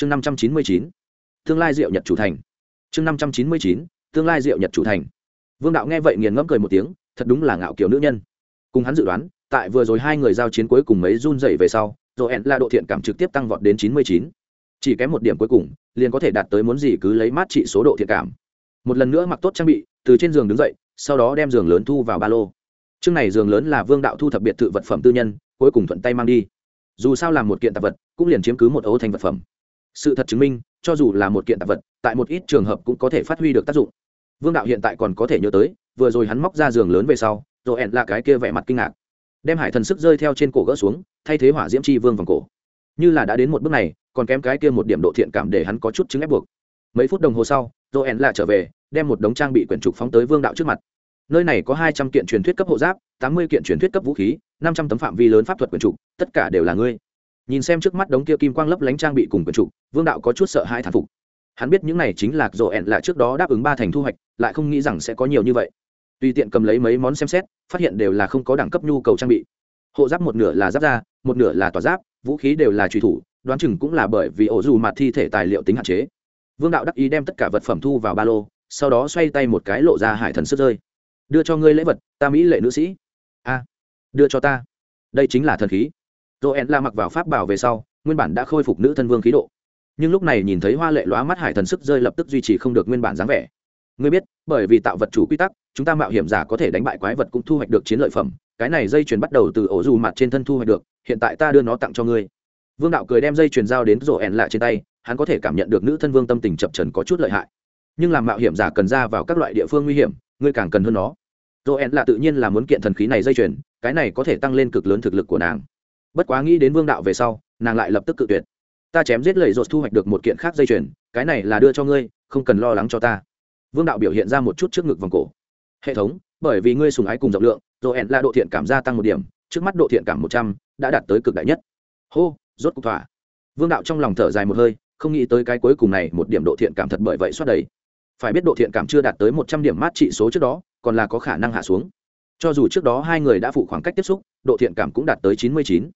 chương năm trăm chín mươi chín, tương lai diệu nhật chủ thành. Chương năm trăm chín mươi chín, tương lai diệu nhật chủ thành. Vương đạo nghe vậy nghiền ngẫm cười một tiếng, thật đúng là ngạo kiểu nữ nhân. Cùng hắn dự đoán, tại vừa rồi hai người giao chiến cuối cùng mấy run dậy về sau rồi ẹn là độ thiện cảm trực tiếp tăng vọt đến chín mươi chín. Chỉ kém một điểm cuối cùng, liền có thể đạt tới muốn gì cứ lấy mát trị số độ thiện cảm. Một lần nữa mặc tốt trang bị, từ trên giường đứng dậy, sau đó đem giường lớn thu vào ba lô. Chương này giường lớn là vương đạo thu thập biệt thự vật phẩm tư nhân, cuối cùng thuận tay mang đi. Dù sao làm một kiện tạp vật, cũng liền chiếm cứ một ấu thành vật phẩm sự thật chứng minh, cho dù là một kiện tạp vật, tại một ít trường hợp cũng có thể phát huy được tác dụng. Vương đạo hiện tại còn có thể nhớ tới, vừa rồi hắn móc ra giường lớn về sau rồi ẹn là cái kia vẻ mặt kinh ngạc. Đem hải thần sức rơi theo trên cổ gỡ xuống, thay thế hỏa diễm chi vương vòng cổ. Như là đã đến một bước này, còn kém cái kia một điểm độ thiện cảm để hắn có chút chứng ép buộc. Mấy phút đồng hồ sau rồi ẹn là trở về, đem một đống trang bị quyển trục phóng tới vương đạo trước mặt. Nơi này có hai trăm kiện truyền thuyết cấp hộ giáp, tám mươi kiện truyền thuyết cấp vũ khí, năm trăm tấm phạm vi lớn pháp thuật quyển trục, tất cả đều là ngươi nhìn xem trước mắt đống kia kim quang lấp lánh trang bị cùng quyển trục, vương đạo có chút sợ hai thán phục. Hắn biết những này chính là rộ ẹn là trước đó đáp ứng ba thành thu hoạch, lại không nghĩ rằng sẽ có nhiều như vậy. Tùy tiện cầm lấy mấy món xem xét, phát hiện đều là không có đẳng cấp nhu cầu trang bị. Hộ giáp một nửa là giáp da, một nửa là tỏa giáp, vũ khí đều là truy thủ, đoán chừng cũng là bởi vì ổ dù mặt thi thể tài liệu tính hạn chế. Vương đạo đắc ý đem tất cả vật phẩm thu vào ba lô, sau đó xoay tay một cái lộ ra hải thần sức rơi. Đưa cho ngươi lễ vật, ta mỹ lệ nữ sĩ. A, đưa cho ta. Đây chính là thần khí joel la mặc vào pháp bảo về sau, nguyên bản đã khôi phục nữ thân vương khí độ. Nhưng lúc này nhìn thấy hoa lệ lóa mắt hải thần sức rơi lập tức duy trì không được nguyên bản dáng vẻ. Ngươi biết, bởi vì tạo vật chủ quy tắc, chúng ta mạo hiểm giả có thể đánh bại quái vật cũng thu hoạch được chiến lợi phẩm. Cái này dây chuyền bắt đầu từ ổ dù mặt trên thân thu hoạch được, hiện tại ta đưa nó tặng cho ngươi. Vương đạo cười đem dây chuyền giao đến rổ ẻn trên tay, hắn có thể cảm nhận được nữ thân vương tâm tình chập trần có chút lợi hại. Nhưng làm mạo hiểm giả cần ra vào các loại địa phương nguy hiểm, ngươi càng cần hơn nó. Roen là tự nhiên là muốn kiện thần khí này dây chuyền, cái này có thể tăng lên cực lớn thực lực của nàng bất quá nghĩ đến vương đạo về sau, nàng lại lập tức cự tuyệt. Ta chém giết lầy rột thu hoạch được một kiện khác dây chuyền, cái này là đưa cho ngươi, không cần lo lắng cho ta. Vương đạo biểu hiện ra một chút trước ngực vòng cổ. Hệ thống, bởi vì ngươi sùng ái cùng rộng lượng joel là độ thiện cảm gia tăng một điểm, trước mắt độ thiện cảm một trăm, đã đạt tới cực đại nhất. Hô, rốt cục thỏa. Vương đạo trong lòng thở dài một hơi, không nghĩ tới cái cuối cùng này, một điểm độ thiện cảm thật bởi vậy xoát đầy. Phải biết độ thiện cảm chưa đạt tới một trăm điểm mát trị số trước đó, còn là có khả năng hạ xuống. Cho dù trước đó hai người đã phụ khoảng cách tiếp xúc, độ thiện cảm cũng đạt tới chín mươi chín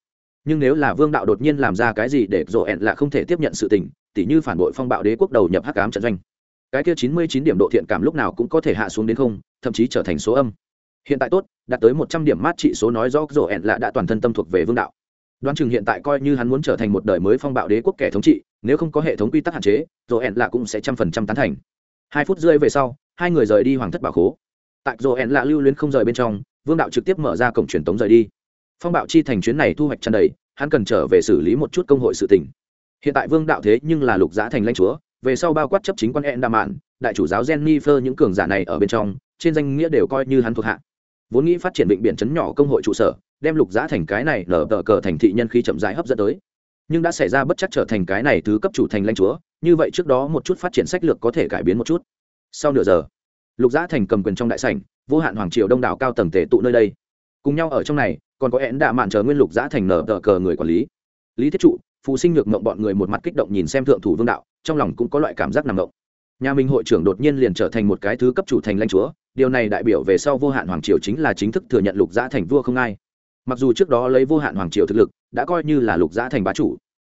nhưng nếu là vương đạo đột nhiên làm ra cái gì để rộ ẹn là không thể tiếp nhận sự tình, tỉ như phản bội phong bạo đế quốc đầu nhập hắc ám trận doanh. Cái kia chín mươi chín điểm độ thiện cảm lúc nào cũng có thể hạ xuống đến không, thậm chí trở thành số âm. Hiện tại tốt, đạt tới một trăm điểm mát trị số nói rõ rộ ẹn là đã toàn thân tâm thuộc về vương đạo. Đoán chừng hiện tại coi như hắn muốn trở thành một đời mới phong bạo đế quốc kẻ thống trị, nếu không có hệ thống quy tắc hạn chế rộ ẹn là cũng sẽ trăm phần trăm tán thành. Hai phút rơi về sau, hai người rời đi hoàng thất bảo khố. Tại rộ ẹn là lưu luyến không rời bên trong, vương đạo trực tiếp mở ra cổng truyền tống rời đi phong bạo chi thành chuyến này thu hoạch tràn đầy, hắn cần trở về xử lý một chút công hội sự tình. Hiện tại vương đạo thế nhưng là lục giá thành lãnh chúa, về sau bao quát chấp chính quan hẹn đa mạn đại chủ giáo jennifer những cường giả này ở bên trong, trên danh nghĩa đều coi như hắn thuộc hạ. Vốn nghĩ phát triển bệnh biển chấn nhỏ công hội trụ sở, đem lục giá thành cái này nở tờ cờ thành thị nhân khi chậm rãi hấp dẫn tới. Nhưng đã xảy ra bất chắc trở thành cái này thứ cấp chủ thành lãnh chúa, như vậy trước đó một chút phát triển sách lược có thể cải biến một chút. Sau nửa giờ, lục giá thành cầm quyền trong đại sảnh, vô hạn hoàng triều đông đảo cao tầng tề tụ nơi đây. Cùng nhau ở trong này còn có én đạ mạn chờ nguyên lục giã thành nở tờ cờ người quản lý. Lý thiết trụ, phụ sinh được mộng bọn người một mặt kích động nhìn xem thượng thủ vương đạo, trong lòng cũng có loại cảm giác nằm mộng nhà minh hội trưởng đột nhiên liền trở thành một cái thứ cấp chủ thành lãnh chúa, điều này đại biểu về sau vô hạn hoàng triều chính là chính thức thừa nhận lục giã thành vua không ai. Mặc dù trước đó lấy vô hạn hoàng triều thực lực, đã coi như là lục giã thành bá chủ,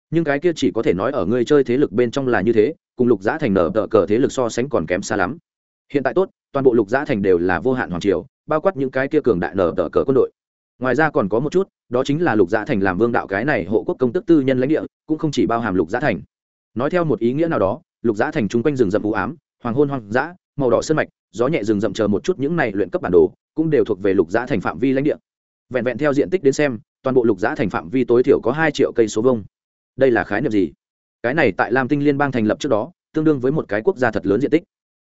nhưng cái kia chỉ có thể nói ở người chơi thế lực bên trong là như thế, cùng lục giã thành nở tờ cờ thế lực so sánh còn kém xa lắm. Hiện tại tốt, toàn bộ lục giã thành đều là vô hạn hoàng triều, bao quát những cái kia cường đại nở tờ cờ quân đội ngoài ra còn có một chút, đó chính là lục dạ thành làm vương đạo cái này hộ quốc công tức tư nhân lãnh địa, cũng không chỉ bao hàm lục dạ thành. Nói theo một ý nghĩa nào đó, lục dạ thành chung quanh rừng rậm u ám, hoàng hôn hoang dã, màu đỏ sơn mạch, gió nhẹ rừng rậm chờ một chút những này luyện cấp bản đồ, cũng đều thuộc về lục dạ thành phạm vi lãnh địa. Vẹn vẹn theo diện tích đến xem, toàn bộ lục dạ thành phạm vi tối thiểu có hai triệu cây số vông đây là khái niệm gì? Cái này tại lam tinh liên bang thành lập trước đó, tương đương với một cái quốc gia thật lớn diện tích.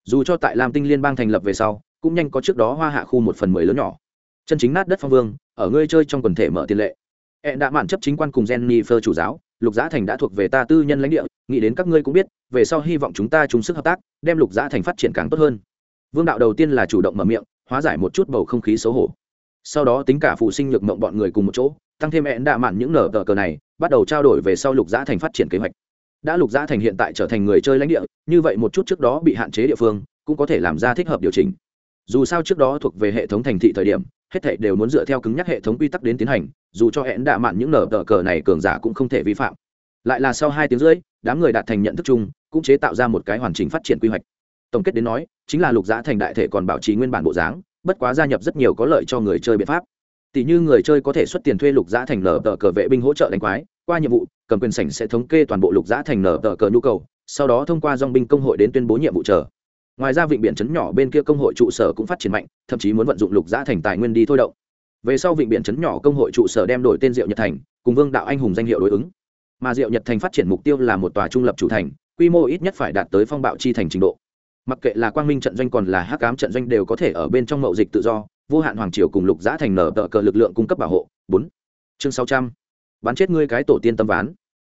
Dù cho tại lam tinh liên bang thành lập về sau, cũng nhanh có trước đó hoa hạ khu một phần mười lớn nhỏ. Chân chính nát đất phong vương ở ngươi chơi trong quần thể mở tiền lệ. E đã mạn chấp chính quan cùng jenny phơ chủ giáo, lục giá thành đã thuộc về ta tư nhân lãnh địa, nghĩ đến các ngươi cũng biết, về sau hy vọng chúng ta chung sức hợp tác, đem lục giá thành phát triển càng tốt hơn. Vương đạo đầu tiên là chủ động mở miệng, hóa giải một chút bầu không khí xấu hổ. Sau đó tính cả phụ sinh nhược mộng bọn người cùng một chỗ, tăng thêm e hẹn đạ mạn những nở tờ cờ này, bắt đầu trao đổi về sau lục giá thành phát triển kế hoạch. Đã lục giá thành hiện tại trở thành người chơi lãnh địa, như vậy một chút trước đó bị hạn chế địa phương, cũng có thể làm ra thích hợp điều chỉnh. Dù sao trước đó thuộc về hệ thống thành thị thời điểm hết thảy đều muốn dựa theo cứng nhắc hệ thống quy tắc đến tiến hành, dù cho hẹn đạ mạn những nở tờ cờ này cường giả cũng không thể vi phạm. Lại là sau hai tiếng rưỡi, đám người đạt thành nhận thức chung, cũng chế tạo ra một cái hoàn chỉnh phát triển quy hoạch. Tổng kết đến nói, chính là lục giã thành đại thể còn bảo trì nguyên bản bộ dáng, bất quá gia nhập rất nhiều có lợi cho người chơi biện pháp. Tỷ như người chơi có thể xuất tiền thuê lục giã thành nở tờ cờ vệ binh hỗ trợ đánh quái, qua nhiệm vụ, cầm quyền sảnh sẽ thống kê toàn bộ lục giã thành nở tờ cờ nhu cầu, sau đó thông qua dong binh công hội đến tuyên bố nhiệm vụ chờ ngoài ra vịnh biển chấn nhỏ bên kia công hội trụ sở cũng phát triển mạnh, thậm chí muốn vận dụng lục giã thành tài nguyên đi thôi động. Về sau vịnh biển chấn nhỏ công hội trụ sở đem đổi tên diệu nhật thành, cùng vương đạo anh hùng danh hiệu đối ứng. Mà diệu nhật thành phát triển mục tiêu là một tòa trung lập chủ thành, quy mô ít nhất phải đạt tới phong bạo chi thành trình độ. Mặc kệ là quang minh trận doanh còn là hắc ám trận doanh đều có thể ở bên trong mậu dịch tự do, vô hạn hoàng triều cùng lục giã thành nở tờ cờ lực lượng cung cấp bảo hộ. Bốn. Chương sáu trăm. Bắn chết ngươi cái tổ tiên tâm ván.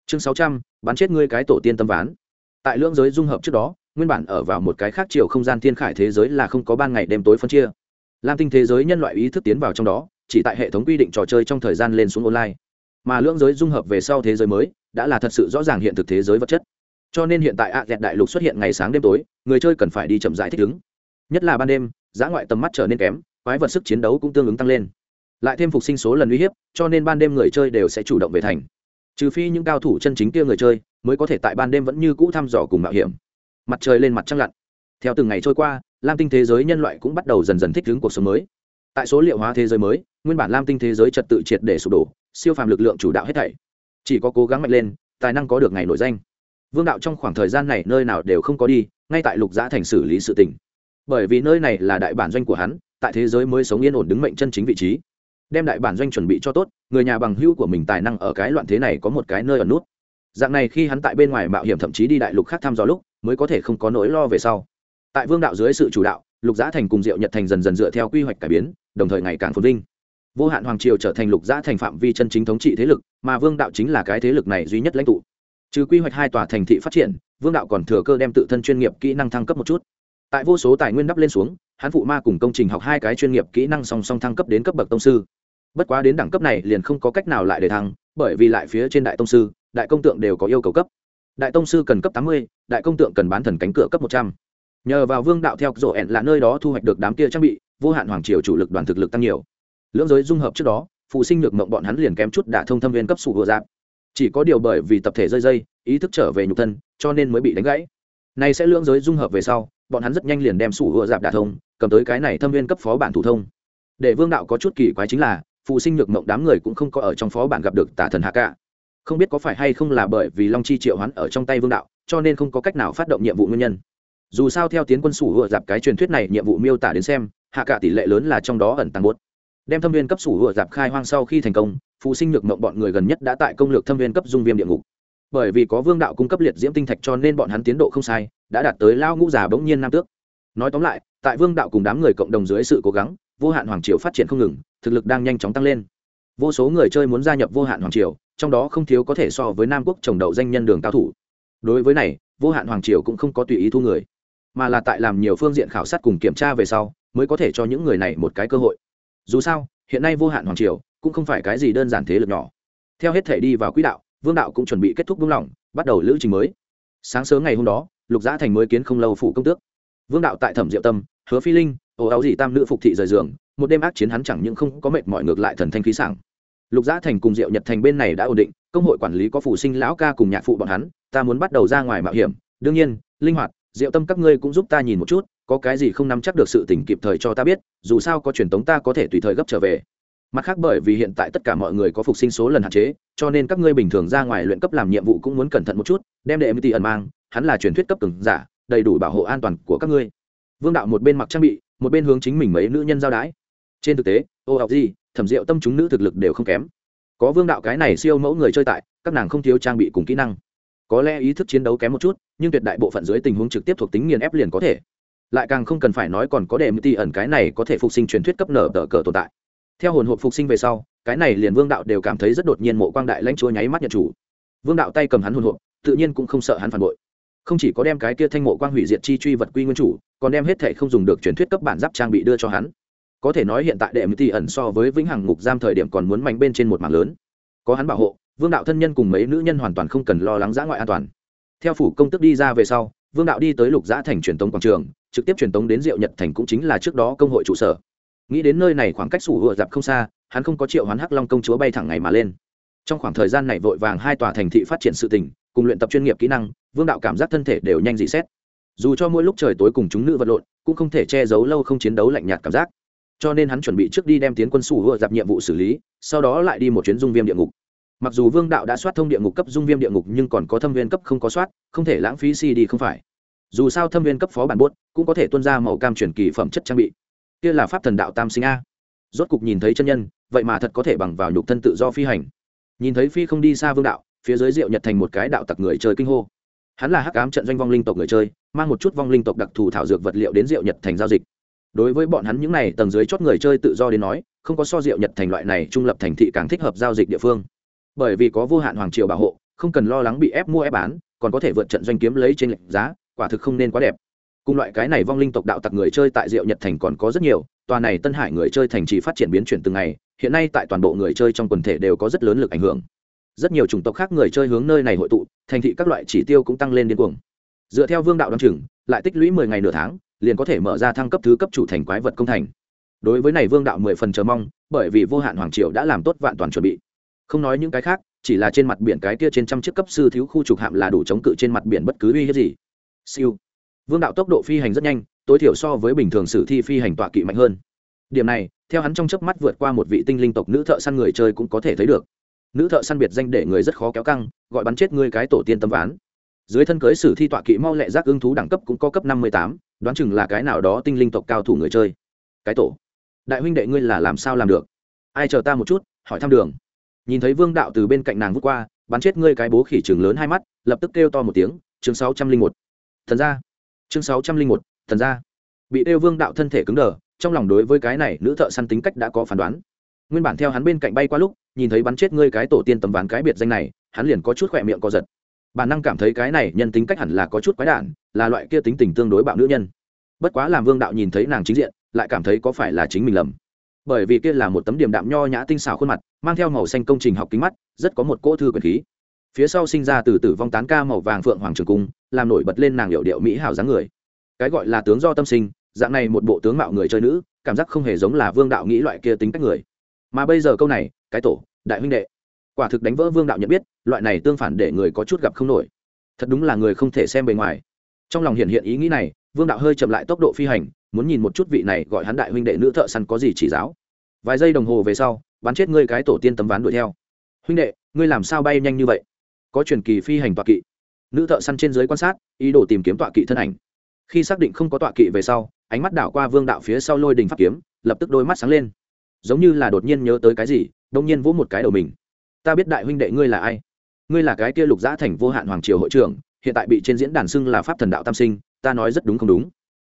Chương sáu trăm. Bắn chết ngươi cái tổ tiên tâm ván. Tại lưỡng giới dung hợp trước đó nguyên bản ở vào một cái khác chiều không gian thiên khải thế giới là không có ban ngày đêm tối phân chia. Lam tinh thế giới nhân loại ý thức tiến vào trong đó, chỉ tại hệ thống quy định trò chơi trong thời gian lên xuống online. Mà lưỡng giới dung hợp về sau thế giới mới, đã là thật sự rõ ràng hiện thực thế giới vật chất. Cho nên hiện tại ạ dẹt đại lục xuất hiện ngày sáng đêm tối, người chơi cần phải đi chậm rãi thích ứng. Nhất là ban đêm giã ngoại tầm mắt trở nên kém, quái vật sức chiến đấu cũng tương ứng tăng lên. Lại thêm phục sinh số lần uy hiếp, cho nên ban đêm người chơi đều sẽ chủ động về thành. Trừ phi những cao thủ chân chính kia người chơi, mới có thể tại ban đêm vẫn như cũ thăm dò cùng mạo hiểm mặt trời lên mặt trăng lặn. Theo từng ngày trôi qua, lam tinh thế giới nhân loại cũng bắt đầu dần dần thích ứng cuộc sống mới. Tại số liệu hóa thế giới mới, nguyên bản lam tinh thế giới trật tự triệt để sụp đổ, siêu phàm lực lượng chủ đạo hết thảy. Chỉ có cố gắng mạnh lên, tài năng có được ngày nổi danh. Vương đạo trong khoảng thời gian này nơi nào đều không có đi, ngay tại lục giã thành xử lý sự tình. Bởi vì nơi này là đại bản doanh của hắn, tại thế giới mới sống yên ổn đứng mệnh chân chính vị trí. Đem đại bản doanh chuẩn bị cho tốt, người nhà bằng hữu của mình tài năng ở cái loạn thế này có một cái nơi ở nút dạng này khi hắn tại bên ngoài mạo hiểm thậm chí đi đại lục khác thăm dò lúc, mới có thể không có nỗi lo về sau. Tại vương đạo dưới sự chủ đạo, lục giã thành cùng diệu nhật thành dần dần dựa theo quy hoạch cải biến, đồng thời ngày càng phồn vinh. Vô hạn hoàng triều trở thành lục giã thành phạm vi chân chính thống trị thế lực, mà vương đạo chính là cái thế lực này duy nhất lãnh tụ. Trừ quy hoạch hai tòa thành thị phát triển, vương đạo còn thừa cơ đem tự thân chuyên nghiệp kỹ năng thăng cấp một chút. Tại vô số tài nguyên đắp lên xuống, hắn phụ ma cùng công trình học hai cái chuyên nghiệp kỹ năng song song thăng cấp đến cấp bậc tông sư. Bất quá đến đẳng cấp này liền không có cách nào lại để thăng, bởi vì lại phía trên đại tông sư đại công tượng đều có yêu cầu cấp. Đại tông sư cần cấp tám mươi, đại công tượng cần bán thần cánh cửa cấp một trăm. Nhờ vào vương đạo theo rổ ẹn là nơi đó thu hoạch được đám kia trang bị, vô hạn hoàng triều chủ lực đoàn thực lực tăng nhiều. Lưỡng giới dung hợp trước đó, phụ sinh được mộng bọn hắn liền kém chút đả thông thâm viên cấp sủ vừa dạp chỉ có điều bởi vì tập thể rơi dây, ý thức trở về nhục thân, cho nên mới bị đánh gãy. Này sẽ lưỡng giới dung hợp về sau, bọn hắn rất nhanh liền đem sủ vừa dạp đả thông, cầm tới cái này thâm viên cấp phó bản thủ thông. Để vương đạo có chút kỳ quái chính là, phụ sinh nhược mộng đám người cũng không có ở trong phó bản gặp được tả thần hạ cả không biết có phải hay không là bởi vì long chi triệu hắn ở trong tay vương đạo, cho nên không có cách nào phát động nhiệm vụ nguyên nhân. Dù sao theo tiến quân sủ hựa dạp cái truyền thuyết này nhiệm vụ miêu tả đến xem, hạ cả tỷ lệ lớn là trong đó ẩn tàng bốt đem thâm viên cấp sủ hựa dạp khai hoang sau khi thành công, phụ sinh nhược mộng bọn người gần nhất đã tại công lược thâm viên cấp dung viêm địa ngục. Bởi vì có vương đạo cung cấp liệt diễm tinh thạch cho nên bọn hắn tiến độ không sai, đã đạt tới lao ngũ già bỗng nhiên nam tước. Nói tóm lại, tại vương đạo cùng đám người cộng đồng dưới sự cố gắng, vô hạn hoàng triều phát triển không ngừng, thực lực đang nhanh chóng tăng lên vô số người chơi muốn gia nhập vô hạn hoàng triều, trong đó không thiếu có thể so với nam quốc trồng đậu danh nhân đường cao thủ. Đối với này, vô hạn hoàng triều cũng không có tùy ý thu người, mà là tại làm nhiều phương diện khảo sát cùng kiểm tra về sau, mới có thể cho những người này một cái cơ hội. Dù sao, hiện nay vô hạn hoàng triều cũng không phải cái gì đơn giản thế lực nhỏ. Theo hết thể đi vào quỹ đạo, vương đạo cũng chuẩn bị kết thúc vương lỏng, bắt đầu lữ trình mới. Sáng sớm ngày hôm đó, lục giã thành mới kiến không lâu phủ công tước. Vương đạo tại thẩm diệu tâm, hứa phi linh, ồ áo dị tam nữ phục thị rời giường một đêm ác chiến hắn chẳng những không có mệt mỏi ngược lại thần thanh khí sảng. Lục giã thành cùng diệu nhật thành bên này đã ổn định, công hội quản lý có phủ sinh lão ca cùng nhạc phụ bọn hắn, ta muốn bắt đầu ra ngoài mạo hiểm. Đương nhiên, linh hoạt, diệu tâm các ngươi cũng giúp ta nhìn một chút, có cái gì không nắm chắc được sự tình kịp thời cho ta biết, dù sao có truyền tống ta có thể tùy thời gấp trở về. Mặt khác bởi vì hiện tại tất cả mọi người có phục sinh số lần hạn chế, cho nên các ngươi bình thường ra ngoài luyện cấp làm nhiệm vụ cũng muốn cẩn thận một chút, đem đệ mt ẩn mang, hắn là truyền thuyết cấp từng giả, đầy đủ bảo hộ an toàn của các ngươi. Vương đạo một bên mặc trang bị, một bên hướng chính mình mấy nữ nhân giao đái trên thực tế, ô học gì, thẩm diệu tâm chúng nữ thực lực đều không kém. Có vương đạo cái này siêu mẫu người chơi tại, các nàng không thiếu trang bị cùng kỹ năng. Có lẽ ý thức chiến đấu kém một chút, nhưng tuyệt đại bộ phận dưới tình huống trực tiếp thuộc tính nghiền ép liền có thể. Lại càng không cần phải nói còn có đệ mưu ti ẩn cái này có thể phục sinh truyền thuyết cấp nở tờ cờ tồn tại. Theo hồn hộp phục sinh về sau, cái này liền vương đạo đều cảm thấy rất đột nhiên mộ quang đại lãnh chúa nháy mắt nhận chủ. Vương đạo tay cầm hắn hồn hộp, tự nhiên cũng không sợ hắn phản bội. Không chỉ có đem cái kia thanh mộ quang hủy diệt chi truy vật quy nguyên chủ, còn đem hết thể không dùng được truyền thuyết cấp bản giáp trang bị đưa cho hắn có thể nói hiện tại đệ mưu ti ẩn so với vĩnh hằng ngục giam thời điểm còn muốn mạnh bên trên một mảng lớn. Có hắn bảo hộ, vương đạo thân nhân cùng mấy nữ nhân hoàn toàn không cần lo lắng giã ngoại an toàn. Theo phủ công tức đi ra về sau, vương đạo đi tới lục giã thành truyền tống quảng trường, trực tiếp truyền tống đến diệu nhật thành cũng chính là trước đó công hội trụ sở. Nghĩ đến nơi này khoảng cách sủ hựa dạp không xa, hắn không có triệu hoán hắc long công chúa bay thẳng ngày mà lên. Trong khoảng thời gian này vội vàng hai tòa thành thị phát triển sự tình, cùng luyện tập chuyên nghiệp kỹ năng, vương đạo cảm giác thân thể đều nhanh dị xét. Dù cho mỗi lúc trời tối cùng chúng nữ vật lộn, cũng không thể che giấu lâu không chiến đấu lạnh nhạt cảm giác cho nên hắn chuẩn bị trước đi đem tiến quân sủ hựa dạp nhiệm vụ xử lý, sau đó lại đi một chuyến dung viêm địa ngục. Mặc dù vương đạo đã soát thông địa ngục cấp dung viêm địa ngục nhưng còn có thâm viên cấp không có soát, không thể lãng phí cd không phải. Dù sao thâm viên cấp phó bản buốt cũng có thể tuân ra màu cam chuyển kỳ phẩm chất trang bị. Kia là pháp thần đạo tam sinh a. Rốt cục nhìn thấy chân nhân, vậy mà thật có thể bằng vào nhục thân tự do phi hành. Nhìn thấy phi không đi xa vương đạo, phía dưới rượu nhật thành một cái đạo tặc người chơi kinh hô. Hắn là hắc ám trận doanh vong linh tộc người chơi, mang một chút vong linh tộc đặc thù thảo dược vật liệu đến rượu nhật thành giao dịch đối với bọn hắn những này tầng dưới chót người chơi tự do đến nói, không có so rượu nhật thành loại này trung lập thành thị càng thích hợp giao dịch địa phương. Bởi vì có vô hạn hoàng triều bảo hộ, không cần lo lắng bị ép mua ép bán, còn có thể vượt trận doanh kiếm lấy trên lệnh giá, quả thực không nên quá đẹp. Cùng loại cái này vong linh tộc đạo tặc người chơi tại rượu nhật thành còn có rất nhiều, tòa này tân hải người chơi thành trì phát triển biến chuyển từng ngày, hiện nay tại toàn bộ người chơi trong quần thể đều có rất lớn lực ảnh hưởng. Rất nhiều chủng tộc khác người chơi hướng nơi này hội tụ, thành thị các loại chỉ tiêu cũng tăng lên điên cuồng. Dựa theo vương đạo đ chừng, lại tích lũy mười ngày nửa tháng liền có thể mở ra thăng cấp thứ cấp chủ thành quái vật công thành. Đối với này vương đạo mười phần chờ mong, bởi vì vô hạn hoàng triều đã làm tốt vạn toàn chuẩn bị. Không nói những cái khác, chỉ là trên mặt biển cái kia trên trăm chiếc cấp sư thiếu khu trục hạm là đủ chống cự trên mặt biển bất cứ uy hiếp gì. Siêu. Vương đạo tốc độ phi hành rất nhanh, tối thiểu so với bình thường sử thi phi hành tọa kỵ mạnh hơn. Điểm này, theo hắn trong chớp mắt vượt qua một vị tinh linh tộc nữ thợ săn người chơi cũng có thể thấy được. Nữ thợ săn biệt danh để người rất khó kéo căng, gọi bắn chết ngươi cái tổ tiên tâm ván. Dưới thân cưới sử thi tọa kỵ mau lẹ giác ưng thú đẳng cấp cũng có cấp năm mươi tám đoán chừng là cái nào đó tinh linh tộc cao thủ người chơi. Cái tổ. Đại huynh đệ ngươi là làm sao làm được? Ai chờ ta một chút, hỏi thăm đường. Nhìn thấy vương đạo từ bên cạnh nàng vút qua, bắn chết ngươi cái bố khỉ trường lớn hai mắt, lập tức kêu to một tiếng, chương sáu trăm linh một. Thần ra chương sáu trăm linh một, thần ra bị đeo vương đạo thân thể cứng đờ, trong lòng đối với cái này nữ thợ săn tính cách đã có phán đoán. Nguyên bản theo hắn bên cạnh bay qua lúc, nhìn thấy bắn chết ngươi cái tổ tiên tầm ván cái biệt danh này, hắn liền có chút khỏe miệng co giật bản năng cảm thấy cái này nhân tính cách hẳn là có chút quái đản, là loại kia tính tình tương đối bạo nữ nhân. Bất quá làm vương đạo nhìn thấy nàng chính diện, lại cảm thấy có phải là chính mình lầm. Bởi vì kia là một tấm điểm đạm nho nhã tinh xảo khuôn mặt, mang theo màu xanh công trình học kính mắt, rất có một cỗ thư quyền khí. Phía sau sinh ra từ tử vong tán ca màu vàng phượng hoàng trường cung, làm nổi bật lên nàng hiệu điệu mỹ hảo dáng người. Cái gọi là tướng do tâm sinh, dạng này một bộ tướng mạo người chơi nữ, cảm giác không hề giống là vương đạo nghĩ loại kia tính cách người. Mà bây giờ câu này, cái tổ, đại huynh đệ quả thực đánh vỡ vương đạo nhận biết, loại này tương phản để người có chút gặp không nổi. Thật đúng là người không thể xem bề ngoài. Trong lòng hiện hiện ý nghĩ này, vương đạo hơi chậm lại tốc độ phi hành, muốn nhìn một chút vị này gọi hắn đại huynh đệ nữ thợ săn có gì chỉ giáo. Vài giây đồng hồ về sau, bắn chết ngươi cái tổ tiên tấm ván đuổi theo. Huynh đệ, ngươi làm sao bay nhanh như vậy? Có truyền kỳ phi hành tọa kỵ. Nữ thợ săn trên dưới quan sát, ý đồ tìm kiếm tọa kỵ thân ảnh. Khi xác định không có tọa kỵ về sau, ánh mắt đảo qua vương đạo phía sau lôi đình pháp kiếm, lập tức đôi mắt sáng lên. Giống như là đột nhiên nhớ tới cái gì, đông nhiên vỗ một cái đầu mình ta biết đại huynh đệ ngươi là ai. Ngươi là cái kia lục giã thành vô hạn hoàng triều hội trưởng, hiện tại bị trên diễn đàn xưng là pháp thần đạo tam sinh, ta nói rất đúng không đúng?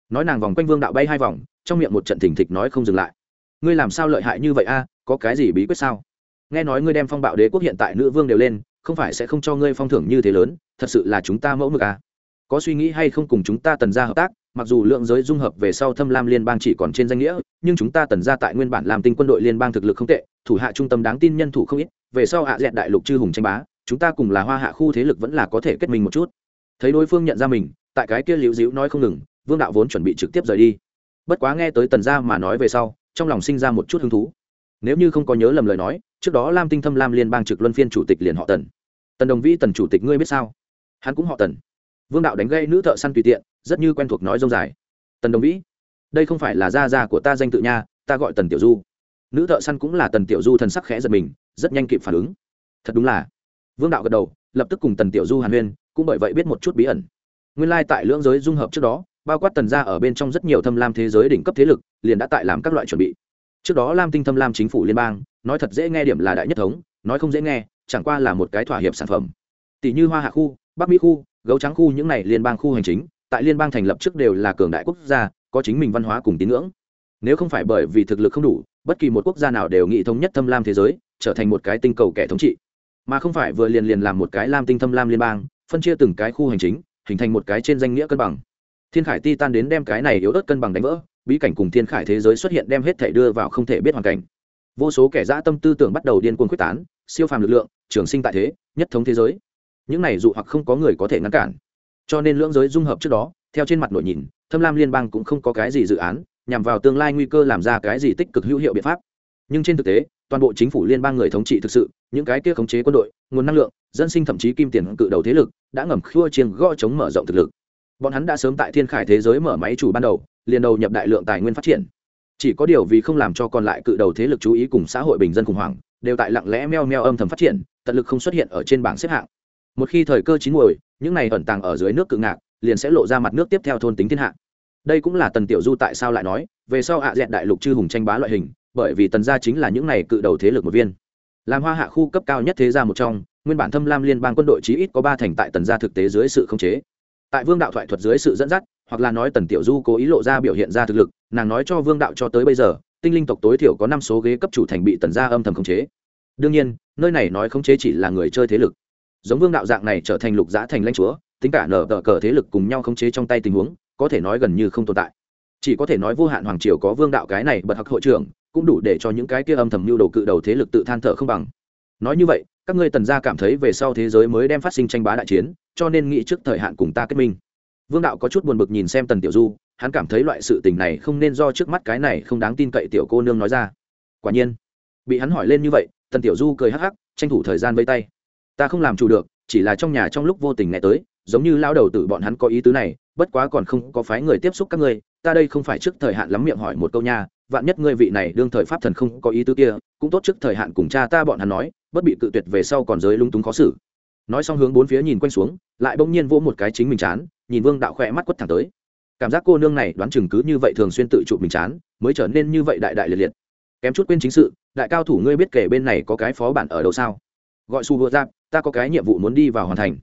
Nói nàng vòng quanh vương đạo bay hai vòng, trong miệng một trận thỉnh thịch nói không dừng lại. Ngươi làm sao lợi hại như vậy a, có cái gì bí quyết sao? Nghe nói ngươi đem phong bạo đế quốc hiện tại nữ vương đều lên, không phải sẽ không cho ngươi phong thưởng như thế lớn, thật sự là chúng ta mẫu mực à có suy nghĩ hay không cùng chúng ta tần ra hợp tác mặc dù lượng giới dung hợp về sau thâm lam liên bang chỉ còn trên danh nghĩa, nhưng chúng ta tần ra tại nguyên bản làm tinh quân đội liên bang thực lực không tệ, thủ hạ trung tâm đáng tin nhân thủ không ít, về sau hạ dẹn đại lục chư hùng tranh bá, chúng ta cùng là hoa hạ khu thế lực vẫn là có thể kết minh một chút. Thấy đối phương nhận ra mình, tại cái kia liễu dĩu nói không ngừng, vương đạo vốn chuẩn bị trực tiếp rời đi. Bất quá nghe tới tần gia mà nói về sau, trong lòng sinh ra một chút hứng thú. Nếu như không có nhớ lầm lời nói, trước đó lam tinh thâm lam liên bang trực luân phiên chủ tịch liền họ tần. Tần đồng vĩ tần chủ tịch ngươi biết sao? Hắn cũng họ tần. Vương đạo đánh gây nữ thợ săn tùy tiện rất như quen thuộc nói rông dài. Tần đồng vĩ, đây không phải là gia gia của ta danh tự nha, ta gọi tần tiểu du. Nữ thợ săn cũng là tần tiểu du thần sắc khẽ giật mình, rất nhanh kịp phản ứng. Thật đúng là. Vương đạo gật đầu, lập tức cùng tần tiểu du hàn huyên, cũng bởi vậy biết một chút bí ẩn. Nguyên lai tại lưỡng giới dung hợp trước đó, bao quát tần gia ở bên trong rất nhiều thâm lam thế giới đỉnh cấp thế lực, liền đã tại làm các loại chuẩn bị. Trước đó lam tinh thâm lam chính phủ liên bang, nói thật dễ nghe điểm là đại nhất thống, nói không dễ nghe, chẳng qua là một cái thỏa hiệp sản phẩm. Tỷ như hoa hạ khu, bắc mỹ khu, gấu trắng khu, những này liên bang khu hành chính tại liên bang thành lập trước đều là cường đại quốc gia, có chính mình văn hóa cùng tín ngưỡng. Nếu không phải bởi vì thực lực không đủ, bất kỳ một quốc gia nào đều nghĩ thống nhất thâm lam thế giới, trở thành một cái tinh cầu kẻ thống trị. Mà không phải vừa liền liền làm một cái lam tinh thâm lam liên bang, phân chia từng cái khu hành chính, hình thành một cái trên danh nghĩa cân bằng. Thiên khải ti tan đến đem cái này yếu ớt cân bằng đánh vỡ, bí cảnh cùng thiên khải thế giới xuất hiện đem hết thể đưa vào không thể biết hoàn cảnh. Vô số kẻ dã tâm tư tưởng bắt đầu điên cuồng quyết tán, siêu phàm lực lượng, trường sinh tại thế, nhất thống thế giới. Những này dụ hoặc không có người có thể ngăn cản cho nên lưỡng giới dung hợp trước đó, theo trên mặt nội nhìn, thâm lam liên bang cũng không có cái gì dự án, nhằm vào tương lai nguy cơ làm ra cái gì tích cực hữu hiệu biện pháp. Nhưng trên thực tế, toàn bộ chính phủ liên bang người thống trị thực sự, những cái kia khống chế quân đội, nguồn năng lượng, dân sinh thậm chí kim tiền cự đầu thế lực, đã ngầm khua chiêng gõ chống mở rộng thực lực. Bọn hắn đã sớm tại thiên khải thế giới mở máy chủ ban đầu, liền đầu nhập đại lượng tài nguyên phát triển. Chỉ có điều vì không làm cho còn lại cự đầu thế lực chú ý cùng xã hội bình dân khủng hoảng, đều tại lặng lẽ meo meo âm thầm phát triển, tận lực không xuất hiện ở trên bảng xếp hạng một khi thời cơ chín muồi, những này ẩn tàng ở dưới nước cự ngạc, liền sẽ lộ ra mặt nước tiếp theo thôn tính thiên hạ. Đây cũng là tần tiểu du tại sao lại nói, về sau hạ dẹn đại lục chư hùng tranh bá loại hình, bởi vì tần gia chính là những này cự đầu thế lực một viên. Làm hoa hạ khu cấp cao nhất thế gia một trong, nguyên bản thâm lam liên bang quân đội chí ít có ba thành tại tần gia thực tế dưới sự khống chế. Tại vương đạo thoại thuật dưới sự dẫn dắt, hoặc là nói tần tiểu du cố ý lộ ra biểu hiện ra thực lực, nàng nói cho vương đạo cho tới bây giờ, tinh linh tộc tối thiểu có năm số ghế cấp chủ thành bị tần gia âm thầm khống chế. Đương nhiên, nơi này nói khống chế chỉ là người chơi thế lực giống vương đạo dạng này trở thành lục giã thành lãnh chúa, tính cả nở tờ cờ thế lực cùng nhau khống chế trong tay tình huống, có thể nói gần như không tồn tại. Chỉ có thể nói vô hạn hoàng triều có vương đạo cái này bật hặc hội trưởng, cũng đủ để cho những cái kia âm thầm mưu đồ cự đầu thế lực tự than thở không bằng. Nói như vậy, các ngươi tần gia cảm thấy về sau thế giới mới đem phát sinh tranh bá đại chiến, cho nên nghĩ trước thời hạn cùng ta kết minh. Vương đạo có chút buồn bực nhìn xem tần tiểu du, hắn cảm thấy loại sự tình này không nên do trước mắt cái này không đáng tin cậy tiểu cô nương nói ra. Quả nhiên, bị hắn hỏi lên như vậy, tần tiểu du cười hắc hắc, tranh thủ thời gian vây tay ta không làm chủ được, chỉ là trong nhà trong lúc vô tình nghe tới, giống như lao đầu tử bọn hắn có ý tứ này, bất quá còn không có phái người tiếp xúc các ngươi, ta đây không phải trước thời hạn lắm miệng hỏi một câu nha, vạn nhất ngươi vị này đương thời pháp thần không có ý tứ kia, cũng tốt trước thời hạn cùng cha ta bọn hắn nói, bất bị cự tuyệt về sau còn giới lung túng khó xử. Nói xong hướng bốn phía nhìn quanh xuống, lại bỗng nhiên vỗ một cái chính mình chán, nhìn vương đạo khỏe mắt quất thẳng tới. Cảm giác cô nương này đoán chừng cứ như vậy thường xuyên tự trụ mình chán, mới trở nên như vậy đại đại liệt liệt. Kém chút quên chính sự, đại cao thủ ngươi biết kể bên này có cái phó bản ở đâu sao? Gọi su vừa Giáp, ta có cái nhiệm vụ muốn đi vào hoàn thành.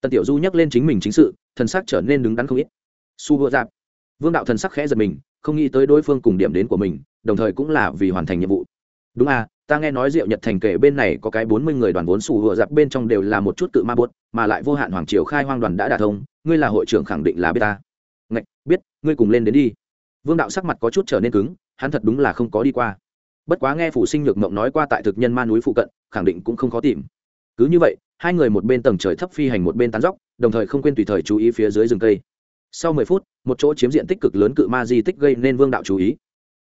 Tần tiểu du nhắc lên chính mình chính sự thần sắc trở nên đứng đắn không ít. Su vừa Giáp, vương đạo thần sắc khẽ giật mình không nghĩ tới đối phương cùng điểm đến của mình đồng thời cũng là vì hoàn thành nhiệm vụ. Đúng à ta nghe nói diệu nhật thành kể bên này có cái bốn mươi người đoàn vốn sủ hựa giặc bên trong đều là một chút tự ma buốt mà lại vô hạn hoàng triều khai hoang đoàn đã đả thông ngươi là hội trưởng khẳng định là biết ta. Ngạch biết ngươi cùng lên đến đi. Vương đạo sắc mặt có chút trở nên cứng hắn thật đúng là không có đi qua bất quá nghe phủ sinh nhược mộng nói qua tại thực nhân ma núi phụ cận, khẳng định cũng không khó tìm. Cứ như vậy, hai người một bên tầng trời thấp phi hành một bên tán dốc đồng thời không quên tùy thời chú ý phía dưới rừng cây. Sau mười phút, một chỗ chiếm diện tích cực lớn cự ma di tích gây nên vương đạo chú ý.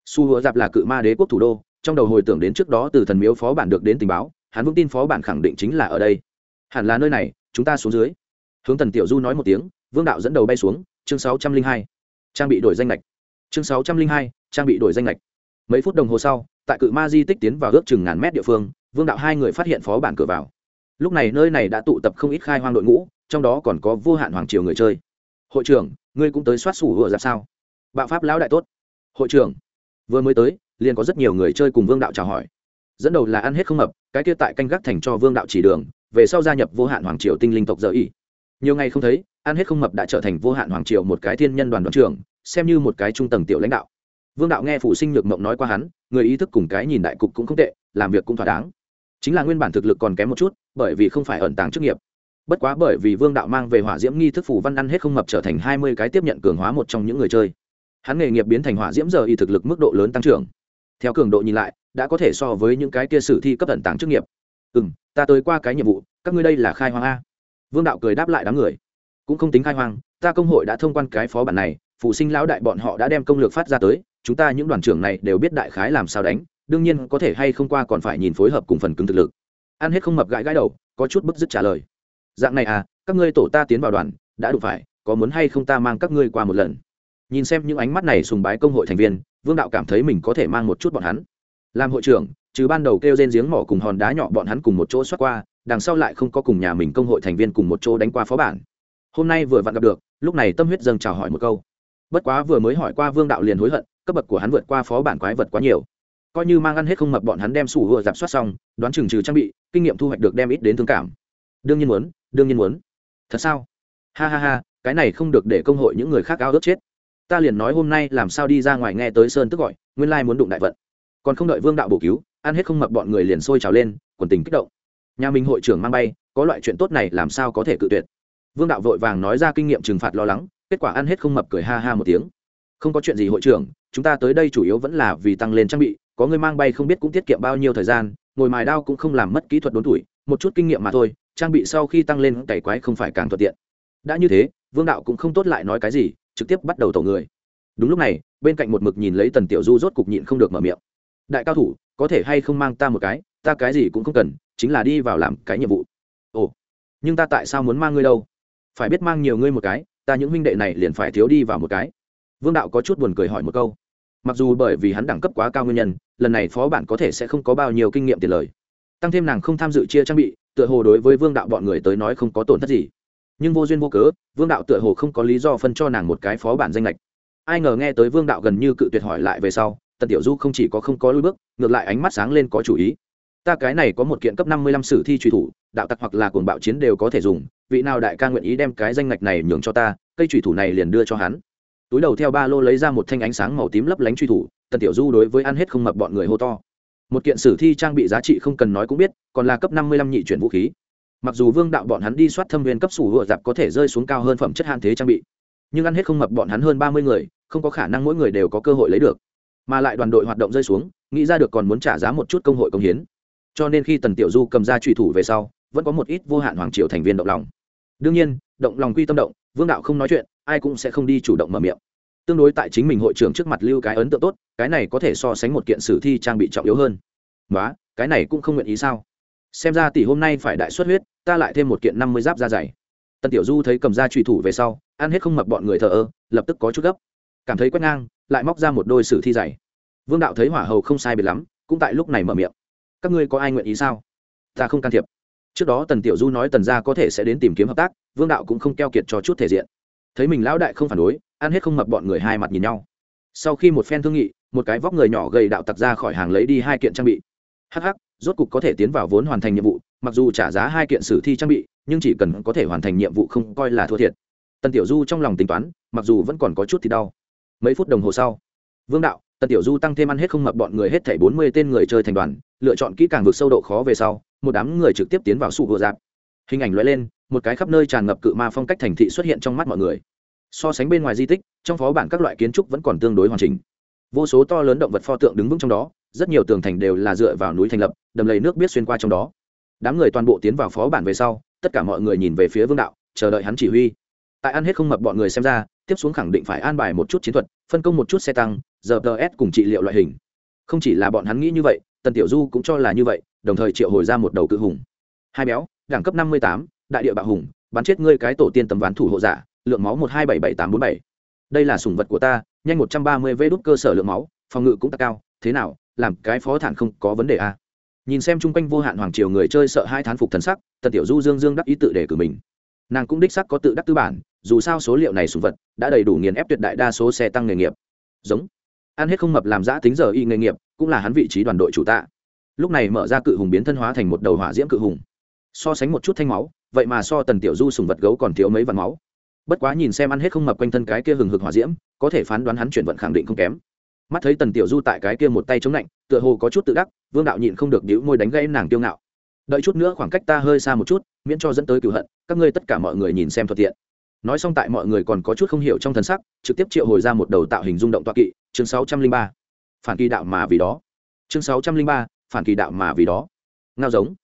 Su hứa dạp là cự ma đế quốc thủ đô, trong đầu hồi tưởng đến trước đó từ thần miếu phó bản được đến tình báo, hắn vững tin phó bản khẳng định chính là ở đây. Hẳn là nơi này, chúng ta xuống dưới. Hướng tần tiểu du nói một tiếng, vương đạo dẫn đầu bay xuống, chương sáu trăm linh hai. Trang bị đổi danh lệch chương sáu trăm linh hai, trang bị đổi danh lệch mấy phút đồng hồ sau tại cự ma di tích tiến vào ước chừng ngàn mét địa phương, vương đạo hai người phát hiện phó bản cửa vào. Lúc này nơi này đã tụ tập không ít khai hoang đội ngũ, trong đó còn có vô hạn hoàng triều người chơi. Hội trưởng, ngươi cũng tới soát sủ vừa ra sao? Bạo pháp lão đại tốt. Hội trưởng, vừa mới tới, liền có rất nhiều người chơi cùng vương đạo chào hỏi. Dẫn đầu là ăn hết không hợp cái kia tại canh gác thành cho vương đạo chỉ đường, về sau gia nhập vô hạn hoàng triều tinh linh tộc giờ y. Nhiều ngày không thấy, ăn hết không mập đã trở thành vô hạn hoàng triều một cái thiên nhân đoàn đoàn trưởng, xem như một cái trung tầng tiểu lãnh đạo. Vương đạo nghe phụ sinh nhược mộng nói qua hắn người ý thức cùng cái nhìn đại cục cũng không tệ, làm việc cũng thỏa đáng. Chính là nguyên bản thực lực còn kém một chút, bởi vì không phải ẩn tàng chức nghiệp. Bất quá bởi vì vương đạo mang về hỏa diễm nghi thức phủ văn ăn hết không mập trở thành hai mươi cái tiếp nhận cường hóa một trong những người chơi. Hắn nghề nghiệp biến thành hỏa diễm giờ y thực lực mức độ lớn tăng trưởng. Theo cường độ nhìn lại, đã có thể so với những cái kia sử thi cấp ẩn tàng chức nghiệp. Ừ m ta tới qua cái nhiệm vụ, các ngươi đây là khai hoang a. Vương đạo cười đáp lại đám người. Cũng không tính khai hoang, ta công hội đã thông quan cái phó bản này, phụ sinh lão đại bọn họ đã đem công lược phát ra tới chúng ta những đoàn trưởng này đều biết đại khái làm sao đánh, đương nhiên có thể hay không qua còn phải nhìn phối hợp cùng phần cứng thực lực. Ăn hết không mập gãi gãi đầu, có chút bức dứt trả lời. Dạng này à các ngươi tổ ta tiến vào đoàn, đã đủ phải, có muốn hay không ta mang các ngươi qua một lần. Nhìn xem những ánh mắt này sùng bái công hội thành viên, vương đạo cảm thấy mình có thể mang một chút bọn hắn. Làm hội trưởng chứ ban đầu kêu rên giếng mỏ cùng hòn đá nhỏ bọn hắn cùng một chỗ xoát qua, đằng sau lại không có cùng nhà mình công hội thành viên cùng một chỗ đánh qua phó bản. Hôm nay vừa vặn gặp được, lúc này tâm huyết dâng chào hỏi một câu. Bất quá vừa mới hỏi qua vương đạo liền hối hận cấp bậc của hắn vượt qua phó bản quái vật quá nhiều. Coi như mang ăn hết không mập bọn hắn đem sủ vừa giảm soát xong, đoán chừng trừ trang bị, kinh nghiệm thu hoạch được đem ít đến thương cảm. Đương nhiên muốn, đương nhiên muốn. Thật sao? Ha ha ha, cái này không được để công hội những người khác ao ước chết. Ta liền nói hôm nay làm sao đi ra ngoài nghe tới sơn tức gọi, nguyên lai muốn đụng đại vận. Còn không đợi vương đạo bổ cứu, ăn hết không mập bọn người liền sôi trào lên, quần tình kích động. Nhà mình hội trưởng mang bay, có loại chuyện tốt này làm sao có thể cự tuyệt. Vương đạo vội vàng nói ra kinh nghiệm trừng phạt lo lắng, kết quả ăn hết không mập cười ha ha một tiếng không có chuyện gì hội trưởng, chúng ta tới đây chủ yếu vẫn là vì tăng lên trang bị, có người mang bay không biết cũng tiết kiệm bao nhiêu thời gian, ngồi mài đao cũng không làm mất kỹ thuật đốn tuổi, một chút kinh nghiệm mà thôi, trang bị sau khi tăng lên cày quái không phải càng thuận tiện. Đã như thế, vương đạo cũng không tốt lại nói cái gì, trực tiếp bắt đầu tổ người. Đúng lúc này, bên cạnh một mực nhìn lấy tần tiểu du rốt cục nhịn không được mở miệng. Đại cao thủ, có thể hay không mang ta một cái, ta cái gì cũng không cần, chính là đi vào làm cái nhiệm vụ. Ồ, nhưng ta tại sao muốn mang ngươi đâu? Phải biết mang nhiều ngươi một cái, ta những huynh đệ này liền phải thiếu đi vào một cái vương đạo có chút buồn cười hỏi một câu. Mặc dù bởi vì hắn đẳng cấp quá cao nguyên nhân, lần này phó bản có thể sẽ không có bao nhiêu kinh nghiệm tiền lời. Tăng thêm nàng không tham dự chia trang bị, tựa hồ đối với vương đạo bọn người tới nói không có tổn thất gì. Nhưng vô duyên vô cớ, vương đạo tựa hồ không có lý do phân cho nàng một cái phó bản danh lệch. Ai ngờ nghe tới vương đạo gần như cự tuyệt hỏi lại về sau, tần tiểu du không chỉ có không có lui bước, ngược lại ánh mắt sáng lên có chủ ý. Ta cái này có một kiện cấp năm mươi lăm sử thi truy thủ, đạo tặc hoặc là cuồng bạo chiến đều có thể dùng, vị nào đại ca nguyện ý đem cái danh ngạch này nhường cho ta, cây truy thủ này liền đưa cho hắn túi đầu theo ba lô lấy ra một thanh ánh sáng màu tím lấp lánh truy thủ, tần tiểu du đối với ăn hết không mập bọn người hô to. Một kiện sử thi trang bị giá trị không cần nói cũng biết, còn là cấp năm mươi lăm nhị chuyển vũ khí. Mặc dù vương đạo bọn hắn đi soát thâm viên cấp sủ hựa dạp có thể rơi xuống cao hơn phẩm chất hạn thế trang bị, nhưng ăn hết không mập bọn hắn hơn ba mươi người, không có khả năng mỗi người đều có cơ hội lấy được. Mà lại đoàn đội hoạt động rơi xuống, nghĩ ra được còn muốn trả giá một chút công hội công hiến. Cho nên khi tần tiểu du cầm ra trùy thủ về sau, vẫn có một ít vô hạn hoàng triều thành viên động lòng. Đương nhiên, động lòng quy tâm động, vương đạo không nói chuyện ai cũng sẽ không đi chủ động mở miệng. Tương đối tại chính mình hội trưởng trước mặt lưu cái ấn tượng tốt, cái này có thể so sánh một kiện sử thi trang bị trọng yếu hơn. Nói cái này cũng không nguyện ý sao? Xem ra tỷ hôm nay phải đại xuất huyết, ta lại thêm một kiện năm mươi giáp da dày. Tần tiểu du thấy cầm ra trùy thủ về sau, ăn hết không mập bọn người thờ ơ, lập tức có chút gấp. Cảm thấy quét ngang, lại móc ra một đôi sử thi dày vương đạo thấy hỏa hầu không sai biệt lắm, cũng tại lúc này mở miệng. Các ngươi có ai nguyện ý sao? Ta không can thiệp. Trước đó tần tiểu du nói tần gia có thể sẽ đến tìm kiếm hợp tác, vương đạo cũng không keo kiệt cho chút thể diện thấy mình lão đại không phản đối, ăn hết không mập bọn người hai mặt nhìn nhau. Sau khi một phen thương nghị, một cái vóc người nhỏ gầy đạo tặc ra khỏi hàng lấy đi hai kiện trang bị. Hh rốt cục có thể tiến vào vốn hoàn thành nhiệm vụ, mặc dù trả giá hai kiện sử thi trang bị, nhưng chỉ cần có thể hoàn thành nhiệm vụ không coi là thua thiệt. Tần tiểu du trong lòng tính toán, mặc dù vẫn còn có chút thì đau. Mấy phút đồng hồ sau, vương đạo, tần tiểu du tăng thêm ăn hết không mập bọn người hết thảy bốn mươi tên người chơi thành đoàn, lựa chọn kỹ càng vượt sâu độ khó về sau, một đám người trực tiếp tiến vào sụ vừa dạp. hình ảnh lóe lên một cái khắp nơi tràn ngập cự ma phong cách thành thị xuất hiện trong mắt mọi người. So sánh bên ngoài di tích, trong phó bản các loại kiến trúc vẫn còn tương đối hoàn chỉnh. Vô số to lớn động vật pho tượng đứng vững trong đó, rất nhiều tường thành đều là dựa vào núi thành lập, đầm lầy nước biết xuyên qua trong đó. Đám người toàn bộ tiến vào phó bản về sau, tất cả mọi người nhìn về phía vương đạo, chờ đợi hắn chỉ huy. Tại ăn hết không mập bọn người xem ra, tiếp xuống khẳng định phải an bài một chút chiến thuật, phân công một chút xe tăng giờ ts cùng trị liệu loại hình. Không chỉ là bọn hắn nghĩ như vậy, tần tiểu du cũng cho là như vậy, đồng thời triệu hồi ra một đầu cự hùng. Hai béo, đẳng cấp năm mươi tám đại địa bạo hùng, bắn chết ngươi cái tổ tiên tầm ván thủ hộ giả, lượng máu một hai bảy bảy tám bốn bảy. Đây là sủng vật của ta, nhanh một trăm ba mươi vê đốt cơ sở lượng máu, phòng ngự cũng tăng cao, thế nào, làm cái phó thản không có vấn đề à? nhìn xem chung quanh vô hạn hoàng triều người chơi sợ hai thán phục thần sắc, tần tiểu du dương dương đắc ý tự để cử mình. Nàng cũng đích sắc có tự đắc tư bản, dù sao số liệu này sủng vật đã đầy đủ nghiền ép tuyệt đại đa số xe tăng nghề nghiệp. Giống. Ăn hết không mập làm giã tính giờ y nghề nghiệp, cũng là hắn vị trí đoàn đội chủ tạ. Lúc này mở ra cự hùng biến thân hóa thành một đầu hỏa diễm cự hùng. So sánh một chút thanh máu vậy mà so tần tiểu du sùng vật gấu còn thiếu mấy vạn máu. Bất quá nhìn xem ăn hết không mập quanh thân cái kia hừng hực hỏa diễm, có thể phán đoán hắn chuyển vận khẳng định không kém. Mắt thấy tần tiểu du tại cái kia một tay chống lạnh, tựa hồ có chút tự đắc, vương đạo nhịn không được đĩu môi đánh gây nàng kiêu ngạo. Đợi chút nữa khoảng cách ta hơi xa một chút, miễn cho dẫn tới cựu hận, các ngươi tất cả mọi người nhìn xem thuận tiện. Nói xong tại mọi người còn có chút không hiểu trong thần sắc, trực tiếp triệu hồi ra một đầu tạo hình rung động toa kỵ, chương sáu trăm linh ba. Phản kỳ đạo mà vì đó. Chương sáu trăm linh ba, phản kỳ đạo mà vì đó. Ngao giống.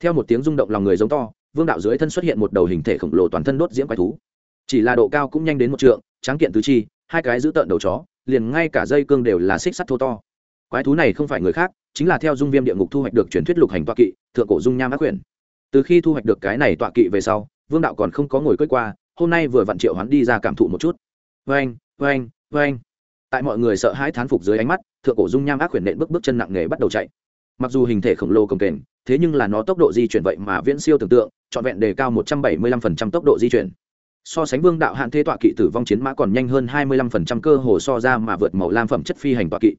Theo một tiếng rung động lòng người giống to vương đạo dưới thân xuất hiện một đầu hình thể khổng lồ toàn thân đốt diễm quái thú. Chỉ là độ cao cũng nhanh đến một trượng, tráng kiện tứ chi, hai cái giữ tợn đầu chó, liền ngay cả dây cương đều là xích sắt thô to. Quái thú này không phải người khác, chính là theo dung viêm địa ngục thu hoạch được truyền thuyết lục hành toa kỵ, thượng cổ dung nham ác quyển. Từ khi thu hoạch được cái này tọa kỵ về sau, vương đạo còn không có ngồi cưỡi qua, hôm nay vừa vặn triệu hắn đi ra cảm thụ một chút. Vênh vênh vênh tại mọi người sợ hãi thán phục dưới ánh mắt, thượng cổ dung nham ác quyển nện bước bước chân nặng nề bắt đầu chạy mặc dù hình thể khổng lồ cồng kềnh, thế nhưng là nó tốc độ di chuyển vậy mà viễn siêu tưởng tượng, trọn vẹn đề cao một trăm bảy mươi lăm phần trăm tốc độ di chuyển. So sánh vương đạo hạn thế tọa kỵ tử vong chiến mã còn nhanh hơn hai mươi lăm phần trăm cơ hồ so ra mà vượt màu lam phẩm chất phi hành tọa kỵ.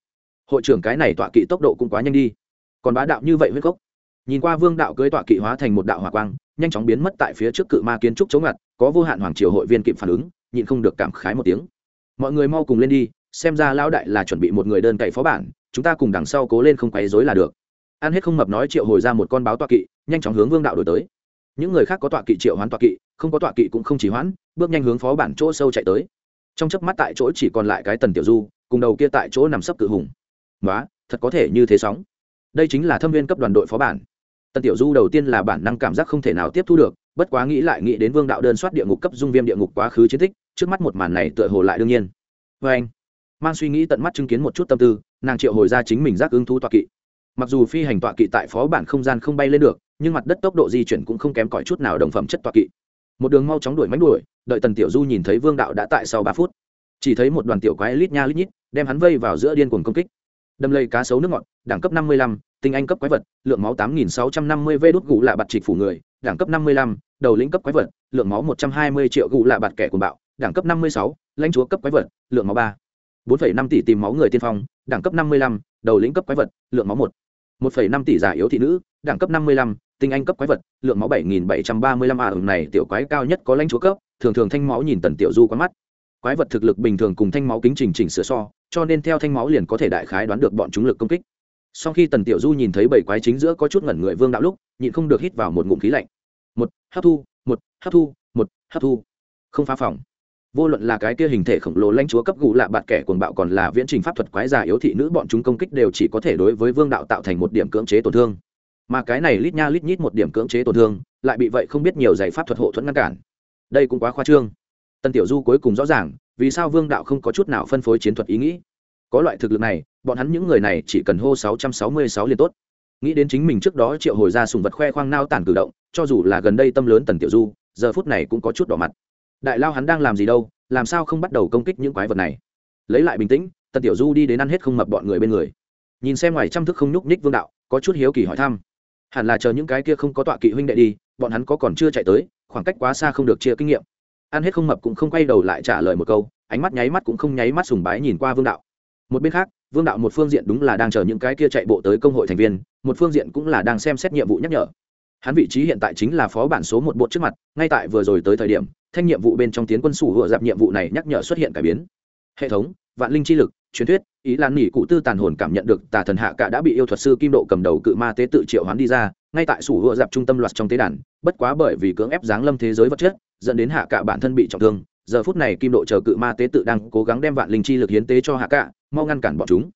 Hội trưởng cái này tọa kỵ tốc độ cũng quá nhanh đi. Còn bá đạo như vậy huyết cốc nhìn qua vương đạo cưới tọa kỵ hóa thành một đạo hỏa quang, nhanh chóng biến mất tại phía trước cự ma kiến trúc chống ngặt, có vô hạn hoàng triều hội viên kịp phản ứng, nhịn không được cảm khái một tiếng. Mọi người mau cùng lên đi, xem ra lão đại là chuẩn bị một người đơn cậy phó bản, chúng ta cùng đằng sau cố lên không quấy rối là được ăn hết không mập nói triệu hồi ra một con báo tọa kỵ, nhanh chóng hướng vương đạo đổi tới. Những người khác có tọa kỵ triệu hoán tọa kỵ, không có tọa kỵ cũng không chỉ hoãn, bước nhanh hướng phó bản chỗ sâu chạy tới. Trong chớp mắt tại chỗ chỉ còn lại cái tần tiểu du, cùng đầu kia tại chỗ nằm sấp cự hùng. Nói thật có thể như thế sóng. Đây chính là thâm viên cấp đoàn đội phó bản. Tần tiểu du đầu tiên là bản năng cảm giác không thể nào tiếp thu được, bất quá nghĩ lại nghĩ đến vương đạo đơn soát địa ngục cấp dung viêm địa ngục quá khứ chiến tích, trước mắt một màn này tựa hồ lại đương nhiên. Vê anh. Mang suy nghĩ tận mắt chứng kiến một chút tâm tư, nàng triệu hồi ra chính mình giác ứng thú toa kỵ mặc dù phi hành tọa kỵ tại phó bản không gian không bay lên được, nhưng mặt đất tốc độ di chuyển cũng không kém cỏi chút nào đồng phẩm chất tọa kỵ. Một đường mau chóng đuổi mánh đuổi, đợi tần tiểu du nhìn thấy vương đạo đã tại sau ba phút. Chỉ thấy một đoàn tiểu quái lít nha lít nhít, đem hắn vây vào giữa điên cuồng công kích. Đâm lây cá sấu nước ngọt, đẳng cấp năm mươi lăm, tinh anh cấp quái vật, lượng máu tám nghìn sáu trăm năm mươi vê đốt gù lạ bạt trịch phủ người, đẳng cấp năm mươi lăm, đầu lĩnh cấp quái vật, lượng máu một trăm hai mươi triệu gù lạ bạt kẻ cuồng bạo, đẳng cấp năm mươi sáu, lãnh chúa cấp quái vật, lượng máu ba, bốn phẩy năm tỷ tìm máu người tiên phong, đẳng cấp năm mươi lăm, đầu lĩnh cấp quái vật, lượng máu một một phẩy năm tỷ giả yếu thị nữ, đẳng cấp năm mươi lăm, tinh anh cấp quái vật, lượng máu bảy nghìn à trăm này tiểu quái cao nhất có lãnh chúa cấp, thường thường thanh máu nhìn tần tiểu du qua mắt. Quái vật thực lực bình thường cùng thanh máu kính trình chỉnh sửa so, cho nên theo thanh máu liền có thể đại khái đoán được bọn chúng lực công kích. Sau khi tần tiểu du nhìn thấy bảy quái chính giữa có chút ngẩn người vương đạo lúc, nhịn không được hít vào một ngụm khí lạnh. Một, hấp thu, một, hấp thu, một, hấp thu. Không phá phòng vô luận là cái kia hình thể khổng lồ lãnh chúa cấp gù lạ bạt kẻ cuồng bạo còn là viễn trình pháp thuật quái giả yếu thị nữ, bọn chúng công kích đều chỉ có thể đối với vương đạo tạo thành một điểm cưỡng chế tổn thương. Mà cái này lít nha lít nhít một điểm cưỡng chế tổn thương, lại bị vậy không biết nhiều giải pháp thuật hộ thuẫn ngăn cản. Đây cũng quá khoa trương. Tân tiểu du cuối cùng rõ ràng, vì sao vương đạo không có chút nào phân phối chiến thuật ý nghĩ. Có loại thực lực này, bọn hắn những người này chỉ cần hô 666 liền tốt. Nghĩ đến chính mình trước đó triệu hồi ra sùng vật khoe khoang nao tản cử động, cho dù là gần đây tâm lớn tần tiểu du, giờ phút này cũng có chút đỏ mặt đại lao hắn đang làm gì đâu, làm sao không bắt đầu công kích những quái vật này? Lấy lại bình tĩnh, tần tiểu du đi đến ăn hết không mập bọn người bên người. Nhìn xem ngoài trăm thức không nhúc ních vương đạo, có chút hiếu kỳ hỏi thăm. Hẳn là chờ những cái kia không có tọa kỵ huynh đệ đi, bọn hắn có còn chưa chạy tới, khoảng cách quá xa không được chia kinh nghiệm. Ăn hết không mập cũng không quay đầu lại trả lời một câu, ánh mắt nháy mắt cũng không nháy mắt sùng bái nhìn qua vương đạo. Một bên khác, vương đạo một phương diện đúng là đang chờ những cái kia chạy bộ tới công hội thành viên, một phương diện cũng là đang xem xét nhiệm vụ nhắc nhở hắn vị trí hiện tại chính là phó bản số một bộ trước mặt, ngay tại vừa rồi tới thời điểm, thanh nhiệm vụ bên trong tiến quân sủ vừa dạp nhiệm vụ này nhắc nhở xuất hiện cải biến. Hệ thống, vạn linh chi lực, truyền thuyết, ý lan nỉ cụ tư tàn hồn cảm nhận được tà thần hạ cả đã bị yêu thuật sư kim độ cầm đầu cự ma tế tự triệu hắn đi ra, ngay tại sủ vừa dạp trung tâm loạt trong tế đàn, bất quá bởi vì cưỡng ép giáng lâm thế giới vật chất, dẫn đến hạ cả bản thân bị trọng thương, giờ phút này kim độ chờ cự ma tế tự đang cố gắng đem vạn linh chi lực hiến tế cho hạ cả, mau ngăn cản bọn chúng.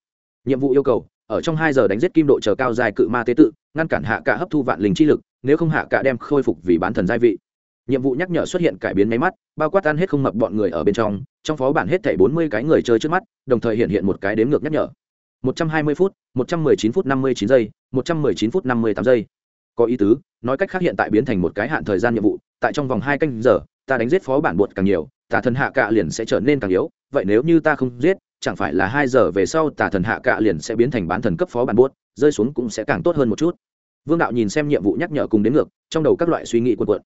Nhiệm vụ yêu cầu, ở trong hai giờ đánh giết kim độ chờ cao dài cự ma tế tự, ngăn cản hạ cả hấp thu vạn linh chi lực nếu không hạ cả đem khôi phục vì bán thần gia vị. Nhiệm vụ nhắc nhở xuất hiện cải biến máy mắt, bao quát ăn hết không mập bọn người ở bên trong trong phó bản hết thảy bốn mươi cái người chơi trước mắt, đồng thời hiện hiện một cái đếm ngược nhắc nhở. một trăm hai mươi phút, một trăm mười chín phút năm mươi chín giây, một trăm mười chín phút năm mươi tám giây. Có ý tứ, nói cách khác hiện tại biến thành một cái hạn thời gian nhiệm vụ, tại trong vòng hai canh giờ, ta đánh giết phó bản bột càng nhiều, tà thần hạ cạ liền sẽ trở nên càng yếu, vậy nếu như ta không giết, chẳng phải là hai giờ về sau tà thần hạ cạ liền sẽ biến thành bán thần cấp phó bản bột rơi xuống cũng sẽ càng tốt hơn một chút vương đạo nhìn xem nhiệm vụ nhắc nhở cùng đến ngược, trong đầu các loại suy nghĩ quần quận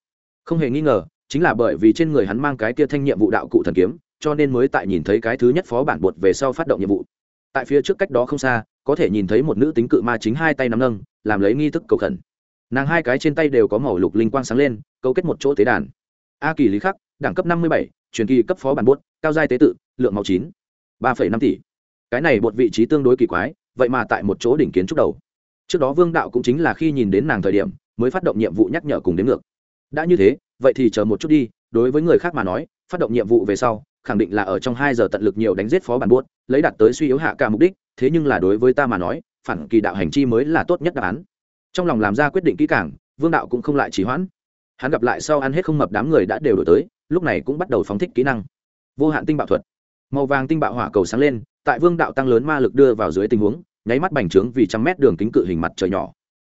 không hề nghi ngờ, chính là bởi vì trên người hắn mang cái kia thanh nhiệm vụ đạo cụ thần kiếm, cho nên mới tại nhìn thấy cái thứ nhất phó bản bột về sau phát động nhiệm vụ. Tại phía trước cách đó không xa, có thể nhìn thấy một nữ tính cự ma chính hai tay nắm nâng, làm lấy nghi thức cầu khẩn. Nàng hai cái trên tay đều có màu lục linh quang sáng lên, cấu kết một chỗ tế đàn. A kỳ lý khắc, đẳng cấp năm mươi bảy, truyền kỳ cấp phó bản bốt cao giai tế tự, lượng máu chín, ba phẩy năm tỷ. Cái này bột vị trí tương đối kỳ quái, vậy mà tại một chỗ đỉnh kiến trúc đầu trước đó vương đạo cũng chính là khi nhìn đến nàng thời điểm mới phát động nhiệm vụ nhắc nhở cùng đến ngược đã như thế vậy thì chờ một chút đi đối với người khác mà nói phát động nhiệm vụ về sau khẳng định là ở trong hai giờ tận lực nhiều đánh giết phó bản buốt lấy đạt tới suy yếu hạ cả mục đích thế nhưng là đối với ta mà nói phản kỳ đạo hành chi mới là tốt nhất đáp án trong lòng làm ra quyết định kỹ càng vương đạo cũng không lại trì hoãn hắn gặp lại sau ăn hết không mập đám người đã đều đổi tới lúc này cũng bắt đầu phóng thích kỹ năng vô hạn tinh bạo thuật màu vàng tinh bạo hỏa cầu sáng lên tại vương đạo tăng lớn ma lực đưa vào dưới tình huống nháy mắt bành trướng vì trăm mét đường kính cự hình mặt trời nhỏ.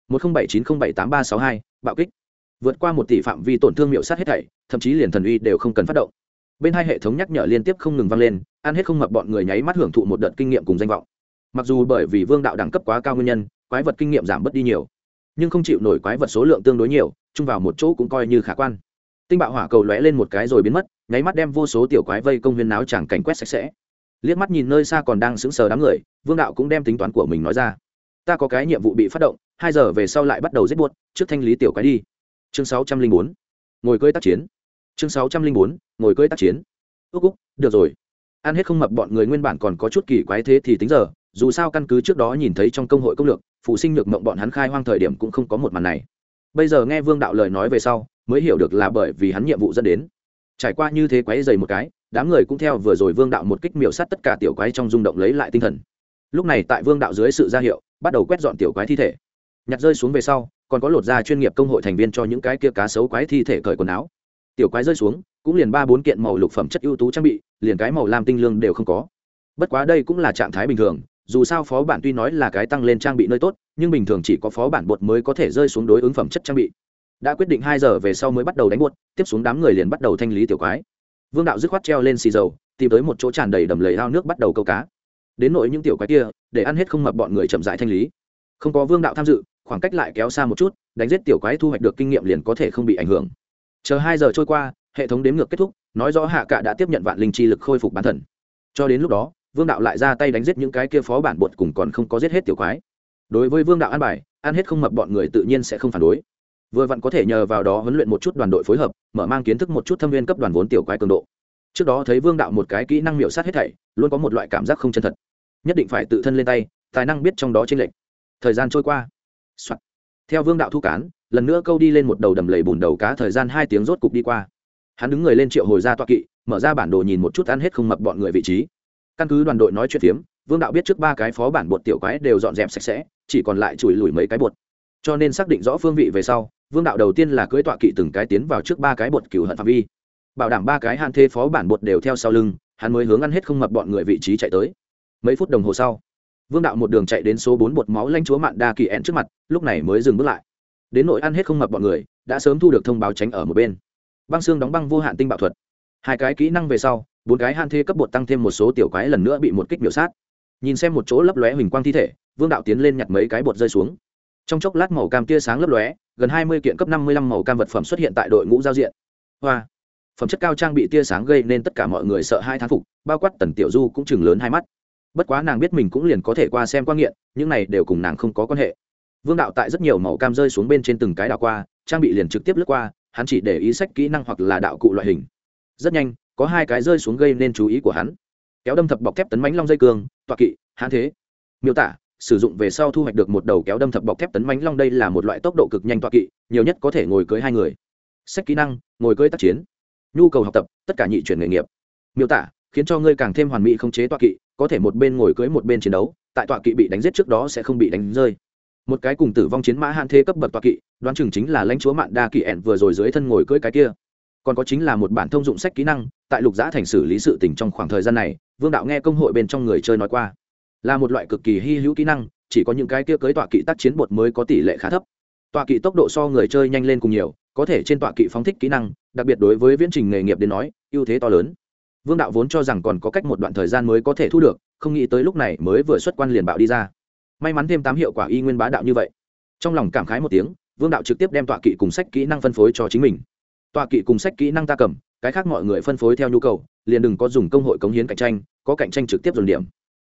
Một nghìn bảy chín không bảy tám ba sáu hai, bạo kích. Vượt qua một tỷ phạm vi tổn thương miệu sát hết thảy, thậm chí liền thần uy đều không cần phát động. Bên hai hệ thống nhắc nhở liên tiếp không ngừng vang lên, ăn hết không mập bọn người nháy mắt hưởng thụ một đợt kinh nghiệm cùng danh vọng. Mặc dù bởi vì vương đạo đẳng cấp quá cao nguyên nhân, quái vật kinh nghiệm giảm bớt đi nhiều, nhưng không chịu nổi quái vật số lượng tương đối nhiều, chung vào một chỗ cũng coi như khả quan. Tinh bạo hỏa cầu lóe lên một cái rồi biến mất, nháy mắt đem vô số tiểu quái vây công viên náo chẳng cảnh quét sạch sẽ liếc mắt nhìn nơi xa còn đang sững sờ đám người, vương đạo cũng đem tính toán của mình nói ra. Ta có cái nhiệm vụ bị phát động, hai giờ về sau lại bắt đầu giết buốt, trước thanh lý tiểu cái đi. Chương sáu trăm linh bốn, ngồi cơi tác chiến. Chương sáu trăm linh bốn, ngồi cơi tác chiến. Ước úc, được rồi. Ăn hết không mập bọn người nguyên bản còn có chút kỳ quái thế thì tính giờ, dù sao căn cứ trước đó nhìn thấy trong công hội công lược, phụ sinh nhược mộng bọn hắn khai hoang thời điểm cũng không có một màn này. Bây giờ nghe vương đạo lời nói về sau, mới hiểu được là bởi vì hắn nhiệm vụ dẫn đến. Trải qua như thế quái dày một cái đám người cũng theo vừa rồi vương đạo một kích miểu sát tất cả tiểu quái trong rung động lấy lại tinh thần. Lúc này tại vương đạo dưới sự ra hiệu, bắt đầu quét dọn tiểu quái thi thể. Nhặt rơi xuống về sau, còn có lột ra chuyên nghiệp công hội thành viên cho những cái kia cá sấu quái thi thể cởi quần áo. Tiểu quái rơi xuống, cũng liền ba bốn kiện màu lục phẩm chất ưu tú trang bị, liền cái màu lam tinh lương đều không có. Bất quá đây cũng là trạng thái bình thường, dù sao phó bản tuy nói là cái tăng lên trang bị nơi tốt, nhưng bình thường chỉ có phó bản bột mới có thể rơi xuống đối ứng phẩm chất trang bị. Đã quyết định hai giờ về sau mới bắt đầu đánh bột, tiếp xuống đám người liền bắt đầu thanh lý tiểu quái vương đạo dứt khoát treo lên xì dầu, tìm tới một chỗ tràn đầy đầm lầy ao nước bắt đầu câu cá. Đến nội những tiểu quái kia, để ăn hết không mập bọn người chậm dại thanh lý. Không có vương đạo tham dự, khoảng cách lại kéo xa một chút, đánh giết tiểu quái thu hoạch được kinh nghiệm liền có thể không bị ảnh hưởng. Chờ hai giờ trôi qua, hệ thống đếm ngược kết thúc, nói rõ hạ cạ đã tiếp nhận vạn linh chi lực khôi phục bản thần cho đến lúc đó, vương đạo lại ra tay đánh giết những cái kia phó bản bột cùng còn không có giết hết tiểu quái. Đối với vương đạo an bài, ăn hết không mập bọn người tự nhiên sẽ không phản đối vừa vặn có thể nhờ vào đó huấn luyện một chút đoàn đội phối hợp, mở mang kiến thức một chút thâm viên cấp đoàn vốn tiểu quái cường độ. Trước đó thấy vương đạo một cái kỹ năng miệu sát hết thảy, luôn có một loại cảm giác không chân thật. Nhất định phải tự thân lên tay, tài năng biết trong đó trên lệnh thời gian trôi qua、Soạn. theo vương đạo thu cán, lần nữa câu đi lên một đầu đầm lầy bùn đầu cá thời gian hai tiếng rốt cục đi qua. Hắn đứng người lên triệu hồi ra toa kỵ, mở ra bản đồ nhìn một chút ăn hết không mập bọn người vị trí. Căn cứ đoàn đội nói chuyện phiếm, vương đạo biết trước ba cái phó bản bột tiểu quái đều dọn dẹp sạch sẽ, chỉ còn lại chùi lùi mấy cái bột. Cho nên xác định rõ phương vị về sau vương đạo đầu tiên là cưỡi tọa kỵ từng cái tiến vào trước ba cái bột cửu hận phạm vi. Bảo đảm ba cái han thê phó bản bột đều theo sau lưng, hắn mới hướng ăn hết không mập bọn người vị trí chạy tới. Mấy phút đồng hồ sau, vương đạo một đường chạy đến số bốn bột máu lanh chúa mạn đa kỳ ẹn trước mặt, lúc này mới dừng bước lại. Đến nội ăn hết không mập bọn người, đã sớm thu được thông báo tránh ở một bên. Băng xương đóng băng vô hạn tinh bạo thuật. Hai cái kỹ năng về sau, bốn cái han thê cấp bột tăng thêm một số tiểu quái lần nữa bị một kích biểu sát. Nhìn xem một chỗ lấp lóe huỳnh quang thi thể, vương đạo tiến lên nhặt mấy cái bột rơi xuống. Trong chốc lát màu cam tia sáng lấp lóe gần hai mươi kiện cấp năm mươi lăm màu cam vật phẩm xuất hiện tại đội ngũ giao diện. Hoa. Phẩm chất cao trang bị tia sáng gây nên tất cả mọi người sợ hai thán phục, bao quát tần tiểu du cũng chừng lớn hai mắt. Bất quá nàng biết mình cũng liền có thể qua xem quan nghiện, những này đều cùng nàng không có quan hệ. Vương đạo tại rất nhiều màu cam rơi xuống bên trên từng cái đảo qua, trang bị liền trực tiếp lướt qua, hắn chỉ để ý sách kỹ năng hoặc là đạo cụ loại hình. Rất nhanh, có hai cái rơi xuống gây nên chú ý của hắn. Kéo đâm thập bọc thép tấn mánh long dây cường tọa kỵ, hãn thế. Miêu tả sử dụng về sau thu hoạch được một đầu kéo đâm thập bọc thép tấn mánh long đây là một loại tốc độ cực nhanh tọa kỵ, nhiều nhất có thể ngồi cưới hai người. Sách kỹ năng, ngồi cưới tác chiến. Nhu cầu học tập, tất cả nhị chuyển nghề nghiệp. Miêu tả, khiến cho ngươi càng thêm hoàn mỹ không chế tọa kỵ, có thể một bên ngồi cưới một bên chiến đấu, tại tọa kỵ bị đánh giết trước đó sẽ không bị đánh rơi. Một cái cùng tử vong chiến mã hạn thế cấp bậc tọa kỵ, đoán chừng chính là lãnh chúa mạn đa kỵ ẹn vừa rồi dưới thân ngồi cưới cái kia. Còn có chính là một bản thông dụng sách kỹ năng, tại lục giã thành xử lý sự tình trong khoảng thời gian này, vương đạo nghe công hội bên trong người chơi nói qua là một loại cực kỳ hy hữu kỹ năng, chỉ có những cái kia cưới tọa kỵ tác chiến bột mới có tỷ lệ khá thấp. Tọa kỵ tốc độ so người chơi nhanh lên cùng nhiều, có thể trên tọa kỵ phóng thích kỹ năng, đặc biệt đối với viễn trình nghề nghiệp đến nói, ưu thế to lớn. Vương đạo vốn cho rằng còn có cách một đoạn thời gian mới có thể thu được, không nghĩ tới lúc này mới vừa xuất quan liền bạo đi ra. May mắn thêm tám hiệu quả y nguyên bá đạo như vậy. Trong lòng cảm khái một tiếng, vương đạo trực tiếp đem tọa kỵ cùng sách kỹ năng phân phối cho chính mình. Tọa kỵ cùng sách kỹ năng ta cầm, cái khác mọi người phân phối theo nhu cầu, liền đừng có dùng công hội cống hiến cạnh tranh, có cạnh tranh trực tiếp dồn điểm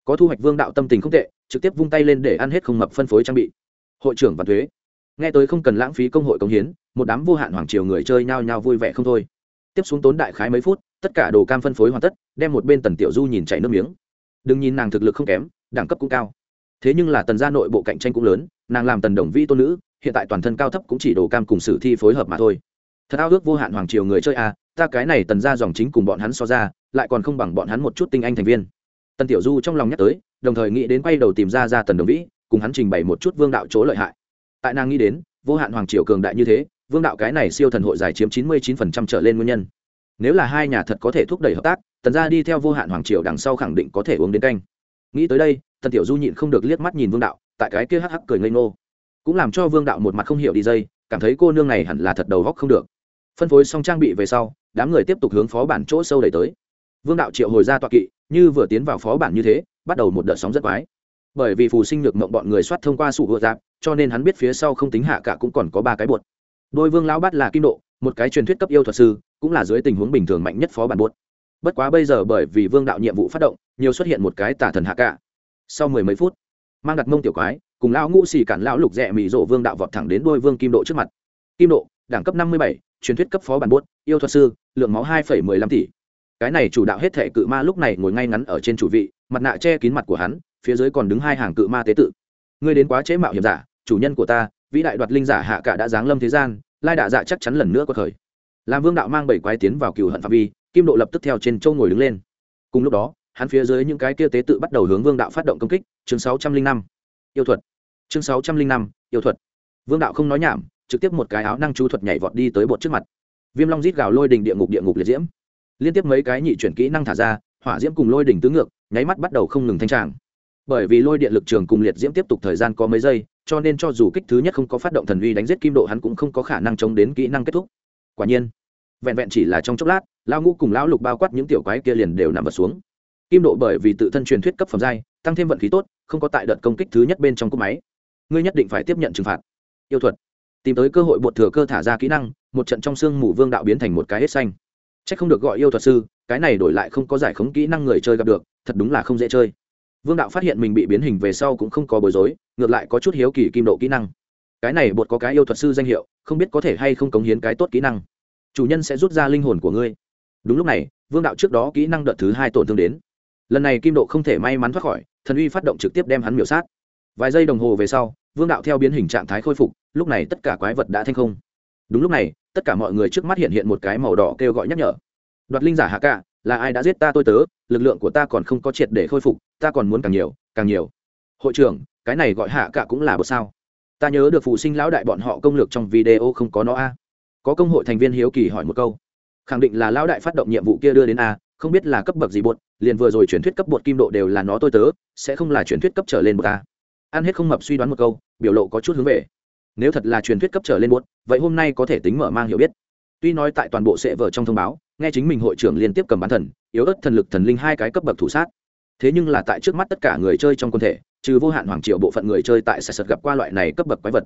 có thu hoạch vương đạo tâm tình không tệ, trực tiếp vung tay lên để ăn hết không mập phân phối trang bị. Hội trưởng và thuế. Nghe tới không cần lãng phí công hội công hiến, một đám vô hạn hoàng triều người chơi nhao nhao vui vẻ không thôi. Tiếp xuống tốn đại khái mấy phút, tất cả đồ cam phân phối hoàn tất, đem một bên tần tiểu du nhìn chảy nước miếng. Đừng nhìn nàng thực lực không kém, đẳng cấp cũng cao. Thế nhưng là tần gia nội bộ cạnh tranh cũng lớn, nàng làm tần đồng vi tôn nữ, hiện tại toàn thân cao thấp cũng chỉ đồ cam cùng sử thi phối hợp mà thôi. Thật ao ước vô hạn hoàng triều người chơi à ta cái này tần ra dòng chính cùng bọn hắn so ra, lại còn không bằng bọn hắn một chút tinh anh thành viên tần tiểu du trong lòng nhắc tới, đồng thời nghĩ đến quay đầu tìm ra ra tần đồng vĩ, cùng hắn trình bày một chút vương đạo chỗ lợi hại. Tại nàng nghĩ đến, vô hạn hoàng triều cường đại như thế, vương đạo cái này siêu thần hội giải chiếm chín mươi chín phần trăm trở lên nguyên nhân. Nếu là hai nhà thật có thể thúc đẩy hợp tác, tần ra đi theo vô hạn hoàng triều đằng sau khẳng định có thể uống đến canh. Nghĩ tới đây, tần tiểu du nhịn không được liếc mắt nhìn vương đạo, tại cái kia hắc hắc cười ngây ngô. Cũng làm cho vương đạo một mặt không hiểu đi dây, cảm thấy cô nương này hẳn là thật đầu góc không được. Phân phối xong trang bị về sau, đám người tiếp tục hướng phó bản chỗ sâu đẩy tới. Vương đạo triệu hồi ra tọa kỵ như vừa tiến vào phó bản như thế, bắt đầu một đợt sóng rất quái. Bởi vì phù sinh nhược mộng bọn người soát thông qua sủ vựa dạp, cho nên hắn biết phía sau không tính hạ cả cũng còn có ba cái bột. Đôi vương lão bắt là kim độ, một cái truyền thuyết cấp yêu thuật sư, cũng là dưới tình huống bình thường mạnh nhất phó bản bột. Bất quá bây giờ bởi vì vương đạo nhiệm vụ phát động, nhiều xuất hiện một cái tả thần hạ cả. Sau mười mấy phút, mang đặt mông tiểu quái, cùng lão ngũ xì cản lão lục rẽ mỹ rộ vương đạo vọt thẳng đến đôi vương kim độ trước mặt. Kim độ, đẳng cấp năm mươi bảy, truyền thuyết cấp phó bản bốt yêu thuật sư, lượng máu hai phẩy mười lăm tỷ cái này chủ đạo hết thể cự ma lúc này ngồi ngay ngắn ở trên chủ vị, mặt nạ che kín mặt của hắn, phía dưới còn đứng hai hàng cự ma tế tự. Ngươi đến quá chế mạo hiểm giả, chủ nhân của ta, vĩ đại đoạt linh giả hạ cả đã giáng lâm thế gian, lai đạ dạ chắc chắn lần nữa có khởi. Làm vương đạo mang bảy quái tiến vào cựu hận phạm vi, kim độ lập tức theo trên châu ngồi đứng lên. Cùng lúc đó, hắn phía dưới những cái kia tế tự bắt đầu hướng vương đạo phát động công kích, chương sáu trăm linh năm. Yêu thuật. Chương sáu trăm linh năm, yêu thuật. Vương đạo không nói nhảm, trực tiếp một cái áo năng chú thuật nhảy vọt đi tới bột trước mặt. Viêm long rít gào lôi đình địa ngục địa ngục liệt diễm liên tiếp mấy cái nhị chuyển kỹ năng thả ra, hỏa diễm cùng lôi đỉnh tứ ngược, nháy mắt bắt đầu không ngừng thanh tràng. Bởi vì lôi điện lực trường cùng liệt diễm tiếp tục thời gian có mấy giây, cho nên cho dù kích thứ nhất không có phát động thần uy đánh giết kim độ, hắn cũng không có khả năng chống đến kỹ năng kết thúc. Quả nhiên, vẹn vẹn chỉ là trong chốc lát lao ngũ cùng lão lục bao quát những tiểu quái kia liền đều nằm vật xuống. Kim độ bởi vì tự thân truyền thuyết cấp phẩm giai, tăng thêm vận khí tốt, không có tại đợt công kích thứ nhất bên trong cúp máy. Ngươi nhất định phải tiếp nhận trừng phạt. Yêu thuật. Tìm tới cơ hội bột thừa cơ thả ra kỹ năng, một trận trong xương mù vương đạo biến thành một cái hết xanh c h ắ c không được gọi yêu thuật sư, cái này đổi lại không có giải khống kỹ năng người chơi gặp được, thật đúng là không dễ chơi. Vương đạo phát hiện mình bị biến hình về sau cũng không có bối rối, ngược lại có chút hiếu kỳ kim độ kỹ năng. Cái này bột có cái yêu thuật sư danh hiệu, không biết có thể hay không cống hiến cái tốt kỹ năng. Chủ nhân sẽ rút ra linh hồn của ngươi. Đúng lúc này, vương đạo trước đó kỹ năng đợt thứ hai tổn thương đến. Lần này kim độ không thể may mắn thoát khỏi, thần uy phát động trực tiếp đem hắn miểu sát. Vài giây đồng hồ về sau, vương đạo theo biến hình trạng thái khôi phục, lúc này tất cả quái vật đã thanh không. Đúng lúc này tất cả mọi người trước mắt hiện hiện một cái màu đỏ kêu gọi nhắc nhở. Đoạt linh giả hạ cả là ai đã giết ta tôi tớ? Lực lượng của ta còn không có triệt để khôi phục, ta còn muốn càng nhiều càng nhiều. Hội trưởng, cái này gọi hạ cả cũng là bậc sao? Ta nhớ được phụ sinh lão đại bọn họ công lược trong video không có nó a. Có công hội thành viên hiếu kỳ hỏi một câu. Khẳng định là lão đại phát động nhiệm vụ kia đưa đến a, không biết là cấp bậc gì bột, liền vừa rồi truyền thuyết cấp bột kim độ đều là nó tôi tớ, sẽ không là truyền thuyết cấp trở lên bột ta ăn hết không mập suy đoán một câu, biểu lộ có chút hướng về nếu thật là truyền thuyết cấp trở lên bột vậy hôm nay có thể tính mở mang hiểu biết. Tuy nói tại toàn bộ sẽ vở trong thông báo, nghe chính mình hội trưởng liên tiếp cầm bán thần, yếu ớt thần lực thần linh hai cái cấp bậc thủ sát. Thế nhưng là tại trước mắt tất cả người chơi trong quân thể, trừ vô hạn hoàng triệu bộ phận người chơi tại sẽ sật gặp qua loại này cấp bậc quái vật.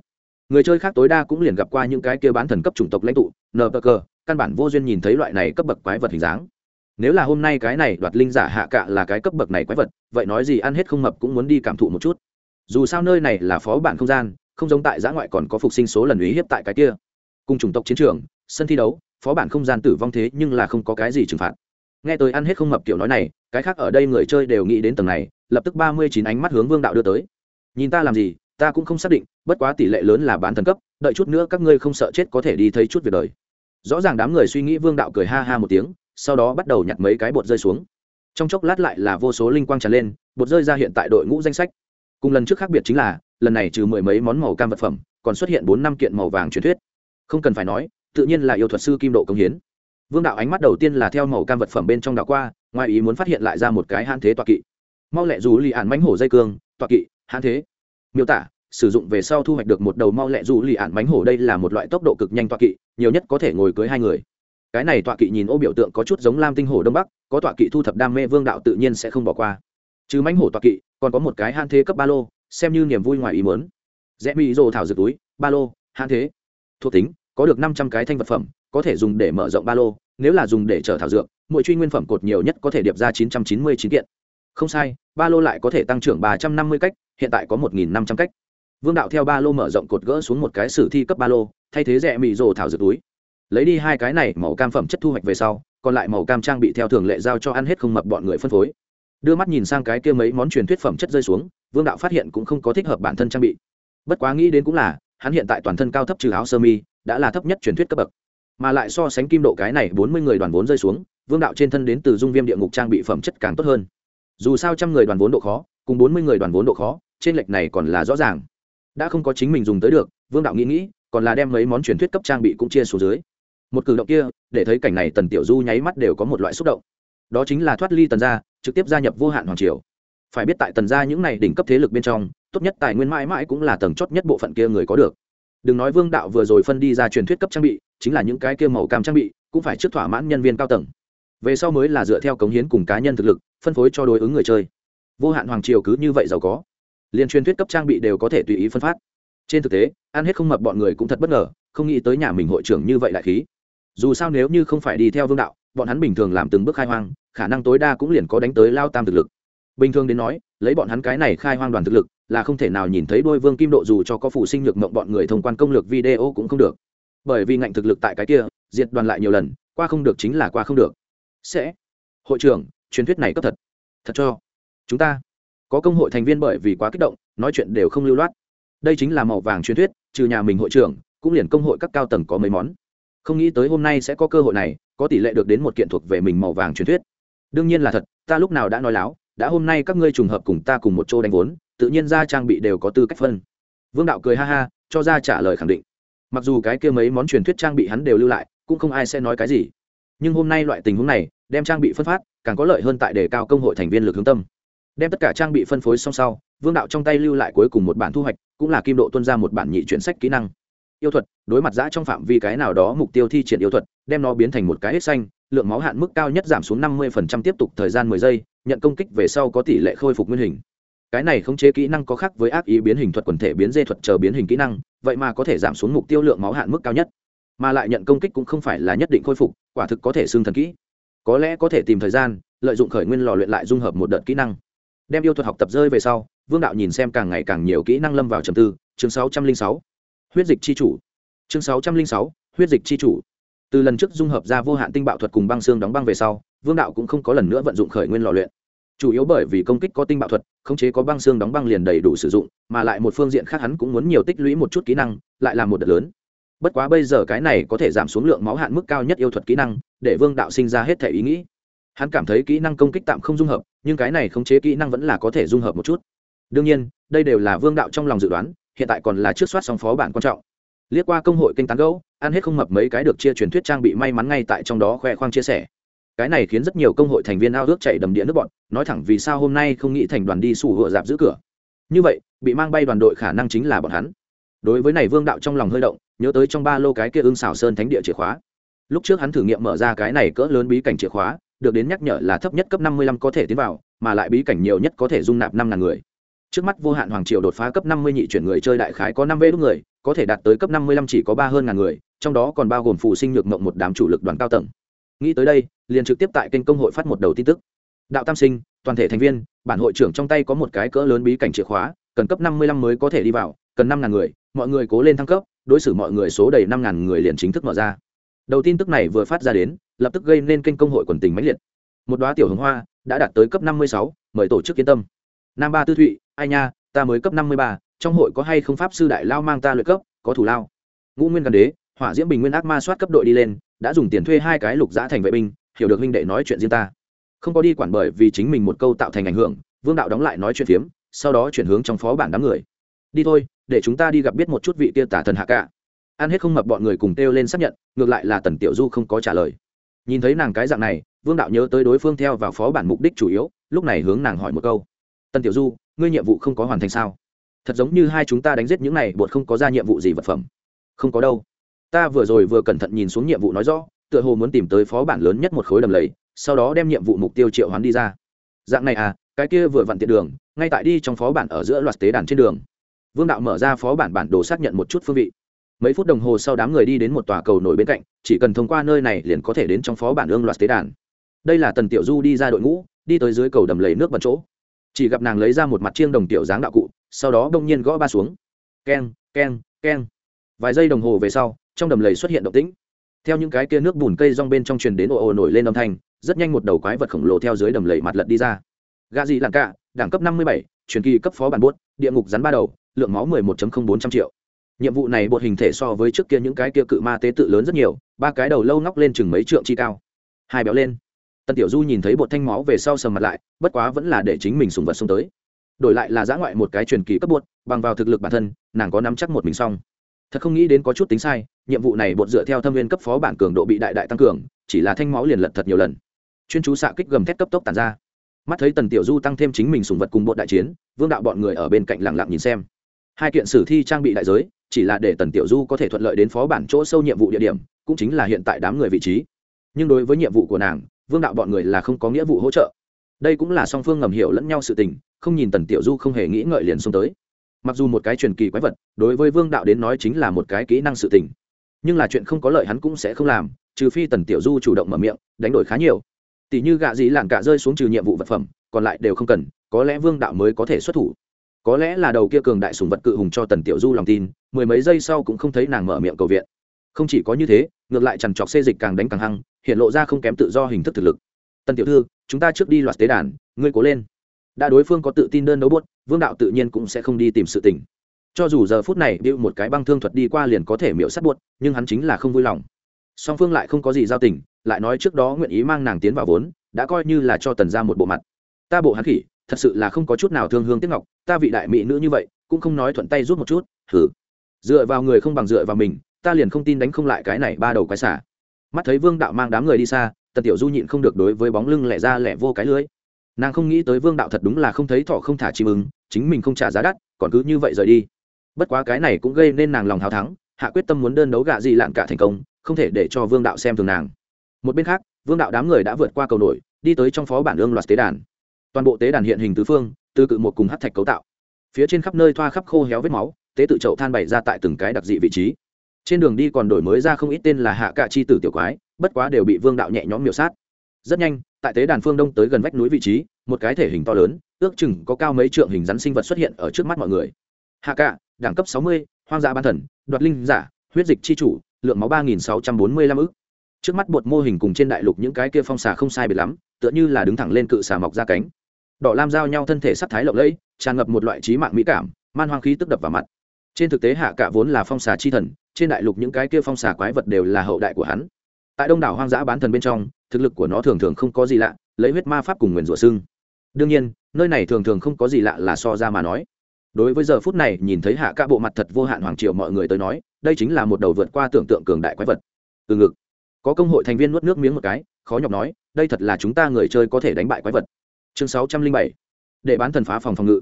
Người chơi khác tối đa cũng liền gặp qua những cái kia bán thần cấp chủng tộc lãnh tụ nờ cơ căn bản vô duyên nhìn thấy loại này cấp bậc quái vật hình dáng. Nếu là hôm nay cái này đoạt linh giả hạ cạ là cái cấp bậc này quái vật, vậy nói gì ăn hết không mập cũng muốn đi cảm thụ một chút. Dù sao nơi này là phó bản không gian không giống tại giã ngoại còn có phục sinh số lần uy hiếp tại cái kia. Cùng chủng tộc chiến trường, sân thi đấu, phó bản không gian tử vong thế nhưng là không có cái gì trừng phạt. Nghe tôi ăn hết không mập kiểu nói này, cái khác ở đây người chơi đều nghĩ đến tầng này, lập tức ba mươi chín ánh mắt hướng vương đạo đưa tới. Nhìn ta làm gì, ta cũng không xác định, bất quá tỷ lệ lớn là bán thần cấp, đợi chút nữa các ngươi không sợ chết có thể đi thấy chút việc đời. Rõ ràng đám người suy nghĩ vương đạo cười ha ha một tiếng, sau đó bắt đầu nhặt mấy cái bột rơi xuống. Trong chốc lát lại là vô số linh quang tràn lên, bột rơi ra hiện tại đội ngũ danh sách cùng lần trước khác biệt chính là, lần này trừ mười mấy món màu cam vật phẩm, còn xuất hiện bốn năm kiện màu vàng truyền thuyết. Không cần phải nói, tự nhiên là yêu thuật sư kim độ công hiến. Vương đạo ánh mắt đầu tiên là theo màu cam vật phẩm bên trong đạo qua, ngoài ý muốn phát hiện lại ra một cái hạn thế tọa kỵ. Mau lẹ dù lì ạn mánh hổ dây cương, tọa kỵ hạn thế. Miêu tả, sử dụng về sau thu hoạch được một đầu mau lẹ dù lì ạn mánh hổ đây là một loại tốc độ cực nhanh tọa kỵ, nhiều nhất có thể ngồi cưới hai người. Cái này tọa kỵ nhìn ô biểu tượng có chút giống lam tinh hổ đông bắc, có tọa kỵ thu thập đam mê vương đạo tự nhiên sẽ không bỏ qua chứ mánh hổ toạc kỵ, còn có một cái han thế cấp ba lô, xem như niềm vui ngoài ý mớn rẽ mỹ rồ thảo dược túi, ba lô han thế. Thuộc tính, có được năm trăm cái thanh vật phẩm, có thể dùng để mở rộng ba lô, nếu là dùng để chở thảo dược, mỗi truy nguyên phẩm cột nhiều nhất có thể điệp ra chín trăm chín mươi chín kiện. Không sai, ba lô lại có thể tăng trưởng ba trăm năm mươi cách, hiện tại có một nghìn năm trăm cách. Vương đạo theo ba lô mở rộng cột gỡ xuống một cái sử thi cấp ba lô, thay thế rẽ mỹ rồ thảo dược túi. Lấy đi hai cái này màu cam phẩm chất thu hoạch về sau, còn lại màu cam trang bị theo thường lệ giao cho ăn hết không mập bọn người phân phối đưa mắt nhìn sang cái kia mấy món truyền thuyết phẩm chất rơi xuống, vương đạo phát hiện cũng không có thích hợp bản thân trang bị. Bất quá nghĩ đến cũng là, hắn hiện tại toàn thân cao thấp trừ áo sơ mi, đã là thấp nhất truyền thuyết cấp bậc. Mà lại so sánh kim độ cái này bốn mươi người đoàn vốn rơi xuống, vương đạo trên thân đến từ dung viêm địa ngục trang bị phẩm chất càng tốt hơn. Dù sao trăm người đoàn vốn độ khó, cùng bốn mươi người đoàn vốn độ khó, trên lệch này còn là rõ ràng. Đã không có chính mình dùng tới được, vương đạo nghĩ nghĩ, còn là đem mấy món truyền thuyết cấp trang bị cũng chia xuống dưới. Một cử động kia, để thấy cảnh này tần tiểu du nháy mắt đều có một loại xúc động. Đó chính là thoát ly tần gia trực tiếp gia nhập vô hạn hoàng triều. Phải biết tại tần gia những này đỉnh cấp thế lực bên trong, tốt nhất tài nguyên mãi mãi cũng là tầng chót nhất bộ phận kia người có được. Đừng nói vương đạo vừa rồi phân đi ra truyền thuyết cấp trang bị, chính là những cái kia màu cam trang bị, cũng phải trước thỏa mãn nhân viên cao tầng. Về sau mới là dựa theo cống hiến cùng cá nhân thực lực, phân phối cho đối ứng người chơi. Vô hạn hoàng triều cứ như vậy giàu có. Liên truyền thuyết cấp trang bị đều có thể tùy ý phân phát. Trên thực tế, ăn hết không mập bọn người cũng thật bất ngờ, không nghĩ tới nhà mình hội trưởng như vậy đại khí. Dù sao nếu như không phải đi theo vương đạo bọn hắn bình thường làm từng bước khai hoang, khả năng tối đa cũng liền có đánh tới lao tam thực lực. Bình thường đến nói, lấy bọn hắn cái này khai hoang đoàn thực lực, là không thể nào nhìn thấy đôi vương kim độ dù cho có phụ sinh nhược mộng bọn người thông quan công lược video cũng không được. Bởi vì ngạnh thực lực tại cái kia, diệt đoàn lại nhiều lần, qua không được chính là qua không được. Sẽ. Hội trưởng, truyền thuyết này cấp thật. Thật cho. Chúng ta. Có công hội thành viên bởi vì quá kích động, nói chuyện đều không lưu loát. Đây chính là màu vàng truyền thuyết, trừ nhà mình hội trưởng, cũng liền công hội các cao tầng có mấy món. Không nghĩ tới hôm nay sẽ có cơ hội này có tỷ lệ được đến một kiện thuộc về mình màu vàng truyền thuyết. Đương nhiên là thật, ta lúc nào đã nói láo, đã hôm nay các ngươi trùng hợp cùng ta cùng một chỗ đánh vốn, tự nhiên ra trang bị đều có tư cách phân. Vương đạo cười ha ha, cho ra trả lời khẳng định. Mặc dù cái kia mấy món truyền thuyết trang bị hắn đều lưu lại, cũng không ai sẽ nói cái gì. Nhưng hôm nay loại tình huống này, đem trang bị phân phát, càng có lợi hơn tại đề cao công hội thành viên lực hướng tâm. Đem tất cả trang bị phân phối xong sau, vương đạo trong tay lưu lại cuối cùng một bản thu hoạch, cũng là kim độ tuân ra một bản nhị chuyển sách kỹ năng yêu thuật, đối mặt giã trong phạm vi cái nào đó mục tiêu thi triển yêu thuật, đem nó biến thành một cái hết xanh, lượng máu hạn mức cao nhất giảm xuống năm mươi tiếp tục thời gian mười giây, nhận công kích về sau có tỷ lệ khôi phục nguyên hình. Cái này khống chế kỹ năng có khác với ác ý biến hình thuật quần thể biến dê thuật chờ biến hình kỹ năng, vậy mà có thể giảm xuống mục tiêu lượng máu hạn mức cao nhất. Mà lại nhận công kích cũng không phải là nhất định khôi phục, quả thực có thể xương thần kỹ. Có lẽ có thể tìm thời gian, lợi dụng khởi nguyên lò luyện lại dung hợp một đợt kỹ năng. Đem yêu thuật học tập rơi về sau, vương đạo nhìn xem càng ngày càng nhiều kỹ năng lâm vào trầm tư, chương sáu trăm linh sáu huyết dịch chi chủ. Chương sáu trăm linh sáu, huyết dịch chi chủ. Từ lần trước dung hợp ra vô hạn tinh bạo thuật cùng băng xương đóng băng về sau, vương đạo cũng không có lần nữa vận dụng khởi nguyên lò luyện. Chủ yếu bởi vì công kích có tinh bạo thuật, khống chế có băng xương đóng băng liền đầy đủ sử dụng, mà lại một phương diện khác hắn cũng muốn nhiều tích lũy một chút kỹ năng, lại là một đợt lớn. Bất quá bây giờ cái này có thể giảm xuống lượng máu hạn mức cao nhất yêu thuật kỹ năng, để vương đạo sinh ra hết thể ý nghĩ. Hắn cảm thấy kỹ năng công kích tạm không dung hợp, nhưng cái này khống chế kỹ năng vẫn là có thể dung hợp một chút. Đương nhiên, đây đều là vương đạo trong lòng dự đoán hiện tại còn là trước soát song phó bản quan trọng. Liếc qua công hội kênh tán gấu ăn hết không mập mấy cái được chia truyền thuyết trang bị may mắn ngay tại trong đó khoe khoang chia sẻ. Cái này khiến rất nhiều công hội thành viên ao ước chạy đầm địa nước bọn, nói thẳng vì sao hôm nay không nghĩ thành đoàn đi sủ hựa dạp giữ cửa. Như vậy, bị mang bay đoàn đội khả năng chính là bọn hắn. Đối với này vương đạo trong lòng hơi động, nhớ tới trong ba lô cái kia ưng xảo sơn thánh địa chìa khóa. Lúc trước hắn thử nghiệm mở ra cái này cỡ lớn bí cảnh chìa khóa, được đến nhắc nhở là thấp nhất cấp năm mươi lăm có thể tiến vào, mà lại bí cảnh nhiều nhất có thể dung nạp năm ngàn người trước mắt vô hạn hoàng triều đột phá cấp năm mươi nhị chuyển người chơi đại khái có năm vê đúc người, có thể đạt tới cấp năm mươi lăm chỉ có ba hơn ngàn người, trong đó còn bao gồm phụ sinh nhược mộng một đám chủ lực đoàn cao tầng. Nghĩ tới đây, liền trực tiếp tại kênh công hội phát một đầu tin tức. Đạo tam sinh, toàn thể thành viên, bản hội trưởng trong tay có một cái cỡ lớn bí cảnh chìa khóa, cần cấp năm mươi lăm mới có thể đi vào, cần năm ngàn người, mọi người cố lên thăng cấp, đối xử mọi người số đầy năm ngàn người liền chính thức mở ra. Đầu tin tức này vừa phát ra đến, lập tức gây nên kênh công hội quần tình mãnh liệt. Một đoá tiểu hồng hoa đã đạt tới cấp năm mươi sáu, mời tổ chức yên tâm nam ba tư thụy, ai nha, ta mới cấp năm mươi ba, trong hội có hay không pháp sư đại lao mang ta luyện cấp, có thủ lao. Ngũ nguyên gần đế, hỏa diễm bình nguyên ác ma soát cấp đội đi lên, đã dùng tiền thuê hai cái lục giã thành vệ binh, hiểu được huynh đệ nói chuyện riêng ta. Không có đi quản bởi vì chính mình một câu tạo thành ảnh hưởng, vương đạo đóng lại nói chuyện phiếm, sau đó chuyển hướng trong phó bản đám người. Đi thôi, để chúng ta đi gặp biết một chút vị tia tả thần hạ cả. Ăn hết không mập bọn người cùng kêu lên xác nhận, ngược lại là tần tiểu du không có trả lời. Nhìn thấy nàng cái dạng này, vương đạo nhớ tới đối phương theo vào phó bản mục đích chủ yếu, lúc này hướng nàng hỏi một câu tần tiểu du, ngươi nhiệm vụ không có hoàn thành sao? Thật giống như hai chúng ta đánh giết những này, bột không có ra nhiệm vụ gì vật phẩm. Không có đâu. Ta vừa rồi vừa cẩn thận nhìn xuống nhiệm vụ nói rõ, tựa hồ muốn tìm tới phó bản lớn nhất một khối đầm lầy, sau đó đem nhiệm vụ mục tiêu triệu hoán đi ra. Dạng này à cái kia vừa vặn tiện đường, ngay tại đi trong phó bản ở giữa loạt tế đàn trên đường. Vương đạo mở ra phó bản bản đồ xác nhận một chút phương vị. Mấy phút đồng hồ sau đám người đi đến một tòa cầu nổi bên cạnh, chỉ cần thông qua nơi này liền có thể đến trong phó bản ương loạt tế đàn. Đây là tần tiểu du đi ra đội ngũ, đi tới dưới cầu đầm lầy nước bẩn chỗ chỉ gặp nàng lấy ra một mặt chiêng đồng tiểu dáng đạo cụ, sau đó đông nhiên gõ ba xuống. Keng keng keng. Vài giây đồng hồ về sau, trong đầm lầy xuất hiện động tĩnh. Theo những cái kia nước bùn cây rong bên trong truyền đến ồ ồ nổi lên âm thanh, rất nhanh một đầu quái vật khổng lồ theo dưới đầm lầy mặt lật đi ra. Gà dị làng cạ đẳng cấp năm mươi bảy, truyền kỳ cấp phó bản buốt, địa ngục rắn ba đầu, lượng máu mười một bốn trăm triệu. Nhiệm vụ này bột hình thể so với trước kia những cái kia cự ma tế tự lớn rất nhiều, ba cái đầu lâu ngóc lên chừng mấy trượng chi cao. Hai béo lên tần tiểu du nhìn thấy bột thanh máu về sau sầm mặt lại, bất quá vẫn là để chính mình sùng vật xông tới. Đổi lại là giã ngoại một cái truyền kỳ cấp bột, bằng vào thực lực bản thân, nàng có nắm chắc một mình xong. Thật không nghĩ đến có chút tính sai, nhiệm vụ này bột dựa theo thâm viên cấp phó bản cường độ bị đại đại tăng cường, chỉ là thanh máu liền lật thật nhiều lần. Chuyên chú xạ kích gầm thét cấp tốc tàn ra. Mắt thấy tần tiểu du tăng thêm chính mình sùng vật cùng bột đại chiến, vương đạo bọn người ở bên cạnh lặng lặng nhìn xem. Hai kiện sử thi trang bị đại giới, chỉ là để tần tiểu du có thể thuận lợi đến phó bản chỗ sâu nhiệm vụ địa điểm, cũng chính là hiện tại đám người vị trí. Nhưng đối với nhiệm vụ của nàng vương đạo bọn người là không có nghĩa vụ hỗ trợ. Đây cũng là song phương ngầm hiểu lẫn nhau sự tình, không nhìn tần tiểu du không hề nghĩ ngợi liền xông tới. Mặc dù một cái truyền kỳ quái vật, đối với vương đạo đến nói chính là một cái kỹ năng sự tình. Nhưng là chuyện không có lợi hắn cũng sẽ không làm, trừ phi tần tiểu du chủ động mở miệng, đánh đổi khá nhiều. Tỷ như gạ dĩ lạng cả rơi xuống trừ nhiệm vụ vật phẩm, còn lại đều không cần, có lẽ vương đạo mới có thể xuất thủ. Có lẽ là đầu kia cường đại sùng vật cự hùng cho tần tiểu du lòng tin, mười mấy giây sau cũng không thấy nàng mở miệng cầu viện không chỉ có như thế, ngược lại chằn trọc xê dịch càng đánh càng hăng, hiện lộ ra không kém tự do hình thức thực lực. Tân tiểu thư, chúng ta trước đi loạt tế đàn, ngươi cố lên. Đã đối phương có tự tin đơn đấu bốt vương đạo tự nhiên cũng sẽ không đi tìm sự tình. Cho dù giờ phút này điệu một cái băng thương thuật đi qua liền có thể miễu sát buốt nhưng hắn chính là không vui lòng. Song phương lại không có gì giao tình, lại nói trước đó nguyện ý mang nàng tiến vào vốn, đã coi như là cho tần ra một bộ mặt. Ta bộ hắn khỉ, thật sự là không có chút nào thương hương tiếc ngọc, ta vị đại mỹ nữ như vậy, cũng không nói thuận tay rút một chút thử dựa vào người không bằng dựa vào mình ta liền không tin đánh không lại cái này ba đầu quái xả mắt thấy vương đạo mang đám người đi xa, tần tiểu du nhịn không được đối với bóng lưng lẻ ra lẻ vô cái lưới. Nàng không nghĩ tới vương đạo thật đúng là không thấy thọ không thả chim ứng chính mình không trả giá đắt, còn cứ như vậy rời đi. Bất quá cái này cũng gây nên nàng lòng hào thắng, hạ quyết tâm muốn đơn đấu gạ gì lạn cả thành công, không thể để cho vương đạo xem thường nàng. Một bên khác, vương đạo đám người đã vượt qua cầu nổi, đi tới trong phó bản ương loạt tế đàn. Toàn bộ tế đàn hiện hình tứ phương từ cự một cùng hát thạch cấu tạo. Phía trên khắp nơi thoa khắp khô héo vết máu, tế tự chậu than bày ra tại từng cái đặc dị vị trí trên đường đi còn đổi mới ra không ít tên là hạ cạ chi tử tiểu quái, bất quá đều bị vương đạo nhẹ nhõm miểu sát. Rất nhanh, tại tế đàn phương đông tới gần vách núi vị trí, một cái thể hình to lớn, ước chừng có cao mấy trượng hình rắn sinh vật xuất hiện ở trước mắt mọi người. Hạ cạ, đẳng cấp sáu mươi, hoang dã ban thần, đoạt linh giả, huyết dịch chi chủ, lượng máu ba nghìn sáu trăm bốn mươi lăm ức. Trước mắt bột mô hình cùng trên đại lục những cái kia phong xà không sai biệt lắm, tựa như là đứng thẳng lên cự xà mọc ra cánh. Đỏ lam giao nhau thân thể sắc thái lộng lẫy, tràn ngập một loại trí mạng mỹ cảm, man hoang khí tức đập vào mặt. Trên thực tế hạ cạ vốn là phong xà chi thần trên đại lục những cái kia phong xà quái vật đều là hậu đại của hắn. Tại đông đảo hoang dã bán thần bên trong, thực lực của nó thường thường không có gì lạ, lấy huyết ma pháp cùng nguyền rủa xưng. Đương nhiên, nơi này thường thường không có gì lạ là so ra mà nói. Đối với giờ phút này, nhìn thấy hạ cả bộ mặt thật vô hạn hoàng triều mọi người tới nói, đây chính là một đầu vượt qua tưởng tượng cường đại quái vật. Từ ngực, có công hội thành viên nuốt nước miếng một cái, khó nhọc nói, đây thật là chúng ta người chơi có thể đánh bại quái vật. Chương sáu trăm linh bảy, để bán thần phá phòng phòng ngự.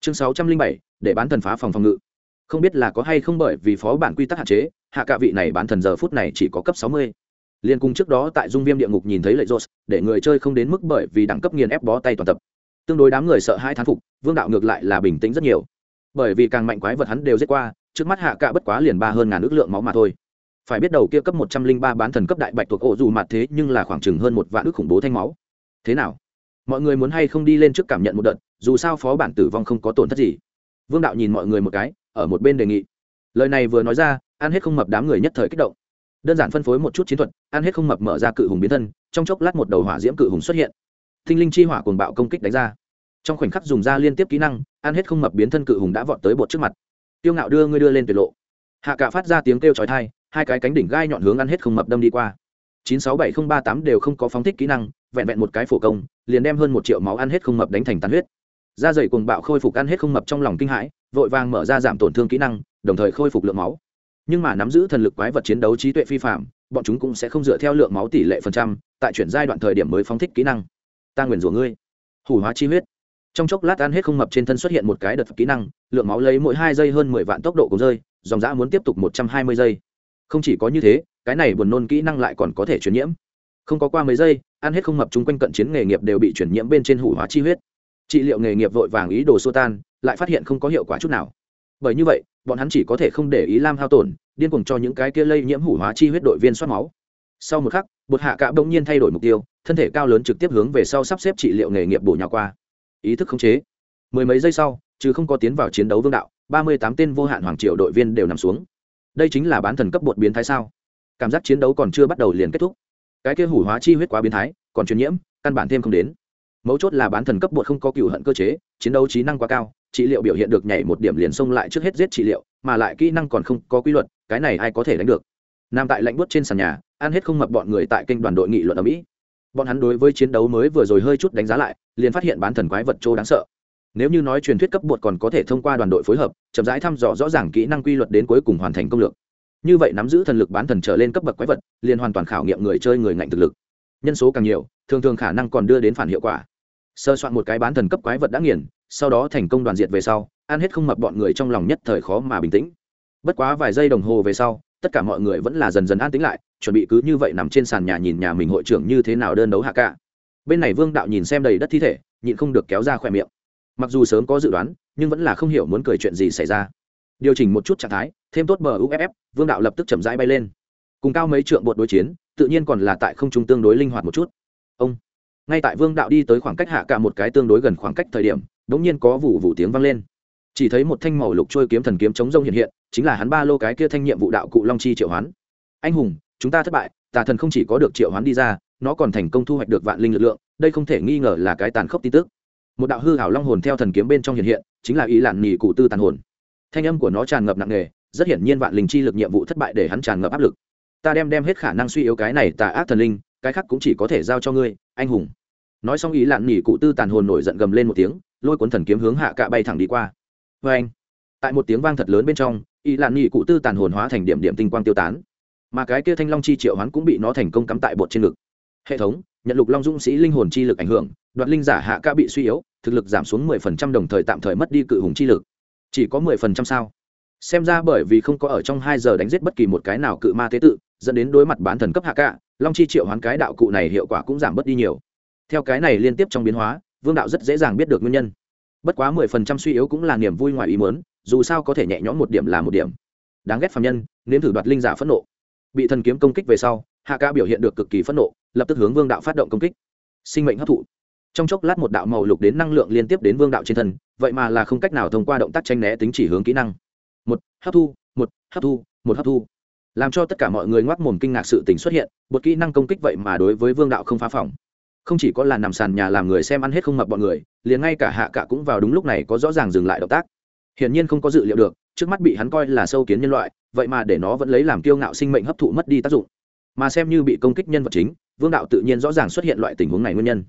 Chương sáu trăm linh bảy, để bán thần phá phòng phòng ngự không biết là có hay không bởi vì phó bản quy tắc hạn chế, hạ cả vị này bán thần giờ phút này chỉ có cấp sáu mươi. Liên cung trước đó tại dung viêm địa ngục nhìn thấy lệ rột để người chơi không đến mức bởi vì đẳng cấp nghiền ép bó tay toàn tập. Tương đối đám người sợ hai thán phục, vương đạo ngược lại là bình tĩnh rất nhiều. Bởi vì càng mạnh quái vật hắn đều giết qua, trước mắt hạ cả bất quá liền ba hơn ngàn ước lượng máu mà thôi. Phải biết đầu kia cấp một trăm linh ba bán thần cấp đại bạch thuộc ổ dù mặt thế nhưng là khoảng chừng hơn một vạn ước khủng bố thanh máu. Thế nào? Mọi người muốn hay không đi lên trước cảm nhận một đợt, dù sao phó bản tử vong không có tổn thất gì. Vương đạo nhìn mọi người một cái ở một bên đề nghị. Lời này vừa nói ra ăn hết không mập đám người nhất thời kích động. Đơn giản phân phối một chút chiến thuật ăn hết không mập mở ra cự hùng biến thân, trong chốc lát một đầu hỏa diễm cự hùng xuất hiện. Thinh linh chi hỏa cuồng bạo công kích đánh ra. Trong khoảnh khắc dùng ra liên tiếp kỹ năng ăn hết không mập biến thân cự hùng đã vọt tới bột trước mặt. Tiêu ngạo đưa ngươi đưa lên tuyệt lộ. Hạ cả phát ra tiếng kêu chói thai hai cái cánh đỉnh gai nhọn hướng ăn hết không mập đâm đi qua. chín sáu bảy không ba tám đều không có phóng thích kỹ năng, vẹn vẹn một cái phổ công, liền đem hơn một triệu máu ăn hết không mập đánh thành tàn huyết. Da dày cuồng bạo khôi phục ăn hết không mập trong lòng kinh hãi vội vàng mở ra giảm tổn thương kỹ năng, đồng thời khôi phục lượng máu. Nhưng mà nắm giữ thần lực quái vật chiến đấu trí tuệ phi phạm, bọn chúng cũng sẽ không dựa theo lượng máu tỷ lệ phần trăm, tại chuyển giai đoạn thời điểm mới phóng thích kỹ năng. Ta nguyền rủa ngươi. Hủ hóa chi huyết. Trong chốc lát ăn hết không mập trên thân xuất hiện một cái đợt kỹ năng, lượng máu lấy mỗi hai giây hơn mười vạn tốc độ cùng rơi, dòng dã muốn tiếp tục một trăm hai mươi giây. Không chỉ có như thế, cái này buồn nôn kỹ năng lại còn có thể truyền nhiễm. Không có qua mấy giây, ăn hết không mập chung quanh cận chiến nghề nghiệp đều bị chuyển nhiễm bên trên hủ hóa chi huyết. Trị liệu nghề nghiệp vội vàng ý đồ xô tan lại phát hiện không có hiệu quả chút nào. Bởi như vậy, bọn hắn chỉ có thể không để ý lam hao tổn, điên cuồng cho những cái kia lây nhiễm hủ hóa chi huyết đội viên soát máu. Sau một khắc, bột hạ cạ bỗng nhiên thay đổi mục tiêu, thân thể cao lớn trực tiếp hướng về sau sắp xếp trị liệu nghề nghiệp bổ nhào qua. Ý thức khống chế. Mười mấy giây sau, chứ không có tiến vào chiến đấu vương đạo, ba mươi tám tên vô hạn hoàng triệu đội viên đều nằm xuống. Đây chính là bán thần cấp bột biến thái sao? Cảm giác chiến đấu còn chưa bắt đầu liền kết thúc. Cái kia hủ hóa chi huyết quá biến thái, còn truyền nhiễm, căn bản thêm không đến mấu chốt là bán thần cấp bột không có cựu hận cơ chế, chiến đấu trí năng quá cao, trị liệu biểu hiện được nhảy một điểm liền xông lại trước hết giết trị liệu, mà lại kỹ năng còn không có quy luật, cái này ai có thể đánh được? Nằm tại lạnh buốt trên sàn nhà, ăn hết không mập bọn người tại kênh đoàn đội nghị luận ở mỹ. Bọn hắn đối với chiến đấu mới vừa rồi hơi chút đánh giá lại, liền phát hiện bán thần quái vật chỗ đáng sợ. Nếu như nói truyền thuyết cấp bột còn có thể thông qua đoàn đội phối hợp, chậm rãi thăm dò rõ ràng kỹ năng quy luật đến cuối cùng hoàn thành công lược. Như vậy nắm giữ thần lực bán thần trở lên cấp bậc quái vật, liền hoàn toàn khảo nghiệm người chơi người ngạnh thực lực. Nhân số càng nhiều, thường thường khả năng còn đưa đến phản hiệu quả sơ soạn một cái bán thần cấp quái vật đã nghiền, sau đó thành công đoàn diệt về sau, ăn hết không mập bọn người trong lòng nhất thời khó mà bình tĩnh. Bất quá vài giây đồng hồ về sau, tất cả mọi người vẫn là dần dần an tĩnh lại, chuẩn bị cứ như vậy nằm trên sàn nhà nhìn nhà mình hội trưởng như thế nào đơn đấu hạ cả. Bên này vương đạo nhìn xem đầy đất thi thể, nhịn không được kéo ra khỏe miệng. Mặc dù sớm có dự đoán, nhưng vẫn là không hiểu muốn cười chuyện gì xảy ra. Điều chỉnh một chút trạng thái, thêm tốt bờ uff vương đạo lập tức chậm rãi bay lên. Cùng cao mấy trượng bột đối chiến, tự nhiên còn là tại không trung tương đối linh hoạt một chút. Ông ngay tại vương đạo đi tới khoảng cách hạ cả một cái tương đối gần khoảng cách thời điểm đ ỗ n g nhiên có vụ vụ tiếng vang lên. Chỉ thấy một thanh màu lục trôi kiếm thần kiếm chống rông hiện hiện, chính là hắn ba lô cái kia thanh nhiệm vụ đạo cụ long chi triệu hoán. Anh hùng, chúng ta thất bại, tà thần không chỉ có được triệu hoán đi ra, nó còn thành công thu hoạch được vạn linh lực lượng, đây không thể nghi ngờ là cái tàn khốc tin tức. Một đạo hư hảo long hồn theo thần kiếm bên trong hiện hiện, chính là ý lạn nhì cụ tư tàn hồn. Thanh âm của nó tràn ngập nặng nề, rất hiển nhiên vạn linh chi lực nhiệm vụ thất bại để hắn tràn ngập áp lực. Ta đem đem hết khả năng suy yếu cái này tà ác thần linh cái khác cũng chỉ có thể giao cho ngươi, anh hùng. Nói xong ý lạn nhỉ cụ tư tàn hồn nổi giận gầm lên một tiếng, lôi cuốn thần kiếm hướng hạ cạ bay thẳng đi qua. Vê anh, tại một tiếng vang thật lớn bên trong, ý lạn nhỉ cụ tư tàn hồn hóa thành điểm điểm tinh quang tiêu tán. Mà cái kia thanh long chi triệu hoán cũng bị nó thành công cắm tại bột trên ngực. Hệ thống, nhận lục long dũng sĩ linh hồn chi lực ảnh hưởng, đoạt linh giả hạ ca bị suy yếu, thực lực giảm xuống mười phần trăm đồng thời tạm thời mất đi cự hùng chi lực. Chỉ có mười phần trăm sao? Xem ra bởi vì không có ở trong hai giờ đánh giết bất kỳ một cái nào cự ma tế tự dẫn đến đối mặt bán thần cấp hạ cạ, long chi triệu hoán cái đạo cụ này hiệu quả cũng giảm bớt đi nhiều. Theo cái này liên tiếp trong biến hóa, vương đạo rất dễ dàng biết được nguyên nhân. Bất quá mười phần trăm suy yếu cũng là niềm vui ngoài ý muốn, dù sao có thể nhẹ nhõm một điểm là một điểm. Đáng ghét phạm nhân, nếm thử đoạt linh giả phẫn nộ. Bị thần kiếm công kích về sau, hạ ca biểu hiện được cực kỳ phẫn nộ, lập tức hướng vương đạo phát động công kích. Sinh mệnh hấp thụ. Trong chốc lát một đạo màu lục đến năng lượng liên tiếp đến vương đạo trên thân, vậy mà là không cách nào thông qua động tác tranh né tính chỉ hướng kỹ năng. Một, hấp thu, một, hấp thu, một, hấp thu làm cho tất cả mọi người ngoác mồm kinh ngạc sự tình xuất hiện, một kỹ năng công kích vậy mà đối với vương đạo không phá phòng. Không chỉ có là nằm sàn nhà làm người xem ăn hết không mập bọn người, liền ngay cả hạ cả cũng vào đúng lúc này có rõ ràng dừng lại động tác. Hiển nhiên không có dự liệu được, trước mắt bị hắn coi là sâu kiến nhân loại, vậy mà để nó vẫn lấy làm kiêu ngạo sinh mệnh hấp thụ mất đi tác dụng. Mà xem như bị công kích nhân vật chính, vương đạo tự nhiên rõ ràng xuất hiện loại tình huống này nguyên nhân.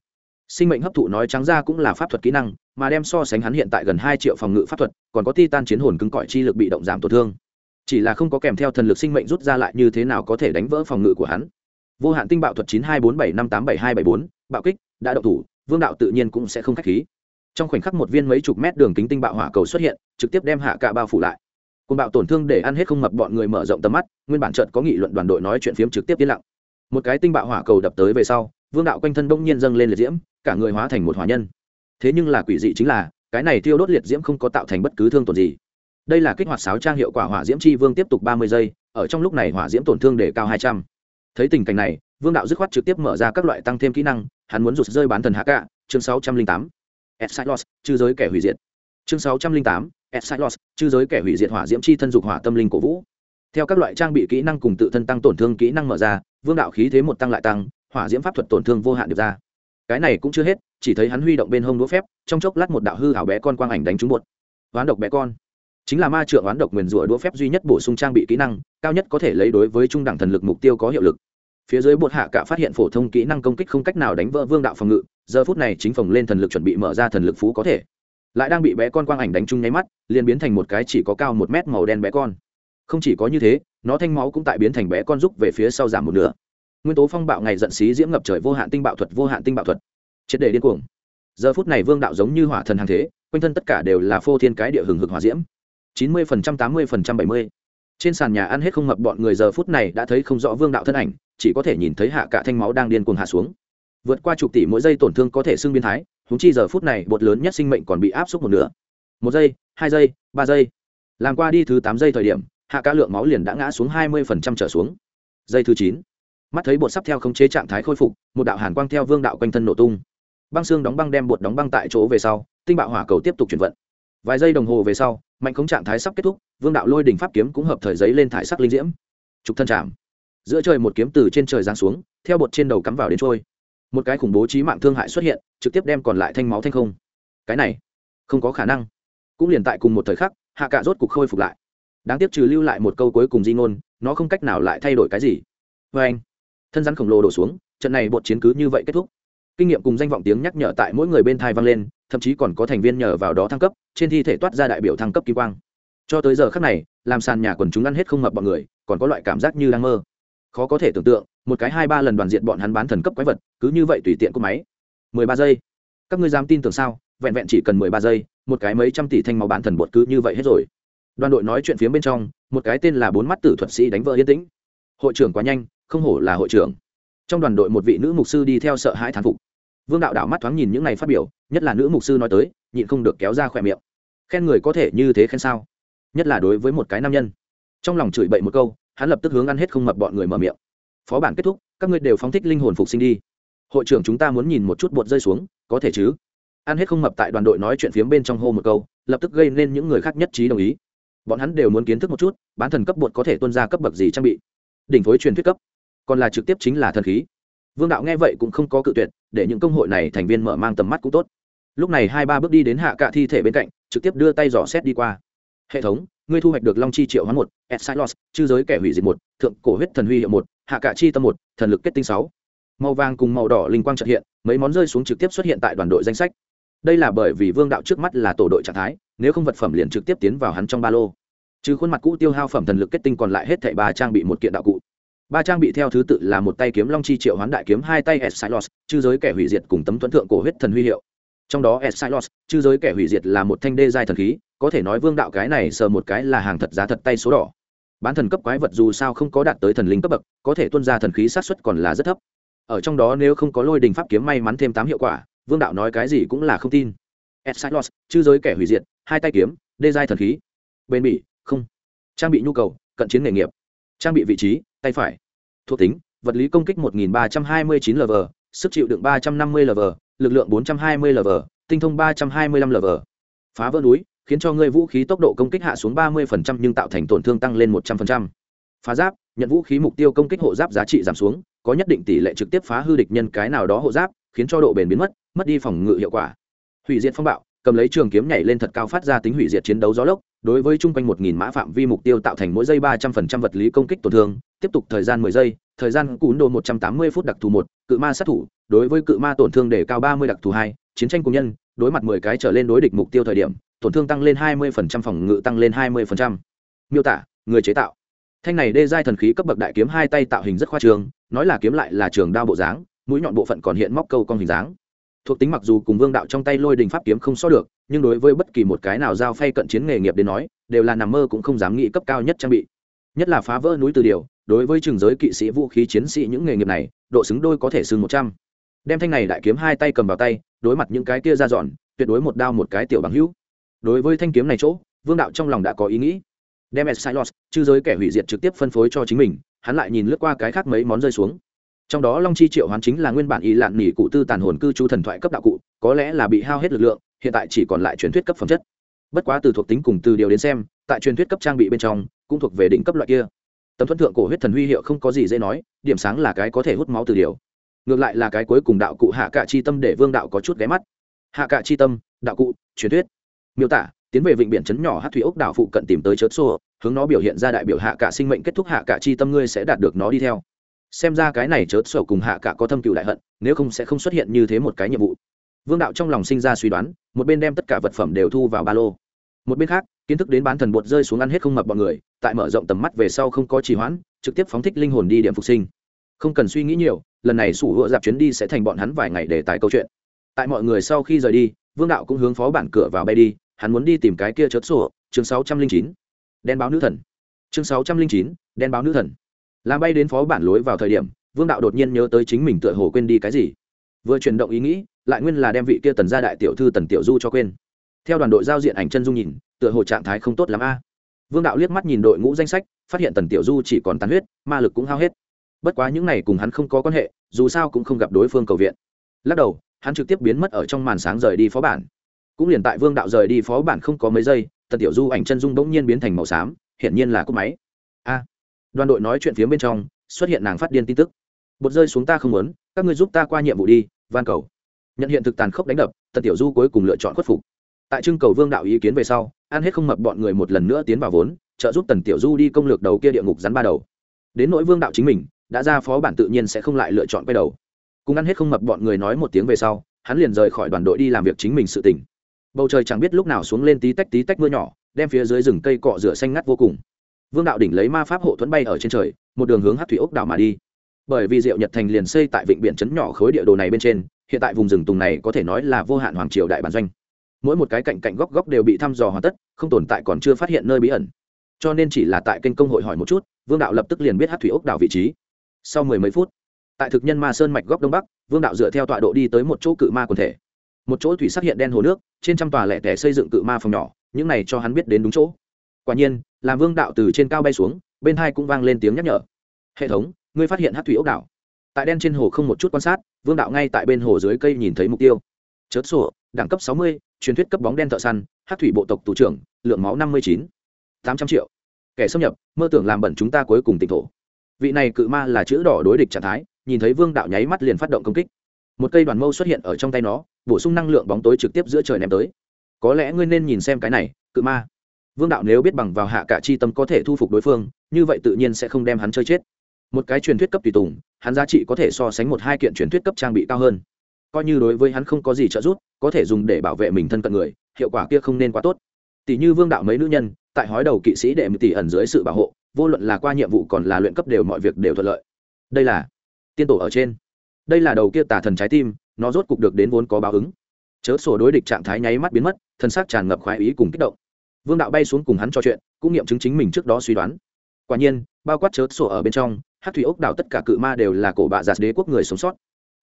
Sinh mệnh hấp thụ nói trắng ra cũng là pháp thuật kỹ năng, mà đem so sánh hắn hiện tại gần hai triệu phòng ngự pháp thuật, còn có ti tan chiến hồn cứng cỏi chi lực bị động giảm tổn thương chỉ là không có kèm theo thần lực sinh mệnh rút ra lại như thế nào có thể đánh vỡ phòng ngự của hắn. Vô hạn tinh bạo thuật chín hai bốn bảy năm tám bảy hai bảy bốn, bạo kích, đã động thủ, vương đạo tự nhiên cũng sẽ không k h á c h khí. Trong khoảnh khắc một viên mấy chục mét đường kính tinh bạo hỏa cầu xuất hiện, trực tiếp đem hạ cả bao phủ lại. Côn bạo tổn thương để ăn hết không mập bọn người mở rộng tầm mắt, nguyên bản trận có nghị luận đoàn đội nói chuyện phiếm trực tiếp yên lặng. Một cái tinh bạo hỏa cầu đập tới về sau, vương đạo quanh thân đông nhiên dâng lên liệt diễm, cả người hóa thành một hỏa nhân. Thế nhưng là quỷ dị chính là, cái này thiêu đốt liệt diễm không có tạo thành bất cứ thương tổn gì đây là kích hoạt sáo trang hiệu quả hỏa diễm chi vương tiếp tục ba mươi giây ở trong lúc này hỏa diễm tổn thương để cao hai trăm thấy tình cảnh này vương đạo dứt khoát trực tiếp mở ra các loại tăng thêm kỹ năng hắn muốn rụt rơi bán thần hạ cạ chương sáu trăm linh tám Exilos, chư giới kẻ hủy diệt. Chương 608, Exilos, chư giới kẻ hủy diệt hỏa diễm chi thân dục hỏa tâm linh cổ vũ. Theo các loại trang bị kỹ năng cùng tự thân tăng tổn thương kỹ năng mở ra, vương đạo khí thế một tăng lại tăng, hỏa diễm pháp thuật tổn thương vô hạn được ra. Cái này cũng chưa hết, chỉ thấy hắn huy động bên hông đũa phép, trong chốc lát một đạo hư ảo bé con quang ảnh đánh trúng một. Ván độc bé con, chính là ma trượng oán độc nguyền rủa đũa phép duy nhất bổ sung trang bị kỹ năng, cao nhất có thể lấy đối với trung đẳng thần lực mục tiêu có hiệu lực. Phía dưới bột hạ cả phát hiện phổ thông kỹ năng công kích không cách nào đánh vỡ vương đạo phòng ngự giờ phút này chính phòng lên thần lực chuẩn bị mở ra thần lực phú có thể. Lại đang bị bé con quang ảnh đánh chung nháy mắt liền biến thành một cái chỉ có cao một mét màu đen bé con. Không chỉ có như thế nó thanh máu cũng tại biến thành bé con rúc về phía sau giảm một nửa. Nguyên tố phong bạo ngày giận xí diễm ngập trời vô hạn tinh bạo thuật vô hạn tinh bạo thuật. Triệt đề điên cuồng. Giờ phút này vương đạo giống như hỏa thần hàng thế quanh thân tất cả đều là phô thiên cái địa hừng hực hỏa diễm chín mươi phần trăm, tám mươi phần trăm, bảy mươi. Trên sàn nhà ăn hết không mập bọn người giờ phút này đã thấy không rõ vương đạo thân ảnh, chỉ có thể nhìn thấy hạ cả thanh máu đang điên cuồng hạ xuống. Vượt qua chục tỷ mỗi giây tổn thương có thể xưng biến thái húng chi giờ phút này bột lớn nhất sinh mệnh còn bị áp suất một nửa. Một giây, hai giây, ba giây. Làm qua đi thứ tám giây thời điểm, hạ cả lượng máu liền đã ngã xuống hai mươi phần trăm trở xuống. Giây thứ chín. Mắt thấy bột sắp theo khống chế trạng thái khôi phục, một đạo hàn quang theo vương đạo quanh thân nổ tung. Băng xương đóng băng đem bột đóng băng tại chỗ về sau, tinh bạo hỏa cầu tiếp tục chuyển vận vài giây đồng hồ về sau, mạnh khống trạng thái sắp kết thúc, vương đạo lôi đỉnh pháp kiếm cũng hợp thời giấy lên thải sắc linh diễm. Trục thân chạm. Giữa trời một kiếm từ trên trời giáng xuống, theo bột trên đầu cắm vào đến trôi. Một cái khủng bố trí mạng thương hại xuất hiện, trực tiếp đem còn lại thanh máu thanh không. Cái này, không có khả năng. Cũng liền tại cùng một thời khắc, hạ cạ rốt cục khôi phục lại. Đáng tiếc trừ lưu lại một câu cuối cùng di ngôn, nó không cách nào lại thay đổi cái gì. Vê anh thân rắn khổng lồ đổ xuống, trận này bột chiến cứ như vậy kết thúc kinh nghiệm cùng danh vọng tiếng nhắc nhở tại mỗi người bên thai vang lên, thậm chí còn có thành viên nhờ vào đó thăng cấp, trên thi thể toát ra đại biểu thăng cấp kỳ quang. Cho tới giờ khắc này, làm sàn nhà quần chúng ăn hết không mập bọn người, còn có loại cảm giác như đang mơ. Khó có thể tưởng tượng, một cái hai ba lần đoàn diện bọn hắn bán thần cấp quái vật, cứ như vậy tùy tiện của máy. Mười ba giây. Các ngươi dám tin tưởng sao? Vẹn vẹn chỉ cần mười ba giây, một cái mấy trăm tỷ thanh máu bán thần bột cứ như vậy hết rồi. Đoàn đội nói chuyện phía bên trong, một cái tên là bốn mắt tử thuật sĩ đánh vỡ yên tĩnh. Hội trưởng quá nhanh, không hổ là hội trưởng trong đoàn đội một vị nữ mục sư đi theo sợ hãi thán phục. Vương đạo đảo mắt thoáng nhìn những này phát biểu, nhất là nữ mục sư nói tới, nhịn không được kéo ra khỏe miệng. Khen người có thể như thế khen sao? Nhất là đối với một cái nam nhân. Trong lòng chửi bậy một câu, hắn lập tức hướng ăn hết không mập bọn người mở miệng. Phó bản kết thúc, các ngươi đều phóng thích linh hồn phục sinh đi. Hội trưởng chúng ta muốn nhìn một chút bột rơi xuống, có thể chứ? Ăn hết không mập tại đoàn đội nói chuyện phiếm bên trong hô một câu, lập tức gây nên những người khác nhất trí đồng ý. Bọn hắn đều muốn kiến thức một chút, bán thần cấp bột có thể tuân ra cấp bậc gì trang bị. Đỉnh phối truyền thuyết cấp còn là trực tiếp chính là thần khí. Vương đạo nghe vậy cũng không có cự tuyệt, để những công hội này thành viên mở mang tầm mắt cũng tốt. Lúc này hai ba bước đi đến hạ cạ thi thể bên cạnh, trực tiếp đưa tay dò xét đi qua. Hệ thống, ngươi thu hoạch được long chi triệu hoán một exilos chư giới kẻ hủy diệt một, thượng cổ huyết thần huy hiệu một, hạ cạ chi tâm một, thần lực kết tinh sáu. Màu vàng cùng màu đỏ linh quang trật hiện, mấy món rơi xuống trực tiếp xuất hiện tại đoàn đội danh sách. Đây là bởi vì vương đạo trước mắt là tổ đội trạng thái, nếu không vật phẩm liền trực tiếp tiến vào hắn trong ba lô. Trừ khuôn mặt cũ tiêu hao phẩm thần lực kết tinh còn lại hết thảy ba trang bị một kiện đạo cụ ba trang bị theo thứ tự là một tay kiếm long chi triệu hoán đại kiếm, hai tay esilos chư giới kẻ hủy diệt cùng tấm thuẫn thượng cổ huyết thần huy hiệu. Trong đó esilos chư giới kẻ hủy diệt là một thanh đê giai thần khí, có thể nói vương đạo cái này sờ một cái là hàng thật giá thật tay số đỏ. Bán thần cấp quái vật dù sao không có đạt tới thần linh cấp bậc, có thể tuân ra thần khí sát xuất còn là rất thấp. Ở trong đó nếu không có lôi đình pháp kiếm may mắn thêm tám hiệu quả, vương đạo nói cái gì cũng là không tin. Esilos chư giới kẻ hủy diệt, hai tay kiếm, đê giai thần khí. Bền bỉ, không. Trang bị nhu cầu, cận chiến nghề nghiệp. Trang bị vị trí tay phải. Thuộc tính, vật lý công kích 1329 lv sức chịu đựng 350 lv lực lượng 420 lv tinh thông 325 lv phá vỡ núi, khiến cho ngươi vũ khí tốc độ công kích hạ xuống 30% nhưng tạo thành tổn thương tăng lên 100%. phá giáp, nhận vũ khí mục tiêu công kích hộ giáp giá trị giảm xuống, có nhất định tỷ lệ trực tiếp phá hư địch nhân cái nào đó hộ giáp, khiến cho độ bền biến mất mất đi phòng ngự hiệu quả. Hủy diệt phong bạo, cầm lấy trường kiếm nhảy lên thật cao phát ra tính hủy diệt chiến đấu gió lốc, đối với chung quanh một nghìn mã phạm vi mục tiêu tạo thành mỗi giây ba trăm phần trăm vật lý công kích tổn thương tiếp tục thời gian mười giây, thời gian cún đồ một trăm tám mươi phút đặc thù một, cự ma sát thủ, đối với cự ma tổn thương để cao ba mươi đặc thù hai, chiến tranh công nhân, đối mặt mười cái trở lên đối địch mục tiêu thời điểm, tổn thương tăng lên hai mươi phần trăm, phòng ngự tăng lên hai mươi phần trăm. Miêu tả, người chế tạo. Thanh này đê giai thần khí cấp bậc đại kiếm hai tay tạo hình rất khoa trường nói là kiếm lại là trường đao bộ dáng, mũi nhọn bộ phận còn hiện móc câu con hình dáng. Thuộc tính mặc dù cùng vương đạo trong tay lôi đình pháp kiếm không so được, nhưng đối với bất kỳ một cái nào giao phay cận chiến nghề nghiệp đến nói, đều là nằm mơ cũng không dám nghĩ cấp cao nhất trang bị. Nhất là phá vỡ núi từ điều đối với trường giới kỵ sĩ vũ khí chiến sĩ những nghề nghiệp này, độ xứng đôi có thể xưng một trăm. Đem thanh này đại kiếm hai tay cầm vào tay, đối mặt những cái kia ra dọn, tuyệt đối một đao một cái tiểu bằng hữu. Đối với thanh kiếm này chỗ, vương đạo trong lòng đã có ý nghĩ. Đem silos chư giới kẻ hủy diệt trực tiếp phân phối cho chính mình, hắn lại nhìn lướt qua cái khác mấy món rơi xuống. Trong đó long chi triệu hoán chính là nguyên bản ý lạn nỉ cụ tư tàn hồn cư trú thần thoại cấp đạo cụ, có lẽ là bị hao hết lực lượng, hiện tại chỉ còn lại truyền thuyết cấp phẩm chất. Bất quá từ thuộc tính cùng từ điều đến xem, tại truyền thuyết cấp trang bị bên trong, cũng thuộc về đỉnh cấp loại kia tấm thuẫn thượng cổ huyết thần huy hiệu không có gì dễ nói, điểm sáng là cái có thể hút máu từ điều. Ngược lại là cái cuối cùng đạo cụ hạ Cả chi tâm để vương đạo có chút ghé mắt. Hạ Cả chi tâm, đạo cụ, truyền thuyết. Miêu tả, tiến về vịnh biển chấn nhỏ hát thủy ốc đảo phụ cận tìm tới chớt xô, hướng nó biểu hiện ra đại biểu hạ cả sinh mệnh kết thúc hạ cả chi tâm ngươi sẽ đạt được nó đi theo. Xem ra cái này chớt sổ cùng hạ cả có thâm cựu đại hận, nếu không sẽ không xuất hiện như thế một cái nhiệm vụ. Vương đạo trong lòng sinh ra suy đoán, một bên đem tất cả vật phẩm đều thu vào ba lô. Một bên khác kiến thức đến bán thần bột rơi xuống ăn hết không mập bọn người, tại mở rộng tầm mắt về sau không có trì hoãn, trực tiếp phóng thích linh hồn đi điểm phục sinh. Không cần suy nghĩ nhiều, lần này sủ hựa dạp chuyến đi sẽ thành bọn hắn vài ngày để tài câu chuyện. Tại mọi người sau khi rời đi, vương đạo cũng hướng phó bản cửa vào bay đi, hắn muốn đi tìm cái kia chớt sổ chương sáu trăm linh chín. Đen báo nữ thần. Chương sáu trăm linh chín, đen báo nữ thần. Là bay đến phó bản lối vào thời điểm, vương đạo đột nhiên nhớ tới chính mình tựa hồ quên đi cái gì. Vừa chuyển động ý nghĩ, lại nguyên là đem vị kia tần gia đại tiểu thư tần tiểu du cho quên theo đoàn đội giao diện ảnh chân dung nhìn, tựa hồ trạng thái không tốt lắm a. Vương đạo liếc mắt nhìn đội ngũ danh sách, phát hiện tần tiểu du chỉ còn tàn huyết, ma lực cũng hao hết. Bất quá những này cùng hắn không có quan hệ, dù sao cũng không gặp đối phương cầu viện. Lắc đầu, hắn trực tiếp biến mất ở trong màn sáng rời đi phó bản. Cũng liền tại vương đạo rời đi phó bản không có mấy giây, tần tiểu du ảnh chân dung bỗng nhiên biến thành màu xám, hiển nhiên là cúp máy. A. Đoàn đội nói chuyện phía bên trong, xuất hiện nàng phát điên tin tức. Bột rơi xuống ta không muốn, các ngươi giúp ta qua nhiệm vụ đi, van cầu. Nhận hiện thực tàn khốc đánh đập, tần tiểu du cuối cùng lựa chọn khuất phục tại trưng cầu vương đạo ý kiến về sau, ăn hết không mập bọn người một lần nữa tiến vào vốn, trợ giúp tần tiểu du đi công lược đầu kia địa ngục rắn ba đầu. Đến nỗi vương đạo chính mình, đã ra phó bản tự nhiên sẽ không lại lựa chọn quay đầu. Cùng ăn hết không mập bọn người nói một tiếng về sau, hắn liền rời khỏi đoàn đội đi làm việc chính mình sự tỉnh bầu trời chẳng biết lúc nào xuống lên tí tách tí tách mưa nhỏ, đem phía dưới rừng cây cọ rửa xanh ngắt vô cùng. Vương đạo đỉnh lấy ma pháp hộ thuẫn bay ở trên trời, một đường hướng hát thủy ốc đảo mà đi. Bởi vì diệu nhật thành liền xây tại vịnh biển trấn nhỏ khối địa đồ này bên trên, hiện tại vùng rừng tùng này có thể nói là vô hạn hoàng triều đại bản doanh mỗi một cái cạnh cạnh góc góc đều bị thăm dò hoàn tất, không tồn tại còn chưa phát hiện nơi bí ẩn. Cho nên chỉ là tại kênh công hội hỏi một chút, vương đạo lập tức liền biết hát thủy ốc đảo vị trí. Sau mười mấy phút, tại thực nhân ma sơn mạch góc đông bắc, vương đạo dựa theo tọa độ đi tới một chỗ cự ma quần thể. Một chỗ thủy sắc hiện đen hồ nước, trên trăm tòa lẻ tẻ xây dựng cự ma phòng nhỏ, những này cho hắn biết đến đúng chỗ. Quả nhiên, làm vương đạo từ trên cao bay xuống, bên hai cũng vang lên tiếng nhắc nhở. Hệ thống, ngươi phát hiện hát thủy ốc đảo. Tại đen trên hồ không một chút quan sát, vương đạo ngay tại bên hồ dưới cây nhìn thấy mục tiêu. Chớt sổ đẳng cấp sáu mươi truyền thuyết cấp bóng đen thợ săn, hát thủy bộ tộc tù trưởng, lượng máu năm mươi chín, tám trăm triệu. Kẻ xâm nhập, mơ tưởng làm bẩn chúng ta cuối cùng tỉnh thổ. Vị này cự ma là chữ đỏ đối địch trạng thái, nhìn thấy vương đạo nháy mắt liền phát động công kích. Một cây đoàn mâu xuất hiện ở trong tay nó, bổ sung năng lượng bóng tối trực tiếp giữa trời ném tới. Có lẽ ngươi nên nhìn xem cái này, cự ma. Vương đạo nếu biết bằng vào hạ cả chi tâm có thể thu phục đối phương, như vậy tự nhiên sẽ không đem hắn chơi chết. Một cái truyền thuyết cấp tùy tùng, hắn giá trị có thể so sánh một hai kiện truyền thuyết cấp trang bị cao hơn coi như đối với hắn không có gì trợ giúp, có thể dùng để bảo vệ mình thân cận người, hiệu quả kia không nên quá tốt. Tỷ như vương đạo mấy nữ nhân, tại hói đầu kỵ sĩ đệ tỷ ẩn dưới sự bảo hộ, vô luận là qua nhiệm vụ còn là luyện cấp đều mọi việc đều thuận lợi. Đây là tiên tổ ở trên. Đây là đầu kia tà thần trái tim, nó rốt cục được đến vốn có báo ứng. Chớ sổ đối địch trạng thái nháy mắt biến mất, thân xác tràn ngập khoái ý cùng kích động. Vương đạo bay xuống cùng hắn trò chuyện, cũng nghiệm chứng chính mình trước đó suy đoán. Quả nhiên, bao quát chớ sổ ở bên trong hát thủy ốc đảo tất cả cự ma đều là cổ bạ giạt đế quốc người sống sót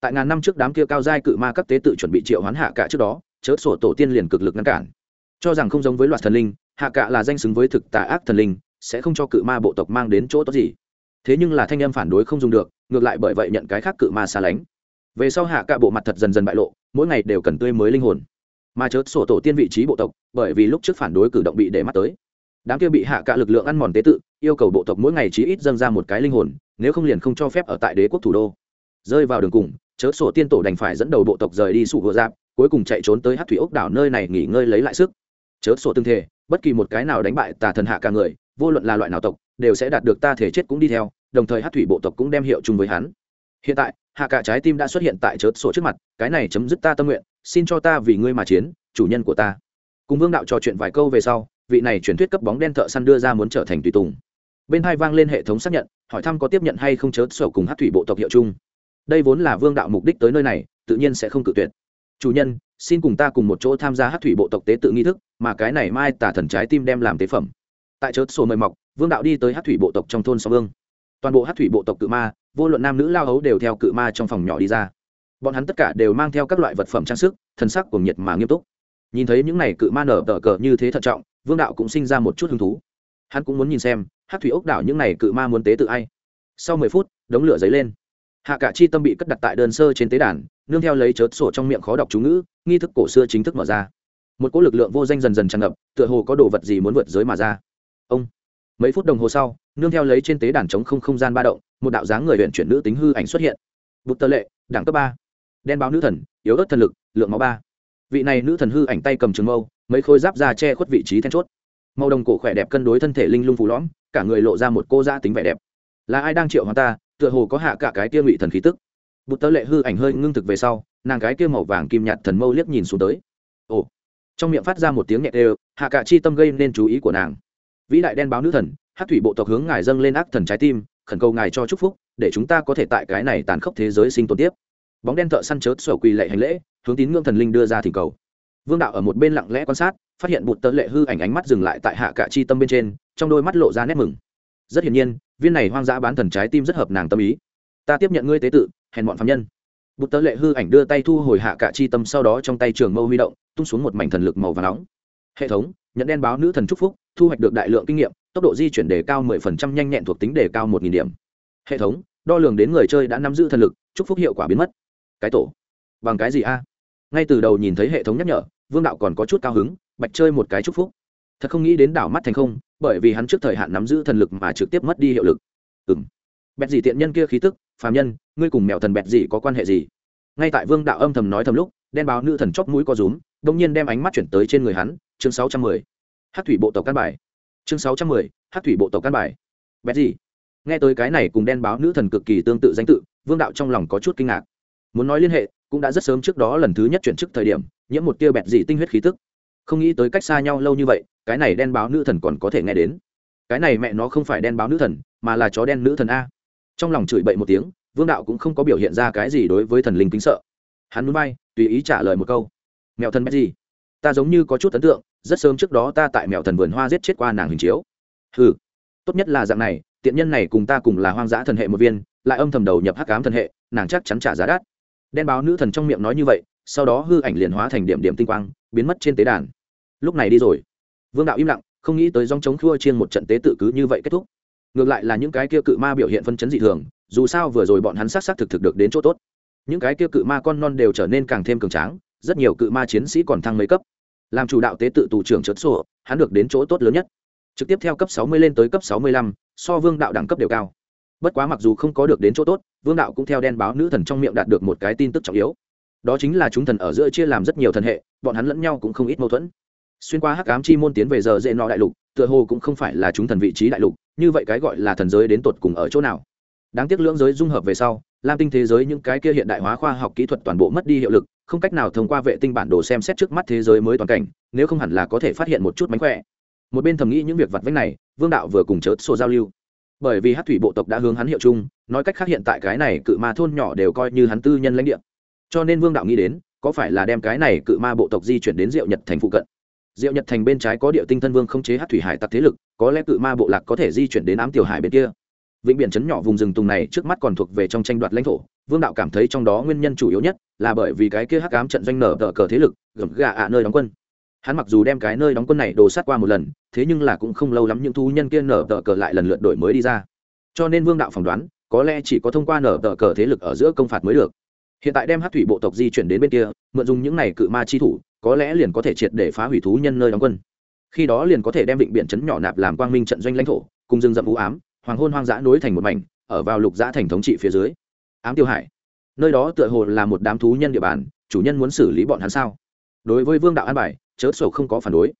tại ngàn năm trước đám kia cao giai cự ma các tế tự chuẩn bị triệu hoán hạ cả trước đó, chớ sổ tổ tiên liền cực lực ngăn cản. Cho rằng không giống với loạt thần linh, hạ cả là danh xứng với thực tà ác thần linh, sẽ không cho cự ma bộ tộc mang đến chỗ tốt gì. Thế nhưng là thanh em phản đối không dùng được, ngược lại bởi vậy nhận cái khác cự ma xa lánh. Về sau hạ cả bộ mặt thật dần dần bại lộ, mỗi ngày đều cần tươi mới linh hồn. Mà chớ sổ tổ tiên vị trí bộ tộc, bởi vì lúc trước phản đối cử động bị để mắt tới. Đám kia bị hạ cả lực lượng ăn mòn tế tự, yêu cầu bộ tộc mỗi ngày chí ít dâng ra một cái linh hồn, nếu không liền không cho phép ở tại đế quốc thủ đô rơi vào đường cùng, chớ sổ tiên tổ đành phải dẫn đầu bộ tộc rời đi sụ vừa giáp, cuối cùng chạy trốn tới hát thủy ốc đảo nơi này nghỉ ngơi lấy lại sức. Chớ sổ tương thể bất kỳ một cái nào đánh bại tà thần hạ cả người, vô luận là loại nào tộc, đều sẽ đạt được ta thể chết cũng đi theo, đồng thời hát thủy bộ tộc cũng đem hiệu chung với hắn. Hiện tại, hạ cả trái tim đã xuất hiện tại chớ sổ trước mặt, cái này chấm dứt ta tâm nguyện, xin cho ta vì ngươi mà chiến, chủ nhân của ta. Cùng vương đạo trò chuyện vài câu về sau, vị này truyền thuyết cấp bóng đen thợ săn đưa ra muốn trở thành tùy tùng. Bên hai vang lên hệ thống xác nhận, hỏi thăm có tiếp nhận hay không chớ sổ cùng hát thủy bộ tộc hiệu chung đây vốn là vương đạo mục đích tới nơi này, tự nhiên sẽ không cự tuyệt. Chủ nhân, xin cùng ta cùng một chỗ tham gia hát thủy bộ tộc tế tự nghi thức, mà cái này mai tả thần trái tim đem làm tế phẩm. Tại chớt sổ mời mọc, vương đạo đi tới hát thủy bộ tộc trong thôn song vương. Toàn bộ hát thủy bộ tộc cự ma, vô luận nam nữ lao hấu đều theo cự ma trong phòng nhỏ đi ra. Bọn hắn tất cả đều mang theo các loại vật phẩm trang sức thân sắc cùng nhiệt mà nghiêm túc. Nhìn thấy những này cự ma nở tờ cờ như thế thận trọng, vương đạo cũng sinh ra một chút hứng thú. Hắn cũng muốn nhìn xem hát thủy ốc đảo những này cự ma muốn tế tự ai. Sau mười phút, đống lửa dấy lên hạ cả chi tâm bị cất đặt tại đơn sơ trên tế đàn, nương theo lấy chớt sổ trong miệng khó đọc chú ngữ, nghi thức cổ xưa chính thức mở ra. Một cỗ lực lượng vô danh dần dần tràn ngập, tựa hồ có đồ vật gì muốn vượt giới mà ra. Ông, mấy phút đồng hồ sau, nương theo lấy trên tế đàn trống không không gian ba động, một đạo dáng người huyện chuyển nữ tính hư ảnh xuất hiện. Bụt tơ lệ, đẳng cấp ba. Đen báo nữ thần, yếu ớt thần lực, lượng máu ba. Vị này nữ thần hư ảnh tay cầm trường mâu, mấy khôi giáp da che khuất vị trí then chốt. Màu đồng cổ khỏe đẹp cân đối thân thể linh lung phù lõm, cả người lộ ra một cô gia tính vẻ đẹp. Là ai đang triệu hóa ta? Tựa hồ có hạ cả cái kia ngụy thần khí tức. Bụt tớ lệ hư ảnh hơi ngưng thực về sau, nàng cái kia màu vàng kim nhạt thần mâu liếc nhìn xuống tới. Ồ. Trong miệng phát ra một tiếng nhẹ đều, hạ cả chi tâm gây nên chú ý của nàng. Vĩ đại đen báo nữ thần, hát thủy bộ tộc hướng ngài dâng lên ác thần trái tim, khẩn cầu ngài cho chúc phúc, để chúng ta có thể tại cái này tàn khốc thế giới sinh tồn tiếp. Bóng đen thợ săn chớt sổ quỳ lệ hành lễ, hướng tín ngưỡng thần linh đưa ra thỉnh cầu. Vương đạo ở một bên lặng lẽ quan sát, phát hiện bụt tớ lệ hư ảnh ánh mắt dừng lại tại hạ cả chi tâm bên trên, trong đôi mắt lộ ra nét mừng. Rất hiển nhiên viên này hoang dã bán thần trái tim rất hợp nàng tâm ý. Ta tiếp nhận ngươi tế tự, hèn bọn phạm nhân. Bụt tớ lệ hư ảnh đưa tay thu hồi hạ cả chi tâm, sau đó trong tay trường mâu huy động, tung xuống một mảnh thần lực màu và nóng. Hệ thống, nhận đen báo nữ thần trúc phúc, thu hoạch được đại lượng kinh nghiệm, tốc độ di chuyển đề cao 10% nhanh nhẹn thuộc tính đề cao 1.000 điểm. Hệ thống, đo lường đến người chơi đã nắm giữ thần lực trúc phúc hiệu quả biến mất. Cái tổ, bằng cái gì a? Ngay từ đầu nhìn thấy hệ thống nhắc nhở, vương đạo còn có chút cao hứng, bạch chơi một cái trúc phúc. Thật không nghĩ đến đảo mắt thành không bởi vì hắn trước thời hạn nắm giữ thần lực mà trực tiếp mất đi hiệu lực. Ừ m bẹt gì tiện nhân kia khí tức, phàm nhân, ngươi cùng mèo thần bẹt gì có quan hệ gì? Ngay tại vương đạo âm thầm nói thầm lúc, đen báo nữ thần chóp mũi co rúm, đông nhiên đem ánh mắt chuyển tới trên người hắn, chương sáu trăm mười. Hát thủy bộ tộc căn bài. Chương sáu trăm mười hát thủy bộ tộc căn bài. Bẹt gì? Nghe tới cái này cùng đen báo nữ thần cực kỳ tương tự danh tự, vương đạo trong lòng có chút kinh ngạc. Muốn nói liên hệ, cũng đã rất sớm trước đó lần thứ nhất chuyển chức thời điểm, nhiễm một tia bẹt gì tinh huyết khí tức. Không nghĩ tới cách xa nhau lâu như vậy cái này đen báo nữ thần còn có thể nghe đến. Cái này mẹ nó không phải đen báo nữ thần, mà là chó đen nữ thần a. Trong lòng chửi bậy một tiếng, vương đạo cũng không có biểu hiện ra cái gì đối với thần linh kính sợ. Hắn núi bay tùy ý trả lời một câu. Mèo thần bét gì? Ta giống như có chút ấn tượng, rất sớm trước đó ta tại mèo thần vườn hoa giết chết qua nàng hình chiếu. Ừ tốt nhất là dạng này, tiện nhân này cùng ta cùng là hoang dã thần hệ một viên, lại âm thầm đầu nhập hắc cám thần hệ, nàng chắc chắn trả giá đắt. Đen báo nữ thần trong miệng nói như vậy, sau đó hư ảnh liền hóa thành điểm điểm tinh quang, biến mất trên tế đàn. Lúc này đi rồi vương đạo im lặng, không nghĩ tới dòng chống khua chiên một trận tế tự cứ như vậy kết thúc. Ngược lại là những cái kia cự ma biểu hiện phân chấn dị thường, dù sao vừa rồi bọn hắn sát sát thực thực được đến chỗ tốt. Những cái kia cự ma con non đều trở nên càng thêm cường tráng, rất nhiều cự ma chiến sĩ còn thăng mấy cấp. Làm chủ đạo tế tự tù trưởng trượt sổ, hắn được đến chỗ tốt lớn nhất. Trực tiếp theo cấp sáu mươi lên tới cấp sáu mươi lăm, so vương đạo đẳng cấp đều cao. Bất quá mặc dù không có được đến chỗ tốt, vương đạo cũng theo đen báo nữ thần trong miệng đạt được một cái tin tức trọng yếu. Đó chính là chúng thần ở giữa chia làm rất nhiều thần hệ, bọn hắn lẫn nhau cũng không ít mâu thuẫn xuyên qua hắc ám chi môn tiến về giờ dễ nọ đại lục, tựa hồ cũng không phải là chúng thần vị trí đại lục, như vậy cái gọi là thần giới đến tột cùng ở chỗ nào? Đáng tiếc lưỡng giới dung hợp về sau, lam tinh thế giới những cái kia hiện đại hóa khoa học kỹ thuật toàn bộ mất đi hiệu lực, không cách nào thông qua vệ tinh bản đồ xem xét trước mắt thế giới mới toàn cảnh, nếu không hẳn là có thể phát hiện một chút mánh khỏe. Một bên thầm nghĩ những việc vặt vách này, vương đạo vừa cùng chớt xô giao lưu. Bởi vì hát thủy bộ tộc đã hướng hắn hiệu chung, nói cách khác hiện tại cái này cự ma thôn nhỏ đều coi như hắn tư nhân lãnh địa. Cho nên vương đạo nghĩ đến, có phải là đem cái này cự ma bộ tộc di chuyển đến diệu nhật thành phụ cận? Diệu nhật thành bên trái có địa tinh thân vương không chế hát thủy hải tặc thế lực, có lẽ cự ma bộ lạc có thể di chuyển đến ám tiểu hải bên kia. Vịnh biển chấn nhỏ vùng rừng tùng này trước mắt còn thuộc về trong tranh đoạt lãnh thổ, vương đạo cảm thấy trong đó nguyên nhân chủ yếu nhất là bởi vì cái kia hắc ám trận doanh nở tờ cờ thế lực, gầm gà ạ nơi đóng quân. Hắn mặc dù đem cái nơi đóng quân này đồ sát qua một lần, thế nhưng là cũng không lâu lắm những thú nhân kia nở tờ cờ lại lần lượt đổi mới đi ra. Cho nên vương đạo phỏng đoán, có lẽ chỉ có thông qua nở tờ cờ thế lực ở giữa công phạt mới được. Hiện tại đem hát thủy bộ tộc di chuyển đến bên kia, mượn dùng những này cự ma chi thủ có lẽ liền có thể triệt để phá hủy thú nhân nơi đóng quân. Khi đó liền có thể đem định biển trấn nhỏ nạp làm quang minh trận doanh lãnh thổ, cùng rừng rậm vũ ám, hoàng hôn hoang dã nối thành một mảnh, ở vào lục dã thành thống trị phía dưới. Ám tiêu hải. Nơi đó tựa hồ là một đám thú nhân địa bàn, chủ nhân muốn xử lý bọn hắn sao? Đối với vương đạo an bài, chớ sổ không có phản đối.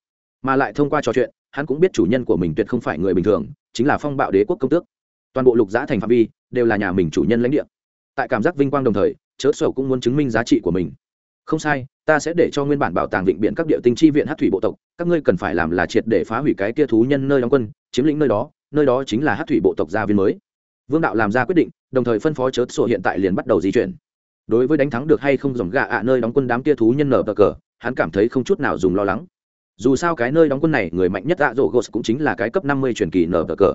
Mà lại thông qua trò chuyện, hắn cũng biết chủ nhân của mình tuyệt không phải người bình thường, chính là phong bạo đế quốc công tước. Toàn bộ lục giã thành phạm vi đều là nhà mình chủ nhân lãnh địa. Tại cảm giác vinh quang đồng thời, chớ sổ cũng muốn chứng minh giá trị của mình không sai, ta sẽ để cho nguyên bản bảo tàng vịnh biển các địa tinh chi viện hát thủy bộ tộc, các ngươi cần phải làm là triệt để phá hủy cái kia thú nhân nơi đóng quân, chiếm lĩnh nơi đó nơi đó chính là hát thủy bộ tộc gia viên mới. Vương đạo làm ra quyết định, đồng thời phân phó chớt sổ hiện tại liền bắt đầu di chuyển. Đối với đánh thắng được hay không dòng gạ ạ nơi đóng quân đám kia thú nhân nở bờ cờ, hắn cảm thấy không chút nào dùng lo lắng. Dù sao cái nơi đóng quân này, người mạnh nhất ạ rổ gos cũng chính là cái cấp năm mươi truyền kỳ nở bờ cờ.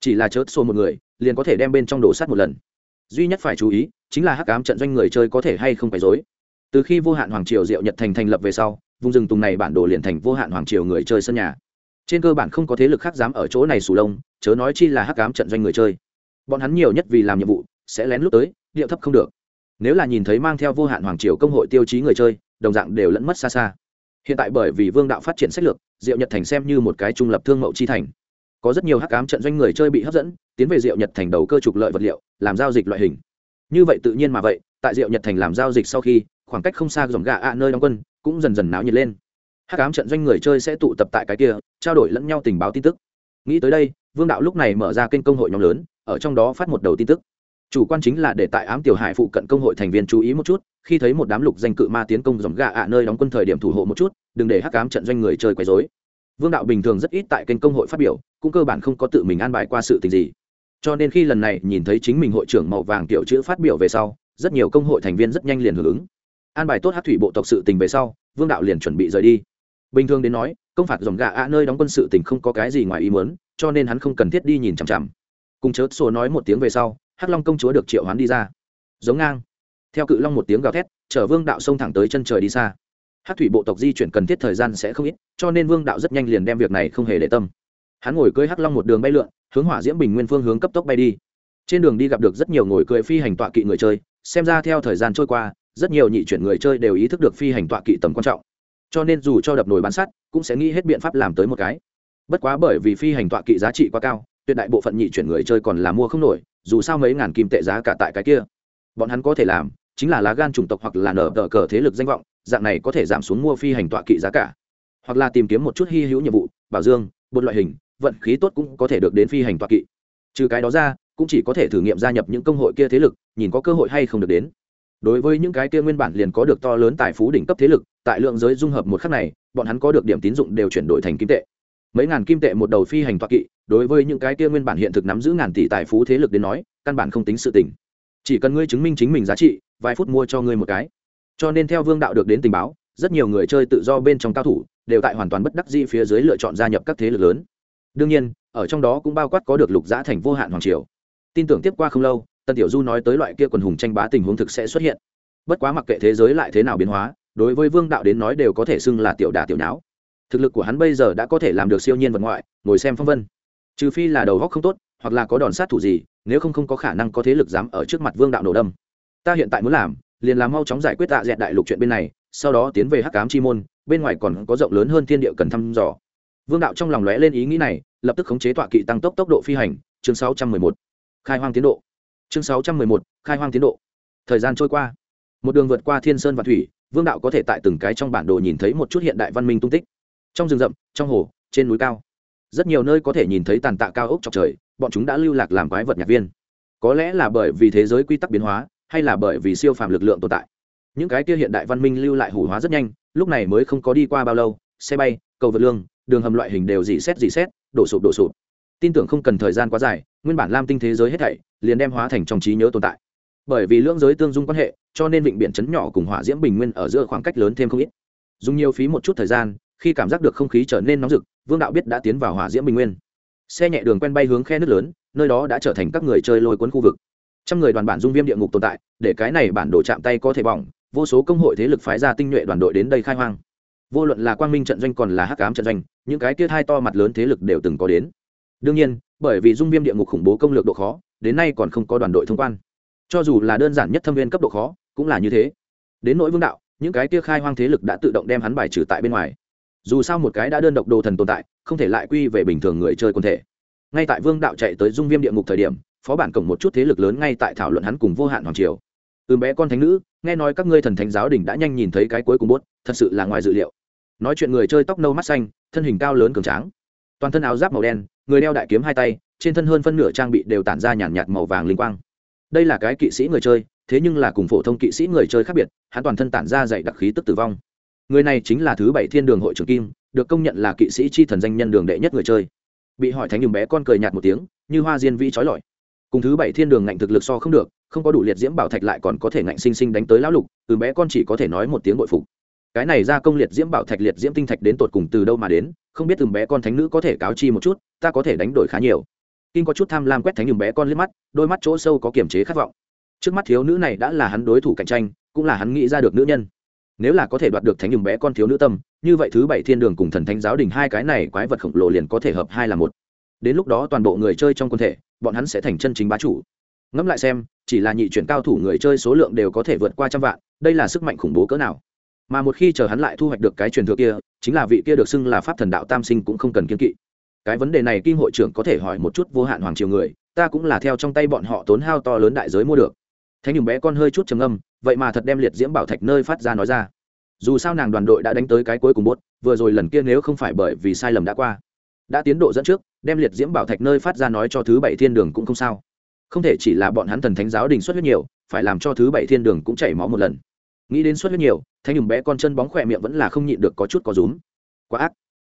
Chỉ là chớt sổ một người, liền có thể đem bên trong đổ sắt một lần. Duy nhất phải chú ý, chính là hắc ám trận doanh người chơi có thể hay không phải dối từ khi vô hạn hoàng triều diệu nhật thành thành lập về sau, vùng rừng tùng này bản đồ liền thành vô hạn hoàng triều người chơi sân nhà. Trên cơ bản không có thế lực khác dám ở chỗ này sù lông, chớ nói chi là hắc ám trận doanh người chơi. Bọn hắn nhiều nhất vì làm nhiệm vụ, sẽ lén lút tới, điệu thấp không được. Nếu là nhìn thấy mang theo vô hạn hoàng triều công hội tiêu chí người chơi, đồng dạng đều lẫn mất xa xa. Hiện tại bởi vì vương đạo phát triển sách lược, diệu nhật thành xem như một cái trung lập thương mậu chi thành. Có rất nhiều hắc ám trận doanh người chơi bị hấp dẫn, tiến về diệu nhật thành đầu cơ trục lợi vật liệu, làm giao dịch loại hình. Như vậy tự nhiên mà vậy, tại diệu nhật thành làm giao dịch sau khi khoảng cách không xa dòng gà ạ nơi đóng quân, cũng dần dần náo nhiệt lên. Hắc ám trận doanh người chơi sẽ tụ tập tại cái kia, trao đổi lẫn nhau tình báo tin tức. Nghĩ tới đây, vương đạo lúc này mở ra kênh công hội nhóm lớn, ở trong đó phát một đầu tin tức. Chủ quan chính là để tại ám tiểu hải phụ cận công hội thành viên chú ý một chút, khi thấy một đám lục danh cự ma tiến công dòng gà ạ nơi đóng quân thời điểm thủ hộ một chút, đừng để hắc ám trận doanh người chơi quấy dối vương đạo bình thường rất ít tại kênh công hội phát biểu, cũng cơ bản không có tự mình an bài qua sự tình gì. Cho nên khi lần này nhìn thấy chính mình hội trưởng màu vàng tiểu chữ phát biểu về sau, rất nhiều công hội thành viên rất nhanh liền hưởng ứng an bài tốt hát thủy bộ tộc sự tình về sau, vương đạo liền chuẩn bị rời đi. Bình thường đến nói, công phạt dòng gà ạ nơi đóng quân sự tình không có cái gì ngoài ý muốn, cho nên hắn không cần thiết đi nhìn chằm chằm. Cùng chớ sổ nói một tiếng về sau, hắc long công chúa được triệu hoán đi ra. Giống ngang. Theo cự long một tiếng gào thét, chở vương đạo xông thẳng tới chân trời đi xa. Hát thủy bộ tộc di chuyển cần thiết thời gian sẽ không ít, cho nên vương đạo rất nhanh liền đem việc này không hề để tâm. Hắn ngồi cưới hắc long một đường bay lượn, hướng hỏa diễm bình nguyên phương hướng cấp tốc bay đi. Trên đường đi gặp được rất nhiều ngồi cưới phi hành tọa kỵ người chơi, xem ra theo thời gian trôi qua rất nhiều nhị chuyển người chơi đều ý thức được phi hành tọa kỵ tầm quan trọng. Cho nên dù cho đập nồi bán sắt, cũng sẽ nghĩ hết biện pháp làm tới một cái. Bất quá bởi vì phi hành tọa kỵ giá trị quá cao, tuyệt đại bộ phận nhị chuyển người chơi còn là mua không nổi, dù sao mấy ngàn kim tệ giá cả tại cái kia. Bọn hắn có thể làm, chính là lá gan chủng tộc hoặc là nở tờ cờ thế lực danh vọng, dạng này có thể giảm xuống mua phi hành tọa kỵ giá cả. Hoặc là tìm kiếm một chút hy hữu nhiệm vụ, bảo dương một loại hình, vận khí tốt cũng có thể được đến phi hành tọa kỵ. Trừ cái đó ra, cũng chỉ có thể thử nghiệm gia nhập những công hội kia thế lực, nhìn có cơ hội hay không được đến đối với những cái kia nguyên bản liền có được to lớn tài phú đỉnh cấp thế lực, tại lượng giới dung hợp một khắc này, bọn hắn có được điểm tín dụng đều chuyển đổi thành kim tệ. Mấy ngàn kim tệ một đầu phi hành toa kỵ, đối với những cái kia nguyên bản hiện thực nắm giữ ngàn tỷ tài phú thế lực đến nói, căn bản không tính sự tình. Chỉ cần ngươi chứng minh chính mình giá trị, vài phút mua cho ngươi một cái. Cho nên theo vương đạo được đến tình báo, rất nhiều người chơi tự do bên trong cao thủ, đều tại hoàn toàn bất đắc dĩ phía dưới lựa chọn gia nhập các thế lực lớn. Đương nhiên, ở trong đó cũng bao quát có được lục giã thành vô hạn hoàng triều. Tin tưởng tiếp qua không lâu tân tiểu du nói tới loại kia quần hùng tranh bá tình huống thực sẽ xuất hiện. Bất quá mặc kệ thế giới lại thế nào biến hóa, đối với vương đạo đến nói đều có thể xưng là tiểu đà tiểu não thực lực của hắn bây giờ đã có thể làm được siêu nhiên vật ngoại, ngồi xem phong vân. Trừ phi là đầu góc không tốt, hoặc là có đòn sát thủ gì, nếu không không có khả năng có thế lực dám ở trước mặt vương đạo nổ đâm. Ta hiện tại muốn làm, liền làm mau chóng giải quyết tạ dẹt đại lục chuyện bên này, sau đó tiến về hắc cám chi môn, bên ngoài còn có rộng lớn hơn thiên địa cần thăm dò. Vương đạo trong lòng lóe lên ý nghĩ này, lập tức khống chế tọa kỵ tăng tốc tốc độ phi hành, chương 611. khai hoang tiến độ chương 611, khai hoang tiến độ. Thời gian trôi qua. Một đường vượt qua thiên sơn và thủy vương đạo có thể tại từng cái trong bản đồ nhìn thấy một chút hiện đại văn minh tung tích. Trong rừng rậm trong hồ trên núi cao rất nhiều nơi có thể nhìn thấy tàn tạ cao ốc trọc trời bọn chúng đã lưu lạc làm quái vật nhạc viên. Có lẽ là bởi vì thế giới quy tắc biến hóa hay là bởi vì siêu phàm lực lượng tồn tại. Những cái kia hiện đại văn minh lưu lại hủ hóa rất nhanh lúc này mới không có đi qua bao lâu xe bay cầu vượt lương đường hầm loại hình đều dì xét dì xét đổ sụp đổ sụp. Tin tưởng không cần thời gian quá dài nguyên bản lam tinh thế giới hết thảy liền đem hóa thành trong trí nhớ tồn tại. Bởi vì lưỡng giới tương dung quan hệ, cho nên vịnh biển chấn nhỏ cùng hỏa diễm bình nguyên ở giữa khoảng cách lớn thêm không ít. Dùng nhiều phí một chút thời gian, khi cảm giác được không khí trở nên nóng rực, vương đạo biết đã tiến vào hỏa diễm bình nguyên. Xe nhẹ đường quen bay hướng khe nước lớn, nơi đó đã trở thành các người chơi lôi cuốn khu vực. Trăm người đoàn bản dung viêm địa ngục tồn tại, để cái này bản đồ chạm tay có thể bỏng, vô số công hội thế lực phái ra tinh nhuệ đoàn đội đến đây khai hoang. Vô luận là quang minh trận doanh còn là hắc cám trận doanh, những cái kia hai to mặt lớn thế lực đều từng có đến. Đương nhiên bởi vì dung viêm địa ngục khủng bố công lược độ khó, đến nay còn không có đoàn đội thông quan. Cho dù là đơn giản nhất thâm viên cấp độ khó, cũng là như thế. Đến nỗi vương đạo, những cái kia khai hoang thế lực đã tự động đem hắn bài trừ tại bên ngoài. Dù sao một cái đã đơn độc đồ thần tồn tại, không thể lại quy về bình thường người chơi quân thể. Ngay tại vương đạo chạy tới dung viêm địa ngục thời điểm, phó bản cổng một chút thế lực lớn ngay tại thảo luận hắn cùng vô hạn hoàng triều. Từ bé con thánh nữ, nghe nói các ngươi thần thánh giáo đình đã nhanh nhìn thấy cái cuối cùng bốt thật sự là ngoài dự liệu. Nói chuyện người chơi tóc nâu mắt xanh, thân hình cao lớn cường tráng. Toàn thân áo giáp màu đen người đeo đại kiếm hai tay, trên thân hơn phân nửa trang bị đều tản ra nhàn nhạt màu vàng linh quang. Đây là cái kỵ sĩ người chơi, thế nhưng là cùng phổ thông kỵ sĩ người chơi khác biệt, hắn toàn thân tản ra dạy đặc khí tức tử vong. Người này chính là thứ bảy thiên đường hội trưởng kim, được công nhận là kỵ sĩ chi thần danh nhân đường đệ nhất người chơi. Bị hỏi thánh nhường bé con cười nhạt một tiếng, như hoa diên vĩ trói lọi. Cùng thứ bảy thiên đường ngạnh thực lực so không được, không có đủ liệt diễm bảo thạch lại còn có thể ngạnh sinh sinh đánh tới lão lục, từ bé con chỉ có thể nói một tiếng bội phục cái này ra công liệt diễm bảo thạch liệt diễm tinh thạch đến tột cùng từ đâu mà đến, không biết từng bé con thánh nữ có thể cáo chi một chút, ta có thể đánh đổi khá nhiều. Kinh có chút tham lam quét thánh nhường bé con liếc mắt, đôi mắt chỗ sâu có kiềm chế khát vọng. Trước mắt thiếu nữ này đã là hắn đối thủ cạnh tranh, cũng là hắn nghĩ ra được nữ nhân. Nếu là có thể đoạt được thánh nhường bé con thiếu nữ tâm, như vậy thứ bảy thiên đường cùng thần thánh giáo đình hai cái này quái vật khổng lồ liền có thể hợp hai là một. Đến lúc đó toàn bộ người chơi trong quân thể, bọn hắn sẽ thành chân chính bá chủ. Ngẫm lại xem, chỉ là nhị chuyển cao thủ người chơi số lượng đều có thể vượt qua trăm vạn, đây là sức mạnh khủng bố cỡ nào mà một khi chờ hắn lại thu hoạch được cái truyền thừa kia, chính là vị kia được xưng là pháp thần đạo tam sinh cũng không cần kiên kỵ. Cái vấn đề này kim hội trưởng có thể hỏi một chút vô hạn hoàng triều người, ta cũng là theo trong tay bọn họ tốn hao to lớn đại giới mua được. Thế nhưng bé con hơi chút trầm âm vậy mà thật đem liệt diễm bảo thạch nơi phát ra nói ra. Dù sao nàng đoàn đội đã đánh tới cái cuối cùng bốt, vừa rồi lần kia nếu không phải bởi vì sai lầm đã qua, đã tiến độ dẫn trước, đem liệt diễm bảo thạch nơi phát ra nói cho thứ bảy thiên đường cũng không sao. Không thể chỉ là bọn hắn thần thánh giáo đình xuất huyết nhiều, phải làm cho thứ bảy thiên đường cũng chảy máu một lần. Nghĩ đến xuất huyết nhiều thanh nhùng bé con chân bóng khỏe miệng vẫn là không nhịn được có chút có rúm. Quá ác.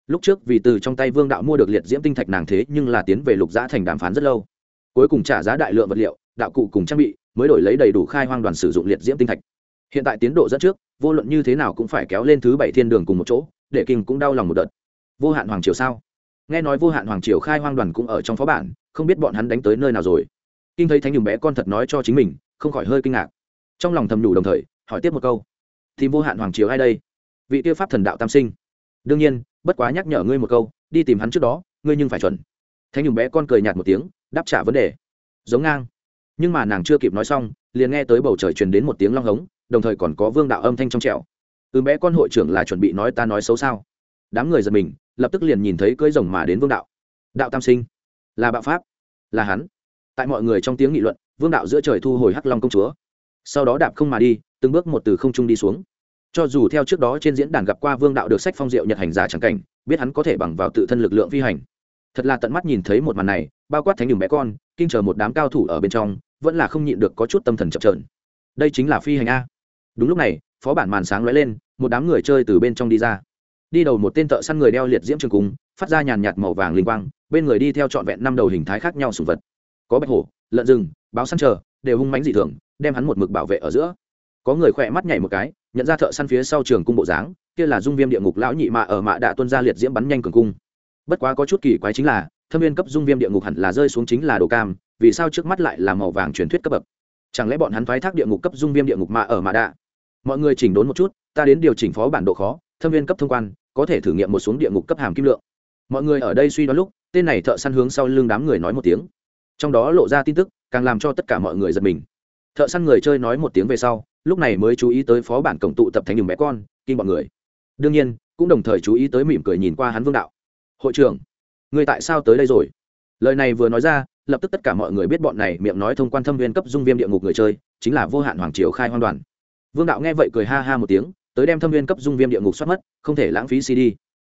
Lúc trước vì từ trong tay vương đạo mua được liệt diễm tinh thạch nàng thế nhưng là tiến về lục giã thành đàm phán rất lâu. Cuối cùng trả giá đại lượng vật liệu, đạo cụ cùng trang bị, mới đổi lấy đầy đủ khai hoang đoàn sử dụng liệt diễm tinh thạch. Hiện tại tiến độ dẫn trước, vô luận như thế nào cũng phải kéo lên thứ bảy thiên đường cùng một chỗ, để kinh cũng đau lòng một đợt. Vô hạn hoàng triều sao? Nghe nói vô hạn hoàng triều khai hoang đoàn cũng ở trong phó bản, không biết bọn hắn đánh tới nơi nào rồi. Kinh thấy thánh nhùng bé con thật nói cho chính mình, không khỏi hơi kinh ngạc. Trong lòng thầm đủ đồng thời, hỏi tiếp một câu thì vô hạn hoàng triều ai đây? Vị tiêu pháp thần đạo tam sinh. Đương nhiên, bất quá nhắc nhở ngươi một câu, đi tìm hắn trước đó, ngươi nhưng phải chuẩn. Thánh nhùng bé con cười nhạt một tiếng, đáp trả vấn đề. Giống ngang. Nhưng mà nàng chưa kịp nói xong, liền nghe tới bầu trời truyền đến một tiếng long hống, đồng thời còn có vương đạo âm thanh trong trẻo. Ừ bé con hội trưởng là chuẩn bị nói ta nói xấu sao? Đám người giật mình, lập tức liền nhìn thấy cưỡi rồng mà đến vương đạo. Đạo tam sinh, là bạo pháp, là hắn. Tại mọi người trong tiếng nghị luận, vương đạo giữa trời thu hồi hắc long công chúa sau đó đạp không mà đi, từng bước một từ không trung đi xuống. Cho dù theo trước đó trên diễn đàn gặp qua vương đạo được sách phong diệu nhật hành giả trắng cảnh, biết hắn có thể bằng vào tự thân lực lượng phi hành. Thật là tận mắt nhìn thấy một màn này, bao quát thánh đường bé con, kinh chờ một đám cao thủ ở bên trong, vẫn là không nhịn được có chút tâm thần chập trờn đây chính là phi hành a. Đúng lúc này, phó bản màn sáng lóe lên, một đám người chơi từ bên trong đi ra. Đi đầu một tên thợ săn người đeo liệt diễm trường cung, phát ra nhàn nhạt màu vàng linh quang, bên người đi theo trọn vẹn năm đầu hình thái khác nhau sùng vật. Có bạch hổ, lợn rừng, báo săn chờ, đều hung mánh dị thường đem hắn một mực bảo vệ ở giữa. Có người khỏe mắt nhảy một cái, nhận ra thợ săn phía sau trường cung bộ dáng, kia là dung viêm địa ngục lão nhị mạ ở mạ đạ tuân ra liệt diễm bắn nhanh cường cung. Bất quá có chút kỳ quái chính là, thâm viên cấp dung viêm địa ngục hẳn là rơi xuống chính là đồ cam, vì sao trước mắt lại là màu vàng truyền thuyết cấp bậc? Chẳng lẽ bọn hắn thoái thác địa ngục cấp dung viêm địa ngục mạ ở mạ đạ? Mọi người chỉnh đốn một chút, ta đến điều chỉnh phó bản độ khó, thâm viên cấp thông quan, có thể thử nghiệm một xuống địa ngục cấp hàm kim lượng. Mọi người ở đây suy đoán lúc, tên này thợ săn hướng sau lưng đám người nói một tiếng. Trong đó lộ ra tin tức, càng làm cho tất cả mọi người giật mình thợ săn người chơi nói một tiếng về sau, lúc này mới chú ý tới phó bản cổng tụ tập thành đường bé con kinh bọn người. Đương nhiên, cũng đồng thời chú ý tới mỉm cười nhìn qua hắn vương đạo. Hội trưởng, người tại sao tới đây rồi? Lời này vừa nói ra, lập tức tất cả mọi người biết bọn này miệng nói thông quan thâm viên cấp dung viêm địa ngục người chơi, chính là vô hạn hoàng triều khai hoan đoàn. Vương đạo nghe vậy cười ha ha một tiếng, tới đem thâm viên cấp dung viêm địa ngục xoát mất, không thể lãng phí cd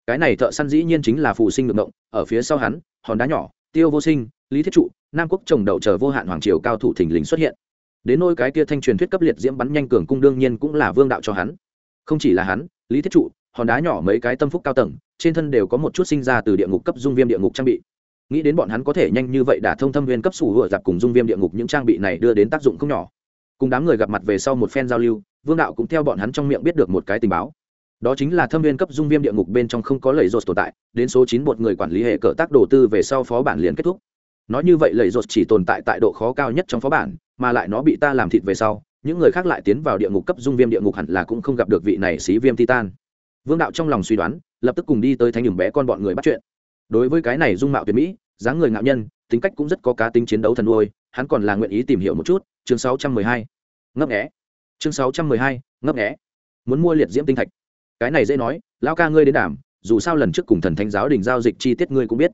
cái này thợ săn dĩ nhiên chính là phù sinh ngược động ở phía sau hắn, hòn đá nhỏ, tiêu vô sinh, lý thiết trụ, nam quốc trồng đậu chờ vô hạn hoàng triều cao thủ thình lình xuất hiện đến nôi cái kia thanh truyền thuyết cấp liệt diễm bắn nhanh cường cung đương nhiên cũng là vương đạo cho hắn. Không chỉ là hắn, lý thiết trụ, hòn đá nhỏ mấy cái tâm phúc cao tầng, trên thân đều có một chút sinh ra từ địa ngục cấp dung viêm địa ngục trang bị. Nghĩ đến bọn hắn có thể nhanh như vậy đả thông thâm viên cấp sủ hựa giặc cùng dung viêm địa ngục những trang bị này đưa đến tác dụng không nhỏ. Cùng đám người gặp mặt về sau một phen giao lưu, vương đạo cũng theo bọn hắn trong miệng biết được một cái tình báo. Đó chính là thâm viên cấp dung viêm địa ngục bên trong không có lầy rột tồn tại, đến số chín một người quản lý hệ cỡ tác đầu tư về sau phó bản liền kết thúc. Nói như vậy lầy rột chỉ tồn tại tại độ khó cao nhất trong phó bản mà lại nó bị ta làm thịt về sau những người khác lại tiến vào địa ngục cấp dung viêm địa ngục hẳn là cũng không gặp được vị này xí viêm titan. Vương đạo trong lòng suy đoán lập tức cùng đi tới thánh nhường bé con bọn người bắt chuyện. Đối với cái này dung mạo tuyệt mỹ dáng người ngạo nhân tính cách cũng rất có cá tính chiến đấu thần nuôi hắn còn là nguyện ý tìm hiểu một chút chương 612. ngấp nghé. Chương 612, ngấp nghé. Muốn mua liệt diễm tinh thạch. Cái này dễ nói lão ca ngươi đến đảm dù sao lần trước cùng thần thánh giáo đình giao dịch chi tiết ngươi cũng biết.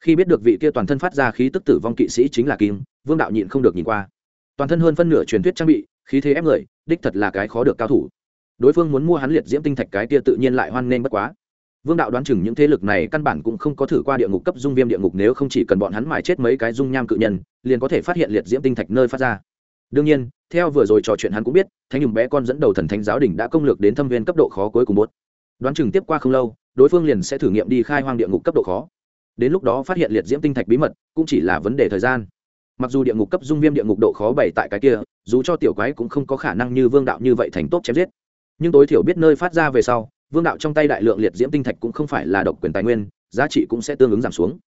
Khi biết được vị kia toàn thân phát ra khí tức tử vong kỵ sĩ chính là kim vương đạo nhịn không được nhìn qua toàn thân hơn phân nửa truyền thuyết trang bị, khí thế ép người, đích thật là cái khó được cao thủ. Đối phương muốn mua hắn liệt diễm tinh thạch cái kia tự nhiên lại hoan nghênh bất quá. Vương đạo đoán chừng những thế lực này căn bản cũng không có thử qua địa ngục cấp dung viêm địa ngục nếu không chỉ cần bọn hắn mài chết mấy cái dung nham cự nhân, liền có thể phát hiện liệt diễm tinh thạch nơi phát ra. Đương nhiên, theo vừa rồi trò chuyện hắn cũng biết, thánh nhùng bé con dẫn đầu thần thánh giáo đình đã công lược đến thâm viên cấp độ khó cuối cùng bốt đoán chừng tiếp qua không lâu, đối phương liền sẽ thử nghiệm đi khai hoang địa ngục cấp độ khó. Đến lúc đó phát hiện liệt diễm tinh thạch bí mật, cũng chỉ là vấn đề thời gian mặc dù địa ngục cấp dung viêm địa ngục độ khó bảy tại cái kia, dù cho tiểu quái cũng không có khả năng như vương đạo như vậy thành tốt chém giết. Nhưng tối thiểu biết nơi phát ra về sau, vương đạo trong tay đại lượng liệt diễm tinh thạch cũng không phải là độc quyền tài nguyên, giá trị cũng sẽ tương ứng giảm xuống.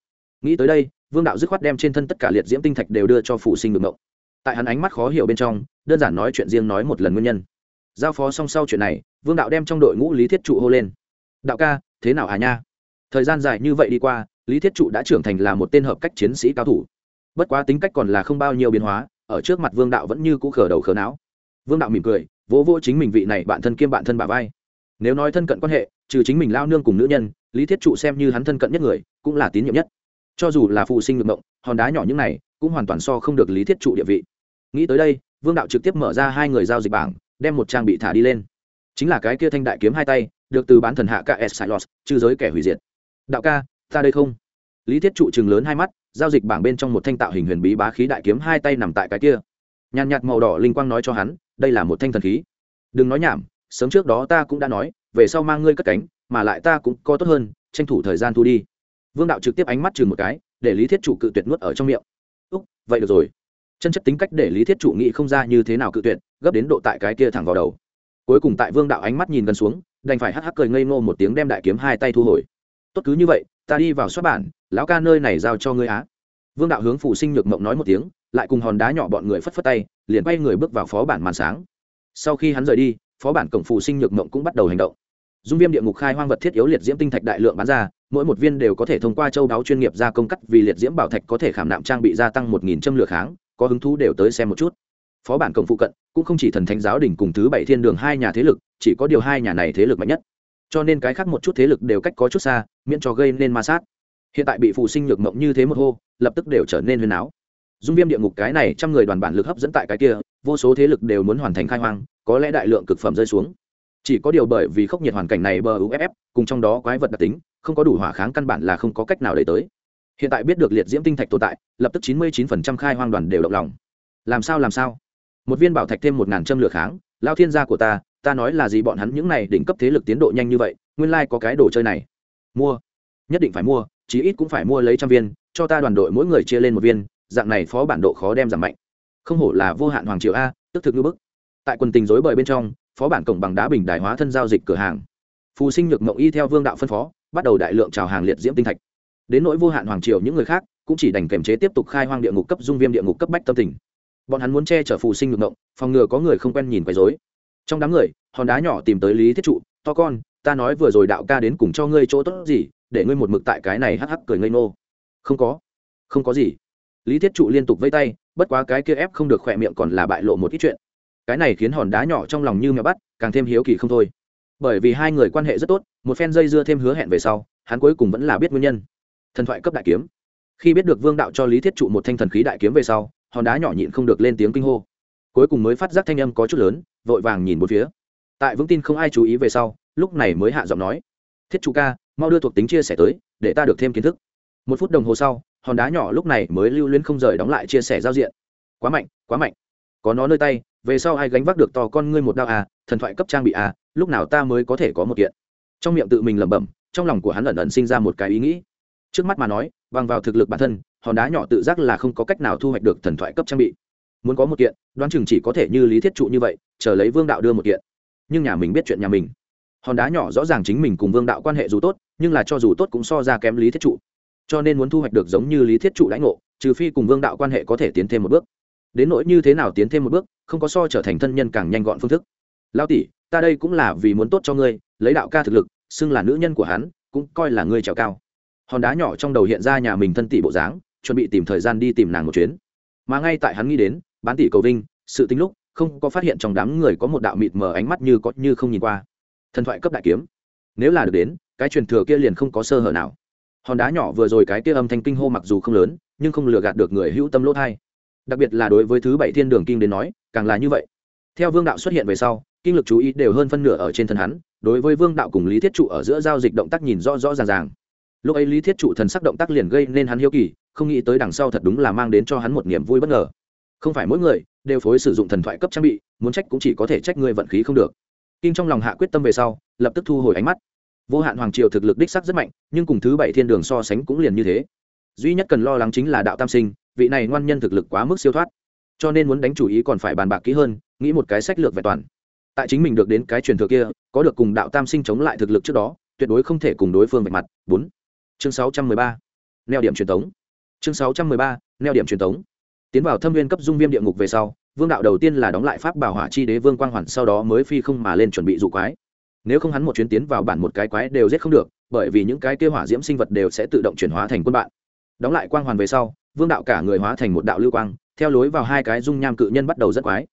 Nghĩ tới đây, vương đạo dứt khoát đem trên thân tất cả liệt diễm tinh thạch đều đưa cho phụ sinh ngược ngộng tại hắn ánh mắt khó hiểu bên trong, đơn giản nói chuyện riêng nói một lần nguyên nhân. Giao phó xong sau chuyện này, vương đạo đem trong đội ngũ lý thiết trụ hô lên. Đạo ca, thế nào à nha? Thời gian dài như vậy đi qua, lý thiết trụ đã trưởng thành là một tên hợp cách chiến sĩ cao thủ bất quá tính cách còn là không bao nhiêu biến hóa, ở trước mặt vương đạo vẫn như cũ khở đầu khở não. Vương đạo mỉm cười, vỗ vỗ chính mình vị này bạn thân kiêm bạn thân bà vai. Nếu nói thân cận quan hệ, trừ chính mình lao nương cùng nữ nhân, lý thiết trụ xem như hắn thân cận nhất người, cũng là tín nhiệm nhất. Cho dù là phụ sinh ngược mộng, hòn đá nhỏ những này, cũng hoàn toàn so không được lý thiết trụ địa vị. Nghĩ tới đây, vương đạo trực tiếp mở ra hai người giao dịch bảng, đem một trang bị thả đi lên. Chính là cái kia thanh đại kiếm hai tay, được từ bán thần hạ ks silos, trừ giới kẻ hủy diệt. Đạo ca, ta đây không. Lý thiết trụ chừng lớn hai mắt giao dịch bảng bên trong một thanh tạo hình huyền bí bá khí đại kiếm hai tay nằm tại cái kia. Nhàn nhạt màu đỏ linh quang nói cho hắn, đây là một thanh thần khí. Đừng nói nhảm, sớm trước đó ta cũng đã nói, về sau mang ngươi cất cánh, mà lại ta cũng có tốt hơn, tranh thủ thời gian thu đi. Vương đạo trực tiếp ánh mắt chừng một cái, để lý thiết chủ cự tuyệt nuốt ở trong miệng. Úc, vậy được rồi. Chân chất tính cách để lý thiết chủ nghĩ không ra như thế nào cự tuyệt, gấp đến độ tại cái kia thẳng vào đầu. Cuối cùng tại vương đạo ánh mắt nhìn gần xuống, đành phải hắc hắc cười ngây ngô một tiếng đem đại kiếm hai tay thu hồi. Tốt cứ như vậy, ta đi vào xuất bản lão ca nơi này giao cho ngươi á. Vương đạo hướng phụ sinh nhược mộng nói một tiếng, lại cùng hòn đá nhỏ bọn người phất phất tay, liền bay người bước vào phó bản màn sáng. Sau khi hắn rời đi, phó bản cổng phụ sinh nhược mộng cũng bắt đầu hành động. Dung viêm địa ngục khai hoang vật thiết yếu liệt diễm tinh thạch đại lượng bán ra, mỗi một viên đều có thể thông qua châu đáo chuyên nghiệp gia công cắt vì liệt diễm bảo thạch có thể khảm nạm trang bị gia tăng một nghìn châm lửa kháng, có hứng thú đều tới xem một chút. Phó bản cổng phụ cận cũng không chỉ thần thánh giáo đình cùng thứ bảy thiên đường hai nhà thế lực, chỉ có điều hai nhà này thế lực mạnh nhất. Cho nên cái khác một chút thế lực đều cách có chút xa, miễn cho gây nên ma sát hiện tại bị phụ sinh nhược mộng như thế một hô, lập tức đều trở nên huyền áo. Dung viêm địa ngục cái này, trăm người đoàn bản lực hấp dẫn tại cái kia, vô số thế lực đều muốn hoàn thành khai hoang, có lẽ đại lượng cực phẩm rơi xuống. Chỉ có điều bởi vì khốc nhiệt hoàn cảnh này bờ uff cùng trong đó quái vật đặc tính, không có đủ hỏa kháng căn bản là không có cách nào để tới. Hiện tại biết được liệt diễm tinh thạch tồn tại, lập tức chín mươi chín phần trăm khai hoang đoàn đều động lòng. Làm sao làm sao? Một viên bảo thạch thêm một ngàn châm lửa kháng, lao thiên gia của ta ta nói là gì bọn hắn những này đỉnh cấp thế lực tiến độ nhanh như vậy, nguyên lai、like、có cái đồ chơi này. Mua. Nhất định phải mua chí ít cũng phải mua lấy trăm viên, cho ta đoàn đội mỗi người chia lên một viên, dạng này phó bản độ khó đem giảm mạnh. Không hổ là vô hạn hoàng triệu a, tức thực ngư bức. Tại quần tình dối bời bên trong, phó bản cổng bằng đá bình đài hóa thân giao dịch cửa hàng. Phù sinh nhược mộng y theo vương đạo phân phó, bắt đầu đại lượng trào hàng liệt diễm tinh thạch. Đến nỗi vô hạn hoàng triều những người khác, cũng chỉ đành kềm chế tiếp tục khai hoang địa ngục cấp dung viêm địa ngục cấp bách tâm tình. Bọn hắn muốn che chở phù sinh nhược mộng, phòng ngừa có người không quen nhìn quấy dối trong đám người, hòn đá nhỏ tìm tới lý thiết trụ, to con, ta nói vừa rồi đạo ca đến cùng cho ngươi chỗ tốt gì để ngươi một mực tại cái này hắc hắc cười ngây nô không có. Không có gì. Lý thiết trụ liên tục vây tay, bất quá cái kia ép không được khỏe miệng còn là bại lộ một ít chuyện. Cái này khiến hòn đá nhỏ trong lòng như mẹ bắt, càng thêm hiếu kỳ không thôi. Bởi vì hai người quan hệ rất tốt, một phen dây dưa thêm hứa hẹn về sau, hắn cuối cùng vẫn là biết nguyên nhân. Thần thoại cấp đại kiếm. Khi biết được vương đạo cho lý thiết trụ một thanh thần khí đại kiếm về sau, hòn đá nhỏ nhịn không được lên tiếng kinh hô. Cuối cùng mới phát giác thanh âm có chút lớn, vội vàng nhìn một phía. Tại vững tin không ai chú ý về sau, lúc này mới hạ giọng nói, thiết trụ ca mau đưa thuộc tính chia sẻ tới, để ta được thêm kiến thức. Một phút đồng hồ sau, hòn đá nhỏ lúc này mới lưu luyến không rời đóng lại chia sẻ giao diện. Quá mạnh quá mạnh. Có nó nơi tay, về sau ai gánh vác được to con ngươi một đao à thần thoại cấp trang bị à lúc nào ta mới có thể có một kiện. Trong miệng tự mình lẩm bẩm, trong lòng của hắn ẩn ẩn sinh ra một cái ý nghĩ. Trước mắt mà nói, bằng vào thực lực bản thân, hòn đá nhỏ tự giác là không có cách nào thu hoạch được thần thoại cấp trang bị. Muốn có một kiện, đoán chừng chỉ có thể như lý thiết trụ như vậy, chờ lấy vương đạo đưa một kiện. Nhưng nhà mình biết chuyện nhà mình hòn đá nhỏ rõ ràng chính mình cùng vương đạo quan hệ dù tốt, nhưng là cho dù tốt cũng so ra kém lý thiết trụ. Cho nên muốn thu hoạch được giống như lý thiết trụ lãnh ngộ, trừ phi cùng vương đạo quan hệ có thể tiến thêm một bước. Đến nỗi như thế nào tiến thêm một bước, không có so trở thành thân nhân càng nhanh gọn phương thức. Lao tỷ, ta đây cũng là vì muốn tốt cho ngươi, lấy đạo ca thực lực, xưng là nữ nhân của hắn, cũng coi là ngươi trèo cao. Hòn đá nhỏ trong đầu hiện ra nhà mình thân tỷ bộ dáng, chuẩn bị tìm thời gian đi tìm nàng một chuyến. Mà ngay tại hắn nghĩ đến, bán tỷ cầu vinh, sự tính lúc, không có phát hiện trong đám người có một đạo mịt mờ ánh mắt như có như không nhìn qua thần thoại cấp đại kiếm. Nếu là được đến, cái truyền thừa kia liền không có sơ hở nào. Hòn đá nhỏ vừa rồi cái kia âm thanh kinh hô mặc dù không lớn, nhưng không lừa gạt được người hữu tâm lỗ thai. Đặc biệt là đối với thứ bảy thiên đường kinh đến nói, càng là như vậy. Theo vương đạo xuất hiện về sau, kinh lực chú ý đều hơn phân nửa ở trên thân hắn, đối với vương đạo cùng lý thiết trụ ở giữa giao dịch động tác nhìn rõ rõ ràng ràng. Lúc ấy lý thiết trụ thần sắc động tác liền gây nên hắn hiếu kỳ, không nghĩ tới đằng sau thật đúng là mang đến cho hắn một niềm vui bất ngờ. Không phải mỗi người đều phối sử dụng thần thoại cấp trang bị, muốn trách cũng chỉ có thể trách người vận khí không được kinh trong lòng hạ quyết tâm về sau, lập tức thu hồi ánh mắt. Vô hạn hoàng triều thực lực đích sắc rất mạnh, nhưng cùng thứ bảy thiên đường so sánh cũng liền như thế. Duy nhất cần lo lắng chính là đạo tam sinh, vị này ngoan nhân thực lực quá mức siêu thoát. Cho nên muốn đánh chủ ý còn phải bàn bạc kỹ hơn, nghĩ một cái sách lược vẹn toàn. Tại chính mình được đến cái truyền thừa kia, có được cùng đạo tam sinh chống lại thực lực trước đó, tuyệt đối không thể cùng đối phương vạch mặt. Bốn. Chương sáu trăm mười ba. Neo điểm truyền thống chương sáu trăm mười ba, neo điểm truyền thống tiến vào thâm viên cấp dung viêm địa ngục về sau vương đạo đầu tiên là đóng lại pháp bảo hỏa chi đế vương quang hoàn, sau đó mới phi không mà lên chuẩn bị dụ quái. Nếu không hắn một chuyến tiến vào bản một cái quái đều giết không được, bởi vì những cái kêu hỏa diễm sinh vật đều sẽ tự động chuyển hóa thành quân bạn. Đóng lại quang hoàn về sau, vương đạo cả người hóa thành một đạo lưu quang, theo lối vào hai cái dung nham cự nhân bắt đầu rất quái.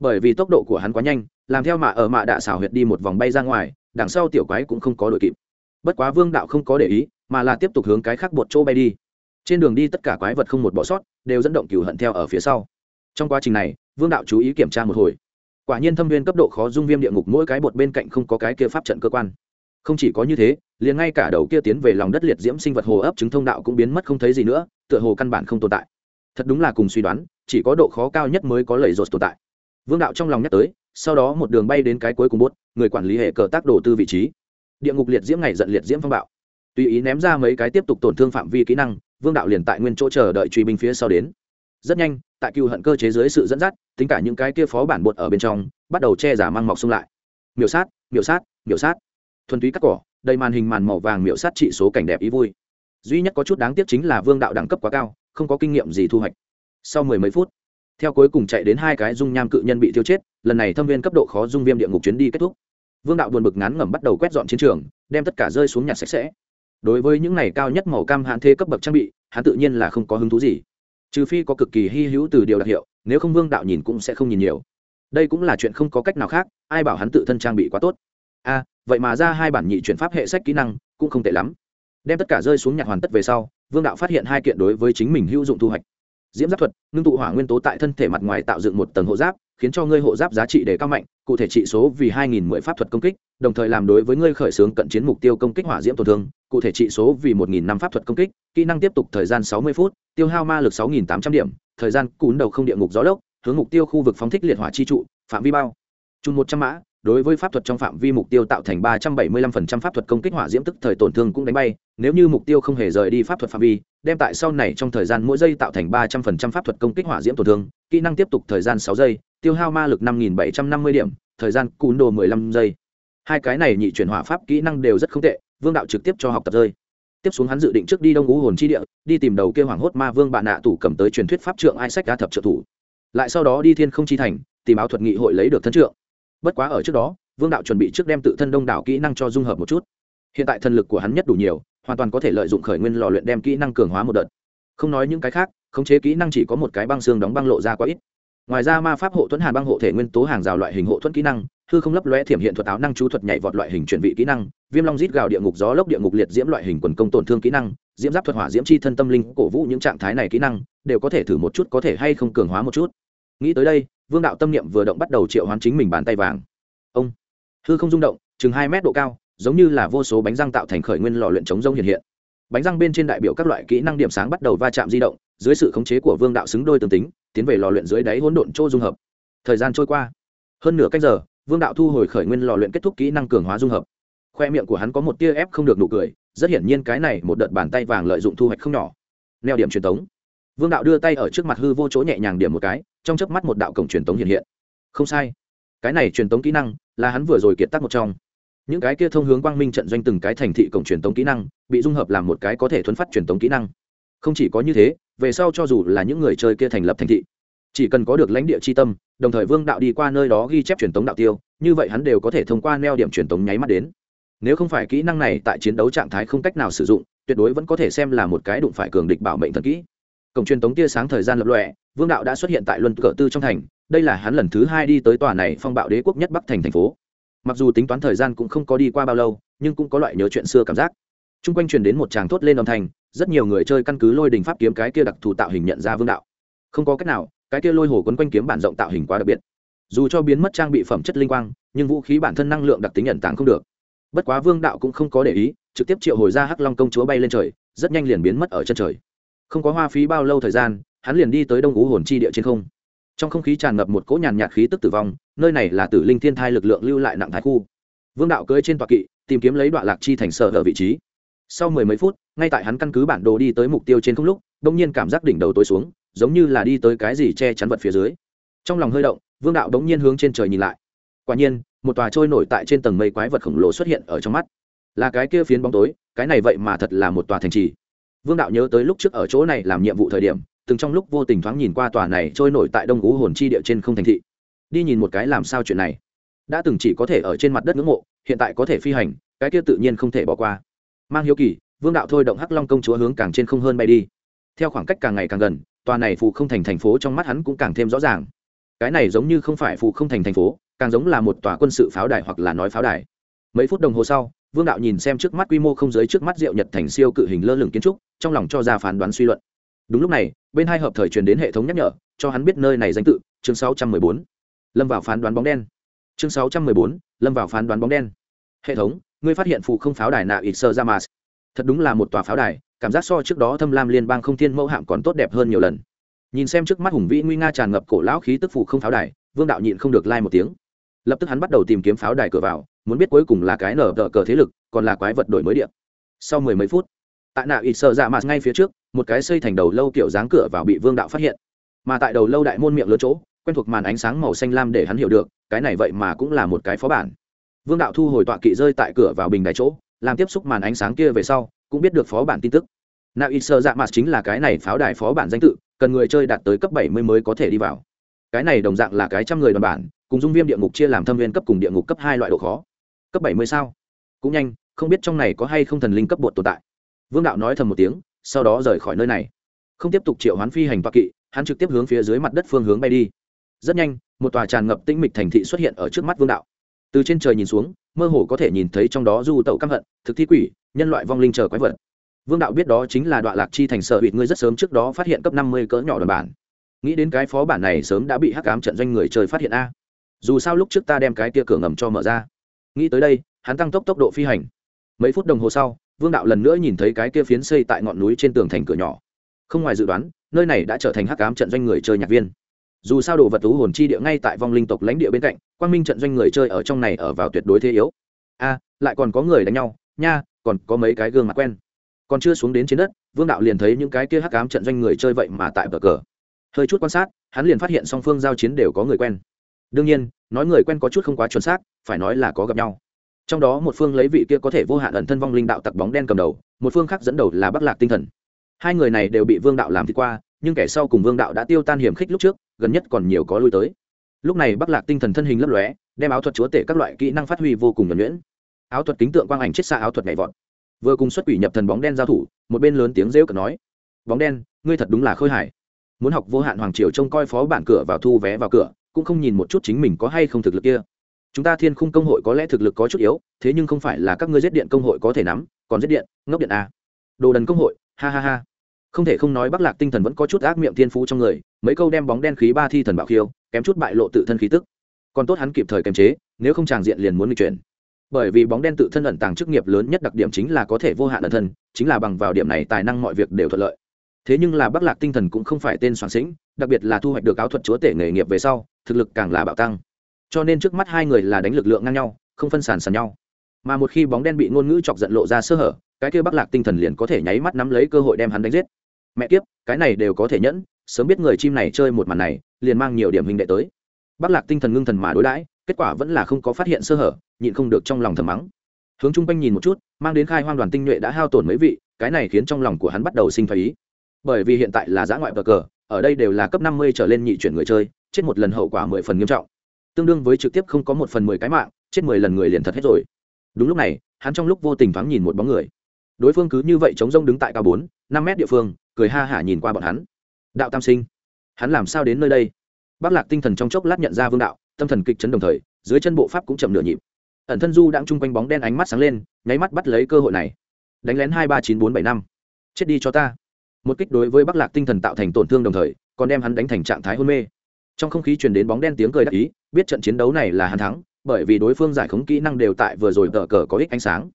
Bởi vì tốc độ của hắn quá nhanh, làm theo mạ ở mạ đạ xảo huyệt đi một vòng bay ra ngoài, đằng sau tiểu quái cũng không có đội kịp. Bất quá vương đạo không có để ý, mà là tiếp tục hướng cái khác bột chỗ bay đi. Trên đường đi tất cả quái vật không một bỏ sót, đều dẫn động cửu hận theo ở phía sau. Trong quá trình này vương đạo chú ý kiểm tra một hồi. Quả nhiên thâm viên cấp độ khó dung viêm địa ngục mỗi cái bột bên cạnh không có cái kia pháp trận cơ quan. Không chỉ có như thế, liền ngay cả đầu kia tiến về lòng đất liệt diễm sinh vật hồ ấp chứng thông đạo cũng biến mất không thấy gì nữa, tựa hồ căn bản không tồn tại. Thật đúng là cùng suy đoán, chỉ có độ khó cao nhất mới có lầy rột tồn tại. Vương đạo trong lòng nhắc tới, sau đó một đường bay đến cái cuối cùng bốt người quản lý hệ cờ tác đồ tư vị trí. Địa ngục liệt diễm ngày giận liệt diễm phong bạo. Tùy ý ném ra mấy cái tiếp tục tổn thương phạm vi kỹ năng, vương đạo liền tại nguyên chỗ chờ đợi truy binh phía sau đến rất nhanh, tại cựu hận cơ chế dưới sự dẫn dắt, tính cả những cái kia phó bản bột ở bên trong, bắt đầu che giả mang mọc xung lại. Miểu sát miểu sát miểu sát. Thuần túy cắt cỏ, đầy màn hình màn màu vàng miểu sát trị số cảnh đẹp ý vui. Duy nhất có chút đáng tiếc chính là vương đạo đẳng cấp quá cao, không có kinh nghiệm gì thu hoạch. Sau mười mấy phút, theo cuối cùng chạy đến hai cái dung nham cự nhân bị tiêu chết, lần này thâm viên cấp độ khó dung viêm địa ngục chuyến đi kết thúc. Vương đạo buồn bực ngắn ngẩm bắt đầu quét dọn chiến trường, đem tất cả rơi xuống nhặt sạch sẽ. Đối với những này cao nhất màu cam hạn thế cấp bậc trang bị, hắn tự nhiên là không có hứng thú gì trừ phi có cực kỳ hy hữu từ điều đặc hiệu, nếu không vương đạo nhìn cũng sẽ không nhìn nhiều. Đây cũng là chuyện không có cách nào khác, ai bảo hắn tự thân trang bị quá tốt. A vậy mà ra hai bản nhị chuyển pháp hệ sách kỹ năng, cũng không tệ lắm. Đem tất cả rơi xuống nhặt hoàn tất về sau, vương đạo phát hiện hai kiện đối với chính mình hữu dụng thu hoạch diễm giáp thuật, ngưng tụ hỏa nguyên tố tại thân thể mặt ngoài tạo dựng một tầng hộ giáp, khiến cho ngươi hộ giáp giá trị đề cao mạnh, cụ thể trị số vì hai nghìn mười pháp thuật công kích, đồng thời làm đối với ngươi khởi xướng cận chiến mục tiêu công kích hỏa diễm tổn thương, cụ thể trị số vì một nghìn năm pháp thuật công kích, kỹ năng tiếp tục thời gian sáu mươi phút, tiêu hao ma lực sáu nghìn tám trăm điểm, thời gian cún đầu không địa ngục gió lốc, hướng mục tiêu khu vực phóng thích liệt hỏa chi trụ, phạm vi bao, chung một trăm mã đối với pháp thuật trong phạm vi mục tiêu tạo thành ba trăm bảy mươi lăm phần trăm pháp thuật công kích hỏa diễm tức thời tổn thương cũng đánh bay, nếu như mục tiêu không hề rời đi pháp thuật phạm vi, đem tại sau này trong thời gian mỗi giây tạo thành ba trăm phần trăm pháp thuật công kích hỏa diễm tổn thương, kỹ năng tiếp tục thời gian sáu giây, tiêu hao ma lực năm nghìn bảy trăm năm mươi điểm, thời gian cún đồ mười lăm giây. Hai cái này nhị chuyển hỏa pháp kỹ năng đều rất không tệ, vương đạo trực tiếp cho học tập rơi. Tiếp xuống hắn dự định trước đi đông ngũ hồn chi địa, đi tìm đầu kia hoàng hốt ma vương bạn nạ tủ cầm tới truyền thuyết pháp trượng ai sách đa thập trợ thủ. Lại sau đó đi thiên không chi thành, tìm áo thuật nghị hội lấy được thân trượng bất quá ở trước đó, vương đạo chuẩn bị trước đem tự thân đông đảo kỹ năng cho dung hợp một chút. Hiện tại thần lực của hắn nhất đủ nhiều, hoàn toàn có thể lợi dụng khởi nguyên lò luyện đem kỹ năng cường hóa một đợt. Không nói những cái khác, khống chế kỹ năng chỉ có một cái băng xương đóng băng lộ ra quá ít. Ngoài ra ma pháp hộ thuẫn hàn băng hộ thể nguyên tố hàng rào loại hình hộ thuẫn kỹ năng, hư không lấp lóe thiểm hiện thuật áo năng chú thuật nhảy vọt loại hình chuyển vị kỹ năng, viêm long rít gào địa ngục gió lốc địa ngục liệt diễm loại hình quần công tổn thương kỹ năng, diễm giáp thuật hỏa diễm chi thân tâm linh cổ vũ những trạng thái này kỹ năng, đều có thể thử một chút có thể hay không cường hóa một chút nghĩ tới đây, vương đạo tâm niệm vừa động bắt đầu triệu hoán chính mình bàn tay vàng. Ông, hư không rung động, chừng hai mét độ cao, giống như là vô số bánh răng tạo thành khởi nguyên lò luyện chống rông hiện hiện. Bánh răng bên trên đại biểu các loại kỹ năng điểm sáng bắt đầu va chạm di động, dưới sự khống chế của vương đạo xứng đôi tương tính, tiến về lò luyện dưới đáy hỗn độn chỗ dung hợp. Thời gian trôi qua. Hơn nửa cách giờ, vương đạo thu hồi khởi nguyên lò luyện kết thúc kỹ năng cường hóa dung hợp. Khoe miệng của hắn có một tia ép không được nụ cười, rất hiển nhiên cái này một đợt bàn tay vàng lợi dụng thu hoạch không nhỏ. Neo điểm truyền thống vương đạo đưa tay ở trước mặt hư vô chỗ nhẹ nhàng điểm một cái, trong chớp mắt một đạo cổng truyền tống hiện hiện. Không sai. Cái này truyền tống kỹ năng là hắn vừa rồi kiệt tác một trong. Những cái kia thông hướng quang minh trận doanh từng cái thành thị cổng truyền tống kỹ năng, bị dung hợp làm một cái có thể thuấn phát truyền tống kỹ năng. Không chỉ có như thế, về sau cho dù là những người chơi kia thành lập thành thị, chỉ cần có được lãnh địa c h i tâm, đồng thời vương đạo đi qua nơi đó ghi chép truyền tống đạo tiêu, như vậy hắn đều có thể thông qua neo điểm truyền tống nháy mắt đến. Nếu không phải kỹ năng này tại chiến đấu trạng thái không cách nào sử dụng, tuyệt đối vẫn có thể xem là một cái đụng phải cường địch bảo mệnh thần kỹ cổng truyền tống tia sáng thời gian lập lọe vương đạo đã xuất hiện tại luân cờ tư trong thành, đây là hắn lần thứ hai đi tới tòa này phong bạo đế quốc nhất bắc thành thành phố. Mặc dù tính toán thời gian cũng không có đi qua bao lâu, nhưng cũng có loại nhớ chuyện xưa cảm giác. T r u n g quanh truyền đến một tràng thốt lên âm thanh, rất nhiều người chơi căn cứ lôi đình pháp kiếm cái kia đặc thù tạo hình nhận ra vương đạo. Không có cách nào, cái kia lôi hồ quấn quanh kiếm bản rộng tạo hình quá đặc biệt. Dù cho biến mất trang bị phẩm chất linh quang, nhưng vũ khí bản thân năng lượng đặc tính nhận tàng không được. Bất quá vương đạo cũng không có để ý, trực tiếp triệu hồi ra hắc long công chúa bay lên trời, rất nhanh liền biến mất ở chân trời không có hoa phí bao lâu thời gian, hắn liền đi tới đông ú hồn chi địa trên không. Trong không khí tràn ngập một cỗ nhàn nhạt khí tức tử vong, nơi này là tử linh thiên thai lực lượng lưu lại nặng thái khu. Vương đạo cưỡi trên tọa kỵ, tìm kiếm lấy đoạn lạc chi thành sở ở vị trí. Sau mười mấy phút, ngay tại hắn căn cứ bản đồ đi tới mục tiêu trên không lúc đông nhiên cảm giác đỉnh đầu tối xuống, giống như là đi tới cái gì che chắn vật phía dưới. Trong lòng hơi động, vương đạo đống nhiên hướng trên trời nhìn lại. Quả nhiên, một tòa trôi nổi tại trên tầng mây quái vật khổng lồ xuất hiện ở trong mắt. Là cái kia phiến bóng tối, cái này vậy mà thật là một tòa thành trì vương đạo nhớ tới lúc trước ở chỗ này làm nhiệm vụ thời điểm, từng trong lúc vô tình thoáng nhìn qua tòa này trôi nổi tại đông ú hồn chi địa trên không thành thị. Đi nhìn một cái làm sao chuyện này. Đã từng chỉ có thể ở trên mặt đất ngưỡng mộ, hiện tại có thể phi hành, cái kia tự nhiên không thể bỏ qua. Mang hiếu kỳ, vương đạo thôi động hắc long công chúa hướng càng trên không hơn bay đi. Theo khoảng cách càng ngày càng gần, tòa này phụ không thành thành phố trong mắt hắn cũng càng thêm rõ ràng. Cái này giống như không phải phụ không thành thành phố, càng giống là một tòa quân sự pháo đài hoặc là nói pháo đài. Mấy phút đồng hồ sau vương đạo nhìn xem trước mắt quy mô không giới trước mắt diệu nhật thành siêu cự hình lơ lửng kiến trúc trong lòng cho ra phán đoán suy luận. Đúng lúc này bên hai hợp thời truyền đến hệ thống nhắc nhở cho hắn biết nơi này danh tự chương 614. lâm vào phán đoán bóng đen. Chương 614, lâm vào phán đoán bóng đen. Hệ thống ngươi phát hiện phụ không pháo đài nạ ít sơ ra mà thật đúng là một tòa pháo đài cảm giác so trước đó thâm lam liên bang không thiên mẫu hạm còn tốt đẹp hơn nhiều lần. Nhìn xem trước mắt hùng vĩ nguy nga tràn ngập cổ lão khí tức phụ không pháo đài vương đạo nhịn không được lai một tiếng. Lập tức hắn bắt đầu tìm kiếm pháo đài cửa vào muốn biết cuối cùng là cái nở đỡ cờ thế lực, còn là quái vật đổi mới điện. Sau mười mấy phút, tại nạ ít sợ dạ mạt ngay phía trước, một cái xây thành đầu lâu kiểu dáng cửa vào bị vương đạo phát hiện. Mà tại đầu lâu đại môn miệng lớn chỗ, quen thuộc màn ánh sáng màu xanh lam để hắn hiểu được, cái này vậy mà cũng là một cái phó bản. Vương đạo thu hồi tọa kỵ rơi tại cửa vào bình đài chỗ, làm tiếp xúc màn ánh sáng kia về sau, cũng biết được phó bản tin tức. Nạ ít sợ dạ mạt chính là cái này pháo đài phó bản danh tự, cần người chơi đạt tới cấp bảy mươi mới có thể đi vào. Cái này đồng dạng là cái trăm người đoàn bản, cùng dung viêm địa ngục chia làm thâm viên cấp cùng địa ngục cấp hai loại độ khó cấp bảy mươi sao? Cũng nhanh, không biết trong này có hay không thần linh cấp bột tồn tại. Vương đạo nói thầm một tiếng, sau đó rời khỏi nơi này. Không tiếp tục triệu hoán phi hành toa kỵ, hắn trực tiếp hướng phía dưới mặt đất phương hướng bay đi. Rất nhanh, một tòa tràn ngập tĩnh mịch thành thị xuất hiện ở trước mắt vương đạo. Từ trên trời nhìn xuống, mơ hồ có thể nhìn thấy trong đó du tẩu căm hận, thực thi quỷ, nhân loại vong linh chờ quái vật. Vương đạo biết đó chính là đoạn lạc chi thành sở hụt ngươi rất sớm trước đó phát hiện cấp năm mươi cỡ nhỏ đoàn bản. Nghĩ đến cái phó bản này sớm đã bị hắc ám trận doanh người chơi phát hiện a. Dù sao lúc trước ta đem cái tia cửa ngầm cho mở ra nghĩ tới đây, hắn tăng tốc tốc độ phi hành. Mấy phút đồng hồ sau, vương đạo lần nữa nhìn thấy cái kia phiến xây tại ngọn núi trên tường thành cửa nhỏ. Không ngoài dự đoán, nơi này đã trở thành hắc ám trận doanh người chơi nhạc viên. Dù sao đồ vật thú hồn chi địa ngay tại vong linh tộc lãnh địa bên cạnh, quang minh trận doanh người chơi ở trong này ở vào tuyệt đối thế yếu. A, lại còn có người đánh nhau, nha, còn có mấy cái gương mặt quen. Còn chưa xuống đến trên đất, vương đạo liền thấy những cái kia hắc ám trận doanh người chơi vậy mà tại bờ cờ. Hơi chút quan sát, hắn liền phát hiện song phương giao chiến đều có người quen đương nhiên, nói người quen có chút không quá chuẩn xác, phải nói là có gặp nhau. Trong đó một phương lấy vị kia có thể vô hạn ẩn thân vong linh đạo tặc bóng đen cầm đầu, một phương khác dẫn đầu là bắc lạc tinh thần. Hai người này đều bị vương đạo làm thì qua, nhưng kẻ sau cùng vương đạo đã tiêu tan hiểm khích lúc trước, gần nhất còn nhiều có lui tới. Lúc này bắc lạc tinh thần thân hình lấp lóe, đem áo thuật chúa tể các loại kỹ năng phát huy vô cùng nhuẩn nhuyễn. Áo thuật kính tượng quang ảnh chết xa áo thuật nhảy vọt. Vừa cùng xuất quỷ nhập thần bóng đen giao thủ, một bên lớn tiếng rêu cờ nói, bóng đen, ngươi thật đúng là khôi hài. Muốn học vô hạn hoàng triều trông coi phó bản cửa vào thu vé vào cửa cũng không nhìn một chút chính mình có hay không thực lực kia. Chúng ta thiên khung công hội có lẽ thực lực có chút yếu, thế nhưng không phải là các ngươi giết điện công hội có thể nắm, còn giết điện, ngốc điện a đồ đần công hội, ha ha ha. Không thể không nói bắc lạc tinh thần vẫn có chút ác miệng thiên phú trong người, mấy câu đem bóng đen khí ba thi thần bạo khiêu, kém chút bại lộ tự thân khí tức. Còn tốt hắn kịp thời kiềm chế, nếu không tràng diện liền muốn bị chuyển. Bởi vì bóng đen tự thân ẩn tàng chức nghiệp lớn nhất đặc điểm chính là có thể vô hạn ẩn thân, chính là bằng vào điểm này tài năng mọi việc đều thuận lợi. Thế nhưng là bắc lạc tinh thần cũng không phải tên soạn sĩnh, đặc biệt là thu hoạch được áo thuật chúa tể nghề nghiệp về sau thực lực càng là bạo tăng. Cho nên trước mắt hai người là đánh lực lượng ngang nhau, không phân sàn sàn nhau. Mà một khi bóng đen bị ngôn ngữ chọc giận lộ ra sơ hở, cái kia bắc lạc tinh thần liền có thể nháy mắt nắm lấy cơ hội đem hắn đánh giết. Mẹ kiếp, cái này đều có thể nhẫn, sớm biết người chim này chơi một màn này, liền mang nhiều điểm hình đệ tới. Bắc lạc tinh thần ngưng thần mà đối đãi, kết quả vẫn là không có phát hiện sơ hở, nhịn không được trong lòng thầm mắng. Hướng chung quanh nhìn một chút, mang đến khai hoang đoàn tinh nhuệ đã hao tổn mấy vị, cái này khiến trong lòng của hắn bắt đầu sinh thái ý. Bởi vì hiện tại là giã ngoại cờ cờ, ở đây đều là cấp năm mươi trở lên nhị chuyển người chơi chết một lần hậu quả mười phần nghiêm trọng. Tương đương với trực tiếp không có một phần mười cái mạng, chết mười lần người liền thật hết rồi. Đúng lúc này, hắn trong lúc vô tình thoáng nhìn một bóng người. Đối phương cứ như vậy chống rông đứng tại cao bốn, năm mét địa phương, cười ha hả nhìn qua bọn hắn. Đạo tam sinh, hắn làm sao đến nơi đây? Bác lạc tinh thần trong chốc lát nhận ra vương đạo, tâm thần kịch chấn đồng thời, dưới chân bộ pháp cũng chậm nửa nhịp. Ẩn thân du đang chung quanh bóng đen ánh mắt sáng lên, nháy mắt bắt lấy cơ hội này. Đánh lén hai ba chín bốn bảy năm. Chết đi cho ta. Một kích đối với bắc lạc tinh thần tạo thành tổn thương đồng thời, còn đem hắn đánh thành trạng thái hôn mê trong không khí truyền đến bóng đen tiếng cười đắc ý, biết trận chiến đấu này là hắn thắng, bởi vì đối phương giải khống kỹ năng đều tại vừa rồi tờ cờ có ích ánh sáng.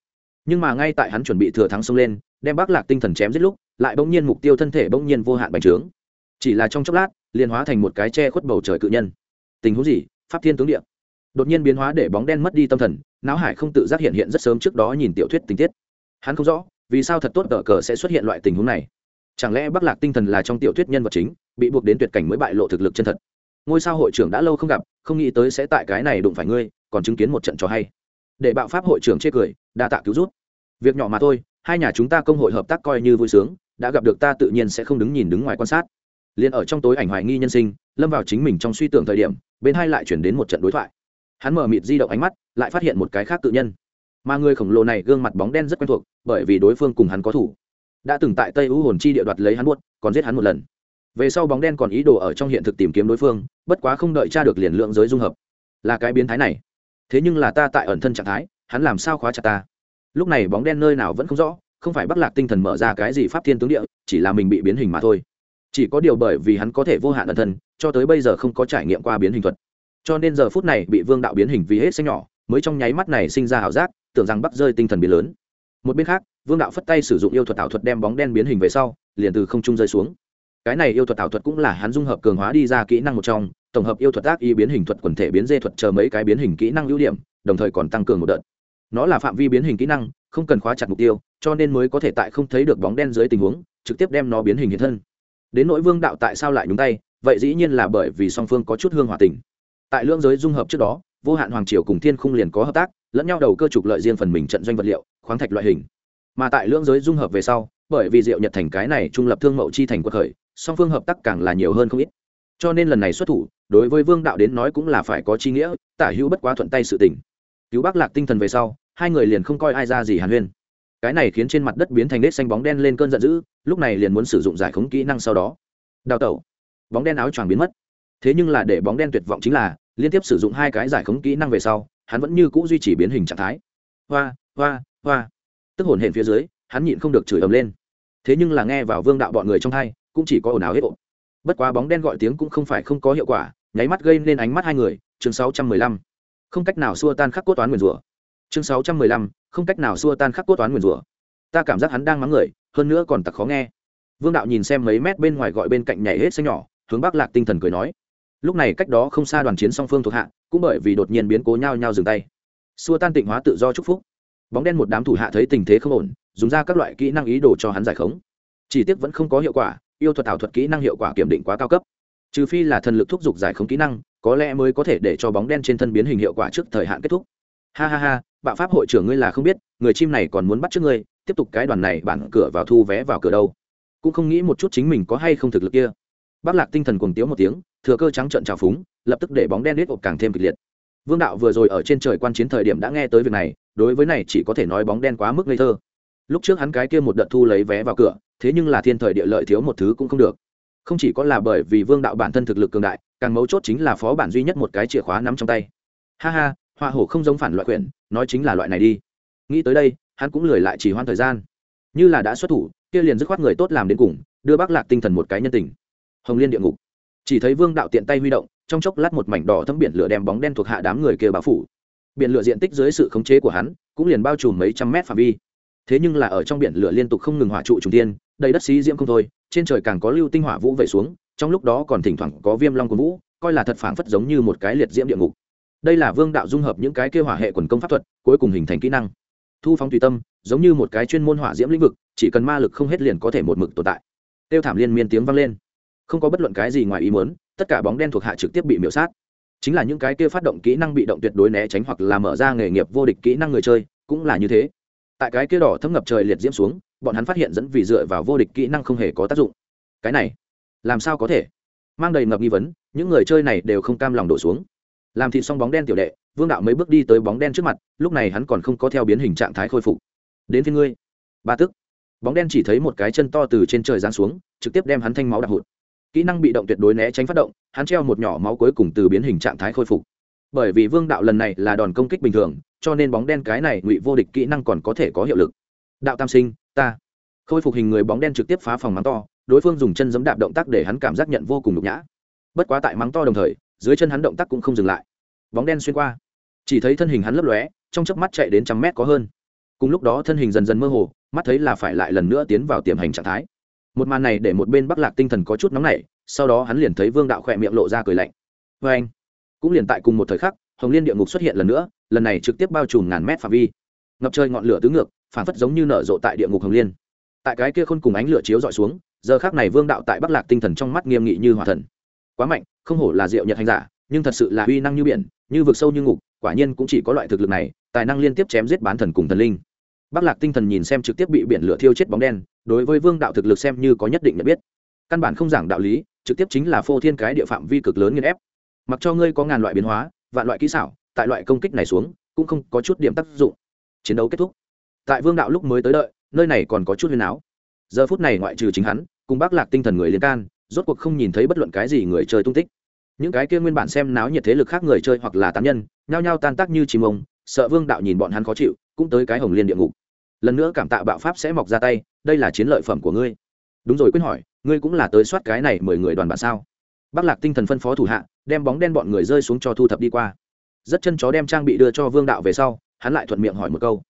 Nhưng mà ngay tại hắn chuẩn bị thừa thắng xông lên, đem bắc lạc tinh thần chém giết lúc, lại bỗng nhiên mục tiêu thân thể bỗng nhiên vô hạn bành trướng. Chỉ là trong chốc lát, liền hóa thành một cái che khuất bầu trời cự nhân. Tình huống gì? Pháp thiên tướng địa. Đột nhiên biến hóa để bóng đen mất đi tâm thần, não hải không tự giác hiện hiện rất sớm trước đó nhìn tiểu thuyết tình tiết. Hắn không rõ, vì sao thật tốt tờ cờ sẽ xuất hiện loại tình huống này. Chẳng lẽ bắc lạc tinh thần là trong tiểu thuyết nhân vật chính, bị buộc đến tuyệt cảnh mới bại lộ thực lực chân thật? Ngôi sao hội trưởng đã lâu không gặp, không nghĩ tới sẽ tại cái này đụng phải ngươi, còn chứng kiến một trận trò hay. Để bạo pháp hội trưởng chê cười, đa tạ cứu rút việc nhỏ mà thôi, hai nhà chúng ta công hội hợp tác coi như vui sướng, đã gặp được ta tự nhiên sẽ không đứng nhìn đứng ngoài quan sát. Liền ở trong tối ảnh hoài nghi nhân sinh, lâm vào chính mình trong suy tưởng thời điểm, bên hai lại chuyển đến một trận đối thoại. Hắn mở mịt di động ánh mắt, lại phát hiện một cái khác tự nhân. Mà người khổng lồ này gương mặt bóng đen rất quen thuộc, bởi vì đối phương cùng hắn có thủ. Đã từng tại tây u hồn chi địa đoạt lấy hắn buốt, còn giết hắn một lần về sau bóng đen còn ý đồ ở trong hiện thực tìm kiếm đối phương, bất quá không đợi tra được liền lượng giới dung hợp. Là cái biến thái này. Thế nhưng là ta tại ẩn thân trạng thái, hắn làm sao khóa chặt ta? Lúc này bóng đen nơi nào vẫn không rõ, không phải bắc lạc tinh thần mở ra cái gì pháp thiên tướng địa, chỉ là mình bị biến hình mà thôi. Chỉ có điều bởi vì hắn có thể vô hạn ẩn thân, cho tới bây giờ không có trải nghiệm qua biến hình thuật. Cho nên giờ phút này bị vương đạo biến hình vì hết xanh nhỏ, mới trong nháy mắt này sinh ra ảo giác, tưởng rằng bắc rơi tinh thần biến lớn. Một bên khác, vương đạo phất tay sử dụng yêu thuật ảo thuật đem bóng đen biến hình về sau, liền từ không trung rơi xuống cái này yêu thuật ảo thuật cũng là hắn dung hợp cường hóa đi ra kỹ năng một trong, tổng hợp yêu thuật ác y biến hình thuật quần thể biến dê thuật chờ mấy cái biến hình kỹ năng ưu điểm, đồng thời còn tăng cường một đợt. Nó là phạm vi biến hình kỹ năng, không cần khóa chặt mục tiêu, cho nên mới có thể tại không thấy được bóng đen dưới tình huống, trực tiếp đem nó biến hình hiện thân. Đến nỗi vương đạo tại sao lại nhúng tay, vậy dĩ nhiên là bởi vì song phương có chút hương hòa tình. Tại lưỡng giới dung hợp trước đó, vô hạn hoàng triều cùng thiên khung liền có hợp tác, lẫn nhau đầu cơ trục lợi riêng phần mình trận doanh vật liệu, khoáng thạch loại hình. Mà tại lưỡng giới dung hợp về sau, bởi vì diệu nhật thành cái này trung lập thương mậu chi thành quốc khởi song phương hợp tác càng là nhiều hơn không ít. Cho nên lần này xuất thủ, đối với vương đạo đến nói cũng là phải có chi nghĩa, tả hữu bất quá thuận tay sự tình. Cứu bác lạc tinh thần về sau, hai người liền không coi ai ra gì hàn huyên. Cái này khiến trên mặt đất biến thành nết xanh bóng đen lên cơn giận dữ, lúc này liền muốn sử dụng giải khống kỹ năng sau đó. Đào tẩu. Bóng đen áo choàng biến mất. Thế nhưng là để bóng đen tuyệt vọng chính là, liên tiếp sử dụng hai cái giải khống kỹ năng về sau, hắn vẫn như c ũ duy trì biến hình trạng thái. Hoa hoa hoa. Tức hồn hển phía dưới, hắn nhịn không được chửi ầm lên. Thế nhưng là nghe vào vương đạo bọn người trong thay cũng chỉ có ồn ào hết ộn bất quá bóng đen gọi tiếng cũng không phải không có hiệu quả, nháy mắt gây nên ánh mắt hai người, chương sáu trăm mười lăm. Không cách nào xua tan khắc cốt toán nguyền rủa. Chương sáu trăm mười lăm, không cách nào xua tan khắc cốt toán nguyền rủa. Ta cảm giác hắn đang mắng người, hơn nữa còn tặc khó nghe. Vương đạo nhìn xem mấy mét bên ngoài gọi bên cạnh nhảy hết xanh nhỏ, hướng bắc lạc tinh thần cười nói. Lúc này cách đó không xa đoàn chiến song phương thuộc hạ, cũng bởi vì đột nhiên biến cố nhau nhau dừng tay. Xua tan tịnh hóa tự do chúc phúc. Bóng đen một đám thủ hạ thấy tình thế không ổn, dùng ra các loại kỹ năng ý đồ cho hắn giải khống. Chỉ tiếc vẫn không có hiệu quả yêu thuật ảo thuật kỹ năng hiệu quả kiểm định quá cao cấp. Trừ phi là thần lực thúc giục giải khống kỹ năng, có lẽ mới có thể để cho bóng đen trên thân biến hình hiệu quả trước thời hạn kết thúc. Ha ha ha, bạo pháp hội trưởng ngươi là không biết, người chim này còn muốn bắt trước ngươi, tiếp tục cái đoàn này bản cửa vào thu vé vào cửa đâu. Cũng không nghĩ một chút chính mình có hay không thực lực kia. Bác lạc tinh thần cuồng tiếu một tiếng, thừa cơ trắng trợn trào phúng, lập tức để bóng đen đít ộp càng thêm kịch liệt. Vương đạo vừa rồi ở trên trời quan chiến thời điểm đã nghe tới việc này, đối với này chỉ có thể nói bóng đen quá mức ngây thơ. Lúc trước hắn cái kia một đợt thu lấy vé vào cửa thế nhưng là thiên thời địa lợi thiếu một thứ cũng không được. Không chỉ có là bởi vì vương đạo bản thân thực lực cường đại, càng mấu chốt chính là phó bản duy nhất một cái chìa khóa nắm trong tay. Ha ha hoa hổ không giống phản loại quyển, nói chính là loại này đi. Nghĩ tới đây, hắn cũng lười lại chỉ hoan thời gian. Như là đã xuất thủ, kia liền dứt khoát người tốt làm đến cùng, đưa bác lạc tinh thần một cái nhân tình. Hồng liên địa ngục. Chỉ thấy vương đạo tiện tay huy động, trong chốc lát một mảnh đỏ thấm biển lửa đem bóng đen thuộc hạ đám người kia bao phủ. Biển lửa diện tích dưới sự khống chế của hắn, cũng liền bao trùm mấy trăm mét phạm vi. Thế nhưng là ở trong biển lửa liên tục không ngừng hỏa trụ trùng tiên đầy đất xí diễm không thôi, trên trời càng có lưu tinh hỏa vũ về xuống, trong lúc đó còn thỉnh thoảng có viêm long của vũ, coi là thật phảng phất giống như một cái liệt diễm địa ngục. Đây là vương đạo dung hợp những cái kêu hỏa hệ quần công pháp thuật, cuối cùng hình thành kỹ năng. Thu phóng tùy tâm, giống như một cái chuyên môn hỏa diễm lĩnh vực, chỉ cần ma lực không hết liền có thể một mực tồn tại. Tiêu thảm liên miên tiếng vang lên. Không có bất luận cái gì ngoài ý muốn, tất cả bóng đen thuộc hạ trực tiếp bị miễu sát. Chính là những cái kia phát động kỹ năng bị động tuyệt đối né tránh hoặc là mở ra nghề nghiệp vô địch kỹ năng người chơi, cũng là như thế tại cái kia đỏ thấm ngập trời liệt diễm xuống, bọn hắn phát hiện dẫn vì dựa vào vô địch kỹ năng không hề có tác dụng. Cái này, làm sao có thể? Mang đầy ngập nghi vấn, những người chơi này đều không cam lòng đổ xuống. Làm thịt xong bóng đen tiểu đệ, vương đạo mấy bước đi tới bóng đen trước mặt, lúc này hắn còn không có theo biến hình trạng thái khôi phục. Đến phía ngươi. Ba tức. Bóng đen chỉ thấy một cái chân to từ trên trời giáng xuống, trực tiếp đem hắn thanh máu đạp hụt. Kỹ năng bị động tuyệt đối né tránh phát động, hắn treo một nhỏ máu cuối cùng từ biến hình trạng thái khôi phục. Bởi vì vương đạo lần này là đòn công kích bình thường cho nên bóng đen cái này ngụy vô địch kỹ năng còn có thể có hiệu lực. Đạo tam sinh, ta. Khôi phục hình người bóng đen trực tiếp phá phòng mắng to, đối phương dùng chân giấm đạp động tác để hắn cảm giác nhận vô cùng nhục nhã. Bất quá tại mắng to đồng thời, dưới chân hắn động tác cũng không dừng lại. Bóng đen xuyên qua. Chỉ thấy thân hình hắn lấp lóe, trong chớp mắt chạy đến trăm mét có hơn. Cùng lúc đó thân hình dần dần mơ hồ, mắt thấy là phải lại lần nữa tiến vào tiềm hành trạng thái. Một màn này để một bên bắc lạc tinh thần có chút nóng nảy, sau đó hắn liền thấy vương đạo khỏe miệng lộ ra cười lạnh. Vê anh cũng liền tại cùng một thời khắc, hồng liên địa ngục xuất hiện lần nữa lần này trực tiếp bao trùm ngàn mét phạm vi. Ngập trời ngọn lửa tứ ngược, phản phất giống như nở rộ tại địa ngục hồng liên. Tại cái kia khôn cùng ánh lửa chiếu dọi xuống, giờ khác này vương đạo tại bắc lạc tinh thần trong mắt nghiêm nghị như hòa thần. Quá mạnh, không hổ là diệu nhật hành giả, nhưng thật sự là uy năng như biển, như vực sâu như ngục, quả nhiên cũng chỉ có loại thực lực này, tài năng liên tiếp chém giết bán thần cùng thần linh. Bắc lạc tinh thần nhìn xem trực tiếp bị biển lửa thiêu chết bóng đen, đối với vương đạo thực lực xem như có nhất định nhận biết. Căn bản không giảng đạo lý, trực tiếp chính là phô thiên cái địa phạm vi cực lớn nghiên ép. Mặc cho ngươi có ngàn loại biến hóa, vạn loại kỹ xảo tại loại công kích này xuống, cũng không có chút điểm tác dụng. Chiến đấu kết thúc. Tại vương đạo lúc mới tới đợi, nơi này còn có chút huyền áo giờ phút này ngoại trừ chính hắn, cùng bác lạc tinh thần người liên can, rốt cuộc không nhìn thấy bất luận cái gì người chơi tung tích. Những cái kia nguyên bản xem náo nhiệt thế lực khác người chơi hoặc là tán nhân, nhao nhao tan tác như chim ông, sợ vương đạo nhìn bọn hắn khó chịu, cũng tới cái hồng liên địa ngục. Lần nữa cảm tạ bạo pháp sẽ mọc ra tay, đây là chiến lợi phẩm của ngươi. Đúng rồi quyết hỏi, ngươi cũng là tới soát cái này mười người đoàn bạn sao? Bác lạc tinh thần phân phó thủ hạ, đem bóng đen bọn người rơi xuống cho thu thập đi qua rất chân chó đem trang bị đưa cho vương đạo về sau, hắn lại thuận miệng hỏi một câu.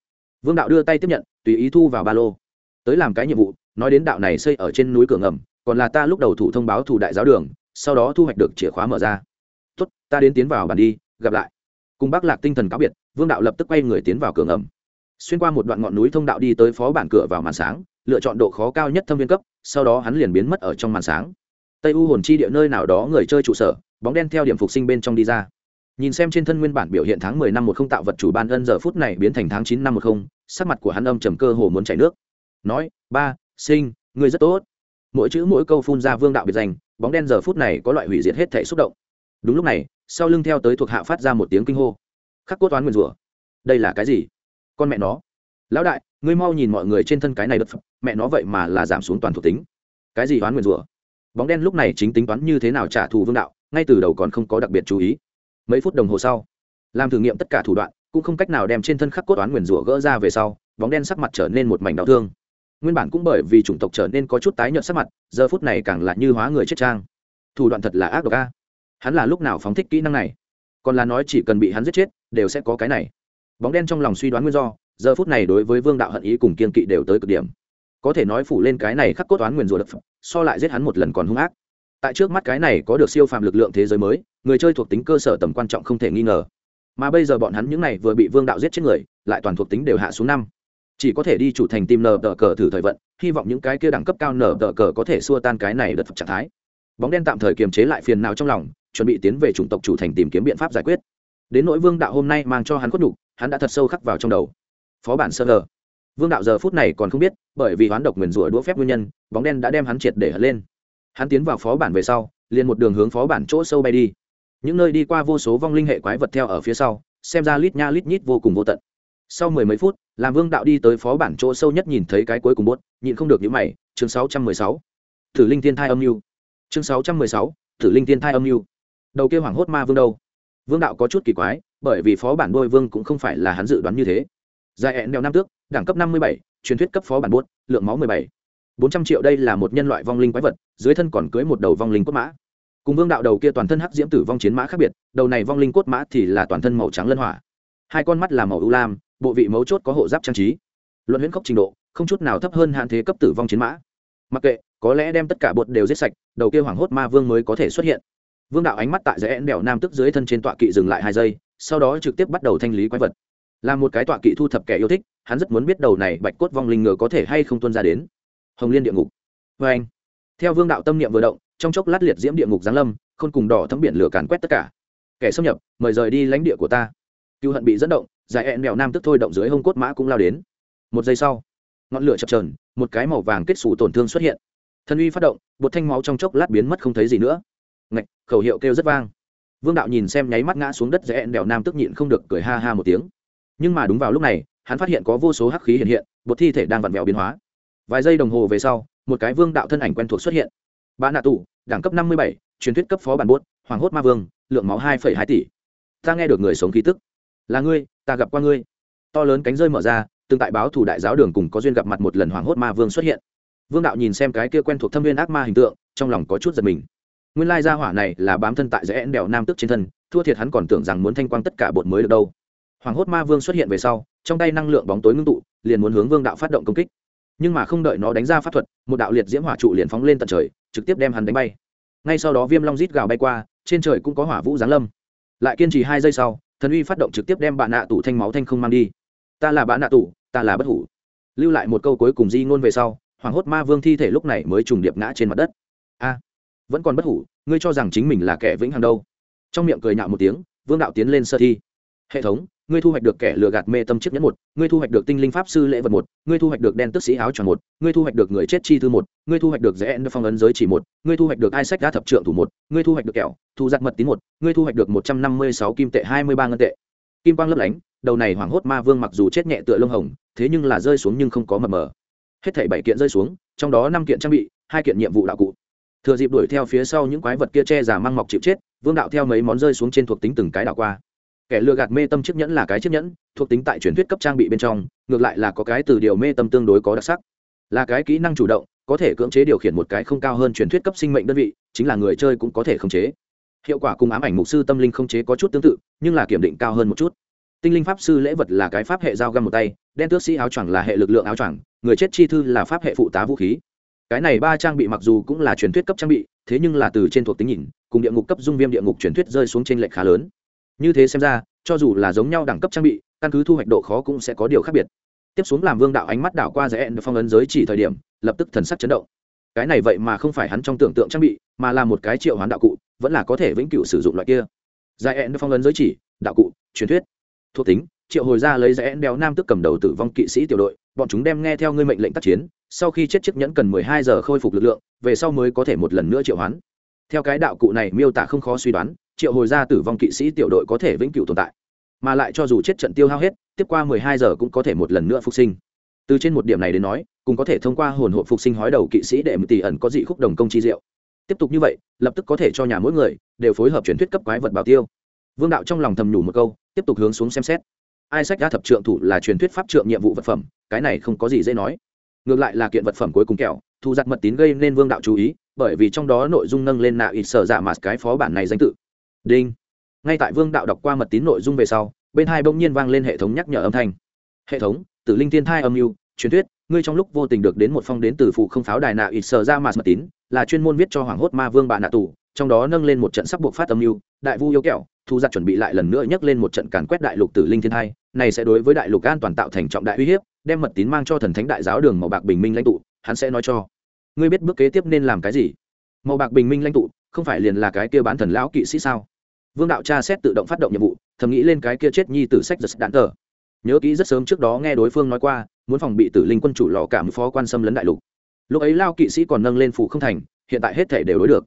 Vương đạo đưa tay tiếp nhận, tùy ý thu vào ba lô. Tới làm cái nhiệm vụ, nói đến đạo này xây ở trên núi cửa ngầm, còn là ta lúc đầu thủ thông báo thủ đại giáo đường, sau đó thu hoạch được chìa khóa mở ra. Tốt, ta đến tiến vào bàn đi, gặp lại. Cùng bác lạc tinh thần cáo biệt, vương đạo lập tức quay người tiến vào cửa ngầm. Xuyên qua một đoạn ngọn núi thông đạo đi tới phó bản cửa vào màn sáng, lựa chọn độ khó cao nhất thâm viên cấp, sau đó hắn liền biến mất ở trong màn sáng. Tây u hồn chi địa nơi nào đó người chơi trụ sở, bóng đen theo điểm phục sinh bên trong đi ra nhìn xem trên thân nguyên bản biểu hiện tháng mười năm một không tạo vật chủ ban ân giờ phút này biến thành tháng chín năm một không, sắc mặt của hắn âm trầm cơ hồ muốn chảy nước. Nói, ba, sinh người rất tốt. Mỗi chữ mỗi câu phun ra vương đạo biệt danh, bóng đen giờ phút này có loại hủy diệt hết thể xúc động. Đúng lúc này, sau lưng theo tới thuộc hạ phát ra một tiếng kinh hô. Khắc cốt toán nguyên rủa, đây là cái gì? Con mẹ nó. Lão đại, ngươi mau nhìn mọi người trên thân cái này đất mẹ nó vậy mà là giảm xuống toàn thuộc tính. Cái gì toán nguyên rủa? Bóng đen lúc này chính tính toán như thế nào trả thù vương đạo, ngay từ đầu còn không có đặc biệt chú ý mấy phút đồng hồ sau, làm thử nghiệm tất cả thủ đoạn, cũng không cách nào đem trên thân khắc cốt toán nguyền rủa gỡ ra về sau, bóng đen sắc mặt trở nên một mảnh đau thương. Nguyên bản cũng bởi vì chủng tộc trở nên có chút tái nhợt sắc mặt, giờ phút này càng là như hóa người chết trang. Thủ đoạn thật là ác độc a. Hắn là lúc nào phóng thích kỹ năng này? Còn là nói chỉ cần bị hắn giết chết, đều sẽ có cái này. Bóng đen trong lòng suy đoán nguyên do, giờ phút này đối với vương đạo hận ý cùng kiên kỵ đều tới cực điểm. Có thể nói phủ lên cái này khắc cốt toán nguyền rủa đập so lại giết hắn một lần còn hung ác. Tại trước mắt cái này có được siêu phàm lực lượng thế giới mới người chơi thuộc tính cơ sở tầm quan trọng không thể nghi ngờ. Mà bây giờ bọn hắn những này vừa bị vương đạo giết chết người, lại toàn thuộc tính đều hạ xuống năm. Chỉ có thể đi chủ thành tìm nờ tờ cờ thử thời vận, hy vọng những cái kia đẳng cấp cao nờ tờ cờ có thể xua tan cái này đợt trạng thái. Bóng đen tạm thời kiềm chế lại phiền nào trong lòng, chuẩn bị tiến về chủng tộc chủ thành tìm kiếm biện pháp giải quyết. Đến nỗi vương đạo hôm nay mang cho hắn khuất nhục, hắn đã thật sâu khắc vào trong đầu. Phó bản sơ hờ vương đạo giờ phút này còn không biết, bởi vì hoán độc nguyền rủa đũa phép nguyên nhân, bóng đen đã đem hắn triệt để hất lên. Hắn tiến vào phó bản về sau, liền một đường hướng phó bản chỗ sâu bay đi những nơi đi qua vô số vong linh hệ quái vật theo ở phía sau, xem ra lít nha lít nhít vô cùng vô tận. Sau mười mấy phút, làm vương đạo đi tới phó bản chỗ sâu nhất nhìn thấy cái cuối cùng bốt nhịn không được những mày, chương sáu trăm mười sáu. Thử linh thiên thai âm mưu chương sáu trăm mười sáu thử linh thiên thai âm mưu đầu kêu hoảng hốt ma vương đâu? Vương đạo có chút kỳ quái, bởi vì phó bản đôi vương cũng không phải là hắn dự đoán như thế. Dài hẹn đeo năm tước, đẳng cấp năm mươi bảy, truyền thuyết cấp phó bản bốt lượng máu mười bảy. Bốn trăm triệu đây là một nhân loại vong linh quái vật, dưới thân còn cưới một đầu vong linh cốt mã cùng vương đạo đầu kia toàn thân hắc diễm tử vong chiến mã khác biệt, đầu này vong linh cốt mã thì là toàn thân màu trắng lân hỏa. Hai con mắt là màu ưu lam, bộ vị mấu chốt có hộ giáp trang trí. Luận huyễn khốc trình độ, không chút nào thấp hơn hạn thế cấp tử vong chiến mã. Mặc kệ, có lẽ đem tất cả bột đều giết sạch, đầu kia hoảng hốt ma vương mới có thể xuất hiện. Vương đạo ánh mắt tại rẽ đèo nam tức dưới thân trên tọa kỵ dừng lại hai giây, sau đó trực tiếp bắt đầu thanh lý quái vật. Là một cái tọa kỵ thu thập kẻ yêu thích, hắn rất muốn biết đầu này bạch cốt vong linh ngựa có thể hay không tuân ra đến. Hồng liên địa ngục. Vê anh theo vương đạo tâm niệm vừa động trong chốc lát liệt diễm địa ngục giáng lâm, khôn cùng đỏ thấm biển lửa càn quét tất cả. Kẻ xâm nhập, mời rời đi lãnh địa của ta. Cựu hận bị dẫn động giải ẹn mèo nam tức thôi động dưới hông cốt mã cũng lao đến. Một giây sau, ngọn lửa chập trờn một cái màu vàng kết xù tổn thương xuất hiện. Thân uy phát động, bột thanh máu trong chốc lát biến mất không thấy gì nữa. Ngạch, khẩu hiệu kêu rất vang. Vương đạo nhìn xem nháy mắt ngã xuống đất rẽ ẹn đèo nam tức nhịn không được cười ha ha một tiếng. Nhưng mà đúng vào lúc này, hắn phát hiện có vô số hắc khí hiện hiện, bột thi thể đang vặn vẹo biến hóa. Vài giây đồng hồ về sau, một cái vương đạo thân ảnh quen thuộc xuất hiện bà nạ tù, đẳng cấp năm mươi bảy, truyền thuyết cấp phó bản bốt hoàng hốt ma vương, lượng máu hai hai tỷ. Ta nghe được người sống khí tức. Là ngươi, ta gặp qua ngươi. To lớn cánh rơi mở ra, từng tại báo thủ đại giáo đường cùng có duyên gặp mặt một lần hoàng hốt ma vương xuất hiện. Vương đạo nhìn xem cái kia quen thuộc thâm viên ác ma hình tượng, trong lòng có chút giật mình. Nguyên lai gia hỏa này là bám thân tại rẽ đèo nam tức trên thân, thua thiệt hắn còn tưởng rằng muốn thanh quang tất cả bột mới được đâu. Hoàng hốt ma vương xuất hiện về sau, trong tay năng lượng bóng tối ngưng tụ, liền muốn hướng vương đạo phát động công kích nhưng mà không đợi nó đánh ra pháp thuật, một đạo liệt diễm hỏa trụ liền phóng lên tận trời, trực tiếp đem hắn đánh bay. Ngay sau đó viêm long rít gào bay qua, trên trời cũng có hỏa vũ giáng lâm. Lại kiên trì hai giây sau, thần uy phát động trực tiếp đem bạn nạ tủ thanh máu thanh không mang đi. Ta là bạn nạ tủ, ta là bất hủ. Lưu lại một câu cuối cùng di ngôn về sau hoàng hốt ma vương thi thể lúc này mới trùng điệp ngã trên mặt đất. A, vẫn còn bất hủ, ngươi cho rằng chính mình là kẻ vĩnh hằng đâu? Trong miệng cười nhạo một tiếng, vương đạo tiến lên sơ thi hệ thống, ngươi thu hoạch được kẻ lừa gạt mê tâm chiếc nhẫn một, ngươi thu hoạch được tinh linh pháp sư lễ vật một, ngươi thu hoạch được đen tức sĩ áo tròn một, ngươi thu hoạch được người chết chi thư một, ngươi thu hoạch được rẽ phong ấn giới chỉ một, ngươi thu hoạch được ai sách đá thập trượng thủ một, ngươi thu hoạch được kẹo, thu giặc mật tín một, ngươi thu hoạch được một trăm năm mươi sáu kim tệ, hai mươi ba ngân tệ. Kim quang lấp lánh, đầu này hoảng hốt ma vương mặc dù chết nhẹ tựa lông hồng, thế nhưng là rơi xuống nhưng không có mờ mờ. Hết thảy bảy kiện rơi xuống, trong đó năm kiện trang bị, hai kiện nhiệm vụ đạo cụ. Thừa dịp đuổi theo phía sau những quái vật kia che giả mang mọc chịu chết, vương đạo theo mấy món rơi xuống trên thuộc tính từng cái đạo qua kẻ lừa gạt mê tâm chiếc nhẫn là cái chiếc nhẫn, thuộc tính tại truyền thuyết cấp trang bị bên trong, ngược lại là có cái từ điều mê tâm tương đối có đặc sắc. Là cái kỹ năng chủ động, có thể cưỡng chế điều khiển một cái không cao hơn truyền thuyết cấp sinh mệnh đơn vị, chính là người chơi cũng có thể khống chế. Hiệu quả cùng ám ảnh mục sư tâm linh không chế có chút tương tự, nhưng là kiểm định cao hơn một chút. Tinh linh pháp sư lễ vật là cái pháp hệ dao găm một tay, đen tước sĩ áo choàng là hệ lực lượng áo choàng, người chết chi thư là pháp hệ phụ tá vũ khí. Cái này ba trang bị mặc dù cũng là truyền thuyết cấp trang bị, thế nhưng là từ trên thuộc tính nhìn, cùng địa ngục cấp dung viêm địa ngục truyền thuyết rơi xuống trên lệch khá lớn như thế xem ra, cho dù là giống nhau đẳng cấp trang bị, căn cứ thu hoạch độ khó cũng sẽ có điều khác biệt. Tiếp xuống làm vương đạo ánh mắt đảo qua rẽ phong ấn giới chỉ thời điểm, lập tức thần sắc chấn động. Cái này vậy mà không phải hắn trong tưởng tượng trang bị, mà là một cái triệu hoán đạo cụ, vẫn là có thể vĩnh cửu sử dụng loại kia. Giải ẹn phong ấn giới chỉ, đạo cụ, truyền thuyết. Thuộc tính, triệu hồi ra lấy giải ẹn đeo nam tức cầm đầu tử vong kỵ sĩ tiểu đội, bọn chúng đem nghe theo ngươi mệnh lệnh tác chiến, sau khi chết chiếc nhẫn cần mười hai giờ khôi phục lực lượng, về sau mới có thể một lần nữa triệu hoán. Theo cái đạo cụ này miêu tả không khó suy đoán triệu hồi ra tử vong kỵ sĩ tiểu đội có thể vĩnh cửu tồn tại. Mà lại cho dù chết trận tiêu hao hết, tiếp qua mười hai giờ cũng có thể một lần nữa phục sinh. Từ trên một điểm này đến nói, cũng có thể thông qua hồn hộ phục sinh hói đầu kỵ sĩ để một tỷ ẩn có dị khúc đồng công chi diệu. Tiếp tục như vậy, lập tức có thể cho nhà mỗi người đều phối hợp truyền thuyết cấp quái vật bảo tiêu. Vương đạo trong lòng thầm nhủ một câu, tiếp tục hướng xuống xem xét. Ai sách ra thập trượng thủ là truyền thuyết pháp trượng nhiệm vụ vật phẩm, cái này không có gì dễ nói. Ngược lại là kiện vật phẩm cuối cùng kẹo, thu giặt mật tín gây nên vương đạo chú ý, bởi vì trong đó nội dung nâng lên nạ ít sở dạ mà cái phó bản này danh tự đinh. Ngay tại vương đạo đọc qua mật tín nội dung về sau, bên hai bỗng nhiên vang lên hệ thống nhắc nhở âm thanh. Hệ thống, tử linh thiên thai âm mưu, truyền thuyết, ngươi trong lúc vô tình được đến một phong đến từ phụ không pháo đài nạ ít sờ ra mà mật tín, là chuyên môn viết cho hoàng hốt ma vương bạn nạ tù, trong đó nâng lên một trận sắp buộc phát âm mưu, đại vu yêu kẹo, thu giặc chuẩn bị lại lần nữa nhắc lên một trận càn quét đại lục tử linh thiên thai, này sẽ đối với đại lục an toàn tạo thành trọng đại uy hiếp, đem mật tín mang cho thần thánh đại giáo đường màu bạc bình minh lãnh tụ, hắn sẽ nói cho. Ngươi biết bước kế tiếp nên làm cái gì? Màu bạc bình minh lãnh tụ, không phải liền là cái kia bán thần lão kỵ sĩ sao? Vương đạo cha xét tự động phát động nhiệm vụ, thầm nghĩ lên cái kia chết nhi tử sách giật đạn tờ. Nhớ kỹ rất sớm trước đó nghe đối phương nói qua, muốn phòng bị tử linh quân chủ lò cảm phó quan xâm lấn đại lục. Lúc ấy lao kỵ sĩ còn nâng lên phủ không thành, hiện tại hết thể đều đối được.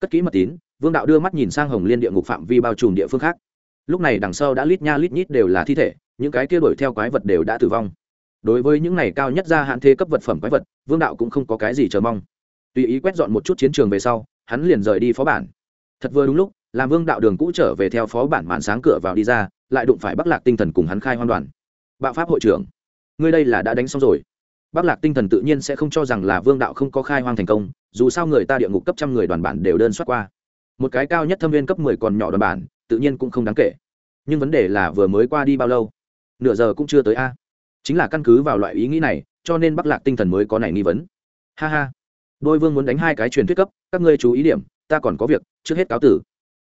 Cất kỹ mật tín, vương đạo đưa mắt nhìn sang hồng liên địa ngục phạm vi bao trùm địa phương khác. Lúc này đằng sau đã lít nha lít nhít đều là thi thể, những cái kia đuổi theo quái vật đều đã tử vong. Đối với những này cao nhất ra hạn thế cấp vật phẩm quái vật, vương đạo cũng không có cái gì chờ mong. Tùy ý quét dọn một chút chiến trường về sau, hắn liền rời đi phó bản. Thật vừa đúng lúc làm vương đạo đường cũ trở về theo phó bản màn sáng cửa vào đi ra, lại đụng phải bắc lạc tinh thần cùng hắn khai hoan đoàn. Bạo pháp hội trưởng, ngươi đây là đã đánh xong rồi. Bắc lạc tinh thần tự nhiên sẽ không cho rằng là vương đạo không có khai hoang thành công, dù sao người ta địa ngục cấp trăm người đoàn bản đều đơn xuất qua. Một cái cao nhất thâm viên cấp mười còn nhỏ đoàn bản, tự nhiên cũng không đáng kể. Nhưng vấn đề là vừa mới qua đi bao lâu? Nửa giờ cũng chưa tới a. Chính là căn cứ vào loại ý nghĩ này, cho nên bắc lạc tinh thần mới có này nghi vấn. Ha ha. Đôi vương muốn đánh hai cái truyền thuyết cấp, các ngươi chú ý điểm, ta còn có việc, trước hết cáo tử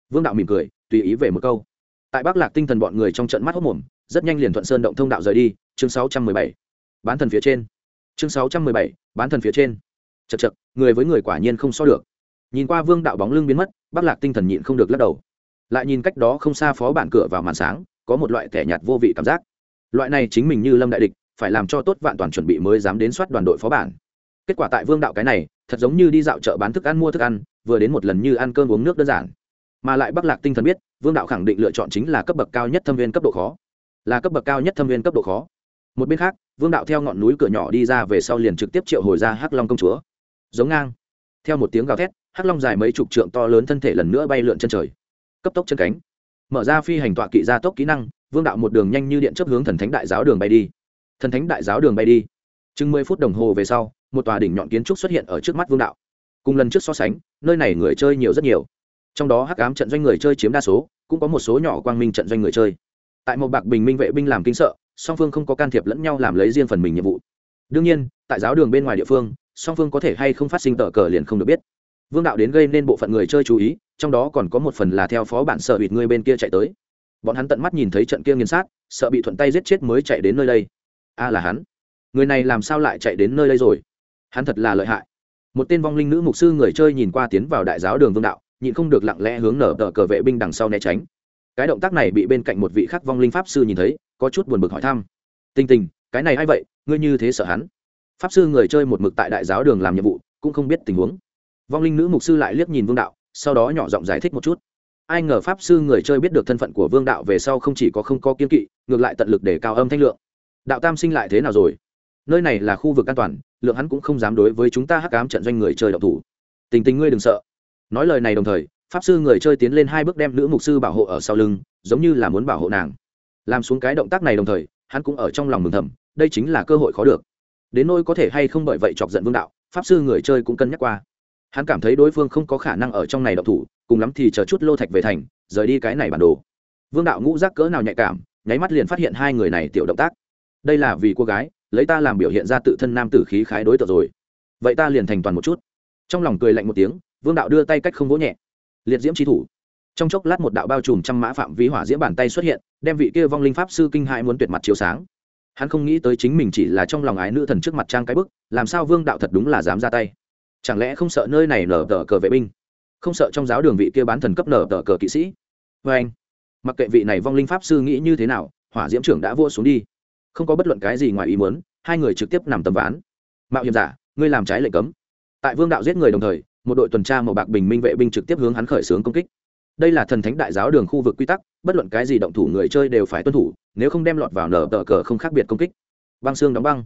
vương đạo mỉm cười tùy ý về một câu. Tại bắc lạc tinh thần bọn người trong trận mắt hốc mồm rất nhanh liền thuận sơn động thông đạo rời đi chương 617. bán thần phía trên. Chương 617, bán thần phía trên. Chật chật người với người quả nhiên không so được. Nhìn qua vương đạo bóng lưng biến mất bắc lạc tinh thần nhịn không được lắc đầu. Lại nhìn cách đó không xa phó bản cửa vào màn sáng có một loại thẻ nhạt vô vị cảm giác. Loại này chính mình như lâm đại địch phải làm cho tốt vạn toàn chuẩn bị mới dám đến soát đoàn đội phó bản. Kết quả tại vương đạo cái này thật giống như đi dạo chợ bán thức ăn mua thức ăn vừa đến một lần như ăn cơm uống nước đơn giản mà lại bắc lạc tinh thần biết, vương đạo khẳng định lựa chọn chính là cấp bậc cao nhất thâm viên cấp độ khó. Là cấp bậc cao nhất thâm viên cấp độ khó. Một bên khác, vương đạo theo ngọn núi cửa nhỏ đi ra về sau liền trực tiếp triệu hồi ra hắc long công chúa. Giống ngang. Theo một tiếng gào thét, hắc long dài mấy chục trượng to lớn thân thể lần nữa bay lượn chân trời. Cấp tốc chân cánh. Mở ra phi hành tọa kỵ gia tốc kỹ năng, vương đạo một đường nhanh như điện chấp hướng thần thánh đại giáo đường bay đi. Thần thánh đại giáo đường bay đi. Chừng mười phút đồng hồ về sau, một tòa đỉnh nhọn kiến trúc xuất hiện ở trước mắt vương đạo. Cùng lần trước so sánh, nơi này người chơi nhiều rất nhiều trong đó hắc ám trận doanh người chơi chiếm đa số, cũng có một số nhỏ quang minh trận doanh người chơi. Tại một bạc bình minh vệ binh làm kinh sợ, song phương không có can thiệp lẫn nhau làm lấy riêng phần mình nhiệm vụ. Đương nhiên, tại giáo đường bên ngoài địa phương, song phương có thể hay không phát sinh tờ cờ liền không được biết. Vương đạo đến gây nên bộ phận người chơi chú ý, trong đó còn có một phần là theo phó bản sợ bịt người bên kia chạy tới. Bọn hắn tận mắt nhìn thấy trận kia nghiền sát, sợ bị thuận tay giết chết mới chạy đến nơi đây. A là hắn. Người này làm sao lại chạy đến nơi đây rồi? Hắn thật là lợi hại. Một tên vong linh nữ mục sư người chơi nhìn qua tiến vào đại giáo đường vương đạo nhịn không được lặng lẽ hướng nở tờ cờ vệ binh đằng sau né tránh. Cái động tác này bị bên cạnh một vị khắc vong linh pháp sư nhìn thấy, có chút buồn bực hỏi thăm. Tình tình, cái này a i vậy? Ngươi như thế sợ hắn? Pháp sư người chơi một mực tại đại giáo đường làm nhiệm vụ, cũng không biết tình huống. Vong linh nữ mục sư lại liếc nhìn vương đạo, sau đó nhỏ giọng giải thích một chút. Ai ngờ pháp sư người chơi biết được thân phận của vương đạo về sau không chỉ có không có kiên kỵ, ngược lại tận lực để cao âm thanh lượng. Đạo tam sinh lại thế nào rồi? Nơi này là khu vực an toàn, lượng hắn cũng không dám đối với chúng ta hắc cám trận doanh người chơi độc thủ. Tình tình ngươi đừng sợ nói lời này đồng thời, pháp sư người chơi tiến lên hai bước đem nữ mục sư bảo hộ ở sau lưng, giống như là muốn bảo hộ nàng. Làm xuống cái động tác này đồng thời, hắn cũng ở trong lòng mừng thầm, đây chính là cơ hội khó được. Đến nôi có thể hay không bởi vậy chọc giận vương đạo, pháp sư người chơi cũng cân nhắc qua. Hắn cảm thấy đối phương không có khả năng ở trong này độc thủ, cùng lắm thì chờ chút lô thạch về thành, rời đi cái này bản đồ. Vương đạo ngũ giác cỡ nào nhạy cảm, nháy mắt liền phát hiện hai người này tiểu động tác. Đây là vì cô gái, lấy ta làm biểu hiện ra tự thân nam tử khí khái đối tượng rồi. Vậy ta liền thành toàn một chút. Trong lòng cười lạnh một tiếng vương đạo đưa tay cách không vỗ nhẹ. Liệt diễm trí thủ. Trong chốc lát một đạo bao trùm trăm mã phạm vi hỏa diễm bàn tay xuất hiện, đem vị kia vong linh pháp sư kinh hại muốn tuyệt mặt chiếu sáng. Hắn không nghĩ tới chính mình chỉ là trong lòng ái nữ thần trước mặt trang cái bức, làm sao vương đạo thật đúng là dám ra tay. Chẳng lẽ không sợ nơi này nở tờ cờ vệ binh? Không sợ trong giáo đường vị kia bán thần cấp nở tờ cờ kỵ sĩ? Vê anh, mặc kệ vị này vong linh pháp sư nghĩ như thế nào, hỏa diễm trưởng đã vua xuống đi. Không có bất luận cái gì ngoài ý muốn, hai người trực tiếp nằm tầm ván. Mạo hiểm giả, ngươi làm trái lệnh cấm. Tại vương đạo giết người đồng thời một đội tuần tra màu bạc bình minh vệ binh trực tiếp hướng hắn khởi xướng công kích. Đây là thần thánh đại giáo đường khu vực quy tắc, bất luận cái gì động thủ người chơi đều phải tuân thủ, nếu không đem lọt vào nở tờ cờ không khác biệt công kích. Băng xương đóng băng.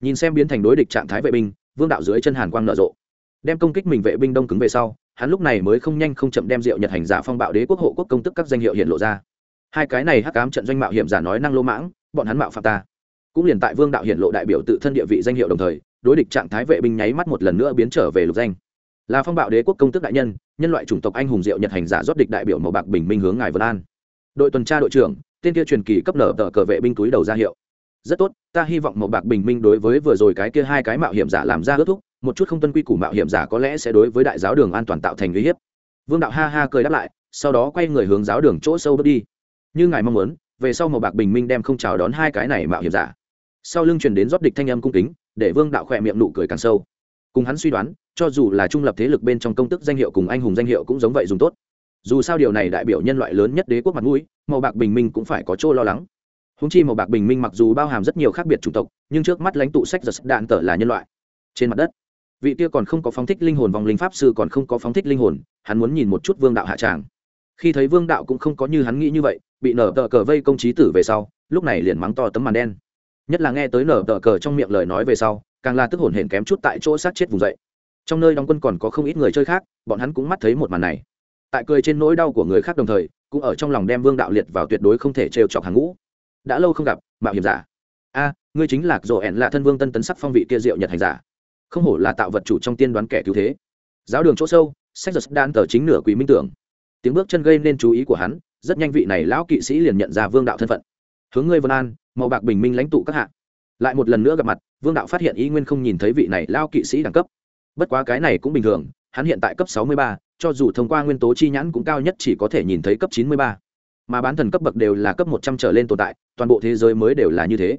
Nhìn xem biến thành đối địch trạng thái vệ binh, vương đạo dưới chân hàn quang nở rộ. Đem công kích mình vệ binh đông cứng về sau, hắn lúc này mới không nhanh không chậm đem rượu nhật hành giả phong bạo đế quốc hộ quốc công tức các danh hiệu hiện lộ ra. Hai cái này hắc cám trận doanh mạo hiểm giả nói năng lô mãng, bọn hắn mạo phạm ta. Cũng liền tại vương đạo hiện lộ đại biểu tự thân địa vị danh hiệu đồng thời, đối địch trạng thái vệ binh nháy mắt một lần nữa biến trở về lục danh là phong bạo đế quốc công tức đại nhân nhân loại chủng tộc anh hùng diệu nhật hành giả rót địch đại biểu màu bạc bình minh hướng ngài vân an. Đội tuần tra đội trưởng, tên kia truyền kỳ cấp nở tờ cờ vệ binh túi đầu ra hiệu. Rất tốt, ta hy vọng màu bạc bình minh đối với vừa rồi cái kia hai cái mạo hiểm giả làm ra ước thúc, một chút không tuân quy củ mạo hiểm giả có lẽ sẽ đối với đại giáo đường an toàn tạo thành uy hiếp. Vương đạo ha ha cười đáp lại, sau đó quay người hướng giáo đường chỗ sâu bước đi. Như ngài mong muốn, về sau màu bạc bình minh đem không chào đón hai cái này mạo hiểm giả. Sau lưng truyền đến rót địch thanh âm cung kính, để vương đạo khỏe miệng nụ cười càng sâu cùng hắn suy đoán, cho dù là trung lập thế lực bên trong công tức danh hiệu cùng anh hùng danh hiệu cũng giống vậy dùng tốt. Dù sao điều này đại biểu nhân loại lớn nhất đế quốc mặt mũi, màu bạc bình minh cũng phải có chỗ lo lắng. Húng chi màu bạc bình minh mặc dù bao hàm rất nhiều khác biệt chủng tộc, nhưng trước mắt lãnh tụ sách giật đạn tở là nhân loại. Trên mặt đất, vị kia còn không có phóng thích linh hồn vòng linh pháp sư còn không có phóng thích linh hồn, hắn muốn nhìn một chút vương đạo hạ tràng. Khi thấy vương đạo cũng không có như hắn nghĩ như vậy, bị nở tờ cờ vây công trí tử về sau, lúc này liền mắng to tấm màn đen. Nhất là nghe tới nở tờ cờ trong miệng lời nói về sau càng là tức hồn hển kém chút tại chỗ sát chết vùng dậy. Trong nơi đóng quân còn có không ít người chơi khác, bọn hắn cũng mắt thấy một màn này. Tại cười trên nỗi đau của người khác đồng thời, cũng ở trong lòng đem vương đạo liệt vào tuyệt đối không thể trêu chọc hàng ngũ. Đã lâu không gặp, mạo hiểm giả. A, ngươi chính lạc rộ ẻn là thân vương tân tấn sắc phong vị kia diệu nhật hành giả. Không hổ là tạo vật chủ trong tiên đoán kẻ cứu thế. Giáo đường chỗ sâu, sách giật đan tờ chính nửa quý minh tưởng. Tiếng bước chân gây nên chú ý của hắn, rất nhanh vị này lão kỵ sĩ liền nhận ra vương đạo thân phận. Hướng ngươi vân an, màu bạc bình minh lãnh tụ các hạ lại một lần nữa gặp mặt, vương đạo phát hiện ý nguyên không nhìn thấy vị này lao kỵ sĩ đẳng cấp. Bất quá cái này cũng bình thường, hắn hiện tại cấp sáu mươi ba, cho dù thông qua nguyên tố chi nhãn cũng cao nhất chỉ có thể nhìn thấy cấp chín mươi ba. Mà bán thần cấp bậc đều là cấp một trăm trở lên tồn tại, toàn bộ thế giới mới đều là như thế.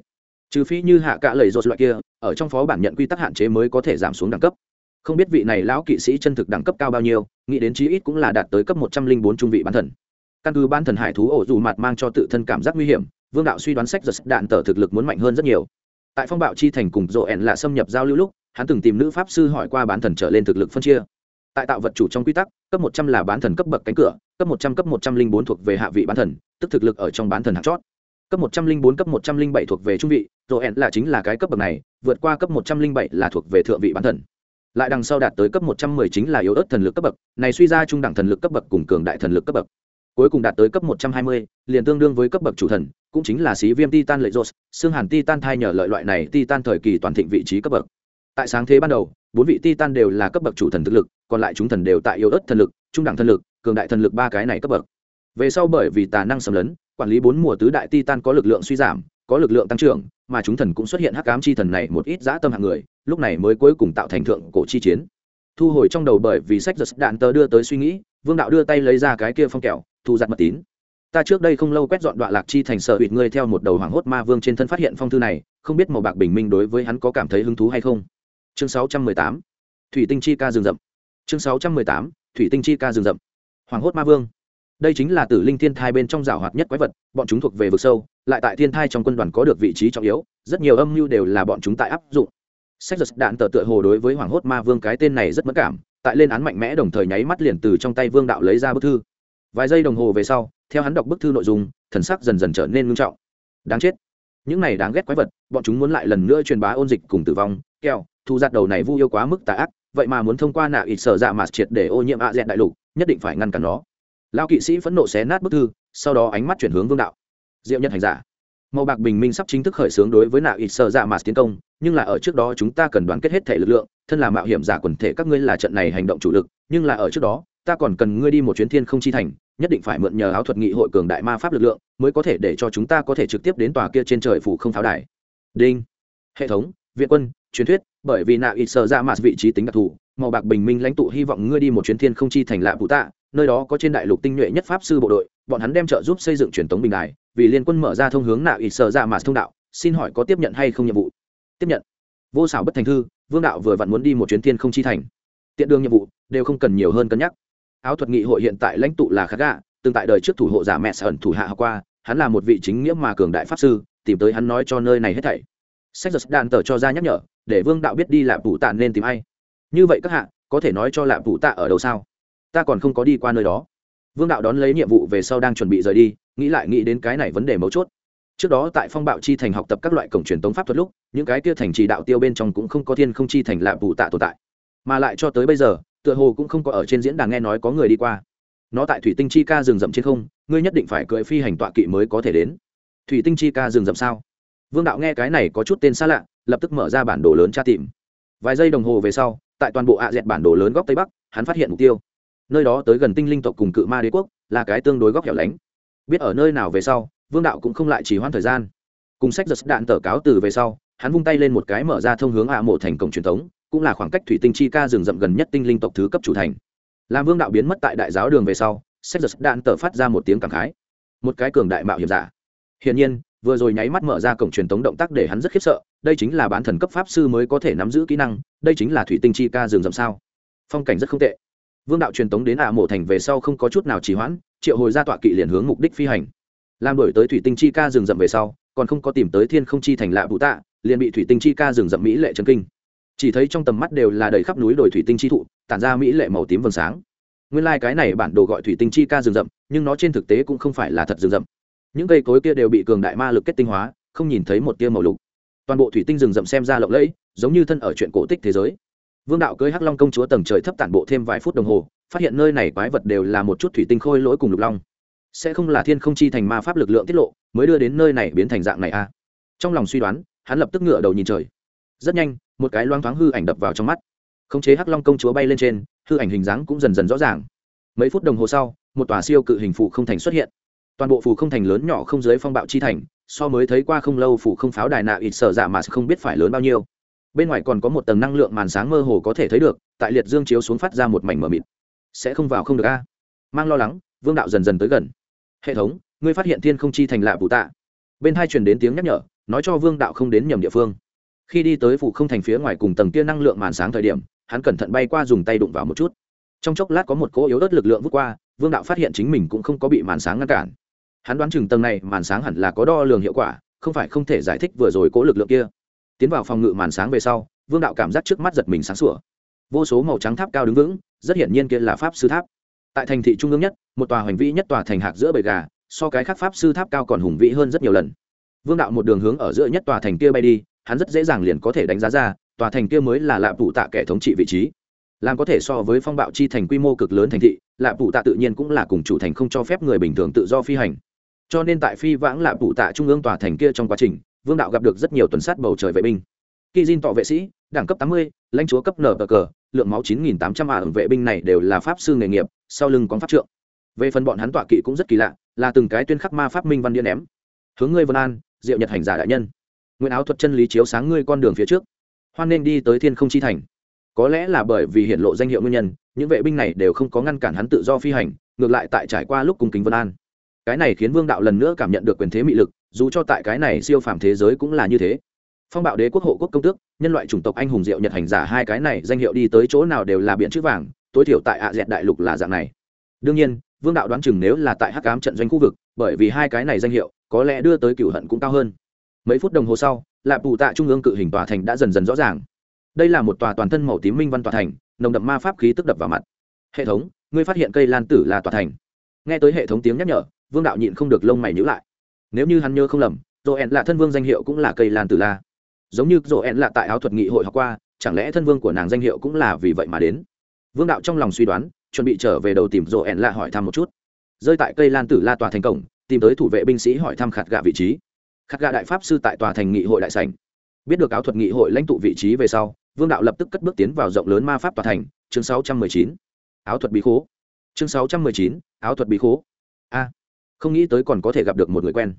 Trừ phi như hạ cạ lầy rột loại kia, ở trong phó bản nhận quy tắc hạn chế mới có thể giảm xuống đẳng cấp. Không biết vị này lão kỵ sĩ chân thực đẳng cấp cao bao nhiêu, nghĩ đến chí ít cũng là đạt tới cấp một trăm linh bốn trung vị bán thần. Căn cứ ban thần hải thú ổ dù mặt mang cho tự thân cảm giác nguy hiểm, vương đạo suy đoán sách giật đạn tờ thực lực muốn mạnh hơn rất nhiều tại phong bạo chi thành cùng rộ ẹn là xâm nhập giao lưu lúc, hắn từng tìm nữ pháp sư hỏi qua bán thần trở lên thực lực phân chia. Tại tạo vật chủ trong quy tắc, cấp một trăm là bán thần cấp bậc cánh cửa, cấp một trăm cấp một trăm linh bốn thuộc về hạ vị bán thần, tức thực lực ở trong bán thần hạt chót. Cấp một trăm linh bốn, cấp một trăm linh bảy thuộc về trung vị, rộ ẹn là chính là cái cấp bậc này, vượt qua cấp một trăm linh bảy là thuộc về thượng vị bán thần. Lại đằng sau đạt tới cấp một trăm mười chính là yếu ớt thần lực cấp bậc, này suy ra trung đẳng thần lực cấp bậc cùng cường đại thần lực cấp bậc cuối cùng đạt tới cấp một trăm hai mươi, liền tương đương với cấp bậc chủ thần, cũng chính là xí viêm titan lợi rột xương hàn titan thai nhờ lợi loại này titan thời kỳ toàn thịnh vị trí cấp bậc. Tại sáng thế ban đầu, bốn vị titan đều là cấp bậc chủ thần thực lực, còn lại chúng thần đều tại yếu ớt thần lực, trung đẳng thần lực, cường đại thần lực ba cái này cấp bậc. Về sau bởi vì tà năng xâm lấn, quản lý bốn mùa tứ đại titan có lực lượng suy giảm, có lực lượng tăng trưởng, mà chúng thần cũng xuất hiện hắc ám chi thần này một ít dã tâm hạng người, lúc này mới cuối cùng tạo thành thượng cổ chi chiến. Thu hồi trong đầu bởi vì sách giật đạn tờ đưa tới suy nghĩ, vương đạo đưa tay lấy ra cái kia phong kẹo thu giặt mật tín. Ta trước đây không lâu quét dọn đoạn lạc chi thành sợ hụt ngươi theo một đầu hoàng hốt ma vương trên thân phát hiện phong thư này không biết màu bạc bình minh đối với hắn có cảm thấy hứng thú hay không? Chương 618, thủy tinh chi ca rừng rậm. Chương 618, thủy tinh chi ca rừng rậm. Hoàng hốt ma vương. Đây chính là tử linh thiên thai bên trong rào hoạt nhất quái vật bọn chúng thuộc về vực sâu lại tại thiên thai trong quân đoàn có được vị trí trọng yếu rất nhiều âm mưu đều là bọn chúng tại áp dụng. Sách giật đạn tờ tựa hồ đối với hoàng hốt ma vương cái tên này rất mất cảm tại lên án mạnh mẽ đồng thời nháy mắt liền từ trong tay vương đạo lấy ra bức thư vài giây đồng hồ về sau, theo hắn đọc bức thư nội dung, thần sắc dần dần trở nên ngưng trọng. Đáng chết. Những này đáng ghét quái vật, bọn chúng muốn lại lần nữa truyền bá ôn dịch cùng tử vong keo thu giặt đầu này vu yêu quá mức tà ác, vậy mà muốn thông qua nạ ít sở dạ mà triệt để ô nhiễm ạ dẹn đại lục, nhất định phải ngăn cản nó. Lao kỵ sĩ phẫn nộ xé nát bức thư, sau đó ánh mắt chuyển hướng vương đạo. Diệu nhất hành giả. Màu bạc bình minh sắp chính thức khởi xướng đối với nạ ít sở dạ mà tiến công, nhưng là ở trước đó chúng ta cần đoàn kết hết thể lực lượng, thân là mạo hiểm giả quần thể các ngươi là trận này hành động chủ lực, nhưng là ở trước đó, ta còn cần ngươi đi một chuyến thiên không chi thành nhất định phải mượn nhờ áo thuật nghị hội cường đại ma pháp lực lượng mới có thể để cho chúng ta có thể trực tiếp đến tòa kia trên trời phủ không pháo đài. Đinh. Hệ thống, viện quân, truyền thuyết, bởi vì nạ ít sợ ra Mạt vị trí tính đặc thù, màu bạc bình minh lãnh tụ hy vọng ngươi đi một chuyến thiên không chi thành lạ vũ tạ, nơi đó có trên đại lục tinh nhuệ nhất pháp sư bộ đội, bọn hắn đem trợ giúp xây dựng truyền thống bình đài, vì liên quân mở ra thông hướng nạ ít sợ ra Mạt thông đạo, xin hỏi có tiếp nhận hay không nhiệm vụ? Tiếp nhận. Vô xảo bất thành thư, vương đạo vừa vặn muốn đi một chuyến thiên không chi thành. Tiện đường nhiệm vụ, đều không cần nhiều hơn cân nhắc áo thuật nghị hội hiện tại lãnh tụ là khát gạ từng tại đời trước thủ hộ giả mẹ sở ẩn thủ hạ học qua, hắn là một vị chính nghĩa mà cường đại pháp sư, tìm tới hắn nói cho nơi này hết thảy. Sách giật đàn tờ cho ra nhắc nhở, để vương đạo biết đi lạp phụ tạ nên tìm ai. Như vậy các hạ, có thể nói cho lạp phụ tạ ở đâu sao? Ta còn không có đi qua nơi đó. Vương đạo đón lấy nhiệm vụ về sau đang chuẩn bị rời đi, nghĩ lại nghĩ đến cái này vấn đề mấu chốt. Trước đó tại phong bạo chi thành học tập các loại cổng truyền tống pháp thuật lúc, những cái kia thành trì đạo tiêu bên trong cũng không có thiên không chi thành lạp phụ tạ tồn tại. Mà lại cho tới bây giờ tựa hồ cũng không có ở trên diễn đàn nghe nói có người đi qua. Nó tại thủy tinh chi ca rừng rậm trên không, ngươi nhất định phải cưỡi phi hành tọa kỵ mới có thể đến. Thủy tinh chi ca rừng rậm sao? Vương đạo nghe cái này có chút tên xa lạ, lập tức mở ra bản đồ lớn tra tìm. Vài giây đồng hồ về sau, tại toàn bộ ạ dẹt bản đồ lớn góc tây bắc, hắn phát hiện mục tiêu. Nơi đó tới gần tinh linh tộc cùng cự ma đế quốc, là cái tương đối góc hẻo lánh. Biết ở nơi nào về sau, vương đạo cũng không lại chỉ hoãn thời gian. Cùng sách giật đạn tờ cáo từ về sau, hắn vung tay lên một cái mở ra thông hướng ạ mộ thành cổng truyền thống cũng là khoảng cách thủy tinh chi ca rừng rậm gần nhất tinh linh tộc thứ cấp chủ thành. Làm vương đạo biến mất tại đại giáo đường về sau, sách giật đạn tờ phát ra một tiếng cảm khái. Một cái cường đại mạo hiểm giả. Hiển nhiên, vừa rồi nháy mắt mở ra cổng truyền tống động tác để hắn rất khiếp sợ, đây chính là bán thần cấp pháp sư mới có thể nắm giữ kỹ năng, đây chính là thủy tinh chi ca rừng rậm sao? Phong cảnh rất không tệ. Vương đạo truyền tống đến ạ mộ thành về sau không có chút nào trì hoãn, triệu hồi ra tọa kỵ liền hướng mục đích phi hành. Làm đổi tới thủy tinh chi ca rừng rậm về sau, còn không có tìm tới thiên không chi thành lạ vũ tạ, liền bị thủy tinh chi ca rừng rậm mỹ lệ trấn kinh chỉ thấy trong tầm mắt đều là đầy khắp núi đồi thủy tinh chi thụ, tản ra mỹ lệ màu tím vầng sáng. Nguyên lai、like、cái này bản đồ gọi thủy tinh chi ca rừng rậm, nhưng nó trên thực tế cũng không phải là thật rừng rậm. Những cây cối kia đều bị cường đại ma lực kết tinh hóa, không nhìn thấy một tia màu lục. Toàn bộ thủy tinh rừng rậm xem ra lộng lẫy, giống như thân ở chuyện cổ tích thế giới. Vương đạo cưới hắc long công chúa tầng trời thấp tản bộ thêm vài phút đồng hồ, phát hiện nơi này quái vật đều là một chút thủy tinh khôi lỗi cùng lục long. Sẽ không là thiên không chi thành ma pháp lực lượng tiết lộ, mới đưa đến nơi này biến thành dạng này à? Trong lòng suy đoán, hắn lập tức ngựa đầu nhìn trời. Rất nhanh một cái loang thoáng hư ảnh đập vào trong mắt. Khống chế hắc long công chúa bay lên trên, hư ảnh hình dáng cũng dần dần rõ ràng. Mấy phút đồng hồ sau, một tòa siêu cự hình phụ không thành xuất hiện. Toàn bộ phù không thành lớn nhỏ không dưới phong bạo chi thành, so mới thấy qua không lâu phủ không pháo đài nạ ít sợ dạ mà không biết phải lớn bao nhiêu. Bên ngoài còn có một tầng năng lượng màn sáng mơ hồ có thể thấy được, tại liệt dương chiếu xuống phát ra một mảnh mờ mịt. Sẽ không vào không được a. Mang lo lắng, vương đạo dần dần tới gần. Hệ thống, ngươi phát hiện thiên không chi thành lạ vụ tạ. Bên hai truyền đến tiếng nhắc nhở, nói cho vương đạo không đến nhầm địa phương khi đi tới phủ không thành phía ngoài cùng tầng kia năng lượng màn sáng thời điểm, hắn cẩn thận bay qua dùng tay đụng vào một chút. Trong chốc lát có một cỗ yếu ớt lực lượng vút qua, vương đạo phát hiện chính mình cũng không có bị màn sáng ngăn cản. Hắn đoán chừng tầng này màn sáng hẳn là có đo lường hiệu quả, không phải không thể giải thích vừa rồi cỗ lực lượng kia. Tiến vào phòng ngự màn sáng về sau, vương đạo cảm giác trước mắt giật mình sáng sủa. Vô số màu trắng tháp cao đứng vững, rất hiển nhiên kia là pháp sư tháp. Tại thành thị trung ương nhất, một tòa hoành vĩ nhất tòa thành hạc giữa bầy gà, so cái khác pháp sư tháp cao còn hùng vĩ hơn rất nhiều lần. Vương đạo một đường hướng ở giữa nhất tòa thành kia bay đi hắn rất dễ dàng liền có thể đánh giá ra, tòa thành kia mới là lạ phụ tạ kẻ thống trị vị trí. Làm có thể so với phong bạo chi thành quy mô cực lớn thành thị lạ phụ tạ tự nhiên cũng là cùng chủ thành không cho phép người bình thường tự do phi hành. Cho nên tại phi vãng lạ phụ tạ trung ương tòa thành kia trong quá trình, vương đạo gặp được rất nhiều tuần sát bầu trời vệ binh. Khi diên tọ vệ sĩ, đẳng cấp tám mươi, lãnh chúa cấp nở cờ, lượng máu chín nghìn tám trăm ả vệ binh này đều là pháp sư nghề nghiệp, sau lưng có pháp trượng. Về phần bọn hắn tọa kỵ cũng rất kỳ lạ, là từng cái tuyên khắc ma pháp minh văn điện ném. Hướng ngươi vân an, diệu nhật hành giả đại nhân nguyện áo thuật chân lý chiếu sáng ngươi con đường phía trước. Hoan nên đi tới thiên không chi thành. Có lẽ là bởi vì hiện lộ danh hiệu nguyên nhân, những vệ binh này đều không có ngăn cản hắn tự do phi hành, ngược lại tại trải qua lúc cung kính vân an. Cái này khiến vương đạo lần nữa cảm nhận được quyền thế mị lực, dù cho tại cái này siêu phàm thế giới cũng là như thế. Phong bạo đế quốc hộ quốc công tước, nhân loại chủng tộc anh hùng diệu nhật hành giả hai cái này danh hiệu đi tới chỗ nào đều là biện chữ vàng, tối thiểu tại ạ dẹt đại lục là dạng này. Đương nhiên, vương đạo đoán chừng nếu là tại hắc cám trận doanh khu vực, bởi vì hai cái này danh hiệu, có lẽ đưa tới cựu hận cũng cao hơn mấy phút đồng hồ sau, lạp bù tạ trung ương cự hình tòa thành đã dần dần rõ ràng. Đây là một tòa toàn thân màu tím minh văn tòa thành, nồng đậm ma pháp khí tức đập vào mặt. Hệ thống, ngươi phát hiện cây lan tử là tòa thành. Nghe tới hệ thống tiếng nhắc nhở, vương đạo nhịn không được lông mày nhữ lại. Nếu như hắn nhớ không lầm dồ ẹn là thân vương danh hiệu cũng là cây lan tử la. Giống như dồ ẹn là tại áo thuật nghị hội học qua, chẳng lẽ thân vương của nàng danh hiệu cũng là vì vậy mà đến? Vương đạo trong lòng suy đoán, chuẩn bị trở về đầu tìm dồ ẹn lạ hỏi thăm một chút. Rơi tại cây lan tử la tòa thành cổng, tìm tới thủ vệ binh sĩ hỏi thăm khạt gạ vị trí khắc gà đại pháp sư tại tòa thành nghị hội đại sảnh. Biết được áo thuật nghị hội lãnh tụ vị trí về sau vương đạo lập tức cất bước tiến vào rộng lớn ma pháp tòa thành chương 619. áo thuật bí khố. Chương 619, áo thuật bí khố. A không nghĩ tới còn có thể gặp được một người quen.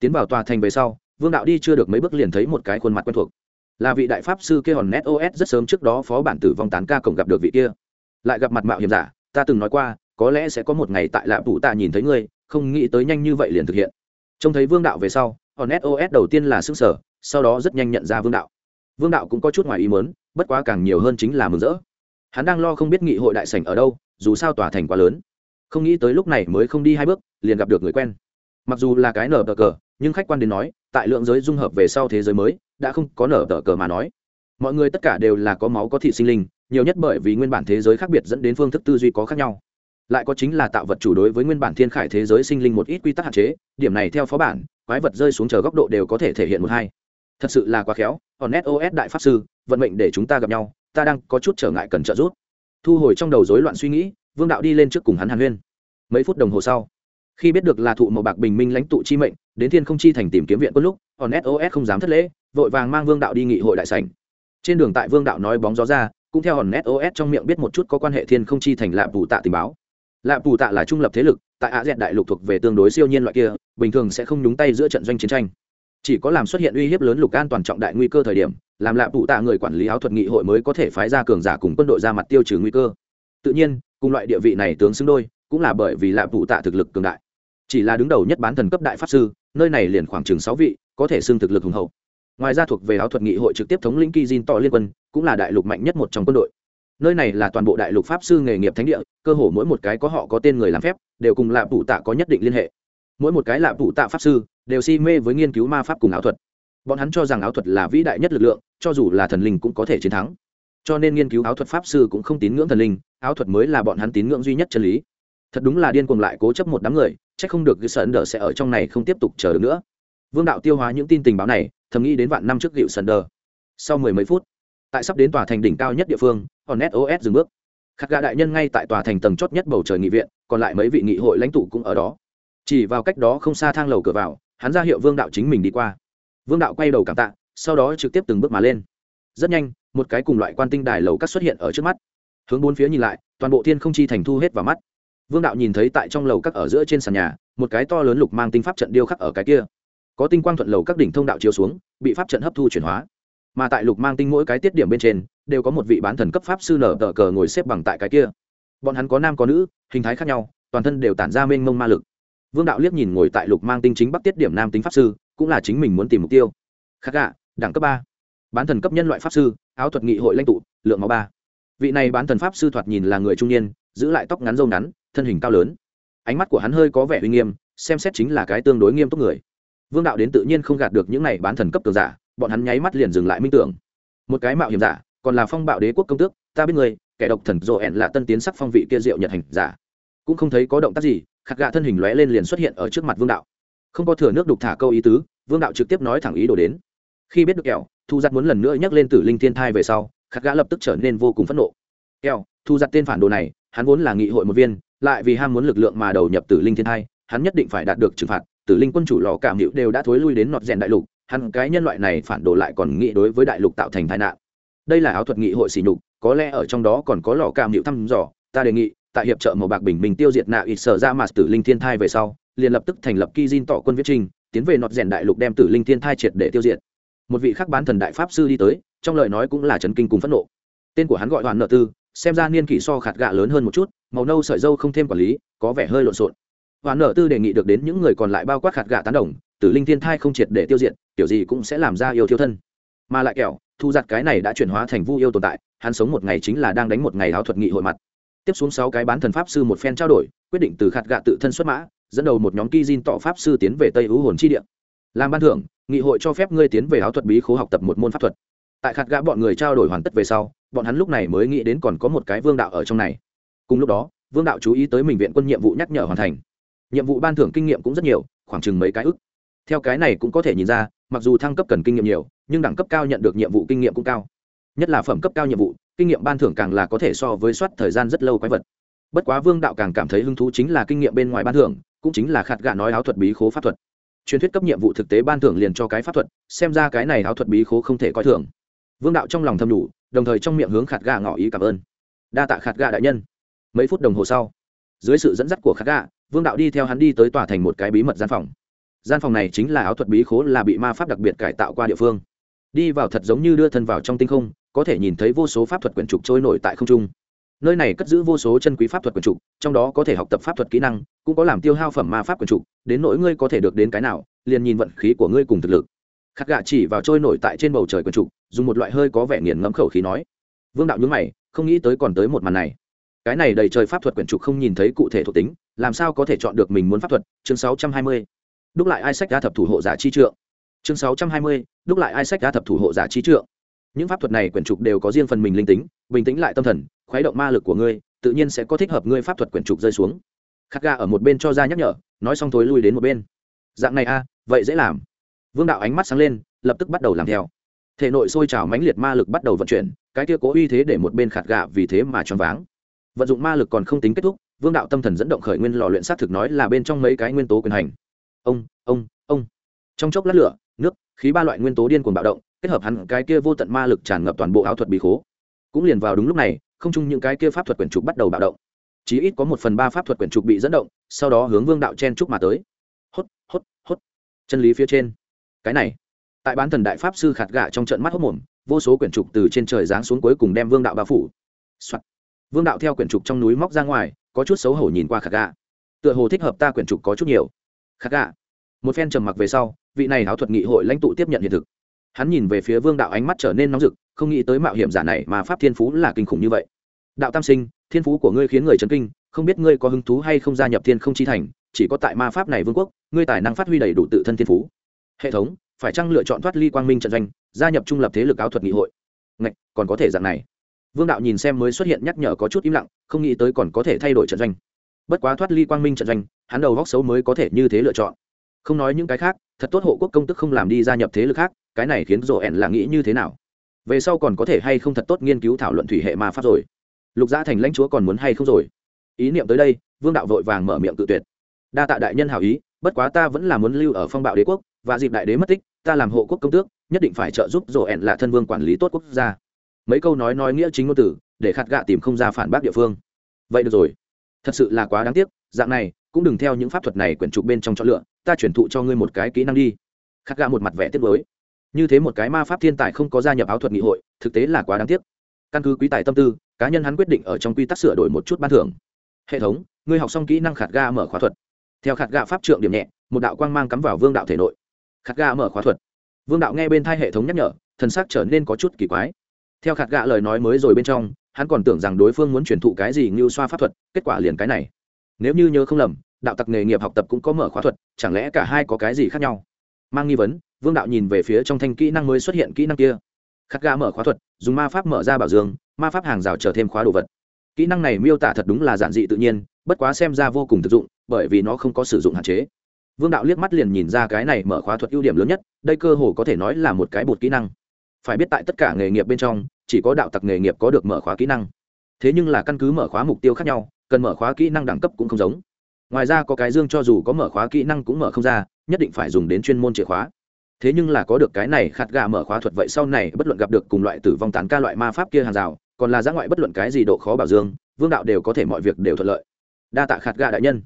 Tiến vào tòa thành về sau vương đạo đi chưa được mấy bước liền thấy một cái khuôn mặt quen thuộc. Là vị đại pháp sư kia hòn net os rất sớm trước đó phó bản tử vong tán ca cổng gặp được vị kia. Lại gặp mặt mạo hiểm giả ta từng nói qua có lẽ sẽ có một ngày tại lạ vũ tạ nhìn thấy ngươi không nghĩ tới nhanh như vậy liền thực hiện. Trông thấy vương đạo về sau hòn OS đầu tiên là sững sở sau đó rất nhanh nhận ra vương đạo. Vương đạo cũng có chút ngoài ý muốn, bất quá càng nhiều hơn chính là mừng rỡ. Hắn đang lo không biết nghị hội đại sảnh ở đâu dù sao tòa thành quá lớn. Không nghĩ tới lúc này mới không đi hai bước liền gặp được người quen. Mặc dù là cái nở tờ cờ nhưng khách quan đến nói tại lượng giới dung hợp về sau thế giới mới đã không có nở tờ cờ mà nói. Mọi người tất cả đều là có máu có thị sinh linh nhiều nhất bởi vì nguyên bản thế giới khác biệt dẫn đến phương thức tư duy có khác nhau. Lại có chính là tạo vật chủ đối với nguyên bản thiên khải thế giới sinh linh một ít quy tắc hạn chế điểm này theo phó bản quái vật rơi xuống chờ góc độ đều có thể thể hiện một hai. Thật sự là quá khéo, còn sos đại pháp sư, vận mệnh để chúng ta gặp nhau, ta đang có chút trở ngại cần trợ giúp. Thu hồi trong đầu rối loạn suy nghĩ, vương đạo đi lên trước cùng hắn hàn huyên. Mấy phút đồng hồ sau, khi biết được là thụ màu bạc bình minh lãnh tụ chi mệnh, đến thiên không chi thành tìm kiếm viện quân lúc, còn sos không dám thất lễ, vội vàng mang vương đạo đi nghị hội đại sảnh. Trên đường tại vương đạo nói bóng gió ra, cũng theo hòn sos trong miệng biết một chút có quan hệ thiên không chi thành lạp vụ tạ tình báo. Lạp vụ tạ là trung lập thế lực, tại a z đại lục thuộc về tương đối siêu nhiên loại kia bình thường sẽ không nhúng tay giữa trận doanh chiến tranh. Chỉ có làm xuất hiện uy hiếp lớn lục an toàn trọng đại nguy cơ thời điểm, làm lạ bù tạ người quản lý áo thuật nghị hội mới có thể phái ra cường giả cùng quân đội ra mặt tiêu trừ nguy cơ. Tự nhiên, cùng loại địa vị này tướng xứng đôi, cũng là bởi vì lạ bù tạ thực lực cường đại. Chỉ là đứng đầu nhất bán thần cấp đại pháp sư, nơi này liền khoảng chừng sáu vị, có thể xưng thực lực hùng hậu. Ngoài ra thuộc về áo thuật nghị hội trực tiếp thống lĩnh kỳ diên to liên quân, cũng là đại lục mạnh nhất một trong quân đội. Nơi này là toàn bộ đại lục pháp sư nghề nghiệp thánh địa, cơ hồ mỗi một cái có họ có tên người làm phép, đều cùng lạ phụ tạ có nhất định liên hệ mỗi một cái lạ phụ tạ pháp sư đều si mê với nghiên cứu ma pháp cùng áo thuật. Bọn hắn cho rằng áo thuật là vĩ đại nhất lực lượng, cho dù là thần linh cũng có thể chiến thắng. Cho nên nghiên cứu áo thuật pháp sư cũng không tín ngưỡng thần linh áo thuật mới là bọn hắn tín ngưỡng duy nhất chân lý. Thật đúng là điên cuồng lại cố chấp một đám người c h ắ c không được cái sơn đờ sẽ ở trong này không tiếp tục chờ được nữa. Vương đạo tiêu hóa những tin tình báo này, thầm nghĩ đến vạn năm trước gịu sơn đờ sau mười mấy phút, tại sắp đến tòa thành đỉnh cao nhất địa phương hòn os dừng bước. Khắc gà đại nhân ngay tại tòa thành tầng chót nhất bầu trời nghị viện, còn lại mấy vị nghị hội lãnh tụ cũng ở đó chỉ vào cách đó không xa thang lầu cửa vào, hắn ra hiệu vương đạo chính mình đi qua. Vương đạo quay đầu cảm tạ, sau đó trực tiếp từng bước mà lên. Rất nhanh, một cái cùng loại quan tinh đài lầu cắt xuất hiện ở trước mắt. Hướng bốn phía nhìn lại, toàn bộ thiên không chi thành thu hết vào mắt. Vương đạo nhìn thấy tại trong lầu các ở giữa trên sàn nhà, một cái to lớn lục mang tinh pháp trận điêu khắc ở cái kia. Có tinh quang thuận lầu các đỉnh thông đạo chiếu xuống, bị pháp trận hấp thu chuyển hóa. Mà tại lục mang tinh mỗi cái tiết điểm bên trên, đều có một vị bán thần cấp pháp sư nở tờ cờ ngồi xếp bằng tại cái kia. Bọn hắn có nam có nữ, hình thái khác nhau, toàn thân đều tản ra mênh mông ma lực vương đạo liếc nhìn ngồi tại lục mang tinh chính bắc tiết điểm nam tính pháp sư, cũng là chính mình muốn tìm mục tiêu. Khắc gạ, đẳng cấp ba. Bán thần cấp nhân loại pháp sư, áo thuật nghị hội lãnh tụ, lượng máu ba. Vị này bán thần pháp sư thoạt nhìn là người trung niên, giữ lại tóc ngắn râu ngắn, thân hình cao lớn. Ánh mắt của hắn hơi có vẻ uy nghiêm, xem xét chính là cái tương đối nghiêm túc người. Vương đạo đến tự nhiên không gạt được những này bán thần cấp tường giả, bọn hắn nháy mắt liền dừng lại minh tưởng. Một cái mạo hiểm giả, còn là phong bạo đế quốc công tước, ta biết người, kẻ độc thần rộ ẹn là tân tiến sắc phong vị kia diệu nhật hành giả. Cũng không thấy có động tác gì khạc gạ thân hình lóe lên liền xuất hiện ở trước mặt vương đạo. Không có thừa nước đục thả câu ý tứ, vương đạo trực tiếp nói thẳng ý đồ đến. Khi biết được kẹo, thu giặt muốn lần nữa nhắc lên tử linh thiên thai về sau, khạc gã lập tức trở nên vô cùng phẫn nộ. Kẹo, thu giặt tên phản đồ này, hắn vốn là nghị hội một viên, lại vì ham muốn lực lượng mà đầu nhập tử linh thiên thai, hắn nhất định phải đạt được trừng phạt, tử linh quân chủ lò cảm hữu đều đã thối lui đến nọt rèn đại lục, hắn cái nhân loại này phản đồ lại còn nghĩ đối với đại lục tạo thành tai nạn. Đây là áo thuật nghị hội xỉ nhục, có lẽ ở trong đó còn có lò cảm hữu thăm dò, ta đề nghị tại hiệp trợ màu bạc bình minh tiêu diệt nạ ít sở ra mà tử linh thiên thai về sau, liền lập tức thành lập ki jin tỏ quân viết trinh, tiến về nọt rèn đại lục đem tử linh thiên thai triệt để tiêu diệt. Một vị khắc bán thần đại pháp sư đi tới, trong lời nói cũng là trấn kinh cùng phẫn nộ. Tên của hắn gọi hoàn nợ tư, xem ra niên kỷ so khạt gạ lớn hơn một chút, màu nâu sợi dâu không thêm quản lý, có vẻ hơi lộn xộn. Hoàn nợ tư đề nghị được đến những người còn lại bao quát khạt gạ tán đồng, tử linh thiên thai không triệt để tiêu diệt, kiểu gì cũng sẽ làm ra yêu thiếu thân. Mà lại kẹo, thu giặt cái này đã chuyển hóa thành vu yêu tồn tại, hắn sống một ngày chính là đang đánh một ngày áo thuật nghị hội mặt tiếp xuống sáu cái bán thần pháp sư một phen trao đổi, quyết định từ khạt gạ tự thân xuất mã, dẫn đầu một nhóm ki tọa tọ pháp sư tiến về tây hữu hồn chi địa. Làm ban thưởng, nghị hội cho phép ngươi tiến về áo thuật bí khố học tập một môn pháp thuật. Tại khạt gã bọn người trao đổi hoàn tất về sau, bọn hắn lúc này mới nghĩ đến còn có một cái vương đạo ở trong này. Cùng lúc đó, vương đạo chú ý tới mình viện quân nhiệm vụ nhắc nhở hoàn thành. Nhiệm vụ ban thưởng kinh nghiệm cũng rất nhiều, khoảng chừng mấy cái ức. Theo cái này cũng có thể nhìn ra, mặc dù thăng cấp cần kinh nghiệm nhiều, nhưng đẳng cấp cao nhận được nhiệm vụ kinh nghiệm cũng cao nhất là phẩm cấp cao nhiệm vụ, kinh nghiệm ban thưởng càng là có thể so với soát thời gian rất lâu quái vật. Bất quá vương đạo càng cảm thấy hứng thú chính là kinh nghiệm bên ngoài ban thưởng, cũng chính là khạt gạ nói áo thuật bí khố pháp thuật. Truyền thuyết cấp nhiệm vụ thực tế ban thưởng liền cho cái pháp thuật, xem ra cái này áo thuật bí khố không thể coi thường. Vương đạo trong lòng thầm đủ, đồng thời trong miệng hướng khạt gà ngỏ ý cảm ơn. Đa tạ khạt gà đại nhân. Mấy phút đồng hồ sau, dưới sự dẫn dắt của khạt gà vương đạo đi theo hắn đi tới tòa thành một cái bí mật gian phòng. Gian phòng này chính là áo thuật bí khố là bị ma pháp đặc biệt cải tạo qua địa phương đi vào thật giống như đưa thân vào trong tinh không, có thể nhìn thấy vô số pháp thuật quyển trục trôi nổi tại không trung. Nơi này cất giữ vô số chân quý pháp thuật quyển trục, trong đó có thể học tập pháp thuật kỹ năng, cũng có làm tiêu hao phẩm ma pháp quyển trục, đến nỗi ngươi có thể được đến cái nào, liền nhìn vận khí của ngươi cùng thực lực. Khắc gạ chỉ vào trôi nổi tại trên bầu trời quyển trục, dùng một loại hơi có vẻ nghiền ngẫm khẩu khí nói, vương đạo nhướng mày, không nghĩ tới còn tới một màn này. Cái này đầy trời pháp thuật quyển trục không nhìn thấy cụ thể thuộc tính, làm sao có thể chọn được mình muốn pháp thuật? Chương 620. đúc lại ai sách đa thập thủ hộ giả chi trượng chương 620. đúc lại ai sách đã thập thủ hộ giả trí trượng. Những pháp thuật này quyển trục đều có riêng phần mình linh tính, bình tĩnh lại tâm thần, khuấy động ma lực của ngươi, tự nhiên sẽ có thích hợp ngươi pháp thuật quyển trục rơi xuống. Khắc ga ở một bên cho ra nhắc nhở, nói xong thối lui đến một bên. Dạng này a, vậy dễ làm. Vương đạo ánh mắt sáng lên, lập tức bắt đầu làm theo. Thể nội sôi trào mãnh liệt ma lực bắt đầu vận chuyển, cái kia cố uy thế để một bên khạt gạ vì thế mà choáng váng. Vận dụng ma lực còn không tính kết thúc, vương đạo tâm thần dẫn động khởi nguyên lò luyện sát thực nói là bên trong mấy cái nguyên tố quyền hành. Ông ông ông. Trong chốc lát lửa khí ba loại nguyên tố điên cuồng bạo động, kết hợp hẳn cái kia vô tận ma lực tràn ngập toàn bộ áo thuật bí khố. Cũng liền vào đúng lúc này, không chung những cái kia pháp thuật quyển trục bắt đầu bạo động. Chí ít có một phần ba pháp thuật quyển trục bị dẫn động, sau đó hướng vương đạo chen trúc mà tới. Hốt hốt hốt. Chân lý phía trên. Cái này, tại bán thần đại pháp sư khạt gạ trong trận mắt hốt mồm, vô số quyển trục từ trên trời giáng xuống cuối cùng đem vương đạo bao phủ、Soạn. vương đạo theo quyển trục trong núi móc ra ngoài, có chút xấu hổ nhìn qua khạt gạ. Tựa hồ thích hợp ta quyển trục có chút nhiều. Khạt gạ một phen trầm mặc về sau vị này áo thuật nghị hội lãnh tụ tiếp nhận hiện thực. Hắn nhìn về phía vương đạo ánh mắt trở nên nóng rực không nghĩ tới mạo hiểm giả này mà pháp thiên phú là kinh khủng như vậy. Đạo tam sinh thiên phú của ngươi khiến người chấn kinh không biết ngươi có hứng thú hay không gia nhập thiên không chi thành chỉ có tại ma pháp này vương quốc ngươi tài năng phát huy đầy đủ tự thân thiên phú. Hệ thống phải chăng lựa chọn thoát ly quang minh trận doanh gia nhập trung lập thế lực áo thuật nghị hội? Ngạch, còn có thể dạng này. Vương đạo nhìn xem mới xuất hiện nhắc nhở có chút im lặng không nghĩ tới còn có thể thay đổi trận doanh. Bất quá thoát ly quang minh trận doanh hắn đầu góc xấu mới có thể như thế lựa chọn không nói những cái khác thật tốt hộ quốc công tức không làm đi gia nhập thế lực khác cái này khiến rộ ẻn là nghĩ như thế nào? Về sau còn có thể hay không thật tốt nghiên cứu thảo luận thủy hệ ma pháp rồi? Lục gia thành lãnh chúa còn muốn hay không rồi? Ý niệm tới đây vương đạo vội vàng mở miệng tự tuyệt. Đa tạ đại nhân hảo ý bất quá ta vẫn là muốn lưu ở phong bạo đế quốc và dịp đại đế mất tích ta làm hộ quốc công tước nhất định phải trợ giúp rộ ẻn là thân vương quản lý tốt quốc gia. Mấy câu nói nói nghĩa chính ngôn tử, để khát gạ tìm không ra phản bác địa phương. Vậy được rồi. Thật sự là quá đáng tiếc dạng này cũng đừng theo những pháp thuật này quyển trục bên trong chọn lựa ta chuyển thụ cho ngươi một cái kỹ năng đi. Khắc gạ một mặt vẻ tiếp với như thế một cái ma pháp thiên tài không có gia nhập áo thuật nghị hội, thực tế là quá đáng tiếc. Căn cứ quý tài tâm tư, cá nhân hắn quyết định ở trong quy tắc sửa đổi một chút ban thưởng. Hệ thống, ngươi học xong kỹ năng khạt ga mở khóa thuật. Theo khạt ga pháp trượng điểm nhẹ, một đạo quang mang cắm vào vương đạo thể nội. Khạt ga mở khóa thuật. Vương đạo nghe bên thai hệ thống nhắc nhở, thần sắc trở nên có chút kỳ quái. Theo khạt gạ lời nói mới rồi bên trong, hắn còn tưởng rằng đối phương muốn truyền thụ cái gì như xoa pháp thuật, kết quả liền cái này. Nếu như nhớ không lầm đạo tặc nghề nghiệp học tập cũng có mở khóa thuật, chẳng lẽ cả hai có cái gì khác nhau? Mang nghi vấn, vương đạo nhìn về phía trong thanh kỹ năng mới xuất hiện kỹ năng kia. Khắc ga mở khóa thuật, dùng ma pháp mở ra bảo dương, ma pháp hàng rào chờ thêm khóa đồ vật. Kỹ năng này miêu tả thật đúng là giản dị tự nhiên, bất quá xem ra vô cùng thực dụng, bởi vì nó không có sử dụng hạn chế. Vương đạo liếc mắt liền nhìn ra cái này mở khóa thuật ưu điểm lớn nhất, đây cơ hồ có thể nói là một cái bột kỹ năng. Phải biết tại tất cả nghề nghiệp bên trong, chỉ có đạo tặc nghề nghiệp có được mở khóa kỹ năng. Thế nhưng là căn cứ mở khóa mục tiêu khác nhau, cần mở khóa kỹ năng đẳng cấp cũng không giống ngoài ra có cái dương cho dù có mở khóa kỹ năng cũng mở không ra, nhất định phải dùng đến chuyên môn chìa khóa. Thế nhưng là có được cái này, khát gà mở khóa thuật vậy sau này bất luận gặp được cùng loại tử vong tán ca loại ma pháp kia hàng rào, còn là giã ngoại bất luận cái gì độ khó bảo dương, vương đạo đều có thể mọi việc đều thuận lợi. Đa tạ khát gà đại nhân.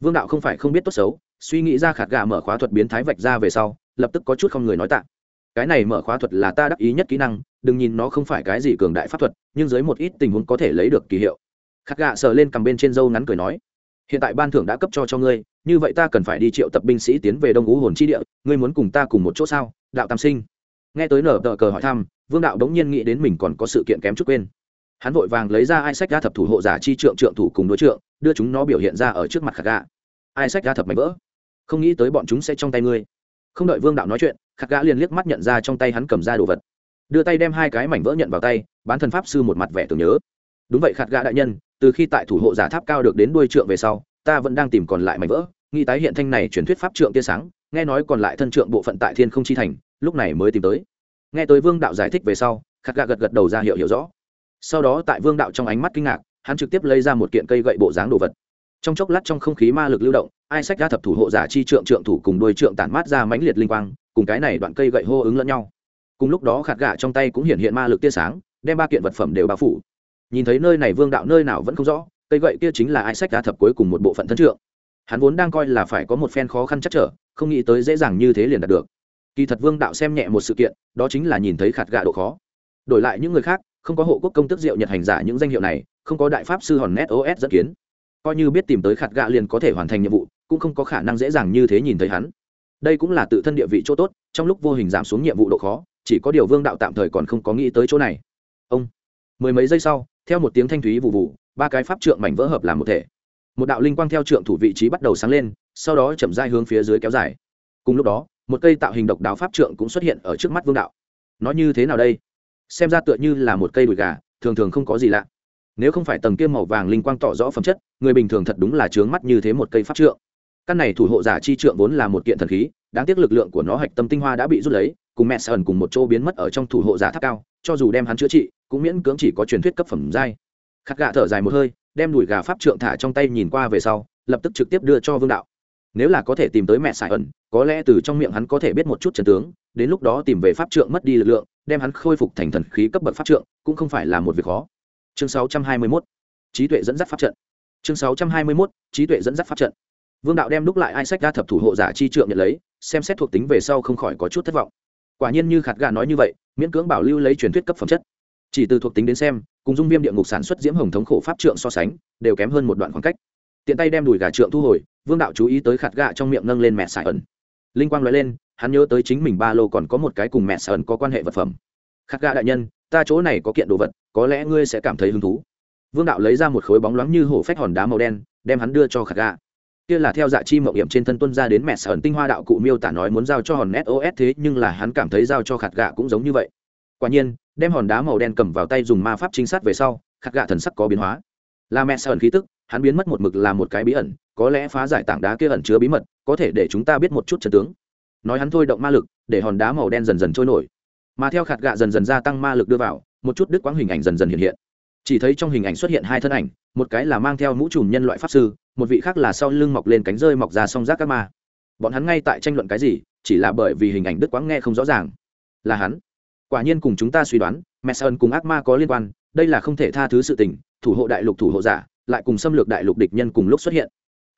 Vương đạo không phải không biết tốt xấu, suy nghĩ ra khát gà mở khóa thuật biến thái vạch ra về sau, lập tức có chút không người nói tạ. Cái này mở khóa thuật là ta đắc ý nhất kỹ năng, đừng nhìn nó không phải cái gì cường đại pháp thuật, nhưng dưới một ít tình huống có thể lấy được kỳ hiệu. Khát gà sờ lên cầm bên trên dâu ngắn cười nói hiện tại ban thưởng đã cấp cho cho ngươi, như vậy ta cần phải đi triệu tập binh sĩ tiến về đông ú hồn chi địa, ngươi muốn cùng ta cùng một chỗ sao? Đạo tam sinh. Nghe tới nở tờ cờ hỏi thăm, vương đạo đống nhiên nghĩ đến mình còn có sự kiện kém chút quên. Hắn vội vàng lấy ra ai sách ra thập thủ hộ giả chi trượng trượng thủ cùng đối trượng, đưa chúng nó biểu hiện ra ở trước mặt khạc gà ai sách ra thập mảnh vỡ. Không nghĩ tới bọn chúng sẽ trong tay ngươi. Không đợi vương đạo nói chuyện, khạc gã liền liếc mắt nhận ra trong tay hắn cầm ra đồ vật. Đưa tay đem hai cái mảnh vỡ nhận vào tay, bán thần pháp sư một mặt vẻ tưởng nhớ đúng vậy khát gã đại nhân, từ khi tại thủ hộ giả tháp cao được đến đuôi trượng về sau, ta vẫn đang tìm còn lại mảnh vỡ nghĩ tái hiện thanh này truyền thuyết pháp trượng tia sáng, nghe nói còn lại thân trượng bộ phận tại thiên không chi thành, lúc này mới tìm tới. Nghe tới vương đạo giải thích về sau khát gà gật gật đầu ra hiệu hiểu rõ. Sau đó tại vương đạo trong ánh mắt kinh ngạc, hắn trực tiếp lấy ra một kiện cây gậy bộ dáng đồ vật. Trong chốc lát trong không khí ma lực lưu động, ai sách ra thập thủ hộ giả chi trượng trượng thủ cùng đôi trượng tản mát ra mãnh liệt linh quang, cùng cái này đoạn cây gậy hô ứng lẫn nhau. Cùng lúc đó khát gà trong tay cũng hiện hiện ma lực tia sáng, đem ba kiện vật phẩm đều bao phủ nhìn thấy nơi này vương đạo nơi nào vẫn không rõ, cây gậy kia chính là ai sách đa thập cuối cùng một bộ phận thân trượng. Hắn vốn đang coi là phải có một phen khó khăn chắc trở, không nghĩ tới dễ dàng như thế liền đạt được. Kỳ thật vương đạo xem nhẹ một sự kiện, đó chính là nhìn thấy khạt gạ độ khó. Đổi lại những người khác, không có hộ quốc công tức diệu nhật hành giả những danh hiệu này, không có đại pháp sư hòn net os dẫn kiến. Coi như biết tìm tới khạt gạ liền có thể hoàn thành nhiệm vụ, cũng không có khả năng dễ dàng như thế nhìn thấy hắn. Đây cũng là tự thân địa vị chỗ tốt, trong lúc vô hình giảm xuống nhiệm vụ độ khó, chỉ có điều vương đạo tạm thời còn không có nghĩ tới chỗ này. Ông, mười mấy giây sau theo một tiếng thanh thúy vụ vụ ba cái pháp trượng mảnh vỡ hợp làm một thể. Một đạo linh quang theo trượng thủ vị trí bắt đầu sáng lên, sau đó chậm dai hướng phía dưới kéo dài. Cùng lúc đó, một cây tạo hình độc đáo pháp trượng cũng xuất hiện ở trước mắt vương đạo. Nó như thế nào đây? Xem ra tựa như là một cây đùi gà, thường thường không có gì lạ. Nếu không phải tầng kia màu vàng linh quang tỏ rõ phẩm chất, người bình thường thật đúng là trướng mắt như thế một cây pháp trượng. Căn này thủ hộ giả chi trượng vốn là một kiện thần khí, đáng tiếc lực lượng của nó hạch tâm tinh hoa đã bị rút lấy, cùng mẹ sơn cùng một chỗ biến mất ở trong thủ hộ giả tháp cao, cho dù đem hắn chữa trị cũng miễn cưỡng chỉ có truyền thuyết cấp phẩm giai. Khắc gạ thở dài một hơi đem đùi gà pháp trượng thả trong tay nhìn qua về sau lập tức trực tiếp đưa cho vương đạo. Nếu là có thể tìm tới mẹ sải ẩn có lẽ từ trong miệng hắn có thể biết một chút trần tướng đến lúc đó tìm về pháp trượng mất đi lực lượng đem hắn khôi phục thành thần khí cấp bậc pháp trượng cũng không phải là một việc khó. Chương 621, trí tuệ dẫn dắt pháp trận. Chương 621, trí tuệ dẫn dắt pháp trận. Vương đạo đem lúc lại ai sách ra thập thủ hộ giả chi trượng nhận lấy xem xét thuộc tính về sau không khỏi có chút thất vọng. Quả nhiên như khạt gà nói như vậy miễn cưỡng bảo lưu lấy truyền thuyết cấp phẩm chất chỉ từ thuộc tính đến xem, cùng dung viêm địa ngục sản xuất diễm hồng thống khổ pháp trượng so sánh, đều kém hơn một đoạn khoảng cách. Tiện tay đem đùi gà trượng thu hồi, vương đạo chú ý tới khạt gà trong miệng nâng lên mẹ xài ẩn. Linh quang nói lên, hắn nhớ tới chính mình ba lô còn có một cái cùng mẹ xài ẩn có quan hệ vật phẩm. Khạt gà đại nhân, ta chỗ này có kiện đồ vật, có lẽ ngươi sẽ cảm thấy hứng thú. Vương đạo lấy ra một khối bóng loáng như hổ phách hòn đá màu đen, đem hắn đưa cho khạt gà. Kia là theo dạ chi mậu hiểm trên thân tuân ra đến mẹ sở tinh hoa đạo cụ miêu tả nói muốn giao cho hòn sos thế, nhưng là hắn cảm thấy giao cho khạt gạ cũng giống như vậy quả nhiên, đem hòn đá màu đen cầm vào tay dùng ma pháp trinh sát về sau khát gạ thần sắc có biến hóa. Là mẹ sợ khí tức, hắn biến mất một mực là một cái bí ẩn, có lẽ phá giải tảng đá kia ẩn chứa bí mật, có thể để chúng ta biết một chút trận tướng. Nói hắn thôi động ma lực, để hòn đá màu đen dần dần trôi nổi. Mà theo khạt gạ dần dần gia tăng ma lực đưa vào, một chút đứt quãng hình ảnh dần dần hiện hiện. Chỉ thấy trong hình ảnh xuất hiện hai thân ảnh, một cái là mang theo mũ trùm nhân loại pháp sư, một vị khác là sau lưng mọc lên cánh rơi mọc ra song rác các ma. Bọn hắn ngay tại tranh luận cái gì, chỉ là bởi vì hình ảnh đứt quãng nghe không rõ ràng. Là hắn quả nhiên cùng chúng ta suy đoán messon cùng ác ma có liên quan, đây là không thể tha thứ sự tình, thủ hộ đại lục thủ hộ giả, lại cùng xâm lược đại lục địch nhân cùng lúc xuất hiện.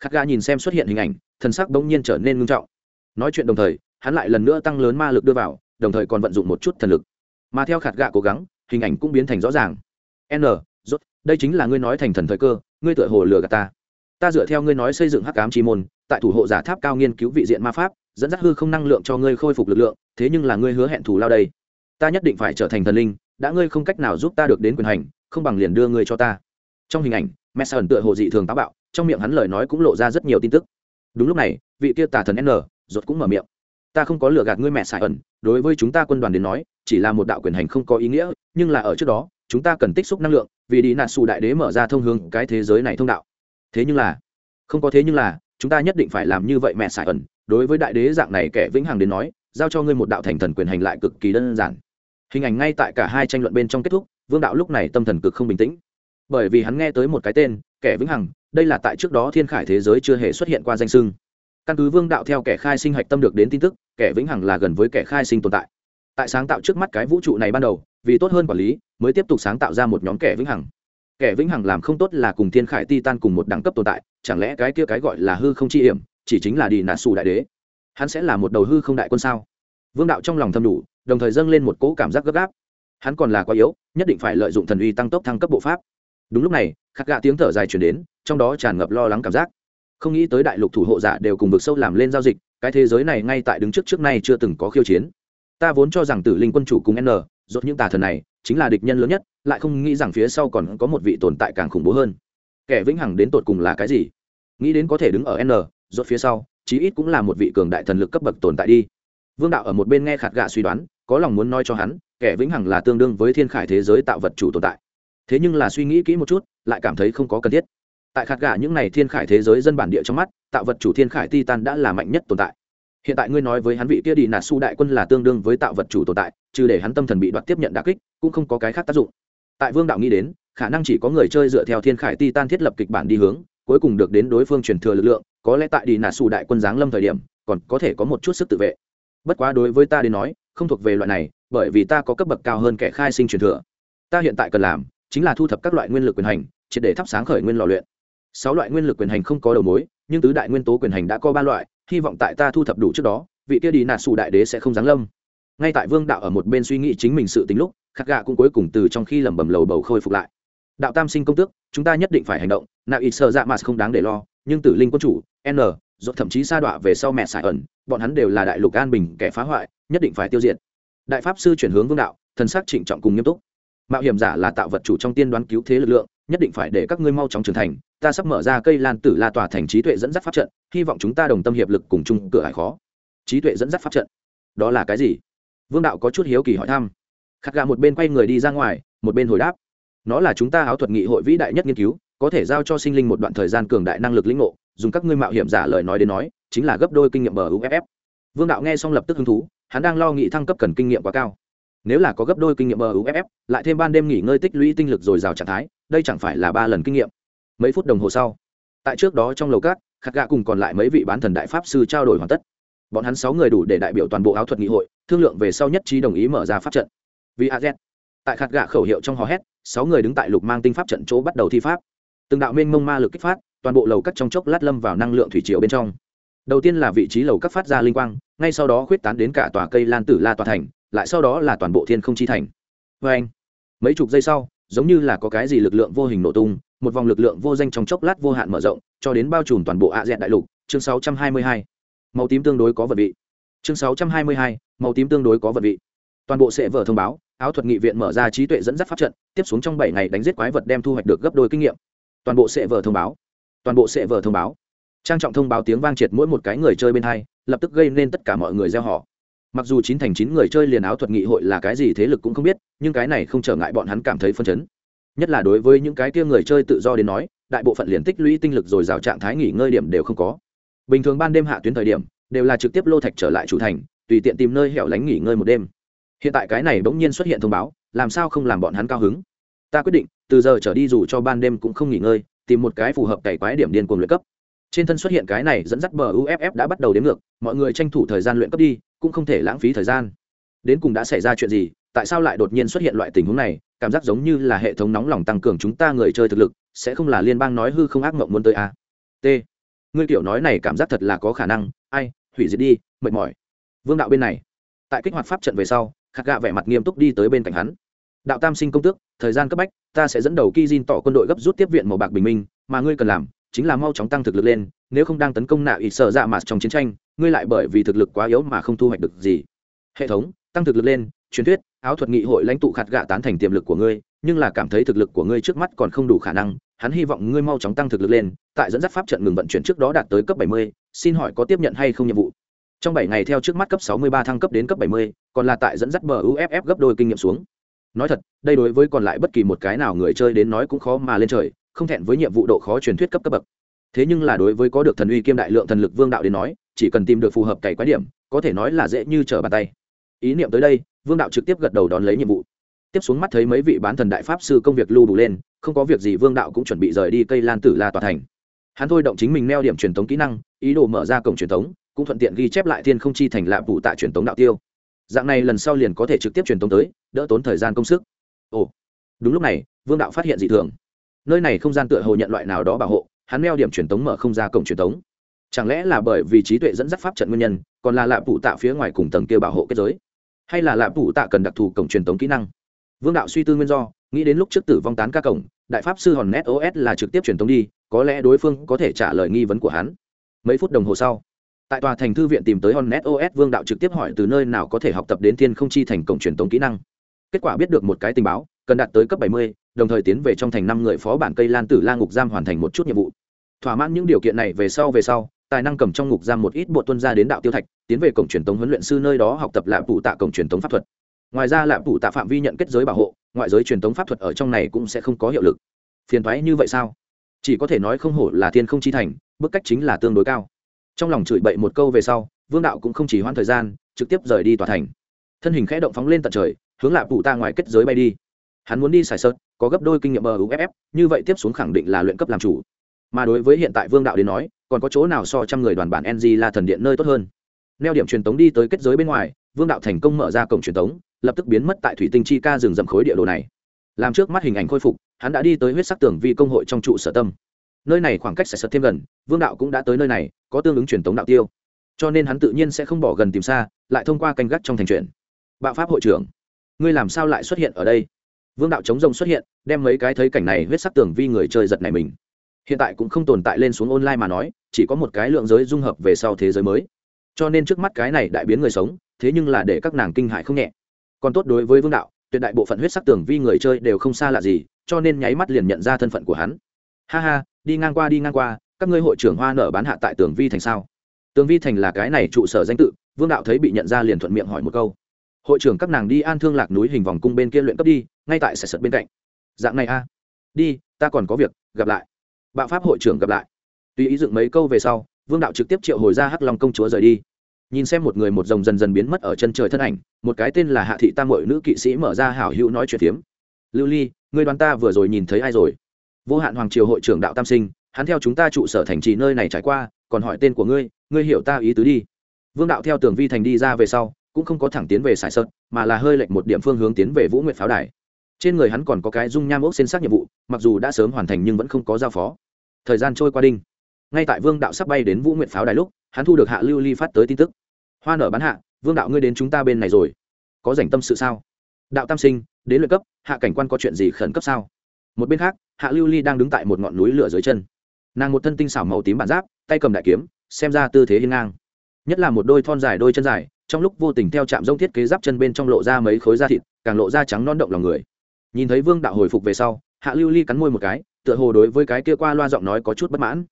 Khắc ga nhìn xem xuất hiện hình ảnh, thần sắc bỗng nhiên trở nên ngưng trọng. Nói chuyện đồng thời, hắn lại lần nữa tăng lớn ma lực đưa vào, đồng thời còn vận dụng một chút thần lực. Mà theo khạt gạ cố gắng, hình ảnh cũng biến thành rõ ràng. N rốt đây chính là ngươi nói thành thần thời cơ, ngươi tựa hồ lừa gạt ta. Ta dựa theo ngươi nói xây dựng hắc ám chi môn, tại thủ hộ giả tháp cao nghiên cứu vị diện ma pháp, dẫn dắt hư không năng lượng cho ngươi khôi phục lực lượng, thế nhưng là ngươi hứa hẹn thù lao đây ta nhất định phải trở thành thần linh, đã ngươi không cách nào giúp ta được đến quyền hành, không bằng liền đưa ngươi cho ta. Trong hình ảnh, mẹ sa ẩn tựa hồ dị thường táo bạo, trong miệng hắn lời nói cũng lộ ra rất nhiều tin tức. Đúng lúc này, vị kia tà thần n, rốt cũng mở miệng. Ta không có lừa gạt ngươi mẹ xài ẩn, đối với chúng ta quân đoàn đến nói, chỉ là một đạo quyền hành không có ý nghĩa, nhưng là ở trước đó, chúng ta cần tích xúc năng lượng, vì đi nạt xù đại đế mở ra thông hướng cái thế giới này thông đạo. Thế nhưng là, không có thế nhưng là, chúng ta nhất định phải làm như vậy mẹ sải ẩn, đối với đại đế dạng này kẻ vĩnh hằng đến nói, giao cho ngươi một đạo thành thần quyền hành lại cực kỳ đơn giản hình ảnh ngay tại cả hai tranh luận bên trong kết thúc, vương đạo lúc này tâm thần cực không bình tĩnh. Bởi vì hắn nghe tới một cái tên, kẻ vĩnh hằng, đây là tại trước đó thiên khải thế giới chưa hề xuất hiện qua danh sưng căn cứ vương đạo theo kẻ khai sinh hạch tâm được đến tin tức, kẻ vĩnh hằng là gần với kẻ khai sinh tồn tại. Tại sáng tạo trước mắt cái vũ trụ này ban đầu, vì tốt hơn quản lý, mới tiếp tục sáng tạo ra một nhóm kẻ vĩnh hằng. Kẻ vĩnh hằng làm không tốt là cùng thiên khải ti tan cùng một đẳng cấp tồn tại, chẳng lẽ cái kia cái gọi là hư không chi hiểm, chỉ chính là đi nà xù đại đế? Hắn sẽ là một đầu hư không đại quân sao? Vương đạo trong lòng thầm đủ đồng thời dâng lên một cỗ cảm giác gấp gáp. Hắn còn là quá yếu, nhất định phải lợi dụng thần uy tăng tốc thăng cấp bộ pháp. Đúng lúc này, khắc gạ tiếng thở dài chuyển đến, trong đó tràn ngập lo lắng cảm giác. Không nghĩ tới đại lục thủ hộ giả đều cùng vực sâu làm lên giao dịch, cái thế giới này ngay tại đứng trước trước nay chưa từng có khiêu chiến. Ta vốn cho rằng tử linh quân chủ cùng n dốt những tà thần này, chính là địch nhân lớn nhất, lại không nghĩ rằng phía sau còn có một vị tồn tại càng khủng bố hơn. Kẻ vĩnh hằng đến tột cùng là cái gì? Nghĩ đến có thể đứng ở n dốt phía sau, chí ít cũng là một vị cường đại thần lực cấp bậc tồn tại đi. Vương đạo ở một bên nghe khạt gạ suy đoán có lòng muốn nói cho hắn, kẻ vĩnh hằng là tương đương với thiên khải thế giới tạo vật chủ tồn tại. Thế nhưng là suy nghĩ kỹ một chút, lại cảm thấy không có cần thiết. Tại khát gà những n à y thiên khải thế giới dân bản địa trong mắt, tạo vật chủ thiên khải titan đã là mạnh nhất tồn tại. Hiện tại ngươi nói với hắn vị kia đi nạt su đại quân là tương đương với tạo vật chủ tồn tại, trừ để hắn tâm thần bị đoạt tiếp nhận đà kích, cũng không có cái khác tác dụng. Tại vương đạo nghĩ đến, khả năng chỉ có người chơi dựa theo thiên khải titan thiết lập kịch bản đi hướng, cuối cùng được đến đối phương truyền thừa lực lượng, có lẽ tại đi nạt su đại quân giáng lâm thời điểm, còn có thể có một chút sức tự vệ. Bất quá đối với ta đến nói không thuộc về loại này, bởi vì ta có cấp bậc cao hơn kẻ khai sinh truyền thừa. Ta hiện tại cần làm chính là thu thập các loại nguyên lực quyền hành, triệt để thắp sáng khởi nguyên lò luyện. Sáu loại nguyên lực quyền hành không có đầu mối, nhưng tứ đại nguyên tố quyền hành đã có ba loại, hy vọng tại ta thu thập đủ trước đó, vị kia đi nạt xù đại đế sẽ không giáng lâm. Ngay tại vương đạo ở một bên suy nghĩ chính mình sự tính lúc, khắc gạ cũng cuối cùng từ trong khi lẩm bẩm lầu bầu khôi phục lại. Đạo tam sinh công tước, chúng ta nhất định phải hành động Nạo ít sợ dạ mà không đáng để lo, nhưng tử linh quân chủ, n dốt thậm chí sa đọa về sau mẹ xài ẩn bọn hắn đều là đại lục an bình kẻ phá hoại, nhất định phải tiêu diệt. Đại pháp sư chuyển hướng vương đạo, thần sắc trịnh trọng cùng nghiêm túc. Mạo hiểm giả là tạo vật chủ trong tiên đoán cứu thế lực lượng, nhất định phải để các ngươi mau chóng trưởng thành, ta sắp mở ra cây lan tử la tòa thành trí tuệ dẫn dắt pháp trận, hy vọng chúng ta đồng tâm hiệp lực cùng chung cửa hải khó. Trí tuệ dẫn dắt pháp trận? Đó là cái gì? Vương đạo có chút hiếu kỳ hỏi thăm. Khắc gà một bên quay người đi ra ngoài, một bên hồi đáp. Nó là chúng ta áo thuật nghị hội vĩ đại nhất nghiên cứu, có thể giao cho sinh linh một đoạn thời gian cường đại năng lực lĩnh ngộ, dùng các ngươi mạo hiểm giả lời nói đến nói chính là gấp đôi kinh nghiệm bờ uff vương đạo nghe xong lập tức hứng thú, hắn đang lo nghị thăng cấp cần kinh nghiệm quá cao. Nếu là có gấp đôi kinh nghiệm bờ uff lại thêm ban đêm nghỉ ngơi tích lũy tinh lực dồi dào trạng thái, đây chẳng phải là ba lần kinh nghiệm. Mấy phút đồng hồ sau, tại trước đó trong lầu cát khắc gạ cùng còn lại mấy vị bán thần đại pháp sư trao đổi hoàn tất. Bọn hắn sáu người đủ để đại biểu toàn bộ áo thuật nghị hội, thương lượng về sau nhất trí đồng ý mở ra pháp trận. Vì a tại khắc gạ khẩu hiệu trong hò hét, sáu người đứng tại lục mang tinh pháp trận chỗ bắt đầu thi pháp. Từng đạo mênh mông ma lực kích phát, toàn bộ lầu cắt trong chốc lát lâm vào năng lượng thủy triều bên trong đầu tiên là vị trí lầu các phát ra linh quang ngay sau đó khuyết tán đến cả tòa cây lan tử la tòa thành lại sau đó là toàn bộ thiên không chi thành. Vê anh mấy chục giây sau giống như là có cái gì lực lượng vô hình nổ tung một vòng lực lượng vô danh trong chốc lát vô hạn mở rộng cho đến bao trùm toàn bộ ạ dẹn đại lục. Chương 622. màu tím tương đối có vật vị. Chương 622, màu tím tương đối có vật vị. Toàn bộ sẽ vở thông báo áo thuật nghị viện mở ra trí tuệ dẫn dắt pháp trận tiếp xuống trong bảy ngày đánh giết quái vật đem thu hoạch được gấp đôi kinh nghiệm. Toàn bộ sẽ vở thông báo. Toàn bộ sẽ vở thông báo trang trọng thông báo tiếng vang triệt mỗi một cái người chơi bên hai, lập tức gây nên tất cả mọi người gieo họ. Mặc dù chín thành chín người chơi liền áo thuật nghị hội là cái gì thế lực cũng không biết, nhưng cái này không trở ngại bọn hắn cảm thấy phân chấn. Nhất là đối với những cái kia người chơi tự do đến nói, đại bộ phận liền tích lũy tinh lực rồi rào trạng thái nghỉ ngơi điểm đều không có. Bình thường ban đêm hạ tuyến thời điểm, đều là trực tiếp lô thạch trở lại chủ thành, tùy tiện tìm nơi hẻo lánh nghỉ ngơi một đêm. Hiện tại cái này bỗng nhiên xuất hiện thông báo, làm sao không làm bọn hắn cao hứng? Ta quyết định, từ giờ trở đi dù cho ban đêm cũng không nghỉ ngơi, tìm một cái phù hợp cày quái điểm điên cuồng luyện cấp trên thân xuất hiện cái này dẫn dắt bờ uff đã bắt đầu đến ngược, mọi người tranh thủ thời gian luyện cấp đi, cũng không thể lãng phí thời gian. Đến cùng đã xảy ra chuyện gì, tại sao lại đột nhiên xuất hiện loại tình huống này, cảm giác giống như là hệ thống nóng lòng tăng cường chúng ta người chơi thực lực, sẽ không là liên bang nói hư không ác mộng muốn tới a à? t. Ngươi kiểu nói này cảm giác thật là có khả năng, ai, hủy diệt đi, mệt mỏi. Vương đạo bên này. Tại kích hoạt pháp trận về sau, khắc gạ vẻ mặt nghiêm túc đi tới bên cạnh hắn. Đạo tam sinh công tước, thời gian cấp bách, ta sẽ dẫn đầu ki tỏ quân đội gấp rút tiếp viện màu bạc bình minh, mà ngươi cần làm chính là mau chóng tăng thực lực lên nếu không đang tấn công nạ ít sợ dạ mà trong chiến tranh ngươi lại bởi vì thực lực quá yếu mà không thu hoạch được gì. Hệ thống tăng thực lực lên truyền thuyết áo thuật nghị hội lãnh tụ khạt gạ tán thành tiềm lực của ngươi nhưng là cảm thấy thực lực của ngươi trước mắt còn không đủ khả năng hắn hy vọng ngươi mau chóng tăng thực lực lên tại dẫn dắt pháp trận ngừng vận chuyển trước đó đạt tới cấp 70, xin hỏi có tiếp nhận hay không nhiệm vụ? Trong bảy ngày theo trước mắt cấp 63 thăng cấp đến cấp 70, còn là tại dẫn dắt bờ uff gấp đôi kinh nghiệm xuống. Nói thật đây đối với còn lại bất kỳ một cái nào người chơi đến nói cũng khó mà lên trời không thẹn với nhiệm vụ độ khó truyền thuyết cấp cấp bậc. Thế nhưng là đối với có được thần uy kiêm đại lượng thần lực vương đạo đến nói, chỉ cần tìm được phù hợp cày quái điểm, có thể nói là dễ như trở bàn tay. Ý niệm tới đây, vương đạo trực tiếp gật đầu đón lấy nhiệm vụ. Tiếp xuống mắt thấy mấy vị bán thần đại pháp sư công việc lưu đủ lên, không có việc gì vương đạo cũng chuẩn bị rời đi cây lan tử la tòa thành. Hắn thôi động chính mình neo điểm truyền thống kỹ năng, ý đồ mở ra cổng truyền thống cũng thuận tiện ghi chép lại thiên không chi thành lạ vụ tại truyền thống đạo tiêu. Dạng này lần sau liền có thể trực tiếp truyền thống tới, đỡ tốn thời gian công sức. Ồ, đúng lúc này, vương đạo phát hiện dị thường nơi này không gian tựa hồ nhận loại nào đó bảo hộ hắn neo điểm truyền tống mở không ra cổng truyền tống. chẳng lẽ là bởi vì trí tuệ dẫn dắt pháp trận nguyên nhân còn là lạ phụ tạ phía ngoài cùng tầng kia bảo hộ kết giới? Hay là lạ phụ tạ cần đặc thù cổng truyền tống kỹ năng? Vương đạo suy tư nguyên do nghĩ đến lúc trước tử vong tán ca cổng đại pháp sư hòn net os là trực tiếp truyền tống đi có lẽ đối phương có thể trả lời nghi vấn của hắn. Mấy phút đồng hồ sau tại tòa thành thư viện tìm tới hòn net os vương đạo trực tiếp hỏi từ nơi nào có thể học tập đến thiên không chi thành cổng truyền tống kỹ năng. Kết quả biết được một cái tình báo cần đạt tới cấp 70, đồng thời tiến về trong thành năm người phó bản cây lan tử la ngục giam hoàn thành một chút nhiệm vụ. Thỏa mãn những điều kiện này về sau về sau, tài năng cầm trong ngục giam một ít bộ tuân ra đến đạo tiêu thạch, tiến về cổng truyền thống huấn luyện sư nơi đó học tập lạm phụ tạ cổng truyền thống pháp thuật. Ngoài ra lạm phụ tạ phạm vi nhận kết giới bảo hộ, ngoại giới truyền thống pháp thuật ở trong này cũng sẽ không có hiệu lực. Phiền thoái như vậy sao? Chỉ có thể nói không hổ là thiên không chi thành bức cách chính là tương đối cao. Trong lòng chửi bậy một câu về sau, vương đạo cũng không chỉ hoãn thời gian, trực tiếp rời đi tòa thành. Thân hình khẽ động phóng lên tận trời, hướng lạm phụ tạ ngoài kết giới bay đi. Hắn muốn đi xài sợt có gấp đôi kinh nghiệm muff như vậy tiếp xuống khẳng định là luyện cấp làm chủ. Mà đối với hiện tại vương đạo đến nói, còn có chỗ nào so trăm người đoàn bản ng là thần điện nơi tốt hơn? Neo điểm truyền tống đi tới kết giới bên ngoài, vương đạo thành công mở ra cổng truyền tống, lập tức biến mất tại thủy tinh chi ca rừng rậm khối địa đồ này. Làm trước mắt hình ảnh khôi phục, hắn đã đi tới huyết sắc tường vi công hội trong trụ sở tâm. Nơi này khoảng cách sẽ sật thêm gần, vương đạo cũng đã tới nơi này, có tương ứng truyền tống đạo tiêu. Cho nên hắn tự nhiên sẽ không bỏ gần tìm xa, lại thông qua canh gác trong thành truyện. Bạo pháp hội trưởng, ngươi làm sao lại xuất hiện ở đây? Vương đạo chống rông xuất hiện, đem mấy cái thấy cảnh này huyết sắc tường vi người chơi giật này mình. Hiện tại cũng không tồn tại lên xuống online mà nói, chỉ có một cái lượng giới dung hợp về sau thế giới mới. Cho nên trước mắt cái này đại biến người sống, thế nhưng là để các nàng kinh hại không nhẹ. Còn tốt đối với vương đạo, tuyệt đại bộ phận huyết sắc tường vi người chơi đều không xa lạ gì, cho nên nháy mắt liền nhận ra thân phận của hắn. Ha ha, đi ngang qua, đi ngang qua, các ngươi hội trưởng hoa nở bán hạ tại tường vi thành sao? Tường vi thành là cái này trụ sở danh tự, vương đạo thấy bị nhận ra liền thuận miệng hỏi một câu hội trưởng các nàng đi an thương lạc núi hình vòng cung bên kia luyện cấp đi, ngay tại sài sật bên cạnh. Dạng này a. Đi, ta còn có việc, gặp lại. Bạo pháp hội trưởng gặp lại. Tuy ý dựng mấy câu về sau, vương đạo trực tiếp triệu hồi ra hắc long công chúa rời đi. Nhìn xem một người một rồng dần dần biến mất ở chân trời thân ảnh, một cái tên là hạ thị tam mội nữ kỵ sĩ mở ra hảo hữu nói chuyện phiếm. Lưu ly người đoàn ta vừa rồi nhìn thấy ai rồi? Vô hạn hoàng triều hội trưởng đạo tam sinh, hắn theo chúng ta trụ sở thành trì nơi này trải qua, còn hỏi tên của ngươi ngươi hiểu ta ý tứ đi. Vương đạo theo tường vi thành đi ra về sau cũng không có thẳng tiến về sài sơn mà là hơi lệch một điểm phương hướng tiến về vũ nguyệt pháo đài. Trên người hắn còn có cái dung nham ốc xên xác nhiệm vụ, mặc dù đã sớm hoàn thành nhưng vẫn không có giao phó. Thời gian trôi qua đinh. Ngay tại vương đạo sắp bay đến vũ nguyện pháo đài lúc, hắn thu được hạ lưu ly phát tới tin tức. Hoa nở bán hạ, vương đạo ngươi đến chúng ta bên này rồi. Có dành tâm sự sao? Đạo tam sinh, đến luyện cấp, hạ cảnh quan có chuyện gì khẩn cấp sao? Một bên khác, hạ lưu ly đang đứng tại một ngọn núi lửa dưới chân. Nàng một thân tinh xảo màu tím bản giáp, tay cầm đại kiếm, xem ra tư thế hiên ngang. Nhất là một đôi thon dài đôi chân dài trong lúc vô tình theo trạm rông thiết kế giáp chân bên trong lộ ra mấy khối da thịt, càng lộ ra trắng non động lòng người. Nhìn thấy vương đạo hồi phục về sau, hạ lưu ly cắn môi một cái, tựa hồ đối với cái kia qua loa giọng nói có chút bất mãn.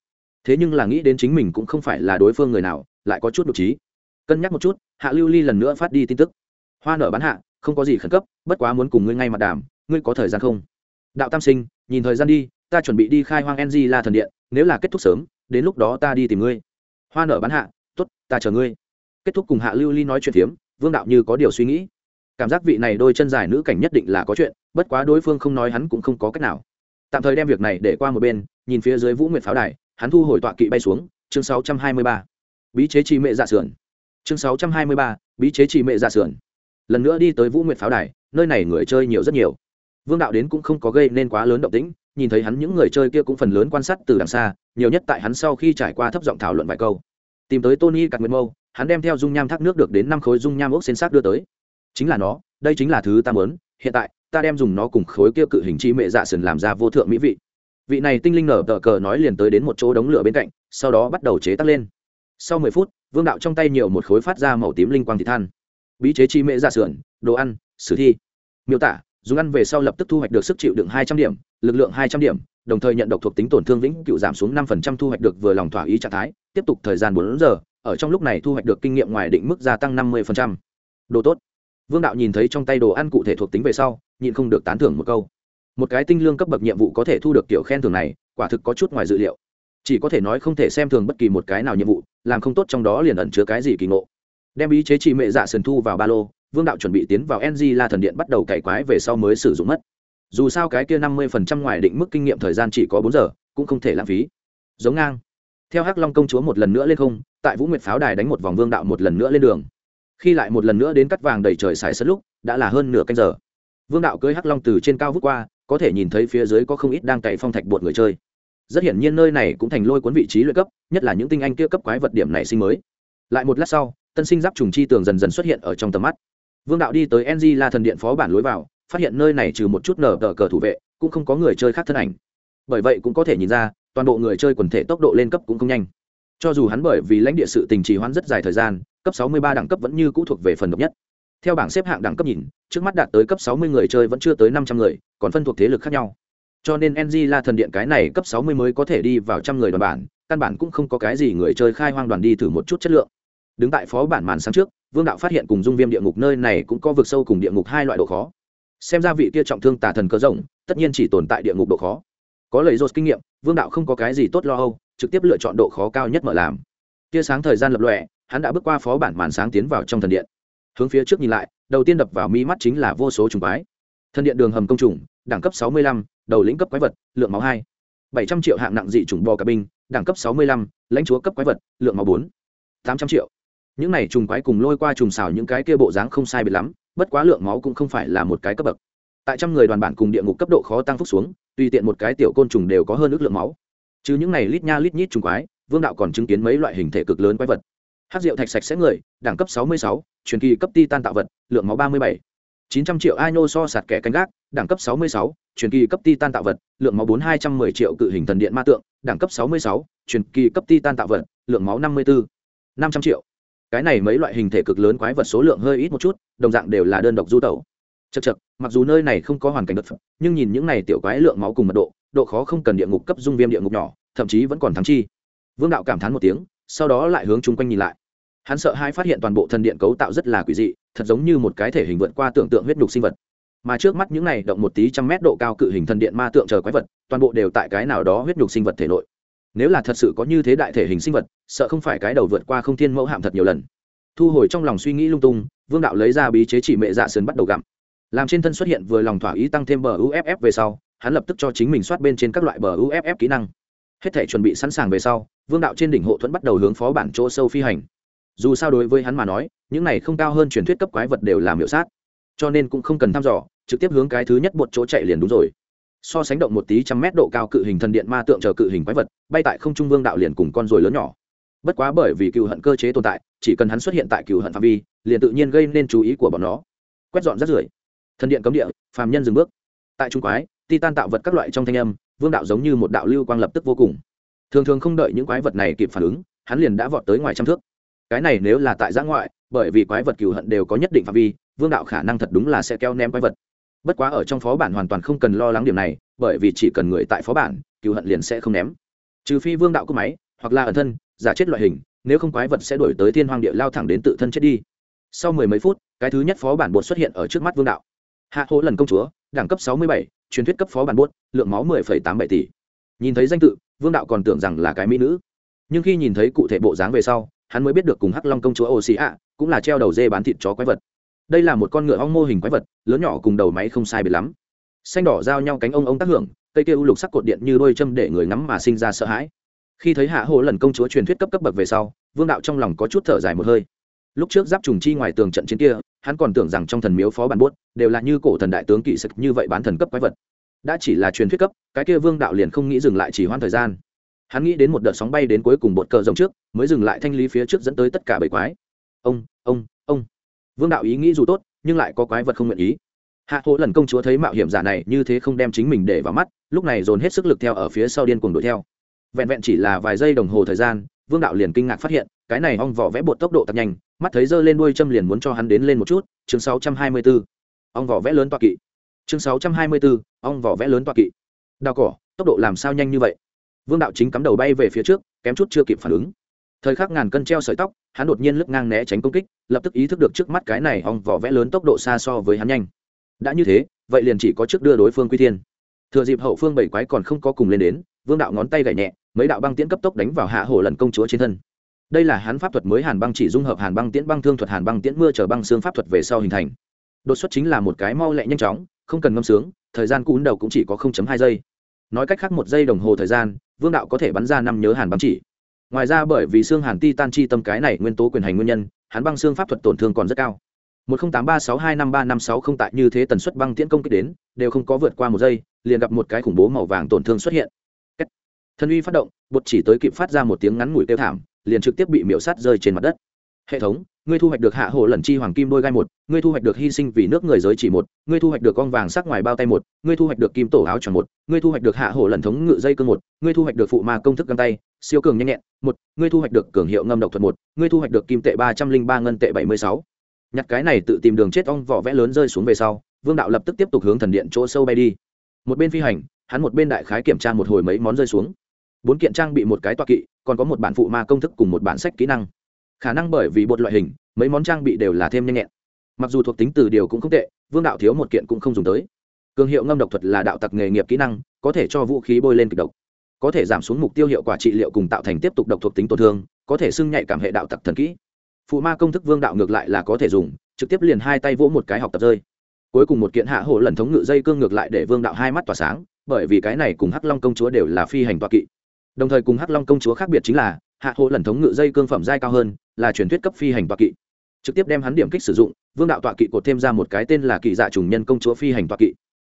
Thế nhưng là nghĩ đến chính mình cũng không phải là đối phương người nào, lại có chút đ ộ trí cân nhắc một chút, hạ lưu ly lần nữa phát đi tin tức. Hoa nở bán hạ, không có gì khẩn cấp, bất quá muốn cùng ngươi ngay mặt đàm, ngươi có thời gian không? Đạo tam sinh, nhìn thời gian đi, ta chuẩn bị đi khai hoang ng la thần điện, nếu là kết thúc sớm, đến lúc đó ta đi tìm ngươi. Hoa nở bán hạ t ố t ta chờ ngươi kết thúc cùng hạ lưu ly nói chuyện phiếm vương đạo như có điều suy nghĩ. Cảm giác vị này đôi chân dài nữ cảnh nhất định là có chuyện bất quá đối phương không nói hắn cũng không có cách nào. Tạm thời đem việc này để qua một bên nhìn phía dưới vũ nguyệt pháo đài hắn thu hồi tọa kỵ bay xuống chương 623. bí chế trì mệ dạ sườn. Chương 623, bí chế trì mệ dạ sườn. Lần nữa đi tới vũ nguyệt pháo đài nơi này người chơi nhiều rất nhiều. Vương đạo đến cũng không có gây nên quá lớn động tĩnh nhìn thấy hắn những người chơi kia cũng phần lớn quan sát từ đằng xa nhiều nhất tại hắn sau khi trải qua thấp giọng thảo luận vài câu. Tìm tới tony cặt nguyệt mâu hắn đem theo dung nham thác nước được đến năm khối dung nham ốc xên xác đưa tới. Chính là nó, đây chính là thứ ta muốn, hiện tại, ta đem dùng nó cùng khối kia cự hình chi mệ dạ sườn làm ra vô thượng mỹ vị. Vị này tinh linh nở tờ cờ nói liền tới đến một chỗ đống lửa bên cạnh, sau đó bắt đầu chế tác lên. Sau mười phút, vương đạo trong tay nhiều một khối phát ra màu tím linh quang thị than. Bí chế chi mệ dạ sườn, đồ ăn, sử thi. Miêu tả, dùng ăn về sau lập tức thu hoạch được sức chịu đựng hai trăm điểm, lực lượng hai trăm điểm, đồng thời nhận độc thuộc tính tổn thương vĩnh cựu giảm xuống năm phần trăm thu hoạch được vừa lòng thỏa ý trạng thái, tiếp tục thời gian bốn giờ ở trong lúc này thu hoạch được kinh nghiệm ngoài định mức gia tăng năm mươi phần trăm. Đồ tốt. Vương đạo nhìn thấy trong tay đồ ăn cụ thể thuộc tính về sau, nhịn không được tán thưởng một câu. Một cái tinh lương cấp bậc nhiệm vụ có thể thu được kiểu khen thưởng này, quả thực có chút ngoài dự liệu. Chỉ có thể nói không thể xem thường bất kỳ một cái nào nhiệm vụ, làm không tốt trong đó liền ẩn chứa cái gì kỳ ngộ. Đem ý chế trị mệ dạ sườn thu vào ba lô, vương đạo chuẩn bị tiến vào ng la thần điện bắt đầu cày quái về sau mới sử dụng mất. Dù sao cái kia năm mươi phần trăm ngoài định mức kinh nghiệm thời gian chỉ có bốn giờ, cũng không thể lãng phí. Giống ngang theo hắc long công chúa một lần nữa lên không, tại vũ nguyệt pháo đài đánh một vòng vương đạo một lần nữa lên đường. Khi lại một lần nữa đến cắt vàng đầy trời xài sân lúc, đã là hơn nửa canh giờ. Vương đạo cưới hắc long từ trên cao vút qua, có thể nhìn thấy phía dưới có không ít đang cày phong thạch bột người chơi. Rất hiển nhiên nơi này cũng thành lôi cuốn vị trí luyện cấp, nhất là những tinh anh kia cấp quái vật điểm này sinh mới. Lại một lát sau, tân sinh giáp trùng chi tường dần dần xuất hiện ở trong tầm mắt. Vương đạo đi tới ng la thần điện phó bản lối vào, phát hiện nơi này trừ một chút nở tờ cờ thủ vệ, cũng không có người chơi khác thân ảnh. Bởi vậy cũng có thể nhìn ra toàn bộ người chơi quần thể tốc độ lên cấp cũng không nhanh. Cho dù hắn bởi vì lãnh địa sự tình trì hoãn rất dài thời gian, cấp 63 đẳng cấp vẫn như cũ thuộc về phần độc nhất. Theo bảng xếp hạng đẳng cấp nhìn, trước mắt đạt tới cấp 60 người chơi vẫn chưa tới 500 người, còn phân thuộc thế lực khác nhau. Cho nên ng là thần điện cái này cấp 60 mới có thể đi vào trăm người đoàn bản, căn bản cũng không có cái gì người chơi khai hoang đoàn đi thử một chút chất lượng. Đứng tại phó bản màn sáng trước, vương đạo phát hiện cùng dung viêm địa ngục nơi này cũng có vực sâu cùng địa ngục hai loại độ khó. Xem ra vị kia trọng thương tà thần cơ rộng, tất nhiên chỉ tồn tại địa ngục độ khó có lời dột kinh nghiệm, vương đạo không có cái gì tốt lo âu, trực tiếp lựa chọn độ khó cao nhất mở làm. Tia sáng thời gian lập lọe hắn đã bước qua phó bản màn sáng tiến vào trong thần điện. Hướng phía trước nhìn lại, đầu tiên đập vào mi mắt chính là vô số trùng quái. Thần điện đường hầm công trùng, đẳng cấp sáu mươi lăm, đầu lĩnh cấp quái vật, lượng máu hai. bảy trăm triệu hạng nặng dị trùng bò cả binh, đẳng cấp sáu mươi lăm, lãnh chúa cấp quái vật, lượng máu bốn. tám trăm triệu. Những này trùng quái cùng lôi qua trùng xào những cái kia bộ dáng không sai biệt lắm, bất quá lượng máu cũng không phải là một cái cấp bậc. Tại trăm người đoàn bản cùng địa ngục cấp độ khó tăng phúc xuống tùy tiện một cái tiểu côn trùng đều có hơn ước lượng máu chứ những này lít nha lít nhít trùng quái vương đạo còn chứng kiến mấy loại hình thể cực lớn quái vật hát rượu thạch sạch sẽ người đẳng cấp 66, truyền kỳ cấp ti tan tạo vật lượng máu 37. 900 triệu Aino so sạt kẻ canh gác, đẳng cấp 66, truyền kỳ cấp Titan tạo vật, lượng máu 4210 triệu cự hình thần điện ma tượng, đẳng cấp 66, truyền kỳ cấp Titan tạo vật, lượng máu 54. 500 triệu. Cái này mấy loại hình thể cực lớn quái vật số lượng hơi ít một chút, đồng dạng đều là đơn độc du tẩu chật chật mặc dù nơi này không có hoàn cảnh đất phật, nhưng nhìn những này tiểu quái lượng máu cùng mật độ, độ khó không cần địa ngục cấp dung viêm địa ngục nhỏ, thậm chí vẫn còn thắng chi. Vương đạo cảm thán một tiếng, sau đó lại hướng chung quanh nhìn lại. Hắn sợ hai phát hiện toàn bộ thần điện cấu tạo rất là quỷ dị thật giống như một cái thể hình vượt qua tưởng tượng huyết nhục sinh vật. Mà trước mắt những này động một tí trăm mét độ cao cự hình thần điện ma tượng chờ quái vật toàn bộ đều tại cái nào đó huyết nhục sinh vật thể nội. Nếu là thật sự có như thế đại thể hình sinh vật sợ không phải cái đầu vượt qua không thiên mẫu hạm thật nhiều lần. Thu hồi trong lòng suy nghĩ lung tung vương đạo lấy ra bí chế chỉ mệ dạ sườn bắt đầu gặm làm trên thân xuất hiện vừa lòng thỏa ý tăng thêm bờ uff về sau, hắn lập tức cho chính mình soát bên trên các loại bờ uff kỹ năng. Hết thể chuẩn bị sẵn sàng về sau, vương đạo trên đỉnh hộ thuẫn bắt đầu hướng phó bản chỗ sâu phi hành. Dù sao đối với hắn mà nói, những này không cao hơn truyền thuyết cấp quái vật đều làm hiệu sát. Cho nên cũng không cần thăm dò, trực tiếp hướng cái thứ nhất một chỗ chạy liền đúng rồi. So sánh động một tí trăm mét độ cao cự hình thần điện ma tượng chờ cự hình quái vật, bay tại không trung vương đạo liền cùng con ruồi lớn nhỏ. Bất quá bởi vì cựu hận cơ chế tồn tại, chỉ cần hắn xuất hiện tại cựu hận phạm vi, liền tự nhiên gây nên chú ý của bọn nó. Quét dọn rác rưởi thần điện cấm địa, phàm nhân dừng bước. Tại trung quái, titan tạo vật các loại trong thanh âm, vương đạo giống như một đạo lưu quang lập tức vô cùng. Thường thường không đợi những quái vật này kịp phản ứng, hắn liền đã vọt tới ngoài trăm thước. Cái này nếu là tại giã ngoại, bởi vì quái vật cừu hận đều có nhất định phạm vi, vương đạo khả năng thật đúng là sẽ keo ném quái vật. Bất quá ở trong phó bản hoàn toàn không cần lo lắng điểm này, bởi vì chỉ cần người tại phó bản, cừu hận liền sẽ không ném. Trừ phi vương đạo cúp máy, hoặc là ẩn thân, giả chết loại hình, nếu không quái vật sẽ đổi tới thiên hoàng địa lao thẳng đến tự thân chết đi. Sau mười mấy phút, cái thứ nhất phó bản bột xuất hiện ở trước mắt vương đạo hạ hố lần công chúa, đẳng cấp sáu mươi bảy, truyền thuyết cấp phó bản buốt, lượng máu mười phẩy tám bảy tỷ. Nhìn thấy danh tự, vương đạo còn tưởng rằng là cái mỹ nữ. Nhưng khi nhìn thấy cụ thể bộ dáng về sau, hắn mới biết được cùng hắc long công chúa ô xì ạ cũng là treo đầu dê bán thịt chó quái vật. Đây là một con ngựa ong mô hình quái vật, lớn nhỏ cùng đầu máy không sai biệt lắm. Xanh đỏ giao nhau cánh ông ông tác hưởng, cây kêu lục sắc cột điện như đôi châm để người ngắm mà sinh ra sợ hãi. Khi thấy hạ hồ lần công chúa truyền thuyết cấp cấp bậc về sau, vương đạo trong lòng có chút thở dài một hơi lúc trước giáp trùng chi ngoài tường trận chiến kia, hắn còn tưởng rằng trong thần miếu phó bản buốt đều là như cổ thần đại tướng kỵ sực như vậy bán thần cấp quái vật. Đã chỉ là truyền thuyết cấp, cái kia vương đạo liền không nghĩ dừng lại chỉ hoãn thời gian. Hắn nghĩ đến một đợt sóng bay đến cuối cùng bột cờ rồng trước, mới dừng lại thanh lý phía trước dẫn tới tất cả bảy quái. Ông ông ông. Vương đạo ý nghĩ dù tốt, nhưng lại có quái vật không nguyện ý. Hạ hộ lần công chúa thấy mạo hiểm giả này như thế không đem chính mình để vào mắt, lúc này dồn hết sức lực theo ở phía sau điên cuồng đuổi theo. Vẹn vẹn chỉ là vài giây đồng hồ thời gian, vương đạo liền kinh ngạc phát hiện, cái này ong vỏ vẽ bột tốc độ tăng nhanh mắt thấy giơ lên đuôi châm liền muốn cho hắn đến lên một chút chương 624. ong vỏ vẽ lớn toa kỵ. Chương 624, ong vỏ vẽ lớn toa kỵ. Đào cỏ tốc độ làm sao nhanh như vậy? Vương đạo chính cắm đầu bay về phía trước kém chút chưa kịp phản ứng. Thời khắc ngàn cân treo sợi tóc hắn đột nhiên lướt ngang né tránh công kích lập tức ý thức được trước mắt cái này ong vỏ vẽ lớn tốc độ xa so với hắn nhanh. Đã như thế vậy liền chỉ có trước đưa đối phương quy thiên. Thừa dịp hậu phương bảy quái còn không có cùng lên đến vương đạo ngón tay gảy nhẹ mấy đạo băng tiễn cấp tốc đánh vào hạ hổ lần công chúa trên thân đây là hắn pháp thuật mới hàn băng chỉ dung hợp hàn băng tiễn băng thương thuật, hàn băng tiễn mưa chờ băng xương pháp thuật về sau hình thành. Đột xuất chính là một cái mau lẹ nhanh chóng, không cần ngâm sướng, thời gian cún đầu cũng chỉ có 0.2 giây. Nói cách khác một giây đồng hồ thời gian, vương đạo có thể bắn ra năm nhớ hàn băng chỉ. Ngoài ra bởi vì xương hàn ti tan chi tâm cái này nguyên tố quyền hành nguyên nhân hắn băng xương pháp thuật tổn thương còn rất cao. Một không tám ba sáu hai năm ba năm sáu không tại như thế tần suất băng tiễn công kích đến, đều không có vượt qua một giây, liền gặp một cái khủng bố màu vàng tổn thương xuất hiện. Thân uy phát động, bột chỉ tới kịp phát ra một tiếng ngắn ngủi kêu thảm liền trực tiếp bị miễu sát rơi trên mặt đất. Hệ thống, ngươi thu hoạch được hạ hồ lần chi hoàng kim đôi gai một, ngươi thu hoạch được hy sinh vì nước người giới chỉ một, ngươi thu hoạch được con vàng sắc ngoài bao tay một, ngươi thu hoạch được kim tổ áo tròn một, ngươi thu hoạch được hạ hồ lần thống ngự dây cương một, ngươi thu hoạch được phụ ma công thức găng tay, siêu cường nhanh nhẹn một, ngươi thu hoạch được cường hiệu ngâm độc thuật một, ngươi thu hoạch được kim tệ ba trăm linh ba ngân tệ bảy mươi sáu. Nhặt cái này tự tìm đường chết ong vỏ vẽ lớn rơi xuống về sau, vương đạo lập tức tiếp tục hướng thần điện chỗ sâu bay đi. Một bên phi hành, hắn một bên đại khái kiểm tra một hồi mấy món rơi xuống bốn kiện trang bị một cái toa kỵ, còn có một bản phụ ma công thức cùng một bản sách kỹ năng. Khả năng bởi vì bột loại hình, mấy món trang bị đều là thêm nhanh nhẹn. Mặc dù thuộc tính từ điều cũng không tệ, vương đạo thiếu một kiện cũng không dùng tới. Cường hiệu ngâm độc thuật là đạo tặc nghề nghiệp kỹ năng, có thể cho vũ khí bôi lên kịch độc. Có thể giảm xuống mục tiêu hiệu quả trị liệu cùng tạo thành tiếp tục độc thuộc tính tổn thương, có thể xưng nhạy cảm hệ đạo tặc thần kỹ. Phụ ma công thức vương đạo ngược lại là có thể dùng, trực tiếp liền hai tay vỗ một cái học tập rơi. Cuối cùng một kiện hạ hổ lần thống ngự dây cương ngược lại để vương đạo hai mắt tỏa sáng, bởi vì cái này cùng hắc long công chúa đều là phi hành toa kỵ đồng thời cùng hắc long công chúa khác biệt chính là, hạ hổ lần thống ngự dây cương phẩm giai cao hơn, là truyền thuyết cấp phi hành tọa kỵ. Trực tiếp đem hắn điểm kích sử dụng, vương đạo tọa kỵ cột thêm ra một cái tên là kỵ dạ trùng nhân công chúa phi hành tọa kỵ.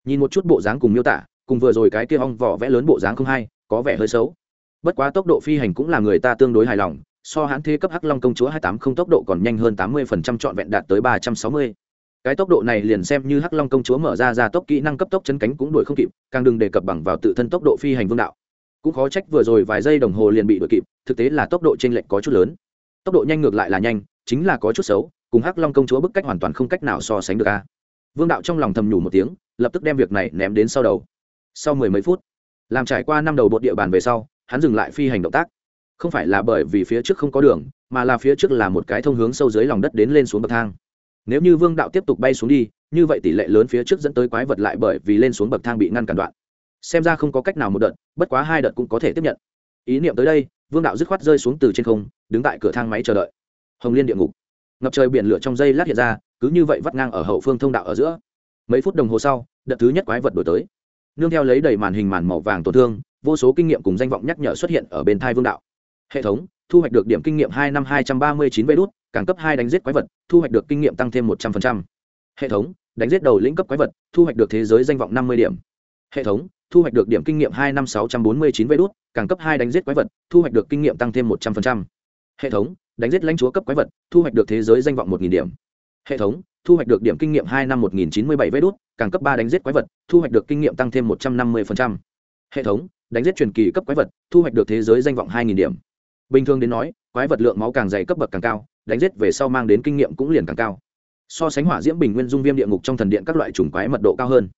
Nhìn một chút bộ dáng cùng miêu tả, cùng vừa rồi cái kia ong vỏ vẽ lớn bộ dáng không hay, có vẻ hơi xấu. Bất quá tốc độ phi hành cũng là người ta tương đối hài lòng, so hãn thế cấp hắc long công chúa hai tám không tốc độ còn nhanh hơn tám mươi phần trăm trọn vẹn đạt tới ba trăm sáu mươi. Cái tốc độ này liền xem như hắc long công chúa mở ra ra tốc kỹ năng cấp tốc chấn cánh cũng đuổi không kịp, càng đừng đề cập bằng vào tự thân tốc độ phi hành vương đạo cũng khó trách vừa rồi vài giây đồng hồ liền bị đuổi kịp, thực tế là tốc độ t r ê n lệch có chút lớn. Tốc độ nhanh ngược lại là nhanh, chính là có chút xấu, cùng hắc long công chúa bức cách hoàn toàn không cách nào so sánh được a. Vương đạo trong lòng thầm nhủ một tiếng, lập tức đem việc này ném đến sau đầu. Sau mười mấy phút, làm trải qua năm đầu bột địa bàn về sau, hắn dừng lại phi hành động tác. Không phải là bởi vì phía trước không có đường, mà là phía trước là một cái thông hướng sâu dưới lòng đất đến lên xuống bậc thang. Nếu như vương đạo tiếp tục bay xuống đi, như vậy tỷ lệ lớn phía trước dẫn tới quái vật lại bởi vì lên xuống bậc thang bị ngăn cản đoạn xem ra không có cách nào một đợt, bất quá hai đợt cũng có thể tiếp nhận. Ý niệm tới đây, vương đạo dứt khoát rơi xuống từ trên không, đứng tại cửa thang máy chờ đợi. Hồng liên địa ngục. Ngập trời biển lửa trong dây lát hiện ra, cứ như vậy vắt ngang ở hậu phương thông đạo ở giữa. Mấy phút đồng hồ sau, đợt thứ nhất quái vật đổi tới. Nương theo lấy đầy màn hình màn màu vàng tổn thương, vô số kinh nghiệm cùng danh vọng nhắc nhở xuất hiện ở bên thai vương đạo. Hệ thống, thu hoạch được điểm kinh nghiệm hai năm hai trăm ba mươi chín vê đốt càng cấp hai đánh giết quái vật, thu hoạch được kinh nghiệm tăng thêm một trăm linh hệ thống, đánh giết đầu lĩnh cấp quái vật, thu hoạch được thế giới danh vọng năm mươi điểm. Hệ thống thu hoạch được điểm kinh nghiệm hai năm sáu trăm bốn mươi chín vê đốt càng cấp hai đánh giết quái vật, thu hoạch được kinh nghiệm tăng thêm một trăm linh hệ thống, đánh giết lãnh chúa cấp quái vật, thu hoạch được thế giới danh vọng một điểm. Hệ thống, thu hoạch được điểm kinh nghiệm hai năm một nghìn chín mươi bảy vê đốt càng cấp ba đánh giết quái vật, thu hoạch được kinh nghiệm tăng thêm một trăm năm mươi hệ thống, đánh giết truyền kỳ cấp quái vật, thu hoạch được thế giới danh vọng hai nghìn điểm. Bình thường đến nói, quái vật lượng máu càng dày cấp bậc càng cao, đánh giết về sau mang đến kinh nghiệm cũng liền càng cao. So sánh hỏa diễm bình nguyên dung viêm địa ngục trong thần điện các loại trùng quái mật độ cao hơn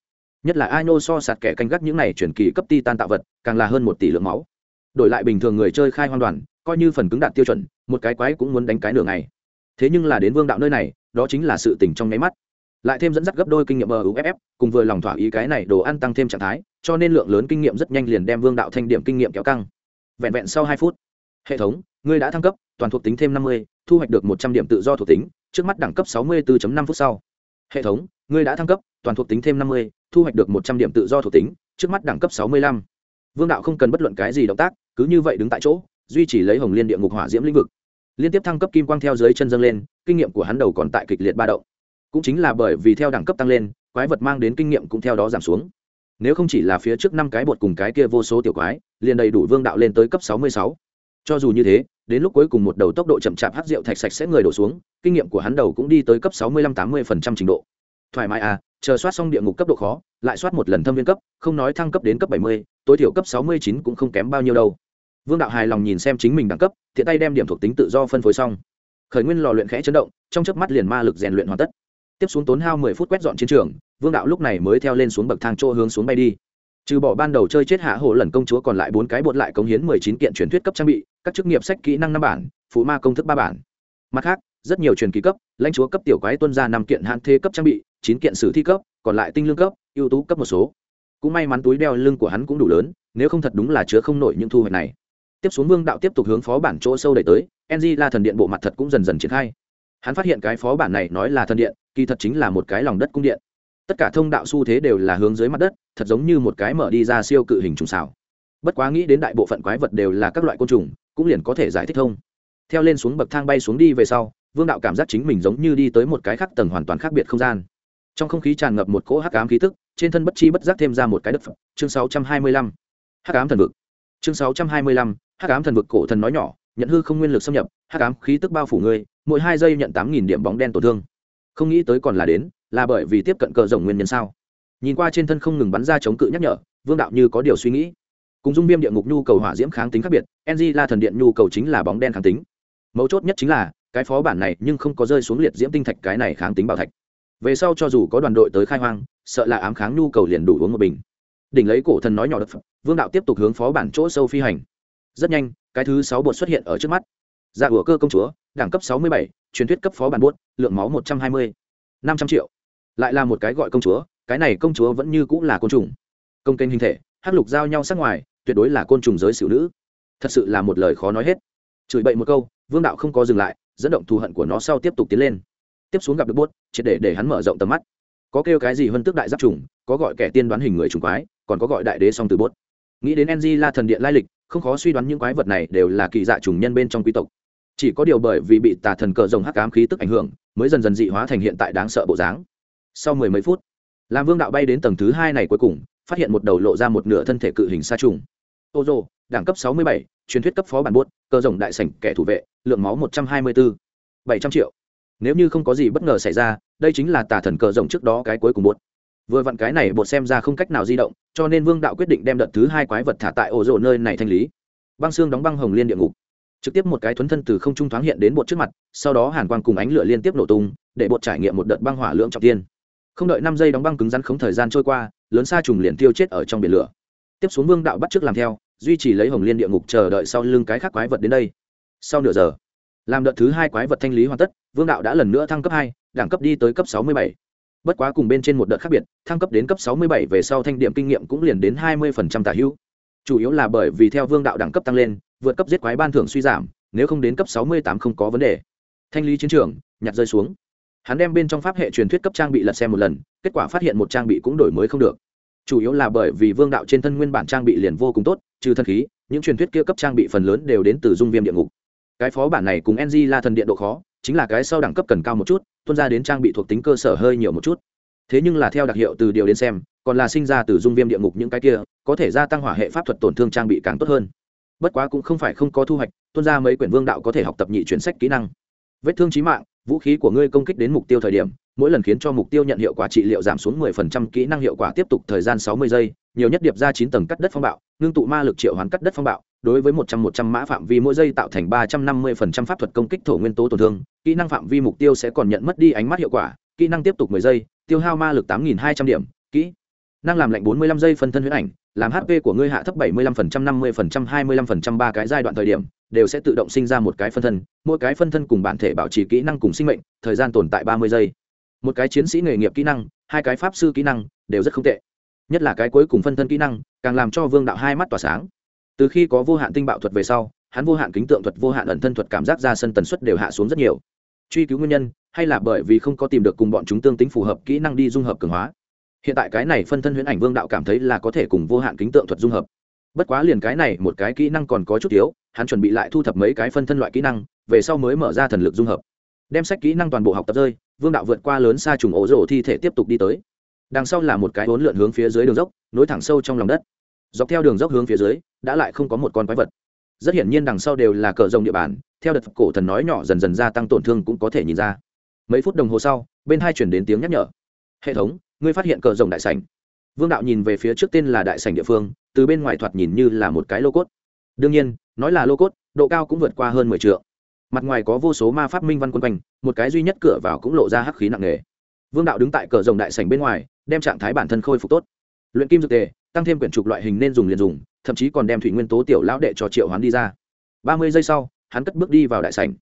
nhất là ai nô so sạt kẻ canh gác những này chuyển kỳ cấp ti tan tạo vật, càng là hơn một tỷ lượng máu. Đổi lại bình thường người chơi khai hoang đoàn, coi như phần cứng đạt tiêu chuẩn, một cái quái cũng muốn đánh cái nửa ngày. Thế nhưng là đến vương đạo nơi này, đó chính là sự tình trong nháy mắt. Lại thêm dẫn dắt gấp đôi kinh nghiệm muff cùng vừa lòng thỏa ý cái này đồ ăn tăng thêm trạng thái, cho nên lượng lớn kinh nghiệm rất nhanh liền đem vương đạo thanh điểm kinh nghiệm kéo căng. Vẹn vẹn sau hai phút, hệ thống, ngươi đã thăng cấp, toàn thuộc tính thêm năm mươi, thu hoạch được một trăm điểm tự do thuộc tính, trước mắt đẳng cấp sáu mươi bốn năm phút sau. Hệ thống, ngươi đã thăng cấp, toàn thuộc tính thêm năm mươi thu hoạch được một trăm điểm tự do thuộc tính, trước mắt đẳng cấp sáu mươi lăm. Vương đạo không cần bất luận cái gì động tác, cứ như vậy đứng tại chỗ, duy trì lấy hồng liên địa ngục hỏa diễm lĩnh vực. Liên tiếp thăng cấp kim quang theo dưới chân dâng lên, kinh nghiệm của hắn đầu còn tại kịch liệt ba động. Cũng chính là bởi vì theo đẳng cấp tăng lên, quái vật mang đến kinh nghiệm cũng theo đó giảm xuống. Nếu không chỉ là phía trước năm cái bột cùng cái kia vô số tiểu quái, liền đầy đủ vương đạo lên tới cấp sáu mươi sáu. Cho dù như thế, đến lúc cuối cùng một đầu tốc độ chậm chạp hát rượu thạch sạch sẽ người đổ xuống, kinh nghiệm của hắn đầu cũng đi tới cấp sáu mươi lăm tám mươi phần trăm trình độ. Thoải mái à chờ soát xong địa ngục cấp độ khó, lại soát một lần thâm viên cấp, không nói thăng cấp đến cấp bảy mươi, tối thiểu cấp sáu mươi chín cũng không kém bao nhiêu đâu. Vương đạo hài lòng nhìn xem chính mình đẳng cấp, thiện tay đem điểm thuộc tính tự do phân phối xong. Khởi nguyên lò luyện khẽ chấn động, trong chớp mắt liền ma lực rèn luyện hoàn tất. Tiếp xuống tốn hao mười phút quét dọn chiến trường, vương đạo lúc này mới theo lên xuống bậc thang chỗ hướng xuống bay đi. Trừ bỏ ban đầu chơi chết hạ hộ lần công chúa còn lại bốn cái bột lại cống hiến mười chín kiện truyền thuyết cấp trang bị, các chức nghiệp sách kỹ năng năm bản, phụ ma công thức ba bản. Mặt khác, rất nhiều truyền kỳ cấp, lãnh chúa cấp tiểu quái tuân ra năm kiện hạn thế cấp trang bị chín kiện sử thi cấp, còn lại tinh lương cấp, ưu tú cấp một số. Cũng may mắn túi đeo lưng của hắn cũng đủ lớn, nếu không thật đúng là chứa không nổi những thu hoạch này. Tiếp xuống vương đạo tiếp tục hướng phó bản chỗ sâu đẩy tới ng la thần điện bộ mặt thật cũng dần dần triển khai. Hắn phát hiện cái phó bản này nói là thần điện, kỳ thật chính là một cái lòng đất cung điện. Tất cả thông đạo xu thế đều là hướng dưới mặt đất, thật giống như một cái mở đi ra siêu cự hình trùng xảo. Bất quá nghĩ đến đại bộ phận quái vật đều là các loại côn trùng, cũng liền có thể giải thích thông. Theo lên xuống bậc thang bay xuống đi về sau, vương đạo cảm giác chính mình giống như đi tới một cái khác tầng hoàn toàn khác biệt không gian trong không khí tràn ngập một cỗ hắc ám khí tức trên thân bất chi bất giác thêm ra một cái đất phẩm chương 625. hắc ám thần vực. Chương 625, hắc ám thần vực cổ thần nói nhỏ nhận hư không nguyên lực xâm nhập hắc ám khí tức bao phủ ngươi mỗi hai giây nhận tám nghìn điểm bóng đen tổn thương. Không nghĩ tới còn là đến là bởi vì tiếp cận cờ rồng nguyên nhân sao? Nhìn qua trên thân không ngừng bắn ra chống cự nhắc nhở vương đạo như có điều suy nghĩ. Cùng dung viêm địa ngục nhu cầu hỏa diễm kháng tính khác biệt ng la thần điện nhu cầu chính là bóng đen kháng tính. Mấu chốt nhất chính là cái phó bản này nhưng không có rơi xuống liệt diễm tinh thạch cái này kháng tính bảo thạch về sau cho dù có đoàn đội tới khai hoang, sợ là ám kháng nhu cầu liền đủ uống một bình. Đỉnh lấy cổ thần nói nhỏ đất vương đạo tiếp tục hướng phó bản chỗ sâu phi hành. Rất nhanh, cái thứ sáu bột xuất hiện ở trước mắt. Dạ ủa cơ công chúa, đẳng cấp sáu mươi bảy, truyền thuyết cấp phó bản buốt lượng máu một trăm hai mươi, năm trăm triệu. Lại là một cái gọi công chúa, cái này công chúa vẫn như cũng là côn trùng. Công kênh hình thể, hắc lục giao nhau sát ngoài, tuyệt đối là côn trùng giới xử nữ. Thật sự là một lời khó nói hết. Chửi bậy một câu, vương đạo không có dừng lại, dẫn động thù hận của nó sau tiếp tục tiến lên tiếp xuống gặp được bốt, triệt để để hắn mở rộng tầm mắt. Có kêu cái gì hơn tước đại giáp trùng có gọi kẻ tiên đoán hình người trùng quái, còn có gọi đại đế song từ bốt. Nghĩ đến enzy la thần điện lai lịch, không khó suy đoán những quái vật này đều là kỳ dạ trùng nhân bên trong quý tộc. Chỉ có điều bởi vì bị tà thần cờ rồng hắc ám khí tức ảnh hưởng, mới dần dần dị hóa thành hiện tại đáng sợ bộ dáng. Sau mười mấy phút làm vương đạo bay đến tầng thứ hai này cuối cùng, phát hiện một đầu lộ ra một nửa thân thể cự hình sa trùng. Ô rô đẳng cấp sáu mươi bảy, truyền thuyết cấp phó bản buốt cờ rồng đại sảnh kẻ thủ vệ, lượng máu một trăm hai mươi bốn bảy trăm triệu nếu như không có gì bất ngờ xảy ra, đây chính là tà thần cờ rồng trước đó cái cuối cùng bột vừa vặn cái này bột xem ra không cách nào di động, cho nên vương đạo quyết định đem đợt thứ hai quái vật thả tại ổ rộ nơi này thanh lý. Băng xương đóng băng hồng liên địa ngục. Trực tiếp một cái thuấn thân từ không trung thoáng hiện đến bột trước mặt, sau đó hàn quang cùng ánh lửa liên tiếp nổ tung, để bột trải nghiệm một đợt băng hỏa lượng trọng tiên không đợi năm giây đóng băng cứng rắn không thời gian trôi qua, lớn xa trùng liền tiêu chết ở trong biển lửa. Tiếp xuống vương đạo bắt trước làm theo, duy trì lấy hồng liên địa ngục chờ đợi sau lưng cái khác quái vật đến đây. Sau nửa giờ làm đợt thứ hai quái vật thanh lý hoàn tất, vương đạo đã lần nữa thăng cấp hai, đẳng cấp đi tới cấp sáu mươi bảy. Bất quá cùng bên trên một đợt khác biệt, thăng cấp đến cấp sáu mươi bảy về sau thanh điểm kinh nghiệm cũng liền đến hai mươi tả hữu. Chủ yếu là bởi vì theo vương đạo đẳng cấp tăng lên, vượt cấp giết quái ban thưởng suy giảm, nếu không đến cấp sáu mươi tám không có vấn đề. Thanh lý chiến trường, nhặt rơi xuống. Hắn đem bên trong pháp hệ truyền thuyết cấp trang bị lật xem một lần, kết quả phát hiện một trang bị cũng đổi mới không được. Chủ yếu là bởi vì vương đạo trên thân nguyên bản trang bị liền vô cùng tốt, trừ thân khí, những truyền thuyết kia cấp trang bị phần lớn đều đến từ dung viêm địa ngục cái phó bản này cùng ng là thần điện độ khó, chính là cái sau đẳng cấp cần cao một chút, tuân ra đến trang bị thuộc tính cơ sở hơi nhiều một chút. Thế nhưng là theo đặc hiệu từ điều đến xem, còn là sinh ra từ dung viêm địa ngục những cái kia, có thể gia tăng hỏa hệ pháp thuật tổn thương trang bị càng tốt hơn. Bất quá cũng không phải không có thu hoạch, tuân ra mấy quyển vương đạo có thể học tập nhị chuyển sách kỹ năng. Vết thương trí mạng, vũ khí của ngươi công kích đến mục tiêu thời điểm, mỗi lần khiến cho mục tiêu nhận hiệu quả trị liệu giảm xuống 10% kỹ năng hiệu quả tiếp tục thời gian 60 giây, nhiều nhất điệp ra chín tầng cắt đất phong bạo, ngưng tụ ma lực triệu hoán cắt đất phong bạo đối với một trăm một trăm mã phạm vi mỗi giây tạo thành ba trăm năm mươi phần trăm pháp thuật công kích thổ nguyên tố tổn thương, kỹ năng phạm vi mục tiêu sẽ còn nhận mất đi ánh mắt hiệu quả, kỹ năng tiếp tục mười giây, tiêu hao ma lực tám nghìn hai trăm điểm, kỹ năng làm lạnh bốn mươi lăm giây phân thân huyết ảnh, làm hp của ngươi hạ thấp bảy mươi lăm phần trăm, năm mươi phần trăm, hai mươi lăm phần trăm, ba cái giai đoạn thời điểm, đều sẽ tự động sinh ra một cái phân thân, mỗi cái phân thân cùng bản thể bảo trì kỹ năng cùng sinh mệnh, thời gian tồn tại ba mươi giây. Một cái chiến sĩ nghề nghiệp kỹ năng, hai cái pháp sư kỹ năng, đều rất không tệ. Nhất là cái cuối cùng phân thân kỹ năng, càng làm cho vương đạo hai mắt tỏa sáng từ khi có vô hạn tinh bạo thuật về sau, hắn vô hạn kính tượng thuật, vô hạn ẩn thân thuật cảm giác ra sân tần suất đều hạ xuống rất nhiều. Truy cứu nguyên nhân, hay là bởi vì không có tìm được cùng bọn chúng tương tính phù hợp kỹ năng đi dung hợp cường hóa. Hiện tại cái này phân thân huyễn ảnh vương đạo cảm thấy là có thể cùng vô hạn kính tượng thuật dung hợp. Bất quá liền cái này, một cái kỹ năng còn có chút thiếu hắn chuẩn bị lại thu thập mấy cái phân thân loại kỹ năng, về sau mới mở ra thần lực dung hợp. Đem sách kỹ năng toàn bộ học tập rơi, vương đạo vượt qua lớn xa trùng ổ rổ thi thể tiếp tục đi tới. Đằng sau là một cái hỗn lượn hướng phía dưới đường dốc, nối thẳng sâu trong lòng đất dọc theo đường dốc hướng phía dưới, đã lại không có một con quái vật. Rất hiển nhiên đằng sau đều là cờ rồng địa bàn, theo đợt cổ thần nói nhỏ dần dần gia tăng tổn thương cũng có thể nhìn ra. Mấy phút đồng hồ sau, bên hai chuyển đến tiếng nhắc nhở. Hệ thống, ngươi phát hiện cờ rồng đại sành vương đạo nhìn về phía trước tên là đại sành địa phương, từ bên ngoài thoạt nhìn như là một cái lô cốt. Đương nhiên, nói là lô cốt, độ cao cũng vượt qua hơn mười t mặt ngoài có vô số ma pháp minh văn quân quanh, một cái duy nhất cửa vào cũng lộ ra hắc khí nặng nề. Vương đạo đứng tại cờ rồng đại sảnh bên ngoài, đem trạng thái bản thân khôi phục tốt. Luyện kim dược tề tăng thêm quyển trục loại hình nên dùng liền dùng, thậm chí còn đem thủy nguyên tố tiểu lão đệ cho triệu hoán đi ra. Ba mươi giây sau, hắn cất bước đi vào đại sảnh.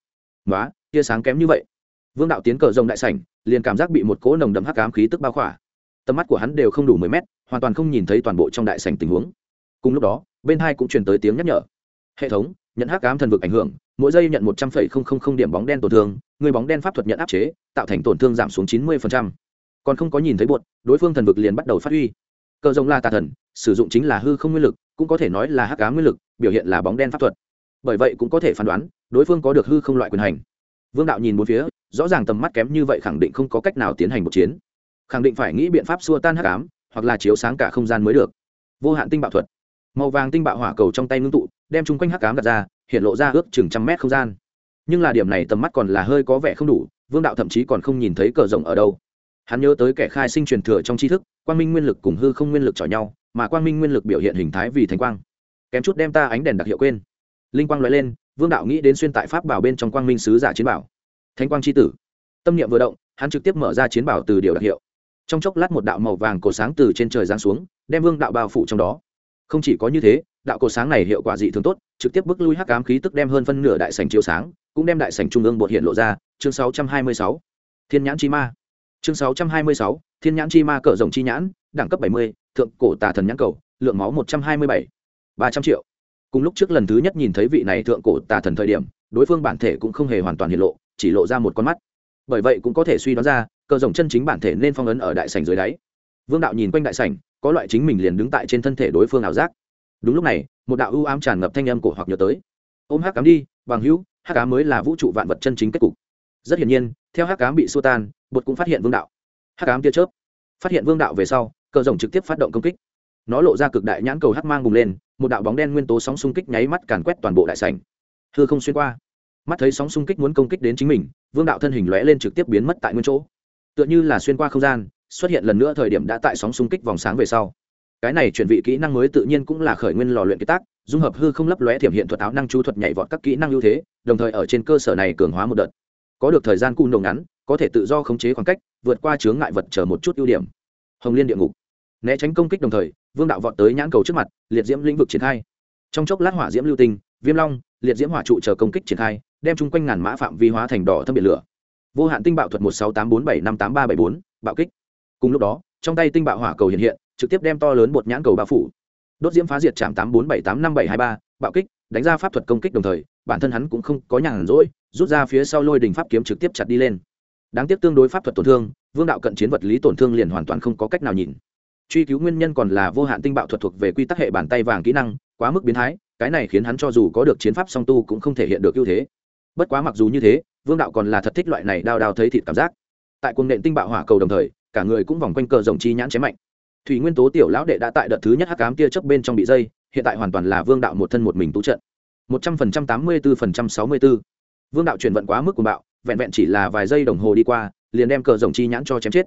Nói tia sáng kém như vậy. Vương đạo tiến cờ rồng đại sảnh, liền cảm giác bị một cỗ nồng đậm hắc ám khí tức bao khỏa. Tầm mắt của hắn đều không đủ mười mét, hoàn toàn không nhìn thấy toàn bộ trong đại sảnh tình huống. Cùng lúc đó, bên hai cũng truyền tới tiếng nhắc nhở. Hệ thống, nhận hắc ám thần vực ảnh hưởng, mỗi giây nhận một trăm linh điểm bóng đen tổn thương, người bóng đen pháp thuật nhận áp chế, tạo thành tổn thương giảm xuống chín mươi còn không có nhìn thấy bột, đối phương thần vực liền bắt đầu phát huy. Cờ rồng là tà thần sử dụng chính là hư không nguyên lực, cũng có thể nói là hắc ám nguyên lực, biểu hiện là bóng đen pháp thuật. Bởi vậy cũng có thể phán đoán, đối phương có được hư không loại quyền hành. Vương đạo nhìn bốn phía, rõ ràng tầm mắt kém như vậy khẳng định không có cách nào tiến hành một chiến. Khẳng định phải nghĩ biện pháp xua tan hắc ám, hoặc là chiếu sáng cả không gian mới được. Vô hạn tinh bạo thuật. Màu vàng tinh bạo hỏa cầu trong tay ngưng tụ, đem chung quanh hắc ám đặt ra, hiện lộ ra ước chừng trăm mét không gian. Nhưng là điểm này tầm mắt còn là hơi có vẻ không đủ, vương đạo thậm chí còn không nhìn thấy cờ rồng ở đâu. Hắn nhớ tới kẻ khai sinh truyền thừa trong tri thức, quang minh nguyên lực cùng hư không nguyên lực chọi nhau mà quang minh nguyên lực biểu hiện hình thái vì thánh quang. Kém chút đem ta ánh đèn đặc hiệu quên. Linh quang loại lên vương đạo nghĩ đến xuyên tại pháp bảo bên trong quang minh sứ giả chiến bảo. Thánh quang c h i tử. Tâm niệm vừa động hắn trực tiếp mở ra chiến bảo từ điều đặc hiệu. Trong chốc lát một đạo màu vàng cổ sáng từ trên trời giáng xuống đem vương đạo bao phủ trong đó. Không chỉ có như thế đạo cổ sáng này hiệu quả dị thường tốt trực tiếp bước lui hắc cám khí tức đem hơn phân nửa đại sành chiếu sáng cũng đem đại sành trung ương bột hiện lộ ra chương 626. thiên nhãn chi ma. Chương 626, thiên nhãn chi ma cỡ rồng chi nhãn đẳng cấp 70, thượng cổ tà thần nhãn cầu, lượng máu 127. 300 triệu. Cùng lúc trước lần thứ nhất nhìn thấy vị này thượng cổ tà thần thời điểm, đối phương bản thể cũng không hề hoàn toàn hiện lộ, chỉ lộ ra một con mắt. Bởi vậy cũng có thể suy đoán ra, cờ rồng chân chính bản thể nên phong ấn ở đại sảnh dưới đáy. Vương đạo nhìn quanh đại sảnh, có loại chính mình liền đứng tại trên thân thể đối phương ảo giác. Đúng lúc này, một đạo ưu ám tràn ngập thanh âm cổ hoặc nhớ tới. Ôm hắc cám đi, bằng hữu, hắc cám mới là vũ trụ vạn vật chân chính kết cục. Rất hiển nhiên, theo hắc cám bị xua tan, bột cũng phát hiện vương đạo. Hắc cám tia chớp, phát hiện vương đạo về sau cờ rồng trực tiếp phát động công kích. Nó lộ ra cực đại nhãn cầu hắc mang bùng lên, một đạo bóng đen nguyên tố sóng xung kích nháy mắt càn quét toàn bộ đại sảnh. Hư không xuyên qua. Mắt thấy sóng xung kích muốn công kích đến chính mình, vương đạo thân hình lóe lên trực tiếp biến mất tại nguyên chỗ. Tựa như là xuyên qua không gian, xuất hiện lần nữa thời điểm đã tại sóng xung kích vòng sáng về sau. Cái này chuyển vị kỹ năng mới tự nhiên cũng là khởi nguyên lò luyện kế tác, dung hợp hư không lấp lóe thiểm hiện thuật áo năng chú thuật nhảy vọt các kỹ năng ưu thế, đồng thời ở trên cơ sở này cường hóa một đợt. Có được thời gian cung nồng ngắn, có thể tự do khống chế khoảng cách, vượt qua chướng ngại vật chờ một chút ưu điểm. Hồng liên địa ngục né tránh công kích đồng thời, vương đạo vọt tới nhãn cầu trước mặt, liệt diễm lĩnh vực triển khai. Trong chốc lát hỏa diễm lưu tinh, viêm long, liệt diễm hỏa trụ chờ công kích triển khai, đem chung quanh ngàn mã phạm vi hóa thành đỏ thâm biển lửa. Vô hạn tinh bạo thuật một sáu tám bốn bảy năm tám ba bảy bốn, bạo kích. Cùng lúc đó, trong tay tinh bạo hỏa cầu hiện hiện, trực tiếp đem to lớn bột nhãn cầu bao phủ. Đốt diễm phá diệt chạm tám bốn bảy tám năm bảy hai ba, bạo kích, đánh ra pháp thuật công kích đồng thời, bản thân hắn cũng không có nhàn rỗi, rút ra phía sau lôi đình pháp kiếm trực tiếp chặt đi lên. Đáng tiếc tương đối pháp thuật tổn thương, vương đạo cận chiến vật lý tổn thương liền hoàn toàn không có cách nào nhìn truy cứu nguyên nhân còn là vô hạn tinh bạo thuật thuộc về quy tắc hệ bàn tay vàng kỹ năng, quá mức biến thái, cái này khiến hắn cho dù có được chiến pháp song tu cũng không thể hiện được ưu thế. Bất quá mặc dù như thế, vương đạo còn là thật thích loại này đao đao thấy thịt cảm giác. Tại cuồng nện tinh bạo hỏa cầu đồng thời, cả người cũng vòng quanh cờ rồng chi nhãn chém mạnh. Thủy nguyên tố tiểu lão đệ đã tại đợt thứ nhất hắc cám tia chớp bên trong bị dây, hiện tại hoàn toàn là vương đạo một thân một mình tú trận. Một trăm phần trăm tám mươi bốn phần trăm sáu mươi bốn vương đạo chuyển vận quá mức của bạo, vẹn vẹn chỉ là vài giây đồng hồ đi qua, liền đem cờ rồng chi nhãn cho chém chết.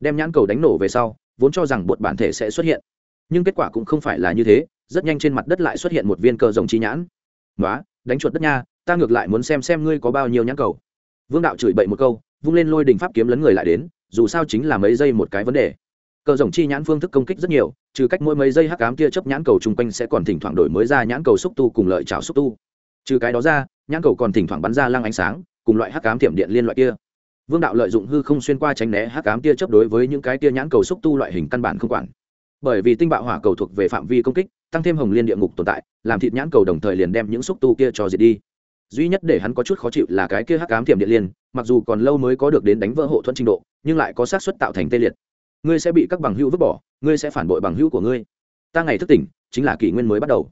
Đem nhãn cầu đánh nổ về sau vốn cho rằng bột bản thể sẽ xuất hiện. Nhưng kết quả cũng không phải là như thế, rất nhanh trên mặt đất lại xuất hiện một viên cờ rồng chi nhãn. Nói đánh chuột đất nha, ta ngược lại muốn xem xem ngươi có bao nhiêu nhãn cầu. Vương đạo chửi bậy một câu, vung lên lôi đình pháp kiếm lấn người lại đến, dù sao chính là mấy giây một cái vấn đề. Cờ rồng chi nhãn phương thức công kích rất nhiều, trừ cách mỗi mấy giây hắc cám kia chấp nhãn cầu chung quanh sẽ còn thỉnh thoảng đổi mới ra nhãn cầu xúc tu cùng lợi trào xúc tu. Trừ cái đó ra, nhãn cầu còn thỉnh thoảng bắn ra lăng ánh sáng, cùng loại hắc cám thiểm điện liên loại kia vương đạo lợi dụng hư không xuyên qua tránh né hắc cám tia chấp đối với những cái tia nhãn cầu xúc tu loại hình căn bản không quản. Bởi vì tinh bạo hỏa cầu thuộc về phạm vi công kích, tăng thêm hồng liên địa ngục tồn tại, làm thịt nhãn cầu đồng thời liền đem những xúc tu kia cho diệt đi. Duy nhất để hắn có chút khó chịu là cái kia hắc cám tiềm điện liên, mặc dù còn lâu mới có được đến đánh vỡ hộ thuẫn trình độ, nhưng lại có xác suất tạo thành tê liệt. Ngươi sẽ bị các bằng hữu vứt bỏ, ngươi sẽ phản bội bằng hữu của ngươi. Ta ngày thức tỉnh, chính là kỷ nguyên mới bắt đầu.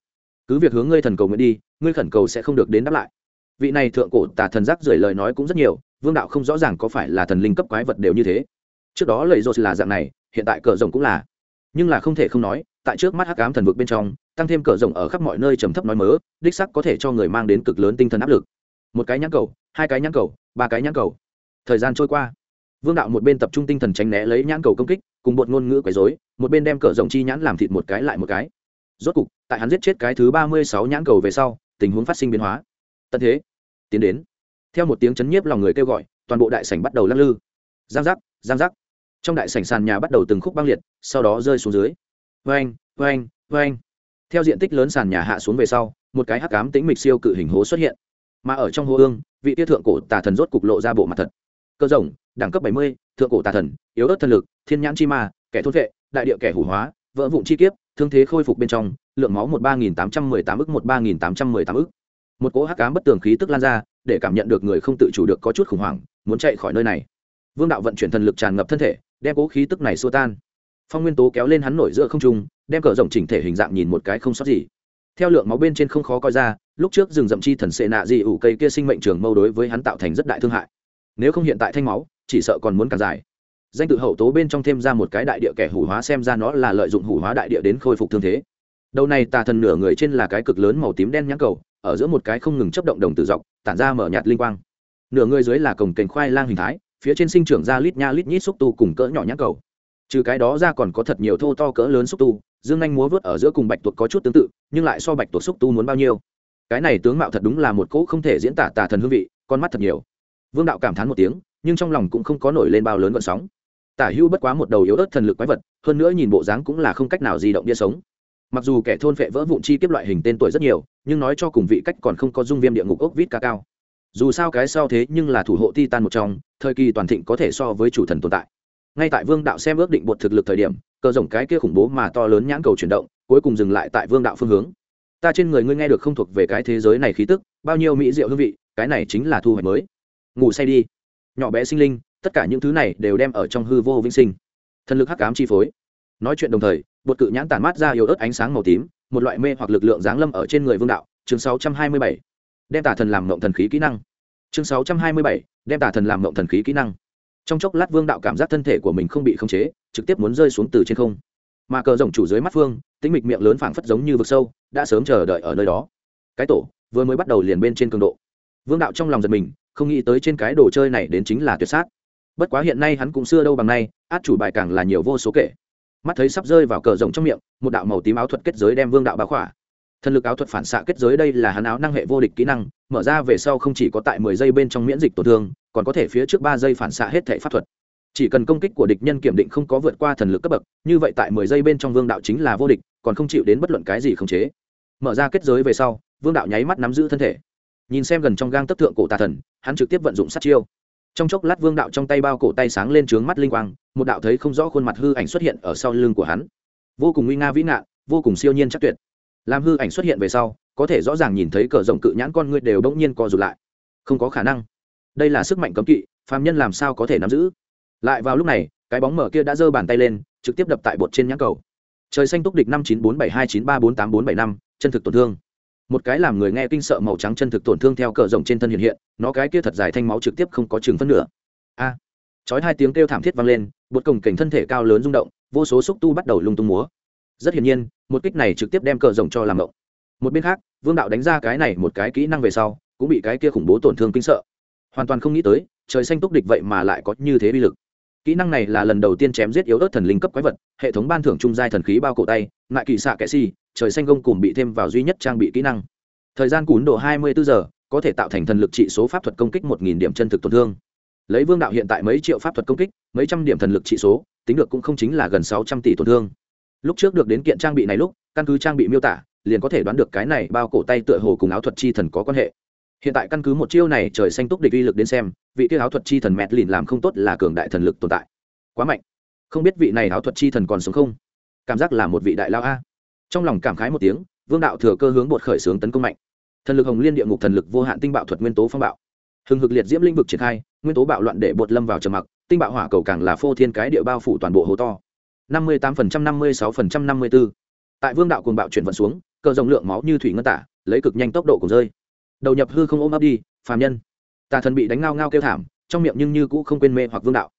Cứ việc hướng ngươi thần cầu nguyện đi, ngươi khẩn cầu sẽ không được đến đáp lại. Vị này thượng cổ tà thần giác rời lời nói cũng rất nhiều vương đạo không rõ ràng có phải là thần linh cấp quái vật đều như thế. Trước đó lợi dột là dạng này, hiện tại cờ rồng cũng là. Nhưng là không thể không nói, tại trước mắt hắc ám thần vực bên trong, tăng thêm cờ rồng ở khắp mọi nơi trầm thấp nói mớ, đích sắc có thể cho người mang đến cực lớn tinh thần áp lực. Một cái nhãn cầu, hai cái nhãn cầu, ba cái nhãn cầu. Thời gian trôi qua. Vương đạo một bên tập trung tinh thần tránh né lấy nhãn cầu công kích, cùng bột ngôn ngữ quấy dối một bên đem cờ rồng chi nhãn làm thịt một cái lại một cái. Rốt cục, tại hắn giết chết cái thứ ba mươi sáu nhãn cầu về sau, tình huống phát sinh biến hóa. Tận thế, tiến đến theo một tiếng chấn nhiếp lòng người kêu gọi, toàn bộ đại sảnh bắt đầu lắc lư. Giang giác giang giác. Trong đại sảnh sàn nhà bắt đầu từng khúc băng liệt, sau đó rơi xuống dưới. Vang vang vang theo diện tích lớn sàn nhà hạ xuống về sau, một cái hắc ám tĩnh mịch siêu cự hình hố xuất hiện. Mà ở trong hố ương, vị tia thượng cổ tà thần rốt cục lộ ra bộ mặt thật. Cơ rồng, đẳng cấp bảy mươi, thượng cổ tà thần, yếu ớt thần lực, thiên nhãn chi ma, kẻ thốt vệ, đại địa kẻ hủ hóa, vỡ vụn chi kiếp, thương thế khôi phục bên trong, lượng máu một ba nghìn tám trăm mười tám ức một ba nghìn tám trăm mười tám ức. Một cỗ hắc ám bất tường khí tức lan ra để cảm nhận được người không tự chủ được có chút khủng hoảng, muốn chạy khỏi nơi này. Vương đạo vận chuyển thần lực tràn ngập thân thể, đem cố khí tức này xua tan. Phong nguyên tố kéo lên hắn nổi giữa không trung, đem cờ rộng chỉnh thể hình dạng nhìn một cái không sót gì. Theo lượng máu bên trên không khó coi ra, lúc trước rừng rậm chi thần sệ nạ dị ủ cây kia sinh mệnh trường mâu đối với hắn tạo thành rất đại thương hại. Nếu không hiện tại thanh máu, chỉ sợ còn muốn càng dài. Danh tự hậu tố bên trong thêm ra một cái đại địa kẻ hủ hóa xem ra nó là lợi dụng hủ hóa đại địa đến khôi phục thương thế. Đầu này tà thần nửa người trên là cái cực lớn màu tím đen nhãn cầu ở giữa một cái không ngừng chấp động đồng tự dọc, tản ra mở nhạt linh quang. Nửa người dưới là cổng kềnh khoai lang hình thái, phía trên sinh trưởng ra lít nha lít nhít xúc tu cùng cỡ nhỏ nhãn cầu. Trừ cái đó ra còn có thật nhiều thô to cỡ lớn xúc tu, dương anh múa vớt ở giữa cùng bạch tuộc có chút tương tự, nhưng lại so bạch tuộc xúc tu muốn bao nhiêu. Cái này tướng mạo thật đúng là một cỗ không thể diễn tả tà thần hương vị, con mắt thật nhiều. Vương đạo cảm thán một tiếng, nhưng trong lòng cũng không có nổi lên bao lớn vận sóng. Tả hưu bất quá một đầu yếu ớt thần lực quái vật, hơn nữa nhìn bộ dáng cũng là không cách nào di động bia sống mặc dù kẻ thôn phệ vỡ vụn chi kiếp loại hình tên tuổi rất nhiều, nhưng nói cho cùng vị cách còn không có dung viêm địa ngục ốc vít ca cao. Dù sao cái sau thế nhưng là thủ hộ titan một trong, thời kỳ toàn thịnh có thể so với chủ thần tồn tại. Ngay tại vương đạo xem ước định bột thực lực thời điểm, cờ rồng cái kia khủng bố mà to lớn nhãn cầu chuyển động, cuối cùng dừng lại tại vương đạo phương hướng. Ta trên người ngươi nghe được không thuộc về cái thế giới này khí tức, bao nhiêu mỹ diệu hương vị, cái này chính là thu hoạch mới. Ngủ say đi. Nhỏ bé sinh linh, tất cả những thứ này đều đem ở trong hư vô vĩnh sinh. Thần lực hắc cám chi phối. Nói chuyện đồng thời bột cự nhãn tản mát ra yếu ớt ánh sáng màu tím, một loại mê hoặc lực lượng giáng lâm ở trên người vương đạo. Chương 627. đem tả thần làm mộng thần khí kỹ năng. Chương 627. đem tả thần làm mộng thần khí kỹ năng. Trong chốc lát vương đạo cảm giác thân thể của mình không bị khống chế, trực tiếp muốn rơi xuống từ trên không. Mà cờ rồng chủ dưới mắt phương tính mịch miệng lớn phảng phất giống như vực sâu, đã sớm chờ đợi ở nơi đó. Cái tổ, vừa mới bắt đầu liền bên trên cường độ. Vương đạo trong lòng giật mình, không nghĩ tới trên cái đồ chơi này đến chính là tuyệt sát. Bất quá hiện nay hắn cũng xưa đâu bằng nay, át chủ bài càng là nhiều vô số kể mắt thấy sắp rơi vào cờ rồng trong miệng, một đạo màu tím áo thuật kết giới đem vương đạo báo khỏa. Thần lực áo thuật phản xạ kết giới đây là hắn áo năng hệ vô địch kỹ năng, mở ra về sau không chỉ có tại mười giây bên trong miễn dịch tổn thương, còn có thể phía trước ba giây phản xạ hết thể pháp thuật. Chỉ cần công kích của địch nhân kiểm định không có vượt qua thần lực cấp bậc, như vậy tại mười giây bên trong vương đạo chính là vô địch, còn không chịu đến bất luận cái gì khống chế. Mở ra kết giới về sau, vương đạo nháy mắt nắm giữ thân thể. Nhìn xem gần trong gang tấp thượng cổ tà thần, hắn trực tiếp vận dụng sát chiêu trong chốc lát vương đạo trong tay bao cổ tay sáng lên trướng mắt linh quang, một đạo thấy không rõ khuôn mặt hư ảnh xuất hiện ở sau lưng của hắn. Vô cùng nguy nga vĩ ngạn, vô cùng siêu nhiên chắc tuyệt. Làm hư ảnh xuất hiện về sau, có thể rõ ràng nhìn thấy cờ rộng cự nhãn con người đều bỗng nhiên co rụt lại. Không có khả năng. Đây là sức mạnh cấm kỵ, phàm nhân làm sao có thể nắm giữ? Lại vào lúc này, cái bóng mở kia đã giơ bàn tay lên, trực tiếp đập tại bột trên nhãn cầu. Trời xanh túc địch năm chín bốn bảy hai chín ba bốn tám bốn bảy năm, chân thực tổn thương một cái làm người nghe kinh sợ màu trắng chân thực tổn thương theo cờ rồng trên thân hiện hiện nó cái kia thật dài thanh máu trực tiếp không có chừng phân nửa. A. À, chói hai tiếng kêu thảm thiết vang lên bột cổng cảnh thân thể cao lớn rung động vô số xúc tu bắt đầu lung tung múa. Rất hiển nhiên một kích này trực tiếp đem cờ rồng cho làm động một bên khác vương đạo đánh ra cái này một cái kỹ năng về sau cũng bị cái kia khủng bố tổn thương kinh sợ. Hoàn toàn không nghĩ tới trời xanh túc địch vậy mà lại có như thế bi lực. Kỹ năng này là lần đầu tiên chém giết yếu ớt thần linh cấp quái vật hệ thống ban thưởng trung giai thần khí bao cổ tay ngại kỳ xạ kệ si trời xanh gông cùng bị thêm vào duy nhất trang bị kỹ năng. Thời gian cún độ hai mươi bốn giờ, có thể tạo thành thần lực trị số pháp thuật công kích một nghìn điểm chân thực tổn thương. Lấy vương đạo hiện tại mấy triệu pháp thuật công kích, mấy trăm điểm thần lực trị số, tính được cũng không chính là gần sáu trăm tỷ tổn thương. Lúc trước được đến kiện trang bị này lúc, căn cứ trang bị miêu tả, liền có thể đoán được cái này bao cổ tay tựa hồ cùng áo thuật chi thần có quan hệ. Hiện tại căn cứ một chiêu này trời xanh túc địch uy lực đến xem, vị kia áo thuật chi thần mẹt lìn làm không tốt là cường đại thần lực tồn tại. Quá mạnh. Không biết vị này áo thuật chi thần còn sống không? Cảm giác là một vị đại lao a trong lòng cảm khái một tiếng, vương đạo thừa cơ hướng bột khởi xướng tấn công mạnh. Thần lực hồng liên địa ngục, thần lực vô hạn tinh bạo thuật nguyên tố phong bạo. Hừng hực liệt diễm lĩnh vực triển khai, nguyên tố bạo loạn để bột lâm vào trầm mặc, tinh bạo hỏa cầu càng là phô thiên cái địa bao phủ toàn bộ hố to. năm mươi tám phần trăm, năm mươi sáu phần trăm, năm mươi bốn tại vương đạo cuồng bạo chuyển vận xuống cờ dòng lượng máu như thủy ngân tả, lấy cực nhanh tốc độ cùng rơi. Đầu nhập hư không ôm ấp đi, phàm nhân. Tà thần bị đánh ngao ngao kêu thảm, trong miệng nhưng như cũ không quên mê hoặc vương đạo.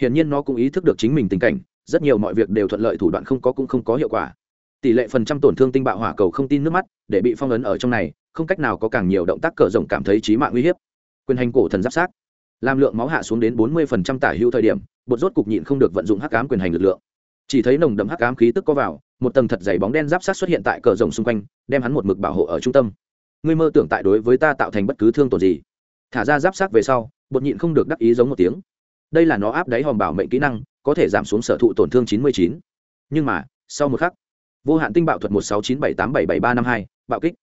Hiển nhiên nó cũng ý thức được chính mình tình cảnh, rất nhiều mọi việc đều thuận lợi thủ đoạn không có cũng không có hiệu quả tỷ lệ phần trăm tổn thương tinh bạo hỏa cầu không tin nước mắt, để bị phong ấn ở trong này, không cách nào có càng nhiều động tác cờ rộng cảm thấy trí mạng uy hiếp. Quyền hành cổ thần giáp sát. Làm lượng máu hạ xuống đến bốn mươi phần trăm tả hữu thời điểm, bột rốt cục nhịn không được vận dụng hắc ám quyền hành lực lượng. Chỉ thấy nồng đậm hắc ám khí tức có vào, một tầng thật dày bóng đen giáp sát xuất hiện tại cờ rồng xung quanh, đem hắn một mực bảo hộ ở trung tâm. Ngươi mơ tưởng tại đối với ta tạo thành bất cứ thương tổn gì. Thả ra giáp sát về sau, bột nhịn không được đắc ý giống một tiếng. Đây là nó áp đáy hòm bảo mệnh kỹ năng, có thể giảm xuống sở thụ tổn thương 99. nhưng mà, sau một khắc vô hạn tinh bạo thuật 1697877352, bạo kích.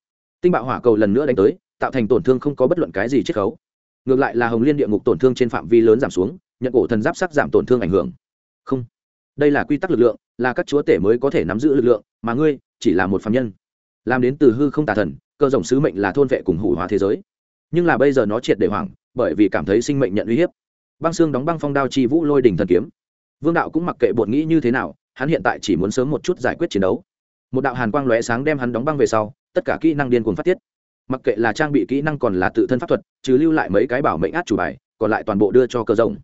Tinh bạo hỏa cầu lần nữa đánh tới tạo thành tổn thương không có bất luận cái gì chiết khấu. Ngược lại là hồng liên địa ngục tổn thương trên phạm vi lớn giảm xuống nhận cổ thần giáp sắc giảm tổn thương ảnh hưởng. Không. Đây là quy tắc lực lượng là các chúa tể mới có thể nắm giữ lực lượng mà ngươi chỉ là một phạm nhân. Làm đến từ hư không tà thần cơ rộng sứ mệnh là thôn vệ cùng hủ hóa thế giới. Nhưng là bây giờ nó triệt để hoảng bởi vì cảm thấy sinh mệnh nhận uy hiếp. Băng xương đóng băng phong đao chi vũ lôi đỉnh thần kiếm. Vương đạo cũng mặc kệ bột nghĩ như thế nào hắn hiện tại chỉ muốn sớm một chút giải quyết chiến đấu một đạo hàn quang lóe sáng đem hắn đóng băng về sau, tất cả kỹ năng điên cuồng phát tiết. Mặc kệ là trang bị kỹ năng còn là tự thân pháp thuật, trừ lưu lại mấy cái bảo mệnh át chủ bài, còn lại toàn bộ đưa cho cơ rộng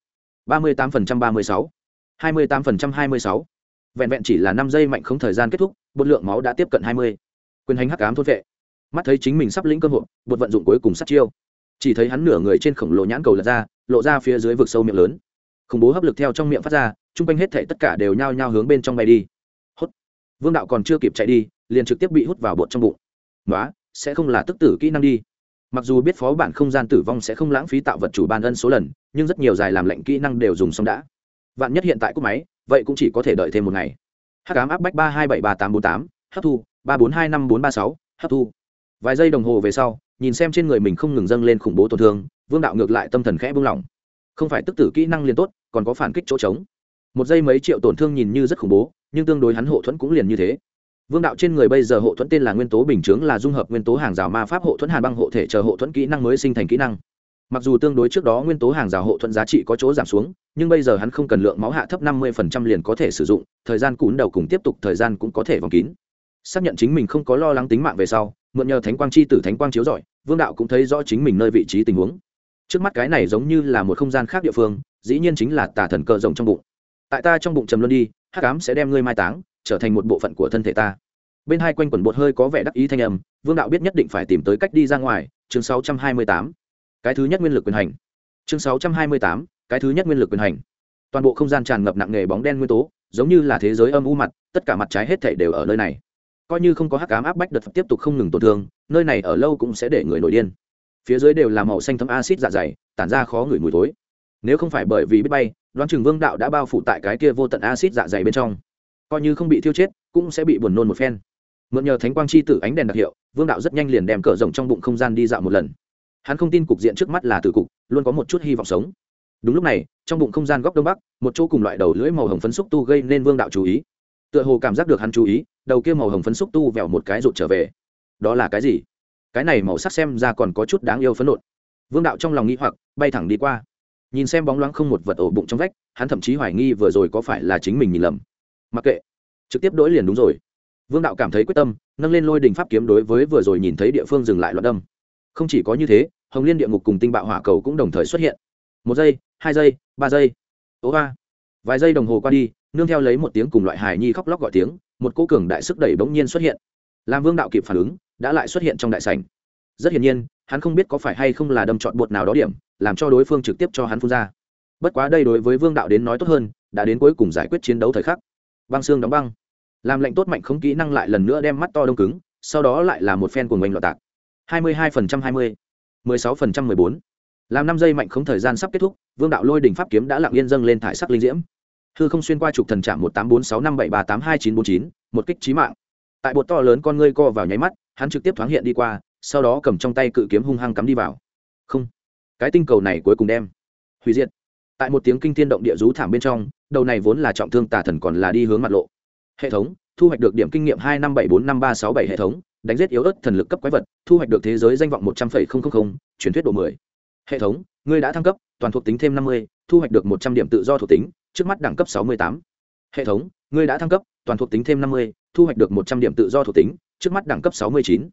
ba mươi tám phần trăm ba mươi sáu. Hai mươi tám phần trăm hai mươi sáu. Vẹn vẹn chỉ là năm giây mạnh không thời gian kết thúc, bột lượng máu đã tiếp cận hai mươi. Quyền hành hắc ám thôn vệ. Mắt thấy chính mình sắp lĩnh cơ hội bột vận dụng cuối cùng sát chiêu. Chỉ thấy hắn nửa người trên khổng lồ nhãn cầu lật ra, lộ ra phía dưới vực sâu miệng lớn. Khủng bố hấp lực theo trong miệng phát ra, chung quanh hết thể tất cả đều nhao nhao hướng bên trong bay đi vương đạo còn chưa kịp chạy đi, liền trực tiếp bị hút vào bột trong bụng. Nói sẽ không là tức tử kỹ năng đi. Mặc dù biết phó bản không gian tử vong sẽ không lãng phí tạo vật chủ ban ân số lần, nhưng rất nhiều dài làm lệnh kỹ năng đều dùng xong đã. Vạn nhất hiện tại cúp máy, vậy cũng chỉ có thể đợi thêm một ngày. H cám áp bách ba hai bảy ba tám bốn tám, hấp thu, ba bốn hai năm bốn ba sáu, hấp thu. Vài giây đồng hồ về sau, nhìn xem trên người mình không ngừng dâng lên khủng bố tổn thương, vương đạo ngược lại tâm thần khẽ buông lỏng. Không phải tức tử kỹ năng liền tốt, còn có phản kích chỗ trống một giây mấy triệu tổn thương nhìn như rất khủng bố, nhưng tương đối hắn hộ thuẫn cũng liền như thế. Vương đạo trên người bây giờ hộ thuẫn tên là nguyên tố bình chướng là dung hợp nguyên tố hàng rào ma pháp hộ thuẫn hàn băng hộ thể chờ hộ thuẫn kỹ năng mới sinh thành kỹ năng. Mặc dù tương đối trước đó nguyên tố hàng rào hộ thuẫn giá trị có chỗ giảm xuống, nhưng bây giờ hắn không cần lượng máu hạ thấp năm mươi liền có thể sử dụng, thời gian cún đầu cùng tiếp tục thời gian cũng có thể vòng kín. Xác nhận chính mình không có lo lắng tính mạng về sau, mượn nhờ thánh quang chi tử thánh quang chiếu rọi, vương đạo cũng thấy rõ chính mình nơi vị trí tình huống. Trước mắt cái này giống như là một không gian khác địa phương, dĩ nhiên chính là tà thần cờ rộng trong bụng tại ta trong bụng trầm luân đi hắc ám sẽ đem ngươi mai táng trở thành một bộ phận của thân thể ta. Bên hai quanh quần bột hơi có vẻ đắc ý thanh âm vương đạo biết nhất định phải tìm tới cách đi ra ngoài chương 628. cái thứ nhất nguyên lực quyền hành. Chương 628, cái thứ nhất nguyên lực quyền hành. Toàn bộ không gian tràn ngập nặng nề bóng đen nguyên tố giống như là thế giới âm u mặt tất cả mặt trái hết thảy đều ở nơi này. Coi như không có hắc ám áp bách đợt tiếp tục không ngừng tổn thương nơi này ở lâu cũng sẽ để người nổi điên. Phía dưới đều là màu xanh thấm axit dạ dày tản ra khó ngửi mùi tối nếu không phải bởi vì biết bay đoán chừng vương đạo đã bao phủ tại cái kia vô tận acid dạ dày bên trong. Coi như không bị thiêu chết, cũng sẽ bị buồn nôn một phen. Mượn nhờ thánh quang chi tử ánh đèn đặc hiệu, vương đạo rất nhanh liền đem cờ rộng trong bụng không gian đi dạo một lần. Hắn không tin cục diện trước mắt là tử cục, luôn có một chút hy vọng sống. Đúng lúc này, trong bụng không gian góc đông bắc, một chỗ cùng loại đầu lưỡi màu hồng phấn xúc tu gây nên vương đạo chú ý. Tựa hồ cảm giác được hắn chú ý, đầu kia màu hồng phấn xúc tu vẹo một cái rụt trở về. Đó là cái gì? Cái này màu sắc xem ra còn có chút đáng yêu phấn nộn. Vương đạo trong lòng nghĩ hoặc, bay thẳng đi qua nhìn xem bóng loáng không một vật ổ bụng trong vách, hắn thậm chí hoài nghi vừa rồi có phải là chính mình nhìn lầm. Mặc kệ. Trực tiếp đỗi liền đúng rồi. Vương đạo cảm thấy quyết tâm, nâng lên lôi đình pháp kiếm đối với vừa rồi nhìn thấy địa phương dừng lại loạt đâm. Không chỉ có như thế, hồng liên địa ngục cùng tinh bạo hỏa cầu cũng đồng thời xuất hiện. Một giây, hai giây, ba giây. Ố ba. Vài giây đồng hồ qua đi, nương theo lấy một tiếng cùng loại hài nhi khóc lóc gọi tiếng, một cô cường đại sức đẩy bỗng nhiên xuất hiện. Làm vương đạo kịp phản ứng, đã lại xuất hiện trong đại sảnh. Rất hiển nhiên, hắn không biết có phải hay không là đâm chọn bột nào đó điểm làm cho đối phương trực tiếp cho hắn phun ra. Bất quá đây đối với vương đạo đến nói tốt hơn, đã đến cuối cùng giải quyết chiến đấu thời khắc. Băng xương đóng băng. Làm lệnh tốt mạnh không kỹ năng lại lần nữa đem mắt to đông cứng, sau đó lại là một phen của mình loạt tạc. Hai mươi hai phần trăm hai mươi, mười sáu phần trăm mười bốn. Làm năm giây mạnh không thời gian sắp kết thúc, vương đạo lôi đỉnh pháp kiếm đã lặng yên dâng lên thải sắc linh diễm. Hư không xuyên qua trục thần trạm một tám bốn sáu năm bảy ba tám hai chín bốn chín, một kích trí mạng. Tại bột to lớn con ngươi co vào nháy mắt, hắn trực tiếp thoáng hiện đi qua, sau đó cầm trong tay cự kiếm hung hăng cắm đi vào. Không cái tinh cầu này cuối cùng đem. Hủy diệt. Tại một tiếng kinh thiên động địa rú thảm bên trong, đầu này vốn là trọng thương tà thần còn là đi hướng mặt lộ. Hệ thống, thu hoạch được điểm kinh nghiệm hai năm bảy bốn năm ba sáu bảy hệ thống, đánh giết yếu ớt thần lực cấp quái vật, thu hoạch được thế giới danh vọng một trăm linh truyền thuyết độ mười. Hệ thống, ngươi đã thăng cấp, toàn thuộc tính thêm năm mươi, thu hoạch được một trăm điểm tự do thuộc tính, trước mắt đẳng cấp sáu mươi tám. Hệ thống, ngươi đã thăng cấp, toàn thuộc tính thêm năm mươi, thu hoạch được một trăm điểm tự do thuộc tính, trước mắt đẳng cấp sáu mươi chín.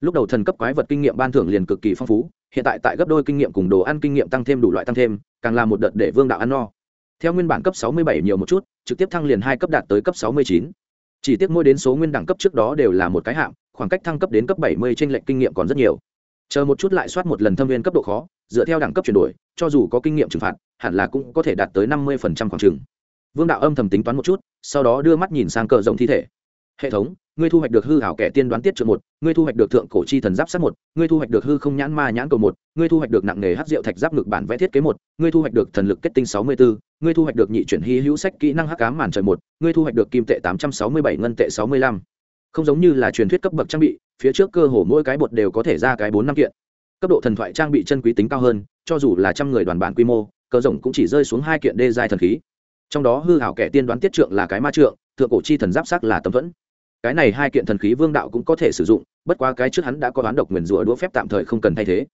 Lúc đầu thần cấp quái vật kinh nghiệm ban thưởng liền cực kỳ phong phú hiện tại tại gấp đôi kinh nghiệm cùng đồ ăn kinh nghiệm tăng thêm đủ loại tăng thêm, càng là một đợt để vương đạo ăn no. Theo nguyên bản cấp sáu mươi bảy nhiều một chút, trực tiếp thăng liền hai cấp đạt tới cấp sáu mươi chín. Chỉ tiếc mỗi đến số nguyên đẳng cấp trước đó đều là một cái hạng, khoảng cách thăng cấp đến cấp bảy mươi trên lệnh kinh nghiệm còn rất nhiều. Chờ một chút lại soát một lần thâm viên cấp độ khó, dựa theo đẳng cấp chuyển đổi, cho dù có kinh nghiệm trừng phạt, hẳn là cũng có thể đạt tới năm mươi khoảng trường. vương đạo âm thầm tính toán một chút, sau đó đưa mắt nhìn sang cờ rộng thi thể hệ thống, ngươi thu hoạch được hư hảo kẻ tiên đoán tiết trượng một, ngươi thu hoạch được thượng cổ chi thần giáp sắt một, ngươi thu hoạch được hư không nhãn ma nhãn cầu một, ngươi thu hoạch được nặng nghề hát rượu thạch giáp ngực bản vẽ thiết kế một, ngươi thu hoạch được thần lực kết tinh sáu mươi bốn ngươi thu hoạch được nhị chuyển hy hữu sách kỹ năng hắc cám màn trời một, ngươi thu hoạch được kim tệ tám trăm sáu mươi bảy ngân tệ sáu mươi lăm. Không giống như là truyền thuyết cấp bậc trang bị, phía trước cơ hồ mỗi cái bột đều có thể ra cái bốn năm kiện. Cấp độ thần thoại trang bị chân quý tính cao hơn, cho dù là trăm người đoàn bản quy mô, cờ rộng cũng chỉ rơi xuống hai kiện đê giai thần khí. Trong đó hư hảo kẻ tiên đoán tiết trượng là cái ma trượng, thượng cổ chi thần giáp sắc là tấm thuẫn cái này hai kiện thần khí vương đạo cũng có thể sử dụng, bất quá cái trước hắn đã có đoán độc nguyền rủa đũa phép tạm thời không cần thay thế.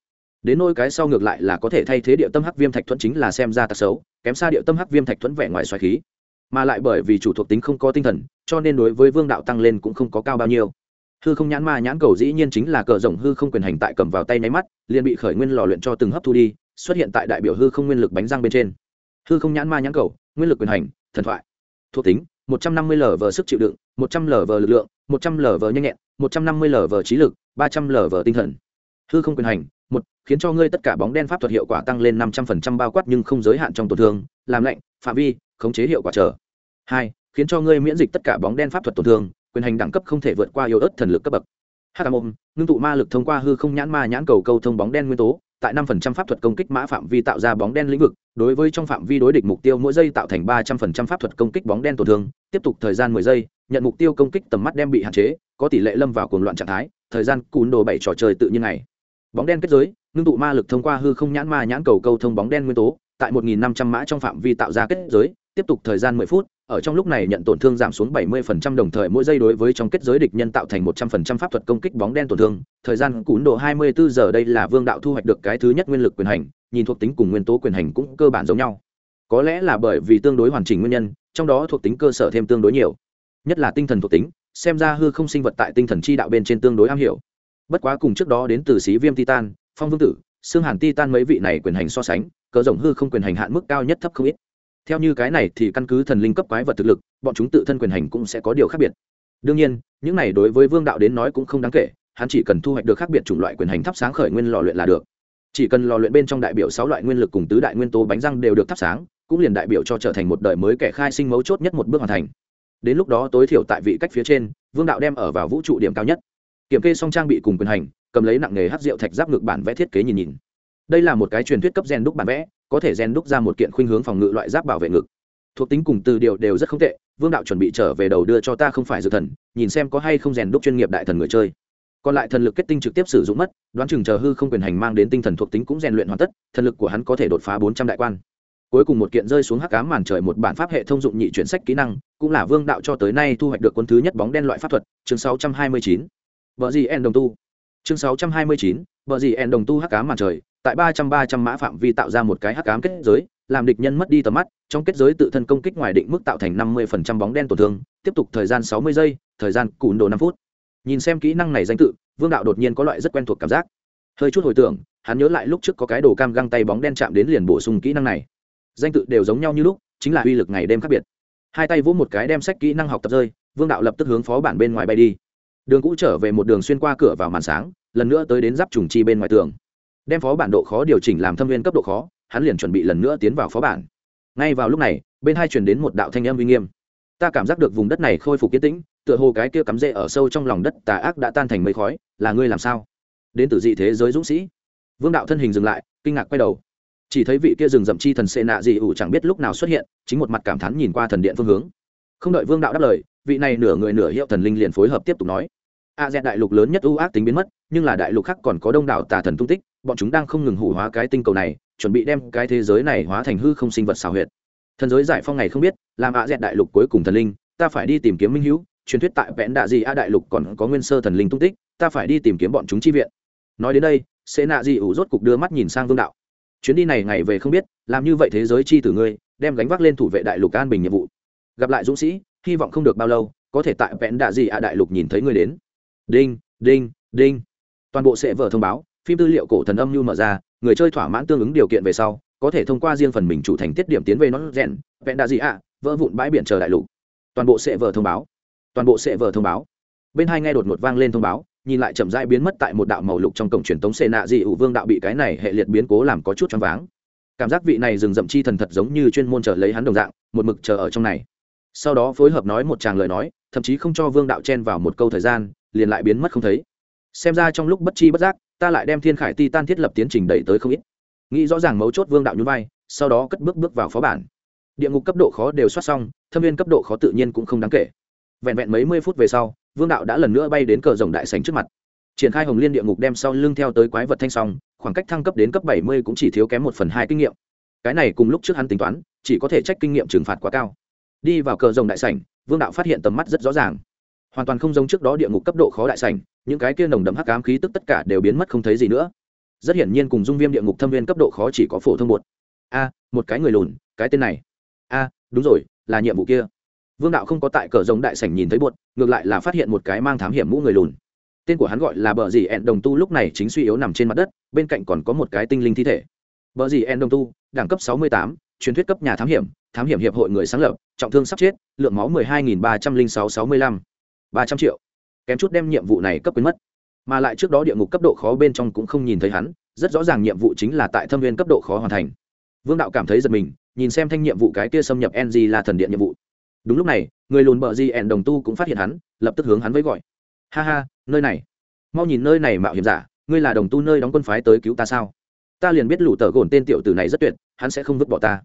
Đến nôi cái sau ngược lại là có thể thay thế địa tâm hắc viêm thạch thuẫn chính là xem ra tật xấu, kém xa địa tâm hắc viêm thạch thuẫn vẻ ngoài xoài khí. Mà lại bởi vì chủ thuộc tính không có tinh thần, cho nên đối với vương đạo tăng lên cũng không có cao bao nhiêu. Hư không nhãn ma nhãn cầu dĩ nhiên chính là cờ rồng hư không quyền hành tại cầm vào tay nháy mắt, liền bị khởi nguyên lò luyện cho từng hấp thu đi, xuất hiện tại đại biểu hư không nguyên lực bánh răng bên trên. Hư không nhãn ma nhãn cầu, nguyên lực quyền hành, thần thoại, thuộc tính một trăm năm mươi lv sức chịu đựng, một trăm lv lực lượng, một trăm lv nhanh nhẹn, một trăm năm mươi lv trí lực, ba trăm lv tinh thần. Hư không quyền hành, một, khiến cho ngươi tất cả bóng đen pháp thuật hiệu quả tăng lên năm trăm phần trăm bao quát nhưng không giới hạn trong tổn thương, làm lạnh, phạm vi, khống chế hiệu quả trở. Hai, khiến cho ngươi miễn dịch tất cả bóng đen pháp thuật tổn thương, quyền hành đẳng cấp không thể vượt qua yếu ớt thần lực cấp bậc. Hắc ôm, ngưng tụ ma lực thông qua hư không nhãn ma nhãn cầu câu thông bóng đen nguyên tố tại 5% pháp thuật công kích mã phạm vi tạo ra bóng đen lĩnh vực, đối với trong phạm vi đối địch mục tiêu mỗi giây tạo thành ba trăm phần trăm pháp thuật công kích bóng đen tổn thương, tiếp tục thời gian mười giây, nhận mục tiêu công kích tầm mắt đem bị hạn chế, có tỷ lệ lâm vào cuồng loạn trạng thái, thời gian cún đồ bảy trò chơi tự nhiên này. Bóng đen kết giới, ngưng tụ ma lực thông qua hư không nhãn ma nhãn cầu câu thông bóng đen nguyên tố, tại một nghìn năm trăm mã trong phạm vi tạo ra kết giới, tiếp tục thời gian mười phút ở trong lúc này nhận tổn thương giảm xuống 70% đồng thời mỗi giây đối với trong kết giới địch nhân tạo thành 100% pháp thuật công kích bóng đen tổn thương, thời gian cún độ 24 giờ đây là Vương đạo thu hoạch được cái thứ nhất nguyên lực quyền hành, nhìn thuộc tính cùng nguyên tố quyền hành cũng cơ bản giống nhau. Có lẽ là bởi vì tương đối hoàn chỉnh nguyên nhân, trong đó thuộc tính cơ sở thêm tương đối nhiều. Nhất là tinh thần thuộc tính, xem ra hư không sinh vật tại tinh thần chi đạo bên trên tương đối am hiểu. Bất quá cùng trước đó đến từ sĩ viêm titan, phong vương tử, xương hàn titan mấy vị này quyền hành so sánh, cỡ rộng hư không quyền hành hạn mức cao nhất thấp không ít theo như cái này thì căn cứ thần linh cấp quái vật thực lực, bọn chúng tự thân quyền hành cũng sẽ có điều khác biệt. Đương nhiên, những này đối với vương đạo đến nói cũng không đáng kể, hắn chỉ cần thu hoạch được khác biệt chủng loại quyền hành thắp sáng khởi nguyên lò luyện là được. Chỉ cần lò luyện bên trong đại biểu sáu loại nguyên lực cùng tứ đại nguyên tố bánh răng đều được thắp sáng, cũng liền đại biểu cho trở thành một đời mới kẻ khai sinh mấu chốt nhất một bước hoàn thành. Đến lúc đó tối thiểu tại vị cách phía trên, vương đạo đem ở vào vũ trụ điểm cao nhất. Kiểm kê song trang bị cùng quyền hành, cầm lấy nặng nghề hát rượu thạch giáp ngực bản vẽ thiết kế nhìn nhìn. Đây là một cái truyền thuyết cấp gen đúc bản vẽ có thể rèn đúc ra một kiện khuynh hướng phòng ngự loại giáp bảo vệ ngực. Thuộc tính cùng từ điều đều rất không tệ, vương đạo chuẩn bị trở về đầu đưa cho ta không phải dự thần, nhìn xem có hay không rèn đúc chuyên nghiệp đại thần người chơi. Còn lại thần lực kết tinh trực tiếp sử dụng mất, đoán chừng chờ hư không quyền hành mang đến tinh thần thuộc tính cũng rèn luyện hoàn tất, thần lực của hắn có thể đột phá bốn trăm đại quan. Cuối cùng một kiện rơi xuống hắc cám màn trời một bản pháp hệ thông dụng nhị chuyển sách kỹ năng, cũng là vương đạo cho tới nay thu hoạch được quân thứ nhất bóng đen loại pháp thuật, chương sáu trăm hai mươi chín. Vợ gì en đồng tu? Chương sáu trăm hai mươi chín vợ gì en đồng tu hắc cám màn trời tại ba trăm ba trăm mã phạm vi tạo ra một cái hắc ám kết giới, làm địch nhân mất đi tầm mắt, trong kết giới tự thân công kích ngoài định mức tạo thành năm mươi phần trăm bóng đen tổn thương, tiếp tục thời gian sáu mươi giây, thời gian cùn đồ năm phút. Nhìn xem kỹ năng này danh tự, vương đạo đột nhiên có loại rất quen thuộc cảm giác. Hơi chút hồi tưởng, hắn nhớ lại lúc trước có cái đồ cam găng tay bóng đen chạm đến liền bổ sung kỹ năng này. Danh tự đều giống nhau như lúc, chính là uy lực ngày đêm khác biệt. Hai tay vỗ một cái đem sách kỹ năng học tập rơi, vương đạo lập tức hướng phó bản bên ngoài bay đi. Đường cũ trở về một đường xuyên qua cửa vào màn sáng, lần nữa tới đến giáp trùng chi bên ngoài tường đem phó bản độ khó điều chỉnh làm thâm viên cấp độ khó, hắn liền chuẩn bị lần nữa tiến vào phó bản. Ngay vào lúc này, bên hai chuyển đến một đạo thanh âm uy nghiêm. Ta cảm giác được vùng đất này khôi phục kiến tĩnh, tựa hồ cái kia cắm rễ ở sâu trong lòng đất tà ác đã tan thành mây khói, là ngươi làm sao? Đến từ dị thế giới dũng sĩ. Vương đạo thân hình dừng lại, kinh ngạc quay đầu. Chỉ thấy vị kia rừng rậm chi thần xê nạ dị ủ chẳng biết lúc nào xuất hiện, chính một mặt cảm thán nhìn qua thần điện phương hướng. Không đợi vương đạo đáp lời, vị này nửa người nửa hiệu thần linh liền phối hợp tiếp tục nói. A z đại lục lớn nhất ưu ác tính biến mất, nhưng là đại lục khác còn có đông đảo tà thần tung tích bọn chúng đang không ngừng hủ hóa cái tinh cầu này, chuẩn bị đem cái thế giới này hóa thành hư không sinh vật xào huyệt. Thần giới giải phong ngày không biết, làm ạ dẹt đại lục cuối cùng thần linh, ta phải đi tìm kiếm minh hữu, truyền thuyết tại vẽn đạ dị a đại lục còn có nguyên sơ thần linh tung tích, ta phải đi tìm kiếm bọn chúng chi viện. Nói đến đây sẽ nạ dị ủ rốt cục đưa mắt nhìn sang vương đạo. Chuyến đi này ngày về không biết, làm như vậy thế giới chi từ ngươi, đem gánh vác lên thủ vệ đại lục an bình nhiệm vụ. Gặp lại dũng sĩ, hy vọng không được bao lâu, có thể tại vẽn đạ dị a đại lục nhìn thấy ngươi đến. Đinh đinh đinh. Toàn bộ sẽ vở thông báo phim tư liệu cổ thần âm như mở ra, người chơi thỏa mãn tương ứng điều kiện về sau, có thể thông qua riêng phần mình chủ thành tiết điểm tiến về nó rèn, vẹn đa gì ạ, vỡ vụn bãi biển chờ đại lục. Toàn bộ sẽ vờ thông báo. Toàn bộ sẽ vờ thông báo. Bên hai nghe đột ngột vang lên thông báo, nhìn lại chậm rãi biến mất tại một đạo màu lục trong cổng truyền tống xê nạ dị ủ vương đạo bị cái này hệ liệt biến cố làm có chút choáng váng. Cảm giác vị này dừng dậm chi thần thật giống như chuyên môn chờ lấy hắn đồng dạng, một mực chờ ở trong này. Sau đó phối hợp nói một tràng lời nói, thậm chí không cho vương đạo chen vào một câu thời gian, liền lại biến mất không thấy. Xem ra trong lúc bất chi bất giác ta lại đem thiên khải ti tan thiết lập tiến trình đẩy tới không ít. Nghĩ rõ ràng mấu chốt vương đạo nhún vai, sau đó cất bước bước vào phó bản. Địa ngục cấp độ khó đều soát xong, thâm viên cấp độ khó tự nhiên cũng không đáng kể. Vẹn vẹn mấy mươi phút về sau, vương đạo đã lần nữa bay đến cờ rồng đại sành trước mặt. Triển khai hồng liên địa ngục đem sau lưng theo tới quái vật thanh song, khoảng cách thăng cấp đến cấp bảy mươi cũng chỉ thiếu kém một phần hai kinh nghiệm. Cái này cùng lúc trước hắn tính toán, chỉ có thể trách kinh nghiệm trừng phạt quá cao. Đi vào cờ rồng đại sảnh, vương đạo phát hiện tầm mắt rất rõ ràng hoàn toàn không giống trước đó địa ngục cấp độ khó đại sảnh, những cái kia nồng đậm hắc ám khí tức tất cả đều biến mất không thấy gì nữa. Rất hiển nhiên cùng dung viêm địa ngục thâm viên cấp độ khó chỉ có phổ thông một. A, một cái người lùn, cái tên này. A, đúng rồi, là nhiệm vụ kia. Vương đạo không có tại cờ giống đại sảnh nhìn thấy bột ngược lại là phát hiện một cái mang thám hiểm mũ người lùn. Tên của hắn gọi là bờ dì ẹn đồng tu lúc này chính suy yếu nằm trên mặt đất, bên cạnh còn có một cái tinh linh thi thể. Bờ dì ẹn đồng tu, đẳng cấp sáu mươi tám, truyền thuyết cấp nhà thám hiểm thám hiểm hiệp hội người sáng lập, trọng thương sắp chết, lượng máu mười hai nghìn ba trăm linh sáu sáu mươi lăm ba trăm triệu. Kém chút đem nhiệm vụ này cấp quyến mất. Mà lại trước đó địa ngục cấp độ khó bên trong cũng không nhìn thấy hắn, rất rõ ràng nhiệm vụ chính là tại thâm viên cấp độ khó hoàn thành. Vương đạo cảm thấy giật mình, nhìn xem thanh nhiệm vụ cái kia xâm nhập ng là thần điện nhiệm vụ. Đúng lúc này, người lùn bờ di ẻn đồng tu cũng phát hiện hắn, lập tức hướng hắn với gọi. Ha ha, nơi này. Mau nhìn nơi này mạo hiểm giả, ngươi là đồng tu nơi đóng quân phái tới cứu ta sao? Ta liền biết lũ tờ gồn tên tiểu tử này rất tuyệt, hắn sẽ không vứt bỏ ta.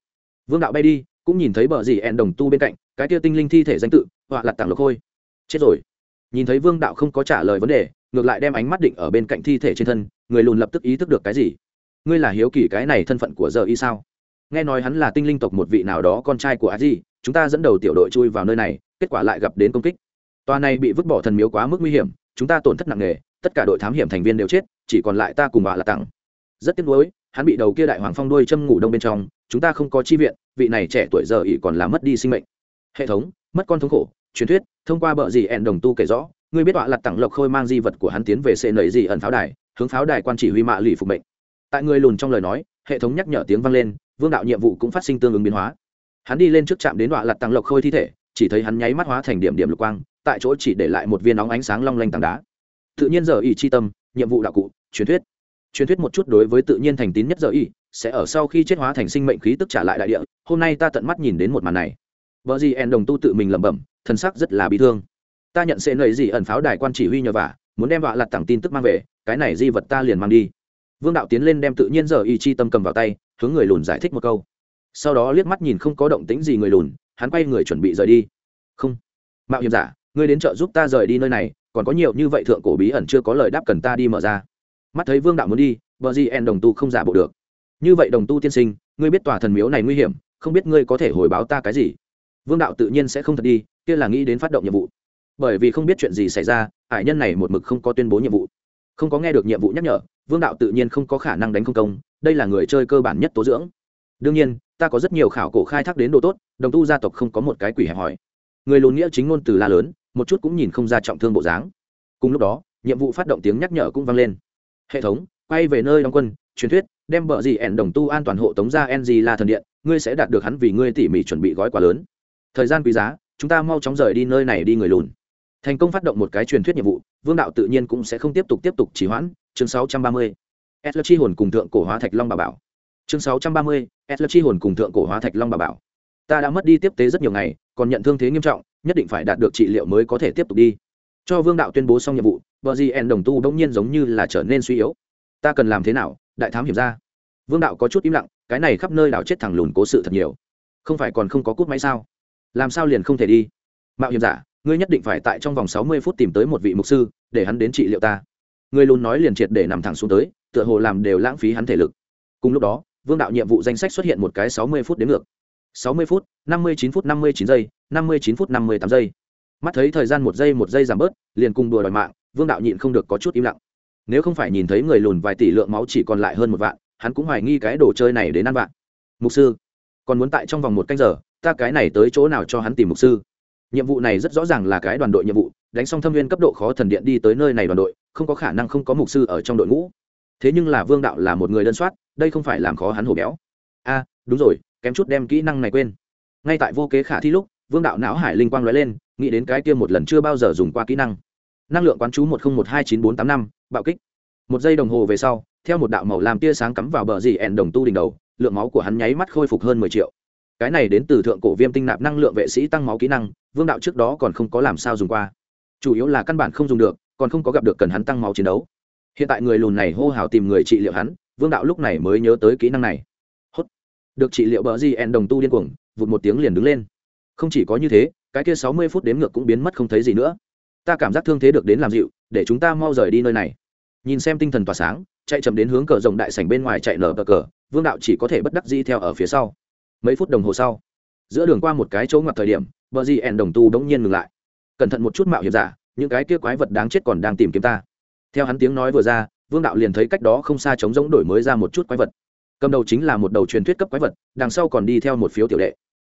Vương đạo bay đi, cũng nhìn thấy bờ gì ẹn đồng tu bên cạnh, cái kia tinh linh thi thể danh tự, họa lặt tảng lộc khôi chết rồi. Nhìn thấy vương đạo không có trả lời vấn đề, ngược lại đem ánh mắt định ở bên cạnh thi thể trên thân, người lùn lập tức ý thức được cái gì? Ngươi là hiếu kỳ cái này thân phận của giờ y sao? Nghe nói hắn là tinh linh tộc một vị nào đó con trai của a di chúng ta dẫn đầu tiểu đội chui vào nơi này, kết quả lại gặp đến công kích. Tòa này bị vứt bỏ thần miếu quá mức nguy hiểm, chúng ta tổn thất nặng nề, tất cả đội thám hiểm thành viên đều chết, chỉ còn lại ta cùng bà là tặng rất tiếc nuối, hắn bị đầu kia đại hoàng phong đuôi châm ngủ đông bên trong, chúng ta không có chi viện, vị này trẻ tuổi giờ ỉ còn là mất đi sinh mệnh. Hệ thống, mất con thống khổ truyền thuyết, thông qua bờ gì ẹn đồng tu kể rõ người biết họa lặt tặng lộc khôi mang di vật của hắn tiến về sệ nầy gì ẩn pháo đài, hướng pháo đài quan chỉ huy mạ lì phục mệnh. Tại người lùn trong lời nói, hệ thống nhắc nhở tiếng vang lên, vương đạo nhiệm vụ cũng phát sinh tương ứng biến hóa. Hắn đi lên trước trạm đến họa lặt tặng lộc khôi thi thể, chỉ thấy hắn nháy mắt hóa thành điểm điểm lục quang, tại chỗ chỉ để lại một viên nóng ánh sáng long lanh tảng đá. Tự nhiên giờ ỉ chi tâm, nhiệm vụ đạo cụ, truyền thuyết. Truyền thuyết một chút đối với tự nhiên thành tín nhất giờ ý sẽ ở sau khi chết hóa thành sinh mệnh khí tức trả lại đại địa. Hôm nay ta tận mắt nhìn đến một màn này. Vợ gì en đồng tu tự mình lẩm bẩm thân sắc rất là bị thương. Ta nhận sẽ nầy gì ẩn pháo đài quan chỉ huy nhờ vả, muốn đem vạ lặt tặng tin tức mang về, cái này di vật ta liền mang đi. Vương đạo tiến lên đem tự nhiên giờ y chi tâm cầm vào tay, hướng người lùn giải thích một câu. Sau đó liếc mắt nhìn không có động tĩnh gì người lùn, hắn quay người chuẩn bị rời đi. Không. Mạo hiểm giả, ngươi đến chợ giúp ta rời đi nơi này, còn có nhiều như vậy thượng cổ bí ẩn chưa có lời đáp cần ta đi mở ra. Mắt thấy vương đạo muốn đi vợ gì en đồng tu không giả bộ được. Như vậy đồng tu tiên sinh, ngươi biết tòa thần miếu này nguy hiểm, không biết ngươi có thể hồi báo ta cái gì vương đạo tự nhiên sẽ không thật đi, kia là nghĩ đến phát động nhiệm vụ. Bởi vì không biết chuyện gì xảy ra, hải nhân này một mực không có tuyên bố nhiệm vụ. Không có nghe được nhiệm vụ nhắc nhở, vương đạo tự nhiên không có khả năng đánh không công, đây là người chơi cơ bản nhất tố dưỡng. Đương nhiên, ta có rất nhiều khảo cổ khai thác đến đồ tốt, đồng tu gia tộc không có một cái quỷ hẹp hỏi người lùn nghĩa chính ngôn từ la lớn, một chút cũng nhìn không ra trọng thương bộ dáng. Cùng lúc đó, nhiệm vụ phát động tiếng nhắc nhở cũng vang lên. Hệ thống, quay về nơi đóng quân, truyền thuyết, đem bờ gì ẻn đồng tu an toàn hộ tống ra ng là thần điện, ngươi sẽ đạt được hắn vì ngươi tỉ mỉ chuẩn bị gói quà lớn thời gian quý giá, chúng ta mau chóng rời đi nơi này đi người lùn. Thành công phát động một cái truyền thuyết nhiệm vụ, vương đạo tự nhiên cũng sẽ không tiếp tục tiếp tục trì hoãn. Chương 630. s chi hồn cùng thượng cổ hóa thạch long bà bảo. Chương 630. s chi hồn cùng thượng cổ hóa thạch long bà bảo. Ta đã mất đi tiếp tế rất nhiều ngày, còn nhận thương thế nghiêm trọng, nhất định phải đạt được trị liệu mới có thể tiếp tục đi. Cho vương đạo tuyên bố xong nhiệm vụ vợ gì ẻn đồng tu bỗng nhiên giống như là trở nên suy yếu. Ta cần làm thế nào? Đại thám hiểm ra. Vương đạo có chút im lặng, cái này khắp nơi đảo chết thẳng lùn cố sự thật nhiều. Không phải còn không có cút máy sao? Làm sao liền không thể đi? Mạo hiểm giả, ngươi nhất định phải tại trong vòng sáu mươi phút tìm tới một vị mục sư, để hắn đến trị liệu ta. Người lùn nói liền triệt để nằm thẳng xuống tới, tựa hồ làm đều lãng phí hắn thể lực. Cùng lúc đó, vương đạo nhiệm vụ danh sách xuất hiện một cái sáu mươi phút đến ngược. Sáu mươi phút, năm mươi chín phút năm mươi chín giây, năm mươi chín phút năm mươi tám giây. Mắt thấy thời gian một giây một giây giảm bớt, liền cùng đùa đòi mạng, vương đạo nhịn không được có chút im lặng. Nếu không phải nhìn thấy người lùn vài tỷ lượng máu chỉ còn lại hơn một vạn, hắn cũng hoài nghi cái đồ chơi này đến ăn vạn. Mục sư, còn muốn tại trong vòng một canh giờ ta cái này tới chỗ nào cho hắn tìm mục sư? Nhiệm vụ này rất rõ ràng là cái đoàn đội nhiệm vụ, đánh xong thâm viên cấp độ khó thần điện đi tới nơi này đoàn đội, không có khả năng không có mục sư ở trong đội ngũ. Thế nhưng là vương đạo là một người đơn soát, đây không phải làm khó hắn hổ béo. A, đúng rồi, kém chút đem kỹ năng này quên. Ngay tại vô kế khả thi lúc, vương đạo não hải linh quang lóe lên, nghĩ đến cái kia một lần chưa bao giờ dùng qua kỹ năng. Năng lượng quán chú một nghìn một hai chín bốn tám năm, bạo kích. Một giây đồng hồ về sau, theo một đạo màu làm tia sáng cắm vào bờ dì ẹn đồng tu đỉnh đầu, lượng máu của hắn nháy mắt khôi phục hơn mười triệu cái này đến từ thượng cổ viêm tinh nạp năng lượng vệ sĩ tăng máu kỹ năng, vương đạo trước đó còn không có làm sao dùng qua. Chủ yếu là căn bản không dùng được, còn không có gặp được cần hắn tăng máu chiến đấu. Hiện tại người lùn này hô hào tìm người trị liệu hắn, vương đạo lúc này mới nhớ tới kỹ năng này. Hốt. Được trị liệu bờ gì en đồng tu điên cuồng, vụt một tiếng liền đứng lên. Không chỉ có như thế, cái kia sáu mươi phút đếm ngược cũng biến mất không thấy gì nữa. Ta cảm giác thương thế được đến làm dịu, để chúng ta mau rời đi nơi này. Nhìn xem tinh thần tỏa sáng, chạy chậm đến hướng cờ rồng đại sảnh bên ngoài chạy nở cờ cờ, vương đạo chỉ có thể bất đắc dĩ theo ở phía sau mấy phút đồng hồ sau giữa đường qua một cái chỗ ngoặt thời điểm bờ gì ẻn đồng tu đống nhiên ngừng lại. Cẩn thận một chút mạo hiểm giả những cái kia quái vật đáng chết còn đang tìm kiếm ta. Theo hắn tiếng nói vừa ra vương đạo liền thấy cách đó không xa trống giống đổi mới ra một chút quái vật. Cầm đầu chính là một đầu truyền thuyết cấp quái vật đằng sau còn đi theo một phiếu tiểu đệ.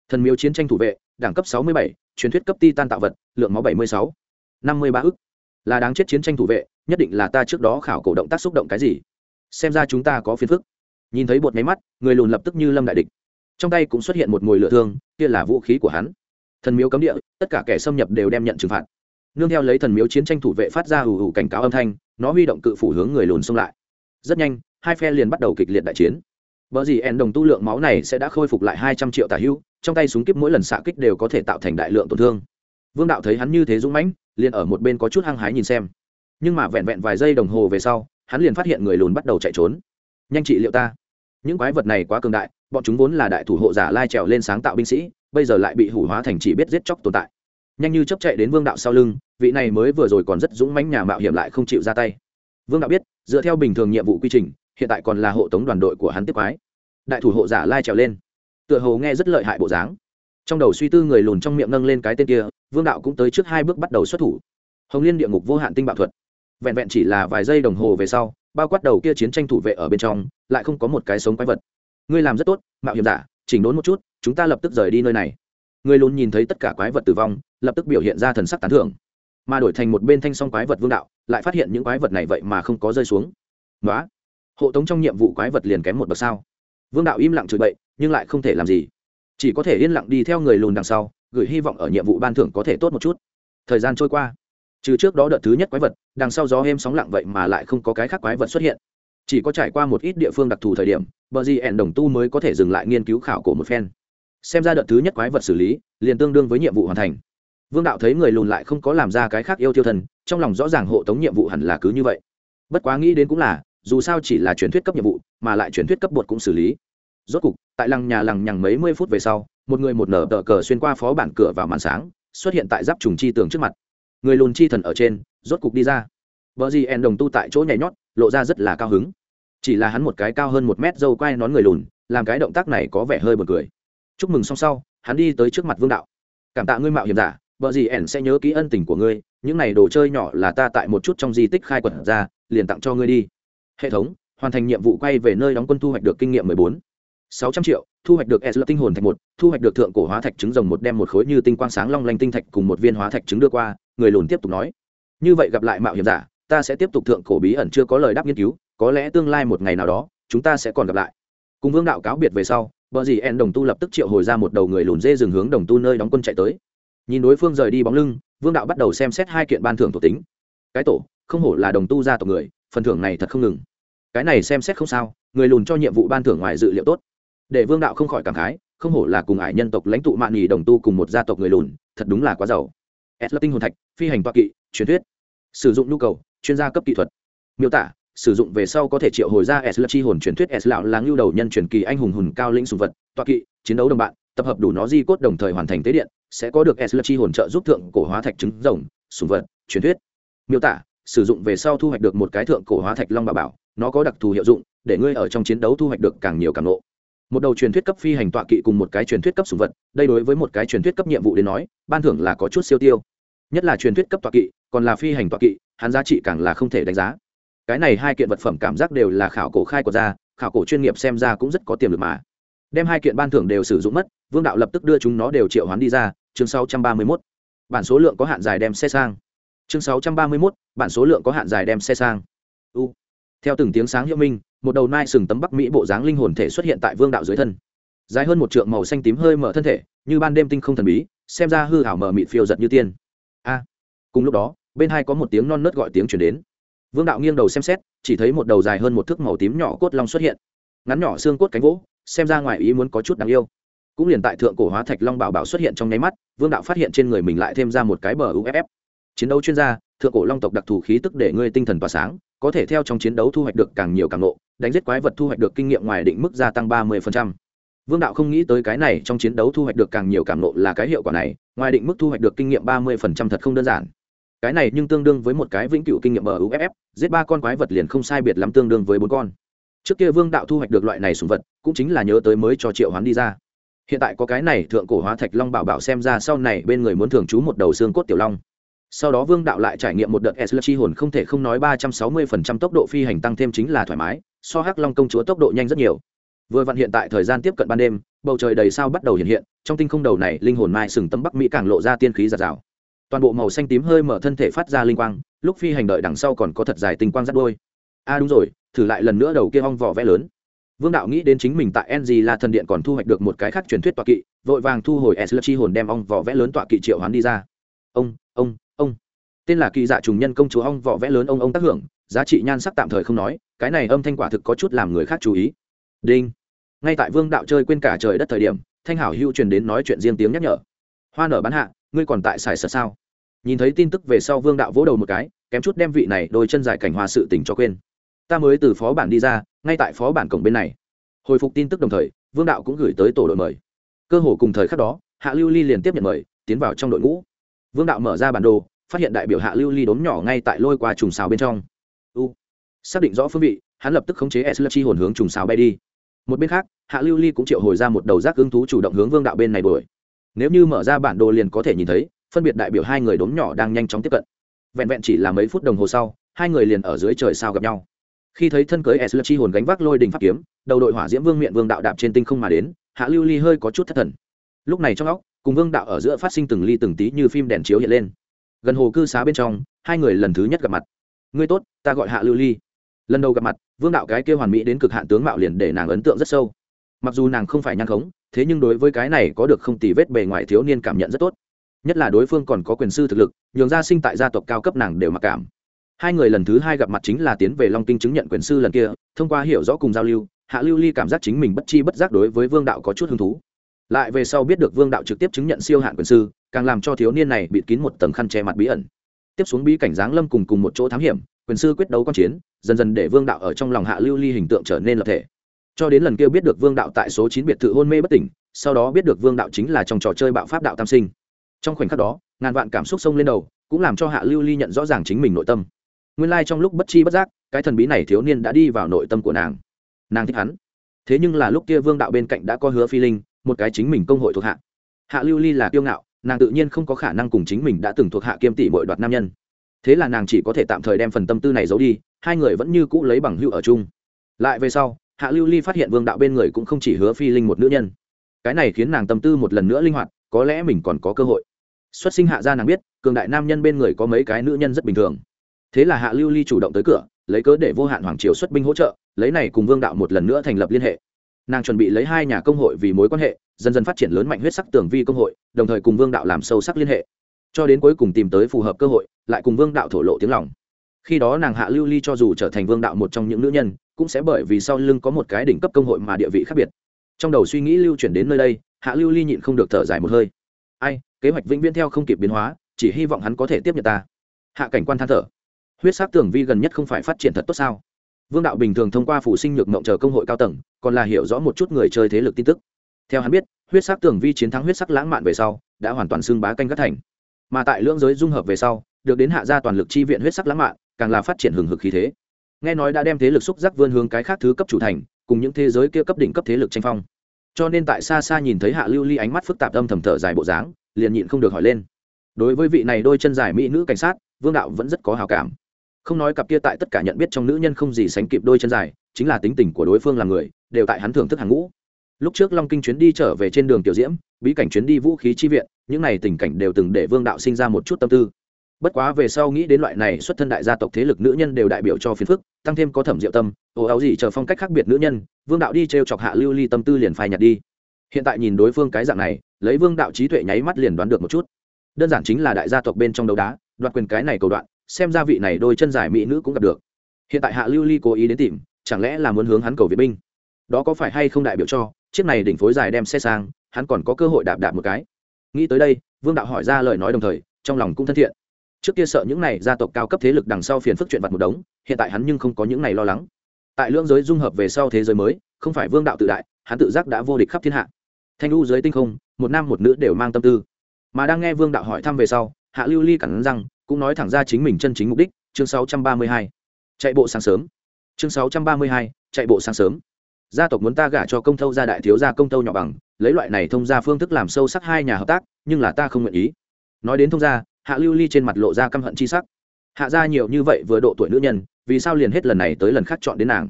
Thần miếu chiến tranh thủ vệ đẳng cấp 67, truyền thuyết cấp titan tạo vật lượng máu 76. 53 ức. Là đáng chết chiến tranh thủ vệ nhất định là ta trước đó khảo cổ động tác xúc động cái gì. Xem ra chúng ta có phiền phức. Nhìn thấy bột máy mắt người lùn lập tức như lâm đại địch trong tay cũng xuất hiện một mồi lửa thương kia là vũ khí của hắn thần miếu cấm địa tất cả kẻ xâm nhập đều đem nhận trừng phạt nương theo lấy thần miếu chiến tranh thủ vệ phát ra ủ ủ cảnh cáo âm thanh nó huy động cự phủ hướng người lùn xông lại rất nhanh hai phe liền bắt đầu kịch liệt đại chiến bởi gì En đồng tu lượng máu này sẽ đã khôi phục lại hai trăm triệu tà hữu, trong tay súng kíp mỗi lần xạ kích đều có thể tạo thành đại lượng tổn thương. Vương đạo thấy hắn như thế dũng mãnh, liền ở một bên có chút hăng hái nhìn xem. Nhưng mà vẹn vẹn vài giây đồng hồ về sau, hắn liền phát hiện người lùn bắt đầu chạy trốn. Nhanh trị liệu ta. Những quái vật này quá cường đại, bọn chúng vốn là đại thủ hộ giả lai trèo lên sáng tạo binh sĩ, bây giờ lại bị hủ hóa thành chỉ biết giết chóc tồn tại. Nhanh như chấp chạy đến Vương đạo sau lưng, vị này mới vừa rồi còn rất dũng mãnh nhà mạo hiểm lại không chịu ra tay. Vương đạo biết, dựa theo bình thường nhiệm vụ quy trình, hiện tại còn là hộ tống đoàn đội của hắn tiếp quái. Đại thủ hộ giả lai trèo lên. Tựa hồ nghe rất lợi hại bộ dáng. Trong đầu suy tư người lùn trong miệng nâng lên cái tên kia vương đạo cũng tới trước hai bước bắt đầu xuất thủ. Hồng liên địa ngục vô hạn tinh bạo thuật. Vẹn vẹn chỉ là vài giây đồng hồ về sau bao quát đầu kia chiến tranh thủ vệ ở bên trong lại không có một cái sống quái vật ngươi làm rất tốt, mạo hiểm giả, chỉnh đốn một chút, chúng ta lập tức rời đi nơi này. Người lùn nhìn thấy tất cả quái vật tử vong, lập tức biểu hiện ra thần sắc tán thưởng. Mà đổi thành một bên thanh song quái vật vương đạo, lại phát hiện những quái vật này vậy mà không có rơi xuống. Nói hộ tống trong nhiệm vụ quái vật liền kém một bậc sao? Vương đạo im lặng chửi bậy, nhưng lại không thể làm gì. Chỉ có thể yên lặng đi theo người lùn đằng sau, gửi hy vọng ở nhiệm vụ ban thưởng có thể tốt một chút. Thời gian trôi qua. Trừ trước đó đợt thứ nhất quái vật, đằng sau gió êm sóng lặng vậy mà lại không có cái khác quái vật xuất hiện. Chỉ có trải qua một ít địa phương đặc thù thời điểm bờ gì ẻn đồng tu mới có thể dừng lại nghiên cứu khảo cổ một phen. Xem ra đợt thứ nhất quái vật xử lý, liền tương đương với nhiệm vụ hoàn thành. Vương đạo thấy người lùn lại không có làm ra cái khác yêu tiêu thần, trong lòng rõ ràng hộ tống nhiệm vụ hẳn là cứ như vậy. Bất quá nghĩ đến cũng là, dù sao chỉ là truyền thuyết cấp nhiệm vụ, mà lại truyền thuyết cấp bột cũng xử lý. Rốt cục, tại lăng nhà lằng nhằng mấy mươi phút về sau, một người một nở tờ cờ xuyên qua phó bản cửa vào màn sáng, xuất hiện tại giáp trùng chi tường trước mặt. Người lùn chi thần ở trên, rốt cục đi ra. Vợ gì en đồng tu tại chỗ nhảy nhót, lộ ra rất là cao hứng chỉ là hắn một cái cao hơn một mét dâu quai nón người lùn, làm cái động tác này có vẻ hơi b u ồ n cười. Chúc mừng xong sau, hắn đi tới trước mặt vương đạo. Cảm tạ ngươi mạo hiểm giả, vợ gì ẻn sẽ nhớ kỹ ân tình của ngươi, những này đồ chơi nhỏ là ta tại một chút trong di tích khai quật ra, liền tặng cho ngươi đi. Hệ thống, hoàn thành nhiệm vụ quay về nơi đóng quân thu hoạch được kinh nghiệm mười bốn. Sáu trăm triệu, thu hoạch được s tinh hồn thạch một, thu hoạch được thượng cổ hóa thạch trứng rồng một đem một khối như tinh quang sáng long lanh tinh thạch cùng một viên hóa thạch trứng đưa qua, người lùn tiếp tục nói. Như vậy gặp lại mạo hiểm giả, ta sẽ tiếp tục thượng cổ bí ẩn chưa có lời đáp nghiên cứu có lẽ tương lai một ngày nào đó, chúng ta sẽ còn gặp lại. Cùng vương đạo cáo biệt về sau vợ dì en đồng tu lập tức triệu hồi ra một đầu người lùn dê dừng hướng đồng tu nơi đóng quân chạy tới. Nhìn đối phương rời đi bóng lưng, vương đạo bắt đầu xem xét hai kiện ban thưởng tổ tính. Cái tổ, không hổ là đồng tu gia tộc người, phần thưởng này thật không ngừng. Cái này xem xét không sao, người lùn cho nhiệm vụ ban thưởng ngoài dự liệu tốt. Để vương đạo không khỏi cảm khái, không hổ là cùng ải nhân tộc lãnh tụ mạn nghỉ đồng tu cùng một gia tộc người lùn, thật đúng là quá giàu. S tinh hồn thạch, phi hành toa kỵ, truyền thuyết. Sử dụng nhu cầu, chuyên gia cấp kỹ thuật. Miêu tả sử dụng về sau có thể triệu hồi ra s chi hồn truyền thuyết s lão là ngưu đầu nhân truyền kỳ anh hùng hùng cao lĩnh sùng vật toa kỵ, chiến đấu đồng bạn, tập hợp đủ nó di cốt đồng thời hoàn thành tế điện, sẽ có được s chi hồn trợ giúp thượng cổ hóa thạch trứng rồng, sùng vật, truyền thuyết. Miêu tả, sử dụng về sau thu hoạch được một cái thượng cổ hóa thạch long bà bảo, nó có đặc thù hiệu dụng, để ngươi ở trong chiến đấu thu hoạch được càng nhiều càng lộ một đầu truyền thuyết cấp phi hành tọa kỵ cùng một cái truyền thuyết cấp sùng vật, đây đối với một cái truyền thuyết cấp nhiệm vụ đến nói, ban thưởng là có chút siêu tiêu. Nhất là truyền thuyết cấp tọa kỵ, còn là phi hành tọa kỵ, hắn giá trị càng là không thể đánh giá cái này hai kiện vật phẩm cảm giác đều là khảo cổ khai của ra khảo cổ chuyên nghiệp xem ra cũng rất có tiềm lực mà. Đem hai kiện ban thưởng đều sử dụng mất vương đạo lập tức đưa chúng nó đều triệu hoán đi ra chương 631. bản số lượng có hạn dài đem xe sang. Chương 631, bản số lượng có hạn dài đem xe sang. U. Theo từng tiếng sáng hiệu minh một đầu nai sừng tấm bắc mỹ bộ dáng linh hồn thể xuất hiện tại vương đạo dưới thân. Dài hơn một trượng màu xanh tím hơi mở thân thể như ban đêm tinh không thần bí xem ra hư hảo mở mịt phiêu giật như tiên. A. Cùng lúc đó bên hai có một tiếng non nớt gọi tiếng chuyển đến vương đạo nghiêng đầu xem xét, chỉ thấy một đầu dài hơn một thước màu tím nhỏ cốt long xuất hiện. Ngắn nhỏ xương cốt cánh gỗ xem ra ngoài ý muốn có chút đáng yêu. Cũng liền tại thượng cổ hóa thạch long bảo bảo xuất hiện trong nháy mắt, vương đạo phát hiện trên người mình lại thêm ra một cái bờ uff chiến đấu chuyên gia, thượng cổ long tộc đặc thù khí tức để ngươi tinh thần tỏa sáng, có thể theo trong chiến đấu thu hoạch được càng nhiều càng nộ đánh giết quái vật thu hoạch được kinh nghiệm ngoài định mức gia tăng ba mươi vương đạo không nghĩ tới cái này trong chiến đấu thu hoạch được càng nhiều càng nộ là cái hiệu quả này, ngoài định mức thu hoạch được kinh nghiệm ba mươi thật không đơn giản cái này nhưng tương đương với một cái vĩnh cửu kinh nghiệm ở uff giết ba con quái vật liền không sai biệt lắm tương đương với bốn con. Trước kia vương đạo thu hoạch được loại này sùng vật, cũng chính là nhớ tới mới cho triệu hoán đi ra. Hiện tại có cái này, thượng cổ hóa thạch long bảo bảo xem ra sau này bên người muốn thường trú một đầu xương cốt tiểu long. Sau đó vương đạo lại trải nghiệm một đợt s chi hồn không thể không nói ba trăm sáu mươi phần trăm tốc độ phi hành tăng thêm chính là thoải mái, so hắc long công chúa tốc độ nhanh rất nhiều. Vừa vặn hiện tại thời gian tiếp cận ban đêm, bầu trời đầy sao bắt đầu hiện hiện, trong tinh không đầu này linh hồn mai sừng tấm bắc mỹ càng lộ ra tiên khí giạt rào toàn bộ màu xanh tím hơi mở thân thể phát ra linh quang, lúc phi hành đợi đằng sau còn có thật dài tinh quang rắt đôi a à đúng rồi, thử lại lần nữa đầu kia hong vỏ vẽ lớn. Vương đạo nghĩ đến chính mình tại ng là thần điện còn thu hoạch được một cái khác truyền thuyết tọa kỵ, vội vàng thu hồi s chi hồn đem ong vỏ vẽ lớn tọa kỵ triệu hoán đi ra. Ông ông ông. Tên là kỳ dạ trùng nhân công chúa ong vỏ vẽ lớn ông ông tác hưởng, giá trị nhan sắc tạm thời không nói, cái này âm thanh quả thực có chút làm người khác chú ý. Đinh. Ngay tại vương đạo chơi quên cả trời đất thời điểm, thanh hảo hưu truyền đến nói chuyện riêng tiếng nhắc nhở. Hoa nở bán hạ ngươi còn tại xài sợ sao? Nhìn thấy tin tức về sau vương đạo vỗ đầu một cái, kém chút đem vị này đôi chân dài cảnh hòa sự tình cho quên. Ta mới từ phó bản đi ra, ngay tại phó bản cổng bên này. Hồi phục tin tức đồng thời, vương đạo cũng gửi tới tổ đội mời. Cơ hồ cùng thời khắc đó, hạ lưu ly liền tiếp nhận mời, tiến vào trong đội ngũ. Vương đạo mở ra bản đồ, phát hiện đại biểu hạ lưu ly đốm nhỏ ngay tại lôi qua trùng xào bên trong. U, xác định rõ phương vị, hắn lập tức khống chế s chi hồn hướng trùng xào bay đi. Một bên khác, hạ lưu ly cũng triệu hồi ra một đầu rác ưng thú chủ động hướng vương đạo bên này đuổi nếu như mở ra bản đồ liền có thể nhìn thấy, phân biệt đại biểu hai người đốm nhỏ đang nhanh chóng tiếp cận. Vẹn vẹn chỉ là mấy phút đồng hồ sau, hai người liền ở dưới trời sao gặp nhau. Khi thấy thân cưới s chi hồn gánh vác lôi đình pháp kiếm, đầu đội hỏa diễm vương miệng vương đạo đạp trên tinh không mà đến, hạ lưu ly hơi có chút thất thần. Lúc này trong óc, cùng vương đạo ở giữa phát sinh từng ly từng tí như phim đèn chiếu hiện lên. Gần hồ cư xá bên trong, hai người lần thứ nhất gặp mặt. Ngươi tốt, ta gọi hạ lưu ly. Lần đầu gặp mặt, vương đạo cái kêu hoàn mỹ đến cực hạn tướng mạo liền để nàng ấn tượng rất sâu. Mặc dù nàng không phải nhan khống thế nhưng đối với cái này có được không tì vết bề ngoài thiếu niên cảm nhận rất tốt. Nhất là đối phương còn có quyền sư thực lực, nhường gia sinh tại gia tộc cao cấp nàng đều mặc cảm. Hai người lần thứ hai gặp mặt chính là tiến về long kinh chứng nhận quyền sư lần kia, thông qua hiểu rõ cùng giao lưu, hạ lưu ly cảm giác chính mình bất chi bất giác đối với vương đạo có chút hứng thú. Lại về sau biết được vương đạo trực tiếp chứng nhận siêu hạn quyền sư, càng làm cho thiếu niên này bịt kín một tầng khăn che mặt bí ẩn. Tiếp xuống bí cảnh giáng lâm cùng cùng một chỗ thám hiểm, quyền sư quyết đấu q chiến, dần dần để vương đạo ở trong lòng hạ lưu ly hình tượng trở nên lập thể cho đến lần kia biết được vương đạo tại số chín biệt thự hôn mê bất tỉnh, sau đó biết được vương đạo chính là trong trò chơi bạo pháp đạo tam sinh. Trong khoảnh khắc đó, ngàn vạn cảm xúc sông lên đầu, cũng làm cho hạ lưu ly nhận rõ ràng chính mình nội tâm. Nguyên lai、like、trong lúc bất chi bất giác, cái thần bí này thiếu niên đã đi vào nội tâm của nàng. Nàng thích hắn. Thế nhưng là lúc kia vương đạo bên cạnh đã có hứa phi linh, một cái chính mình công hội thuộc hạ. Hạ lưu ly là kiêu ngạo, nàng tự nhiên không có khả năng cùng chính mình đã từng thuộc hạ kiêm tỷ bội đoạt nam nhân. Thế là nàng chỉ có thể tạm thời đem phần tâm tư này giấu đi, hai người vẫn như cũ lấy bằng hữu ở chung. Lại về sau hạ lưu ly phát hiện vương đạo bên người cũng không chỉ hứa phi linh một nữ nhân. Cái này khiến nàng tâm tư một lần nữa linh hoạt, có lẽ mình còn có cơ hội. Xuất sinh hạ gia nàng biết, cường đại nam nhân bên người có mấy cái nữ nhân rất bình thường. Thế là hạ lưu ly chủ động tới cửa, lấy cớ để vô hạn hoàng triều xuất binh hỗ trợ, lấy này cùng vương đạo một lần nữa thành lập liên hệ. Nàng chuẩn bị lấy hai nhà công hội vì mối quan hệ, dần dần phát triển lớn mạnh huyết sắc tường vi công hội, đồng thời cùng vương đạo làm sâu sắc liên hệ. Cho đến cuối cùng tìm tới phù hợp cơ hội, lại cùng vương đạo thổ lộ tiếng lòng. Khi đó nàng hạ lưu ly cho dù trở thành vương đạo một trong những nữ nhân cũng sẽ bởi vì sau lưng có một cái đỉnh cấp công hội mà địa vị khác biệt. Trong đầu suy nghĩ lưu chuyển đến nơi đây, hạ lưu ly nhịn không được thở dài một hơi. Ai, kế hoạch vĩnh viễn theo không kịp biến hóa, chỉ hy vọng hắn có thể tiếp nhận ta. Hạ cảnh quan than thở. Huyết sắc tường vi gần nhất không phải phát triển thật tốt sao? Vương đạo bình thường thông qua phủ sinh nhược mộng chờ công hội cao tầng, còn là hiểu rõ một chút người chơi thế lực tin tức. Theo hắn biết, huyết sắc tường vi chiến thắng huyết sắc lãng mạn về sau, đã hoàn toàn xưng bá canh các thành. Mà tại lưỡng giới dung hợp về sau, được đến hạ gia toàn lực chi viện huyết sắc lãng mạn, càng là phát triển hừng hực khí thế nghe nói đã đem thế lực xúc giác vươn hướng cái khác thứ cấp chủ thành, cùng những thế giới kia cấp đỉnh cấp thế lực tranh phong. Cho nên tại xa xa nhìn thấy hạ lưu ly ánh mắt phức tạp âm thầm thở dài bộ dáng, liền nhịn không được hỏi lên. Đối với vị này đôi chân dài mỹ nữ cảnh sát, vương đạo vẫn rất có hào cảm. Không nói cặp kia tại tất cả nhận biết trong nữ nhân không gì sánh kịp đôi chân dài, chính là tính tình của đối phương là người, đều tại hắn thưởng thức hàng ngũ. Lúc trước long kinh chuyến đi trở về trên đường tiểu diễm, bí cảnh chuyến đi vũ khí chi viện, những này tình cảnh đều từng để vương đạo sinh ra một chút tâm tư bất quá về sau nghĩ đến loại này xuất thân đại gia tộc thế lực nữ nhân đều đại biểu cho phiền phức, tăng thêm có thẩm diệu tâm, ồ áo gì chờ phong cách khác biệt nữ nhân, vương đạo đi t r e o chọc hạ lưu ly tâm tư liền phai nhặt đi. Hiện tại nhìn đối phương cái dạng này, lấy vương đạo trí tuệ nháy mắt liền đoán được một chút. Đơn giản chính là đại gia tộc bên trong đấu đá, đoạt quyền cái này cầu đoạn, xem ra vị này đôi chân dài mỹ nữ cũng gặp được. Hiện tại hạ lưu ly cố ý đến tìm, chẳng lẽ là muốn hướng hắn cầu viện binh? Đó có phải hay không đại biểu cho, chiếc này đỉnh phối dài đem xe sang, hắn còn có cơ hội đạp đạp một cái? Nghĩ tới đây, vương đạo hỏi ra lời nói đồng thời, trong lòng cũng thân thiện trước kia sợ những này gia tộc cao cấp thế lực đằng sau phiền phức chuyện vặt một đống hiện tại hắn nhưng không có những này lo lắng. Tại lưỡng giới dung hợp về sau thế giới mới không phải vương đạo tự đại hắn tự giác đã vô địch khắp thiên hạ. Thanh lưu giới tinh không một nam một nữ đều mang tâm tư. Mà đang nghe vương đạo hỏi thăm về sau hạ lưu ly cẳng rằng cũng nói thẳng ra chính mình chân chính mục đích chương 632. chạy bộ sáng sớm. Chương 632, chạy bộ sáng sớm. Gia tộc muốn ta gả cho công thâu gia đại thiếu gia công thâu nhỏ bằng lấy loại này thông gia phương thức làm sâu sắc hai nhà hợp tác nhưng là ta không nguyện ý. Nói đến thông gia hạ lưu ly trên mặt lộ ra căm hận chi sắc. Hạ gia nhiều như vậy vừa độ tuổi nữ nhân, vì sao liền hết lần này tới lần khác chọn đến nàng?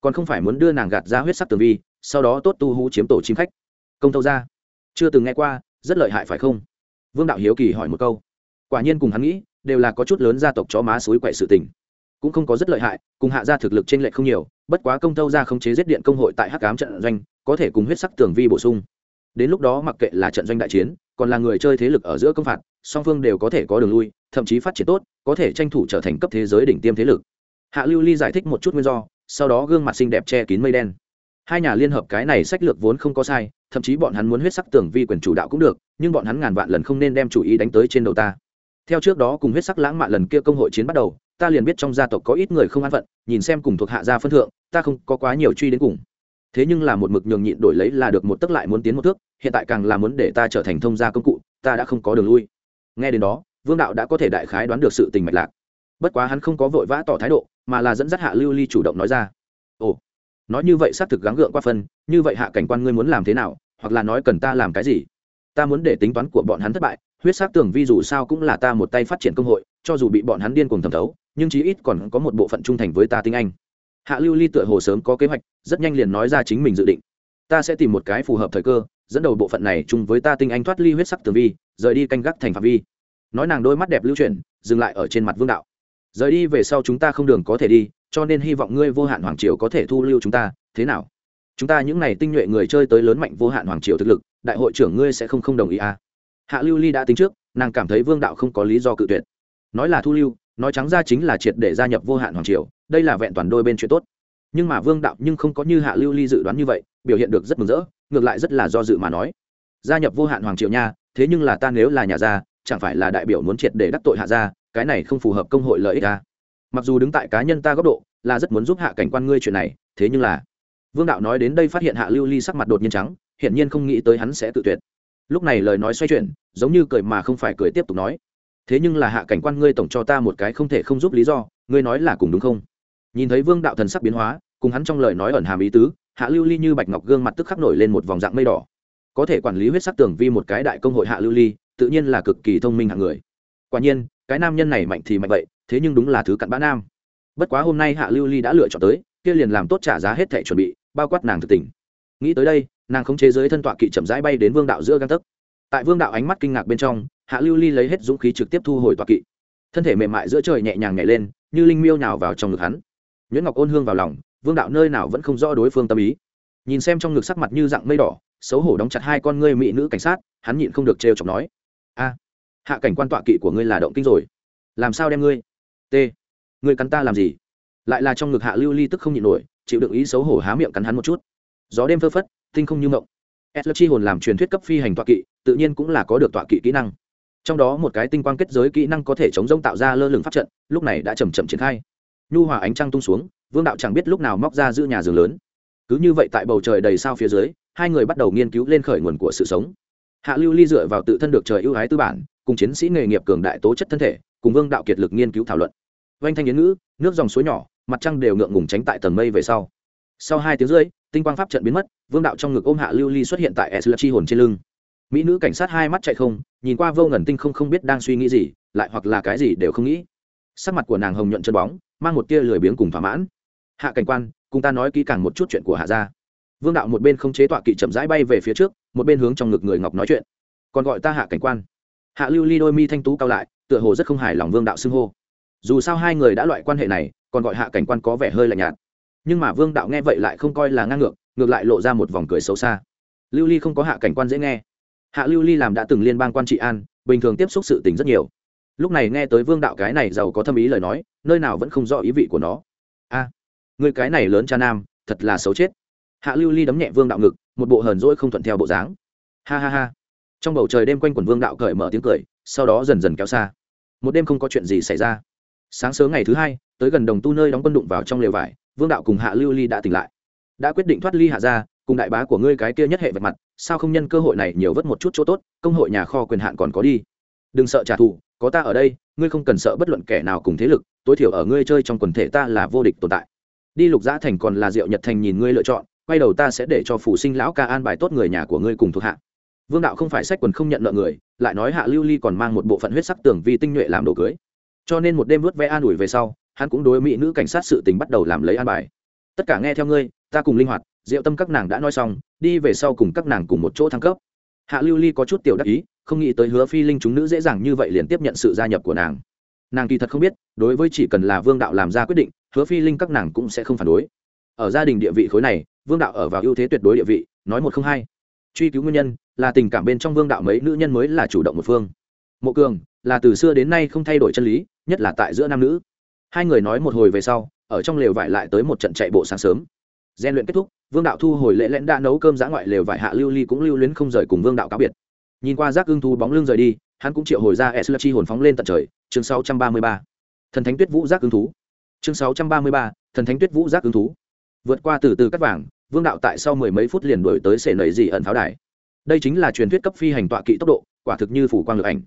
Còn không phải muốn đưa nàng gạt ra huyết sắc tường vi, sau đó tốt tu hú chiếm tổ chim khách. Công thâu gia, chưa từng nghe qua, rất lợi hại phải không? Vương đạo hiếu kỳ hỏi một câu. Quả nhiên cùng hắn nghĩ, đều là có chút lớn gia tộc chó má suối quậy sự tình. Cũng không có rất lợi hại, cùng hạ gia thực lực trên lệ không nhiều, bất quá công thâu gia không chế giết điện công hội tại hắc cám trận doanh, có thể cùng huyết sắc tường vi bổ sung đến lúc đó mặc kệ là trận doanh đại chiến, còn là người chơi thế lực ở giữa công phạt, song phương đều có thể có đường lui, thậm chí phát triển tốt, có thể tranh thủ trở thành cấp thế giới đỉnh tiêm thế lực. Hạ lưu ly giải thích một chút nguyên do, sau đó gương mặt xinh đẹp che kín mây đen. Hai nhà liên hợp cái này sách lược vốn không có sai, thậm chí bọn hắn muốn huyết sắc tưởng vi quyền chủ đạo cũng được, nhưng bọn hắn ngàn vạn lần không nên đem chủ ý đánh tới trên đầu ta. Theo trước đó cùng huyết sắc lãng mạn lần kia công hội chiến bắt đầu, ta liền biết trong gia tộc có ít người không an phận, nhìn xem cùng thuộc hạ gia phân thượng, ta không có quá nhiều truy đến cùng thế nhưng là một mực nhường nhịn đổi lấy là được một tức lại muốn tiến một thước, hiện tại càng là muốn để ta trở thành thông gia công cụ, ta đã không có đường lui. Nghe đến đó, vương đạo đã có thể đại khái đoán được sự tình mạch lạc. Bất quá hắn không có vội vã tỏ thái độ, mà là dẫn dắt hạ lưu ly chủ động nói ra. Ồ, nói như vậy xác thực gắng gượng qua phân, như vậy hạ cảnh quan ngươi muốn làm thế nào, hoặc là nói cần ta làm cái gì? Ta muốn để tính toán của bọn hắn thất bại, huyết sắc tường vi dù sao cũng là ta một tay phát triển công hội, cho dù bị bọn hắn điên cuồng thẩm thấu, nhưng chí ít còn có một bộ phận trung thành với ta tinh anh hạ lưu ly tựa hồ sớm có kế hoạch, rất nhanh liền nói ra chính mình dự định. Ta sẽ tìm một cái phù hợp thời cơ, dẫn đầu bộ phận này chung với ta tinh anh thoát ly huyết sắc tường vi, rời đi canh gác thành phạm vi. Nói nàng đôi mắt đẹp lưu chuyển, dừng lại ở trên mặt vương đạo. Rời đi về sau chúng ta không đường có thể đi, cho nên hy vọng ngươi vô hạn hoàng triều có thể thu lưu chúng ta, thế nào? Chúng ta những n à y tinh nhuệ người chơi tới lớn mạnh vô hạn hoàng triều thực lực, đại hội trưởng ngươi sẽ không không đồng ý à. hạ lưu ly đã tính trước, nàng cảm thấy vương đạo không có lý do cự tuyệt. Nói là thu lưu, nói trắng ra chính là triệt để gia nhập vô hạn hoàng triều đây là vẹn toàn đôi bên chuyện tốt. Nhưng mà vương đạo nhưng không có như hạ lưu ly dự đoán như vậy, biểu hiện được rất mừng rỡ, ngược lại rất là do dự mà nói. Gia nhập vô hạn hoàng triều nha, thế nhưng là ta nếu là nhà gia, chẳng phải là đại biểu muốn triệt để đắc tội hạ gia, cái này không phù hợp công hội lợi ích ta mặc dù đứng tại cá nhân ta góc độ, là rất muốn giúp hạ cảnh quan ngươi chuyện này, thế nhưng là vương đạo nói đến đây phát hiện hạ lưu ly sắc mặt đột nhiên trắng, hiển nhiên không nghĩ tới hắn sẽ tự tuyệt. Lúc này lời nói xoay chuyển, giống như cười mà không phải cười tiếp tục nói. Thế nhưng là hạ cảnh quan ngươi tổng cho ta một cái không thể không giúp lý do, ngươi nói là cùng đúng không? Nhìn thấy vương đạo thần sắc biến hóa, cùng hắn trong lời nói ẩn hàm ý tứ, hạ lưu ly như bạch ngọc gương mặt tức khắc nổi lên một vòng dạng mây đỏ. Có thể quản lý huyết sắc tường vi một cái đại công hội hạ lưu ly, tự nhiên là cực kỳ thông minh hạng người. Quả nhiên, cái nam nhân này mạnh thì mạnh vậy, thế nhưng đúng là thứ cặn bã nam. Bất quá hôm nay hạ lưu ly đã lựa chọn tới, kia liền làm tốt trả giá hết thẻ chuẩn bị, bao quát nàng thực tình. Nghĩ tới đây, nàng không chế giới thân tọa kỵ chậm rãi bay đến vương đạo giữa găng tấc. Tại vương đạo ánh mắt kinh ngạc bên trong, hạ lưu ly lấy hết dũng khí trực tiếp thu hồi tọa kỵ. Thân thể mềm mại giữa trời nhẹ nhàng nhảy lên, như linh miêu nào vào trong ngực hắn nhuyễn ngọc ôn hương vào lòng, vương đạo nơi nào vẫn không rõ đối phương tâm ý. Nhìn xem trong ngực sắc mặt như dạng mây đỏ, xấu hổ đóng chặt hai con ngươi mỹ nữ cảnh sát, hắn nhịn không được trêu chọc nói, a, hạ cảnh quan tọa kỵ của ngươi là động kinh rồi. Làm sao đem ngươi? T, ngươi cắn ta làm gì? Lại là trong ngực hạ lưu ly tức không nhịn nổi, chịu đựng ý xấu hổ há miệng cắn hắn một chút. Gió đêm phơ phất, tinh không như mộng. S chi hồn làm truyền thuyết cấp phi hành tọa kỵ, tự nhiên cũng là có được tọa kỵ kỹ năng. Trong đó một cái tinh quang kết giới kỹ năng có thể chống rông tạo ra lơ lửng pháp trận, lúc này đã chầm chậm triển khai nhu hòa ánh trăng tung xuống, vương đạo chẳng biết lúc nào móc ra giữ nhà giường lớn. Cứ như vậy tại bầu trời đầy sao phía dưới, hai người bắt đầu nghiên cứu lên khởi nguồn của sự sống. Hạ lưu ly dựa vào tự thân được trời ưu ái tư bản, cùng chiến sĩ nghề nghiệp cường đại tố chất thân thể, cùng vương đạo kiệt lực nghiên cứu thảo luận. Oanh thanh yến ngữ, nước dòng suối nhỏ, mặt trăng đều ngượng ngùng tránh tại tầng mây về sau. Sau hai tiếng rưỡi, tinh quang pháp trận biến mất, vương đạo trong ngực ôm hạ lưu ly xuất hiện tại s chi hồn trên lưng. Mỹ nữ cảnh sát hai mắt chạy không, nhìn qua vô ngần tinh không không biết đang suy nghĩ gì, lại hoặc là cái gì đều không nghĩ sắc mặt của nàng hồng nhuận chân bóng, mang một tia lười biếng cùng thỏa mãn. Hạ cảnh quan, cùng ta nói kỹ càng một chút chuyện của hạ gia. Vương đạo một bên không chế tọa kỵ chậm rãi bay về phía trước, một bên hướng trong ngực người ngọc nói chuyện. Còn gọi ta hạ cảnh quan. Hạ lưu ly đôi mi thanh tú cao lại, tựa hồ rất không hài lòng vương đạo xưng hô. Dù sao hai người đã loại quan hệ này, còn gọi hạ cảnh quan có vẻ hơi lạnh nhạt. Nhưng mà vương đạo nghe vậy lại không coi là ngang ngược ngược lại lộ ra một vòng cười xấu xa. Lưu ly không có hạ cảnh quan dễ nghe. Hạ lưu ly làm đã từng liên bang quan trị an, bình thường tiếp xúc sự tình rất nhiều lúc này nghe tới vương đạo cái này giàu có thâm ý lời nói, nơi nào vẫn không rõ ý vị của nó. A, người cái này lớn cha nam, thật là xấu chết. Hạ lưu ly đấm nhẹ vương đạo ngực, một bộ hờn dỗi không thuận theo bộ dáng. Ha ha ha. Trong bầu trời đêm quanh quần vương đạo cởi mở tiếng cười, sau đó dần dần kéo xa. Một đêm không có chuyện gì xảy ra. Sáng sớm ngày thứ hai, tới gần đồng tu nơi đóng quân đụng vào trong lều vải, vương đạo cùng hạ lưu ly đã tỉnh lại. Đã quyết định thoát ly hạ ra cùng đại bá của ngươi cái kia nhất hệ vật mặt, sao không nhân cơ hội này nhiều vất một chút chỗ tốt, công hội nhà kho quyền hạn còn có đi đừng sợ trả thù, có ta ở đây, ngươi không cần sợ bất luận kẻ nào cùng thế lực, tối thiểu ở ngươi chơi trong quần thể ta là vô địch tồn tại. Đi lục giã thành còn là diệu nhật thành nhìn ngươi lựa chọn, quay đầu ta sẽ để cho phủ sinh lão ca an bài tốt người nhà của ngươi cùng thuộc hạ. Vương đạo không phải sách quần không nhận nợ người, lại nói hạ lưu ly còn mang một bộ phận huyết sắc tưởng vi tinh nhuệ làm đồ cưới. Cho nên một đêm vớt vẽ an ủi về sau, hắn cũng đối mỹ nữ cảnh sát sự tình bắt đầu làm lấy an bài. Tất cả nghe theo ngươi, ta cùng linh hoạt, diệu tâm các nàng đã nói xong, đi về sau cùng các nàng cùng một chỗ thăng cấp. Hạ lưu ly có chút tiểu đắc ý không nghĩ tới hứa phi linh chúng nữ dễ dàng như vậy liền tiếp nhận sự gia nhập của nàng. Nàng kỳ thật không biết, đối với chỉ cần là vương đạo làm ra quyết định, hứa phi linh các nàng cũng sẽ không phản đối. Ở gia đình địa vị khối này, vương đạo ở vào ưu thế tuyệt đối địa vị, nói một không hai. Truy cứu nguyên nhân, là tình cảm bên trong vương đạo mấy nữ nhân mới là chủ động một phương. Mộ cường, là từ xưa đến nay không thay đổi chân lý, nhất là tại giữa nam nữ. Hai người nói một hồi về sau, ở trong lều vải lại tới một trận chạy bộ sáng sớm. Gian luyện kết thúc, vương đạo thu hồi lễ lẽn đã nấu cơm giã ngoại lều vải hạ lưu ly cũng lưu luyến không rời cùng vương đạo cáo biệt nhìn qua rác ưng thú bóng lưng rời đi hắn cũng triệu hồi ra s chi hồn phóng lên tận trời chương 633. thần thánh tuyết vũ giác ưng thú. Chương 633, thần thánh tuyết vũ giác ưng thú. Vượt qua từ từ cắt vàng vương đạo tại sau mười mấy phút liền đổi tới sể nầy dị ẩn pháo đài. Đây chính là truyền thuyết cấp phi hành tọa kỵ tốc độ quả thực như phủ quang lực ảnh.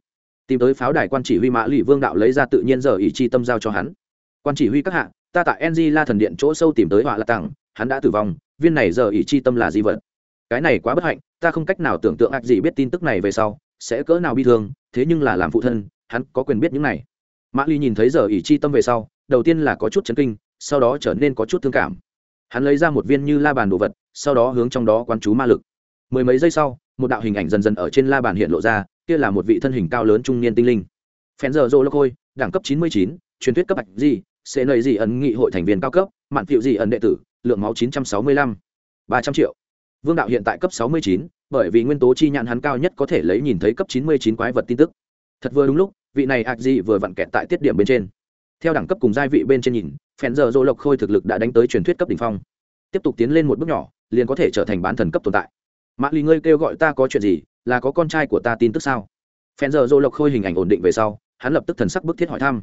Tìm tới pháo đài quan chỉ huy mã lụy vương đạo lấy ra tự nhiên giờ ý chi tâm giao cho hắn. Quan chỉ huy các hạ ta tại ng la thần điện chỗ sâu tìm tới họa là tặng hắn đã tử vong viên này giờ ý chi tâm là di vật cái này quá bất hạnh, ta không cách nào tưởng tượng ác gì biết tin tức này về sau, sẽ cỡ nào bi thương, thế nhưng là làm phụ thân, hắn có quyền biết những này. Mã ly nhìn thấy giờ ỉ chi tâm về sau, đầu tiên là có chút chấn kinh, sau đó trở nên có chút thương cảm. Hắn lấy ra một viên như la bàn đồ vật, sau đó hướng trong đó quán chú ma lực. Mười mấy giây sau, một đạo hình ảnh dần dần ở trên la bàn hiện lộ ra, kia là một vị thân hình cao lớn trung niên tinh linh. Phen giờ dô lô khôi, đẳng cấp chín mươi chín, truyền thuyết cấp bạch gì sẽ nầy gì ẩn nghị hội thành viên cao cấp, mạn phiệu gì ẩn đệ tử, lượng máu chín trăm sáu mươi lăm. ba trăm triệu vương đạo hiện tại cấp sáu mươi chín, bởi vì nguyên tố chi nhãn hắn cao nhất có thể lấy nhìn thấy cấp chín mươi chín quái vật tin tức. Thật vừa đúng lúc, vị này ạc dị vừa vặn kẹt tại tiết điểm bên trên. Theo đẳng cấp cùng giai vị bên trên nhìn, phèn giờ dô lộc khôi thực lực đã đánh tới truyền thuyết cấp đ ỉ n h phong. Tiếp tục tiến lên một bước nhỏ, liền có thể trở thành bán thần cấp tồn tại. Mã Ly ngươi kêu gọi ta có chuyện gì, là có con trai của ta tin tức sao? Phèn giờ dô lộc khôi hình ảnh ổn định về sau, hắn lập tức thần sắc bức thiết hỏi thăm.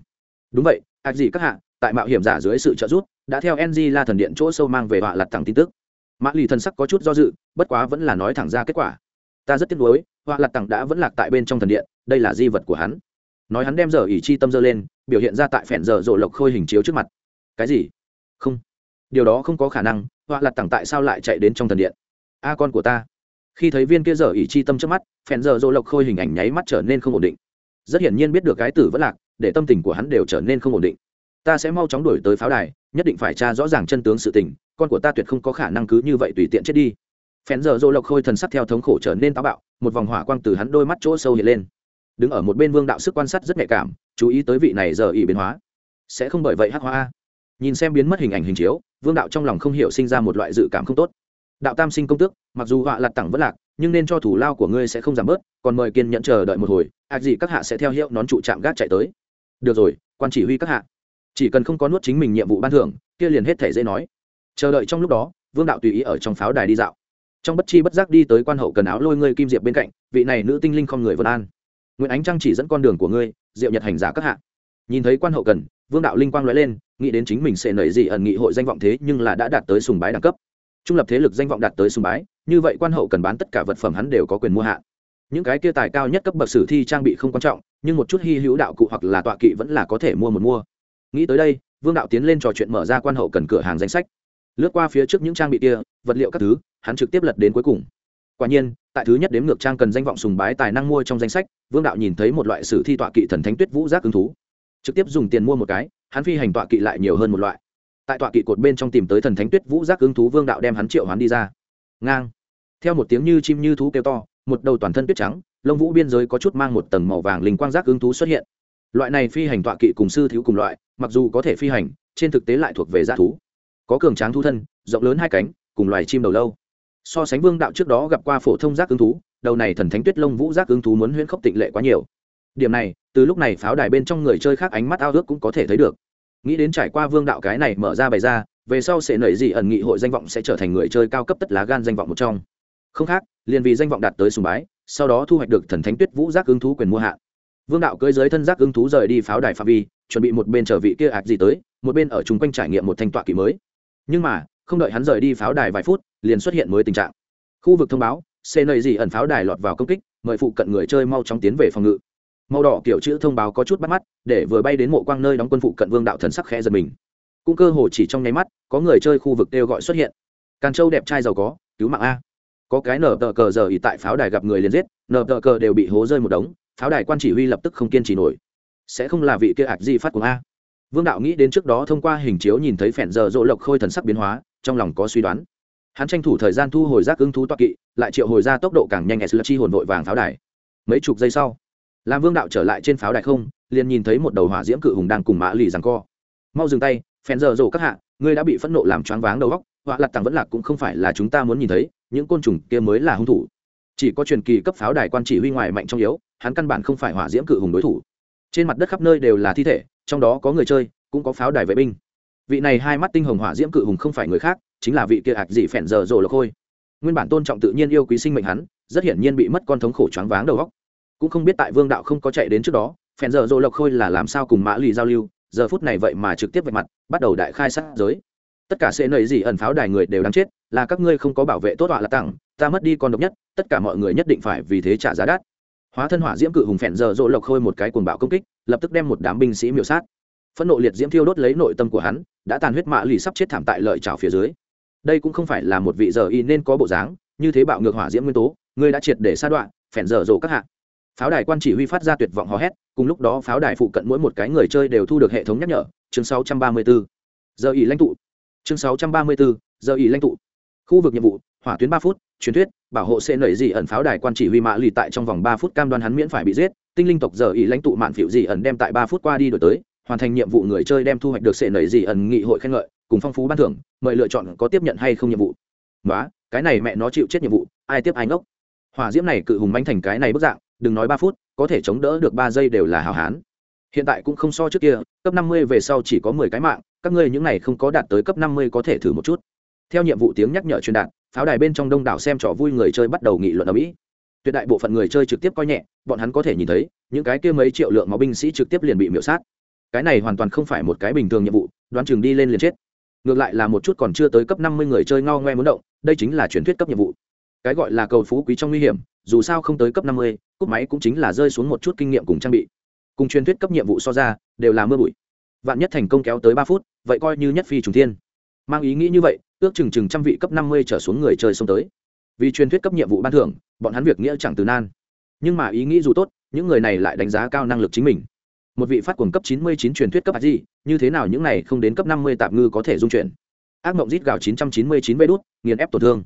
Đúng vậy, ạc dị các hạ, tại mạo hiểm giả dưới sự trợ giúp, đã theo ng la thần điện chỗ sâu mang về họa lặt thẳng tin tức mã lì thần sắc có chút do dự, bất quá vẫn là nói thẳng ra kết quả. Ta rất tiếc nuối, họa lạc tặng đã vẫn lạc tại bên trong thần điện, đây là di vật của hắn. Nói hắn đem giờ ỷ chi tâm dơ lên, biểu hiện ra tại phèn giờ rộ lộc khôi hình chiếu trước mặt. Cái gì? Không. Điều đó không có khả năng, họa lặt tặng tại sao lại chạy đến trong thần điện? A, con của ta. Khi thấy viên kia giờ ỷ chi tâm trước mắt, phèn giờ rộ lộc khôi hình ảnh nháy mắt trở nên không ổn định. Rất hiển nhiên biết được cái tử vẫn lạc, để tâm tình của hắn đều trở nên không ổn định. Ta sẽ mau chóng đuổi tới pháo đài nhất định phải tra rõ ràng chân tướng sự tình, con của ta tuyệt không có khả năng cứ như vậy tùy tiện chết đi. Phèn giờ dô lộc khôi thần sắc theo thống khổ trở nên táo bạo, một vòng hỏa quang từ hắn đôi mắt chỗ sâu hiện lên. Đứng ở một bên vương đạo sức quan sát rất nhạy cảm, chú ý tới vị này giờ ỉ biến hóa. Sẽ không bởi vậy hắc hoa nhìn xem biến mất hình ảnh hình chiếu, vương đạo trong lòng không hiểu sinh ra một loại dự cảm không tốt. Đạo tam sinh công tước, mặc dù họa lặt tặng vất lạc, nhưng nên cho thủ lao của ngươi sẽ không giảm bớt, còn mời kiên nhẫn chờ đợi một hồi ạc gì các hạ sẽ theo hiệu nón trụ chạm gác chạy tới. Được rồi, quan chỉ huy các hạ chỉ cần không có nuốt chính mình nhiệm vụ ban thưởng, kia liền hết thể dễ nói. Chờ đợi trong lúc đó, vương đạo tùy ý ở trong pháo đài đi dạo. Trong bất chi bất giác đi tới quan hậu cần áo lôi ngươi kim diệp bên cạnh, vị này nữ tinh linh không người vân an. Nguyễn ánh trăng chỉ dẫn con đường của ngươi, diệu nhật hành giả các hạ. Nhìn thấy quan hậu cần, vương đạo linh quang nói lên, nghĩ đến chính mình sẽ nảy gì ẩn nghị hội danh vọng thế nhưng là đã đạt tới sùng bái đẳng cấp. Trung lập thế lực danh vọng đạt tới sùng bái, như vậy quan hậu cần bán tất cả vật phẩm hắn đều có quyền mua hạ. Những cái kia tài cao nhất cấp bậc sử thi trang bị không quan trọng, nhưng một chút hy hữu đạo cụ hoặc là tọa kỵ vẫn là có thể mua một mua nghĩ tới đây, vương đạo tiến lên trò chuyện mở ra quan hậu cần cửa hàng danh sách. Lướt qua phía trước những trang bị kia, vật liệu các thứ, hắn trực tiếp lật đến cuối cùng. Quả nhiên, tại thứ nhất đếm ngược trang cần danh vọng sùng bái tài năng mua trong danh sách, vương đạo nhìn thấy một loại sử thi tọa kỵ thần thánh tuyết vũ giác ứng thú. Trực tiếp dùng tiền mua một cái, hắn phi hành tọa kỵ lại nhiều hơn một loại. Tại tọa kỵ cột bên trong tìm tới thần thánh tuyết vũ giác ứng thú, vương đạo đem hắn triệu hắn đi ra. Ngang. Theo một tiếng như chim như thú kêu to, một đầu toàn thân tuyết trắng, lông vũ biên giới có chút mang một tầng màu vàng linh quang giác ứng thú xuất hiện loại này phi hành tọa kỵ cùng sư thiếu cùng loại, mặc dù có thể phi hành, trên thực tế lại thuộc về g thú. Có cường tráng thu thân, rộng lớn hai cánh, cùng loài chim đầu lâu. So sánh vương đạo trước đó gặp qua phổ thông giác ứng thú, đầu này thần thánh tuyết lông vũ giác ứng thú muốn huyễn khốc tịnh lệ quá nhiều. Điểm này, từ lúc này pháo đài bên trong người chơi khác ánh mắt ao ước cũng có thể thấy được. Nghĩ đến trải qua vương đạo cái này mở ra bày ra, về sau sẽ nảy gì ẩn nghị hội danh vọng sẽ trở thành người chơi cao cấp tất lá gan danh vọng một trong. Không khác, liền vì danh vọng đạt tới sùng bái, sau đó thu hoạch được thần thánh tuyết vũ giác ứng thú quyền mua hạ vương đạo cưỡi dưới thân giác ứng thú rời đi pháo đài phạm vi, chuẩn bị một bên chờ vị kia ạc gì tới, một bên ở chung quanh trải nghiệm một thanh tọa kỳ mới. Nhưng mà, không đợi hắn rời đi pháo đài vài phút, liền xuất hiện mới tình trạng. Khu vực thông báo xe nơi gì ẩn pháo đài lọt vào công kích, mời phụ cận người chơi mau chóng tiến về phòng ngự. Màu đỏ kiểu chữ thông báo có chút bắt mắt, để vừa bay đến mộ quang nơi đóng quân phụ cận vương đạo thần sắc khẽ giật mình. Cũng cơ hồ chỉ trong nháy mắt, có người chơi khu vực kêu gọi xuất hiện. Càn châu đẹp trai giàu có, cứu mạng a. Có cái nở tờ cờ giờ ỉ tại pháo đài gặp người liền giết, nở tờ cờ đều bị hố rơi một đống pháo đài quan chỉ huy lập tức không kiên trì nổi. Sẽ không là vị kia ạc di phát của a. Vương đạo nghĩ đến trước đó thông qua hình chiếu nhìn thấy phèn giờ rộ lộc khôi thần sắc biến hóa, trong lòng có suy đoán. Hắn tranh thủ thời gian thu hồi giác ứng thú toa kỵ, lại triệu hồi ra tốc độ càng nhanh s chi hồn vội vàng pháo đài. Mấy chục giây sau, làm vương đạo trở lại trên pháo đài không, liền nhìn thấy một đầu hỏa diễm cự hùng đang cùng mã lì rằng co. Mau dừng tay, phèn giờ rộ các hạ, ngươi đã bị phẫn nộ làm choáng váng đầu góc họa lặt tặng vẫn lạc cũng không phải là chúng ta muốn nhìn thấy, những côn trùng kia mới là hung thủ. Chỉ có truyền kỳ cấp pháo đài quan chỉ huy ngoài mạnh trong yếu hắn căn bản không phải hỏa diễm cự hùng đối thủ. Trên mặt đất khắp nơi đều là thi thể, trong đó có người chơi, cũng có pháo đài vệ binh. Vị này hai mắt tinh hồng hỏa diễm cự hùng không phải người khác, chính là vị kia ạc dị phèn giờ rồ lộc khôi. Nguyên bản tôn trọng tự nhiên yêu quý sinh mệnh hắn, rất hiển nhiên bị mất con thống khổ choáng váng đầu góc cũng không biết tại vương đạo không có chạy đến trước đó, phèn giờ rồ lộc khôi là làm sao cùng mã lì giao lưu, giờ phút này vậy mà trực tiếp vạch mặt, bắt đầu đại khai sát giới. Tất cả sẽ nầy gì ẩn pháo đài người đều đáng chết, là các ngươi không có bảo vệ tốt họa là tặng, ta mất đi con độc nhất, tất cả mọi người nhất định phải vì thế trả giá đắt hóa thân hỏa diễm cự hùng phèn giờ rộ lộc khôi một cái cuồng bạo công kích lập tức đem một đám binh sĩ miểu sát. Phẫn nộ liệt diễm thiêu đốt lấy nội tâm của hắn đã tàn huyết mạ lì sắp chết thảm tại lợi trào phía dưới. Đây cũng không phải là một vị giờ y nên có bộ dáng như thế bạo ngược hỏa diễm nguyên tố ngươi đã triệt để sa đoạn phèn giờ rộ các hạ. Pháo đài quan chỉ huy phát ra tuyệt vọng hò hét cùng lúc đó pháo đài phụ cận mỗi một cái người chơi đều thu được hệ thống nhắc nhở chương 634. giờ y lãnh tụ. Chương 634, giờ y lãnh tụ. Khu vực nhiệm vụ hỏa tuyến ba phút truyền thuyết bảo hộ sẽ nảy dị ẩn pháo đài quan chỉ huy mạ lì tại trong vòng ba phút cam đoan hắn miễn phải bị giết. Tinh linh tộc giờ ý lãnh tụ mạn phiệu dị ẩn đem tại ba phút qua đi đổi tới, hoàn thành nhiệm vụ người chơi đem thu hoạch được sẽ nảy dị ẩn nghị hội khen ngợi, cùng phong phú ban thưởng, mời lựa chọn có tiếp nhận hay không nhiệm vụ. Nói cái này mẹ nó chịu chết nhiệm vụ, ai tiếp ai ngốc. Hỏa diễm này cự hùng manh thành cái này bức dạng, đừng nói ba phút, có thể chống đỡ được ba giây đều là hào hán. Hiện tại cũng không so trước kia, cấp năm mươi về sau chỉ có mười cái mạng, các ngươi những này không có đạt tới cấp năm mươi có thể thử một chút. Theo nhiệm vụ tiếng nhắc nhở truyền đạt pháo đài bên trong đông đảo xem trò vui người chơi bắt đầu nghị luận ở mỹ. Tuyệt đại bộ phận người chơi trực tiếp coi nhẹ, bọn hắn có thể nhìn thấy, những cái kia mấy triệu lượng máu binh sĩ trực tiếp liền bị miễu sát. Cái này hoàn toàn không phải một cái bình thường nhiệm vụ, đoán chừng đi lên liền chết. Ngược lại là một chút còn chưa tới cấp năm mươi người chơi ngao ngoe muốn động, đây chính là truyền thuyết cấp nhiệm vụ. Cái gọi là cầu phú quý trong nguy hiểm, dù sao không tới cấp năm mươi, cúp máy cũng chính là rơi xuống một chút kinh nghiệm cùng trang bị. Cùng truyền thuyết cấp nhiệm vụ so ra, đều là mưa bụi. Vạn nhất thành công kéo tới ba phút, vậy coi như nhất phi trùng thiên mang ý nghĩ như vậy, ước chừng chừng trăm vị cấp năm mươi trở xuống người chơi xông tới. Vì truyền thuyết cấp nhiệm vụ ban thưởng, bọn hắn việc nghĩa chẳng từ nan. Nhưng mà ý nghĩ dù tốt, những người này lại đánh giá cao năng lực chính mình. Một vị phát cuồng cấp chín mươi chín truyền thuyết cấp gì, như thế nào những này không đến cấp năm mươi tạm ngư có thể dung chuyển. Ác mộng rít gào chín trăm chín mươi chín vê đốt nghiền ép tổn thương.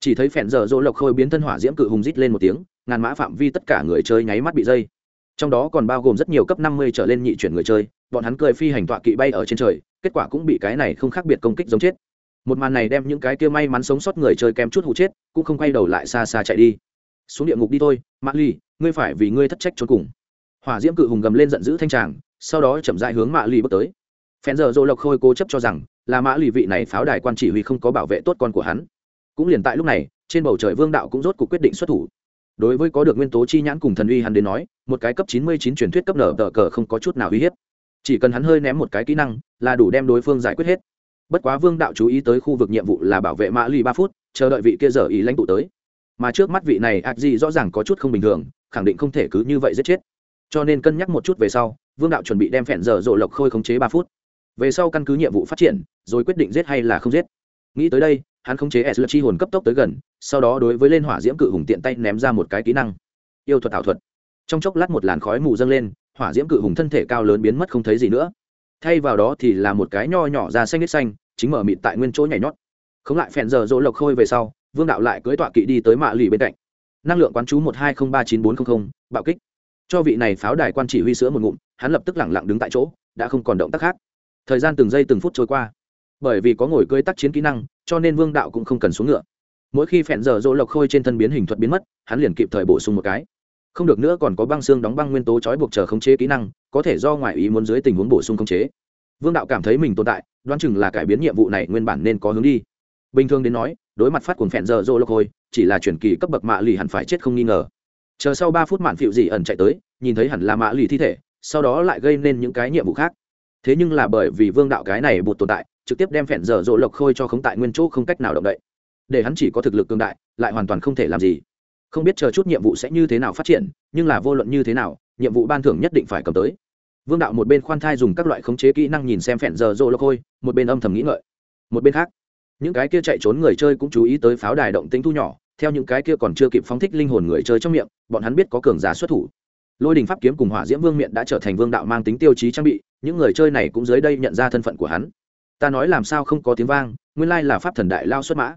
Chỉ thấy phèn giờ dỗ lộc khôi biến thân hỏa diễm cự hùng rít lên một tiếng, ngàn mã phạm vi tất cả người chơi nháy mắt bị dây. Trong đó còn bao gồm rất nhiều cấp năm mươi trở lên nhị chuyển người chơi, bọn hắn cười phi hành tọa kỵ bay ở trên trời kết quả cũng bị cái này không khác biệt công kích giống chết. Một màn này đem những cái kia may mắn sống sót người chơi kém chút hụ chết, cũng không quay đầu lại xa xa chạy đi. Xuống địa ngục đi thôi, mã ly ngươi phải vì ngươi thất trách cho cùng. Hỏa diễm cự hùng gầm lên giận dữ thanh tràng, sau đó chậm dại hướng mã ly bước tới. Phen giờ dô lộc khôi cố chấp cho rằng là mã ly vị này pháo đài quan chỉ huy không có bảo vệ tốt con của hắn. Cũng liền tại lúc này, trên bầu trời vương đạo cũng rốt cuộc quyết định xuất thủ. Đối với có được nguyên tố chi nhãn cùng thần uy hắn đến nói, một cái cấp chín mươi chín truyền thuyết cấp nở tờ cờ không có chút nào uy hiếp chỉ cần hắn hơi ném một cái kỹ năng, là đủ đem đối phương giải quyết hết. Bất quá vương đạo chú ý tới khu vực nhiệm vụ là bảo vệ mã lì ba phút, chờ đợi vị kia giờ ý lãnh tụ tới. Mà trước mắt vị này ạc gì rõ ràng có chút không bình thường, khẳng định không thể cứ như vậy giết chết. Cho nên cân nhắc một chút về sau, vương đạo chuẩn bị đem phẹn giờ rộ lộc khôi khống chế ba phút. Về sau căn cứ nhiệm vụ phát triển, rồi quyết định giết hay là không giết. Nghĩ tới đây, hắn khống chế s chi hồn cấp tốc tới gần, sau đó đối với lên hỏa diễm cự hùng tiện tay ném ra một cái kỹ năng. Yêu thuật ảo thuật. Trong chốc lát một làn khói mù dâng lên hỏa diễm cự hùng thân thể cao lớn biến mất không thấy gì nữa. Thay vào đó thì là một cái nho nhỏ ra xanh nít xanh chính mở mịt tại nguyên chỗ nhảy nhót. Không lại phèn giờ dỗ lộc khôi về sau vương đạo lại cưới tọa kỵ đi tới mạ lì bên cạnh. Năng lượng quán chú một hai không ba chín bốn không không, bạo kích. Cho vị này pháo đài quan chỉ huy sữa một ngụm hắn lập tức lẳng lặng đứng tại chỗ đã không còn động tác khác. Thời gian từng giây từng phút trôi qua. Bởi vì có ngồi cưới tác chiến kỹ năng cho nên vương đạo cũng không cần xuống ngựa. Mỗi khi phèn giờ dỗ lộc khôi trên thân biến hình thuật biến mất hắn liền kịp thời bổ sung một cái không được nữa còn có băng xương đóng băng nguyên tố trói buộc chờ khống chế kỹ năng, có thể do ngoại ý muốn dưới tình huống bổ sung khống chế. Vương đạo cảm thấy mình tồn tại, đoán chừng là cải biến nhiệm vụ này nguyên bản nên có hướng đi. Bình thường đến nói, đối mặt phát cuồng phèn giờ rô lộc hồi chỉ là chuyển kỳ cấp bậc mạ lì hẳn phải chết không nghi ngờ. Chờ sau ba phút mạn phịu dị ẩn chạy tới, nhìn thấy hẳn là mạ lì thi thể, sau đó lại gây nên những cái nhiệm vụ khác. Thế nhưng là bởi vì vương đạo cái này bụt tồn tại, trực tiếp đem phèn giờ dỗ lộc khôi cho khống tại nguyên chỗ không cách nào động đậy. Để hắn chỉ có thực lực cương đại, lại hoàn toàn không thể làm gì không biết chờ chút nhiệm vụ sẽ như thế nào phát triển, nhưng là vô luận như thế nào, nhiệm vụ ban thưởng nhất định phải cầm tới. Vương đạo một bên khoan thai dùng các loại khống chế kỹ năng nhìn xem phèn giờ rô lô khôi, một bên âm thầm nghĩ ngợi. Một bên khác, những cái kia chạy trốn người chơi cũng chú ý tới pháo đài động tính thu nhỏ, theo những cái kia còn chưa kịp phóng thích linh hồn người chơi trong miệng, bọn hắn biết có cường giả xuất thủ. Lôi đình pháp kiếm cùng hỏa diễm vương miện đã trở thành vương đạo mang tính tiêu chí trang bị, những người chơi này cũng dưới đây nhận ra thân phận của hắn. Ta nói làm sao không có tiếng vang, nguyên lai là pháp thần đại lao xuất mã.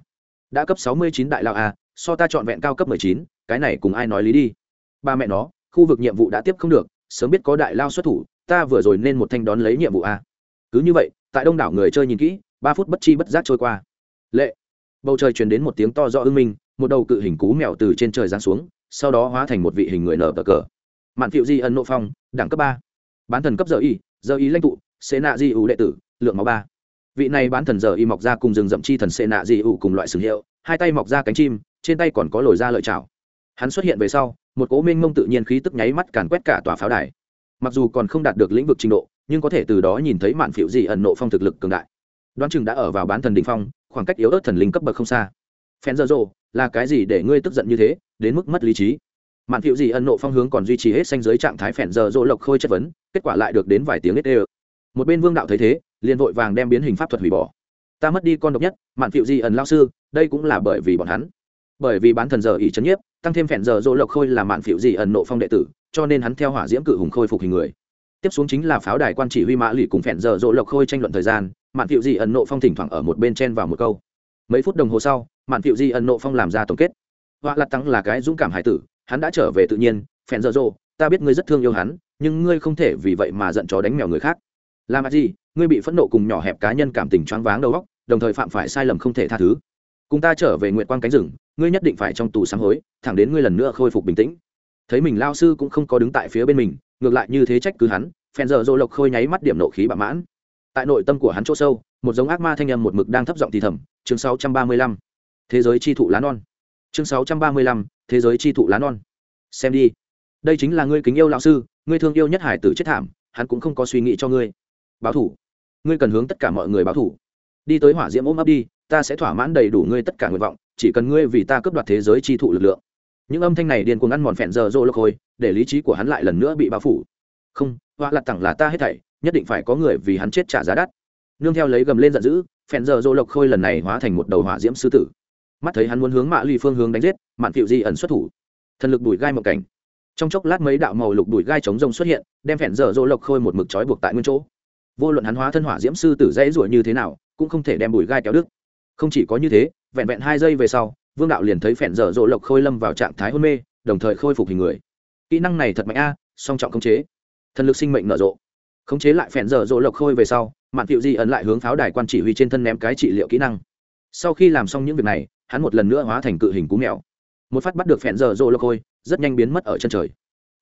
Đã cấp sáu mươi chín đại lao a so ta chọn vẹn cao cấp mười chín, cái này cùng ai nói lý đi. Ba mẹ nó, khu vực nhiệm vụ đã tiếp không được, sớm biết có đại lao xuất thủ, ta vừa rồi nên một thanh đón lấy nhiệm vụ a. Cứ như vậy, tại đông đảo người chơi nhìn kỹ, ba phút bất chi bất giác trôi qua. Lệ. Bầu trời truyền đến một tiếng to do ưng minh, một đầu cự hình cú mèo từ trên trời giáng xuống, sau đó hóa thành một vị hình người nở cờ cờ. Mạn phiệu di ẩn nộ phong, đẳng cấp ba. Bán thần cấp giờ y giờ y lãnh tụ xế nạ di ủ đệ tử, lượng máu ba. Vị này bán thần giờ y mọc ra cùng rừng rậm chi thần xế nạ di ủ cùng loại sử hiệu, hai tay mọc ra cánh chim trên tay còn có lồi ra lợi chảo. Hắn xuất hiện về sau, một cố minh mông tự nhiên khí tức nháy mắt càn quét cả tòa pháo đài. Mặc dù còn không đạt được lĩnh vực trình độ, nhưng có thể từ đó nhìn thấy mạn phiệu gì ẩn nộ phong thực lực cường đại. Đoán chừng đã ở vào bán thần đình phong, khoảng cách yếu ớt thần linh cấp bậc không xa. Phen dơ dô là cái gì để ngươi tức giận như thế, đến mức mất lý trí? Mạn phiệu gì ẩn nộ phong hướng còn duy trì hết xanh giới trạng thái phèn giờ dỗ lộc khôi chất vấn, kết quả lại được đến vài tiếng nết ê một bên vương đạo thấy thế, liền vội vàng đem biến hình pháp thuật hủy bỏ. Ta mất đi con độc nhất, mạn phiệu gì ẩn lao sư, đây cũng là bởi vì bọn hắn bởi vì bán thần giờ ỷ c nhiếp, tăng thêm phèn giờ dỗ lộc khôi là mạn phiệu gì ẩn nộ phong đệ tử, cho nên hắn theo hỏa diễm cự hùng khôi phục hình người. Tiếp xuống chính là pháo đài quan chỉ huy mã lì cùng phèn giờ dỗ lộc khôi tranh luận thời gian, mạn phiệu gì ẩn nộ phong thỉnh thoảng ở một bên chen vào một câu. Mấy phút đồng hồ sau, mạn phiệu gì ẩn nộ phong làm ra tổng kết. Họa lặt tăng là cái dũng cảm hải tử, hắn đã trở về tự nhiên, phèn giờ dỗ ta biết ngươi rất thương yêu hắn, nhưng ngươi không thể vì vậy mà giận chó đánh mèo người khác. Làm gì? Ngươi bị phẫn nộ cùng nhỏ hẹp cá nhân cảm tình choáng váng đầu óc, đồng thời phạm phải sai lầm không thể tha thứ cùng ta trở về nguyện quang cánh rừng ngươi nhất định phải trong tù sáng hối thẳng đến ngươi lần nữa khôi phục bình tĩnh. Thấy mình lao sư cũng không có đứng tại phía bên mình ngược lại như thế trách cứ hắn phèn giờ dô lộc khôi nháy mắt điểm nộ khí bạo mãn. Tại nội tâm của hắn chỗ sâu một giống ác ma thanh âm một mực đang thấp giọng thì thầm chương 635. thế giới chi thụ lá non. Chương 635, thế giới chi thụ lá non. Xem đi. Đây chính là ngươi kính yêu lão sư ngươi thương yêu nhất hải tử chết thảm hắn cũng không có suy nghĩ cho ngươi. Báo thủ. Ngươi cần hướng tất cả mọi người báo thủ. Đi tới hỏa diễm ôm ấp đi ta sẽ thỏa mãn đầy đủ ngươi tất cả nguyện vọng, chỉ cần ngươi vì ta cướp đoạt thế giới chi thụ lực lượng. Những âm thanh này điên cuồng ăn mòn phèn giờ rô lộc hồi, để lý trí của hắn lại lần nữa bị bao phủ. Không họa lặt tặng là ta hết thảy, nhất định phải có người vì hắn chết trả giá đắt. Nương theo lấy gầm lên giận dữ, phèn giờ rô lộc khôi lần này hóa thành một đầu hỏa diễm sư tử. Mắt thấy hắn muốn hướng mạ ly phương hướng đánh giết, mạn phiệu di ẩn xuất thủ. Thần lực đùi gai một cảnh. Trong chốc lát mấy đạo màu lục đùi gai chống rông xuất hiện, đem phèn giờ rô lộc khôi một mực trói buộc tại nguyên chỗ. Vô luận hắn hóa thân hỏa diễm sư tử dãy ruổi như thế nào, cũng không thể đem bùi gai kéo đứt không chỉ có như thế, vẹn vẹn hai giây về sau, vương đạo liền thấy phèn dở dỗ lộc khôi lâm vào trạng thái hôn mê, đồng thời khôi phục hình người. Kỹ năng này thật mạnh a, song trọng khống chế. Thần lực sinh mệnh nở rộ. Khống chế lại phèn dở dỗ lộc khôi về sau, mạn thiệu di ấn lại hướng pháo đài quan chỉ huy trên thân ném cái trị liệu kỹ năng. Sau khi làm xong những việc này, hắn một lần nữa hóa thành cự hình cú mèo. Một phát bắt được phèn dở dỗ lộc khôi, rất nhanh biến mất ở chân trời.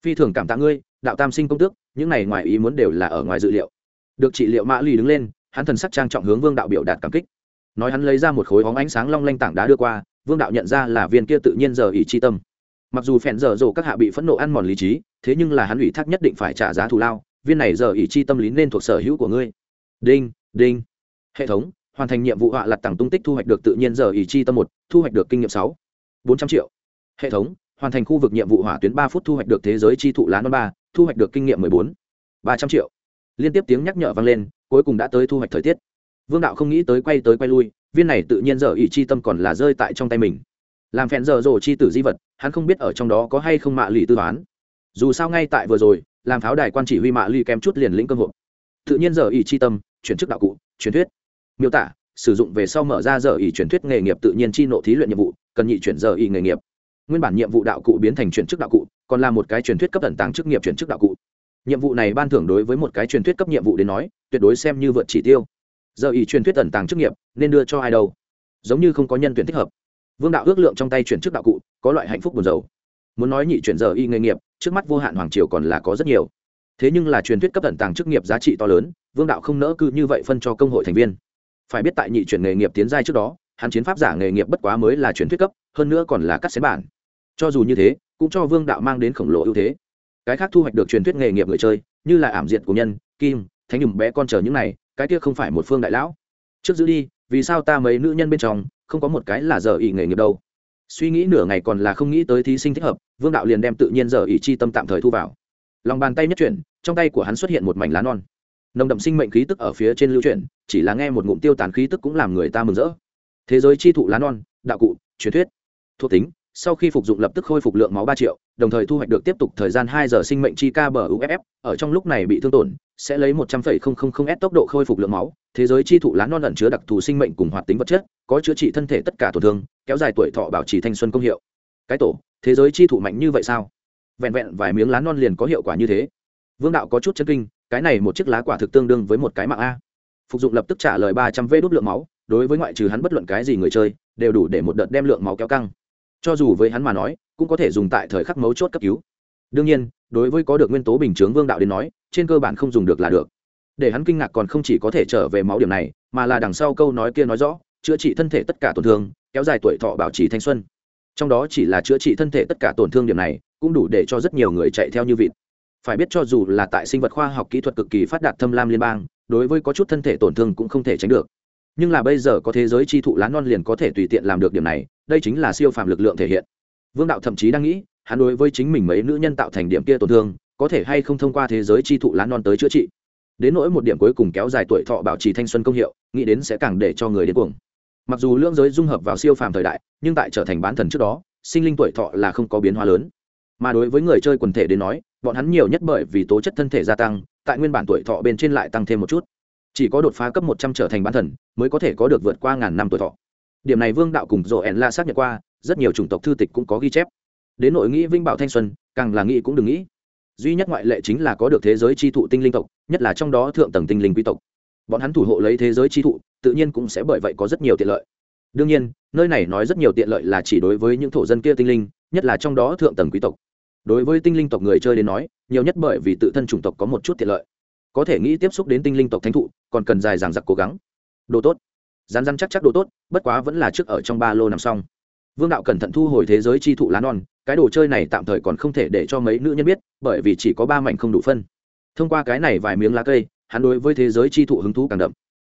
Phi thường cảm tạ ngươi, đạo tam sinh công tước, những này ngoài ý muốn đều là ở ngoài dự liệu. Được trị liệu mã lì đứng lên, hắn thần sắc trang trọng hướng vương đạo biểu đạt cảm kích nói hắn lấy ra một khối óng ánh sáng long lanh tảng đá đưa qua, vương đạo nhận ra là viên kia tự nhiên giờ ỉ chi tâm. Mặc dù phèn giờ rộ các hạ bị phẫn nộ ăn mòn lý trí, thế nhưng là hắn ủy thác nhất định phải trả giá thù lao, viên này giờ ỉ chi tâm lý nên thuộc sở hữu của ngươi. Đinh đinh. Hệ thống, hoàn thành nhiệm vụ họa lặt tặng tung tích thu hoạch được tự nhiên giờ ỉ chi tâm một, thu hoạch được kinh nghiệm sáu. Bốn trăm triệu. Hệ thống, hoàn thành khu vực nhiệm vụ hỏa tuyến ba phút thu hoạch được thế giới chi thụ lá non ba, thu hoạch được kinh nghiệm mười bốn. Ba trăm triệu. Liên tiếp tiếng nhắc nhở vang lên, cuối cùng đã tới thu hoạch thời tiết vương đạo không nghĩ tới quay tới quay lui, viên này tự nhiên giờ ý chi tâm còn là rơi tại trong tay mình. Làm phèn giờ rồ chi tử di vật, hắn không biết ở trong đó có hay không mạ lì tư toán. Dù sao ngay tại vừa rồi, làm pháo đài quan chỉ huy mạ lì kém chút liền lĩnh cơ hội tự nhiên giờ ý chi tâm, chuyển chức đạo cụ, truyền thuyết. Miêu tả, sử dụng về sau mở ra giờ ý truyền thuyết nghề nghiệp tự nhiên chi nộ thí luyện nhiệm vụ, cần nhị chuyển giờ ý nghề nghiệp. Nguyên bản nhiệm vụ đạo cụ biến thành chuyển chức đạo cụ, còn là một cái truyền thuyết cấp tận tàng chức nghiệp chuyển chức đạo cụ. Nhiệm vụ này ban thưởng đối với một cái truyền thuyết cấp nhiệm vụ đến nói, tuyệt đối xem như vượt chỉ tiêu giờ ý truyền thuyết tẩn tàng chức nghiệp, nên đưa cho ai đâu? Giống như không có nhân tuyển thích hợp. Vương đạo ước lượng trong tay chuyển chức đạo cụ, có loại hạnh phúc buồn dầu muốn nói nhị chuyển giờ y nghề nghiệp, trước mắt vô hạn hoàng triều còn là có rất nhiều. Thế nhưng là truyền thuyết cấp tận tàng chức nghiệp giá trị to lớn, vương đạo không nỡ cư như vậy phân cho công hội thành viên. Phải biết tại nhị chuyển nghề nghiệp tiến giai trước đó, hắn chiến pháp giả nghề nghiệp bất quá mới là truyền thuyết cấp, hơn nữa còn là cắt xén bản. Cho dù như thế, cũng cho vương đạo mang đến khổng lồ ưu thế. Cái khác thu hoạch được truyền thuyết nghề nghiệp người chơi, như là ảm diệt của nhân, kim, thánh nhùm bé con chờ những này cái kia không phải một phương đại lão. Trước giữ đi, vì sao ta mấy nữ nhân bên trong, không có một cái là giờ ỉ nghề nghiệp đâu? Suy nghĩ nửa ngày còn là không nghĩ tới thí sinh thích hợp, vương đạo liền đem tự nhiên giờ ỉ chi tâm tạm thời thu vào. Lòng bàn tay nhất chuyển, trong tay của hắn xuất hiện một mảnh lá non. Nồng đậm sinh mệnh khí tức ở phía trên lưu chuyển, chỉ là nghe một ngụm tiêu tán khí tức cũng làm người ta mừng rỡ. Thế giới chi thụ lá non, đạo cụ, truyền thuyết, thuộc tính sau khi phục dụng lập tức khôi phục lượng máu ba triệu, đồng thời thu hoạch được tiếp tục thời gian hai giờ sinh mệnh chi ca bờ uff ở trong lúc này bị thương tổn, sẽ lấy một trăm phẩy không không không s tốc độ khôi phục lượng máu, thế giới chi thụ lá non ẩn chứa đặc thù sinh mệnh cùng hoạt tính vật chất, có chữa trị thân thể tất cả tổn thương, kéo dài tuổi thọ bảo trì thanh xuân công hiệu. Cái tổ, thế giới chi thụ mạnh như vậy sao? Vẹn vẹn vài miếng lá non liền có hiệu quả như thế. Vương đạo có chút chân kinh, cái này một chiếc lá quả thực tương đương với một cái mạng a. Phục dụng lập tức trả lời ba trăm vê đốt lượng máu, đối với ngoại trừ hắn bất luận cái gì người chơi, đều đủ để một đợt đem lượng máu kéo căng cho dù với hắn mà nói, cũng có thể dùng tại thời khắc mấu chốt cấp cứu. Đương nhiên, đối với có được nguyên tố bình chướng vương đạo đến nói, trên cơ bản không dùng được là được. Để hắn kinh ngạc còn không chỉ có thể trở về máu điểm này, mà là đằng sau câu nói kia nói rõ, chữa trị thân thể tất cả tổn thương, kéo dài tuổi thọ bảo trì thanh xuân. Trong đó chỉ là chữa trị thân thể tất cả tổn thương điểm này, cũng đủ để cho rất nhiều người chạy theo như vịt. Phải biết cho dù là tại sinh vật khoa học kỹ thuật cực kỳ phát đạt thâm lam liên bang, đối với có chút thân thể tổn thương cũng không thể tránh được nhưng là bây giờ có thế giới chi thụ lá non liền có thể tùy tiện làm được điểm này, đây chính là siêu phàm lực lượng thể hiện. Vương đạo thậm chí đang nghĩ, hắn đối với chính mình mấy nữ nhân tạo thành điểm kia tổn thương, có thể hay không thông qua thế giới chi thụ lá non tới chữa trị. Đến nỗi một điểm cuối cùng kéo dài tuổi thọ bảo trì thanh xuân công hiệu, nghĩ đến sẽ càng để cho người đến cuồng. Mặc dù lưỡng giới dung hợp vào siêu phàm thời đại, nhưng tại trở thành bán thần trước đó, sinh linh tuổi thọ là không có biến hóa lớn. Mà đối với người chơi quần thể đến nói, bọn hắn nhiều nhất bởi vì tố chất thân thể gia tăng, tại nguyên bản tuổi thọ bên trên lại tăng thêm một chút chỉ có đột phá cấp một trăm trở thành bán thần, mới có thể có được vượt qua ngàn năm tuổi thọ. Điểm này vương đạo cùng rộ ẻn la xác nhận qua, rất nhiều chủng tộc thư tịch cũng có ghi chép. Đến nội nghĩ vinh bảo thanh xuân, càng là nghĩ cũng đừng nghĩ. Duy nhất ngoại lệ chính là có được thế giới chi thụ tinh linh tộc, nhất là trong đó thượng tầng tinh linh quý tộc. Bọn hắn thủ hộ lấy thế giới chi thụ, tự nhiên cũng sẽ bởi vậy có rất nhiều tiện lợi. Đương nhiên, nơi này nói rất nhiều tiện lợi là chỉ đối với những thổ dân kia tinh linh, nhất là trong đó thượng tầng quý tộc. Đối với tinh linh tộc người chơi đến nói, nhiều nhất bởi vì tự thân chủng tộc có một chút tiện lợi có thể nghĩ tiếp xúc đến tinh linh tộc thánh thụ, còn cần dài dàng dặc cố gắng. Đồ tốt. Rán rán chắc chắc đồ tốt, bất quá vẫn là trước ở trong ba lô nằm xong. Vương đạo cẩn thận thu hồi thế giới chi thụ lá non, cái đồ chơi này tạm thời còn không thể để cho mấy nữ nhân biết, bởi vì chỉ có ba mảnh không đủ phân. Thông qua cái này vài miếng lá cây, hắn đối với thế giới chi thụ hứng thú càng đậm.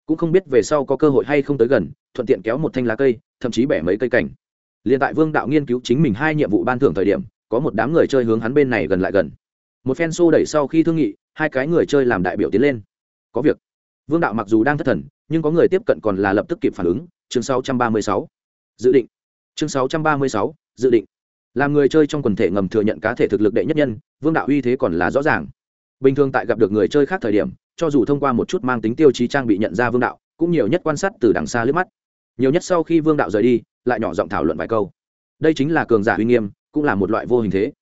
Cũng không biết về sau có cơ hội hay không tới gần, thuận tiện kéo một thanh lá cây, thậm chí bẻ mấy cây cảnh liền tại vương đạo nghiên cứu chính mình hai nhiệm vụ ban thưởng thời điểm, có một đám người chơi hướng hắn bên này gần lại gần một phen xô đẩy sau khi thương nghị hai cái người chơi làm đại biểu tiến lên. Có việc. Vương đạo mặc dù đang thất thần nhưng có người tiếp cận còn là lập tức kịp phản ứng. Chương 636. dự định. Chương 636, dự định. Làm người chơi trong quần thể ngầm thừa nhận cá thể thực lực đệ nhất nhân vương đạo uy thế còn là rõ ràng. Bình thường tại gặp được người chơi khác thời điểm cho dù thông qua một chút mang tính tiêu chí trang bị nhận ra vương đạo cũng nhiều nhất quan sát từ đằng xa lướt mắt. Nhiều nhất sau khi vương đạo rời đi lại nhỏ giọng thảo luận vài câu. Đây chính là cường giả uy nghiêm cũng là một loại vô hình thế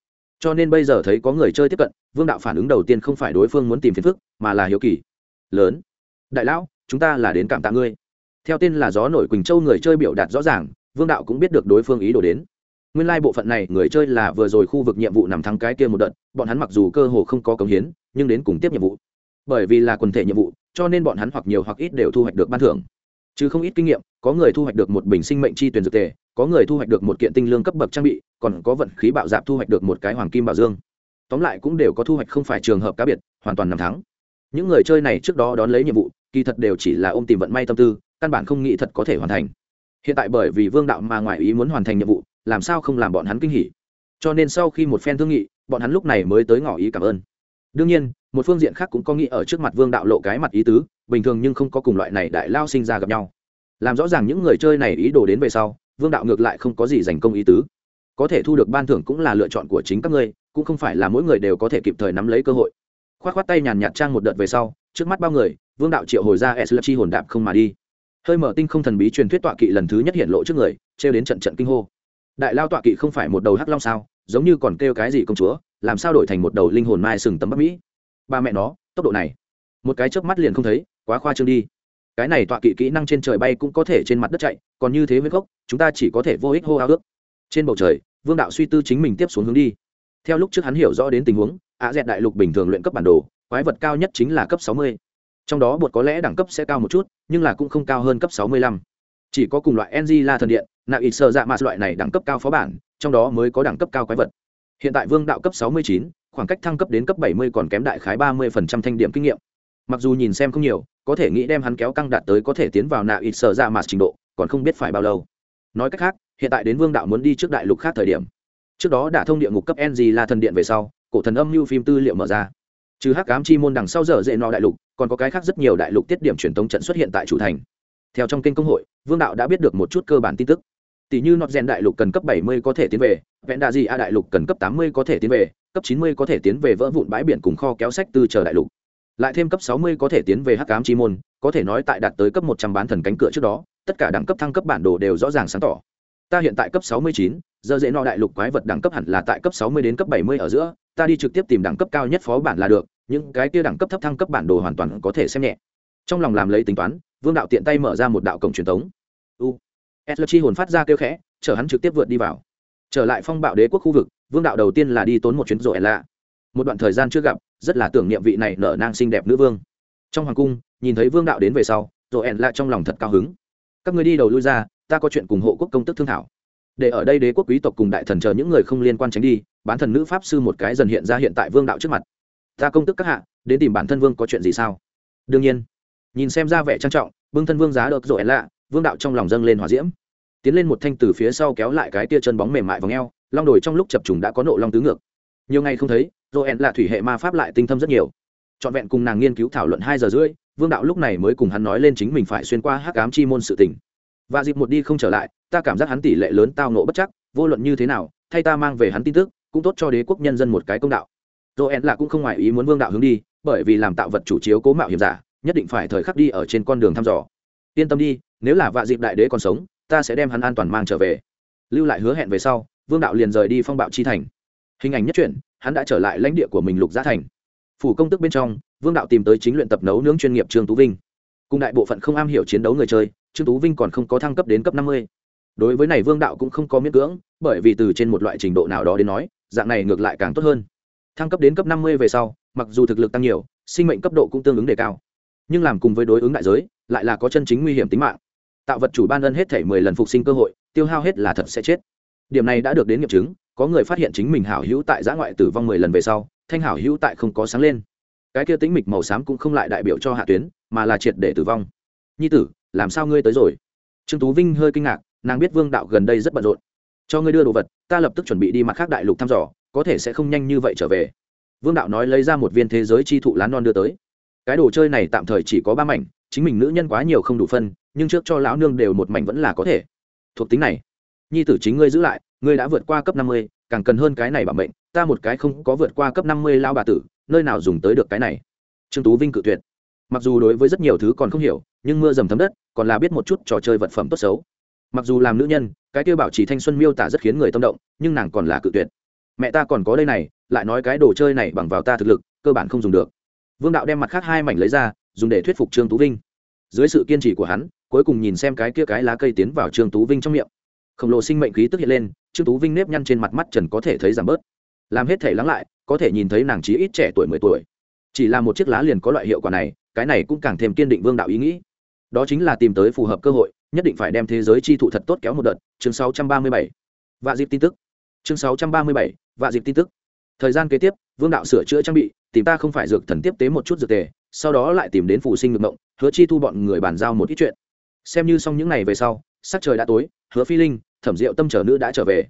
cho nên bây giờ thấy có người chơi tiếp cận, vương đạo phản ứng đầu tiên không phải đối phương muốn tìm phiền phức, mà là hiếu kỳ. Lớn. Đại lão, chúng ta là đến cảm tạ ngươi. Theo tên là gió nổi quỳnh châu người chơi biểu đạt rõ ràng, vương đạo cũng biết được đối phương ý đồ đến. Nguyên lai、like、bộ phận này, người chơi là vừa rồi khu vực nhiệm vụ nằm thắng cái kia một đợt, bọn hắn mặc dù cơ hồ không có cống hiến, nhưng đến cùng tiếp nhiệm vụ. Bởi vì là quần thể nhiệm vụ, cho nên bọn hắn hoặc nhiều hoặc ít đều thu hoạch được ban thưởng chứ không ít kinh nghiệm, có người thu hoạch được một bình sinh mệnh chi tuyển dược tề, có người thu hoạch được một kiện tinh lương cấp bậc trang bị, còn có vận khí bạo dạp thu hoạch được một cái hoàng kim bảo dương. Tóm lại cũng đều có thu hoạch không phải trường hợp cá biệt, hoàn toàn nằm thắng. Những người chơi này trước đó đón lấy nhiệm vụ, kỳ thật đều chỉ là ôm tìm vận may tâm tư, căn bản không nghĩ thật có thể hoàn thành. Hiện tại bởi vì vương đạo mà ngoại ý muốn hoàn thành nhiệm vụ, làm sao không làm bọn hắn kinh hỉ? Cho nên sau khi một phen thương nghị, bọn hắn lúc này mới tới ngỏ ý cảm ơn. Đương nhiên, một phương diện khác cũng có nghĩ ở trước mặt vương đạo lộ cái mặt ý tứ bình thường nhưng không có cùng loại này đại lao sinh ra gặp nhau. Làm rõ ràng những người chơi này ý đồ đến về sau, vương đạo ngược lại không có gì giành công ý tứ. Có thể thu được ban thưởng cũng là lựa chọn của chính các ngươi, cũng không phải là mỗi người đều có thể kịp thời nắm lấy cơ hội. K h o á t k h o á t tay nhàn nhạt trang một đợt về sau, trước mắt bao người, vương đạo triệu hồi ra s chi hồn đạp không mà đi. Hơi mở tinh không thần bí truyền thuyết tọa kỵ lần thứ nhất hiện lộ trước người, trêu đến trận trận kinh hô. Đại lao tọa kỵ không phải một đầu hắc long sao, giống như còn kêu cái gì công chúa, làm sao đổi thành một đầu linh hồn mai sừng tấm bắc mỹ? Ba mẹ nó, tốc độ này. Một cái chớp mắt liền không thấy quá khoa trương đi. Cái này tọa kỵ kỹ năng trên trời bay cũng có thể trên mặt đất chạy, còn như thế với gốc chúng ta chỉ có thể vô ích hô ao ước. Trên bầu trời, vương đạo suy tư chính mình tiếp xuống hướng đi. Theo lúc trước hắn hiểu rõ đến tình huống ạ dẹt đại lục bình thường luyện cấp bản đồ, quái vật cao nhất chính là cấp sáu mươi. Trong đó bột có lẽ đẳng cấp sẽ cao một chút, nhưng là cũng không cao hơn cấp sáu mươi lăm. Chỉ có cùng loại ng la thần điện nạo ít sơ dạ mạt loại này đẳng cấp cao phó bản, trong đó mới có đẳng cấp cao quái vật. Hiện tại vương đạo cấp sáu mươi chín, khoảng cách thăng cấp đến cấp bảy mươi còn kém đại khái ba mươi phần trăm thanh điểm kinh nghiệm mặc dù nhìn xem không nhiều, có thể nghĩ đem hắn kéo căng đạt tới có thể tiến vào nạo ít sợ ra dạ mạt trình độ, còn không biết phải bao lâu. Nói cách khác, hiện tại đến vương đạo muốn đi trước đại lục khác thời điểm. Trước đó đã thông địa ngục cấp ng là thần điện về sau, cổ thần âm mưu phim tư liệu mở ra. Trừ hắc cám chi môn đằng sau giờ dễ nọ đại lục, còn có cái khác rất nhiều đại lục tiết điểm truyền tống trận xuất hiện tại chủ thành. Theo trong kênh công hội, vương đạo đã biết được một chút cơ bản tin tức. Tỷ như nọt rèn đại lục cần cấp 70 có thể tiến về, vẹn đa gì a đại lục cần cấp 80 có thể tiến về, cấp 90 có thể tiến về vỡ vụn bãi biển cùng kho kéo sách từ chờ đại lục lại thêm cấp 60 có thể tiến về hắc ám chi môn có thể nói tại đạt tới cấp 100 bán thần cánh cửa trước đó tất cả đẳng cấp thăng cấp bản đồ đều rõ ràng sáng tỏ. Ta hiện tại cấp 69, giờ dễ nọ đại lục quái vật đẳng cấp hẳn là tại cấp 60 đến cấp 70 ở giữa ta đi trực tiếp tìm đẳng cấp cao nhất phó bản là được những cái kia đẳng cấp thấp thăng cấp bản đồ hoàn toàn có thể xem nhẹ. Trong lòng làm lấy tính toán vương đạo tiện tay mở ra một đạo cổng truyền thống u s chi hồn phát ra kêu khẽ chở hắn trực tiếp vượt đi vào. Trở lại phong bạo đế quốc khu vực vương đạo đầu tiên là đi tốn một chuyến rồi lạ một đoạn thời gian chưa gặp rất là tưởng niệm vị này nở nang xinh đẹp nữ vương. Trong hoàng cung, nhìn thấy vương đạo đến về sau rồi lạ trong lòng thật cao hứng. Các người đi đầu lui ra, ta có chuyện cùng hộ quốc công tức thương thảo. Để ở đây đế quốc quý tộc cùng đại thần chờ những người không liên quan tránh đi, bán thần nữ pháp sư một cái dần hiện ra hiện tại vương đạo trước mặt. Ta công tức các hạ, đến tìm bản thân vương có chuyện gì sao? Đương nhiên. Nhìn xem ra vẻ trang trọng, bưng thân vương giá được rồi lạ vương đạo trong lòng dâng lên hòa diễm. Tiến lên một thanh từ phía sau kéo lại cái tia chân bóng mềm mại v ò long đồi trong lúc chập trùng đã có nộ long tứ ngược nhiều ngày không thấy rồi là thủy hệ ma pháp lại tinh thâm rất nhiều. Trọn vẹn cùng nàng nghiên cứu thảo luận hai giờ rưỡi, vương đạo lúc này mới cùng hắn nói lên chính mình phải xuyên qua hắc ám chi môn sự tình. Và dịp một đi không trở lại, ta cảm giác hắn tỷ lệ lớn tao nộ bất chắc, vô luận như thế nào, thay ta mang về hắn tin tức, cũng tốt cho đế quốc nhân dân một cái công đạo. Joel là cũng không ngoài ý muốn vương đạo hướng đi, bởi vì làm tạo vật chủ chiếu cố mạo hiểm giả, nhất định phải thời khắc đi ở trên con đường thăm dò. Yên tâm đi, nếu là vạ dịp đại đế còn sống, ta sẽ đem hắn an toàn mang trở về. Lưu lại hứa hẹn về sau, vương đạo liền rời đi phong bạo chi thành hình ảnh nhất truyện, hắn đã trở lại lãnh địa của mình lục gia thành. Phủ công tức bên trong, vương đạo tìm tới chính luyện tập nấu nướng chuyên nghiệp trương tú vinh. Cùng đại bộ phận không am hiểu chiến đấu người chơi, trương tú vinh còn không có thăng cấp đến cấp năm mươi. Đối với này vương đạo cũng không có miễn cưỡng, bởi vì từ trên một loại trình độ nào đó đến nói, dạng này ngược lại càng tốt hơn. Thăng cấp đến cấp năm mươi về sau, mặc dù thực lực tăng nhiều, sinh mệnh cấp độ cũng tương ứng đề cao. Nhưng làm cùng với đối ứng đại giới, lại là có chân chính nguy hiểm tính mạng. Tạo vật chủ ban ân hết thể mười lần phục sinh cơ hội, tiêu hao hết là thật sẽ chết điểm này đã được đến nghiệm chứng, có người phát hiện chính mình hảo hữu tại giã ngoại tử vong mười lần về sau, thanh hảo hữu tại không có sáng lên. Cái kia tính mịch màu xám cũng không lại đại biểu cho hạ tuyến, mà là triệt để tử vong. Nhi tử, làm sao ngươi tới rồi? Trương tú vinh hơi kinh ngạc, nàng biết vương đạo gần đây rất bận rộn. Cho ngươi đưa đồ vật, ta lập tức chuẩn bị đi mặt khác đại lục thăm dò, có thể sẽ không nhanh như vậy trở về. Vương đạo nói lấy ra một viên thế giới chi thụ lá non đưa tới. Cái đồ chơi này tạm thời chỉ có ba mảnh, chính mình nữ nhân quá nhiều không đủ phân, nhưng trước cho lão nương đều một mảnh vẫn là có thể. Thuộc tính này nhi tử chính ngươi giữ lại, ngươi đã vượt qua cấp năm mươi, càng cần hơn cái này bảo mệnh, ta một cái không có vượt qua cấp năm mươi lao bà tử, nơi nào dùng tới được cái này? Trương tú vinh cự tuyệt. Mặc dù đối với rất nhiều thứ còn không hiểu, nhưng mưa dầm thấm đất, còn là biết một chút trò chơi vật phẩm tốt xấu. Mặc dù làm nữ nhân, cái tiêu bảo trì thanh xuân miêu tả rất khiến người tâm động, nhưng nàng còn là cự tuyệt. Mẹ ta còn có đây này, lại nói cái đồ chơi này bằng vào ta thực lực, cơ bản không dùng được. Vương đạo đem mặt khác hai mảnh lấy ra, dùng để thuyết phục trương tú vinh. Dưới sự kiên trì của hắn, cuối cùng nhìn xem cái kia cái lá cây tiến vào trương tú vinh trong miệng khổng lồ sinh mệnh khí tức hiện lên trương tú vinh nếp nhăn trên mặt mắt trần có thể thấy giảm bớt. Làm hết thể lắng lại có thể nhìn thấy nàng trí ít trẻ tuổi mười tuổi. Chỉ là một chiếc lá liền có loại hiệu quả này cái này cũng càng thêm kiên định vương đạo ý nghĩ. Đó chính là tìm tới phù hợp cơ hội nhất định phải đem thế giới chi thụ thật tốt kéo một đợt. Chương 637. vạ dịp tin tức. Chương 637, vạ dịp tin tức. Thời gian kế tiếp vương đạo sửa chữa trang bị tìm ta không phải dược thần tiếp tế một chút dược tề sau đó lại tìm đến phụ sinh ngược mộng hứa chi thu bọn người bàn giao một ít chuyện. Xem như xong những ngày về sau sắc trời đã tối hứa phi linh thẩm diệu tâm trở nữ đã trở về.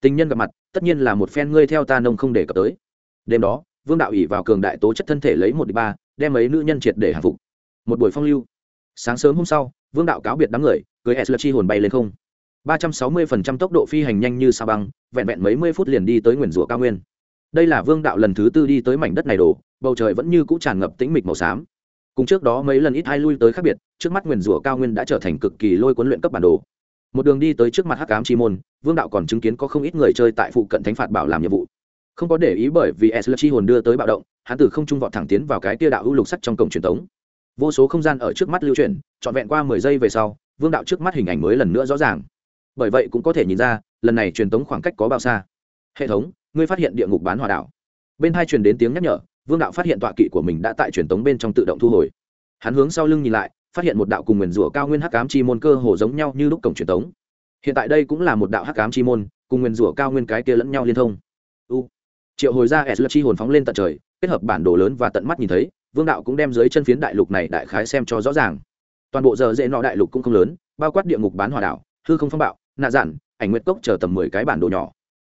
Tình nhân gặp mặt, tất nhiên là một phen ngươi theo ta nông không để cập tới. Đêm đó, vương đạo ỉ vào cường đại tố chất thân thể lấy một đi ba, đem ấy nữ nhân triệt để hạ phục. Một buổi phong lưu. Sáng sớm hôm sau, vương đạo cáo biệt đám người, cưới s chi hồn bay lên không. ba trăm sáu mươi phần trăm tốc độ phi hành nhanh như sa băng, vẹn vẹn mấy mươi phút liền đi tới nguyền rủa cao nguyên. Đây là vương đạo lần thứ tư đi tới mảnh đất này đổ, bầu trời vẫn như cũ tràn ngập tĩnh mịch màu xám. Cùng trước đó mấy lần ít hai lui tới khác biệt, trước mắt nguyền rủa cao nguyên đã trở thành cực kỳ lôi cuốn luyện cấp bản đồ một đường đi tới trước mặt hắc ám chi môn, vương đạo còn chứng kiến có không ít người chơi tại phụ cận thánh phạt bảo làm nhiệm vụ. Không có để ý bởi vì s chi hồn đưa tới bạo động, hắn tử không trung vọt thẳng tiến vào cái tia đạo ưu lục sắt trong cổng truyền thống vô số không gian ở trước mắt lưu chuyển, trọn vẹn qua mười giây về sau, vương đạo trước mắt hình ảnh mới lần nữa rõ ràng. Bởi vậy cũng có thể nhìn ra, lần này truyền tống khoảng cách có bao xa. Hệ thống, ngươi phát hiện địa ngục bán hòa đảo bên hai truyền đến tiếng nhắc nhở, vương đạo phát hiện tọa kỵ của mình đã tại truyền tống bên trong tự động thu hồi. Hắn hướng sau lưng nhìn lại phát hiện một đạo cùng nguyền rủa cao nguyên hắc ám chi môn cơ hồ giống nhau như lúc cổng truyền tống. Hiện tại đây cũng là một đạo hắc ám chi môn, cùng nguyền rủa cao nguyên cái kia lẫn nhau liên thông. U. Triệu hồi ra s chi hồn phóng lên tận trời, kết hợp bản đồ lớn và tận mắt nhìn thấy, vương đạo cũng đem dưới chân phiến đại lục này đại khái xem cho rõ ràng. Toàn bộ giờ dễ nọ đại lục cũng không lớn, bao quát địa ngục bán hòa đảo, hư không phong bạo, nạ giản, ảnh nguyệt cốc chờ tầm mười cái bản đồ nhỏ.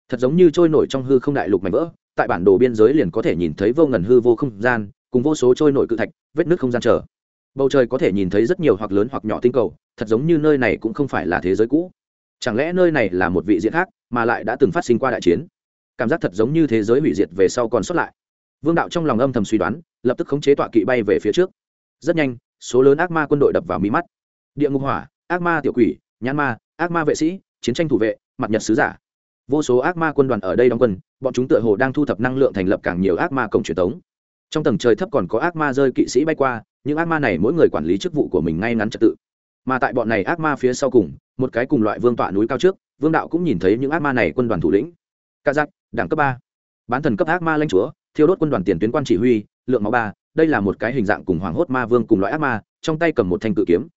Thật giống như trôi nổi trong hư không đại lục mảnh vỡ, tại bản đồ biên giới liền có thể nhìn thấy vô ngần hư vô không gian, cùng vô số trôi nổi cự thạch, vết nước không gian trở bầu trời có thể nhìn thấy rất nhiều hoặc lớn hoặc nhỏ tinh cầu, thật giống như nơi này cũng không phải là thế giới cũ. Chẳng lẽ nơi này là một vị diện khác, mà lại đã từng phát sinh qua đại chiến? Cảm giác thật giống như thế giới hủy diệt về sau còn sót lại. Vương đạo trong lòng âm thầm suy đoán, lập tức khống chế tọa kỵ bay về phía trước. Rất nhanh, số lớn ác ma quân đội đập vào mí mắt. Địa ngục hỏa, ác ma tiểu quỷ, nhãn ma, ác ma vệ sĩ, chiến tranh thủ vệ, mặt nhật sứ giả. Vô số ác ma quân đoàn ở đây đóng quân, bọn chúng tựa hồ đang thu thập năng lượng thành lập càng nhiều ác ma cổng truyền thống trong tầng trời thấp còn có ác ma rơi kỵ sĩ bay qua những ác ma này mỗi người quản lý chức vụ của mình ngay ngắn trật tự. Mà tại bọn này ác ma phía sau cùng, một cái cùng loại vương tọa núi cao trước, vương đạo cũng nhìn thấy những ác ma này quân đoàn thủ lĩnh. Ca giặc, đẳng cấp ba. Bán thần cấp ác ma lãnh chúa, thiêu đốt quân đoàn tiền tuyến quan chỉ huy, lượng máu ba. Đây là một cái hình dạng cùng hoàng hốt ma vương cùng loại ác ma, trong tay cầm một thanh cự kiếm.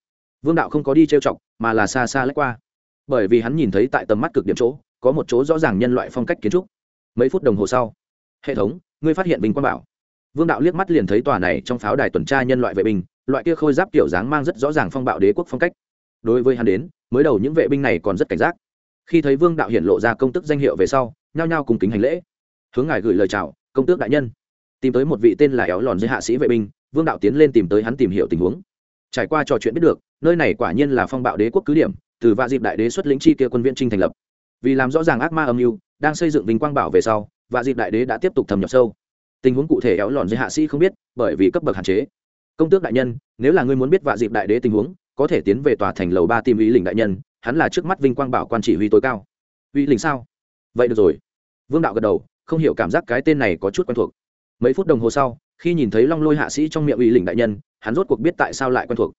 Vương đạo không có đi trêu chọc, mà là xa xa lách qua. Bởi vì hắn nhìn thấy tại tầm mắt cực điểm chỗ, có một chỗ rõ ràng nhân loại phong cách kiến trúc. Mấy phút đồng hồ sau, hệ thống, ngươi phát hiện bình quang bảo vương đạo liếc mắt liền thấy tòa này trong pháo đài tuần tra nhân loại vệ binh, loại kia khôi giáp kiểu dáng mang rất rõ ràng phong bạo đế quốc phong cách. Đối với hắn đến, mới đầu những vệ binh này còn rất cảnh giác. Khi thấy vương đạo hiển lộ ra công tức danh hiệu về sau, nhao nhao cùng kính hành lễ. Hướng ngài gửi lời chào, công tước đại nhân. Tìm tới một vị tên là éo lòn dưới hạ sĩ vệ binh, vương đạo tiến lên tìm tới hắn tìm hiểu tình huống. Trải qua trò chuyện biết được, nơi này quả nhiên là phong bạo đế quốc cứ điểm, từ vạ dịp đại đế xuất lĩnh chi kia quân viên trinh thành lập. Vì làm rõ ràng ác ma âm mưu, đang xây dựng vinh quang bảo về sau, vạ dịp đại đế đã tiếp tục thâm nhập sâu tình huống cụ thể éo lòn dưới hạ sĩ không biết, bởi vì cấp bậc hạn chế. Công tước đại nhân, nếu là ngươi muốn biết vạ dịp đại đế tình huống, có thể tiến về tòa thành lầu ba tìm ý lình đại nhân, hắn là trước mắt vinh quang bảo quan chỉ huy tối cao. Uy lình sao? Vậy được rồi. Vương đạo gật đầu, không hiểu cảm giác cái tên này có chút quen thuộc. Mấy phút đồng hồ sau, khi nhìn thấy long lôi hạ sĩ trong miệng uy lình đại nhân, hắn rốt cuộc biết tại sao lại quen thuộc.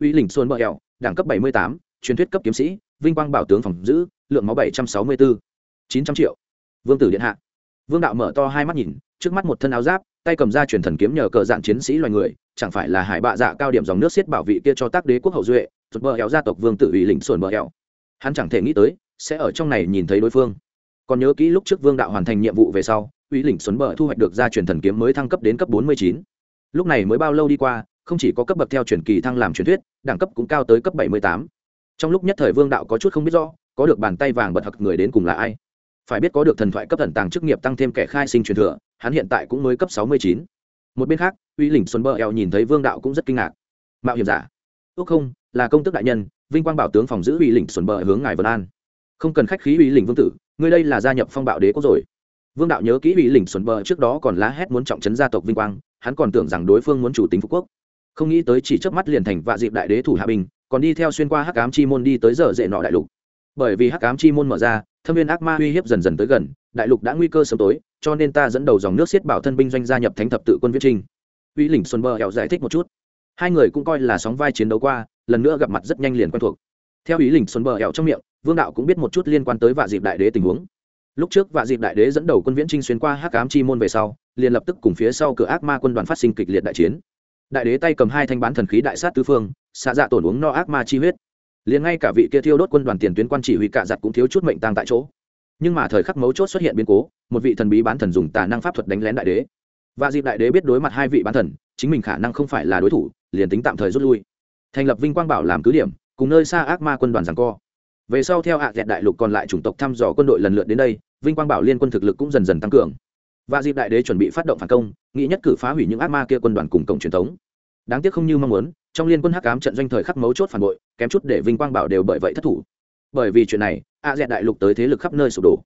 Uy lình xuân bờ hẹo đẳng cấp bảy mươi tám, truyền thuyết cấp kiếm sĩ, vinh quang bảo tướng phòng giữ, lượng máu bảy trăm sáu mươi bốn chín trăm triệu. Vương tử điện hạ. Vương đạo mở to hai mắt nhìn trước mắt một thân áo giáp, tay cầm ra truyền thần kiếm nhờ cờ dạng chiến sĩ loài người, chẳng phải là hải bạ dạ cao điểm dòng nước xiết bảo vị kia cho tác đế quốc hậu duệ, rụt bờ héo gia tộc vương tử ủy lĩnh sồn bờ héo hắn chẳng thể nghĩ tới, sẽ ở trong này nhìn thấy đối phương. Còn nhớ kỹ lúc trước vương đạo hoàn thành nhiệm vụ về sau, ủy lĩnh sồn bờ thu hoạch được ra truyền thần kiếm mới thăng cấp đến cấp bốn mươi chín. Lúc này mới bao lâu đi qua, không chỉ có cấp bậc theo truyền kỳ thăng làm truyền thuyết, đẳng cấp cũng cao tới cấp bảy mươi tám. Trong lúc nhất thời vương đạo có chút không biết rõ, có được bàn tay vàng bật hặc người đến cùng là ai? Phải biết có được thần thoại cấp thần tàng chức nghiệp tăng thêm kẻ khai sinh truyền thừa, hắn hiện tại cũng mới cấp sáu mươi chín. Một bên khác, uy lĩnh xuân bờ eo nhìn thấy vương đạo cũng rất kinh ngạc. Mạo hiểm giả. Ước không, là công tức đại nhân, vinh quang bảo tướng phòng giữ uy lĩnh xuân bờ hướng ngài vân an. Không cần khách khí uy lĩnh vương tử, ngươi đây là gia nhập phong bạo đế quốc rồi. Vương đạo nhớ kỹ uy lĩnh xuân bờ trước đó còn lá hét muốn trọng trấn gia tộc vinh quang, hắn còn tưởng rằng đối phương muốn chủ tính phú quốc. Không nghĩ tới chỉ trước mắt liền thành vạ dịp đại đế thủ hạ bình còn đi theo xuyên qua hắc ám chi môn đi tới giờ dễ nọ đại lục. Bởi vì hắc ám chi môn mở ra thâm viên ác ma uy hiếp dần dần tới gần, đại lục đã nguy cơ sớm tối, cho nên ta dẫn đầu dòng nước xiết bảo thân binh doanh gia nhập thánh thập tự quân viết trinh uy lĩnh xuân bờ hẹo giải thích một chút. Hai người cũng coi là sóng vai chiến đấu qua, lần nữa gặp mặt rất nhanh liền quen thuộc. Theo ý lĩnh xuân bờ hẹo trong miệng, vương đạo cũng biết một chút liên quan tới vạ dịp đại đế tình huống. Lúc trước vạ dịp đại đế dẫn đầu quân viễn trinh xuyên qua hắc ám chi môn về sau, liền lập tức cùng phía sau cửa ác ma quân đoàn phát sinh kịch liệt đại chiến. Đại đế tay cầm hai thanh bán thần khí đại sát tứ phương, xạ dạ tổn uống no ác ma chi huyết liền ngay cả vị kia thiêu đốt quân đoàn tiền tuyến quan chỉ huy cạ giặt cũng thiếu chút mệnh tang tại chỗ. Nhưng mà thời khắc mấu chốt xuất hiện biến cố, một vị thần bí bán thần dùng tà năng pháp thuật đánh lén đại đế. Và dịp đại đế biết đối mặt hai vị bán thần, chính mình khả năng không phải là đối thủ, liền tính tạm thời rút lui. Thành lập vinh quang bảo làm cứ điểm, cùng nơi xa ác ma quân đoàn rằng co. Về sau theo hạ à dẹt đại lục còn lại chủng tộc thăm dò quân đội lần lượt đến đây, vinh quang bảo liên quân thực lực cũng dần dần tăng cường. Và dịp đại đế chuẩn bị phát động phản công, nghĩ nhất cử phá hủy những ác ma kia quân đoàn cùng cổng truyền thống đáng tiếc không như mong muốn, trong liên quân hắc ám trận doanh thời khắc mấu chốt phản bội, kém chút để vinh quang bảo đều bởi vậy thất thủ. Bởi vì chuyện này, a dẹn đại lục tới thế lực khắp nơi sụp đổ.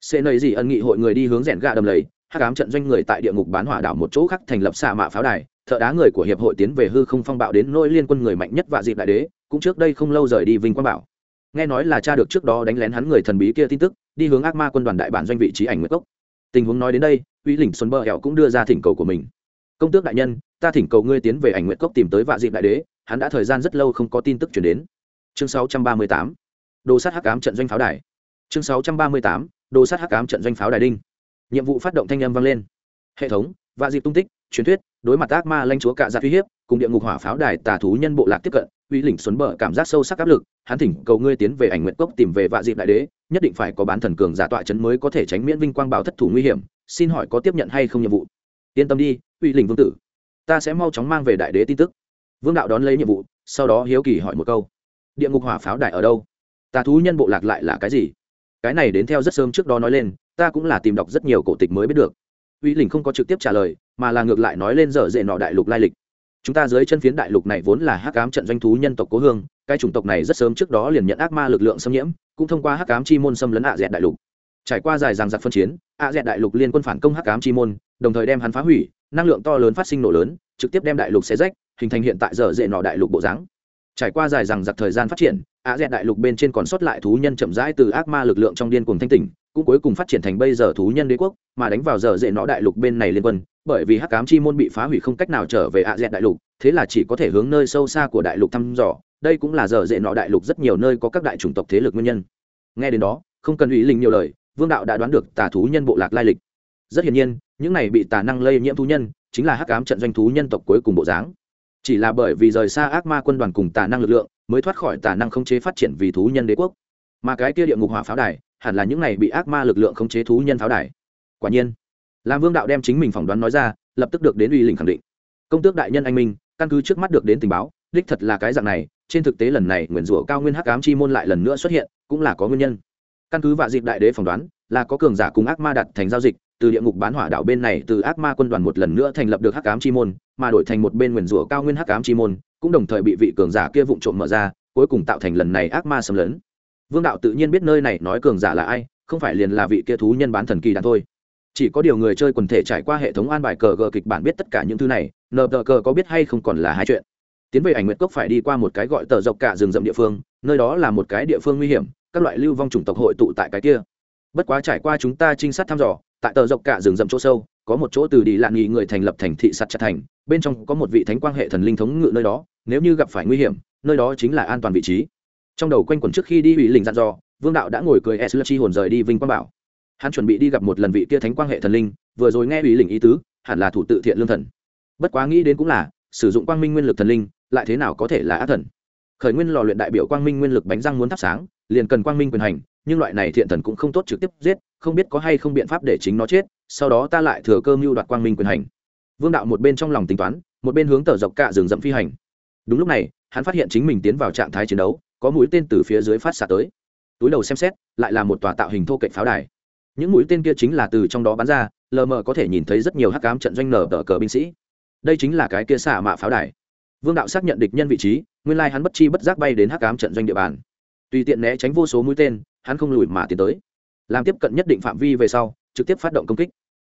Xê nầy gì ân nghị hội người đi hướng rèn gạ đầm lầy, hắc ám trận doanh người tại địa ngục bán hỏa đảo một chỗ khác thành lập xạ mạ pháo đài, thợ đá người của hiệp hội tiến về hư không phong bạo đến nỗi liên quân người mạnh nhất và dịp đại đế, cũng trước đây không lâu rời đi vinh quang bảo. Nghe nói là cha được trước đó đánh lén hắn người thần bí kia tin tức, đi hướng ác ma quân đoàn đại bản doanh vị trí ảnh nguyệt cốc. Tình huống nói đến đây, uy lĩnh xuân bờ hẹo cũng đưa ra thỉnh cầu của mình. Công tước đại nhân ta thỉnh cầu ngươi tiến về ảnh nguyện cốc tìm tới vạ dịp đại đế, hắn đã thời gian rất lâu không có tin tức chuyển đến chương 638. đồ sát hắc ám trận doanh pháo đài chương 638. đồ sát hắc ám trận doanh pháo đài đinh nhiệm vụ phát động thanh âm vang lên hệ thống, vạ dịp tung tích, truyền thuyết, đối mặt ác ma lanh chúa cạ giặc uy hiếp, cùng địa ngục hỏa pháo đài tà thú nhân bộ lạc tiếp cận, uy lĩnh xuân bờ, cảm giác sâu sắc áp lực, hắn thỉnh cầu ngươi tiến về ảnh nguyện cốc tìm về vạ dịp đại đế, nhất định phải có bán thần cường giả tọa chấn mới có thể tránh miễn vinh quang bảo thất thủ nguy hiểm, xin hỏi có tiếp nhận hay không nhiệm vụ yên tâm đi, uy lĩnh vương tử ta sẽ mau chóng mang về đại đế tin tức. Vương đạo đón lấy nhiệm vụ, sau đó hiếu kỳ hỏi một câu. Địa ngục hỏa pháo đài ở đâu? Tà thú nhân bộ lạc lại là cái gì? Cái này đến theo rất sớm trước đó nói lên, ta cũng là tìm đọc rất nhiều cổ tịch mới biết được. Uy lình không có trực tiếp trả lời, mà là ngược lại nói lên dở dệ nọ đại lục lai lịch. Chúng ta dưới chân phiến đại lục này vốn là hắc ám trận doanh thú nhân tộc cố hương, cái chủng tộc này rất sớm trước đó liền nhận ác ma lực lượng xâm nhiễm, cũng thông qua hắc ám chi môn xâm lấn ạ dẹt đại lục. Trải qua dài dằng giặc phân chiến, ạ dẹt đại lục liên quân phản công hắc ám chi môn, đồng thời đem hắn phá hủy năng lượng to lớn phát sinh nổ lớn, trực tiếp đem đại lục xé rách, hình thành hiện tại giờ dễ nọ đại lục bộ dáng. Trải qua dài dằng giặc thời gian phát triển, ạ dẹt đại lục bên trên còn sót lại thú nhân chậm rãi từ ác ma lực lượng trong điên cùng thanh tỉnh, cũng cuối cùng phát triển thành bây giờ thú nhân đế quốc, mà đánh vào giờ dễ nọ đại lục bên này liên quân, bởi vì hắc cám chi môn bị phá hủy không cách nào trở về ạ dẹt đại lục, thế là chỉ có thể hướng nơi sâu xa của đại lục thăm dò, đây cũng là giờ dễ nọ đại lục rất nhiều nơi có các đại chủng tộc thế lực nguyên nhân. Nghe đến đó, không cần ủy linh nhiều lời, vương đạo đã đoán được tà thú nhân bộ lạc lai lịch. Rất hiển nhiên những này bị tà năng lây nhiễm thú nhân, chính là hắc ám trận doanh thú nhân tộc cuối cùng bộ dáng. Chỉ là bởi vì rời xa ác ma quân đoàn cùng tà năng lực lượng, mới thoát khỏi tà năng không chế phát triển vì thú nhân đế quốc. Mà cái kia địa ngục hỏa pháo đài, hẳn là những này bị ác ma lực lượng không chế thú nhân pháo đài. Quả nhiên làm vương đạo đem chính mình phỏng đoán nói ra, lập tức được đến uy lĩnh khẳng định. Công tước đại nhân anh minh, căn cứ trước mắt được đến tình báo, đích thật là cái dạng này, trên thực tế lần này nguyền rủa cao nguyên hắc ám chi môn lại lần nữa xuất hiện, cũng là có nguyên nhân. Căn cứ và dịp đại đế phỏng đoán, là có cường giả cùng ác ma đặt thành giao dịch từ địa ngục bán hỏa đạo bên này từ ác ma quân đoàn một lần nữa thành lập được hắc ám chi môn, mà đổi thành một bên nguyền rủa cao nguyên hắc ám chi môn, cũng đồng thời bị vị cường giả kia vụng trộm mở ra, cuối cùng tạo thành lần này ác ma xâm lấn. Vương đạo tự nhiên biết nơi này nói cường giả là ai, không phải liền là vị kia thú nhân bán thần kỳ đàn thôi. Chỉ có điều người chơi quần thể trải qua hệ thống an bài cờ gờ kịch bản biết tất cả những thứ này, nờ tờ cờ có biết hay không còn là hai chuyện. Tiến về ảnh nguyệt cốc phải đi qua một cái gọi tờ dọc cả rừng rậm địa phương, nơi đó là một cái địa phương nguy hiểm, các loại lưu vong chủng tộc hội tụ tại cái kia. Bất quá trải qua chúng ta trinh sát thăm dò tại tờ dọc cả rừng rậm chỗ sâu, có một chỗ từ đi lạn nghị người thành lập thành thị sạt chặt thành, bên trong có một vị thánh quang hệ thần linh thống ngự nơi đó, nếu như gặp phải nguy hiểm, nơi đó chính là an toàn vị trí. Trong đầu quanh quẩn trước khi đi ủy lình dặn dò, vương đạo đã ngồi cười e s chi hồn rời đi vinh quang bảo. Hắn chuẩn bị đi gặp một lần vị kia thánh quang hệ thần linh, vừa rồi nghe ủy lình ý tứ, hẳn là thủ tự thiện lương thần. Bất quá nghĩ đến cũng là, sử dụng quang minh nguyên lực thần linh, lại thế nào có thể là ác thần? Khởi nguyên lò luyện đại biểu quang minh nguyên lực bánh răng muốn thắp sáng, liền cần quang minh quyền hành nhưng loại này thiện thần cũng không tốt trực tiếp giết, không biết có hay không biện pháp để chính nó chết, sau đó ta lại thừa cơ mưu đoạt quang minh quyền hành. Vương đạo một bên trong lòng tính toán, một bên hướng tờ dọc cạ rừng rậm phi hành. Đúng lúc này, hắn phát hiện chính mình tiến vào trạng thái chiến đấu, có mũi tên từ phía dưới phát xạ tới. Túi đầu xem xét, lại là một tòa tạo hình thô cạnh pháo đài. Những mũi tên kia chính là từ trong đó bắn ra, lờ mờ có thể nhìn thấy rất nhiều hắc cám trận doanh nở tờ cờ binh sĩ. Đây chính là cái kia xả mạ pháo đài. Vương đạo xác nhận địch nhân vị trí, nguyên lai hắn bất chi bất giác bay đến hắc cám trận doanh địa bàn. Tùy tiện né tránh vô số mũi tên hắn không lùi mà tiến tới. Làm tiếp cận nhất định phạm vi về sau, trực tiếp phát động công kích.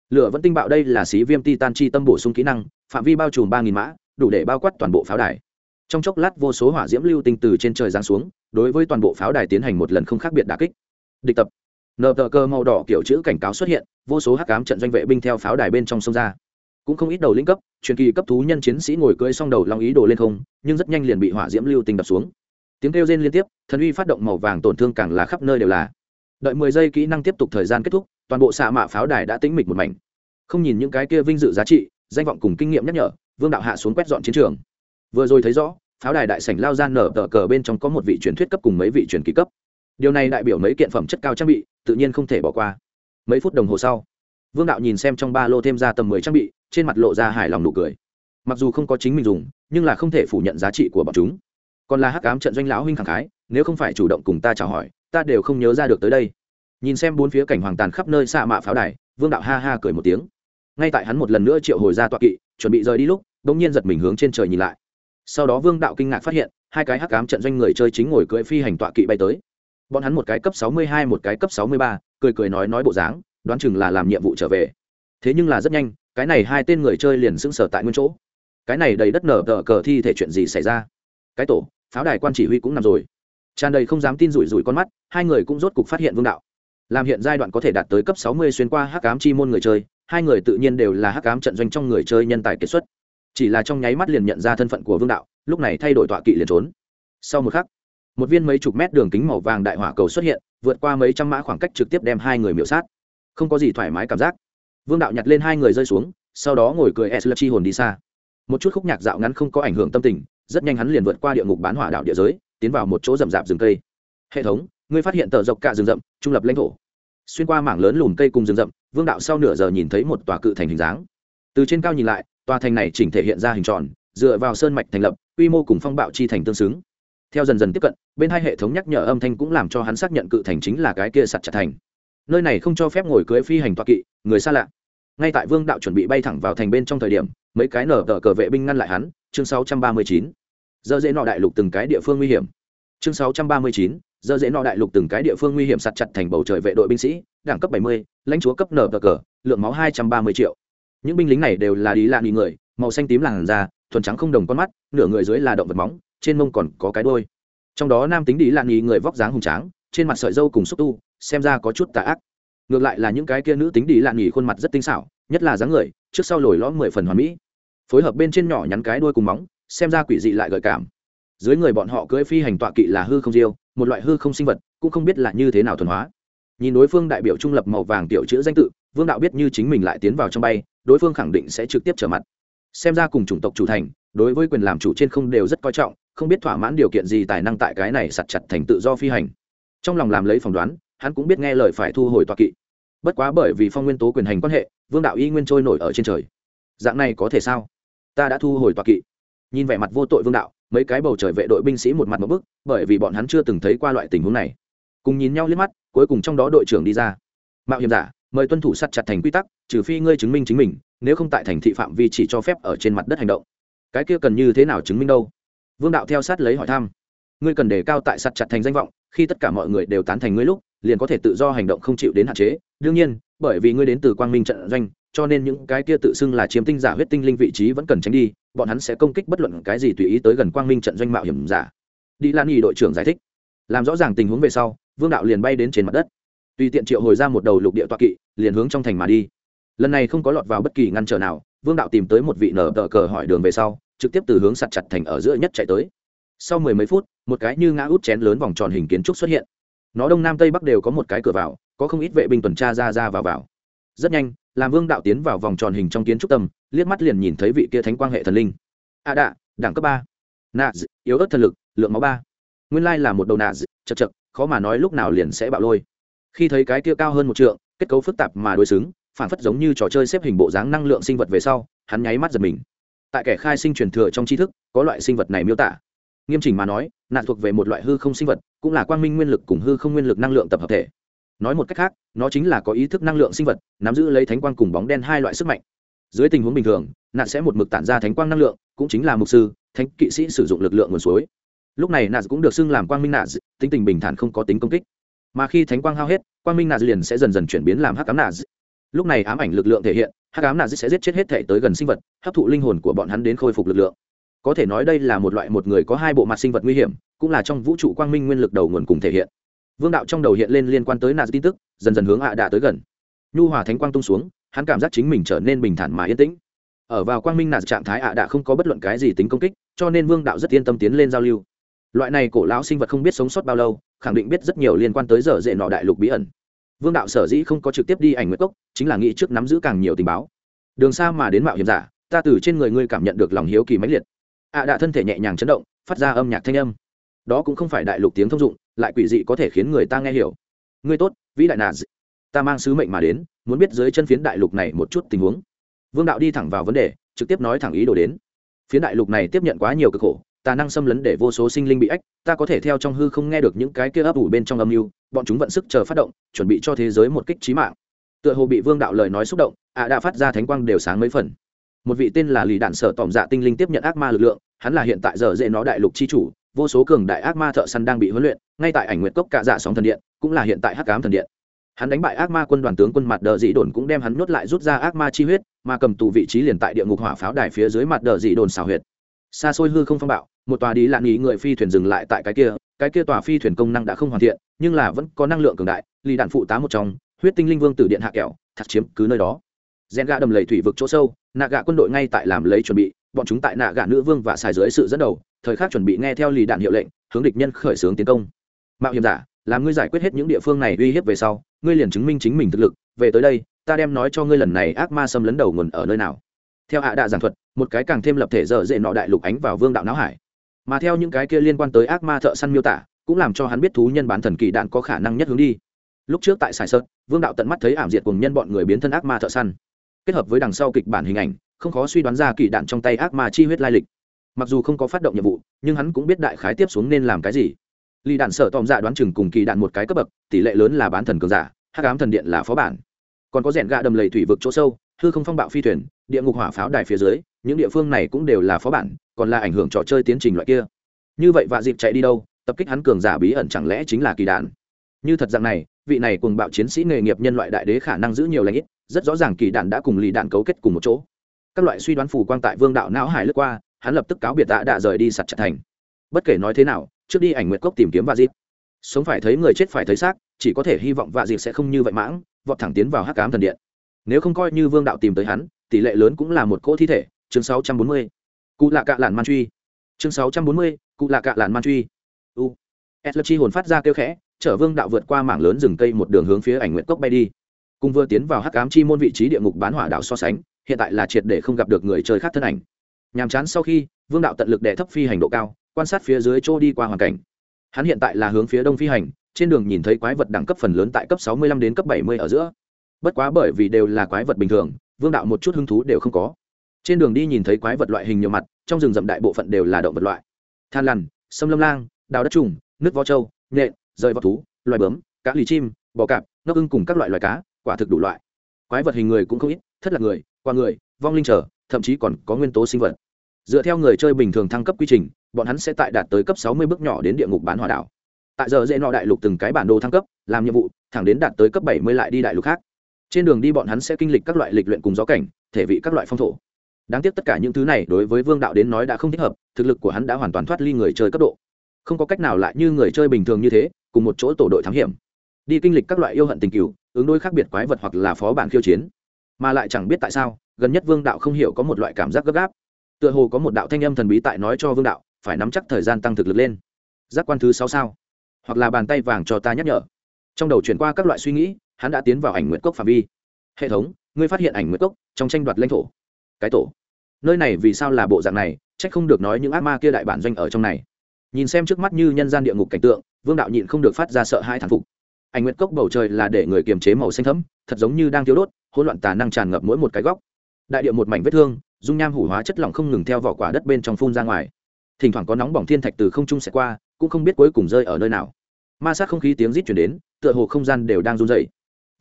Lửa vẫn tinh bạo đây là xí viêm titan chi tâm bổ sung kỹ năng, phạm vi bao trùm ba nghìn mã, đủ để bao quát toàn bộ pháo đài. Trong chốc lát vô số hỏa diễm lưu tinh từ trên trời giáng xuống, đối với toàn bộ pháo đài tiến hành một lần không khác biệt đà kích. Địch tập. Nợ tờ cơ màu đỏ kiểu chữ cảnh cáo xuất hiện, vô số hắc cám trận doanh vệ binh theo pháo đài bên trong sông ra. Cũng không ít đầu linh cấp, truyền kỳ cấp thú nhân chiến sĩ ngồi cưỡi xong đầu long ý đồ lên không, nhưng rất nhanh liền bị hỏa diễm lưu tinh đập xuống tiếng kêu rên liên tiếp, thần uy phát động màu vàng tổn thương càng là khắp nơi đều là. Đợi mười giây kỹ năng tiếp tục thời gian kết thúc, toàn bộ xạ mạ pháo đài đã tĩnh mịch một mảnh. Không nhìn những cái kia vinh dự giá trị, danh vọng cùng kinh nghiệm nhắc nhở, vương đạo hạ xuống quét dọn chiến trường. Vừa rồi thấy rõ, pháo đài đại sảnh lao ra nở tờ cờ bên trong có một vị truyền thuyết cấp cùng mấy vị truyền kỳ cấp. Điều này đại biểu mấy kiện phẩm chất cao trang bị, tự nhiên không thể bỏ qua. Mấy phút đồng hồ sau, vương đạo nhìn xem trong ba lô thêm ra tầm mười trang bị, trên mặt lộ ra hài lòng nụ cười. Mặc dù không có chính mình dùng, nhưng là không thể phủ nhận giá trị của bọn chúng còn là hắc cám trận doanh lão huynh khẳng khái, nếu không phải chủ động cùng ta chào hỏi, ta đều không nhớ ra được tới đây. Nhìn xem bốn phía cảnh hoàng tàn khắp nơi xạ mạ pháo đài, vương đạo ha ha cười một tiếng. Ngay tại hắn một lần nữa triệu hồi ra tọa kỵ, chuẩn bị rời đi lúc đ ỗ n g nhiên giật mình hướng trên trời nhìn lại. Sau đó vương đạo kinh ngạc phát hiện, hai cái hắc cám trận doanh người chơi chính ngồi cưỡi phi hành tọa kỵ bay tới. Bọn hắn một cái cấp sáu mươi hai, một cái cấp sáu mươi ba, cười cười nói nói bộ dáng, đoán chừng là làm nhiệm vụ trở về. Thế nhưng là rất nhanh, cái này hai tên người chơi liền sững sờ tại nguyên chỗ. Cái này đầy đất nở tờ cờ thi thể chuyện gì xảy ra? Cái tổ pháo đài quan chỉ huy cũng nằm rồi. Tràn đầy không dám tin rủi rủi con mắt, hai người cũng rốt cục phát hiện vương đạo. Làm hiện giai đoạn có thể đạt tới cấp sáu mươi xuyên qua hắc ám chi môn người chơi, hai người tự nhiên đều là hắc ám trận doanh trong người chơi nhân tài kết xuất. Chỉ là trong nháy mắt liền nhận ra thân phận của vương đạo, lúc này thay đổi tọa kỵ liền trốn. Sau một khắc, một viên mấy chục mét đường kính màu vàng đại hỏa cầu xuất hiện, vượt qua mấy trăm mã khoảng cách trực tiếp đem hai người miễu sát. Không có gì thoải mái cảm giác. Vương đạo nhặt lên hai người rơi xuống, sau đó ngồi cười s chi hồn đi xa. Một chút khúc nhạc dạo ngắn không có ảnh hưởng tâm tình rất nhanh hắn liền vượt qua địa ngục bán hỏa đảo địa giới, tiến vào một chỗ rậm rạp rừng cây. Hệ thống, ngươi phát hiện tờ dọc cả rừng rậm, trung lập lãnh thổ. Xuyên qua mảng lớn lùm cây cùng rừng rậm, vương đạo sau nửa giờ nhìn thấy một tòa cự thành hình dáng. Từ trên cao nhìn lại, tòa thành này chỉnh thể hiện ra hình tròn, dựa vào sơn mạch thành lập, quy mô cùng phong bạo chi thành tương xứng. Theo dần dần tiếp cận, bên hai hệ thống nhắc nhở âm thanh cũng làm cho hắn xác nhận cự thành chính là cái kia sạt chặt thành. Nơi này không cho phép ngồi cưới phi hành toa kỵ, người xa lạ. Ngay tại vương đạo chuẩn bị bay thẳng vào thành bên trong thời điểm, mấy cái nở tờ cờ vệ binh ngăn lại hắn chương 639. giờ dễ nọ đại lục từng cái địa phương nguy hiểm chương 639, giờ dễ nọ đại lục từng cái địa phương nguy hiểm sạt chặt thành bầu trời vệ đội binh sĩ đẳng cấp 70, lãnh chúa cấp nở cờ lượng máu 230 triệu những binh lính này đều là đi lạ đi người màu xanh tím làn da thuần trắng không đồng con mắt nửa người dưới là động vật móng trên mông còn có cái đuôi. trong đó nam tính đi lạ nghi người vóc dáng hùng tráng trên mặt sợi râu cùng xúc tu xem ra có chút tà ác ngược lại là những cái kia nữ tính đi lạ nghỉ khuôn mặt rất tinh xảo nhất là dáng người trước sau lồi lõm mười phần hoàn mỹ phối hợp bên trên nhỏ nhắn cái đuôi cùng móng, xem ra quỷ dị lại gợi cảm. Dưới người bọn họ cưỡi phi hành tọa kỵ là hư không diêu, một loại hư không sinh vật, cũng không biết là như thế nào thuần hóa. Nhìn đối phương đại biểu trung lập màu vàng tiểu chữ danh tự, vương đạo biết như chính mình lại tiến vào trong bay, đối phương khẳng định sẽ trực tiếp trở mặt. Xem ra cùng chủng tộc chủ thành, đối với quyền làm chủ trên không đều rất coi trọng, không biết thỏa mãn điều kiện gì tài năng tại cái này sặt chặt thành tự do phi hành. Trong lòng làm lấy phỏng đoán, hắn cũng biết nghe lời phải thu hồi tọa kỵ. Bất quá bởi vì phong nguyên tố quyền hành quan hệ, vương đạo y nguyên trôi nổi ở trên trời. Dạng này có thể sao? Ta đã thu hồi tọa kỵ. Nhìn vẻ mặt vô tội vương đạo, mấy cái bầu trời vệ đội binh sĩ một mặt một bức, bởi vì bọn hắn chưa từng thấy qua loại tình huống này. Cùng nhìn nhau liếc mắt, cuối cùng trong đó đội trưởng đi ra. Mạo hiểm giả, mời tuân thủ sắt chặt thành quy tắc, trừ phi ngươi chứng minh chính mình, nếu không tại thành thị phạm vi chỉ cho phép ở trên mặt đất hành động. Cái kia cần như thế nào chứng minh đâu? Vương đạo theo sát lấy hỏi thăm. Ngươi cần đề cao tại sắt chặt thành danh vọng, khi tất cả mọi người đều tán thành ngươi lúc, liền có thể tự do hành động không chịu đến hạn chế. Đương nhiên, bởi vì ngươi đến từ quang minh trận doanh cho nên những cái kia tự xưng là chiếm tinh giả huyết tinh linh vị trí vẫn cần tránh đi, bọn hắn sẽ công kích bất luận cái gì tùy ý tới gần quang minh trận doanh mạo hiểm giả. Đi lan nhì đội trưởng giải thích. Làm rõ ràng tình huống về sau, vương đạo liền bay đến trên mặt đất. Tùy tiện triệu hồi ra một đầu lục địa toa kỵ, liền hướng trong thành mà đi. Lần này không có lọt vào bất kỳ ngăn trở nào, vương đạo tìm tới một vị nở tờ cờ hỏi đường về sau, trực tiếp từ hướng sặt chặt thành ở giữa nhất chạy tới. Sau mười mấy phút, một cái như ngã út chén lớn vòng tròn hình kiến trúc xuất hiện. Nó đông nam tây bắc đều có một cái cửa vào, có không ít vệ binh tuần tra ra ra vào vào rất nhanh, làm vương đạo tiến vào vòng tròn hình trong kiến trúc tâm, liếc mắt liền nhìn thấy vị kia thánh quang hệ thần linh. A đạ, đẳng cấp ba. Nạ yếu ớt thần lực, lượng máu ba. Nguyên lai là một đầu nạ chật chật, khó mà nói lúc nào liền sẽ bạo lôi. Khi thấy cái kia cao hơn một trượng, kết cấu phức tạp mà đối xứng, phản phất giống như trò chơi xếp hình bộ dáng năng lượng sinh vật về sau, hắn nháy mắt giật mình. Tại kẻ khai sinh truyền thừa trong tri thức, có loại sinh vật này miêu tả. Nghiêm chỉnh mà nói nạn thuộc về một loại hư không sinh vật, cũng là quang minh nguyên lực cùng hư không nguyên lực năng lượng tập hợp thể nói một cách khác, nó chính là có ý thức năng lượng sinh vật, nắm giữ lấy thánh quang cùng bóng đen hai loại sức mạnh. Dưới tình huống bình thường nạn sẽ một mực tản ra thánh quang năng lượng, cũng chính là mục sư, thánh kỵ sĩ sử dụng lực lượng nguồn suối. Lúc này nạn cũng được xưng làm quang minh nạn tính tình bình thản không có tính công kích. Mà khi thánh quang hao hết, quang minh nạn liền sẽ dần dần chuyển biến làm hắc ám nạn lúc này ám ảnh lực lượng thể hiện, hắc ám nạn sẽ giết chết hết thể tới gần sinh vật, hấp thụ linh hồn của bọn hắn đến khôi phục lực lượng. Có thể nói đây là một loại một người có hai bộ mặt sinh vật nguy hiểm, cũng là trong vũ trụ quang minh nguyên lực đầu nguồn cùng thể hiện vương đạo trong đầu hiện lên liên quan tới nạt tin tức, dần dần hướng hạ đạ tới gần. Nhu hòa thánh quang tung xuống, hắn cảm giác chính mình trở nên bình thản mà yên tĩnh. Ở vào quang minh nạt trạng thái hạ đạ không có bất luận cái gì tính công kích, cho nên vương đạo rất yên tâm tiến lên giao lưu. Loại này cổ lão sinh vật không biết sống sót bao lâu, khẳng định biết rất nhiều liên quan tới giờ dễ nọ đại lục bí ẩn. Vương đạo sở dĩ không có trực tiếp đi ảnh nguyệt cốc, chính là nghĩ trước nắm giữ càng nhiều tình báo. Đường xa mà đến mạo hiểm giả, ta từ trên người ngươi cảm nhận được lòng hiếu kỳ mãnh liệt. ạ đạ thân thể nhẹ nhàng chấn động, phát ra âm nhạc thanh âm. Đó cũng không phải đại lục tiếng thông dụng lại quỷ dị có thể khiến người ta nghe hiểu. Ngươi tốt, vĩ đại nà ta mang sứ mệnh mà đến, muốn biết dưới chân phiến đại lục này một chút tình huống. Vương đạo đi thẳng vào vấn đề, trực tiếp nói thẳng ý đồ đến. Phiến đại lục này tiếp nhận quá nhiều cực khổ, tà năng xâm lấn để vô số sinh linh bị ách, ta có thể theo trong hư không nghe được những cái kia ấp ủ bên trong âm mưu, bọn chúng vận sức chờ phát động, chuẩn bị cho thế giới một kích trí mạng. Tựa hồ bị vương đạo lời nói xúc động, ạ đã phát ra thánh quang đều sáng mấy phần. Một vị tên là lì đạn sở tỏm dạ tinh linh tiếp nhận ác ma lực lượng, hắn là hiện tại giờ dễ nó đại lục chi chủ vô số cường đại ác ma thợ săn đang bị huấn luyện, ngay tại ảnh nguyện cốc cạ dạ sóng thần điện, cũng là hiện tại hắc cám thần điện. Hắn đánh bại ác ma quân đoàn tướng quân mặt đờ dị đồn cũng đem hắn nuốt lại rút ra ác ma chi huyết, mà cầm tù vị trí liền tại địa ngục hỏa pháo đài phía dưới mặt đờ dị đồn xào huyệt. Xa xôi hư không phong bạo, một tòa đi lạn ý người phi thuyền dừng lại tại cái kia cái kia tòa phi thuyền công năng đã không hoàn thiện, nhưng là vẫn có năng lượng cường đại, lì đạn phụ tá một trong, huyết tinh linh vương từ điện hạ kẹo, thật chiếm cứ nơi đó. Rèn gạ đầm lầy thủy vực chỗ sâu, nạ gạ quân đội ngay tại làm lấy chuẩn bị, bọn chúng tại nạ gạ nữ vương và xài dưới sự dẫn đầu thời khắc chuẩn bị nghe theo lì đạn hiệu lệnh, hướng địch nhân khởi xướng tiến công. Mạo hiểm giả, làm ngươi giải quyết hết những địa phương này uy hiếp về sau, ngươi liền chứng minh chính mình thực lực. Về tới đây, ta đem nói cho ngươi lần này ác ma xâm lấn đầu nguồn ở nơi nào. Theo hạ đạ giảng thuật, một cái càng thêm lập thể dở dễ nọ đại lục ánh vào vương đạo não hải. Mà theo những cái kia liên quan tới ác ma thợ săn miêu tả, cũng làm cho hắn biết thú nhân bán thần kỳ đạn có khả năng nhất hướng đi. Lúc trước tại sài sơn vương đạo tận mắt thấy ảm diệt cùng nhân bọn người biến thân ác ma thợ săn. Kết hợp với đằng sau kịch bản hình ảnh, không khó suy đoán ra kỳ đạn trong tay ác ma chi huyết lai lịch mặc dù không có phát động nhiệm vụ, nhưng hắn cũng biết đại khái tiếp xuống nên làm cái gì. Lì đạn sợ tòm dạ đoán chừng cùng kỳ đạn một cái cấp bậc, tỷ lệ lớn là bán thần cường giả, hắc ám thần điện là phó bản. Còn có rèn gạ đầm lầy thủy vực chỗ sâu, hư không phong bạo phi thuyền, địa ngục hỏa pháo đài phía dưới, những địa phương này cũng đều là phó bản, còn là ảnh hưởng trò chơi tiến trình loại kia. Như vậy vạ dịp chạy đi đâu, tập kích hắn cường giả bí ẩn chẳng lẽ chính là kỳ đạn? Như thật dạng này, vị này cùng bạo chiến sĩ nghề nghiệp nhân loại đại đế khả năng giữ nhiều lãnh ít, rất rõ ràng kỳ đạn đã cùng lì đạn cấu kết cùng một chỗ. Các loại suy đoán phù quang tại vương đạo não hải lướt qua hắn lập tức cáo biệt tạ đã rời đi sạt chặt thành. Bất kể nói thế nào trước đi ảnh nguyệt cốc tìm kiếm vạ dịp. Sống phải thấy người chết phải thấy xác chỉ có thể hy vọng vạ dịp sẽ không như vậy mãng vọt thẳng tiến vào hắc cám thần điện. Nếu không coi như vương đạo tìm tới hắn tỷ lệ lớn cũng là một cỗ thi thể. Chương 640. cụ lạ cạ lạn man truy. Chương 640, cụ lạ cạ lạn man truy. U. S chi hồn phát ra kêu khẽ chở vương đạo vượt qua mảng lớn rừng cây một đường hướng phía ảnh nguyện cốc bay đi. Cùng vừa tiến vào hắc ám chi môn vị trí địa ngục bán hỏa đạo so sánh hiện tại là triệt để không gặp được người chơi khác thân ảnh nhàm chán sau khi, vương đạo tận lực đẻ thấp phi hành độ cao, quan sát phía dưới chỗ đi qua hoàn cảnh. Hắn hiện tại là hướng phía đông phi hành, trên đường nhìn thấy quái vật đẳng cấp phần lớn tại cấp 65 đến cấp 70 ở giữa. Bất quá bởi vì đều là quái vật bình thường, vương đạo một chút hứng thú đều không có. Trên đường đi nhìn thấy quái vật loại hình nhiều mặt, trong rừng rậm đại bộ phận đều là động vật loại. Than lằn, sâm lâm lang, đào đất trùng nước vo trâu nhện rơi vọt thú, loài bướm, cá lì chim, bò cạp, ngốc ưng cùng các loại loài cá, quả thực đủ loại. Quái vật hình người cũng không ít, thất là người, qua người, vong linh trở thậm chí còn có nguyên tố sinh vật. Dựa theo người chơi bình thường thăng cấp quy trình, bọn hắn sẽ tại đạt tới cấp 60 bước nhỏ đến địa ngục bán hỏa đảo. Tại giờ dễ nọ đại lục từng cái bản đồ thăng cấp, làm nhiệm vụ, thẳng đến đạt tới cấp 70 lại đi đại lục khác. Trên đường đi bọn hắn sẽ kinh lịch các loại lịch luyện cùng gió cảnh, thể vị các loại phong thổ. Đáng tiếc tất cả những thứ này đối với vương đạo đến nói đã không thích hợp, thực lực của hắn đã hoàn toàn thoát ly người chơi cấp độ. Không có cách nào lại như người chơi bình thường như thế, cùng một chỗ tổ đội thám hiểm. Đi kinh lịch các loại yêu hận tình cựu ứng đối khác biệt quái vật hoặc là phó bản khiêu chiến. Mà lại chẳng biết tại sao gần nhất vương đạo không hiểu có một loại cảm giác gấp gáp. Tựa hồ có một đạo thanh âm thần bí tại nói cho vương đạo, phải nắm chắc thời gian tăng thực lực lên. Giác quan thứ sáu sao? Hoặc là bàn tay vàng cho ta nhắc nhở. Trong đầu chuyển qua các loại suy nghĩ, hắn đã tiến vào ảnh nguyện cốc phạm vi. Hệ thống, ngươi phát hiện ảnh nguyện cốc trong tranh đoạt lãnh thổ. Cái tổ. Nơi này vì sao là bộ dạng này c h ắ c không được nói những ác ma kia đại bản doanh ở trong này. Nhìn xem trước mắt như nhân gian địa ngục cảnh tượng, vương đạo nhịn không được phát ra sợ hai thản phục. Ảnh nguyện cốc bầu trời là để người kiềm chế màu xanh thấm thật giống như đang thiếu đốt, hỗn loạn tà năng tràn ngập mỗi một cái góc đại địa một mảnh vết thương, dung nham hủ hóa chất lỏng không ngừng theo vỏ quả đất bên trong phun ra ngoài. Thỉnh thoảng có nóng bỏng thiên thạch từ không trung sẽ qua, cũng không biết cuối cùng rơi ở nơi nào. Ma sát không khí tiếng rít chuyển đến, tựa hồ không gian đều đang run dày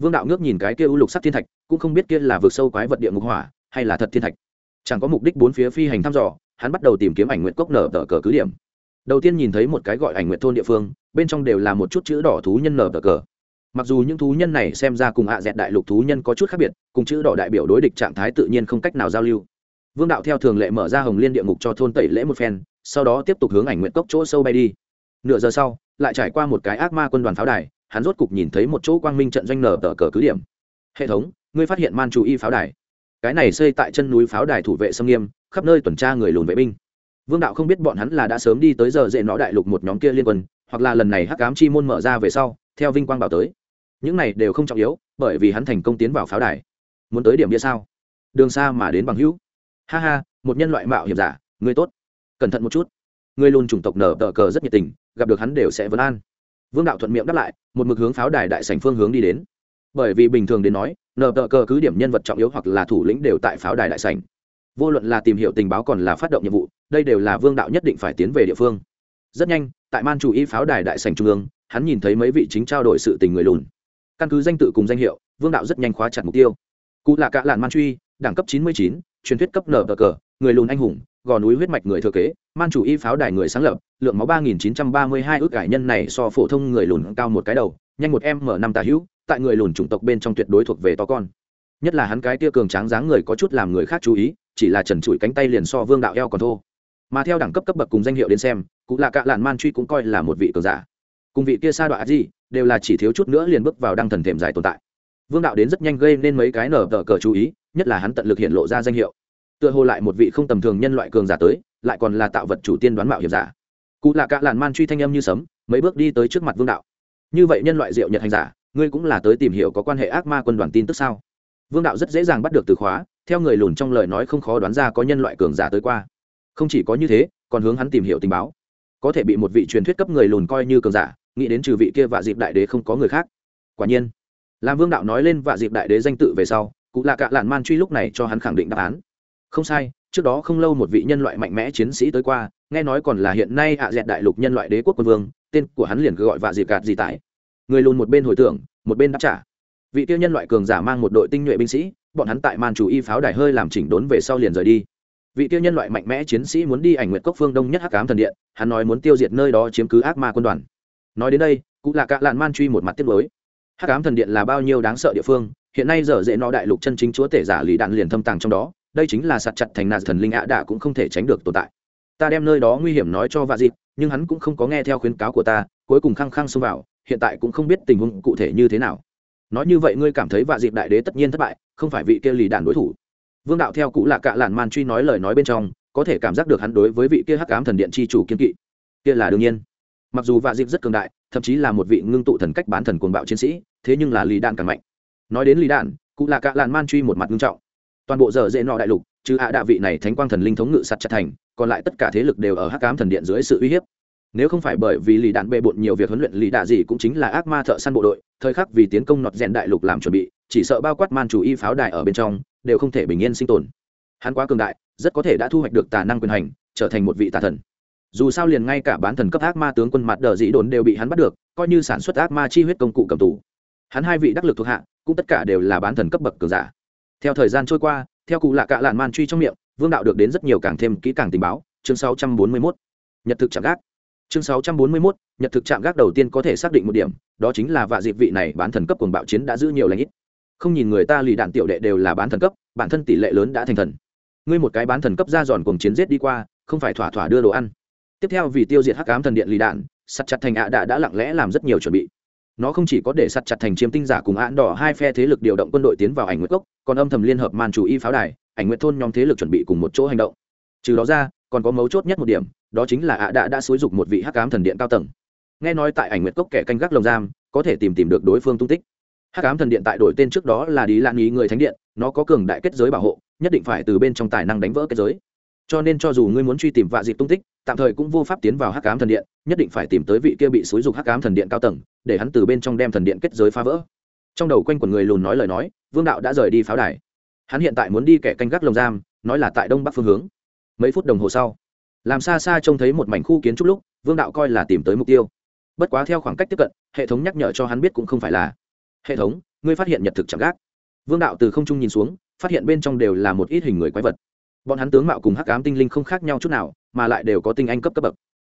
vương đạo ngước nhìn cái kia u lục sắc thiên thạch, cũng không biết kia là vượt sâu quái vật địa ngục hỏa, hay là thật thiên thạch. Chẳng có mục đích bốn phía phi hành thăm dò, hắn bắt đầu tìm kiếm ảnh nguyện cốc nở tờ cờ cứ điểm. Đầu tiên nhìn thấy một cái gọi ảnh nguyện thôn địa phương, bên trong đều là một chút chữ đỏ thú nhân nở tờ cờ mặc dù những thú nhân này xem ra cùng hạ dẹt đại lục thú nhân có chút khác biệt, cùng chữ đỏ đại biểu đối địch trạng thái tự nhiên không cách nào giao lưu. Vương đạo theo thường lệ mở ra hồng liên địa ngục cho thôn tẩy lễ một phen, sau đó tiếp tục hướng ảnh nguyện cốc chỗ sâu bay đi. Nửa giờ sau, lại trải qua một cái ác ma quân đoàn pháo đài, hắn rốt cục nhìn thấy một chỗ quang minh trận doanh nở tờ cờ cứ điểm. Hệ thống, ngươi phát hiện man chú y pháo đài. Cái này xây tại chân núi pháo đài thủ vệ sâm nghiêm, khắp nơi tuần tra người lùn vệ binh. Vương đạo không biết bọn hắn là đã sớm đi tới giờ dễ nó đại lục một nhóm kia liên quân, hoặc là lần này hắc cám chi môn mở ra về sau, theo vinh quang bảo tới những này đều không trọng yếu, bởi vì hắn thành công tiến vào pháo đài. Muốn tới điểm bia sao? Đường xa mà đến bằng hữu. Ha ha, một nhân loại mạo hiểm giả người tốt. Cẩn thận một chút. Người luôn chủng tộc nở tờ cờ rất nhiệt tình, gặp được hắn đều sẽ vấn an. Vương đạo thuận miệng đáp lại, một mực hướng pháo đài đại sành phương hướng đi đến. Bởi vì bình thường đến nói, nở tờ cờ cứ điểm nhân vật trọng yếu hoặc là thủ lĩnh đều tại pháo đài đại sành vô luận là tìm hiểu tình báo còn là phát động nhiệm vụ, đây đều là vương đạo nhất định phải tiến về địa phương. Rất nhanh, tại man chủ y pháo đài đại sành trung ương, hắn nhìn thấy mấy vị chính trao đổi sự tình người lùn căn cứ danh tự cùng danh hiệu, vương đạo rất nhanh khóa chặt mục tiêu. Cụ là cả làn man truy, đẳng cấp chín mươi chín, truyền thuyết cấp nở cờ, người lùn anh hùng, gò núi huyết mạch người thừa kế, man chủ y pháo đài người sáng lập, lượng máu ba nghìn chín trăm ba mươi hai ước cải nhân này so phổ thông người lùn cao một cái đầu, nhanh một m năm tà hữu, tại người lùn chủng tộc bên trong tuyệt đối thuộc về to con. Nhất là hắn cái tia cường tráng dáng người có chút làm người khác chú ý, chỉ là trần trụi cánh tay liền so vương đạo eo còn thô. Mà theo đẳng cấp cấp bậc cùng danh hiệu đến xem cũng là cạ lạn man truy cũng coi là một vị cường giả. Cùng vị kia sa đoạn gì đều là chỉ thiếu chút nữa liền bước vào đăng thần thềm dài tồn tại. Vương đạo đến rất nhanh gây nên mấy cái nở tờ cờ chú ý, nhất là hắn tận lực hiện lộ ra danh hiệu. Tựa hồ lại một vị không tầm thường nhân loại cường giả tới, lại còn là tạo vật chủ tiên đoán mạo hiểm giả. Cụ là cạ làn man truy thanh âm như sấm, mấy bước đi tới trước mặt vương đạo. Như vậy nhân loại diệu nhật hành giả, ngươi cũng là tới tìm hiểu có quan hệ ác ma quân đoàn tin tức sao? Vương đạo rất dễ dàng bắt được từ khóa, theo người lùn trong lời nói không khó đoán ra có nhân loại cường giả tới qua. Không chỉ có như thế, còn hướng hắn tìm hiểu tình báo. Có thể bị một vị truyền thuyết cấp người lùn coi như cường giả nghĩ đến trừ vị kia và dịp đại đế không có người khác. Quả nhiên làm vương đạo nói lên và dịp đại đế danh tự về sau, cụ lạ cạ lạn man truy lúc này cho hắn khẳng định đáp án. Không sai, trước đó không lâu một vị nhân loại mạnh mẽ chiến sĩ tới qua, nghe nói còn là hiện nay hạ dẹt đại lục nhân loại đế quốc quân vương, tên của hắn liền cứ gọi và dịp gạt gì tại. Người lùn một bên hồi tưởng, một bên đáp trả. Vị tiêu nhân loại cường giả mang một đội tinh nhuệ binh sĩ, bọn hắn tại man chủ y pháo đài hơi làm chỉnh đốn về sau liền rời đi. Vị tiêu nhân loại mạnh mẽ chiến sĩ muốn đi ảnh nguyện cốc phương đông nhất hắc cám thần điện, hắn nói muốn tiêu diệt nơi đó chiếm cứ ác ma quân đoàn nói đến đây, cụ là cạ lạn man truy một mặt tiết lối hắc cám thần điện là bao nhiêu đáng sợ địa phương, hiện nay dở dễ nó đại lục chân chính chúa tể giả lì đạn liền thâm tàng trong đó, đây chính là sạt chặt thành nạn thần linh ạ đạ cũng không thể tránh được tồn tại. Ta đem nơi đó nguy hiểm nói cho vạ dịp nhưng hắn cũng không có nghe theo khuyến cáo của ta, cuối cùng khăng khăng xông vào, hiện tại cũng không biết tình huống cụ thể như thế nào. Nói như vậy ngươi cảm thấy vạ dịp đại đế tất nhiên thất bại, không phải vị kia lì đạn đối thủ. Vương đạo theo cụ là cạ lạn man truy nói lời nói bên trong, có thể cảm giác được hắn đối với vị kia hắc ám thần điện chi chủ kiên kỵ. Kia là đương nhiên mặc dù vạ dịp rất cường đại, thậm chí là một vị ngưng tụ thần cách bán thần cuồng bạo chiến sĩ, thế nhưng là lì đạn càng mạnh. Nói đến lì đạn, cụ là cả làn man truy một mặt ngưng trọng. Toàn bộ giờ dễ nọ đại lục chứ hạ đạ vị này thánh quang thần linh thống ngự sạt chặt thành, còn lại tất cả thế lực đều ở hắc Cám thần điện dưới sự uy hiếp. Nếu không phải bởi vì lì đạn bê bộn nhiều việc huấn luyện, lì đạ gì cũng chính là ác ma thợ săn bộ đội, thời khắc vì tiến công nọt rèn đại lục làm chuẩn bị, chỉ sợ bao quát man chủ y pháo đài ở bên trong, đều không thể bình yên sinh tồn. Hắn quá cường đại, rất có thể đã thu hoạch được tà năng quyền hành, trở thành một vị tà thần dù sao liền ngay cả bán thần cấp ác ma tướng quân mặt đờ dĩ đồn đều bị hắn bắt được coi như sản xuất ác ma chi huyết công cụ cầm tù. Hắn hai vị đắc lực thuộc hạ cũng tất cả đều là bán thần cấp bậc cường giả. Theo thời gian trôi qua theo cụ lạ cạ lạn man truy trong miệng vương đạo được đến rất nhiều càng thêm kỹ càng tình báo. Chương 641. nhật thực chạm gác. Chương 641, nhật thực chạm gác đầu tiên có thể xác định một điểm đó chính là vạ dịp vị này bán thần cấp cuồng bạo chiến đã giữ nhiều lãnh ít. Không nhìn người ta lì đạn tiểu đệ đều là bán thần cấp bản thân tỷ lệ lớn đã thành thần. Ngươi một cái bán thần cấp ra giòn cuồng chiến giết đi qua không phải thỏa thỏa đưa đồ ăn tiếp theo vì tiêu diệt hắc ám thần điện lì đạn, sắt chặt thành ạ đã đã lặng lẽ làm rất nhiều chuẩn bị. Nó không chỉ có để sắt chặt thành chiếm tinh giả cùng án đỏ hai phe thế lực điều động quân đội tiến vào ảnh nguyệt cốc, còn âm thầm liên hợp màn chủ y pháo đài, ảnh nguyệt thôn nhóm thế lực chuẩn bị cùng một chỗ hành động. Trừ đó ra, còn có mấu chốt nhất một điểm, đó chính là ạ đã đã xúi dục một vị hắc ám thần điện cao tầng. Nghe nói tại ảnh nguyệt cốc kẻ canh gác lồng giam, có thể tìm tìm được đối phương tung tích. Hắc ám thần điện tại đổi tên trước đó là đi lan ý người thánh điện, nó có cường đại kết giới bảo hộ, nhất định phải từ bên trong tài năng đánh vỡ kết giới cho nên cho dù ngươi muốn truy tìm vạ dịp tung tích, tạm thời cũng vô pháp tiến vào hắc ám thần điện, nhất định phải tìm tới vị kia bị xúi dục hắc ám thần điện cao tầng, để hắn từ bên trong đem thần điện kết giới phá vỡ. Trong đầu quanh quần người lùn nói lời nói, vương đạo đã rời đi pháo đài. Hắn hiện tại muốn đi kẻ canh gác lồng giam, nói là tại đông bắc phương hướng. Mấy phút đồng hồ sau, làm xa xa trông thấy một mảnh khu kiến trúc lúc, vương đạo coi là tìm tới mục tiêu. Bất quá theo khoảng cách tiếp cận, hệ thống nhắc nhở cho hắn biết cũng không phải là. Hệ thống, ngươi phát hiện nhật thực chạm gác. Vương đạo từ không trung nhìn xuống, phát hiện bên trong đều là một ít hình người quái vật bọn hắn tướng mạo cùng hắc ám tinh linh không khác nhau chút nào mà lại đều có tinh anh cấp cấp bậc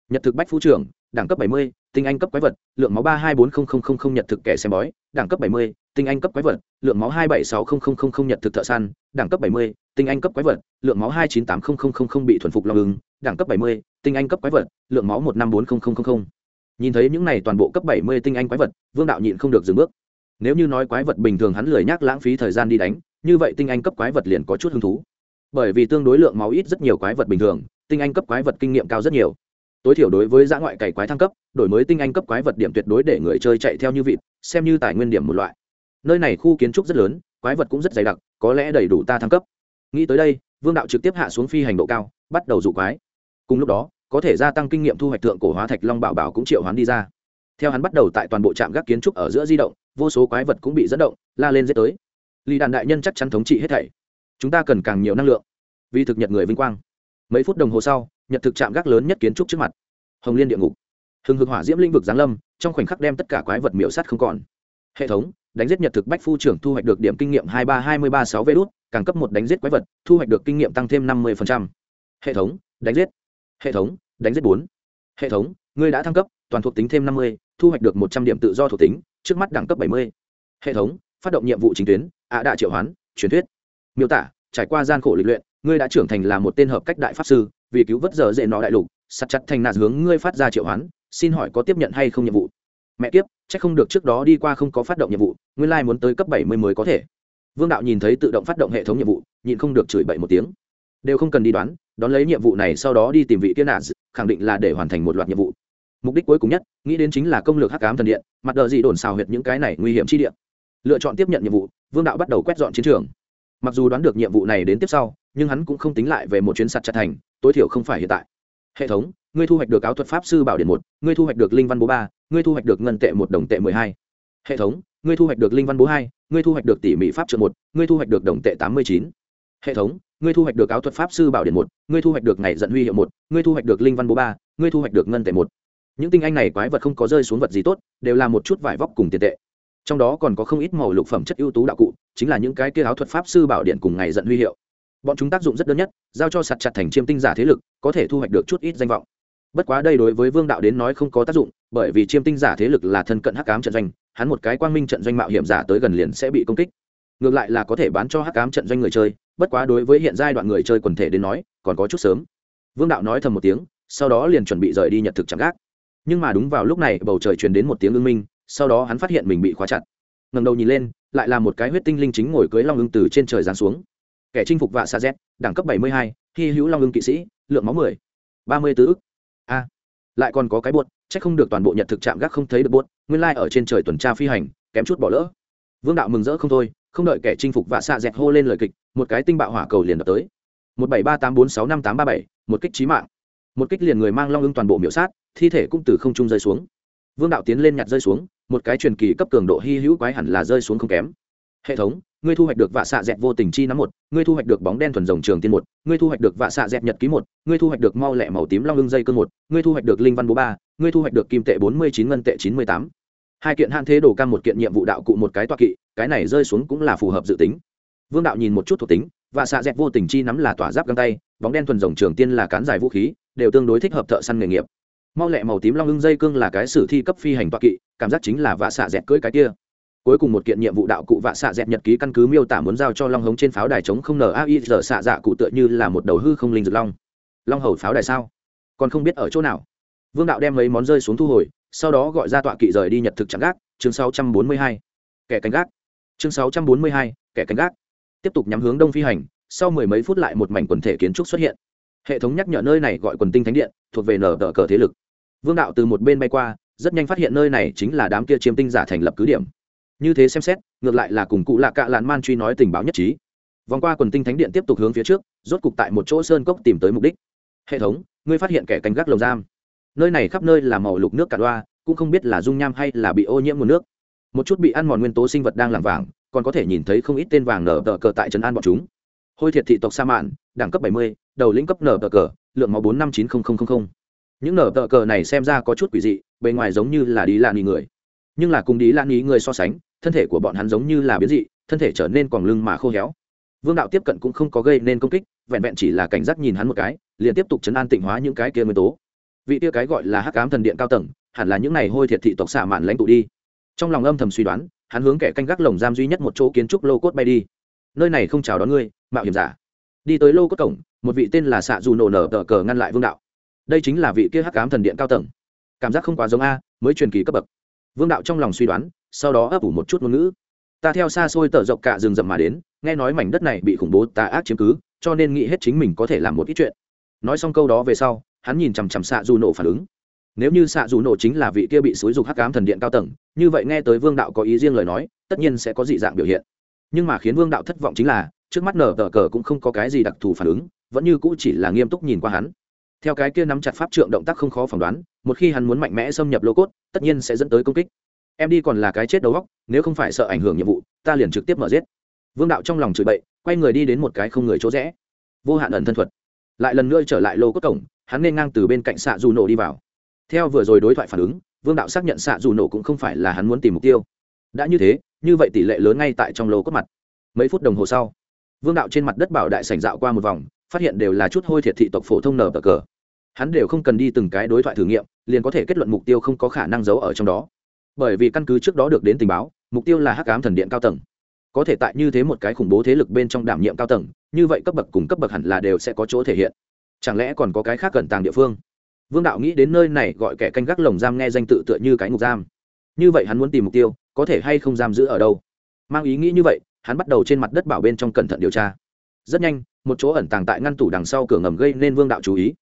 nhật thực bách phú trưởng đẳng cấp 70, tinh anh cấp quái vật lượng máu ba hai bốn không không không không nhật thực kẻ xem bói đẳng cấp 70, tinh anh cấp quái vật lượng máu hai bảy sáu không không không không nhật thực thợ săn đẳng cấp 70, tinh anh cấp quái vật lượng máu hai chín tám không không không không bị thuần phục long ứng đẳng cấp 70, tinh anh cấp quái vật lượng máu một năm bốn không không không không nhìn thấy những này toàn bộ cấp 70 tinh anh quái vật vương đạo nhịn không được dừng bước nếu như nói quái vật bình thường hắn lười nhác lãng phí thời gian đi đánh như vậy tinh anh cấp quái vật liền có chút hứng thú bởi vì tương đối lượng máu ít rất nhiều quái vật bình thường, tinh anh cấp quái vật kinh nghiệm cao rất nhiều. Tối thiểu đối với giã ngoại cày quái thăng cấp, đổi mới tinh anh cấp quái vật điểm tuyệt đối để người chơi chạy theo như vịt, xem như tài nguyên điểm một loại. Nơi này khu kiến trúc rất lớn, quái vật cũng rất dày đặc, có lẽ đầy đủ ta thăng cấp. Nghĩ tới đây, vương đạo trực tiếp hạ xuống phi hành độ cao, bắt đầu dụ quái. Cùng lúc đó, có thể gia tăng kinh nghiệm thu hoạch thượng cổ hóa thạch long bảo bảo cũng triệu hoán đi ra. Theo hắn bắt đầu tại toàn bộ trạm gác kiến trúc ở giữa di động, vô số quái vật cũng bị dẫn động, la lên dễ tới. Lì đàn đại nhân chắc chắn thống trị hết thảy chúng ta cần càng nhiều năng lượng. Vì thực nhật người vinh quang. Mấy phút đồng hồ sau, nhật thực trạm gác lớn nhất kiến trúc trước mặt. Hồng liên địa ngục. Hừng hực hỏa diễm lĩnh vực giáng lâm, trong khoảnh khắc đem tất cả quái vật miểu sát không còn. Hệ thống, đánh giết nhật thực bách phu trưởng thu hoạch được điểm kinh nghiệm hai ba hai mươi ba sáu vê đốt càng cấp một đánh giết quái vật, thu hoạch được kinh nghiệm tăng thêm năm mươi hệ thống, đánh giết. Hệ thống, đánh giết bốn. Hệ thống, ngươi đã thăng cấp, toàn thuộc tính thêm năm mươi, thu hoạch được một trăm điểm tự do thuộc tính, trước mắt đẳng cấp bảy mươi. Hệ thống, phát động nhiệm vụ chính tuyến, ạ à đạ triệu hoán, truyền thuyết. Miêu tả trải qua gian khổ lịch luyện, ngươi đã trưởng thành là một tên hợp cách đại pháp sư, vì cứu vớt giờ dễ nó đại lục, sắt chặt thành nạt hướng ngươi phát ra triệu hoán, xin hỏi có tiếp nhận hay không nhiệm vụ? Mẹ tiếp chắc không được trước đó đi qua không có phát động nhiệm vụ, nguyên lai muốn tới cấp bảy mươi mới có thể. Vương đạo nhìn thấy tự động phát động hệ thống nhiệm vụ, nhịn không được chửi bậy một tiếng. Đều không cần đi đoán, đón lấy nhiệm vụ này sau đó đi tìm vị tiên nạt, khẳng định là để hoàn thành một loạt nhiệm vụ. Mục đích cuối cùng nhất, nghĩ đến chính là công lược hắc ám thần điện, mặt đờ gì đồn xào huyệt những cái này nguy hiểm chi điện lựa chọn tiếp nhận nhiệm vụ, vương đạo bắt đầu quét dọn chiến trường mặc dù đoán được nhiệm vụ này đến tiếp sau nhưng hắn cũng không tính lại về một chuyến sạt chặt thành tối thiểu không phải hiện tại hệ thống ngươi thu hoạch được áo thuật pháp sư bảo điện một ngươi thu hoạch được linh văn bố ba ngươi thu hoạch được ngân tệ một đồng tệ mười hai hệ thống ngươi thu hoạch được linh văn bố hai ngươi thu hoạch được tỉ mỹ pháp trợ một ngươi thu hoạch được đồng tệ tám mươi chín hệ thống ngươi thu hoạch được áo thuật pháp sư bảo điện một ngươi thu hoạch được ngày giận huy hiệu một ngươi thu hoạch được linh văn bố ba ngươi thu hoạch được ngân tệ một những tinh anh này quái vật không có rơi xuống vật gì tốt đều là một chút vải vóc cùng tiền tệ trong đó còn có không ít màu lục phẩm chất ưu tú đạo cụ, chính là những cái kia áo thuật pháp sư bảo điện cùng ngày giận huy hiệu. Bọn chúng tác dụng rất đơn nhất, giao cho sạt chặt thành chiêm tinh giả thế lực, có thể thu hoạch được chút ít danh vọng. Bất quá đây đối với vương đạo đến nói không có tác dụng, bởi vì chiêm tinh giả thế lực là thân cận hắc cám trận doanh, hắn một cái quang minh trận doanh mạo hiểm giả tới gần liền sẽ bị công kích. Ngược lại là có thể bán cho hắc cám trận doanh người chơi, bất quá đối với hiện giai đoạn người chơi quần thể đến nói, còn có chút sớm. Vương đạo nói thầm một tiếng, sau đó liền chuẩn bị rời đi nhật thực chẳng gác. Nhưng mà đúng vào lúc này, bầu trời truyền đến một tiếng ưng minh sau đó hắn phát hiện mình bị khóa chặt. Ngầm đầu nhìn lên, lại là một cái huyết tinh linh chính ngồi cưới long ưng từ trên trời giáng xuống. Kẻ chinh phục vạ xa z, đẳng cấp bảy mươi hai, hy hữu long ưng kỵ sĩ, lượng máu mười, ba mươi tứ ức. A, lại còn có cái buốt c h ắ c không được toàn bộ nhật thực chạm gác không thấy được buốt nguyên lai、like、ở trên trời tuần tra phi hành, kém chút bỏ lỡ. Vương đạo mừng rỡ không thôi, không đợi kẻ chinh phục vạ xạ dẹt hô lên lời kịch, một cái tinh bạo hỏa cầu liền đập tới. Một bảy ba tám bốn sáu năm tám ba bảy, một kích trí mạng. Một kích liền người mang long ưng toàn bộ miểu sát, thi thể cũng từ không trung rơi xuống vương đạo tiến lên nhặt rơi xuống, một cái truyền kỳ cấp cường độ hy hữu quái hẳn là rơi xuống không kém. Hệ thống, ngươi thu hoạch được vạ xạ dẹt vô tình chi nắm một, ngươi thu hoạch được bóng đen thuần rồng trường tiên một, ngươi thu hoạch được vạ xạ dẹt nhật ký một, ngươi thu hoạch được mau lẹ màu tím long lưng dây cương một, ngươi thu hoạch được linh văn bố ba, ngươi thu hoạch được kim tệ bốn mươi chín ngân tệ chín mươi tám. Hai kiện hạn thế đồ cam một kiện nhiệm vụ đạo cụ một cái toa kỵ, cái này rơi xuống cũng là phù hợp dự tính. Vương đạo nhìn một chút thuộc tính và xạ dẹt vô tình chi nắm là tỏa giáp găng tay, bóng đen thuần rồng trường tiên là cán dài vũ khí, đều tương đối thích hợp thợ săn nghề nghiệp mau lẹ màu tím long ưng dây cương là cái sử thi cấp phi hành toa kỵ cảm giác chính là vạ xạ dẹt cưỡi cái kia. Cuối cùng một kiện nhiệm vụ đạo cụ vạ xạ dẹt nhật ký căn cứ miêu tả muốn giao cho long hống trên pháo đài chống không nai giờ xạ dạ cụ tựa như là một đầu hư không linh dược long. Long hầu pháo đài sao? Còn không biết ở chỗ nào. Vương đạo đem mấy món rơi xuống thu hồi sau đó gọi ra tọa kỵ rời đi nhật thực chẳng gác chương 642. kẻ canh gác. Chương 642, kẻ canh gác. Tiếp tục nhắm hướng đông phi hành sau mười mấy phút lại một mảnh quần thể kiến trúc xuất hiện. Hệ thống nhắc nhở nơi này gọi quần tinh thánh điện thuộc về nở tờ cờ thế lực vương đạo từ một bên bay qua, rất nhanh phát hiện nơi này chính là đám kia chiếm tinh giả thành lập cứ điểm. Như thế xem xét, ngược lại là cùng cụ lạ cạ làn man truy nói tình báo nhất trí. Vòng qua quần tinh thánh điện tiếp tục hướng phía trước, rốt cục tại một chỗ sơn cốc tìm tới mục đích. Hệ thống, ngươi phát hiện kẻ canh gác lồng giam. Nơi này khắp nơi là màu lục nước cả đoa cũng không biết là dung nham hay là bị ô nhiễm nguồn nước. Một chút bị ăn mòn nguyên tố sinh vật đang làm vàng, còn có thể nhìn thấy không ít tên vàng nở tờ cờ tại trấn an bọn chúng. Hôi thiệt thị tộc sa mạn, đẳng cấp bảy mươi, đầu lĩnh cấp nở tờ cờ, lượng máu bốn năm chín nghìn những nở tờ cờ này xem ra có chút quỷ dị, bề ngoài giống như là đi lan ý người. Nhưng là cùng đi lan ý người so sánh, thân thể của bọn hắn giống như là biến dị, thân thể trở nên còn lưng mà khô héo. Vương đạo tiếp cận cũng không có gây nên công kích, vẹn vẹn chỉ là cảnh giác nhìn hắn một cái, liền tiếp tục chấn an tịnh hóa những cái kia nguyên tố. Vị tia cái gọi là hắc ám thần điện cao tầng, hẳn là những này hôi thiệt thị tộc xạ mạn lãnh tụ đi. Trong lòng âm thầm suy đoán, hắn hướng kẻ canh gác lồng giam duy nhất một chỗ kiến trúc lô cốt bay đi. Nơi này không chào đón ngươi, mạo hiểm giả. Đi tới lô cốt cổng, một vị tên là xạ dù nổ nở tờ cờ ngăn lại vương đạo đây chính là vị kia hắc ám thần điện cao tầng. Cảm giác không quá giống a, mới truyền kỳ cấp bậc. Vương đạo trong lòng suy đoán, sau đó ấp ủ một chút ngôn ngữ. Ta theo xa xôi tở dọc cả rừng rậm mà đến, nghe nói mảnh đất này bị khủng bố tà ác chiếm cứ, cho nên nghĩ hết chính mình có thể làm một ít chuyện. Nói xong câu đó về sau, hắn nhìn chằm chằm xạ dù nổ phản ứng. Nếu như xạ dù nổ chính là vị kia bị xúi dục hắc cám thần điện cao tầng, như vậy nghe tới vương đạo có ý riêng lời nói, tất nhiên sẽ có dị dạng biểu hiện. Nhưng mà khiến vương đạo thất vọng chính là, trước mắt nở tờ cờ cũng không có cái gì đặc thù phản ứng, vẫn như cũ chỉ là nghiêm túc nhìn qua hắn theo cái kia nắm chặt pháp trượng động tác không khó phỏng đoán, một khi hắn muốn mạnh mẽ xâm nhập lô cốt, tất nhiên sẽ dẫn tới công kích. Em đi còn là cái chết đầu góc nếu không phải sợ ảnh hưởng nhiệm vụ, ta liền trực tiếp mở giết. Vương đạo trong lòng chửi bậy, quay người đi đến một cái không người chỗ rẽ. Vô hạn ẩn thân thuật. Lại lần nữa trở lại lô cốt cổng, hắn nên ngang từ bên cạnh xạ dù nổ đi vào. Theo vừa rồi đối thoại phản ứng, vương đạo xác nhận xạ dù nổ cũng không phải là hắn muốn tìm mục tiêu. Đã như thế, như vậy tỷ lệ lớn ngay tại trong lô cốt mặt. Mấy phút đồng hồ sau, vương đạo trên mặt đất bảo đại sảnh dạo qua một vòng, phát hiện đều là chút hôi thiệt thị tộc phổ thông nở bờ cờ hắn đều không cần đi từng cái đối thoại thử nghiệm, liền có thể kết luận mục tiêu không có khả năng giấu ở trong đó. Bởi vì căn cứ trước đó được đến tình báo, mục tiêu là hắc ám thần điện cao tầng. Có thể tại như thế một cái khủng bố thế lực bên trong đảm nhiệm cao tầng, như vậy cấp bậc cùng cấp bậc hẳn là đều sẽ có chỗ thể hiện. Chẳng lẽ còn có cái khác cẩn tàng địa phương? Vương đạo nghĩ đến nơi này gọi kẻ canh gác lồng giam nghe danh tự tựa như cái ngục giam. Như vậy hắn muốn tìm mục tiêu, có thể hay không giam giữ ở đâu? Mang ý nghĩ như vậy, hắn bắt đầu trên mặt đất bảo bên trong cẩn thận điều tra. Rất nhanh, một chỗ ẩn tàng tại ngăn tủ đằng sau cửa ngầm gây nên vương đạo chú ý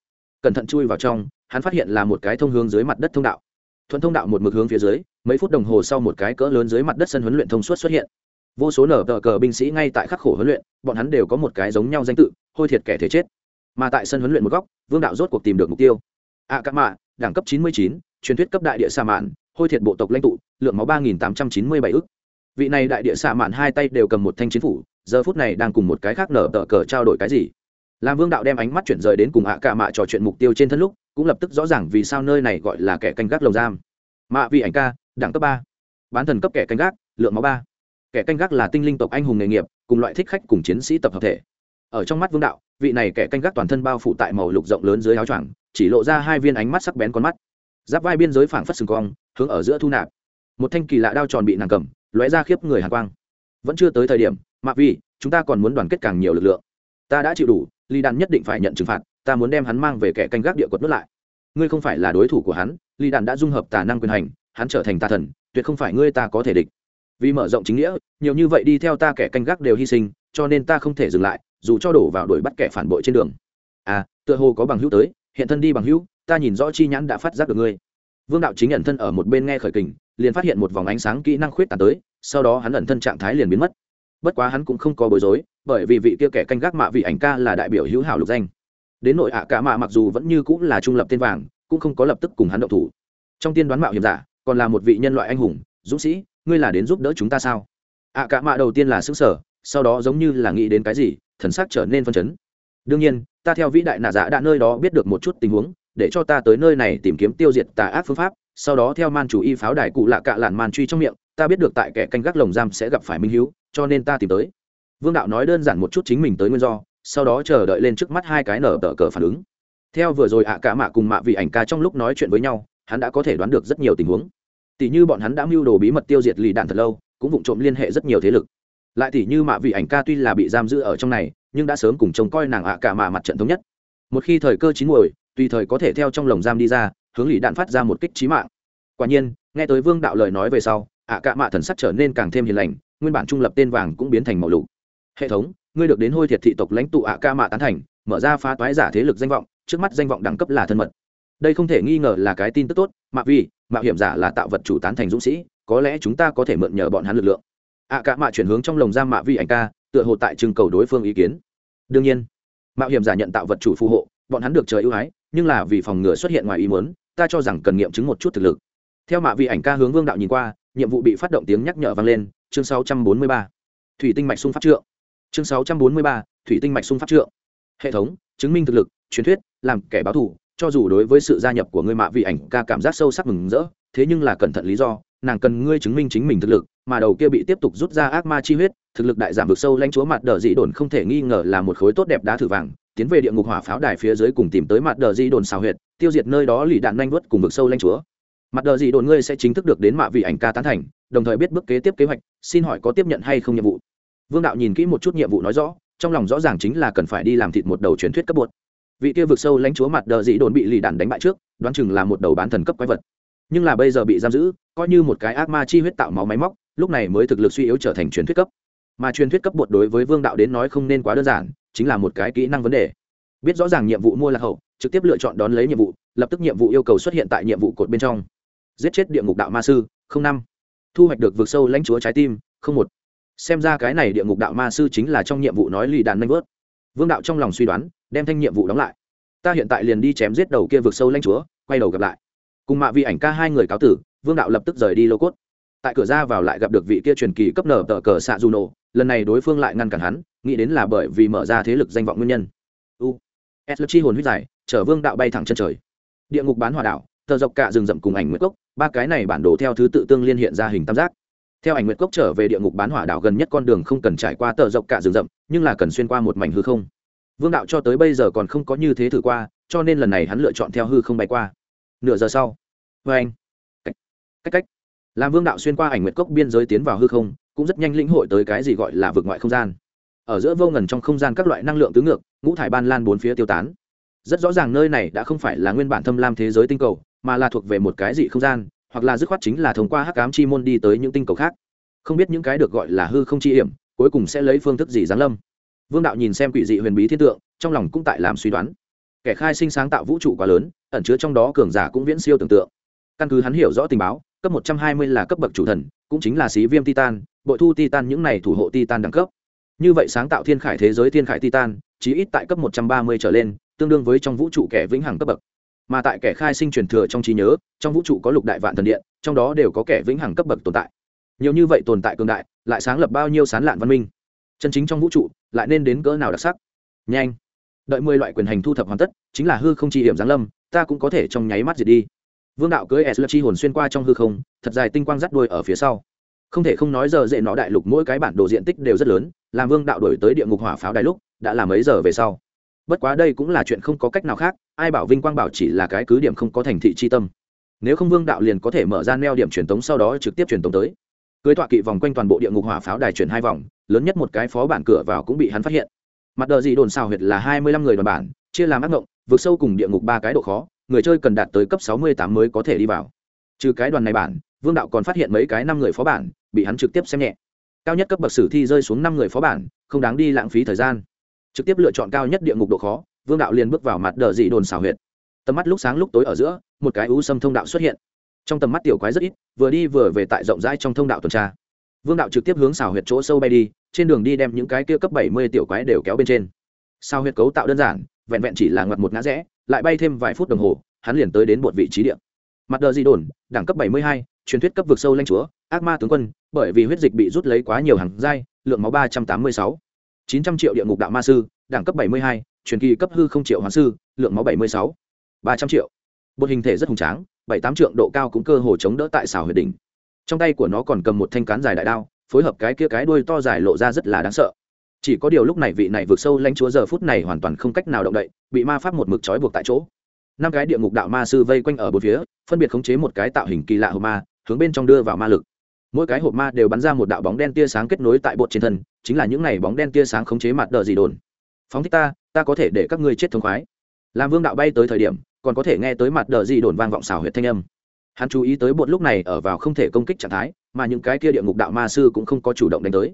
cẩn thận chui vào trong hắn phát hiện là một cái thông hướng dưới mặt đất thông đạo. Thuận thông đạo một mực hướng phía dưới mấy phút đồng hồ sau một cái cỡ lớn dưới mặt đất sân huấn luyện thông suốt xuất hiện. Vô số nở tờ cờ binh sĩ ngay tại khắc khổ huấn luyện bọn hắn đều có một cái giống nhau danh tự hôi thiệt kẻ thể chết. Mà tại sân huấn luyện một góc vương đạo rốt cuộc tìm được mục tiêu. A cát các mạ đẳng cấp 99, truyền thuyết cấp đại địa sa mạn hôi thiệt bộ tộc lãnh tụ lượng máu 3.897 ức. Vị này đại địa sa mạn hai tay đều cầm một thanh chiến phủ giờ phút này đang cùng một cái khác nở tờ cờ trao đổi cái gì? Làm vương đạo đem ánh mắt chuyển rời đến cùng ạ cả mạ trò chuyện mục tiêu trên thân lúc, cũng lập tức rõ ràng vì sao nơi này gọi là kẻ canh gác lồng giam. Mạ vị ảnh ca, đẳng cấp ba. Bán thần cấp kẻ canh gác, lượng máu ba. Kẻ canh gác là tinh linh tộc anh hùng nghề nghiệp, cùng loại thích khách cùng chiến sĩ tập hợp thể. Ở trong mắt vương đạo, vị này kẻ canh gác toàn thân bao phủ tại màu lục rộng lớn dưới áo choàng, chỉ lộ ra hai viên ánh mắt sắc bén con mắt. Giáp vai biên giới phảng phất sừng cong, hướng ở giữa thu nạp. Một thanh kỳ lạ đao tròn bị nàng cầm, lóe ra khiếp người hàn quang. Vẫn chưa tới thời điểm, mạ vị, chúng ta còn muốn đoàn kết càng nhiều lực lượng ta đã chịu đủ ly đàn nhất định phải nhận trừng phạt, ta muốn đem hắn mang về kẻ canh gác địa quật nuốt lại. Ngươi không phải là đối thủ của hắn ly đàn đã dung hợp tà năng quyền hành, hắn trở thành tà thần, tuyệt không phải ngươi ta có thể địch. Vì mở rộng chính nghĩa, nhiều như vậy đi theo ta kẻ canh gác đều hy sinh, cho nên ta không thể dừng lại, dù cho đổ vào đuổi bắt kẻ phản bội trên đường. À tựa hồ có bằng hữu tới, hiện thân đi bằng hữu, ta nhìn rõ chi nhãn đã phát giác được ngươi. Vương đạo chính ẩn thân ở một bên nghe khởi kình, liền phát hiện một vòng ánh sáng kỹ năng khuyết tàn tới, sau đó hắn ẩn thân trạng thái liền biến mất bất quá hắn cũng không có bối rối, bởi vì vị kia kẻ canh gác mạ vị ảnh ca là đại biểu hữu hảo lục danh. Đến nội ạ cả mạ mặc dù vẫn như cũng là trung lập tên vàng, cũng không có lập tức cùng hắn động thủ. Trong tiên đoán mạo hiểm giả, còn là một vị nhân loại anh hùng, dũng sĩ, ngươi là đến giúp đỡ chúng ta sao? Ạ cả mạ đầu tiên là xứng sở, sau đó giống như là nghĩ đến cái gì, thần sắc trở nên phân chấn. Đương nhiên, ta theo vĩ đại nạ giả đã nơi đó biết được một chút tình huống, để cho ta tới nơi này tìm kiếm tiêu diệt tà ác phương pháp, sau đó theo man chủ y pháo đài cụ lạ cạ lạn man truy trong miệng ta biết được tại kẻ canh gác lồng giam sẽ gặp phải minh hữu cho nên ta tìm tới. Vương đạo nói đơn giản một chút chính mình tới nguyên do, sau đó chờ đợi lên trước mắt hai cái nở tờ cờ phản ứng. Theo vừa rồi ạ cả mạ cùng mạ vị ảnh ca trong lúc nói chuyện với nhau, hắn đã có thể đoán được rất nhiều tình huống. Tỷ như bọn hắn đã mưu đồ bí mật tiêu diệt lì đạn thật lâu, cũng vụng trộm liên hệ rất nhiều thế lực. Lại tỷ như mạ vị ảnh ca tuy là bị giam giữ ở trong này, nhưng đã sớm cùng trông coi nàng ạ cả mạ mặt trận thống nhất. Một khi thời cơ chín muồi, tùy thời có thể theo trong lồng giam đi ra, hướng lì đạn phát ra một kích trí mạng. Quả nhiên, nghe tới vương đạo lời nói về sau ạ cạ mạ thần sắc trở nên càng thêm hiền lành, nguyên bản trung lập tên vàng cũng biến thành màu lục. Hệ thống, ngươi được đến hôi thiệt thị tộc lãnh tụ ạ ca mạ tán thành, mở ra phá toái giả thế lực danh vọng, trước mắt danh vọng đẳng cấp là thân mật. Đây không thể nghi ngờ là cái tin tức tốt, mạ vì mạo hiểm giả là tạo vật chủ tán thành dũng sĩ, có lẽ chúng ta có thể mượn nhờ bọn hắn lực lượng. Ạ ca mạ chuyển hướng trong lồng giam mạ vi ảnh ca, tựa hồ tại trưng cầu đối phương ý kiến. Đương nhiên, mạo hiểm giả nhận tạo vật chủ phù hộ, bọn hắn được trời ưu ái, nhưng là vì phòng ngừa xuất hiện ngoài ý muốn, ta cho rằng cần nghiệm chứng một chút thực lực. Theo mạ vi ảnh ca hướng vương đạo nhìn qua nhiệm vụ bị phát động tiếng nhắc nhở vang lên, chương 643. thủy tinh mạch sung phát trượng chương 643. thủy tinh mạch sung phát trượng hệ thống, chứng minh thực lực, truyền thuyết, làm kẻ báo thù, cho dù đối với sự gia nhập của ngươi mạ vị ảnh ca cảm giác sâu sắc mừng rỡ, thế nhưng là cẩn thận lý do, nàng cần ngươi chứng minh chính mình thực lực, mà đầu kia bị tiếp tục rút ra ác ma chi huyết, thực lực đại giảm vực sâu lãnh chúa mặt đờ dị đồn không thể nghi ngờ là một khối tốt đẹp đá thử vàng, tiến về địa ngục hỏa pháo đài phía dưới cùng tìm tới mặt đờ dị đồn xào huyệt, tiêu diệt nơi đó lì đạn nhanh vớt cùng vực sâu lãnh chúa mặt đờ dị đồn ngươi sẽ chính thức được đến mạ vị ảnh ca tán thành, đồng thời biết bước kế tiếp kế hoạch, xin hỏi có tiếp nhận hay không nhiệm vụ? Vương đạo nhìn kỹ một chút nhiệm vụ nói rõ, trong lòng rõ ràng chính là cần phải đi làm thịt một đầu truyền thuyết cấp bột. Vị kia vực sâu lãnh chúa mặt đờ dị đồn bị lì đạn đánh bại trước, đoán chừng là một đầu bán thần cấp quái vật. Nhưng là bây giờ bị giam giữ, coi như một cái ác ma chi huyết tạo máu máy móc, lúc này mới thực lực suy yếu trở thành truyền thuyết cấp. Mà truyền thuyết cấp bột đối với vương đạo đến nói không nên quá đơn giản, chính là một cái kỹ năng vấn đề. Biết rõ ràng nhiệm vụ mua là hậu, trực tiếp lựa chọn đón lấy nhiệm vụ, lập tức nhiệm vụ yêu cầu xuất hiện tại nhiệm vụ cột bên trong giết chết địa ngục đạo ma sư, không năm. Thu hoạch được vượt sâu lãnh chúa trái tim, không một. Xem ra cái này địa ngục đạo ma sư chính là trong nhiệm vụ nói lì đàn nanh vớt. Vương đạo trong lòng suy đoán, đem thanh nhiệm vụ đóng lại. Ta hiện tại liền đi chém giết đầu kia vượt sâu lãnh chúa, quay đầu gặp lại. Cùng mạ vị ảnh ca hai người cáo tử, vương đạo lập tức rời đi lô cốt. Tại cửa ra vào lại gặp được vị kia truyền kỳ cấp nở tờ cờ xạ dù nổ, lần này đối phương lại ngăn cản hắn, nghĩ đến là bởi vì mở ra thế lực danh vọng nguyên nhân. U. S. Chi hồn huyết giải, chở vương đạo bay thẳng chân trời. Địa ngục bán hỏa đạo tờ dọc cả rừng rậm cùng ảnh nguyệt cốc, ba cái này bản đồ theo thứ tự tương liên hiện ra hình tam giác. Theo ảnh nguyệt cốc trở về địa ngục bán hỏa đảo gần nhất con đường không cần trải qua tờ dọc cả rừng rậm, nhưng là cần xuyên qua một mảnh hư không. Vương đạo cho tới bây giờ còn không có như thế thử qua, cho nên lần này hắn lựa chọn theo hư không bay qua. Nửa giờ sau vê anh. Cách cách cách. Làm vương đạo xuyên qua ảnh nguyệt cốc biên giới tiến vào hư không, cũng rất nhanh lĩnh hội tới cái gì gọi là vực ngoại không gian. Ở giữa vô ngần trong không gian các loại năng lượng tứ ngược, ngũ thải ban lan bốn phía tiêu tán. Rất rõ ràng nơi này đã không phải là nguyên bản thâm lam thế giới tinh cầu mà là thuộc về một cái dị không gian, hoặc là dứt khoát chính là thông qua hắc ám chi môn đi tới những tinh cầu khác. Không biết những cái được gọi là hư không chi hiểm, cuối cùng sẽ lấy phương thức gì giáng lâm. Vương đạo nhìn xem quỷ dị huyền bí thiên tượng, trong lòng cũng tại làm suy đoán. Kẻ khai sinh sáng tạo vũ trụ quá lớn, ẩn chứa trong đó cường giả cũng viễn siêu tưởng tượng. Căn cứ hắn hiểu rõ tình báo, cấp một trăm hai mươi là cấp bậc chủ thần, cũng chính là xí viêm titan, bội thu titan những này thủ hộ titan đẳng cấp. Như vậy sáng tạo thiên khải thế giới thiên khải titan, chí ít tại cấp một trăm ba mươi trở lên, tương đương với trong vũ trụ kẻ vĩnh hằng cấp bậc mà tại kẻ khai sinh truyền thừa trong trí nhớ, trong vũ trụ có lục đại vạn thần điện, trong đó đều có kẻ vĩnh hằng cấp bậc tồn tại. Nhiều như vậy tồn tại cường đại, lại sáng lập bao nhiêu sán lạn văn minh? Chân chính trong vũ trụ, lại nên đến cỡ nào đặc sắc? Nhanh! Đợi mười loại quyền hành thu thập hoàn tất, chính là hư không chi hiểm giáng lâm, ta cũng có thể trong nháy mắt diệt đi. Vương đạo cưới s chi hồn xuyên qua trong hư không, thật dài tinh quang rắt đuôi ở phía sau. Không thể không nói giờ dễ nó đại lục mỗi cái bản đồ diện tích đều rất lớn, làm vương đạo đổi tới địa ngục hỏa pháo đài lúc, đã là mấy giờ về sau? Bất quá đây cũng là chuyện không có cách nào khác, ai bảo vinh quang bảo chỉ là cái cứ điểm không có thành thị chi tâm. Nếu không vương đạo liền có thể mở ra neo điểm truyền tống sau đó trực tiếp truyền tống tới. Cưới tọa kỵ vòng quanh toàn bộ địa ngục hỏa pháo đài chuyển hai vòng, lớn nhất một cái phó bản cửa vào cũng bị hắn phát hiện. Mặt đờ dị đồn xào huyệt là hai mươi lăm người đoàn bản, chia làm ác ngộng, vượt sâu cùng địa ngục ba cái độ khó, người chơi cần đạt tới cấp sáu mươi tám mới có thể đi vào. Trừ cái đoàn này bản, vương đạo còn phát hiện mấy cái năm người phó bản, bị hắn trực tiếp xem nhẹ. Cao nhất cấp bậc sử thi rơi xuống năm người phó bản, không đáng đi lãng phí thời gian trực tiếp lựa chọn cao nhất địa ngục độ khó, vương đạo liền bước vào mặt đờ dị đồn xào huyệt. Tầm mắt lúc sáng lúc tối ở giữa, một cái u sâm thông đạo xuất hiện. Trong tầm mắt tiểu quái rất ít, vừa đi vừa về tại rộng rãi trong thông đạo tuần tra. Vương đạo trực tiếp hướng xào huyệt chỗ sâu bay đi, trên đường đi đem những cái kia cấp bảy mươi tiểu quái đều kéo bên trên. Sao huyệt cấu tạo đơn giản, vẹn vẹn chỉ là ngoặt một ngã rẽ, lại bay thêm vài phút đồng hồ, hắn liền tới đến một vị trí địa. Mặt đờ di đồn, đẳng cấp bảy mươi hai, truyền thuyết cấp vực sâu lanh chúa, ác ma tướng quân, bởi vì huyết dịch bị rút lấy quá nhiều hàng dai lượng máu ba trăm tám mươi sáu chín trăm triệu địa ngục đạo ma sư, đẳng cấp bảy mươi hai, truyền kỳ cấp hư không triệu hóa sư, lượng máu bảy mươi sáu, ba trăm triệu. Bột hình thể rất hùng tráng, bảy tám trượng độ cao cũng cơ hồ chống đỡ tại xào huyệt đỉnh. Trong tay của nó còn cầm một thanh cán dài đại đao, phối hợp cái kia cái đuôi to dài lộ ra rất là đáng sợ. Chỉ có điều lúc này vị này vượt sâu lãnh chúa giờ phút này hoàn toàn không cách nào động đậy, bị ma pháp một mực trói buộc tại chỗ. Năm cái địa ngục đạo ma sư vây quanh ở bốn phía, phân biệt khống chế một cái tạo hình kỳ lạ hộp ma, hướng bên trong đưa vào ma lực. Mỗi cái hộp ma đều bắn ra một đạo bóng đen tia sáng kết nối tại bột trên thân chính là những này bóng đen tia sáng khống chế mặt đờ gì đồn. Phóng thích ta ta có thể để các ngươi chết thống khoái. Làm vương đạo bay tới thời điểm, còn có thể nghe tới mặt đờ gì đồn vang vọng xào huyệt thanh âm. Hắn chú ý tới bột lúc này ở vào không thể công kích trạng thái, mà những cái kia địa ngục đạo ma sư cũng không có chủ động đánh tới.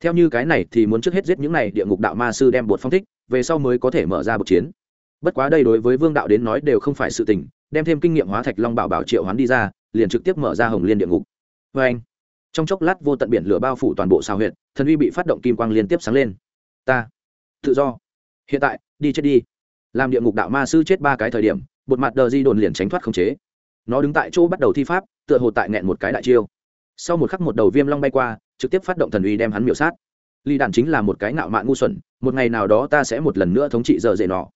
Theo như cái này thì muốn trước hết giết những này địa ngục đạo ma sư đem bột phong thích, về sau mới có thể mở ra bột chiến. Bất quá đây đối với vương đạo đến nói đều không phải sự tình, đem thêm kinh nghiệm hóa thạch long bảo bảo triệu hoán đi ra, liền trực tiếp mở ra hồng liên địa ngục. Vê anh trong chốc lát vô tận biển lửa bao phủ toàn bộ xào huyệt, thần uy bị phát động kim quang liên tiếp sáng lên. Ta, tự do, hiện tại, đi chết đi. Làm địa ngục đạo ma sư chết ba cái thời điểm, bột mặt đờ di đồn liền tránh thoát không chế. Nó đứng tại chỗ bắt đầu thi pháp, tựa hồ tại nghẹn một cái đại chiêu. Sau một khắc một đầu viêm long bay qua, trực tiếp phát động thần uy đem hắn miểu sát. Ly đàn chính là một cái ngạo mạn ngu xuẩn, một ngày nào đó ta sẽ một lần nữa thống trị giờ dễ nọ.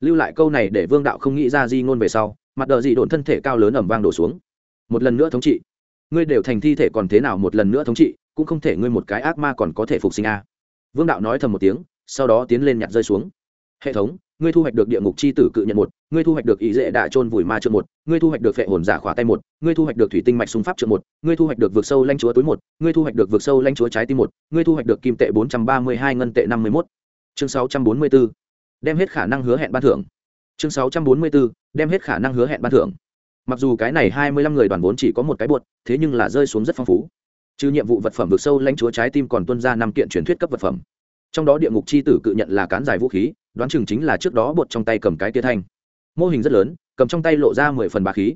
Lưu lại câu này để vương đạo không nghĩ ra di ngôn về sau, mặt đờ dị đồn thân thể cao lớn ẩm vang đổ xuống. Một lần nữa thống trị ngươi đều thành thi thể còn thế nào một lần nữa thống trị, cũng không thể ngươi một cái ác ma còn có thể phục sinh a. Vương đạo nói thầm một tiếng, sau đó tiến lên nhặt rơi xuống. Hệ thống, ngươi thu hoạch được địa ngục c h i tử cự nhận một, ngươi thu hoạch được ý dễ đạ trôn vùi ma trượng một, ngươi thu hoạch được phệ hồn giả khỏa tay một, ngươi thu hoạch được thủy tinh mạch súng pháp trượng một, ngươi thu hoạch được vực sâu lanh chúa túi một, ngươi thu hoạch được vực sâu lanh chúa trái tim một, ngươi thu hoạch được kim tệ bốn trăm ba mươi hai ngân tệ năm mươi mốt. Chương sáu trăm bốn mươi b ố đem hết khả năng hứa hẹn ban thưởng. Chương sáu trăm bốn mươi b ố đem hết khả năng hứa hẹn ban thưởng mặc dù cái này hai mươi lăm người đoàn vốn chỉ có một cái buột thế nhưng là rơi xuống rất phong phú. Trừ nhiệm vụ vật phẩm vực sâu lãnh chúa trái tim còn tuân ra năm kiện truyền thuyết cấp vật phẩm. Trong đó địa ngục c h i tử cự nhận là cán dài vũ khí, đoán chừng chính là trước đó bột trong tay cầm cái tia thanh. Mô hình rất lớn, cầm trong tay lộ ra mười phần bà khí.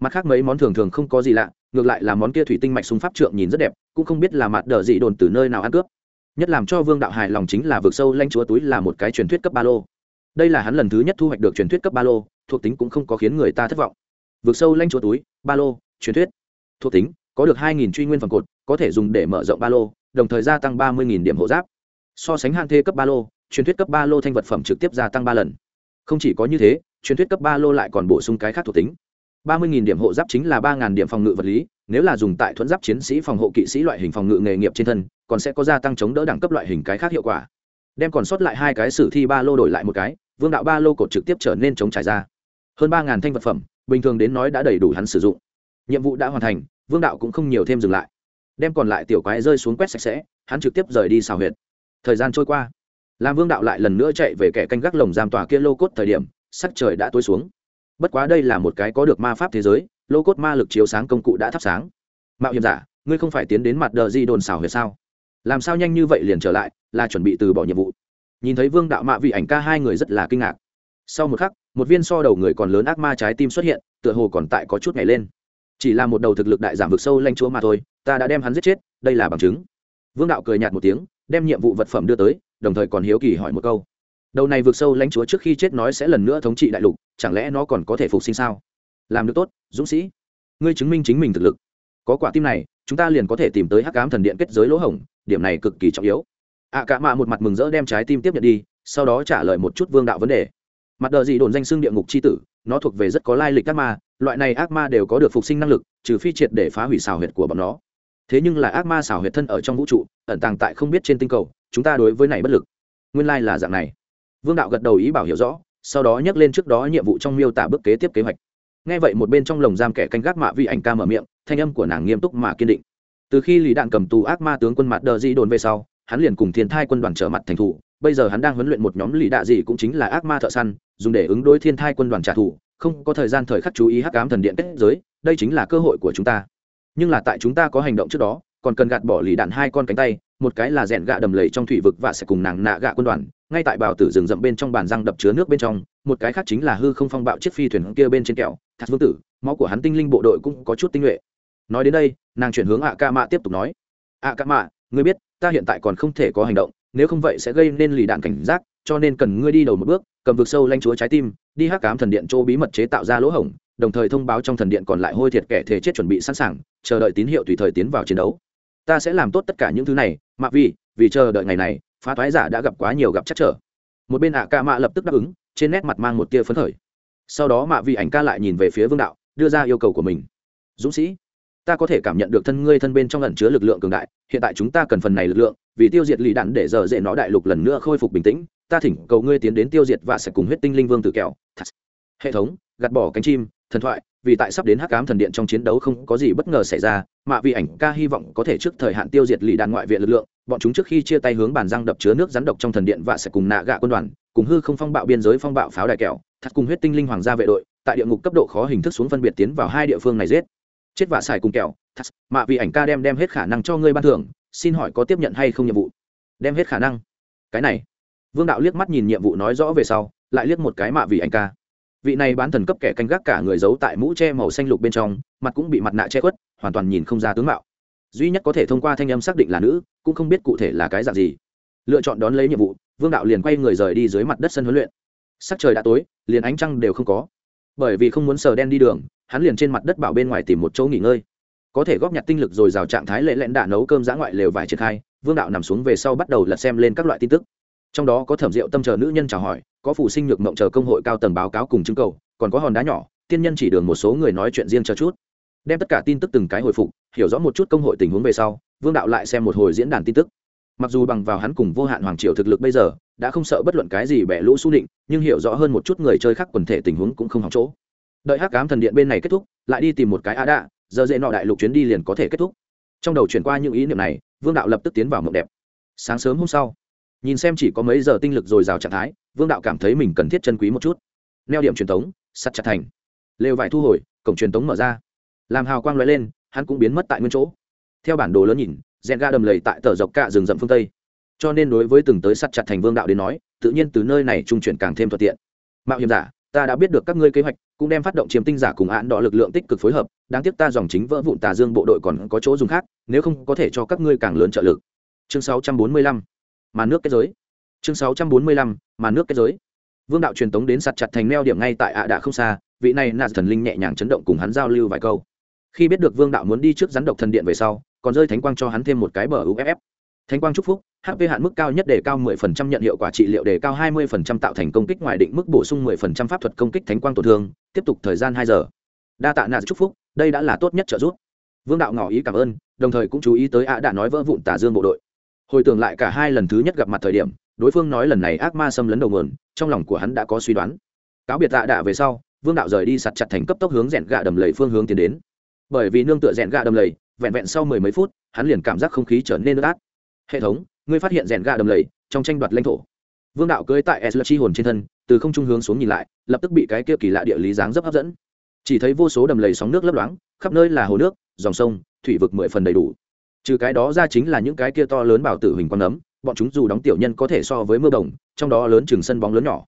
Mặt khác mấy món thường thường không có gì lạ, ngược lại là món kia thủy tinh mạch súng pháp trượng nhìn rất đẹp, cũng không biết là mặt đờ dị đồn từ nơi nào ăn cướp. Nhất làm cho vương đạo hài lòng chính là vượt sâu lanh chúa túi là một cái truyền thuyết cấp ba lô. Đây là hắn lần thứ nhất thu hoạch được truyền thuyết cấp ba lô, thuộc tính cũng không có khiến người ta thất vọng vượt sâu lanh chúa túi, ba lô, truyền thuyết. Thuộc tính, có được hai nghìn truy nguyên phần cột, có thể dùng để mở rộng ba lô, đồng thời gia tăng ba mươi điểm hộ giáp. So sánh hạn thê cấp ba lô, truyền thuyết cấp ba lô thanh vật phẩm trực tiếp gia tăng ba lần. Không chỉ có như thế, truyền thuyết cấp ba lô lại còn bổ sung cái khác thuộc tính. ba mươi điểm hộ giáp chính là ba điểm phòng ngự vật lý, nếu là dùng tại thuẫn giáp chiến sĩ phòng hộ kỵ sĩ loại hình phòng ngự nghề nghiệp trên thân, còn sẽ có gia tăng chống đỡ đẳng cấp loại hình cái khác hiệu quả. Đem còn sót lại hai cái sử thi ba lô đổi lại một cái, vương đạo ba lô cột trực tiếp trở nên chống trải ra. Hơn ba thanh vật phẩm bình thường đến nói đã đầy đủ hắn sử dụng. Nhiệm vụ đã hoàn thành, vương đạo cũng không nhiều thêm dừng lại. Đem còn lại tiểu quái rơi xuống quét sạch sẽ, hắn trực tiếp rời đi xào huyệt. Thời gian trôi qua, làm vương đạo lại lần nữa chạy về kẻ canh gác lồng giam tòa kia lô cốt thời điểm, sắc trời đã tối xuống. Bất quá đây là một cái có được ma pháp thế giới, lô cốt ma lực chiếu sáng công cụ đã thắp sáng. Mạo hiểm giả, ngươi không phải tiến đến mặt đờ di đồn xào huyệt sao? Làm sao nhanh như vậy liền trở lại, là chuẩn bị từ bỏ nhiệm vụ. Nhìn thấy vương đạo mạ vị ảnh ca hai người rất là kinh ngạc. Sau một khắc một viên so đầu người còn lớn ác ma trái tim xuất hiện tựa hồ còn tại có chút nhảy lên. Chỉ là một đầu thực lực đại giảm vực sâu lanh chúa mà thôi ta đã đem hắn giết chết đây là bằng chứng. Vương đạo cười nhạt một tiếng đem nhiệm vụ vật phẩm đưa tới đồng thời còn hiếu kỳ hỏi một câu. Đầu này vượt sâu lãnh chúa trước khi chết nói sẽ lần nữa thống trị đại lục chẳng lẽ nó còn có thể phục sinh sao? Làm được tốt dũng sĩ. Ngươi chứng minh chính mình thực lực. Có quả tim này chúng ta liền có thể tìm tới hắc ám thần điện kết giới lỗ hổng điểm này cực kỳ trọng yếu. Ạ à, cả mạ một mặt mừng rỡ đem trái tim tiếp nhận đi sau đó trả lời một chút vương đạo vấn đề mặt đờ Dị đồn danh xưng địa ngục c h i tử, nó thuộc về rất có lai lịch ác ma, loại này ác ma đều có được phục sinh năng lực, trừ phi triệt để phá hủy xào huyệt của bọn nó. Thế nhưng là ác ma xào huyệt thân ở trong vũ trụ, ẩn tàng tại không biết trên tinh cầu, chúng ta đối với này bất lực. Nguyên lai là dạng này. Vương đạo gật đầu ý bảo hiểu rõ, sau đó nhắc lên trước đó nhiệm vụ trong miêu tả bước kế tiếp kế hoạch. Nghe vậy một bên trong lồng giam kẻ canh gác mạ vi ảnh ca mở miệng, thanh âm của nàng nghiêm túc mà kiên định. Từ khi lý đạn cầm tù ác ma tướng quân mặt đờ di đồn về sau, hắn liền cùng thiên thai quân đoàn trở mặt thành thủ bây giờ hắn đang huấn luyện một nhóm lì đạ gì cũng chính là ác ma thợ săn, dùng để ứng đối thiên thai quân đoàn trả thù, không có thời gian thời khắc chú ý hắc ám thần điện kết giới, đây chính là cơ hội của chúng ta. Nhưng là tại chúng ta có hành động trước đó, còn cần gạt bỏ lì đạn hai con cánh tay, một cái là rèn gạ đầm lầy trong thủy vực và sẽ cùng nàng nạ gạ quân đoàn, ngay tại bào tử rừng rậm bên trong bàn răng đập chứa nước bên trong, một cái khác chính là hư không phong bạo chiếc phi thuyền kia bên trên kẹo thạc vương tử, máu của hắn tinh linh bộ đội cũng có chút tinh nhuệ. Nói đến đây, nàng chuyển hướng ạ ca mạ tiếp tục nói. Ạ ca mạ ngươi biết, ta hiện tại còn không thể có hành động nếu không vậy sẽ gây nên lì đạn cảnh giác, cho nên cần ngươi đi đầu một bước, cầm vực sâu lanh chúa trái tim, đi hắc cám thần điện chỗ bí mật chế tạo ra lỗ hổng, đồng thời thông báo trong thần điện còn lại hôi thiệt kẻ thể chết chuẩn bị sẵn sàng, chờ đợi tín hiệu tùy thời tiến vào chiến đấu. Ta sẽ làm tốt tất cả những thứ này mạ vì vì chờ đợi ngày này, phá thoái giả đã gặp quá nhiều gặp chắc trở. Một bên ạ ca mạ lập tức đáp ứng, trên nét mặt mang một tia phấn khởi. Sau đó mạ vì ảnh ca lại nhìn về phía vương đạo, đưa ra yêu cầu của mình. Dũng sĩ ta có thể cảm nhận được thân ngươi thân bên trong lần chứa lực lượng cường đại, hiện tại chúng ta cần phần này lực lượng, vì tiêu diệt lì đạn để giờ dễ nó đại lục lần nữa khôi phục bình tĩnh, ta thỉnh cầu ngươi tiến đến tiêu diệt và sẽ cùng huyết tinh linh vương tử kẹo. Hệ thống, gạt bỏ cánh chim, thần thoại, vì tại sắp đến hắc ám thần điện trong chiến đấu không có gì bất ngờ xảy ra, mà vì ảnh ca hy vọng có thể trước thời hạn tiêu diệt lì đạn ngoại viện lực lượng, bọn chúng trước khi chia tay hướng bàn răng đập chứa nước rắn độc trong thần điện và sẽ cùng nạ gạ quân đoàn, cùng hư không phong bạo biên giới phong bạo pháo đài kẹo. Thật cùng huyết tinh linh hoàng gia vệ đội, tại địa ngục cấp độ khó hình thức xuống phân biệt tiến vào hai địa phương này giết chết vạ xài cùng kẹo thật mạ vì ảnh ca đem đem hết khả năng cho ngươi ban thưởng, xin hỏi có tiếp nhận hay không nhiệm vụ? Đem hết khả năng. Cái này. Vương đạo liếc mắt nhìn nhiệm vụ nói rõ về sau, lại liếc một cái mạ vì ảnh ca. Vị này bán thần cấp kẻ canh gác cả người giấu tại mũ che màu xanh lục bên trong, mặt cũng bị mặt nạ che khuất, hoàn toàn nhìn không ra tướng mạo. Duy nhất có thể thông qua thanh âm xác định là nữ, cũng không biết cụ thể là cái dạng gì. Lựa chọn đón lấy nhiệm vụ, vương đạo liền quay người rời đi dưới mặt đất sân huấn luyện. Sắc trời đã tối, liền ánh trăng đều không có bởi vì không muốn sờ đen đi đường, hắn liền trên mặt đất bảo bên ngoài tìm một chỗ nghỉ ngơi. Có thể góp nhặt tinh lực rồi rào trạng thái lệ lẽn đạ nấu cơm giã ngoại lều vải triển khai, vương đạo nằm xuống về sau bắt đầu lật xem lên các loại tin tức. Trong đó có thẩm rượu tâm chờ nữ nhân chào hỏi, có phụ sinh nhược mộng chờ công hội cao tầng báo cáo cùng chứng cầu, còn có hòn đá nhỏ, tiên nhân chỉ đường một số người nói chuyện riêng cho chút. Đem tất cả tin tức từng cái hồi phục, hiểu rõ một chút công hội tình huống về sau, vương đạo lại xem một hồi diễn đàn tin tức mặc dù bằng vào hắn cùng vô hạn hoàng triều thực lực bây giờ, đã không sợ bất luận cái gì bẻ lũ s u định, nhưng hiểu rõ hơn một chút người chơi khác quần thể tình huống cũng không hỏng chỗ. Đợi hắc cám thần điện bên này kết thúc, lại đi tìm một cái á đạ, giờ dễ nọ đại lục chuyến đi liền có thể kết thúc. Trong đầu chuyển qua những ý niệm này, vương đạo lập tức tiến vào mộng đẹp. Sáng sớm hôm sau, nhìn xem chỉ có mấy giờ tinh lực dồi dào trạng thái, vương đạo cảm thấy mình cần thiết chân quý một chút. Neo điểm truyền thống sắt chặt thành. Lều vải thu hồi, cổng truyền thống mở ra. Làm hào quang l lên, hắn cũng biến mất tại nguyên chỗ. Theo bản đồ lớn nhìn rèn ga đầm lầy tại tờ dọc cạ rừng rậm phương tây. Cho nên đối với từng tới sắt chặt thành vương đạo đến nói, tự nhiên từ nơi này trung chuyển càng thêm thuận tiện. Mạo hiểm giả, ta đã biết được các ngươi kế hoạch, cũng đem phát động chiếm tinh giả cùng án đỏ lực lượng tích cực phối hợp, đáng tiếc ta dòng chính vỡ vụn tà dương bộ đội còn có chỗ dùng khác, nếu không có thể cho các ngươi càng lớn trợ lực. Chương 645 mà nước kết giới. Chương 645 mà nước kết giới. Vương đạo truyền tống đến sạt chặt thành neo điểm ngay tại ạ đạ không xa, vị này nạt thần linh nhẹ nhàng chấn động cùng hắn giao lưu vài câu khi biết được vương đạo muốn đi trước rắn độc thần điện về sau, còn rơi thánh quang cho hắn thêm một cái bờ uff thánh quang chúc phúc hp hạn mức cao nhất đề cao 10% nhận hiệu quả trị liệu đề cao 20% tạo thành công kích ngoài định mức bổ sung 10% pháp thuật công kích thánh quang tổn thương, tiếp tục thời gian hai giờ. Đa tạ nạ chúc phúc, đây đã là tốt nhất trợ giúp. Vương đạo ngỏ ý cảm ơn, đồng thời cũng chú ý tới ạ đã nói vỡ vụn tả dương bộ đội. Hồi tưởng lại cả hai lần thứ nhất gặp mặt thời điểm, đối phương nói lần này ác ma xâm lấn đầu nguồn, trong lòng của hắn đã có suy đoán. Cáo biệt tạ đạ về sau, vương đạo rời đi sạt chặt thành cấp tốc hướng rẽn gạ đầm lầy phương hướng tiến đến bởi vì nương tựa rèn gạ đầm lầy vẹn vẹn sau mười mấy phút hắn liền cảm giác không khí trở nên ướt át. Hệ thống ngươi phát hiện rèn gạ đầm lầy trong tranh đoạt lãnh thổ. Vương đạo cưới tại s chi hồn trên thân từ không trung hướng xuống nhìn lại lập tức bị cái kia kỳ lạ địa lý dáng dấp hấp dẫn. Chỉ thấy vô số đầm lầy sóng nước lấp loáng khắp nơi là hồ nước dòng sông thủy vực mười phần đầy đủ. Trừ cái đó ra chính là những cái kia to lớn bảo tử hình quang nấm bọn chúng dù đóng tiểu nhân có thể so với mưa đồng trong đó lớn chừng sân bóng lớn nhỏ.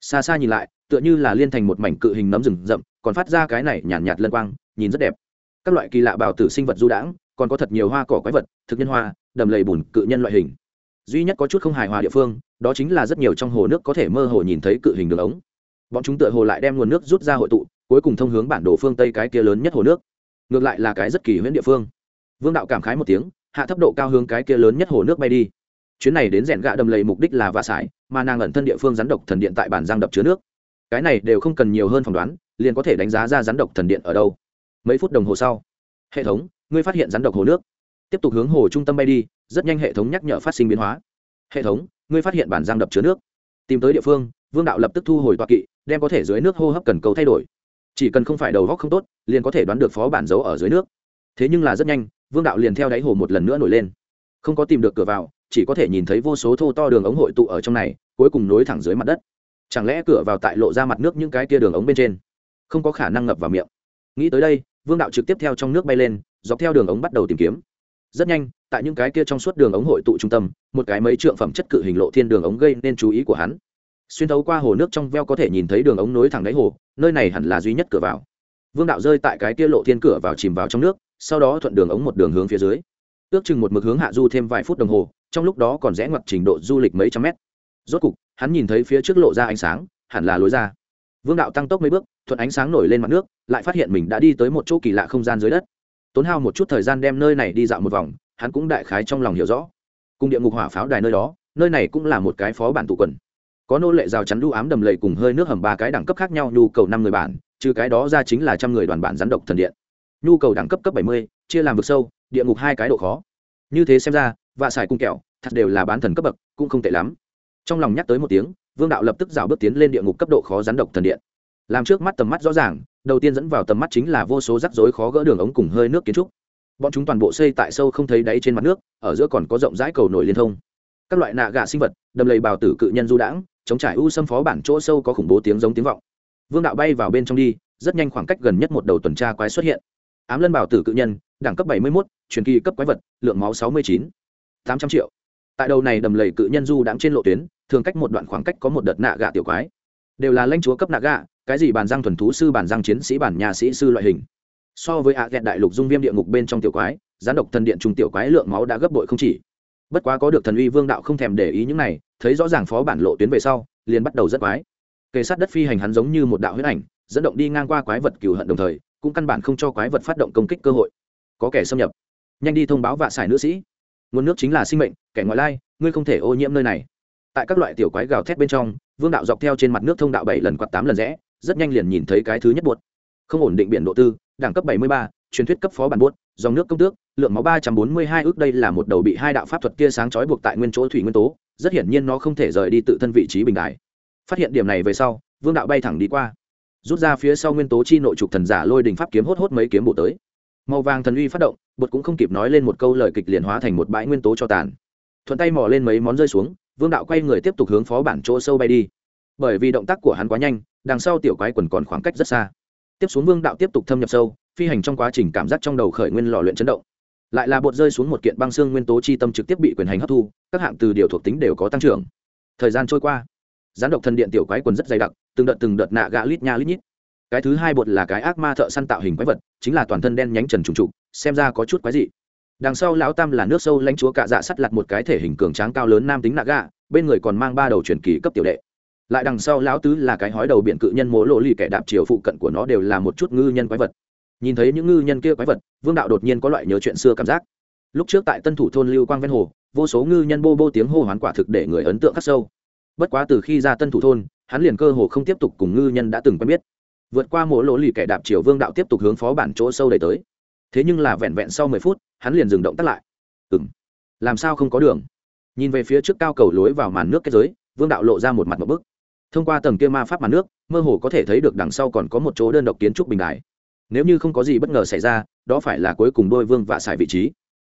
Xa xa nhìn lại tựa như là liên thành một mảnh cự hình nấm rừng rậm còn phát ra cái này nhàn nhạt, nhạt lân quang nhìn rất đẹp các loại kỳ lạ bào tử sinh vật du đãng, còn có thật nhiều hoa cỏ quái vật, thực nhân hoa, đầm lầy bùn, cự nhân loại hình. Duy nhất có chút không hài hòa địa phương, đó chính là rất nhiều trong hồ nước có thể mơ hồ nhìn thấy cự hình đường ống. Bọn chúng tựa hồ lại đem nguồn nước rút ra hội tụ, cuối cùng thông hướng bản đồ phương tây cái kia lớn nhất hồ nước. Ngược lại là cái rất kỳ huyễn địa phương. Vương đạo cảm khái một tiếng, hạ thấp độ cao hướng cái kia lớn nhất hồ nước bay đi. Chuyến này đến rèn gạ đầm lầy mục đích là vạ sải, mà nàng ẩn thân địa phương rắn độc thần điện tại bản giang đập chứa nước. Cái này đều không cần nhiều hơn phỏng đoán, liền có thể đánh giá ra rắn độc thần điện ở đâu mấy phút đồng hồ sau, hệ thống, ngươi phát hiện rắn độc hồ nước. Tiếp tục hướng hồ trung tâm bay đi, rất nhanh hệ thống nhắc nhở phát sinh biến hóa. Hệ thống, ngươi phát hiện bản giang đập chứa nước. Tìm tới địa phương, vương đạo lập tức thu hồi toa kỵ, đem có thể dưới nước hô hấp cần cầu thay đổi. Chỉ cần không phải đầu góc không tốt, liền có thể đoán được phó bản giấu ở dưới nước. Thế nhưng là rất nhanh, vương đạo liền theo đáy hồ một lần nữa nổi lên. Không có tìm được cửa vào, chỉ có thể nhìn thấy vô số thô to đường ống hội tụ ở trong này, cuối cùng nối thẳng dưới mặt đất. Chẳng lẽ cửa vào tại lộ ra mặt nước những cái tia đường ống bên trên? Không có khả năng ngập vào miệng. Nghĩ tới đây vương đạo trực tiếp theo trong nước bay lên, dọc theo đường ống bắt đầu tìm kiếm. Rất nhanh, tại những cái kia trong suốt đường ống hội tụ trung tâm, một cái mấy trượng phẩm chất cự hình lộ thiên đường ống gây nên chú ý của hắn. Xuyên thấu qua hồ nước trong veo có thể nhìn thấy đường ống nối thẳng đáy hồ, nơi này hẳn là duy nhất cửa vào. Vương đạo rơi tại cái kia lộ thiên cửa vào chìm vào trong nước, sau đó thuận đường ống một đường hướng phía dưới. Ước chừng một mực hướng hạ du thêm vài phút đồng hồ, trong lúc đó còn rẽ ngoặt trình độ du lịch mấy trăm mét. Rốt cục, hắn nhìn thấy phía trước lộ ra ánh sáng, hẳn là lối ra. Vương đạo tăng tốc mấy bước thuận ánh sáng nổi lên mặt nước, lại phát hiện mình đã đi tới một chỗ kỳ lạ không gian dưới đất. Tốn hao một chút thời gian đem nơi này đi dạo một vòng, hắn cũng đại khái trong lòng hiểu rõ. Cùng địa ngục hỏa pháo đài nơi đó, nơi này cũng là một cái phó bản tụ quần. Có nô lệ rào chắn đu ám đầm lầy cùng hơi nước hầm ba cái đẳng cấp khác nhau, nhu cầu năm người bản, trừ cái đó ra chính là trăm người đoàn bản rắn độc thần điện. Nhu cầu đẳng cấp cấp bảy mươi, chia làm vực sâu, địa ngục hai cái độ khó. Như thế xem ra, vạ xài cung kẹo, thật đều là bán thần cấp bậc, cũng không tệ lắm. Trong lòng nhắc tới một tiếng, vương đạo lập tức rào bước tiến lên địa ngục cấp độ khó rắn độc thần điện làm trước mắt tầm mắt rõ ràng, đầu tiên dẫn vào tầm mắt chính là vô số rắc rối khó gỡ đường ống cùng hơi nước kiến trúc. Bọn chúng toàn bộ xây tại sâu không thấy đáy trên mặt nước, ở giữa còn có rộng rãi cầu nổi liên thông. Các loại nạ gà sinh vật, đầm lầy bào tử cự nhân du đãng, chống trải u xâm phó bản chỗ sâu có khủng bố tiếng giống tiếng vọng. Vương đạo bay vào bên trong đi, rất nhanh khoảng cách gần nhất một đầu tuần tra quái xuất hiện. Ám lân bào tử cự nhân, đẳng cấp bảy mươi mốt, truyền kỳ cấp quái vật, lượng máu sáu mươi chín. tám trăm triệu. Tại đầu này đầm lầy cự nhân du đãng trên lộ tuyến, thường cách một đoạn khoảng cách có một đợt nạ gạ tiểu quái. Đều là lãnh chúa cấp nạ gạ cái gì bản răng thuần thú sư, bản răng chiến sĩ, bản nhà sĩ sư loại hình. So với ạ à đại lục dung viêm địa ngục bên trong tiểu quái, gián độc thần điện trùng tiểu quái lượng máu đã gấp bội không chỉ. Bất quá có được thần uy vương đạo không thèm để ý những này, thấy rõ ràng phó bản lộ tuyến về sau, liền bắt đầu rất quái. Kề sát đất phi hành hắn giống như một đạo huyết ảnh, dẫn động đi ngang qua quái vật cừu hận đồng thời, cũng căn bản không cho quái vật phát động công kích cơ hội. Có kẻ xâm nhập, nhanh đi thông báo vạ xài nữ sĩ. Nguồn nước chính là sinh mệnh, kẻ ngoại lai, ngươi không thể ô nhiễm nơi này. Tại các loại tiểu quái gào thét bên trong, vương đạo dọc theo trên mặt nước thông đạo bảy lần quạt tám lần rẽ rất nhanh liền nhìn thấy cái thứ nhất buột không ổn định biển độ tư, đẳng cấp bảy mươi ba, truyền thuyết cấp phó bản buốt, dòng nước công tước, lượng máu ba trăm bốn mươi hai ước đây là một đầu bị hai đạo pháp thuật kia sáng chói buộc tại nguyên chỗ thủy nguyên tố, rất hiển nhiên nó không thể rời đi tự thân vị trí bình đại. Phát hiện điểm này về sau, vương đạo bay thẳng đi qua. Rút ra phía sau nguyên tố chi nội trục thần giả lôi đình pháp kiếm hốt hốt mấy kiếm bổ tới. Màu vàng thần uy phát động bột cũng không kịp nói lên một câu lời kịch liền hóa thành một bãi nguyên tố cho tàn. Thuận tay mò lên mấy món rơi xuống, vương đạo quay người tiếp tục hướng phó bản chỗ sâu bay đi. Bởi vì động tác của hắn quá nhanh đằng sau tiểu quái quần còn khoảng cách rất xa. Tiếp xuống vương đạo tiếp tục thâm nhập sâu, phi hành trong quá trình cảm giác trong đầu khởi nguyên lò luyện chấn động. Lại là bột rơi xuống một kiện băng xương nguyên tố chi tâm trực tiếp bị quyền hành hấp thu, các hạng từ điều thuộc tính đều có tăng trưởng. Thời gian trôi qua, gián độc thần điện tiểu quái quần rất dày đặc, từng đợt từng đợt nạ gạ lít nha lít nhít. Cái thứ hai bột là cái ác ma thợ săn tạo hình quái vật, chính là toàn thân đen nhánh trần trùng trụ xem ra có chút quái dị. Đằng sau lão tam là nước sâu lãnh chúa cạ dạ sắt lặt một cái thể hình cường tráng cao lớn nam tính nạ gạ, bên người còn mang ba đầu truyền kỳ cấp tiểu đệ lại đằng sau lão tứ là cái hói đầu biển cự nhân mố lộ lì kẻ đạp chiều phụ cận của nó đều là một chút ngư nhân quái vật. Nhìn thấy những ngư nhân kia quái vật, vương đạo đột nhiên có loại nhớ chuyện xưa cảm giác. Lúc trước tại tân thủ thôn lưu quang ven hồ, vô số ngư nhân bô bô tiếng hô hoán quả thực để người ấn tượng khắc sâu. Bất quá từ khi ra tân thủ thôn, hắn liền cơ hồ không tiếp tục cùng ngư nhân đã từng quen biết. Vượt qua mỗ lỗ lì kẻ đạp chiều, vương đạo tiếp tục hướng phó bản chỗ sâu đầy tới. Thế nhưng là vẹn vẹn sau mười phút, hắn liền dừng động tắt lại. Ừng làm sao không có đường? Nhìn về phía trước cao cầu lối vào màn nước kết giới, vương đạo lộ ra một mặt một bức thông qua tầng kia ma pháp màn nước mơ hồ có thể thấy được đằng sau còn có một chỗ đơn độc kiến trúc bình đại nếu như không có gì bất ngờ xảy ra đó phải là cuối cùng đôi vương vạ xài vị trí.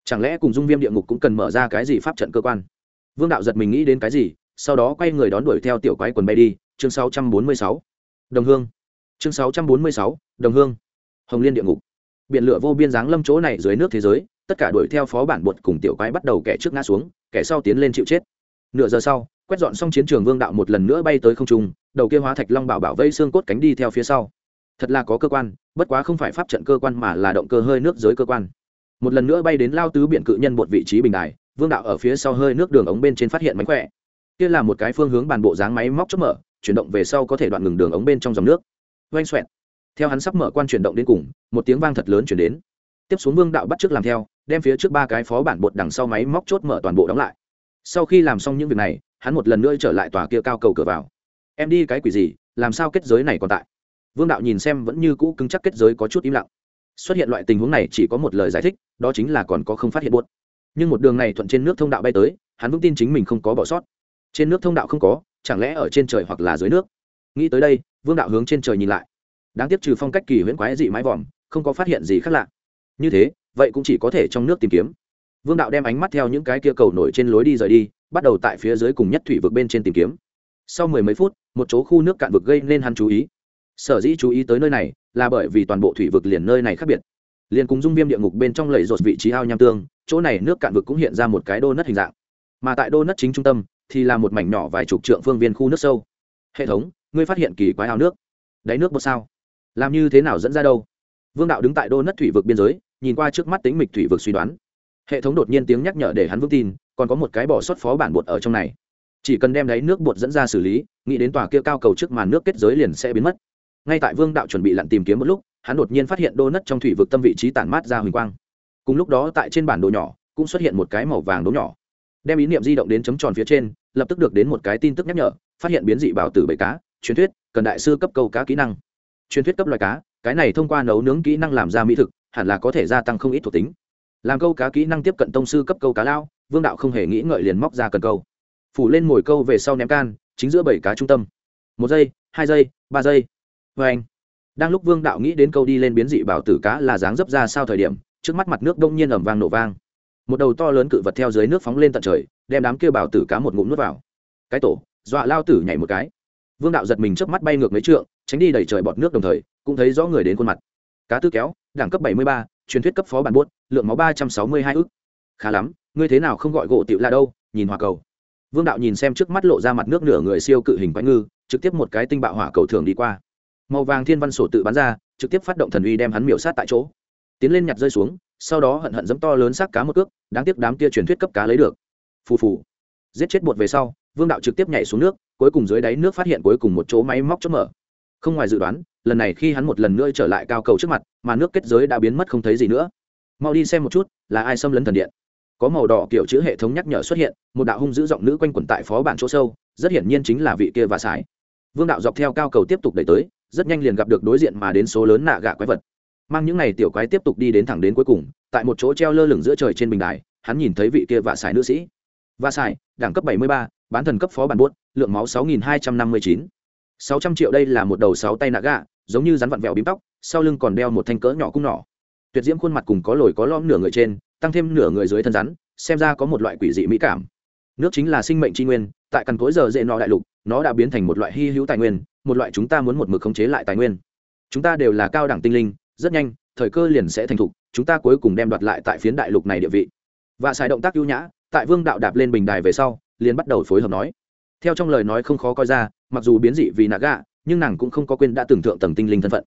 Chẳng lẽ cùng dung viêm địa ngục cũng cần mở ra cái gì pháp trận cơ quan? Vương đạo giật mình nghĩ đến cái gì sau đó quay người đón đuổi theo tiểu quái quần bay đi. Chương 646. đồng hương. Chương 646, đồng hương. Hồng liên địa ngục. Biển lửa vô biên dáng lâm chỗ này dưới nước thế giới tất cả đuổi theo phó bản bột cùng tiểu quái bắt đầu kẻ trước ngã xuống kẻ sau tiến lên chịu chết. Nửa giờ sau quét dọn xong chiến trường vương đạo một lần nữa bay tới không trung, đầu kia hóa thạch long bảo bảo vây xương cốt cánh đi theo phía sau. Thật là có cơ quan, bất quá không phải pháp trận cơ quan mà là động cơ hơi nước dưới cơ quan. Một lần nữa bay đến lao tứ biển cự nhân một vị trí bình đài, vương đạo ở phía sau hơi nước đường ống bên trên phát hiện mánh khỏe. Kia là một cái phương hướng bàn bộ dáng máy móc chốt mở, chuyển động về sau có thể đoạn ngừng đường ống bên trong dòng nước. Oanh xoẹt. Theo hắn sắp mở quan chuyển động đến cùng, một tiếng vang thật lớn chuyển đến. Tiếp xuống vương đạo bắt trước làm theo, đem phía trước ba cái phó bản bột đằng sau máy móc chốt mở toàn bộ đóng lại. Sau khi làm xong những việc này hắn một lần nữa trở lại tòa kia cao cầu cửa vào. Em đi cái quỷ gì, làm sao kết giới này còn tại? Vương đạo nhìn xem vẫn như cũ cứng chắc kết giới có chút im lặng. Xuất hiện loại tình huống này chỉ có một lời giải thích, đó chính là còn có không phát hiện buốt. Nhưng một đường này thuận trên nước thông đạo bay tới, hắn vững tin chính mình không có bỏ sót. Trên nước thông đạo không có, chẳng lẽ ở trên trời hoặc là dưới nước? Nghĩ tới đây, vương đạo hướng trên trời nhìn lại. Đáng tiếc trừ phong cách kỳ huyễn quái dị mái vòm, không có phát hiện gì khác lạ. Như thế, vậy cũng chỉ có thể trong nước tìm kiếm. Vương đạo đem ánh mắt theo những cái kia cầu nổi trên lối đi rời đi bắt đầu tại phía dưới cùng nhất thủy vực bên trên tìm kiếm. Sau mười mấy phút, một chỗ khu nước cạn vực gây nên hắn chú ý. Sở dĩ chú ý tới nơi này là bởi vì toàn bộ thủy vực liền nơi này khác biệt. Liền cùng dung viêm địa ngục bên trong lầy rột vị trí ao nham tương, chỗ này nước cạn vực cũng hiện ra một cái đô nất hình dạng. Mà tại đô nất chính trung tâm thì là một mảnh nhỏ vài chục trượng phương viên khu nước sâu. Hệ thống, ngươi phát hiện kỳ quái ao nước. Đáy nước một sao? Làm như thế nào dẫn ra đâu? Vương đạo đứng tại đô nất thủy vực biên giới, nhìn qua trước mắt tính mịch thủy vực suy đoán. Hệ thống đột nhiên tiếng nhắc nhở để hắn vững tin còn có một cái bỏ sót phó bản bột ở trong này. Chỉ cần đem đáy nước bột dẫn ra xử lý, nghĩ đến tòa kia cao cầu trước màn nước kết giới liền sẽ biến mất. Ngay tại vương đạo chuẩn bị lặn tìm kiếm một lúc, hắn đột nhiên phát hiện đô nất trong thủy vực tâm vị trí tản mát ra huỳnh quang. Cùng lúc đó tại trên bản đồ nhỏ, cũng xuất hiện một cái màu vàng đố nhỏ. Đem ý niệm di động đến chấm tròn phía trên, lập tức được đến một cái tin tức nhắc nhở, phát hiện biến dị bảo tử bầy cá, truyền thuyết, cần đại sư cấp câu cá kỹ năng. Truyền thuyết cấp loài cá, cái này thông qua nấu nướng kỹ năng làm ra mỹ thực, hẳn là có thể gia tăng không ít thuộc tính. Làm câu cá kỹ năng tiếp cận tông sư cấp câu cá lao vương đạo không hề nghĩ ngợi liền móc ra cần câu. Phủ lên mồi câu về sau ném can, chính giữa bảy cá trung tâm. Một giây, hai giây, ba giây. Vê anh. Đang lúc vương đạo nghĩ đến câu đi lên biến dị bảo tử cá là dáng dấp ra sao thời điểm, trước mắt mặt nước đông nhiên ẩm vang nổ vang. Một đầu to lớn cự vật theo dưới nước phóng lên tận trời, đem đám kia bảo tử cá một ngụm nuốt vào. Cái tổ, dọa lao tử nhảy một cái. Vương đạo giật mình trước mắt bay ngược mấy trượng, tránh đi đẩy trời bọt nước đồng thời, cũng thấy rõ người đến khuôn mặt. Cá tư kéo, đẳng cấp bảy mươi ba, truyền thuyết cấp phó bản buốt, lượng máu ba trăm sáu mươi hai ức. Khá lắm ngươi thế nào không gọi gỗ tiểu là đâu, nhìn hòa cầu. Vương đạo nhìn xem trước mắt lộ ra mặt nước nửa người siêu cự hình quái ngư, trực tiếp một cái tinh bạo hỏa cầu thường đi qua. Màu vàng thiên văn sổ tự bắn ra, trực tiếp phát động thần uy đem hắn miểu sát tại chỗ. Tiến lên nhặt rơi xuống, sau đó hận hận dẫm to lớn xác cá một cước, đáng tiếc đám kia truyền thuyết cấp cá lấy được. Phù phù. Giết chết bột về sau, vương đạo trực tiếp nhảy xuống nước, cuối cùng dưới đáy nước phát hiện cuối cùng một chỗ máy móc chớp mở. Không ngoài dự đoán, lần này khi hắn một lần nữa trở lại cao cầu trước mặt, mà nước kết giới đã biến mất không thấy gì nữa. Mau đi xem một chút, là ai xâm lấn thần điện? Có màu đỏ kiểu chữ hệ thống nhắc nhở xuất hiện, một đạo hung dữ giọng nữ quanh quẩn tại phó bản chỗ sâu, rất hiển nhiên chính là vị kia và sải. Vương đạo dọc theo cao cầu tiếp tục đẩy tới, rất nhanh liền gặp được đối diện mà đến số lớn nạ gạ quái vật. Mang những n à y tiểu quái tiếp tục đi đến thẳng đến cuối cùng, tại một chỗ treo lơ lửng giữa trời trên bình đài, hắn nhìn thấy vị kia vạ sải nữ sĩ. Vạ sải, đẳng cấp bảy mươi ba, bán thần cấp phó bản buốt, lượng máu sáu nghìn hai trăm năm mươi chín. Sáu trăm triệu đây là một đầu sáu tay nạ gạ, giống như rắn vặn vẹo bím tóc, sau lưng còn đeo một thanh cỡ nhỏ cung nỏ. Tuyệt diễm khuôn mặt cùng có lồi có lõm nửa người trên tăng thêm nửa người dưới thân rắn, xem ra có một loại quỷ dị mỹ cảm. Nước chính là sinh mệnh tri nguyên, tại căn cối giờ dễ nọ đại lục, nó đã biến thành một loại hy hữu tài nguyên, một loại chúng ta muốn một mực khống chế lại tài nguyên. Chúng ta đều là cao đẳng tinh linh, rất nhanh, thời cơ liền sẽ thành thục, chúng ta cuối cùng đem đoạt lại tại phiến đại lục này địa vị. Và xài động tác ưu nhã, tại vương đạo đạp lên bình đài về sau, liền bắt đầu phối hợp nói. Theo trong lời nói không khó coi ra, mặc dù biến dị vì nạ gạ, nhưng nàng cũng không có quên đã tưởng tượng tầng tinh linh thân phận.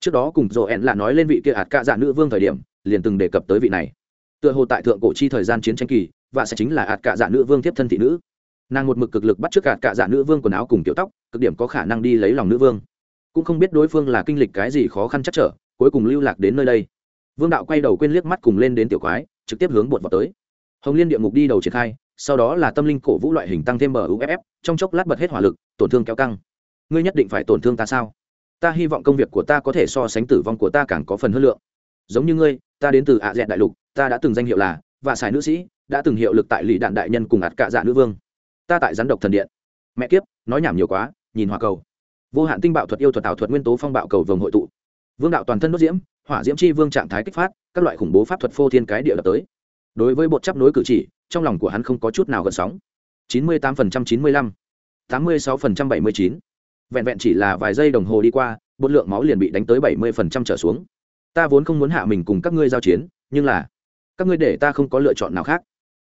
Trước đó cùng dồ ẹn là nói lên vị kia ạt cạ dạ nữ vương thời điểm, liền từng đề cập tới vị này tựa hồ tại thượng cổ chi thời gian chiến tranh kỳ, và sẽ chính là ạt cạ dạ nữ vương tiếp thân thị nữ. Nàng một mực cực lực bắt trước ạt cạ dạ nữ vương quần áo cùng kiểu tóc, cực điểm có khả năng đi lấy lòng nữ vương. Cũng không biết đối phương là kinh lịch cái gì khó khăn chắc trở, cuối cùng lưu lạc đến nơi đây. Vương đạo quay đầu quên liếc mắt cùng lên đến tiểu quái, trực tiếp hướng bột vào tới. Hồng liên địa ngục đi đầu triển khai, sau đó là tâm linh cổ vũ loại hình tăng thêm bờ uff trong chốc lát bật hết hỏa lực, tổn thương kéo căng. Ngươi nhất định phải tổn thương ta sao? Ta hy vọng công việc của ta có thể so sánh tử vong của ta càng có phần hơn lượng giống như ngươi, ta đến từ ạ dẹn đại lục, ta đã từng danh hiệu là và xài nữ sĩ, đã từng hiệu lực tại lì đạn đại nhân cùng ạt cạ dạ nữ vương. Ta tại rắn độc thần điện. Mẹ kiếp, nói nhảm nhiều quá, nhìn hòa cầu. Vô hạn tinh bạo thuật yêu thuật ảo thuật nguyên tố phong bạo cầu vồng hội tụ. Vương đạo toàn thân đốt diễm, hỏa diễm chi vương trạng thái kích phát, các loại khủng bố pháp thuật phô thiên cái địa đập tới. Đối với bột chấp nối cử chỉ, trong lòng của hắn không có chút nào gần sóng. Chín mươi tám phần trăm chín mươi lăm, tám mươi sáu phần trăm bảy mươi chín. Vẹn vẹn chỉ là vài giây đồng hồ đi qua, bột lượng máu liền bị đánh tới bảy mươi phần trăm trở xuống ta vốn không muốn hạ mình cùng các ngươi giao chiến, nhưng là, các ngươi để ta không có lựa chọn nào khác.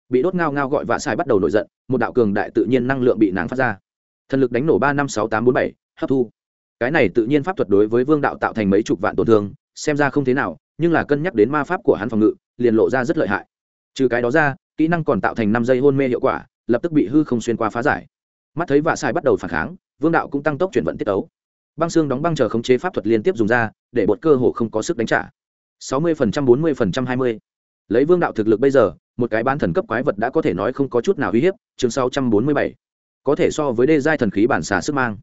Bị đốt ngao ngao gọi vạ sai bắt đầu nổi giận, một đạo cường đại tự nhiên năng lượng bị nàng phát ra. Thần lực đánh nổ ba năm sáu tám bốn bảy, hấp thu. Cái này tự nhiên pháp thuật đối với vương đạo tạo thành mấy chục vạn tổn thương, xem ra không thế nào, nhưng là cân nhắc đến ma pháp của hắn phòng ngự, liền lộ ra rất lợi hại. Trừ cái đó ra, kỹ năng còn tạo thành năm giây hôn mê hiệu quả, lập tức bị hư không xuyên qua phá giải. Mắt thấy vạ sai bắt đầu phản kháng, vương đạo cũng tăng tốc chuyển vận tiết ấu băng xương đóng băng chờ khống chế pháp thuật liên tiếp dùng ra để bột cơ hồ không có sức đánh trả. 60% 40% 20. lấy vương đạo thực lực bây giờ một cái bán thần cấp quái vật đã có thể nói không có chút nào uy hiếp chương 647. có thể so với đê giai thần khí bản xà sức mang.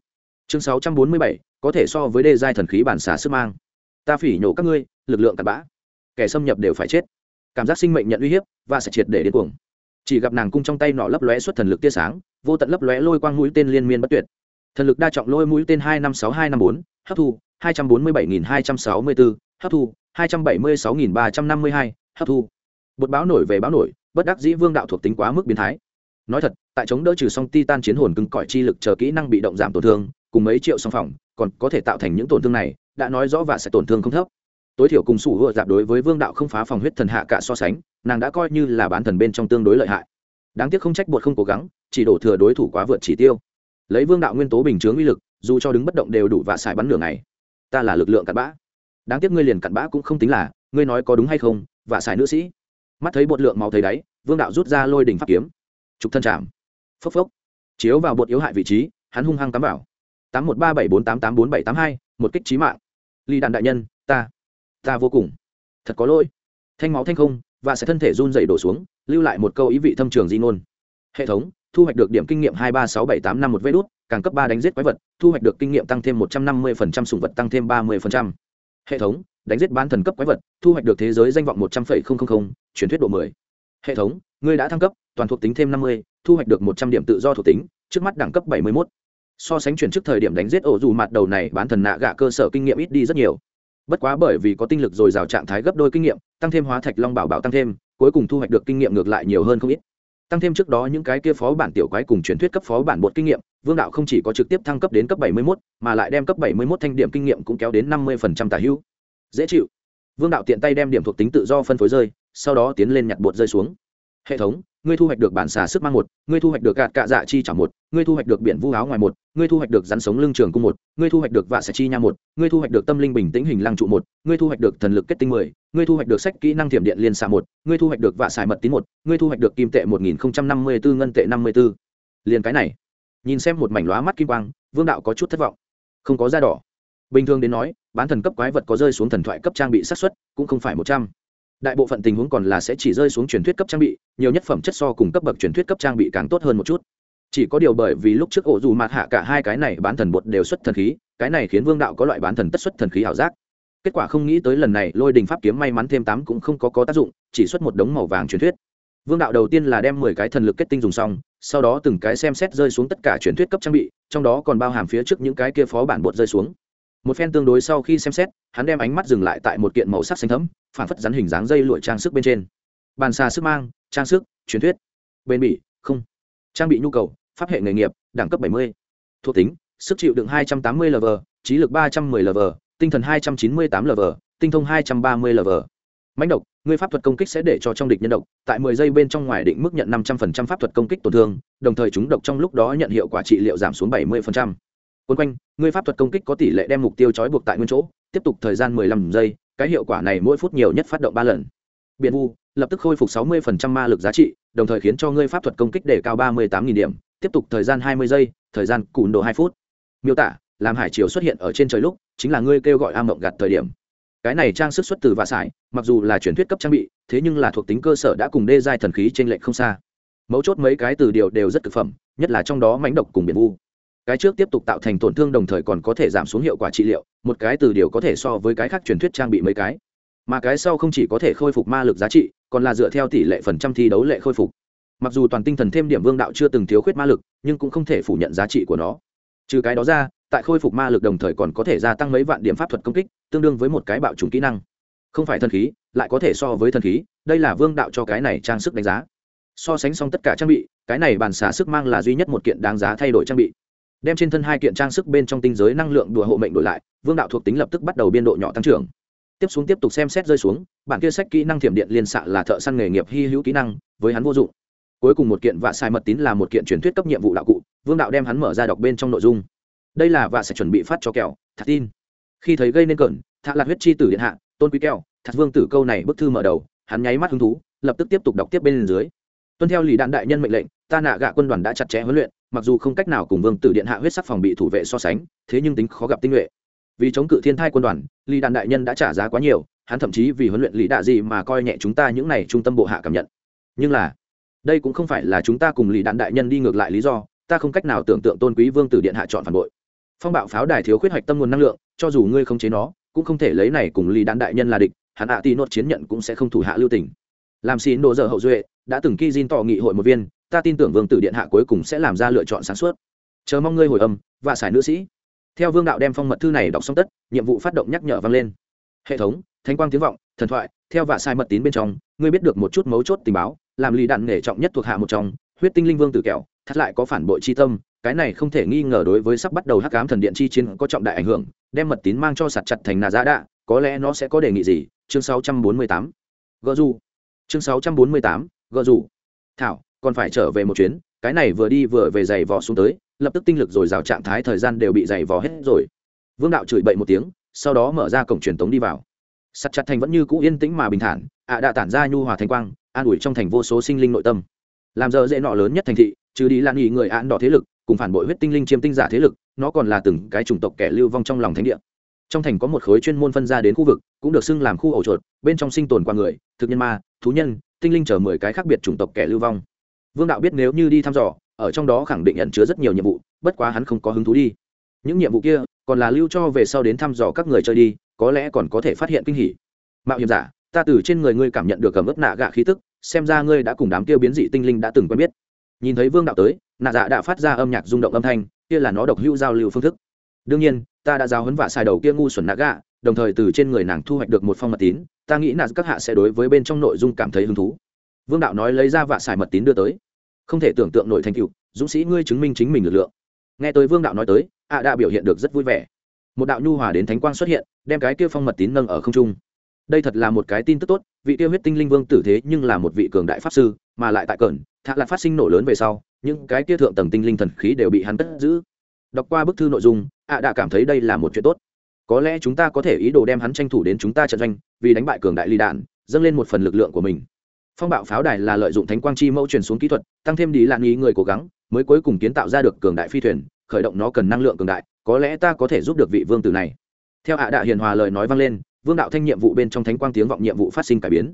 Chương 647, có thể so với đê giai thần khí bản xà sức mang. Ta phỉ nhổ các ngươi lực lượng cặn bã. Kẻ xâm nhập đều phải chết. Cảm giác sinh mệnh nhận uy hiếp và sẽ triệt để đến cuồng. Chỉ gặp nàng cung trong tay nọ lấp lóe xuất thần lực tia sáng vô tận lấp lóe lôi quang mũi tên liên miên bất tuyệt thần lực đa trọng lôi mũi tên hai năm sáu, hai năm bốn, hấp thu, hai trăm bốn mươi bảy nghìn hai trăm sáu mươi bốn hấp thu, hai trăm bảy mươi sáu nghìn ba trăm năm mươi hai, hấp thu. Bột báo nổi về báo nổi, bất đắc dĩ vương đạo thuộc tính quá mức biến thái. Nói thật, tại chống đỡ trừ song ti tan chiến hồn cứng cỏi chi lực chờ kỹ năng bị động giảm tổn thương, cùng mấy triệu song phòng, còn có thể tạo thành những tổn thương này, đã nói rõ và sẽ tổn thương không thấp. Tối thiểu cùng sủ hựa dạp đối với vương đạo không phá phòng huyết thần hạ cả so sánh, nàng đã coi như là bán thần bên trong tương đối lợi hại. Đáng tiếc không trách bột không cố gắng, chỉ đổ thừa đối thủ quá vượt chỉ tiêu lấy vương đạo nguyên tố bình chướng uy lực, dù cho đứng bất động đều đủ và xài bắn nửa ngày. Ta là lực lượng cặn bã. Đáng tiếc ngươi liền cặn bã cũng không tính là, ngươi nói có đúng hay không và xài nữ sĩ. Mắt thấy bột lượng máu thấy đáy, vương đạo rút ra lôi đỉnh pháp kiếm. Trục thân chạm. Phốc phốc. Chiếu vào bột yếu hại vị trí, hắn hung hăng cắm vào. tám một ba bảy bốn tám tám bốn bảy tám hai, một kích trí mạng. Ly đạn đại nhân, ta ta vô cùng. Thật có lỗi. Thanh máu thanh không và sẽ thân thể run dày đổ xuống, lưu lại một câu ý vị thâm trường di ngôn. Hệ thống thu hoạch được điểm kinh nghiệm hai ba sáu bảy tám năm một vê đốt càng cấp ba đánh giết quái vật, thu hoạch được kinh nghiệm tăng thêm một trăm năm mươi phần trăm sùng vật tăng thêm ba mươi phần trăm. Hệ thống, đánh giết bán thần cấp quái vật, thu hoạch được thế giới danh vọng một trăm truyền thuyết độ mười. Hệ thống, ngươi đã thăng cấp, toàn thuộc tính thêm năm mươi, thu hoạch được một trăm điểm tự do thuộc tính, trước mắt đẳng cấp bảy mươi một so sánh chuyển trước thời điểm đánh giết ổ dù mặt đầu này, bán thần nạ gạ cơ sở kinh nghiệm ít đi rất nhiều. Bất quá bởi vì có tinh lực dồi dào trạng thái gấp đôi kinh nghiệm, tăng thêm hóa thạch long bảo bảo tăng thêm, cuối cùng thu hoạch được kinh nghiệm ngược lại nhiều hơn không ít tăng thêm trước đó những cái kia phó bản tiểu quái cùng truyền thuyết cấp phó bản bột kinh nghiệm vương đạo không chỉ có trực tiếp thăng cấp đến cấp 71, mà lại đem cấp 71 thanh điểm kinh nghiệm cũng kéo đến 50% tả hữu. Dễ chịu. Vương đạo tiện tay đem điểm thuộc tính tự do phân phối rơi sau đó tiến lên nhặt bột rơi xuống. Hệ thống ngươi thu hoạch được bản xà sức mang một ngươi thu hoạch được gạt cạ dạ chi trả một ngươi thu hoạch được biển vu áo ngoài một ngươi thu hoạch được rắn sống lưng trường cung một ngươi thu hoạch được vạ xà chi nha một ngươi thu hoạch được tâm linh bình tĩnh hình lăng trụ một ngươi thu hoạch được thần lực kết tinh mười ngươi thu hoạch được sách kỹ năng thiểm điện liên xạ một ngươi thu hoạch được vạ xài mật tín một ngươi thu hoạch được kim tệ một nghìn không trăm năm mươi bốn ngân tệ năm mươi bốn liền cái này nhìn xem một mảnh lóa mắt kim quang vương đạo có chút thất vọng không có da đỏ bình thường đến nói bán thần cấp quái vật có rơi xuống thần thoại cấp trang bị sát xuất cũng không phải một trăm đại bộ phận tình huống còn là sẽ chỉ rơi xuống truyền thuyết cấp trang bị, nhiều nhất phẩm chất so cùng cấp bậc truyền thuyết cấp trang bị càng tốt hơn một chút. Chỉ có điều bởi vì lúc trước ổ dù mạt hạ cả hai cái này bán thần bột đều xuất thần khí, cái này khiến vương đạo có loại bán thần tất xuất thần khí ảo giác. Kết quả không nghĩ tới lần này lôi đình pháp kiếm may mắn thêm tám cũng không có có tác dụng, chỉ xuất một đống màu vàng truyền thuyết. Vương đạo đầu tiên là đem mười cái thần lực kết tinh dùng xong, sau đó từng cái xem xét rơi xuống tất cả truyền thuyết cấp trang bị, trong đó còn bao hàm phía trước những cái kia phó bản bột rơi xuống một phen tương đối sau khi xem xét, hắn đem ánh mắt dừng lại tại một kiện màu sắc xanh thấm phản phất rắn hình dáng dây lụa trang sức bên trên. Bàn xà sức mang, trang sức, truyền thuyết. Bên bỉ, không. Trang bị nhu cầu, pháp hệ nghề nghiệp, đẳng cấp 70. thuộc tính, sức chịu đựng 280 lv trí lực 310 lv tinh thần 298 lv tinh thông 230 lv mãnh độc người pháp thuật công kích sẽ để cho trong địch nhân độc, tại 10 giây bên trong ngoài định mức nhận 500% pháp thuật công kích tổn thương, đồng thời chúng độc trong lúc đó nhận hiệu quả trị liệu giảm xuống 70% quân quanh, ngươi pháp thuật công kích có tỷ lệ đem mục tiêu trói buộc tại nguyên chỗ, tiếp tục thời gian 15 giây, cái hiệu quả này mỗi phút nhiều nhất phát động ba lần. Biện vu, lập tức khôi phục 60% ma lực giá trị, đồng thời khiến cho ngươi pháp thuật công kích để cao 38.000 điểm, tiếp tục thời gian 20 giây, thời gian cùn độ hai phút. Miêu tả, làm hải triều xuất hiện ở trên trời lúc, chính là ngươi kêu gọi a mộng Gạt thời điểm. Cái này trang sức xuất từ vạ sải, mặc dù là truyền thuyết cấp trang bị, thế nhưng là thuộc tính cơ sở đã cùng đê giai thần khí tranh lệch không xa. Mấu chốt mấy cái từ điều đều rất cực phẩm, nhất là trong đó mánh độc cùng biển vu cái trước tiếp tục tạo thành tổn thương đồng thời còn có thể giảm xuống hiệu quả trị liệu, một cái từ điều có thể so với cái khác truyền thuyết trang bị mấy cái. Mà cái sau không chỉ có thể khôi phục ma lực giá trị, còn là dựa theo tỷ lệ phần trăm thi đấu lệ khôi phục. Mặc dù toàn tinh thần thêm điểm vương đạo chưa từng thiếu khuyết ma lực, nhưng cũng không thể phủ nhận giá trị của nó. Trừ cái đó ra, tại khôi phục ma lực đồng thời còn có thể gia tăng mấy vạn điểm pháp thuật công kích, tương đương với một cái bạo trùng kỹ năng. Không phải thần khí, lại có thể so với thần khí, đây là vương đạo cho cái này trang sức đánh giá. So sánh xong tất cả trang bị, cái này bàn xả sức mang là duy nhất một kiện đáng giá thay đổi trang bị đem trên thân hai kiện trang sức bên trong tinh giới năng lượng đùa hộ mệnh đổi lại, vương đạo thuộc tính lập tức bắt đầu biên độ nhỏ tăng trưởng. Tiếp xuống tiếp tục xem xét rơi xuống, bản kia sách kỹ năng thiểm điện liên xạ là thợ săn nghề nghiệp hy hữu kỹ năng, với hắn vô dụng. Cuối cùng một kiện vạ sai mật tín là một kiện truyền thuyết cấp nhiệm vụ đạo cụ, vương đạo đem hắn mở ra đọc bên trong nội dung. Đây là vạ sẽ chuẩn bị phát cho kẹo, thạc tin. Khi thấy gây nên cẩn thạ lạc huyết chi tử điện hạ, tôn quý kẹo thật vương tử câu này bức thư mở đầu, hắn nháy mắt hứng thú, lập tức tiếp tục đọc tiếp bên dưới. Tuân theo lì đạn đại nhân mệnh lệnh, ta nạ gạ quân đoàn đã chặt chẽ huấn luyện mặc dù không cách nào cùng vương tử điện hạ huyết sắc phòng bị thủ vệ so sánh, thế nhưng tính khó gặp tinh nhuệ. Vì chống cự thiên thai quân đoàn, Lý đạn đại nhân đã trả giá quá nhiều, hắn thậm chí vì huấn luyện Lý đạ gì mà coi nhẹ chúng ta những này trung tâm bộ hạ cảm nhận. Nhưng là, đây cũng không phải là chúng ta cùng Lý đạn đại nhân đi ngược lại lý do, ta không cách nào tưởng tượng tôn quý vương tử điện hạ chọn phản bội. Phong bạo pháo đài thiếu khuyết hoạch tâm nguồn năng lượng, cho dù ngươi không chế nó, cũng không thể lấy này cùng Lý đạn đại nhân là địch, hắn ạ à tì nốt chiến nhận cũng sẽ không thủ hạ lưu tình. Làm xin đồ dở hậu duệ, đã từng ki diên tỏ nghị hội một viên ta tin tưởng vương tử điện hạ cuối cùng sẽ làm ra lựa chọn sáng suốt. Chờ mong ngươi hồi âm và xài nữ sĩ. Theo vương đạo đem phong mật thư này đọc xong tất nhiệm vụ phát động nhắc nhở vang lên. Hệ thống thanh quang tiếng vọng thần thoại theo và sai mật tín bên trong ngươi biết được một chút mấu chốt tình báo làm lì đạn nghề trọng nhất thuộc hạ một trong huyết tinh linh vương tử kẹo thắt lại có phản bội chi tâm cái này không thể nghi ngờ đối với sắp bắt đầu hắc ám thần điện chi chiến có trọng đại ảnh hưởng đem mật tín mang cho sạt chặt thành nà giá đạ có lẽ nó sẽ có đề nghị gì? Chương 648. gợ dù. Chương 648, gợ dù. Thảo còn phải trở về một chuyến, cái này vừa đi vừa về giày vò xuống tới, lập tức tinh lực rồi rào trạng thái thời gian đều bị giày vò hết rồi. Vương đạo chửi bậy một tiếng, sau đó mở ra cổng truyền tống đi vào. Sắt chặt thành vẫn như cũ yên tĩnh mà bình thản, ạ đã tản ra nhu hòa thanh quang, an ủi trong thành vô số sinh linh nội tâm. Làm giờ dễ nọ lớn nhất thành thị, trừ đi lan nghỉ người án đỏ thế lực, cùng phản bội huyết tinh linh chiêm tinh giả thế lực, nó còn là từng cái chủng tộc kẻ lưu vong trong lòng thánh địa. Trong thành có một khối chuyên môn phân ra đến khu vực, cũng được xưng làm khu ổ chuột, bên trong sinh tồn qua người, thực nhân ma, thú nhân, tinh linh chở mười cái khác biệt chủng tộc kẻ lưu vong vương đạo biết nếu như đi thăm dò, ở trong đó khẳng định nhận chứa rất nhiều nhiệm vụ, bất quá hắn không có hứng thú đi. Những nhiệm vụ kia, còn là lưu cho về sau đến thăm dò các người chơi đi, có lẽ còn có thể phát hiện kinh hỉ. Mạo hiểm giả, ta từ trên người ngươi cảm nhận được cầm ướp nạ gạ khí tức, xem ra ngươi đã cùng đám tiêu biến dị tinh linh đã từng quen biết. Nhìn thấy vương đạo tới, nạ dạ đã phát ra âm nhạc rung động âm thanh, kia là nó độc hữu giao lưu phương thức. Đương nhiên, ta đã giao hấn vạ xài đầu kia ngu xuẩn nạ gạ, đồng thời từ trên người nàng thu hoạch được một phong mật tín, ta nghĩ nạ các hạ sẽ đối với bên trong nội dung cảm thấy hứng thú. Vương đạo nói lấy ra vạ xài mật tín đưa tới không thể tưởng tượng nội thành cựu dũng sĩ ngươi chứng minh chính mình lực lượng. Nghe tới vương đạo nói tới ạ đã biểu hiện được rất vui vẻ. Một đạo nhu hòa đến thánh quang xuất hiện, đem cái kia phong mật tín nâng ở không trung. Đây thật là một cái tin tức tốt, vị tiêu huyết tinh linh vương tử thế nhưng là một vị cường đại pháp sư, mà lại tại cẩn thạ là phát sinh nổ lớn về sau, những cái kia thượng tầng tinh linh thần khí đều bị hắn cất giữ. Đọc qua bức thư nội dung ạ đã cảm thấy đây là một chuyện tốt. Có lẽ chúng ta có thể ý đồ đem hắn tranh thủ đến chúng ta trận doanh, vì đánh bại cường đại ly đạn, dâng lên một phần lực lượng của mình phong bạo pháo đài là lợi dụng thánh quang chi mẫu truyền xuống kỹ thuật, tăng thêm đi lạn ý người cố gắng, mới cuối cùng kiến tạo ra được cường đại phi thuyền, khởi động nó cần năng lượng cường đại, có lẽ ta có thể giúp được vị vương tử này. Theo hạ đạ hiền hòa lời nói vang lên, vương đạo thanh nhiệm vụ bên trong thánh quang tiếng vọng nhiệm vụ phát sinh cải biến.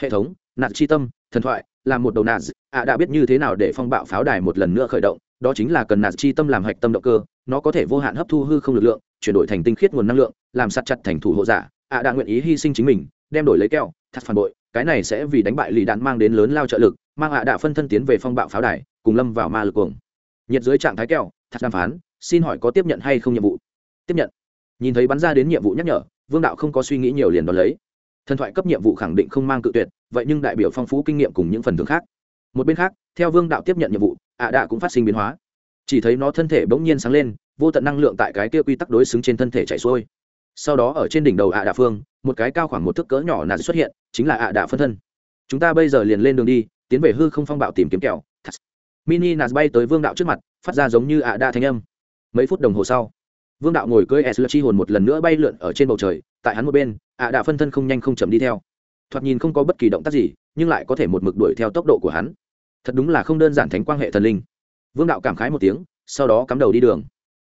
Hệ thống, nạt chi tâm, thần thoại, là một đầu nạt ạ đã biết như thế nào để phong bạo pháo đài một lần nữa khởi động, đó chính là cần nạt chi tâm làm hạch tâm động cơ, nó có thể vô hạn hấp thu hư không lực lượng, chuyển đổi thành tinh khiết nguồn năng lượng, làm sạt chặt thành thủ hộ giả. ạ đã nguyện ý hy sinh chính mình đem đổi lấy keo, thật phản bội, cái này sẽ vì đánh bại lì đạn mang đến lớn lao trợ lực, mang ạ đạ phân thân tiến về phong bạo pháo đài, cùng lâm vào ma lực cuồng. Nhiệt dưới trạng thái keo, thật đàm phán, xin hỏi có tiếp nhận hay không nhiệm vụ? Tiếp nhận. Nhìn thấy bắn ra đến nhiệm vụ nhắc nhở, vương đạo không có suy nghĩ nhiều liền đón lấy. Thần thoại cấp nhiệm vụ khẳng định không mang cự tuyệt, vậy nhưng đại biểu phong phú kinh nghiệm cùng những phần thưởng khác. Một bên khác, theo vương đạo tiếp nhận nhiệm vụ, ạ à đạ cũng phát sinh biến hóa. Chỉ thấy nó thân thể bỗng nhiên sáng lên, vô tận năng lượng tại cái kia quy tắc đối xứng trên thân thể chạy xuôi. Sau đó ở trên đỉnh đầu ạ à đạ phương một cái cao khoảng một thước cỡ nhỏ nạt xuất hiện, chính là ạ à đạ phân thân. Chúng ta bây giờ liền lên đường đi, tiến về hư không phong bạo tìm kiếm kẹo. Mini nạt bay tới vương đạo trước mặt, phát ra giống như ạ đạ thanh âm. Mấy phút đồng hồ sau, vương đạo ngồi cưỡi s chi hồn một lần nữa bay lượn ở trên bầu trời, tại hắn một bên, ạ đạ phân thân không nhanh không chậm đi theo. Thoạt nhìn không có bất kỳ động tác gì, nhưng lại có thể một mực đuổi theo tốc độ của hắn. Thật đúng là không đơn giản thánh quan hệ thần linh. Vương đạo cảm khái một tiếng, sau đó cắm đầu đi đường.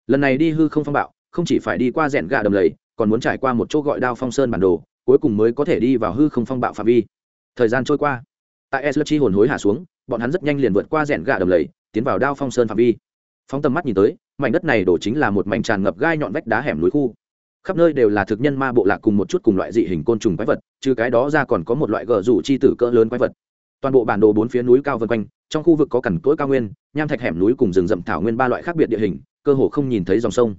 Lần này đi hư không phong bạo, không chỉ phải đi qua rẽn gà đầm lầy còn muốn trải qua một chỗ gọi đao phong sơn bản đồ, cuối cùng mới có thể đi vào hư không phong bạo phạm vi. Thời gian trôi qua, tại s chi hồn hối hạ xuống, bọn hắn rất nhanh liền vượt qua rẽn gà đầm lầy, tiến vào đao phong sơn phạm vi. Phóng tầm mắt nhìn tới, mảnh đất này đổ chính là một mảnh tràn ngập gai nhọn vách đá hẻm núi khu. Khắp nơi đều là thực nhân ma bộ lạc cùng một chút cùng loại dị hình côn trùng quái vật, trừ cái đó ra còn có một loại gờ rủ chi tử cỡ lớn quái vật. Toàn bộ bản đồ bốn phía núi cao vân quanh, trong khu vực có cằn cỗi cao nguyên, nham thạch hẻm núi cùng rừng rậm thảo nguyên ba loại khác biệt địa hình, cơ hồ không nhìn thấy dòng sông.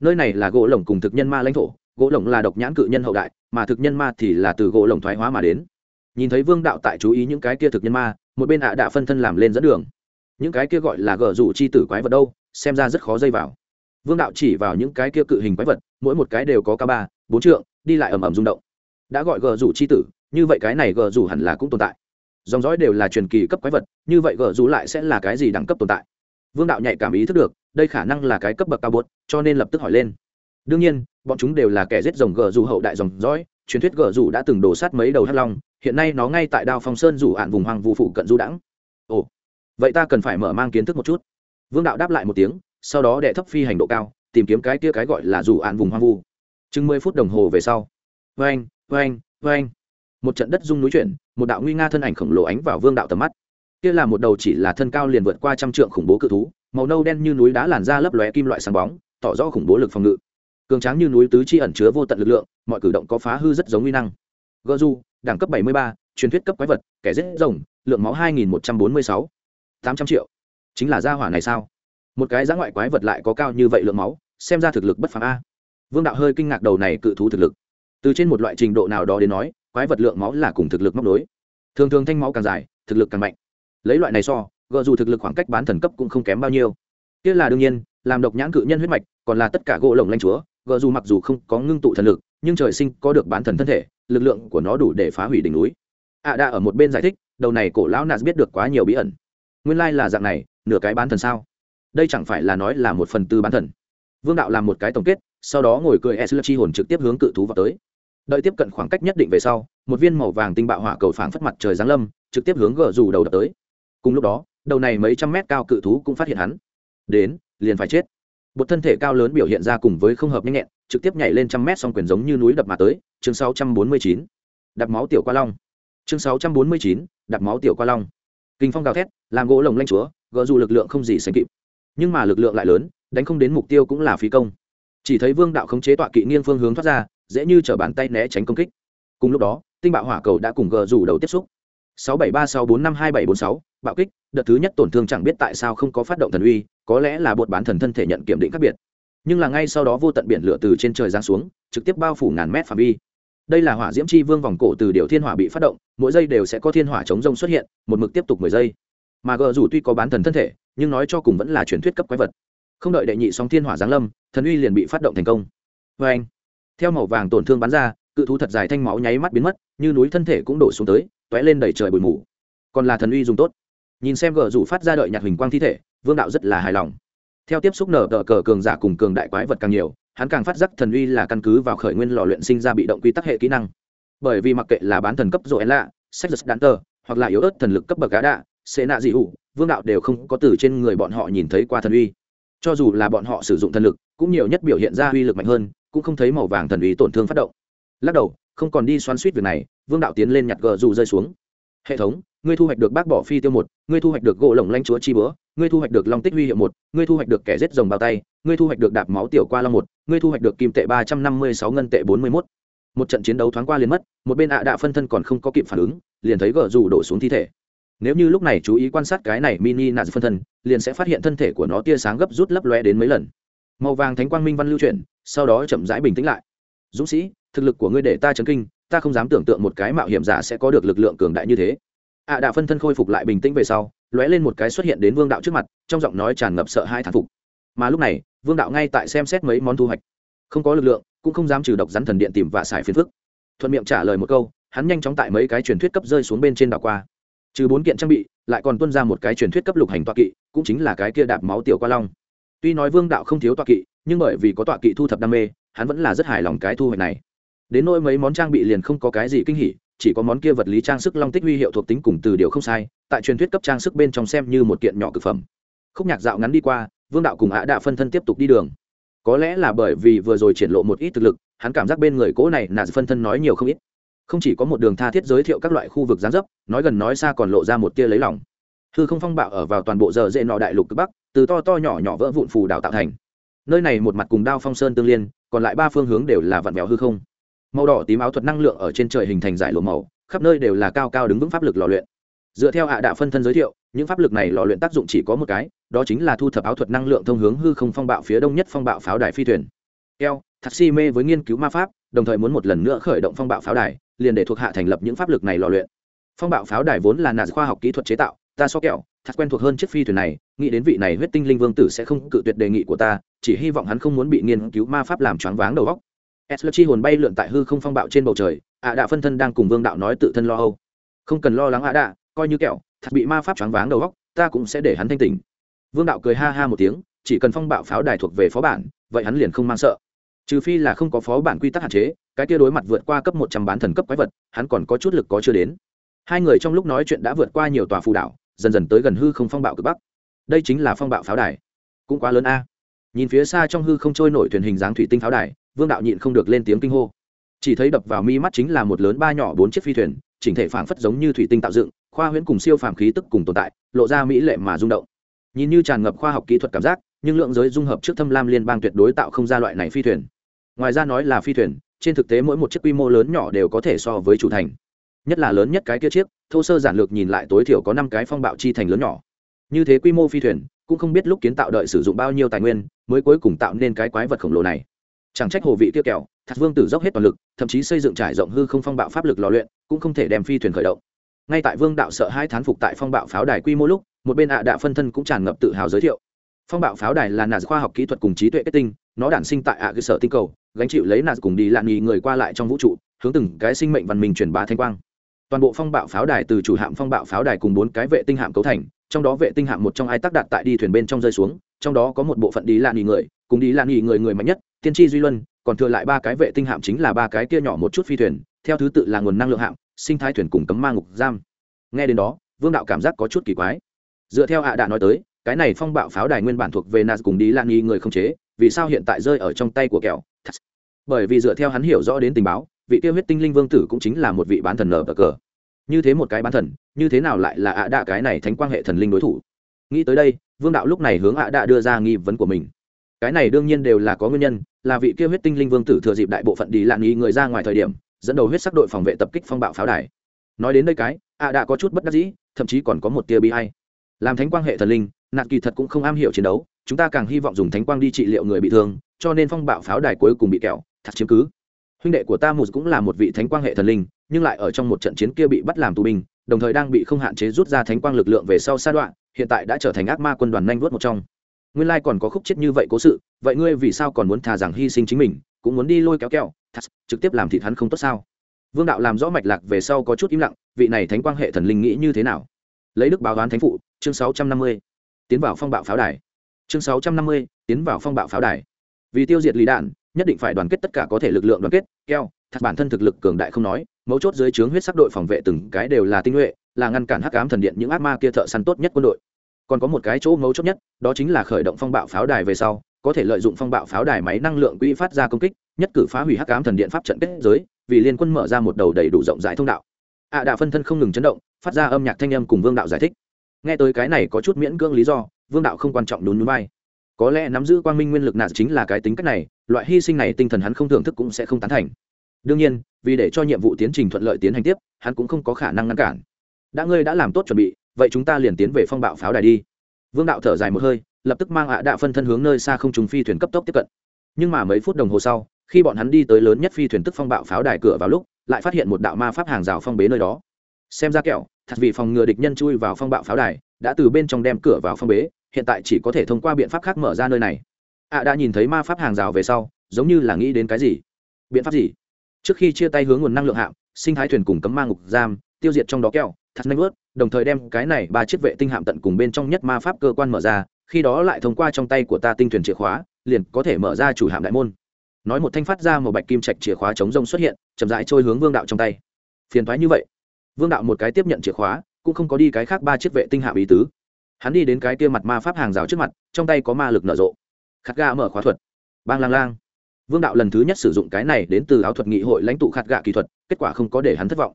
Nơi này là gỗ lồng cùng thực nhân ma lãnh thổ gỗ lồng là độc nhãn cự nhân hậu đại, mà thực nhân ma thì là từ gỗ lồng thoái hóa mà đến. Nhìn thấy vương đạo tại chú ý những cái kia thực nhân ma, một bên ạ à đạ phân thân làm lên dẫn đường. Những cái kia gọi là gờ rủ chi tử quái vật đâu, xem ra rất khó dây vào. Vương đạo chỉ vào những cái kia cự hình quái vật, mỗi một cái đều có ca ba, bốn trượng, đi lại ầm ầm rung động. Đã gọi gờ rủ chi tử, như vậy cái này gờ rủ hẳn là cũng tồn tại. Dòng dõi đều là truyền kỳ cấp quái vật, như vậy gờ rủ lại sẽ là cái gì đẳng cấp tồn tại? Vương đạo nhạy cảm ý thức được, đây khả năng là cái cấp bậc cao bột, cho nên lập tức hỏi lên đương nhiên, bọn chúng đều là kẻ giết rồng gờ rủ hậu đại dòng dõi, truyền thuyết gờ rủ đã từng đổ sát mấy đầu hắc long, hiện nay nó ngay tại đao phong sơn rủ ạn vùng hoang vu phụ cận du đãng. Ồ, vậy ta cần phải mở mang kiến thức một chút. Vương đạo đáp lại một tiếng, sau đó đệ thấp phi hành độ cao, tìm kiếm cái kia cái gọi là rủ ạn vùng hoang vu. Chừng mười phút đồng hồ về sau. Vang vang vang một trận đất rung núi chuyển, một đạo nguy nga thân ảnh khổng lồ ánh vào vương đạo tầm mắt. Kia là một đầu chỉ là thân cao liền vượt qua trăm trượng khủng bố cự thú, màu nâu đen như núi đá làn da lấp lóe kim loại sáng bóng, tỏ rõ khủng bố lực phòng ngự cường tráng như núi tứ chi ẩn chứa vô tận lực lượng mọi cử động có phá hư rất giống uy năng. Gợ du đẳng cấp 73, truyền thuyết cấp quái vật kẻ giết rồng lượng máu 2146, 800 triệu. Chính là gia hỏa này sao? Một cái giá ngoại quái vật lại có cao như vậy lượng máu xem ra thực lực bất phàm a. Vương đạo hơi kinh ngạc đầu này cự thú thực lực. Từ trên một loại trình độ nào đó đến nói quái vật lượng máu là cùng thực lực móc đối thường thường thanh máu càng dài thực lực càng mạnh. Lấy loại này so gợ dù thực lực khoảng cách bán thần cấp cũng không kém bao nhiêu. Kia là đương nhiên làm độc nhãn cự nhân huyết mạch còn là tất cả gỗ lồng lanh chúa gợ dù mặc dù không có ngưng tụ thần lực, nhưng trời sinh có được bán thần thân thể, lực lượng của nó đủ để phá hủy đỉnh núi. Ạ à đã ở một bên giải thích, đầu này cổ lão nạt biết được quá nhiều bí ẩn. Nguyên lai là dạng này, nửa cái bán thần sao? Đây chẳng phải là nói là một phần tư bán thần. Vương đạo làm một cái tổng kết, sau đó ngồi cười s chi hồn trực tiếp hướng cự thú vào tới. Đợi tiếp cận khoảng cách nhất định về sau, một viên màu vàng tinh bạo hỏa cầu phảng phất mặt trời giáng lâm, trực tiếp hướng gờ dù đầu đập tới. Cùng lúc đó, đầu này mấy trăm mét cao cự thú cũng phát hiện hắn. Đến, liền phải chết một thân thể cao lớn biểu hiện ra cùng với không hợp nhanh nhẹn trực tiếp nhảy lên trăm mét song quyền giống như núi đập mà tới chương 649. đập máu tiểu qua long. Chương 649, đập máu tiểu qua long. Kinh phong gào thét làm gỗ lồng lanh chúa gỡ dù lực lượng không gì sánh kịp. Nhưng mà lực lượng lại lớn đánh không đến mục tiêu cũng là phí công. Chỉ thấy vương đạo khống chế tọa kỵ nghiêng phương hướng thoát ra dễ như t bàn tay né tránh công kích. Cùng lúc đó tinh bạo hỏa cầu đã cùng gờ rủ đầu tiếp xúc sáu bảy ba sáu bốn năm hai bảy bốn sáu, bạo kích, đợt thứ nhất tổn thương chẳng biết tại sao không có phát động thần uy, có lẽ là bột bán thần thân thể nhận kiểm định khác biệt. Nhưng là ngay sau đó vô tận biển lửa từ trên trời giáng xuống, trực tiếp bao phủ ngàn mét phạm vi. Đây là hỏa diễm chi vương vòng cổ từ điều thiên hỏa bị phát động, mỗi giây đều sẽ có thiên hỏa chống rông xuất hiện, một mực tiếp tục mười giây. Mà gờ dù tuy có bán thần thân thể, nhưng nói cho cùng vẫn là truyền thuyết cấp quái vật. Không đợi đệ nhị sóng thiên hỏa giáng lâm, thần uy liền bị phát động thành công. Vê anh, theo màu vàng tổn thương bắn ra, cự thú thật dài thanh máu nháy mắt biến mất, như núi thân thể cũng đổ xuống tới t ó é lên đẩy trời bụi mù. Còn là thần uy dùng tốt. Nhìn xem gờ rủ phát ra đợi nhạc hình quang thi thể, vương đạo rất là hài lòng. Theo tiếp xúc nở tờ cờ cường giả cùng cường đại quái vật càng nhiều, hắn càng phát giác thần uy là căn cứ vào khởi nguyên lò luyện sinh ra bị động quy tắc hệ kỹ năng. Bởi vì mặc kệ là bán thần cấp rồi lạ sách giật đạn tờ hoặc là yếu ớt thần lực cấp bậc gá đạ xê nạ dị hụ vương đạo đều không có từ trên người bọn họ nhìn thấy qua thần uy. Cho dù là bọn họ sử dụng thần lực, cũng nhiều nhất biểu hiện ra uy lực mạnh hơn, cũng không thấy màu vàng thần uy tổn thương phát động. Lắc đầu, không còn đi xoắn suýt việc này vương đạo tiến lên nhặt gờ dù rơi xuống. Hệ thống, ngươi thu hoạch được bác bỏ phi tiêu một, ngươi thu hoạch được gỗ lồng lanh chúa chi bữa, ngươi thu hoạch được long tích huy hiệu một, ngươi thu hoạch được kẻ rết rồng bao tay, ngươi thu hoạch được đạp máu tiểu qua long một, ngươi thu hoạch được kim tệ ba trăm năm mươi sáu ngân tệ bốn mươi mốt. Một trận chiến đấu thoáng qua liền mất, một bên ạ à đạ phân thân còn không có kịp phản ứng, liền thấy gờ dù đổ xuống thi thể. Nếu như lúc này chú ý quan sát cái này mini nạn phân thân, liền sẽ phát hiện thân thể của nó tia sáng gấp rút lấp loe đến mấy lần. Màu vàng thánh quang minh văn lưu chuyển, sau đó chậm rãi bình tĩnh lại. Dũng sĩ, thực lực của ngươi để ta chấn kinh ta không dám tưởng tượng một cái mạo hiểm giả sẽ có được lực lượng cường đại như thế. Ạ à đạo phân thân khôi phục lại bình tĩnh về sau, lóe lên một cái xuất hiện đến vương đạo trước mặt, trong giọng nói tràn ngập sợ hai thản phục. Mà lúc này, vương đạo ngay tại xem xét mấy món thu hoạch. Không có lực lượng, cũng không dám trừ độc rắn thần điện tìm và xài phiền phức. Thuận miệng trả lời một câu, hắn nhanh chóng tại mấy cái truyền thuyết cấp rơi xuống bên trên đảo qua. Trừ bốn kiện trang bị, lại còn tuân ra một cái truyền thuyết cấp lục hành toa kỵ, cũng chính là cái kia đạp máu tiểu qua long. Tuy nói vương đạo không thiếu toa kỵ, nhưng bởi vì có toa kỵ thu thập đam mê, hắn vẫn là rất hài lòng cái thu hoạch này đến nỗi mấy món trang bị liền không có cái gì kinh hỉ, chỉ có món kia vật lý trang sức long tích huy hiệu thuộc tính cùng từ điều không sai, tại truyền thuyết cấp trang sức bên trong xem như một kiện nhỏ cực phẩm. Khúc nhạc dạo ngắn đi qua, vương đạo cùng ạ đạ phân thân tiếp tục đi đường. Có lẽ là bởi vì vừa rồi triển lộ một ít thực lực, hắn cảm giác bên người cố này nà phân thân nói nhiều không ít. Không chỉ có một đường tha thiết giới thiệu các loại khu vực gián dấp, nói gần nói xa còn lộ ra một tia lấy lòng. Hư không phong bạo ở vào toàn bộ giờ dễ nọ đại lục cực bắc, từ to to nhỏ nhỏ vỡ vụn phù đảo tạo thành. Nơi này một mặt cùng đao phong sơn tương liên, còn lại ba phương hướng đều là vặn vẹo hư không màu đỏ tím áo thuật năng lượng ở trên trời hình thành giải lụa màu, khắp nơi đều là cao cao đứng vững pháp lực lò luyện. Dựa theo hạ đạo phân thân giới thiệu, những pháp lực này lò luyện tác dụng chỉ có một cái, đó chính là thu thập áo thuật năng lượng thông hướng hư không phong bạo phía đông nhất phong bạo pháo đài phi thuyền. Eo thạc si mê với nghiên cứu ma pháp, đồng thời muốn một lần nữa khởi động phong bạo pháo đài, liền để thuộc hạ thành lập những pháp lực này lò luyện. Phong bạo pháo đài vốn là nạn khoa học kỹ thuật chế tạo, ta so kẹo, thật quen thuộc hơn chiếc phi thuyền này, nghĩ đến vị này huyết tinh linh vương tử sẽ không cự tuyệt đề nghị của ta, chỉ hy vọng hắn không muốn bị nghiên cứu ma pháp làm choáng váng đầu góc s chi hồn bay lượn tại hư không phong bạo trên bầu trời, ạ đạ phân thân đang cùng vương đạo nói tự thân lo âu. Không cần lo lắng ạ đạ, coi như kẹo, thật bị ma pháp choáng váng đầu góc ta cũng sẽ để hắn thanh tỉnh. Vương đạo cười ha ha một tiếng, chỉ cần phong bạo pháo đài thuộc về phó bản, vậy hắn liền không mang sợ. Trừ phi là không có phó bản quy tắc hạn chế, cái kia đối mặt vượt qua cấp một trăm bán thần cấp quái vật, hắn còn có chút lực có chưa đến. Hai người trong lúc nói chuyện đã vượt qua nhiều tòa phù đảo, dần dần tới gần hư không phong bạo cực bắc. Đây chính là phong bạo pháo đài. Cũng quá lớn a. Nhìn phía xa trong hư không trôi nổi thuyền hình dáng thủy tinh pháo đài vương đạo nhịn không được lên tiếng kinh hô. Chỉ thấy đập vào mi mắt chính là một lớn ba nhỏ bốn chiếc phi thuyền, chỉnh thể phảng phất giống như thủy tinh tạo dựng, khoa huyễn cùng siêu phàm khí tức cùng tồn tại, lộ ra mỹ lệ mà rung động. Nhìn như tràn ngập khoa học kỹ thuật cảm giác, nhưng lượng giới dung hợp trước thâm lam liên bang tuyệt đối tạo không ra loại này phi thuyền. Ngoài ra nói là phi thuyền, trên thực tế mỗi một chiếc quy mô lớn nhỏ đều có thể so với chủ thành. Nhất là lớn nhất cái kia chiếc, thô sơ giản lược nhìn lại tối thiểu có năm cái phong bạo chi thành lớn nhỏ. Như thế quy mô phi thuyền, cũng không biết lúc kiến tạo đợi sử dụng bao nhiêu tài nguyên, mới cuối cùng tạo nên cái quái vật khổng lồ này chẳng trách hồ vị kia kẹo thạc vương tử dốc hết toàn lực, thậm chí xây dựng trải rộng hư không phong bạo pháp lực lò luyện, cũng không thể đem phi thuyền khởi động. Ngay tại vương đạo sợ hai thán phục tại phong bạo pháo đài quy mô lúc, một bên ạ à đạ phân thân cũng tràn ngập tự hào giới thiệu. Phong bạo pháo đài là nạt khoa học kỹ thuật cùng trí tuệ kết tinh, nó đản sinh tại ạ cơ sở tinh cầu, gánh chịu lấy nạt cùng đi lạn nghi người qua lại trong vũ trụ, hướng từng cái sinh mệnh văn minh truyền bá thanh quang. Toàn bộ phong bạo pháo đài từ chủ hạm phong bạo pháo đài cùng bốn cái vệ tinh hạm cấu thành, trong đó vệ tinh hạm một trong ai tác đặt tại đi thuyền bên trong rơi xuống, trong đó có một bộ phận đi lạn nghỉ người cùng đi lạn nghỉ người người mạnh nhất, tiên tri duy luân, còn thừa lại ba cái vệ tinh hạm chính là ba cái kia nhỏ một chút phi thuyền, theo thứ tự là nguồn năng lượng hạm, sinh thái thuyền cùng cấm ma ngục giam. Nghe đến đó, vương đạo cảm giác có chút kỳ quái. Dựa theo hạ à đã nói tới, cái này phong bạo pháo đài nguyên bản thuộc về nas cùng đi lan nghi người không chế, vì sao hiện tại rơi ở trong tay của kẹo bởi vì dựa theo hắn hiểu rõ đến tình báo, vị tiêu huyết tinh linh vương tử cũng chính là một vị bán thần nở bờ cờ. Như thế một cái bán thần, như thế nào lại là ạ đạ cái này thánh quan hệ thần linh đối thủ? Nghĩ tới đây, vương đạo lúc này hướng ạ đạ đưa ra nghi vấn của mình cái này đương nhiên đều là có nguyên nhân, là vị kia huyết tinh linh vương tử thừa dịp đại bộ phận đi lạn nghi người ra ngoài thời điểm, dẫn đầu huyết sắc đội phòng vệ tập kích phong bạo pháo đài. Nói đến đây cái, ạ đã có chút bất đắc dĩ, thậm chí còn có một tia bi hay làm thánh quang hệ thần linh nạn kỳ thật cũng không am hiểu chiến đấu, chúng ta càng hy vọng dùng thánh quang đi trị liệu người bị thương, cho nên phong bạo pháo đài cuối cùng bị kẹo, thật chiếm cứ. Huynh đệ của ta mù cũng là một vị thánh quang hệ thần linh, nhưng lại ở trong một trận chiến kia bị bắt làm tù binh, đồng thời đang bị không hạn chế rút ra thánh quang lực lượng về sau sa đoạn, hiện tại đã trở thành ác ma quân đoàn nhanh vuốt một trong nguyên lai còn có khúc chết như vậy cố sự, vậy ngươi vì sao còn muốn thà rằng hy sinh chính mình, cũng muốn đi lôi kéo kẹo thật trực tiếp làm thịt hắn không tốt sao? Vương đạo làm rõ mạch lạc về sau có chút im lặng, vị này thánh quang hệ thần linh nghĩ như thế nào? Lấy đức báo đoán thánh phụ, chương sáu trăm năm mươi, tiến vào phong bạo pháo đài. Chương sáu trăm năm mươi, tiến vào phong bạo pháo đài. Vì tiêu diệt lý đạn, nhất định phải đoàn kết tất cả có thể lực lượng đoàn kết keo thật bản thân thực lực cường đại không nói, mấu chốt dưới trướng huyết sắc đội phòng vệ từng cái đều là tinh nhuệ, là ngăn cản hắc ám thần điện những ác ma kia thợ săn tốt nhất quân đội còn có một cái chỗ mấu chốt nhất, đó chính là khởi động phong bạo pháo đài về sau, có thể lợi dụng phong bạo pháo đài máy năng lượng quỹ phát ra công kích, nhất cử phá hủy hắc ám thần điện pháp trận kết giới, vì liên quân mở ra một đầu đầy đủ rộng rãi thông đạo. Ạ à đạo phân thân không ngừng chấn động, phát ra âm nhạc thanh âm cùng vương đạo giải thích. Nghe tới cái này có chút miễn cưỡng lý do, vương đạo không quan trọng nhún núi bay có lẽ nắm giữ quang minh nguyên lực nạn chính là cái tính cách này, loại hy sinh này tinh thần hắn không thưởng thức cũng sẽ không tán thành. Đương nhiên, vì để cho nhiệm vụ tiến trình thuận lợi tiến hành tiếp, hắn cũng không có khả năng ngăn cản. Đã ngươi đã làm tốt chuẩn bị vậy chúng ta liền tiến về phong bạo pháo đài đi. Vương đạo thở dài một hơi, lập tức mang ạ à đạ phân thân hướng nơi xa không trùng phi thuyền cấp tốc tiếp cận. Nhưng mà mấy phút đồng hồ sau, khi bọn hắn đi tới lớn nhất phi thuyền tức phong bạo pháo đài cửa vào lúc, lại phát hiện một đạo ma pháp hàng rào phong bế nơi đó. Xem ra kẹo, thật vì phòng ngừa địch nhân chui vào phong bạo pháo đài, đã từ bên trong đem cửa vào phong bế, hiện tại chỉ có thể thông qua biện pháp khác mở ra nơi này. Ạ à đã nhìn thấy ma pháp hàng rào về sau, giống như là nghĩ đến cái gì? Biện pháp gì? Trước khi chia tay hướng nguồn năng lượng hạm, sinh thái thuyền cùng cấm ma ngục giam tiêu diệt trong đó keo, thật nanh vớt đồng thời đem cái này ba chiếc vệ tinh hạm tận cùng bên trong nhất ma pháp cơ quan mở ra khi đó lại thông qua trong tay của ta tinh thuyền chìa khóa liền có thể mở ra chủ hạm đại môn. Nói một thanh phát ra một bạch kim trạch chìa khóa chống rông xuất hiện chậm rãi trôi hướng vương đạo trong tay. Phiền thoái như vậy. Vương đạo một cái tiếp nhận chìa khóa cũng không có đi cái khác ba chiếc vệ tinh hạm ý tứ. Hắn đi đến cái kia mặt ma pháp hàng rào trước mặt trong tay có ma lực nở rộ. Khát ga mở khóa thuật. Bang lang lang. Vương đạo lần thứ nhất sử dụng cái này đến từ áo thuật nghị hội lãnh tụ khát gạ kỹ thuật kết quả không có để hắn thất vọng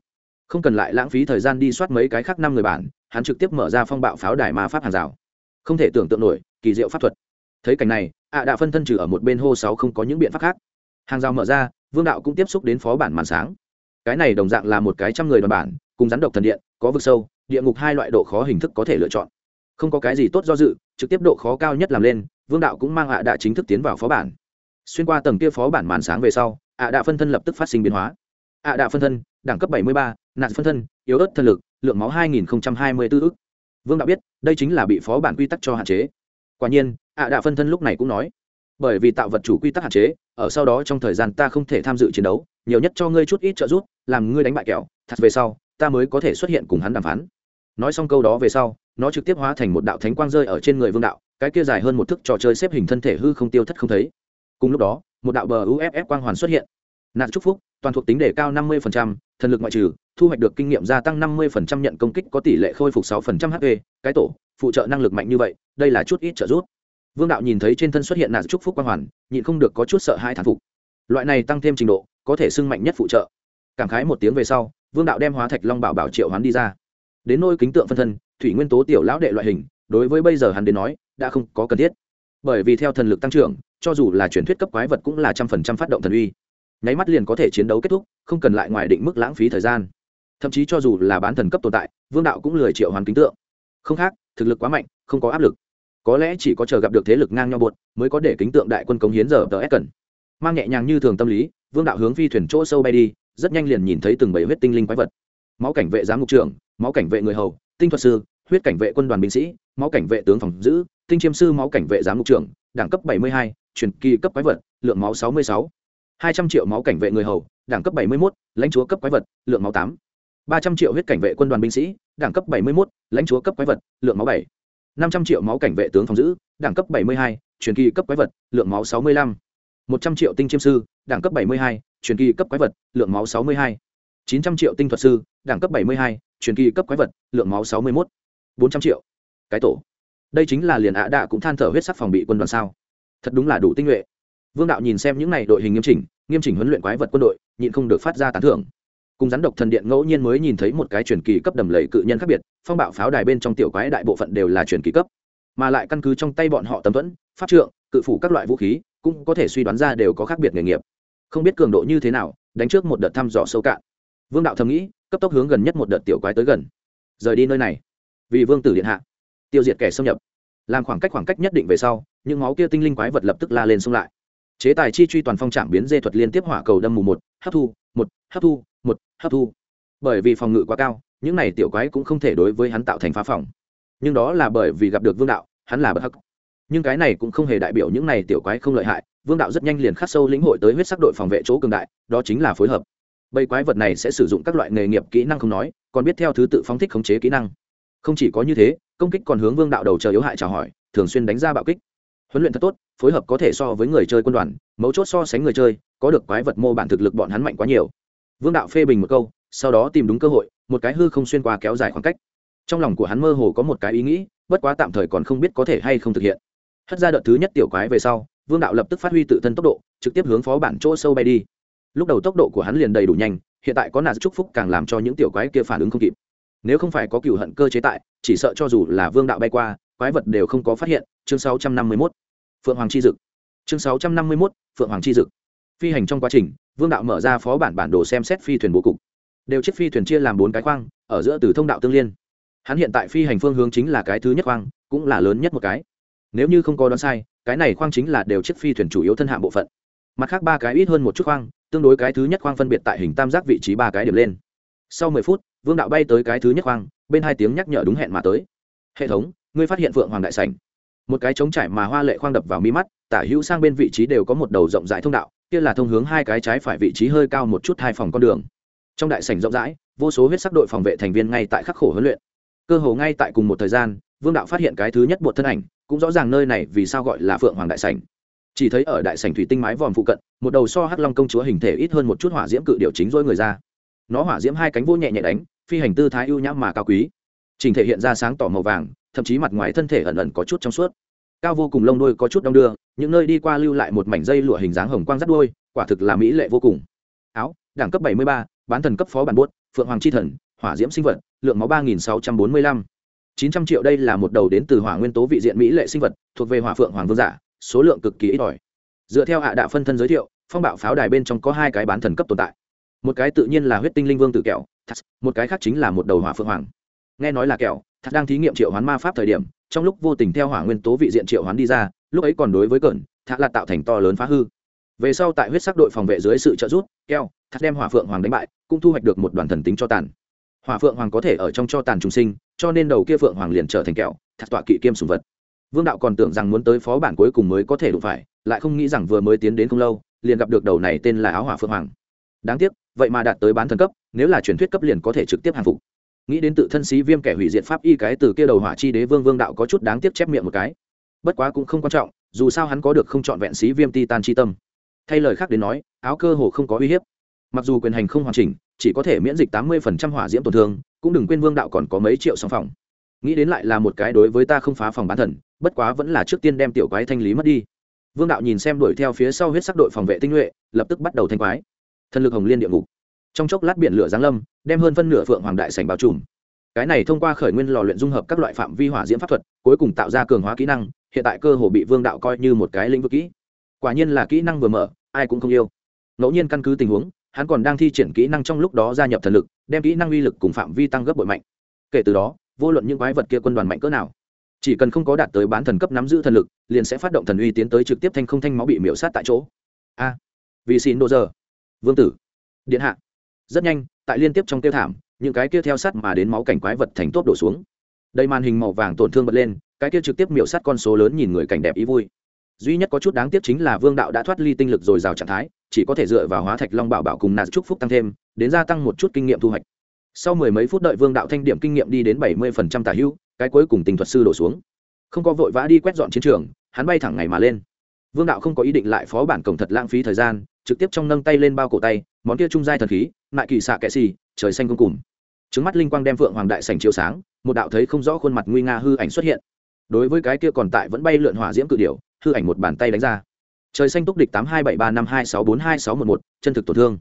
không cần lại lãng phí thời gian đi soát mấy cái khác năm người bản hắn trực tiếp mở ra phong bạo pháo đài ma pháp hàng rào. Không thể tưởng tượng nổi kỳ diệu pháp thuật. Thấy cảnh này ạ à đã phân thân trừ ở một bên hô sáu không có những biện pháp khác. Hàng rào mở ra vương đạo cũng tiếp xúc đến phó bản màn sáng. Cái này đồng dạng là một cái trăm người đoàn bản cùng rắn độc thần điện có vực sâu địa ngục hai loại độ khó hình thức có thể lựa chọn. Không có cái gì tốt do dự trực tiếp độ khó cao nhất làm lên vương đạo cũng mang ạ à chính thức tiến vào phó bản. Xuyên qua tầng kia phó bản màn sáng về sau ạ à phân thân lập tức phát sinh biến hóa. Ạ à phân thân đẳng cấp 73, nạn phân thân yếu ớt thân lực lượng máu 2024 ức. Vương đạo biết đây chính là bị phó bản quy tắc cho hạn chế. Quả nhiên ạ đạ phân thân lúc này cũng nói bởi vì tạo vật chủ quy tắc hạn chế ở sau đó trong thời gian ta không thể tham dự chiến đấu nhiều nhất cho ngươi chút ít trợ giúp làm ngươi đánh bại kẹo thật về sau ta mới có thể xuất hiện cùng hắn đàm phán. Nói xong câu đó về sau nó trực tiếp hóa thành một đạo thánh quang rơi ở trên người vương đạo cái kia dài hơn một thức trò chơi xếp hình thân thể hư không tiêu thất không thấy. Cùng lúc đó một đạo bờ uff quang hoàn xuất hiện. Nạn chúc phúc toàn thuộc tính đề cao 50%, thần lực ngoại trừ, thu hoạch được kinh nghiệm gia tăng 50% nhận công kích có tỷ lệ khôi phục 6% hp cái tổ, phụ trợ năng lực mạnh như vậy, đây là chút ít trợ giúp. Vương đạo nhìn thấy trên thân xuất hiện nạn chúc phúc quang hoàn, nhịn không được có chút sợ hai thán phục. Loại này tăng thêm trình độ, có thể sưng mạnh nhất phụ trợ. Cảm khái một tiếng về sau, vương đạo đem hóa thạch long bảo bảo triệu hắn đi ra. Đến nôi kính tượng phân thân, thủy nguyên tố tiểu lão đệ loại hình, đối với bây giờ hắn đến nói, đã không có cần thiết. Bởi vì theo thần lực tăng trưởng, cho dù là truyền thuyết cấp quái vật cũng là trăm phần trăm phát động thần uy nháy mắt liền có thể chiến đấu kết thúc không cần lại ngoài định mức lãng phí thời gian. Thậm chí cho dù là bán thần cấp tồn tại vương đạo cũng lười triệu hoàn kính tượng. Không khác thực lực quá mạnh không có áp lực. Có lẽ chỉ có chờ gặp được thế lực ngang nhau buột mới có để kính tượng đại quân cống hiến giờ tờ ép cần. Mang nhẹ nhàng như thường tâm lý vương đạo hướng phi thuyền chỗ sâu bay đi rất nhanh liền nhìn thấy từng bảy huyết tinh linh quái vật. Máu cảnh vệ giám mục trưởng máu cảnh vệ người hầu tinh thuật sư huyết cảnh vệ quân đoàn binh sĩ máu cảnh vệ tướng phòng giữ tinh chiêm sư máu cảnh vệ giám mục trưởng đẳng cấp 72, truyền kỳ cấp quái vật lượng máu 66. 200 triệu máu cảnh vệ người hầu đẳng cấp 71, lãnh chúa cấp quái vật lượng máu 8. 300 triệu huyết cảnh vệ quân đoàn binh sĩ đẳng cấp 71, lãnh chúa cấp quái vật lượng máu 7. 500 triệu máu cảnh vệ tướng phòng giữ đẳng cấp 72, truyền kỳ cấp quái vật lượng máu 65. 100 triệu tinh chiêm sư đẳng cấp 72, truyền kỳ cấp quái vật lượng máu 62. 900 triệu tinh thuật sư đẳng cấp 72, truyền kỳ cấp quái vật lượng máu 61. 400 triệu cái tổ đây chính là liền ạ đạ cũng than thở huyết sắc phòng bị quân đoàn sao thật đúng là đủ tinh nhuệ vương đạo nhìn xem những n à y đội hình nghiêm chỉnh nghiêm chỉnh huấn luyện quái vật quân đội, nhịn không được phát ra tán thưởng. Cùng rắn độc thần điện ngẫu nhiên mới nhìn thấy một cái truyền kỳ cấp đầm lầy cự nhân khác biệt, phong bạo pháo đài bên trong tiểu quái đại bộ phận đều là truyền kỳ cấp. Mà lại căn cứ trong tay bọn họ tấm thuẫn, pháp trượng, cự phủ các loại vũ khí, cũng có thể suy đoán ra đều có khác biệt nghề nghiệp. Không biết cường độ như thế nào, đánh trước một đợt thăm dò sâu cạn. Vương đạo thầm nghĩ, cấp tốc hướng gần nhất một đợt tiểu quái tới gần. Rời đi nơi này. Vì vương tử điện hạ. Tiêu diệt kẻ xâm nhập. Làm khoảng cách khoảng cách nhất định về sau, những máu kia tinh linh quái vật lập tức la lên xông lại chế tài chi truy toàn phong trạm biến dê thuật liên tiếp hỏa cầu đâm mù một, hấp thu, một, hấp thu, một, hấp thu. Bởi vì phòng ngự quá cao, những này tiểu quái cũng không thể đối với hắn tạo thành phá phòng. Nhưng đó là bởi vì gặp được vương đạo, hắn là bất hắc. Nhưng cái này cũng không hề đại biểu những này tiểu quái không lợi hại, vương đạo rất nhanh liền khắc sâu lĩnh hội tới huyết sắc đội phòng vệ chỗ cường đại, đó chính là phối hợp. Bầy quái vật này sẽ sử dụng các loại nghề nghiệp kỹ năng không nói, còn biết theo thứ tự phóng thích khống chế kỹ năng. Không chỉ có như thế, công kích còn hướng vương đạo đầu chờ yếu hại chào hỏi, thường xuyên đánh ra bạo kích huấn luyện thật tốt, phối hợp có thể so với người chơi quân đoàn, mấu chốt so sánh người chơi, có được quái vật mô bản thực lực bọn hắn mạnh quá nhiều. Vương đạo phê bình một câu, sau đó tìm đúng cơ hội, một cái hư không xuyên qua kéo dài khoảng cách. Trong lòng của hắn mơ hồ có một cái ý nghĩ, bất quá tạm thời còn không biết có thể hay không thực hiện. Hất ra đợt thứ nhất tiểu quái về sau, vương đạo lập tức phát huy tự thân tốc độ, trực tiếp hướng phó bản chỗ sâu bay đi. Lúc đầu tốc độ của hắn liền đầy đủ nhanh, hiện tại có nạt chúc phúc càng làm cho những tiểu quái kia phản ứng không kịp. Nếu không phải có cựu hận cơ chế tại, chỉ sợ cho dù là vương đạo bay qua, quái vật đều không có phát hiện chương 651. phượng hoàng chi dực. Chương 651, phượng hoàng chi dực. Phi hành trong quá trình vương đạo mở ra phó bản bản đồ xem xét phi thuyền bố cục. Đều chiếc phi thuyền chia làm bốn cái khoang ở giữa từ thông đạo tương liên. Hắn hiện tại phi hành phương hướng chính là cái thứ nhất khoang cũng là lớn nhất một cái. Nếu như không có đoán sai cái này khoang chính là đều chiếc phi thuyền chủ yếu thân hạng bộ phận. Mặt khác ba cái ít hơn một chút khoang tương đối cái thứ nhất khoang phân biệt tại hình tam giác vị trí ba cái điểm lên. Sau mười phút vương đạo bay tới cái thứ nhất khoang bên hai tiếng nhắc nhở đúng hẹn mà tới. Hệ thống ngươi phát hiện phượng hoàng đại sảnh một cái trống trải mà hoa lệ khoang đập vào mi mắt, tả hữu sang bên vị trí đều có một đầu rộng rãi thông đạo, kia là thông hướng hai cái trái phải vị trí hơi cao một chút hai phòng con đường. Trong đại sảnh rộng rãi, vô số huyết sắc đội phòng vệ thành viên ngay tại khắc khổ huấn luyện. Cơ hồ ngay tại cùng một thời gian, vương đạo phát hiện cái thứ nhất bột thân ảnh, cũng rõ ràng nơi này vì sao gọi là phượng hoàng đại sảnh. Chỉ thấy ở đại sảnh thủy tinh mái vòm phụ cận, một đầu so hắc long công chúa hình thể ít hơn một chút hỏa diễm cự điệu chính dối người ra. Nó hỏa diễm hai cánh vô nhẹ nhẹ đánh, phi hành tư thái ưu nhã mà cao quý. Trình thể hiện ra sáng tỏ màu vàng thậm chí mặt ngoài thân thể ẩn ẩn có chút trong suốt. Cao vô cùng lông đôi có chút đong đưa những nơi đi qua lưu lại một mảnh dây lụa hình dáng hồng quang rắt đôi quả thực là mỹ lệ vô cùng. Áo đẳng cấp 73, bán thần cấp phó bản buốt phượng hoàng chi thần hỏa diễm sinh vật lượng máu ba nghìn sáu trăm bốn mươi lăm. chín trăm triệu đây là một đầu đến từ hỏa nguyên tố vị diện mỹ lệ sinh vật thuộc về hỏa phượng hoàng vương giả số lượng cực kỳ ít ỏi. Dựa theo hạ đạo phân thân giới thiệu phong bạo pháo đài bên trong có hai cái bán thần cấp tồn tại. Một cái tự nhiên là huyết tinh linh vương tự kẹo một cái khác chính là một đầu hỏa phượng hoàng. Nghe nói là kẹo thật đang thí nghiệm triệu hoán ma pháp thời điểm, trong lúc vô tình theo hỏa nguyên tố vị diện triệu hoán đi ra, lúc ấy còn đối với cẩn thạ là tạo thành to lớn phá hư. Về sau tại huyết sắc đội phòng vệ dưới sự trợ giúp, keo thật đem hỏa phượng hoàng đánh bại, cũng thu hoạch được một đoàn thần tính cho tàn. Hỏa phượng hoàng có thể ở trong cho tàn trùng sinh, cho nên đầu kia phượng hoàng liền trở thành kẹo thật tọa kỵ kiêm sùng vật. Vương đạo còn tưởng rằng muốn tới phó bản cuối cùng mới có thể đụng phải, lại không nghĩ rằng vừa mới tiến đến không lâu, liền gặp được đầu này tên là áo hỏa phượng hoàng. Đáng tiếc, vậy mà đạt tới bán thần cấp, nếu là truyền thuyết cấp liền có thể trực tiếp hàng phục nghĩ đến tự thân sĩ viêm kẻ hủy diệt pháp y cái từ kia đầu hỏa chi đế vương vương đạo có chút đáng tiếc chép miệng một cái. Bất quá cũng không quan trọng, dù sao hắn có được không chọn vẹn sĩ viêm ti tan chi tâm. Thay lời khác đến nói, áo cơ hồ không có uy hiếp. Mặc dù quyền hành không hoàn chỉnh, chỉ có thể miễn dịch tám mươi hỏa diễm tổn thương, cũng đừng quên vương đạo còn có mấy triệu song phòng. Nghĩ đến lại là một cái đối với ta không phá phòng bán thần, bất quá vẫn là trước tiên đem tiểu quái thanh lý mất đi. Vương đạo nhìn xem đuổi theo phía sau huyết sắc đội phòng vệ tinh nhuệ, lập tức bắt đầu thanh quái. Thần lực hồng liên địa ngục trong chốc lát biển lửa giáng lâm, đem hơn phân nửa phượng hoàng đại sành bao trùm. Cái này thông qua khởi nguyên lò luyện dung hợp các loại phạm vi hỏa diễm pháp thuật, cuối cùng tạo ra cường hóa kỹ năng, hiện tại cơ hồ bị vương đạo coi như một cái lĩnh vực kỹ. Quả nhiên là kỹ năng vừa mở, ai cũng không yêu. Ngẫu nhiên căn cứ tình huống, hắn còn đang thi triển kỹ năng trong lúc đó gia nhập thần lực, đem kỹ năng uy lực cùng phạm vi tăng gấp bội mạnh. Kể từ đó, vô luận những quái vật kia quân đoàn mạnh cỡ nào, chỉ cần không có đạt tới bán thần cấp nắm giữ thần lực, liền sẽ phát động thần uy tiến tới trực tiếp thanh không thanh máu bị miễu sát tại chỗ. A, vì xin đồ giờ. Vương tử. Điện hạ rất nhanh, tại liên tiếp trong tiêu thảm, những cái kia theo sát mà đến máu cảnh quái vật thành tốt đổ xuống. Đây màn hình màu vàng tổn thương bật lên, cái kia trực tiếp miểu sát con số lớn nhìn người cảnh đẹp ý vui. Duy nhất có chút đáng tiếc chính là vương đạo đã thoát ly tinh lực dồi dào trạng thái, chỉ có thể dựa vào hóa thạch long bảo bảo cùng nạt chúc phúc tăng thêm, đến gia tăng một chút kinh nghiệm thu hoạch. Sau mười mấy phút đợi vương đạo thanh điểm kinh nghiệm đi đến bảy mươi phần trăm tả hữu, cái cuối cùng tình thuật sư đổ xuống. Không có vội vã đi quét dọn chiến trường, hắn bay thẳng ngày mà lên. Vương đạo không có ý định lại phó bản cổng thật lãng phí thời gian trực tiếp trong nâng tay lên bao cổ tay, món kia trung giai thần khí mại kỳ xạ kệ xì, trời xanh công cùng. Trứng mắt linh quang đem phượng hoàng đại sảnh chiếu sáng, một đạo thấy không rõ khuôn mặt nguy nga hư ảnh xuất hiện. Đối với cái kia còn tại vẫn bay lượn hỏa diễm cự điểu, hư ảnh một bàn tay đánh ra. Trời xanh túc địch tám hai bảy ba năm hai sáu bốn hai sáu một một, chân thực tổn thương.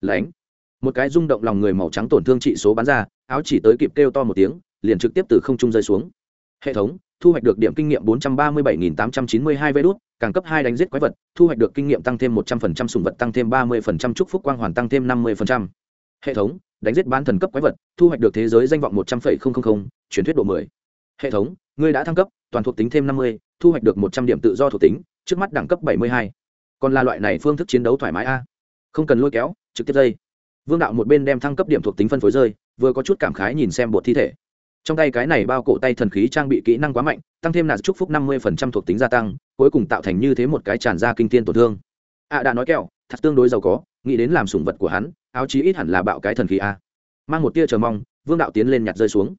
Lãnh. Một cái rung động lòng người màu trắng tổn thương trị số bắn ra, áo chỉ tới kịp kêu to một tiếng, liền trực tiếp từ không trung rơi xuống. Hệ thống, thu hoạch được điểm kinh nghiệm bốn trăm ba mươi bảy tám trăm chín mươi hai vê đốt càng cấp hai đánh giết quái vật, thu hoạch được kinh nghiệm tăng thêm một trăm linh sùng vật tăng thêm ba mươi chúc phúc quang hoàn tăng thêm năm mươi hệ thống, đánh giết bán thần cấp quái vật, thu hoạch được thế giới danh vọng một trăm linh truyền thuyết độ mười. Hệ thống, ngươi đã thăng cấp, toàn thuộc tính thêm năm mươi, thu hoạch được một trăm điểm tự do thuộc tính, trước mắt đẳng cấp bảy mươi hai. Còn là loại này phương thức chiến đấu thoải mái a. Không cần lôi kéo, trực tiếp dây. Vương đạo một bên đem thăng cấp điểm thuộc tính phân phối rơi, vừa có chút cảm khái nhìn xem bột thi thể. Trong tay cái này bao cổ tay thần khí trang bị kỹ năng quá mạnh tăng thêm nạn chúc phúc năm mươi thuộc tính gia tăng, cuối cùng tạo thành như thế một cái tràn ra kinh tiên tổn thương. Ạ đã nói kẹo, thật tương đối giàu có, nghĩ đến làm sủng vật của hắn, áo chí ít hẳn là bạo cái thần khí a. Mang một tia chờ mong, vương đạo tiến lên nhặt rơi xuống.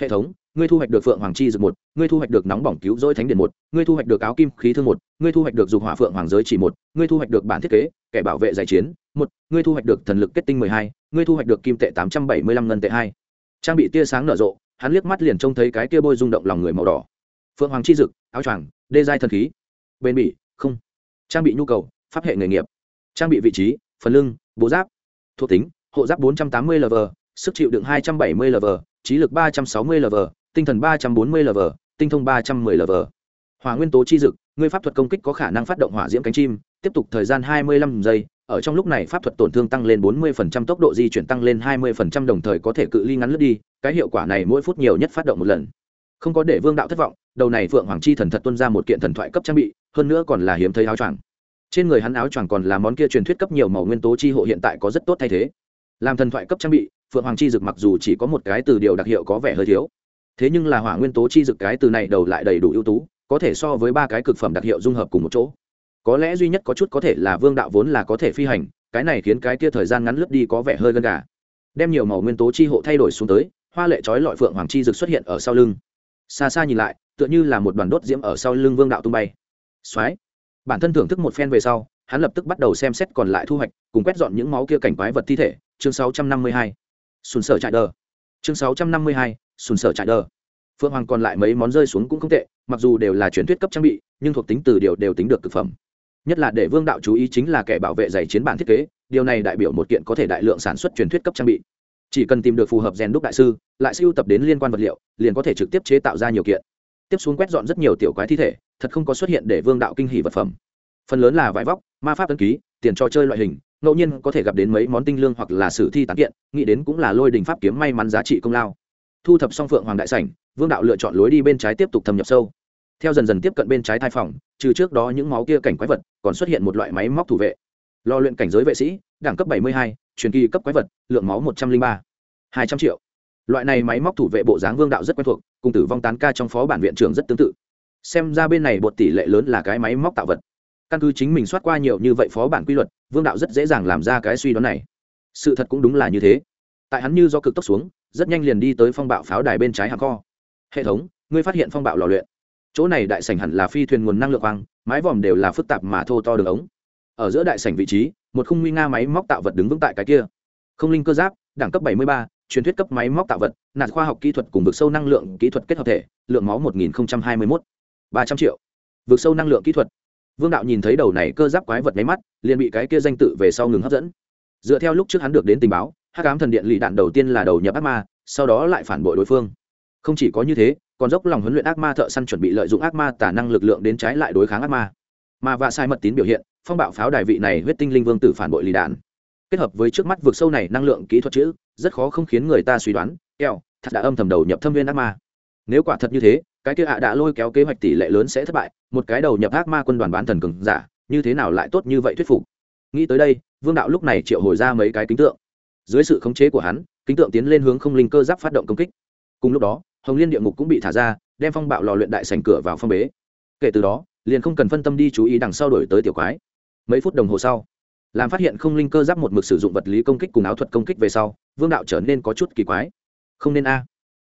Hệ thống, ngươi thu hoạch được phượng hoàng chi dược một, ngươi thu hoạch được nóng bỏng cứu rỗi thánh điện một, ngươi thu hoạch được áo kim khí thương một, ngươi thu hoạch được dục hỏa phượng hoàng giới chỉ một, ngươi thu hoạch được bản thiết kế, kẻ bảo vệ giải chiến một, ngươi thu hoạch được thần lực kết tinh mười hai, ngươi thu hoạch được kim tệ tám trăm bảy mươi lăm ngân tệ hai. Trang bị tia sáng nở rộ, hắn liếc mắt liền trông thấy cái tia bôi rung động lòng người màu đỏ phượng hoàng chi dực, áo choàng, đê giai thần khí. Bền bỉ, không. Trang bị nhu cầu, pháp hệ nghề nghiệp. Trang bị vị trí, phần lưng bố giáp. Thuộc tính, hộ giáp bốn trăm tám mươi lv sức chịu đựng hai trăm bảy mươi lv trí lực ba trăm sáu mươi lv tinh thần ba trăm bốn mươi lv tinh thông 310 lv hỏa nguyên tố chi dực người pháp thuật công kích có khả năng phát động hỏa diễm cánh chim, tiếp tục thời gian hai mươi lăm giây, ở trong lúc này pháp thuật tổn thương tăng lên bốn mươi phần trăm, tốc độ di chuyển tăng lên hai mươi phần trăm, đồng thời có thể cự ly ngắn lướt đi, cái hiệu quả này mỗi phút nhiều nhất phát động một lần. Không có để vương đạo thất vọng đầu này phượng hoàng chi thần thật tuân ra một kiện thần thoại cấp trang bị, hơn nữa còn là hiếm thấy áo choàng. Trên người hắn áo choàng còn là món kia truyền thuyết cấp nhiều màu nguyên tố chi hộ hiện tại có rất tốt thay thế. Làm thần thoại cấp trang bị, phượng hoàng chi dực mặc dù chỉ có một cái từ điều đặc hiệu có vẻ hơi thiếu. Thế nhưng là hỏa nguyên tố chi dực cái từ này đầu lại đầy đủ ưu tú, có thể so với ba cái cực phẩm đặc hiệu dung hợp cùng một chỗ. Có lẽ duy nhất có chút có thể là vương đạo vốn là có thể phi hành, cái này khiến cái kia thời gian ngắn lướt đi có vẻ hơi gân gà. Đem nhiều màu nguyên tố chi hộ thay đổi xuống tới, hoa lệ trói lọi phượng hoàng chi dực xuất hiện ở sau lưng xa xa nhìn lại tựa như là một đoàn đốt diễm ở sau lưng vương đạo tung bay. Soái bản thân thưởng thức một phen về sau hắn lập tức bắt đầu xem xét còn lại thu hoạch cùng quét dọn những máu kia cảnh quái vật thi thể. Chương 652. sùn sở trại đờ. Chương 652, sùn sở trại đờ. Phượng hoàng còn lại mấy món rơi xuống cũng không tệ mặc dù đều là truyền thuyết cấp trang bị nhưng thuộc tính từ điều đều tính được thực phẩm. Nhất là để vương đạo chú ý chính là kẻ bảo vệ giày chiến bản thiết kế điều này đại biểu một kiện có thể đại lượng sản xuất truyền thuyết cấp trang bị chỉ cần tìm được phù hợp rèn đúc đại sư, lại siêu tập đến liên quan vật liệu, liền có thể trực tiếp chế tạo ra nhiều kiện. Tiếp xuống quét dọn rất nhiều tiểu quái thi thể, thật không có xuất hiện để vương đạo kinh hỷ vật phẩm. Phần lớn là vải vóc, ma pháp ấn ký, tiền trò chơi loại hình, ngẫu nhiên có thể gặp đến mấy món tinh lương hoặc là sử thi tán kiện, nghĩ đến cũng là lôi đình pháp kiếm may mắn giá trị công lao. Thu thập xong phượng hoàng đại sảnh, vương đạo lựa chọn lối đi bên trái tiếp tục thâm nhập sâu. Theo dần dần tiếp cận bên trái thai phòng, trừ trước đó những máu kia cảnh quái vật, còn xuất hiện một loại máy móc thủ vệ lò luyện cảnh giới vệ sĩ đẳng cấp 72, truyền kỳ cấp quái vật lượng máu 103, 200 triệu. Loại này máy móc thủ vệ bộ dáng vương đạo rất quen thuộc cùng tử vong tán ca trong phó bản viện trưởng rất tương tự. Xem ra bên này bột tỷ lệ lớn là cái máy móc tạo vật. Căn cứ chính mình soát qua nhiều như vậy phó bản quy luật vương đạo rất dễ dàng làm ra cái suy đoán này. Sự thật cũng đúng là như thế. Tại hắn như do cực tốc xuống rất nhanh liền đi tới phong bạo pháo đài bên trái hàng kho. Hệ thống ngươi phát hiện phong bạo lò luyện. Chỗ này đại sảnh hẳn là phi thuyền nguồn năng lượng quang mái vòm đều là phức tạp mà thô to đường ống ở giữa đại sảnh vị trí một khung nguy nga máy móc tạo vật đứng vững tại cái kia. Không linh cơ giáp đẳng cấp 73, truyền thuyết cấp máy móc tạo vật nạt khoa học kỹ thuật cùng vực sâu năng lượng kỹ thuật kết hợp thể lượng máu 1021. 300 triệu. Vực sâu năng lượng kỹ thuật. Vương đạo nhìn thấy đầu này cơ giáp quái vật máy mắt liền bị cái kia danh tự về sau ngừng hấp dẫn. Dựa theo lúc trước hắn được đến tình báo hát cám thần điện lì đạn đầu tiên là đầu nhập ác ma sau đó lại phản bội đối phương. Không chỉ có như thế còn dốc lòng huấn luyện ác ma thợ săn chuẩn bị lợi dụng ác ma tả năng lực lượng đến trái lại đối kháng ác ma mà vạ sai mật tín biểu hiện, phong bạo pháo đài vị này huyết tinh linh vương tử phản bội lì đạn. Kết hợp với trước mắt vượt sâu này năng lượng kỹ thuật chữ, rất khó không khiến người ta suy đoán, eo, thật đã âm thầm đầu nhập thâm viên ác ma. Nếu quả thật như thế, cái kia ạ đã lôi kéo kế hoạch tỷ lệ lớn sẽ thất bại, một cái đầu nhập ác ma quân đoàn bán thần cường giả, như thế nào lại tốt như vậy thuyết phục? Nghĩ tới đây, vương đạo lúc này triệu hồi ra mấy cái kính tượng. Dưới sự khống chế của hắn, kính tượng tiến lên hướng không linh cơ giáp phát động công kích. Cùng lúc đó, hồng liên địa ngục cũng bị thả ra, đem phong bạo lò luyện đại sành cửa vào phong bế. Kể từ đó liền không cần phân tâm đi chú ý đằng sau đổi tới tiểu quái. Mấy phút đồng hồ sau, làm phát hiện không linh cơ giáp một mực sử dụng vật lý công kích cùng áo thuật công kích về sau, vương đạo trở nên có chút kỳ quái. Không nên a.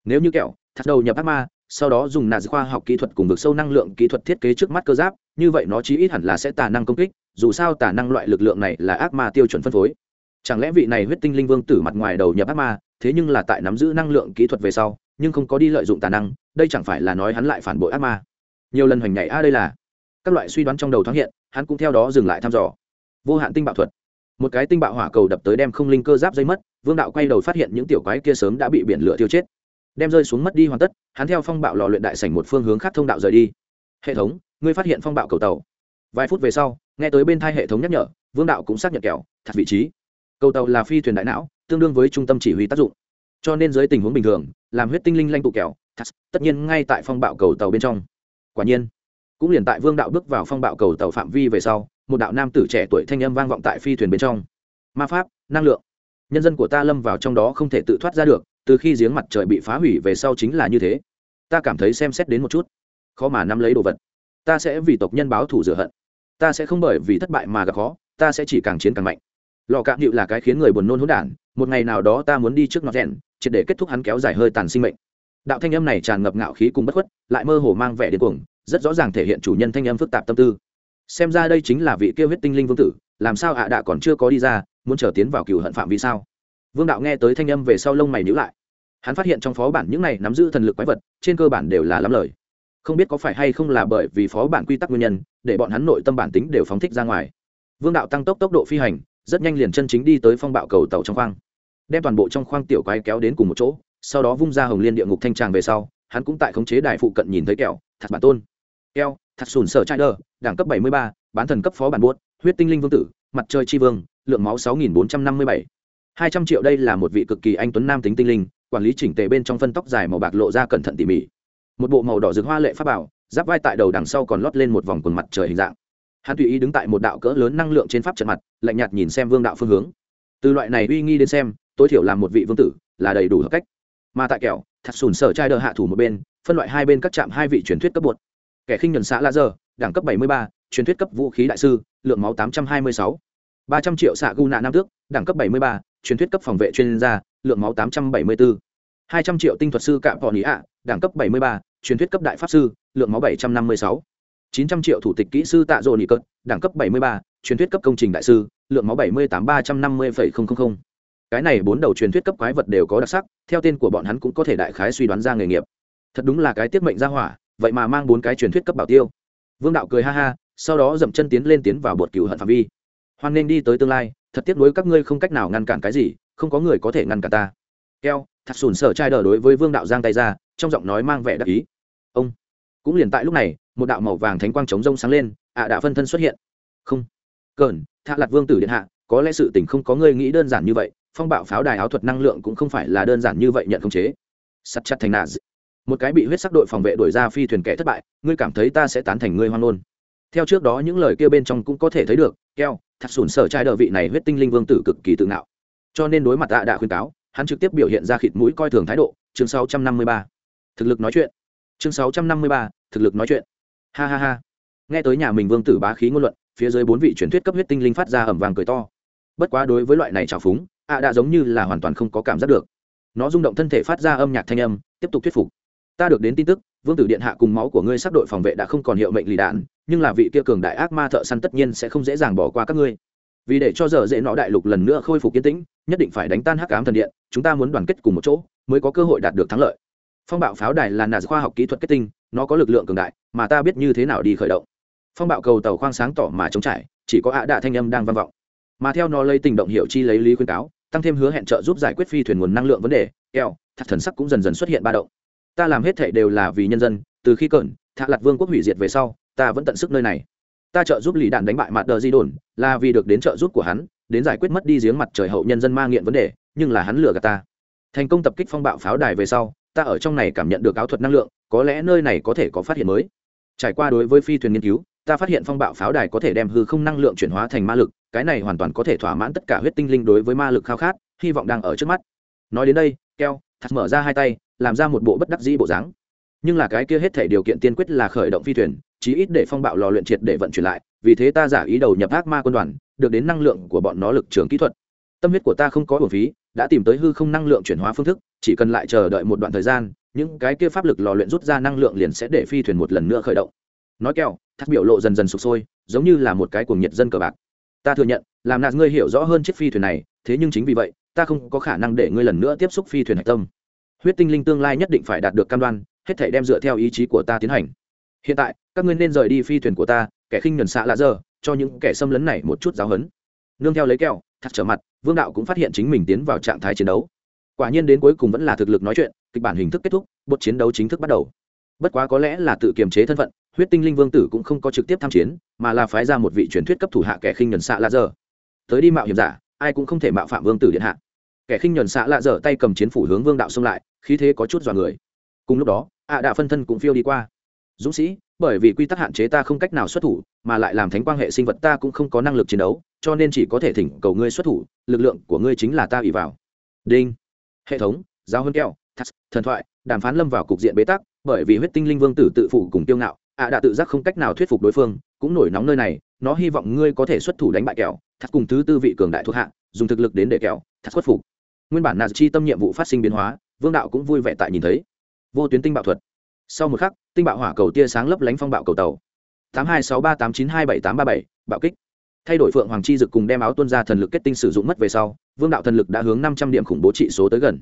Nếu như kẹo, thắt đầu nhập ác ma, sau đó dùng nạn khoa học kỹ thuật cùng vực sâu năng lượng kỹ thuật thiết kế trước mắt cơ giáp, như vậy nó chí ít hẳn là sẽ tà năng công kích, dù sao tà năng loại lực lượng này là ác ma tiêu chuẩn phân phối. Chẳng lẽ vị này huyết tinh linh vương tử mặt ngoài đầu nhập ác ma, thế nhưng là tại nắm giữ năng lượng kỹ thuật về sau, nhưng không có đi lợi dụng tà năng, đây chẳng phải là nói hắn lại phản bội ác ma. Nhiều lần hoành nhảy, a, đây là các loại suy đoán trong đầu thoáng hiện, hắn cũng theo đó dừng lại thăm dò. Vô hạn tinh bạo thuật. Một cái tinh bạo hỏa cầu đập tới đem không linh cơ giáp dây mất, vương đạo quay đầu phát hiện những tiểu quái kia sớm đã bị biển lửa tiêu chết. Đem rơi xuống mất đi hoàn tất, hắn theo phong bạo lò luyện đại sảnh một phương hướng khác thông đạo rời đi. Hệ thống, ngươi phát hiện phong bạo cầu tàu. Vài phút về sau, nghe tới bên thai hệ thống nhắc nhở, vương đạo cũng xác nhận kẹo, thật vị trí. Cầu tàu là phi thuyền đại não, tương đương với trung tâm chỉ huy tác dụng. Cho nên dưới tình huống bình thường, làm huyết tinh linh lanh tụ kẹo, thật, tất nhiên ngay tại phong bạo cầu tàu bên trong. Quả nhiên cũng liền tại vương đạo bước vào phong bạo cầu tàu phạm vi về sau, một đạo nam tử trẻ tuổi thanh âm vang vọng tại phi thuyền bên trong. Ma pháp, năng lượng. Nhân dân của ta lâm vào trong đó không thể tự thoát ra được, từ khi giếng mặt trời bị phá hủy về sau chính là như thế. Ta cảm thấy xem xét đến một chút. Khó mà nắm lấy đồ vật. Ta sẽ vì tộc nhân báo thủ rửa hận. Ta sẽ không bởi vì thất bại mà gặp khó, ta sẽ chỉ càng chiến càng mạnh. Lò cạm hiệu là cái khiến người buồn nôn hỗn đản, một ngày nào đó ta muốn đi trước nó rèn, triệt để kết thúc hắn kéo dài hơi tàn sinh mệnh. Đạo thanh âm này tràn ngập ngạo khí cùng bất khuất, lại mơ hồ mang vẻ điên cuồng rất rõ ràng thể hiện chủ nhân thanh âm phức tạp tâm tư. Xem ra đây chính là vị kêu huyết tinh linh vương tử, làm sao ạ à đạ còn chưa có đi ra, muốn trở tiến vào cựu hận phạm vì sao? Vương đạo nghe tới thanh âm về sau lông mày nhữ lại. Hắn phát hiện trong phó bản những này nắm giữ thần lực quái vật, trên cơ bản đều là lắm lời. Không biết có phải hay không là bởi vì phó bản quy tắc nguyên nhân, để bọn hắn nội tâm bản tính đều phóng thích ra ngoài. Vương đạo tăng tốc tốc độ phi hành, rất nhanh liền chân chính đi tới phong bạo cầu tàu trong khoang. Đem toàn bộ trong khoang tiểu quái kéo đến cùng một chỗ, sau đó vung ra hồng liên địa ngục thanh tràng về sau, hắn cũng tại khống chế đài phụ cận nhìn thấy kẹo, thật bản tôn keo Thạch sùn sở trai đờ đẳng cấp bảy mươi ba, bán thần cấp phó bản buốt, huyết tinh linh vương tử, mặt trời tri vương, lượng máu sáu nghìn bốn trăm năm mươi bảy. hai trăm triệu đây là một vị cực kỳ anh tuấn nam tính tinh linh, quản lý chỉnh tề bên trong phân tóc dài màu bạc lộ ra cẩn thận tỉ mỉ. Một bộ màu đỏ rực hoa lệ pháp bảo, giáp vai tại đầu đằng sau còn lót lên một vòng quần mặt trời hình dạng. Hắn tùy ý đứng tại một đạo cỡ lớn năng lượng trên pháp trận mặt, lạnh nhạt nhìn xem vương đạo phương hướng. Từ loại này uy nghi đến xem, tối thiểu là một vị vương tử, là đầy đủ hợp cách. Mà tại kẹo, thật sùn sở trai đờ hạ thủ một bên, phân loại hai bên các trạm hai vị truyền thuyết cấp bột kẻ khinh nhuần xã la dơ đẳng cấp bảy mươi ba truyền thuyết cấp vũ khí đại sư lượng máu tám trăm hai mươi sáu. ba trăm triệu xạ gu nạ nam tước đẳng cấp bảy mươi ba truyền thuyết cấp phòng vệ chuyên gia lượng máu tám trăm bảy mươi bốn hai trăm triệu tinh thuật sư cạm họ nỉ ạ đẳng cấp bảy mươi ba truyền thuyết cấp đại pháp sư lượng máu bảy trăm năm mươi sáu. chín trăm triệu thủ tịch kỹ sư tạ rộ nhị cận, đẳng cấp bảy mươi ba truyền thuyết cấp công trình đại sư lượng máu bảy mươi tám ba trăm năm mươi cái này bốn đầu truyền thuyết cấp quái vật đều có đặc sắc theo tên của bọn hắn cũng có thể đại khái suy đoán ra nghề nghiệp. Thật đúng là cái tiết mệnh ra hỏa vậy mà mang bốn cái truyền thuyết cấp bảo tiêu. Vương đạo cười ha ha, sau đó dậm chân tiến lên tiến vào bột cựu hận phạm vi. Hoan nên đi tới tương lai, thật tiếc nuối các ngươi không cách nào ngăn cản cái gì, không có người có thể ngăn cản ta. Keo, thật sùn sở trai đờ đối với vương đạo giang tay ra, trong giọng nói mang vẻ đặc ý. Ông, cũng liền tại lúc này, một đạo màu vàng thánh quang chống rông sáng lên, ạ à đã phân thân xuất hiện. Không. Cờn, thạ lặt vương tử điện hạ, có lẽ sự tình không có người nghĩ đơn giản như vậy, phong bạo pháo đài áo thuật năng lượng cũng không phải là đơn giản như vậy nhận khống chế. Sắt chặt thành nạ một cái bị huyết sắc đội phòng vệ đuổi ra phi thuyền kẻ thất bại ngươi cảm thấy ta sẽ tán thành ngươi hoan ngôn. Theo trước đó những lời kia bên trong cũng có thể thấy được keo thật sủn sở trai đờ vị này huyết tinh linh vương tử cực kỳ tự ngạo. Cho nên đối mặt tạ đã khuyên cáo hắn trực tiếp biểu hiện ra khịt mũi coi thường thái độ chương 653. thực lực nói chuyện. Chương 653, thực lực nói chuyện. Ha ha ha. Nghe tới nhà mình vương tử bá khí ngôn luận phía dưới bốn vị truyền thuyết cấp huyết tinh linh phát ra ẩm vàng cười to. Bất quá đối với loại này trào phúng ạ đã giống như là hoàn toàn không có cảm giác được. Nó rung động thân thể phát ra âm nhạc thanh âm tiếp tục thuyết phục ta được đến tin tức, vương tử điện hạ cùng máu của ngươi sắp đội phòng vệ đã không còn hiệu mệnh lì đạn, nhưng là vị kia cường đại ác ma thợ săn tất nhiên sẽ không dễ dàng bỏ qua các ngươi. Vì để cho giờ dễ nọ đại lục lần nữa khôi phục yên tĩnh, nhất định phải đánh tan hắc ám thần điện, chúng ta muốn đoàn kết cùng một chỗ, mới có cơ hội đạt được thắng lợi. Phong bạo pháo đài là nà khoa học kỹ thuật kết tinh, nó có lực lượng cường đại, mà ta biết như thế nào đi khởi động. Phong bạo cầu tàu khoang sáng tỏ mà chống trải, chỉ có ạ đạ thanh âm đang vang vọng. Mà theo nó lấy tình động hiệu chi lấy lý khuyên cáo, tăng thêm hứa hẹn trợ giúp giải quyết phi thuyền nguồn năng lượng vấn đề eo thật thần sắc cũng dần dần xuất hiện ba động ta làm hết thảy đều là vì nhân dân từ khi cẩn, thạ lặt vương quốc hủy diệt về sau ta vẫn tận sức nơi này. Ta trợ giúp lì đạn đánh bại mặt đờ di đồn là vì được đến trợ giúp của hắn đến giải quyết mất đi giếng mặt trời hậu nhân dân ma nghiện vấn đề nhưng là hắn lừa gạt ta. Thành công tập kích phong bạo pháo đài về sau ta ở trong này cảm nhận được áo thuật năng lượng có lẽ nơi này có thể có phát hiện mới. Trải qua đối với phi thuyền nghiên cứu ta phát hiện phong bạo pháo đài có thể đem hư không năng lượng chuyển hóa thành ma lực cái này hoàn toàn có thể thỏa mãn tất cả huyết tinh linh đối với ma lực khao khát hy vọng đang ở trước mắt. Nói đến đây keo thật mở ra hai tay làm ra một bộ bất đắc dĩ bộ dáng. Nhưng là cái kia hết thể điều kiện tiên quyết là khởi động phi thuyền, chí ít để phong bạo lò luyện triệt để vận chuyển lại, vì thế ta giả ý đầu nhập ác ma quân đoàn, được đến năng lượng của bọn nó lực trường kỹ thuật. Tâm huyết của ta không có bổn phí, đã tìm tới hư không năng lượng chuyển hóa phương thức, chỉ cần lại chờ đợi một đoạn thời gian, những cái kia pháp lực lò luyện rút ra năng lượng liền sẽ để phi thuyền một lần nữa khởi động. Nói kẹo thắt biểu lộ dần dần sụp sôi, giống như là một cái cuồng nhiệt dân cờ bạc. Ta thừa nhận, làm nạt ngươi hiểu rõ hơn chiếc phi thuyền này, thế nhưng chính vì vậy, ta không có khả năng để ngươi lần nữa tiếp xúc phi thuyền hạch tâm huyết tinh linh tương lai nhất định phải đạt được cam đoan, hết thể đem dựa theo ý chí của ta tiến hành. Hiện tại, các ngươi nên rời đi phi thuyền của ta, kẻ khinh nhuần xạ lạ giờ cho những kẻ xâm lấn này một chút giáo hấn nương theo lấy kẹo thật trở mặt, vương đạo cũng phát hiện chính mình tiến vào trạng thái chiến đấu. Quả nhiên đến cuối cùng vẫn là thực lực nói chuyện, kịch bản hình thức kết thúc, bột chiến đấu chính thức bắt đầu. Bất quá có lẽ là tự kiềm chế thân phận, huyết tinh linh vương tử cũng không có trực tiếp tham chiến, mà là phái ra một vị truyền thuyết cấp thủ hạ kẻ khinh nhuần xạ lạ giờ tới đi mạo hiểm giả, ai cũng không thể mạo phạm vương tử điện hạ kẻ khinh nhuần xạ lạ dở tay cầm chiến phủ hướng vương đạo xông lại, khí thế có chút dọa người. Cùng lúc đó, ạ à đạ phân thân cũng phiêu đi qua. Dũng sĩ, bởi vì quy tắc hạn chế ta không cách nào xuất thủ, mà lại làm thánh quan hệ sinh vật ta cũng không có năng lực chiến đấu, cho nên chỉ có thể thỉnh cầu ngươi xuất thủ, lực lượng của ngươi chính là ta ỉ vào. Đinh. Hệ thống, giáo hơn keo thắt, thần thoại, đàm phán lâm vào cục diện bế tắc, bởi vì huyết tinh linh vương tử tự phụ cùng tiêu ngạo, ạ đã tự giác không cách nào thuyết phục đối phương, cũng nổi nóng nơi này, nó hy vọng ngươi có thể xuất thủ đánh bại kẹo thật cùng thứ tư vị cường đại thuộc hạ, dùng thực lực đến để kẹo thật khuất phục nguyên bản nạt chi tâm nhiệm vụ phát sinh biến hóa, vương đạo cũng vui vẻ tại nhìn thấy. Vô tuyến tinh bạo thuật. Sau một khắc, tinh bạo hỏa cầu tia sáng lấp lánh phong bạo cầu tàu. tám hai sáu ba tám chín hai bảy tám ba bảy, bạo kích. Thay đổi phượng hoàng chi dực cùng đem áo tuân ra thần lực kết tinh sử dụng mất về sau, vương đạo thần lực đã hướng năm trăm điểm khủng bố trị số tới gần.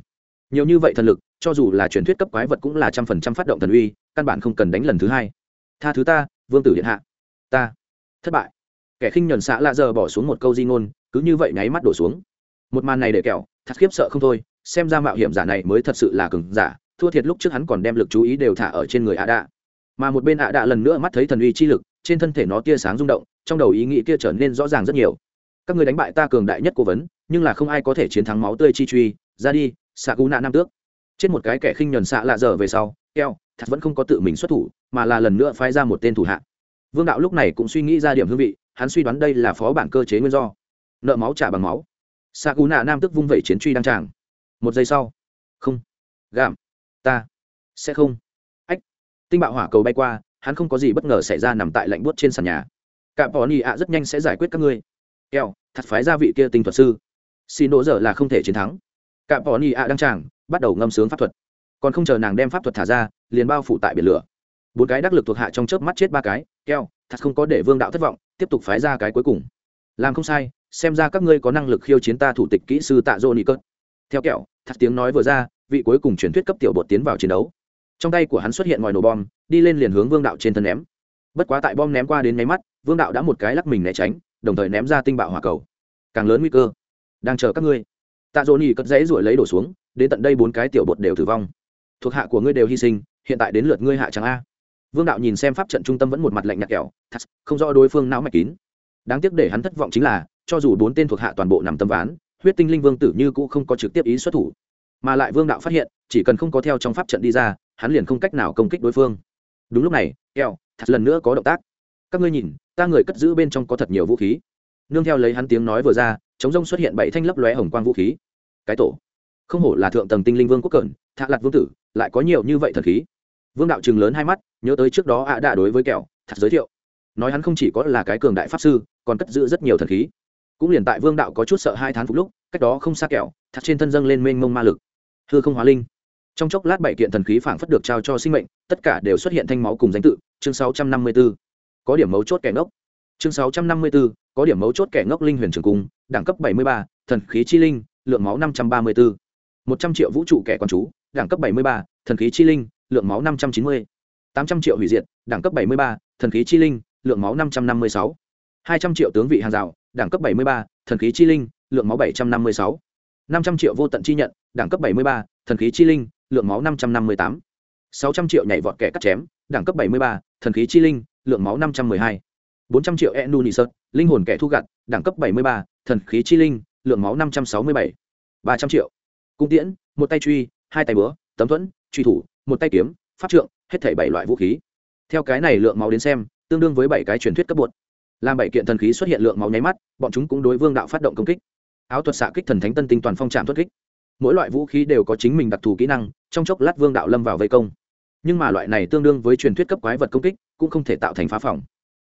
Nhiều như vậy thần lực, cho dù là truyền thuyết cấp quái vật cũng là trăm phần trăm phát động thần uy, căn bản không cần đánh lần thứ hai. Tha thứ ta, vương tử điện hạ. Ta. Thất bại. Kẻ khinh nhuần xạ lạ giờ bỏ xuống một câu di ngôn, cứ như vậy nháy mắt đổ xuống. Một màn này để kẹo thật khiếp sợ không thôi, xem ra mạo hiểm giả này mới thật sự là cứng giả, thua thiệt lúc trước hắn còn đem lực chú ý đều thả ở trên người ạ đạ mà một bên ạ đạ lần nữa mắt thấy thần uy chi lực, trên thân thể nó tia sáng rung động, trong đầu ý nghĩ kia trở nên rõ ràng rất nhiều. Các người đánh bại ta cường đại nhất cố vấn, nhưng là không ai có thể chiến thắng máu tươi chi truy, ra đi xạ cú nạ nam tước. Trên một cái kẻ khinh nhuần xạ lạ dở về sau, keo, thật vẫn không có tự mình xuất thủ, mà là lần nữa phái ra một tên thủ hạ. Vương đạo lúc này cũng suy nghĩ ra điểm hương vị, hắn suy đoán đây là phó bản cơ chế nguyên do. Nợ máu trả bằng máu xạ cú nạ nam tức vung vẩy chiến truy đăng tràng. Một giây sau. Không. Gạm. Ta. Sẽ không. Ách. Tinh bạo hỏa cầu bay qua, hắn không có gì bất ngờ xảy ra nằm tại lạnh buốt trên sàn nhà. Cạm bỏ nị ạ rất nhanh sẽ giải quyết các ngươi. Keo thật phái ra vị kia tinh thuật sư. Xin đỗ giờ là không thể chiến thắng. Cạm bỏ nị ạ đăng tràng, bắt đầu ngâm sướng pháp thuật. Còn không chờ nàng đem pháp thuật thả ra, liền bao phủ tại biển lửa. Bốn cái đắc lực thuộc hạ trong chớp mắt chết ba cái. Keo thật không có để vương đạo thất vọng, tiếp tục phái ra cái cuối cùng. Làm không sai xem ra các ngươi có năng lực khiêu chiến ta thủ tịch kỹ sư tạ dô nị cớt theo kẹo thật tiếng nói vừa ra, vị cuối cùng truyền thuyết cấp tiểu bột tiến vào chiến đấu. Trong tay của hắn xuất hiện ngòi nổ bom, đi lên liền hướng vương đạo trên thân ném. Bất quá tại bom ném qua đến máy mắt, vương đạo đã một cái lắc mình né tránh, đồng thời ném ra tinh bạo hỏa cầu. Càng lớn nguy cơ, đang chờ các ngươi. Tạ dỗ nỉ cất dãy ruổi lấy đổ xuống, đến tận đây bốn cái tiểu bột đều tử vong. Thuộc hạ của ngươi đều hy sinh, hiện tại đến lượt ngươi hạ trắng a. Vương đạo nhìn xem pháp trận trung tâm vẫn một mặt lạnh nhạt kẹo không rõ đối phương não mạch kín. Đáng tiếc để hắn thất vọng chính là cho dù bốn tên thuộc hạ toàn bộ nằm tâm ván, huyết tinh linh vương tử như cũ không có trực tiếp ý xuất thủ. Mà lại vương đạo phát hiện, chỉ cần không có theo trong pháp trận đi ra, hắn liền không cách nào công kích đối phương. Đúng lúc này kẹo thật lần nữa có động tác. Các ngươi nhìn, ta người cất giữ bên trong có thật nhiều vũ khí. Nương theo lấy hắn tiếng nói vừa ra, chống rông xuất hiện bảy thanh lấp lóe hồng quang vũ khí. Cái tổ. Không hổ là thượng tầng tinh linh vương quốc cẩn thạ lặt vương tử, lại có nhiều như vậy thần khí. Vương đạo chừng lớn hai mắt, nhớ tới trước đó ạ đã đối với kẹo, thật giới thiệu. Nói hắn không chỉ có là cái cường đại pháp sư, còn cất giữ rất nhiều thần khí cũng liền tại vương đạo có chút sợ hai thán phục lúc cách đó không xa kẹo thật trên thân dâng lên mênh mông ma lực hư không hóa linh trong chốc lát bảy kiện thần khí phảng phất được trao cho sinh mệnh tất cả đều xuất hiện thanh máu cùng danh tự chương 654. có điểm mấu chốt kẻ ngốc chương 654, có điểm mấu chốt kẻ ngốc linh huyền trường cung đẳng cấp 73, thần khí chi linh lượng máu 534. 100 triệu vũ trụ kẻ quan chú đẳng cấp 73, thần khí chi linh lượng máu 590. 800 triệu hủy diệt đẳng cấp 73, thần khí chi linh lượng máu 556. 200 triệu tướng vị hàng rào đẳng cấp 73, thần khí chi linh lượng máu 756. 500 triệu vô tận chi nhận đẳng cấp 73, thần khí chi linh lượng máu 558. 600 triệu nhảy vọt kẻ cắt chém đẳng cấp 73, thần khí chi linh lượng máu 512. 400 triệu Enunisert, linh hồn kẻ thu gặt, đẳng cấp 73, thần khí chi linh, lượng máu 567. 300 triệu. Cung tiễn, một tay truy, hai tay búa, tấm thuẫn, truy thủ, một tay kiếm, pháp trượng, hết thảy bảy loại vũ khí. Theo cái này lượng máu đến xem, tương đương với bảy cái truyền thuyết cấp bột. Làm bảy kiện thần khí xuất hiện lượng máu nháy mắt, bọn chúng cũng đối vương đạo phát động công kích. Áo thuật xạ kích thần thánh tân tinh toàn phong trạm thuật kích. Mỗi loại vũ khí đều có chính mình đặc thù kỹ năng, trong chốc lát vương đạo lâm vào vây công. Nhưng mà loại này tương đương với truyền thuyết cấp quái vật công kích, cũng không thể tạo thành phá phòng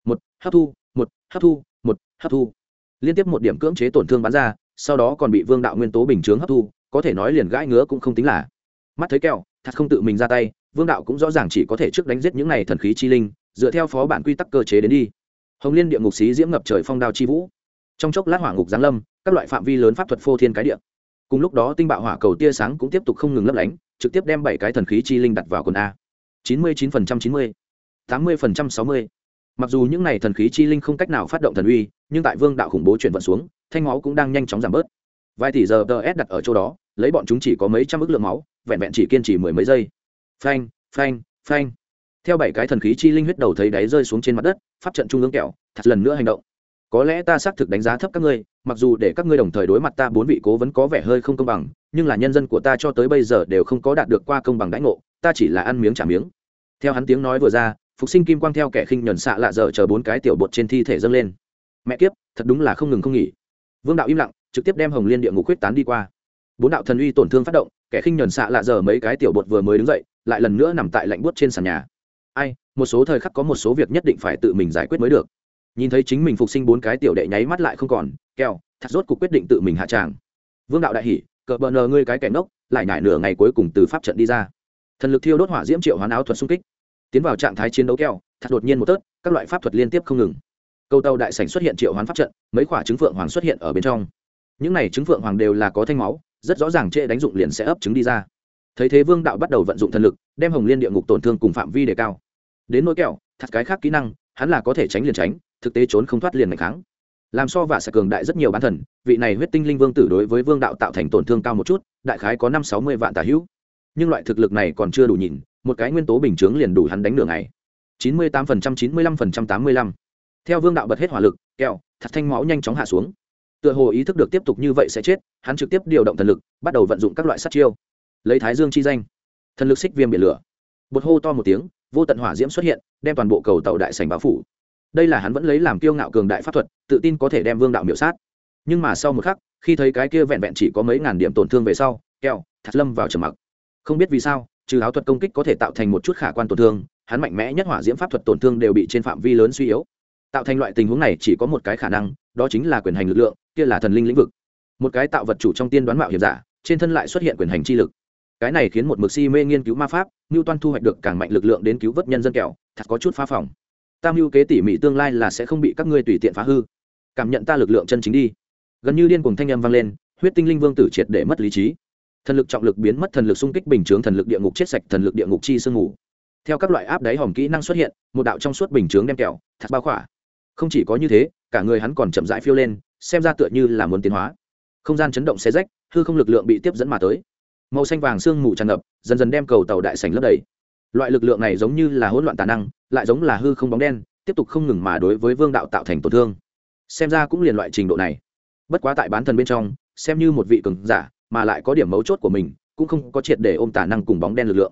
một hấp thu một hấp thu một hấp thu liên tiếp một điểm cưỡng chế tổn thương bắn ra sau đó còn bị vương đạo nguyên tố bình chướng hấp thu có thể nói liền gãi ngứa cũng không tính là mắt thấy kẹo thật không tự mình ra tay vương đạo cũng rõ ràng chỉ có thể trước đánh giết những này thần khí chi linh dựa theo phó bản quy tắc cơ chế đến đi hồng liên địa ngục xí diễm ngập trời phong đao chi vũ. Trong chốc lát hỏa ngục giáng lâm, các loại phạm vi lớn pháp thuật phô thiên cái địa. Cùng lúc đó tinh bạo hỏa cầu tia sáng cũng tiếp tục không ngừng lấp lánh, trực tiếp đem bảy cái thần khí chi linh đặt vào quần a. chín mươi chín phần trăm chín mươi, tám mươi phần trăm sáu mươi. Mặc dù những này thần khí chi linh không cách nào phát động thần uy, nhưng tại vương đạo khủng bố chuyển vận xuống, thanh máu cũng đang nhanh chóng giảm bớt. Vài tỷ giờ ts đặt ở chỗ đó, lấy bọn chúng chỉ có mấy trăm ức lượng máu, vẹn vẹn chỉ kiên trì mười mấy giây. Phanh phanh phanh theo bảy cái thần khí chi linh huyết đầu thấy đáy rơi xuống trên mặt đất, pháp trận trung ương kẹo, thật lần nữa hành động. Có lẽ ta xác thực đánh giá thấp các ngươi, mặc dù để các ngươi đồng thời đối mặt ta bốn vị cố vẫn có vẻ hơi không công bằng, nhưng là nhân dân của ta cho tới bây giờ đều không có đạt được qua công bằng đãi ngộ, ta chỉ là ăn miếng trả miếng. Theo hắn tiếng nói vừa ra, phục sinh kim quang theo kẻ khinh nhuần xạ lạ dở chờ bốn cái tiểu bột trên thi thể dâng lên. Mẹ kiếp, thật đúng là không ngừng không nghỉ. Vương đạo im lặng, trực tiếp đem hồng liên địa ngục quyết tán đi qua. Bốn đạo thần uy tổn thương phát động, kẻ khinh nhuần xạ lạ dở mấy cái tiểu bột vừa mới đứng dậy, lại lần nữa nằm tại lạnh buốt trên sàn nhà ai, một số thời khắc có một số việc nhất định phải tự mình giải quyết mới được. Nhìn thấy chính mình phục sinh bốn cái tiểu đệ nháy mắt lại không còn keo thật rốt cuộc quyết định tự mình hạ tràng. Vương đạo đại hỉ, cờ bờ nờ ngươi cái kẻ ngốc, lại nhải nửa ngày cuối cùng từ pháp trận đi ra. Thần lực thiêu đốt hỏa diễm triệu hoán áo thuật xung kích. Tiến vào trạng thái chiến đấu keo thật đột nhiên một tớt, các loại pháp thuật liên tiếp không ngừng. Câu tàu đại sảnh xuất hiện triệu hoán pháp trận, mấy quả trứng phượng hoàng xuất hiện ở bên trong. Những này trứng phượng hoàng đều là có thanh máu, rất rõ ràng trệ đánh dụng liền sẽ ấp trứng đi ra. Thấy thế vương đạo bắt đầu vận dụng thần lực, đem hồng liên địa ngục tổn thương cùng phạm vi đề cao đến nỗi kẹo thật cái khác kỹ năng, hắn là có thể tránh liền tránh, thực tế trốn không thoát liền mạnh kháng. Làm so và sẽ cường đại rất nhiều bán thần, vị này huyết tinh linh vương tử đối với vương đạo tạo thành tổn thương cao một chút, đại khái có năm sáu mươi vạn tà hữu. Nhưng loại thực lực này còn chưa đủ nhìn, một cái nguyên tố bình chướng liền đủ hắn đánh đường này chín mươi tám phần trăm chín mươi lăm phần trăm tám mươi lăm. Theo vương đạo bật hết hỏa lực, kẹo thật thanh máu nhanh chóng hạ xuống. Tựa hồ ý thức được tiếp tục như vậy sẽ chết, hắn trực tiếp điều động thần lực, bắt đầu vận dụng các loại sát chiêu. Lấy thái dương chi danh. Thần lực xích viêm biển lửa. Bột hô to một tiếng vô tận hỏa diễm xuất hiện, đem toàn bộ cầu tàu đại sành báo phủ. Đây là hắn vẫn lấy làm kiêu ngạo cường đại pháp thuật, tự tin có thể đem vương đạo miểu sát. Nhưng mà sau một khắc, khi thấy cái kia vẹn vẹn chỉ có mấy ngàn điểm tổn thương về sau keo thật lâm vào trầm mặc. Không biết vì sao, trừ áo thuật công kích có thể tạo thành một chút khả quan tổn thương, hắn mạnh mẽ nhất hỏa diễm pháp thuật tổn thương đều bị trên phạm vi lớn suy yếu. Tạo thành loại tình huống này chỉ có một cái khả năng, đó chính là quyền hành lực lượng, kia là thần linh lĩnh vực. Một cái tạo vật chủ trong tiên đoán mạo hiểm giả, trên thân lại xuất hiện quyền hành chi lực. Cái này khiến một mực si mê nghiên cứu ma pháp ngưu toan thu hoạch được càng mạnh lực lượng đến cứu vớt nhân dân kẹo, thật có chút phá phòng. Tam mưu kế tỉ mỉ tương lai là sẽ không bị các ngươi tùy tiện phá hư. Cảm nhận ta lực lượng chân chính đi. Gần như điên cùng thanh âm vang lên, huyết tinh linh vương tử triệt để mất lý trí. Thần lực trọng lực biến mất, thần lực xung kích bình chướng, thần lực địa ngục chết sạch, thần lực địa ngục chi sương ngủ theo các loại áp đáy hòm kỹ năng xuất hiện, một đạo trong suốt bình chướng đem kẹo, thật bao khỏa. Không chỉ có như thế, cả người hắn còn chậm rãi phiêu lên, xem ra tựa như là muốn tiến hóa. Không gian chấn động xe rách, hư không lực lượng bị tiếp dẫn mà tới màu xanh vàng sương mù tràn ngập, dần dần đem cầu tàu đại sành lấp đầy. Loại lực lượng này giống như là hỗn loạn tà năng, lại giống là hư không bóng đen, tiếp tục không ngừng mà đối với vương đạo tạo thành tổn thương. Xem ra cũng liền loại trình độ này. Bất quá tại bán thần bên trong, xem như một vị cường giả, mà lại có điểm mấu chốt của mình, cũng không có triệt để ôm tả năng cùng bóng đen lực lượng.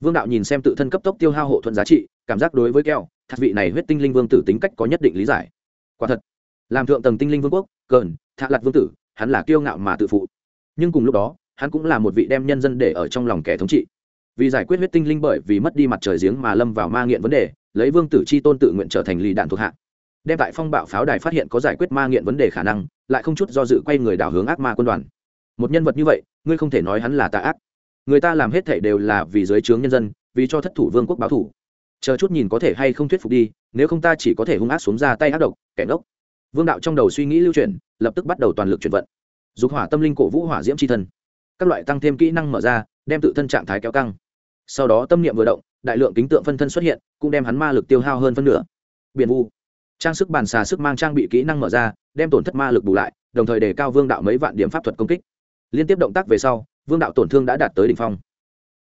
Vương đạo nhìn xem tự thân cấp tốc tiêu hao hộ thuận giá trị, cảm giác đối với keo thật vị này huyết tinh linh vương tử tính cách có nhất định lý giải. Quả thật, làm thượng tầng tinh linh vương quốc, cờn, thạ lặt vương tử, hắn là kiêu ngạo mà tự phụ. Nhưng cùng lúc đó hắn cũng là một vị đem nhân dân để ở trong lòng kẻ thống trị. Vì giải quyết huyết tinh linh bởi vì mất đi mặt trời giếng mà lâm vào ma nghiện vấn đề, lấy vương tử c h i tôn tự nguyện trở thành lì đạn thuộc hạ. Đem tại phong bạo pháo đài phát hiện có giải quyết ma nghiện vấn đề khả năng, lại không chút do dự quay người đảo hướng ác ma quân đoàn. Một nhân vật như vậy, ngươi không thể nói hắn là tà ác. Người ta làm hết thể đều là vì giới trướng nhân dân, vì cho thất thủ vương quốc báo thủ. Chờ chút nhìn có thể hay không thuyết phục đi, nếu không ta chỉ có thể hung ác xuống ra tay ác độc, kẻ ngốc. Vương đạo trong đầu suy nghĩ lưu chuyển, lập tức bắt đầu toàn lực chuyển vận. Dục hỏa tâm linh cổ vũ hỏa diễm c h i thân các loại tăng thêm kỹ năng mở ra, đem tự thân trạng thái kéo căng. Sau đó tâm niệm vừa động, đại lượng kính tượng phân thân xuất hiện, cũng đem hắn ma lực tiêu hao hơn phân nửa. Biển vu trang sức bàn xà sức mang trang bị kỹ năng mở ra, đem tổn thất ma lực bù lại, đồng thời đề cao vương đạo mấy vạn điểm pháp thuật công kích. Liên tiếp động tác về sau, vương đạo tổn thương đã đạt tới đ ỉ n h phong.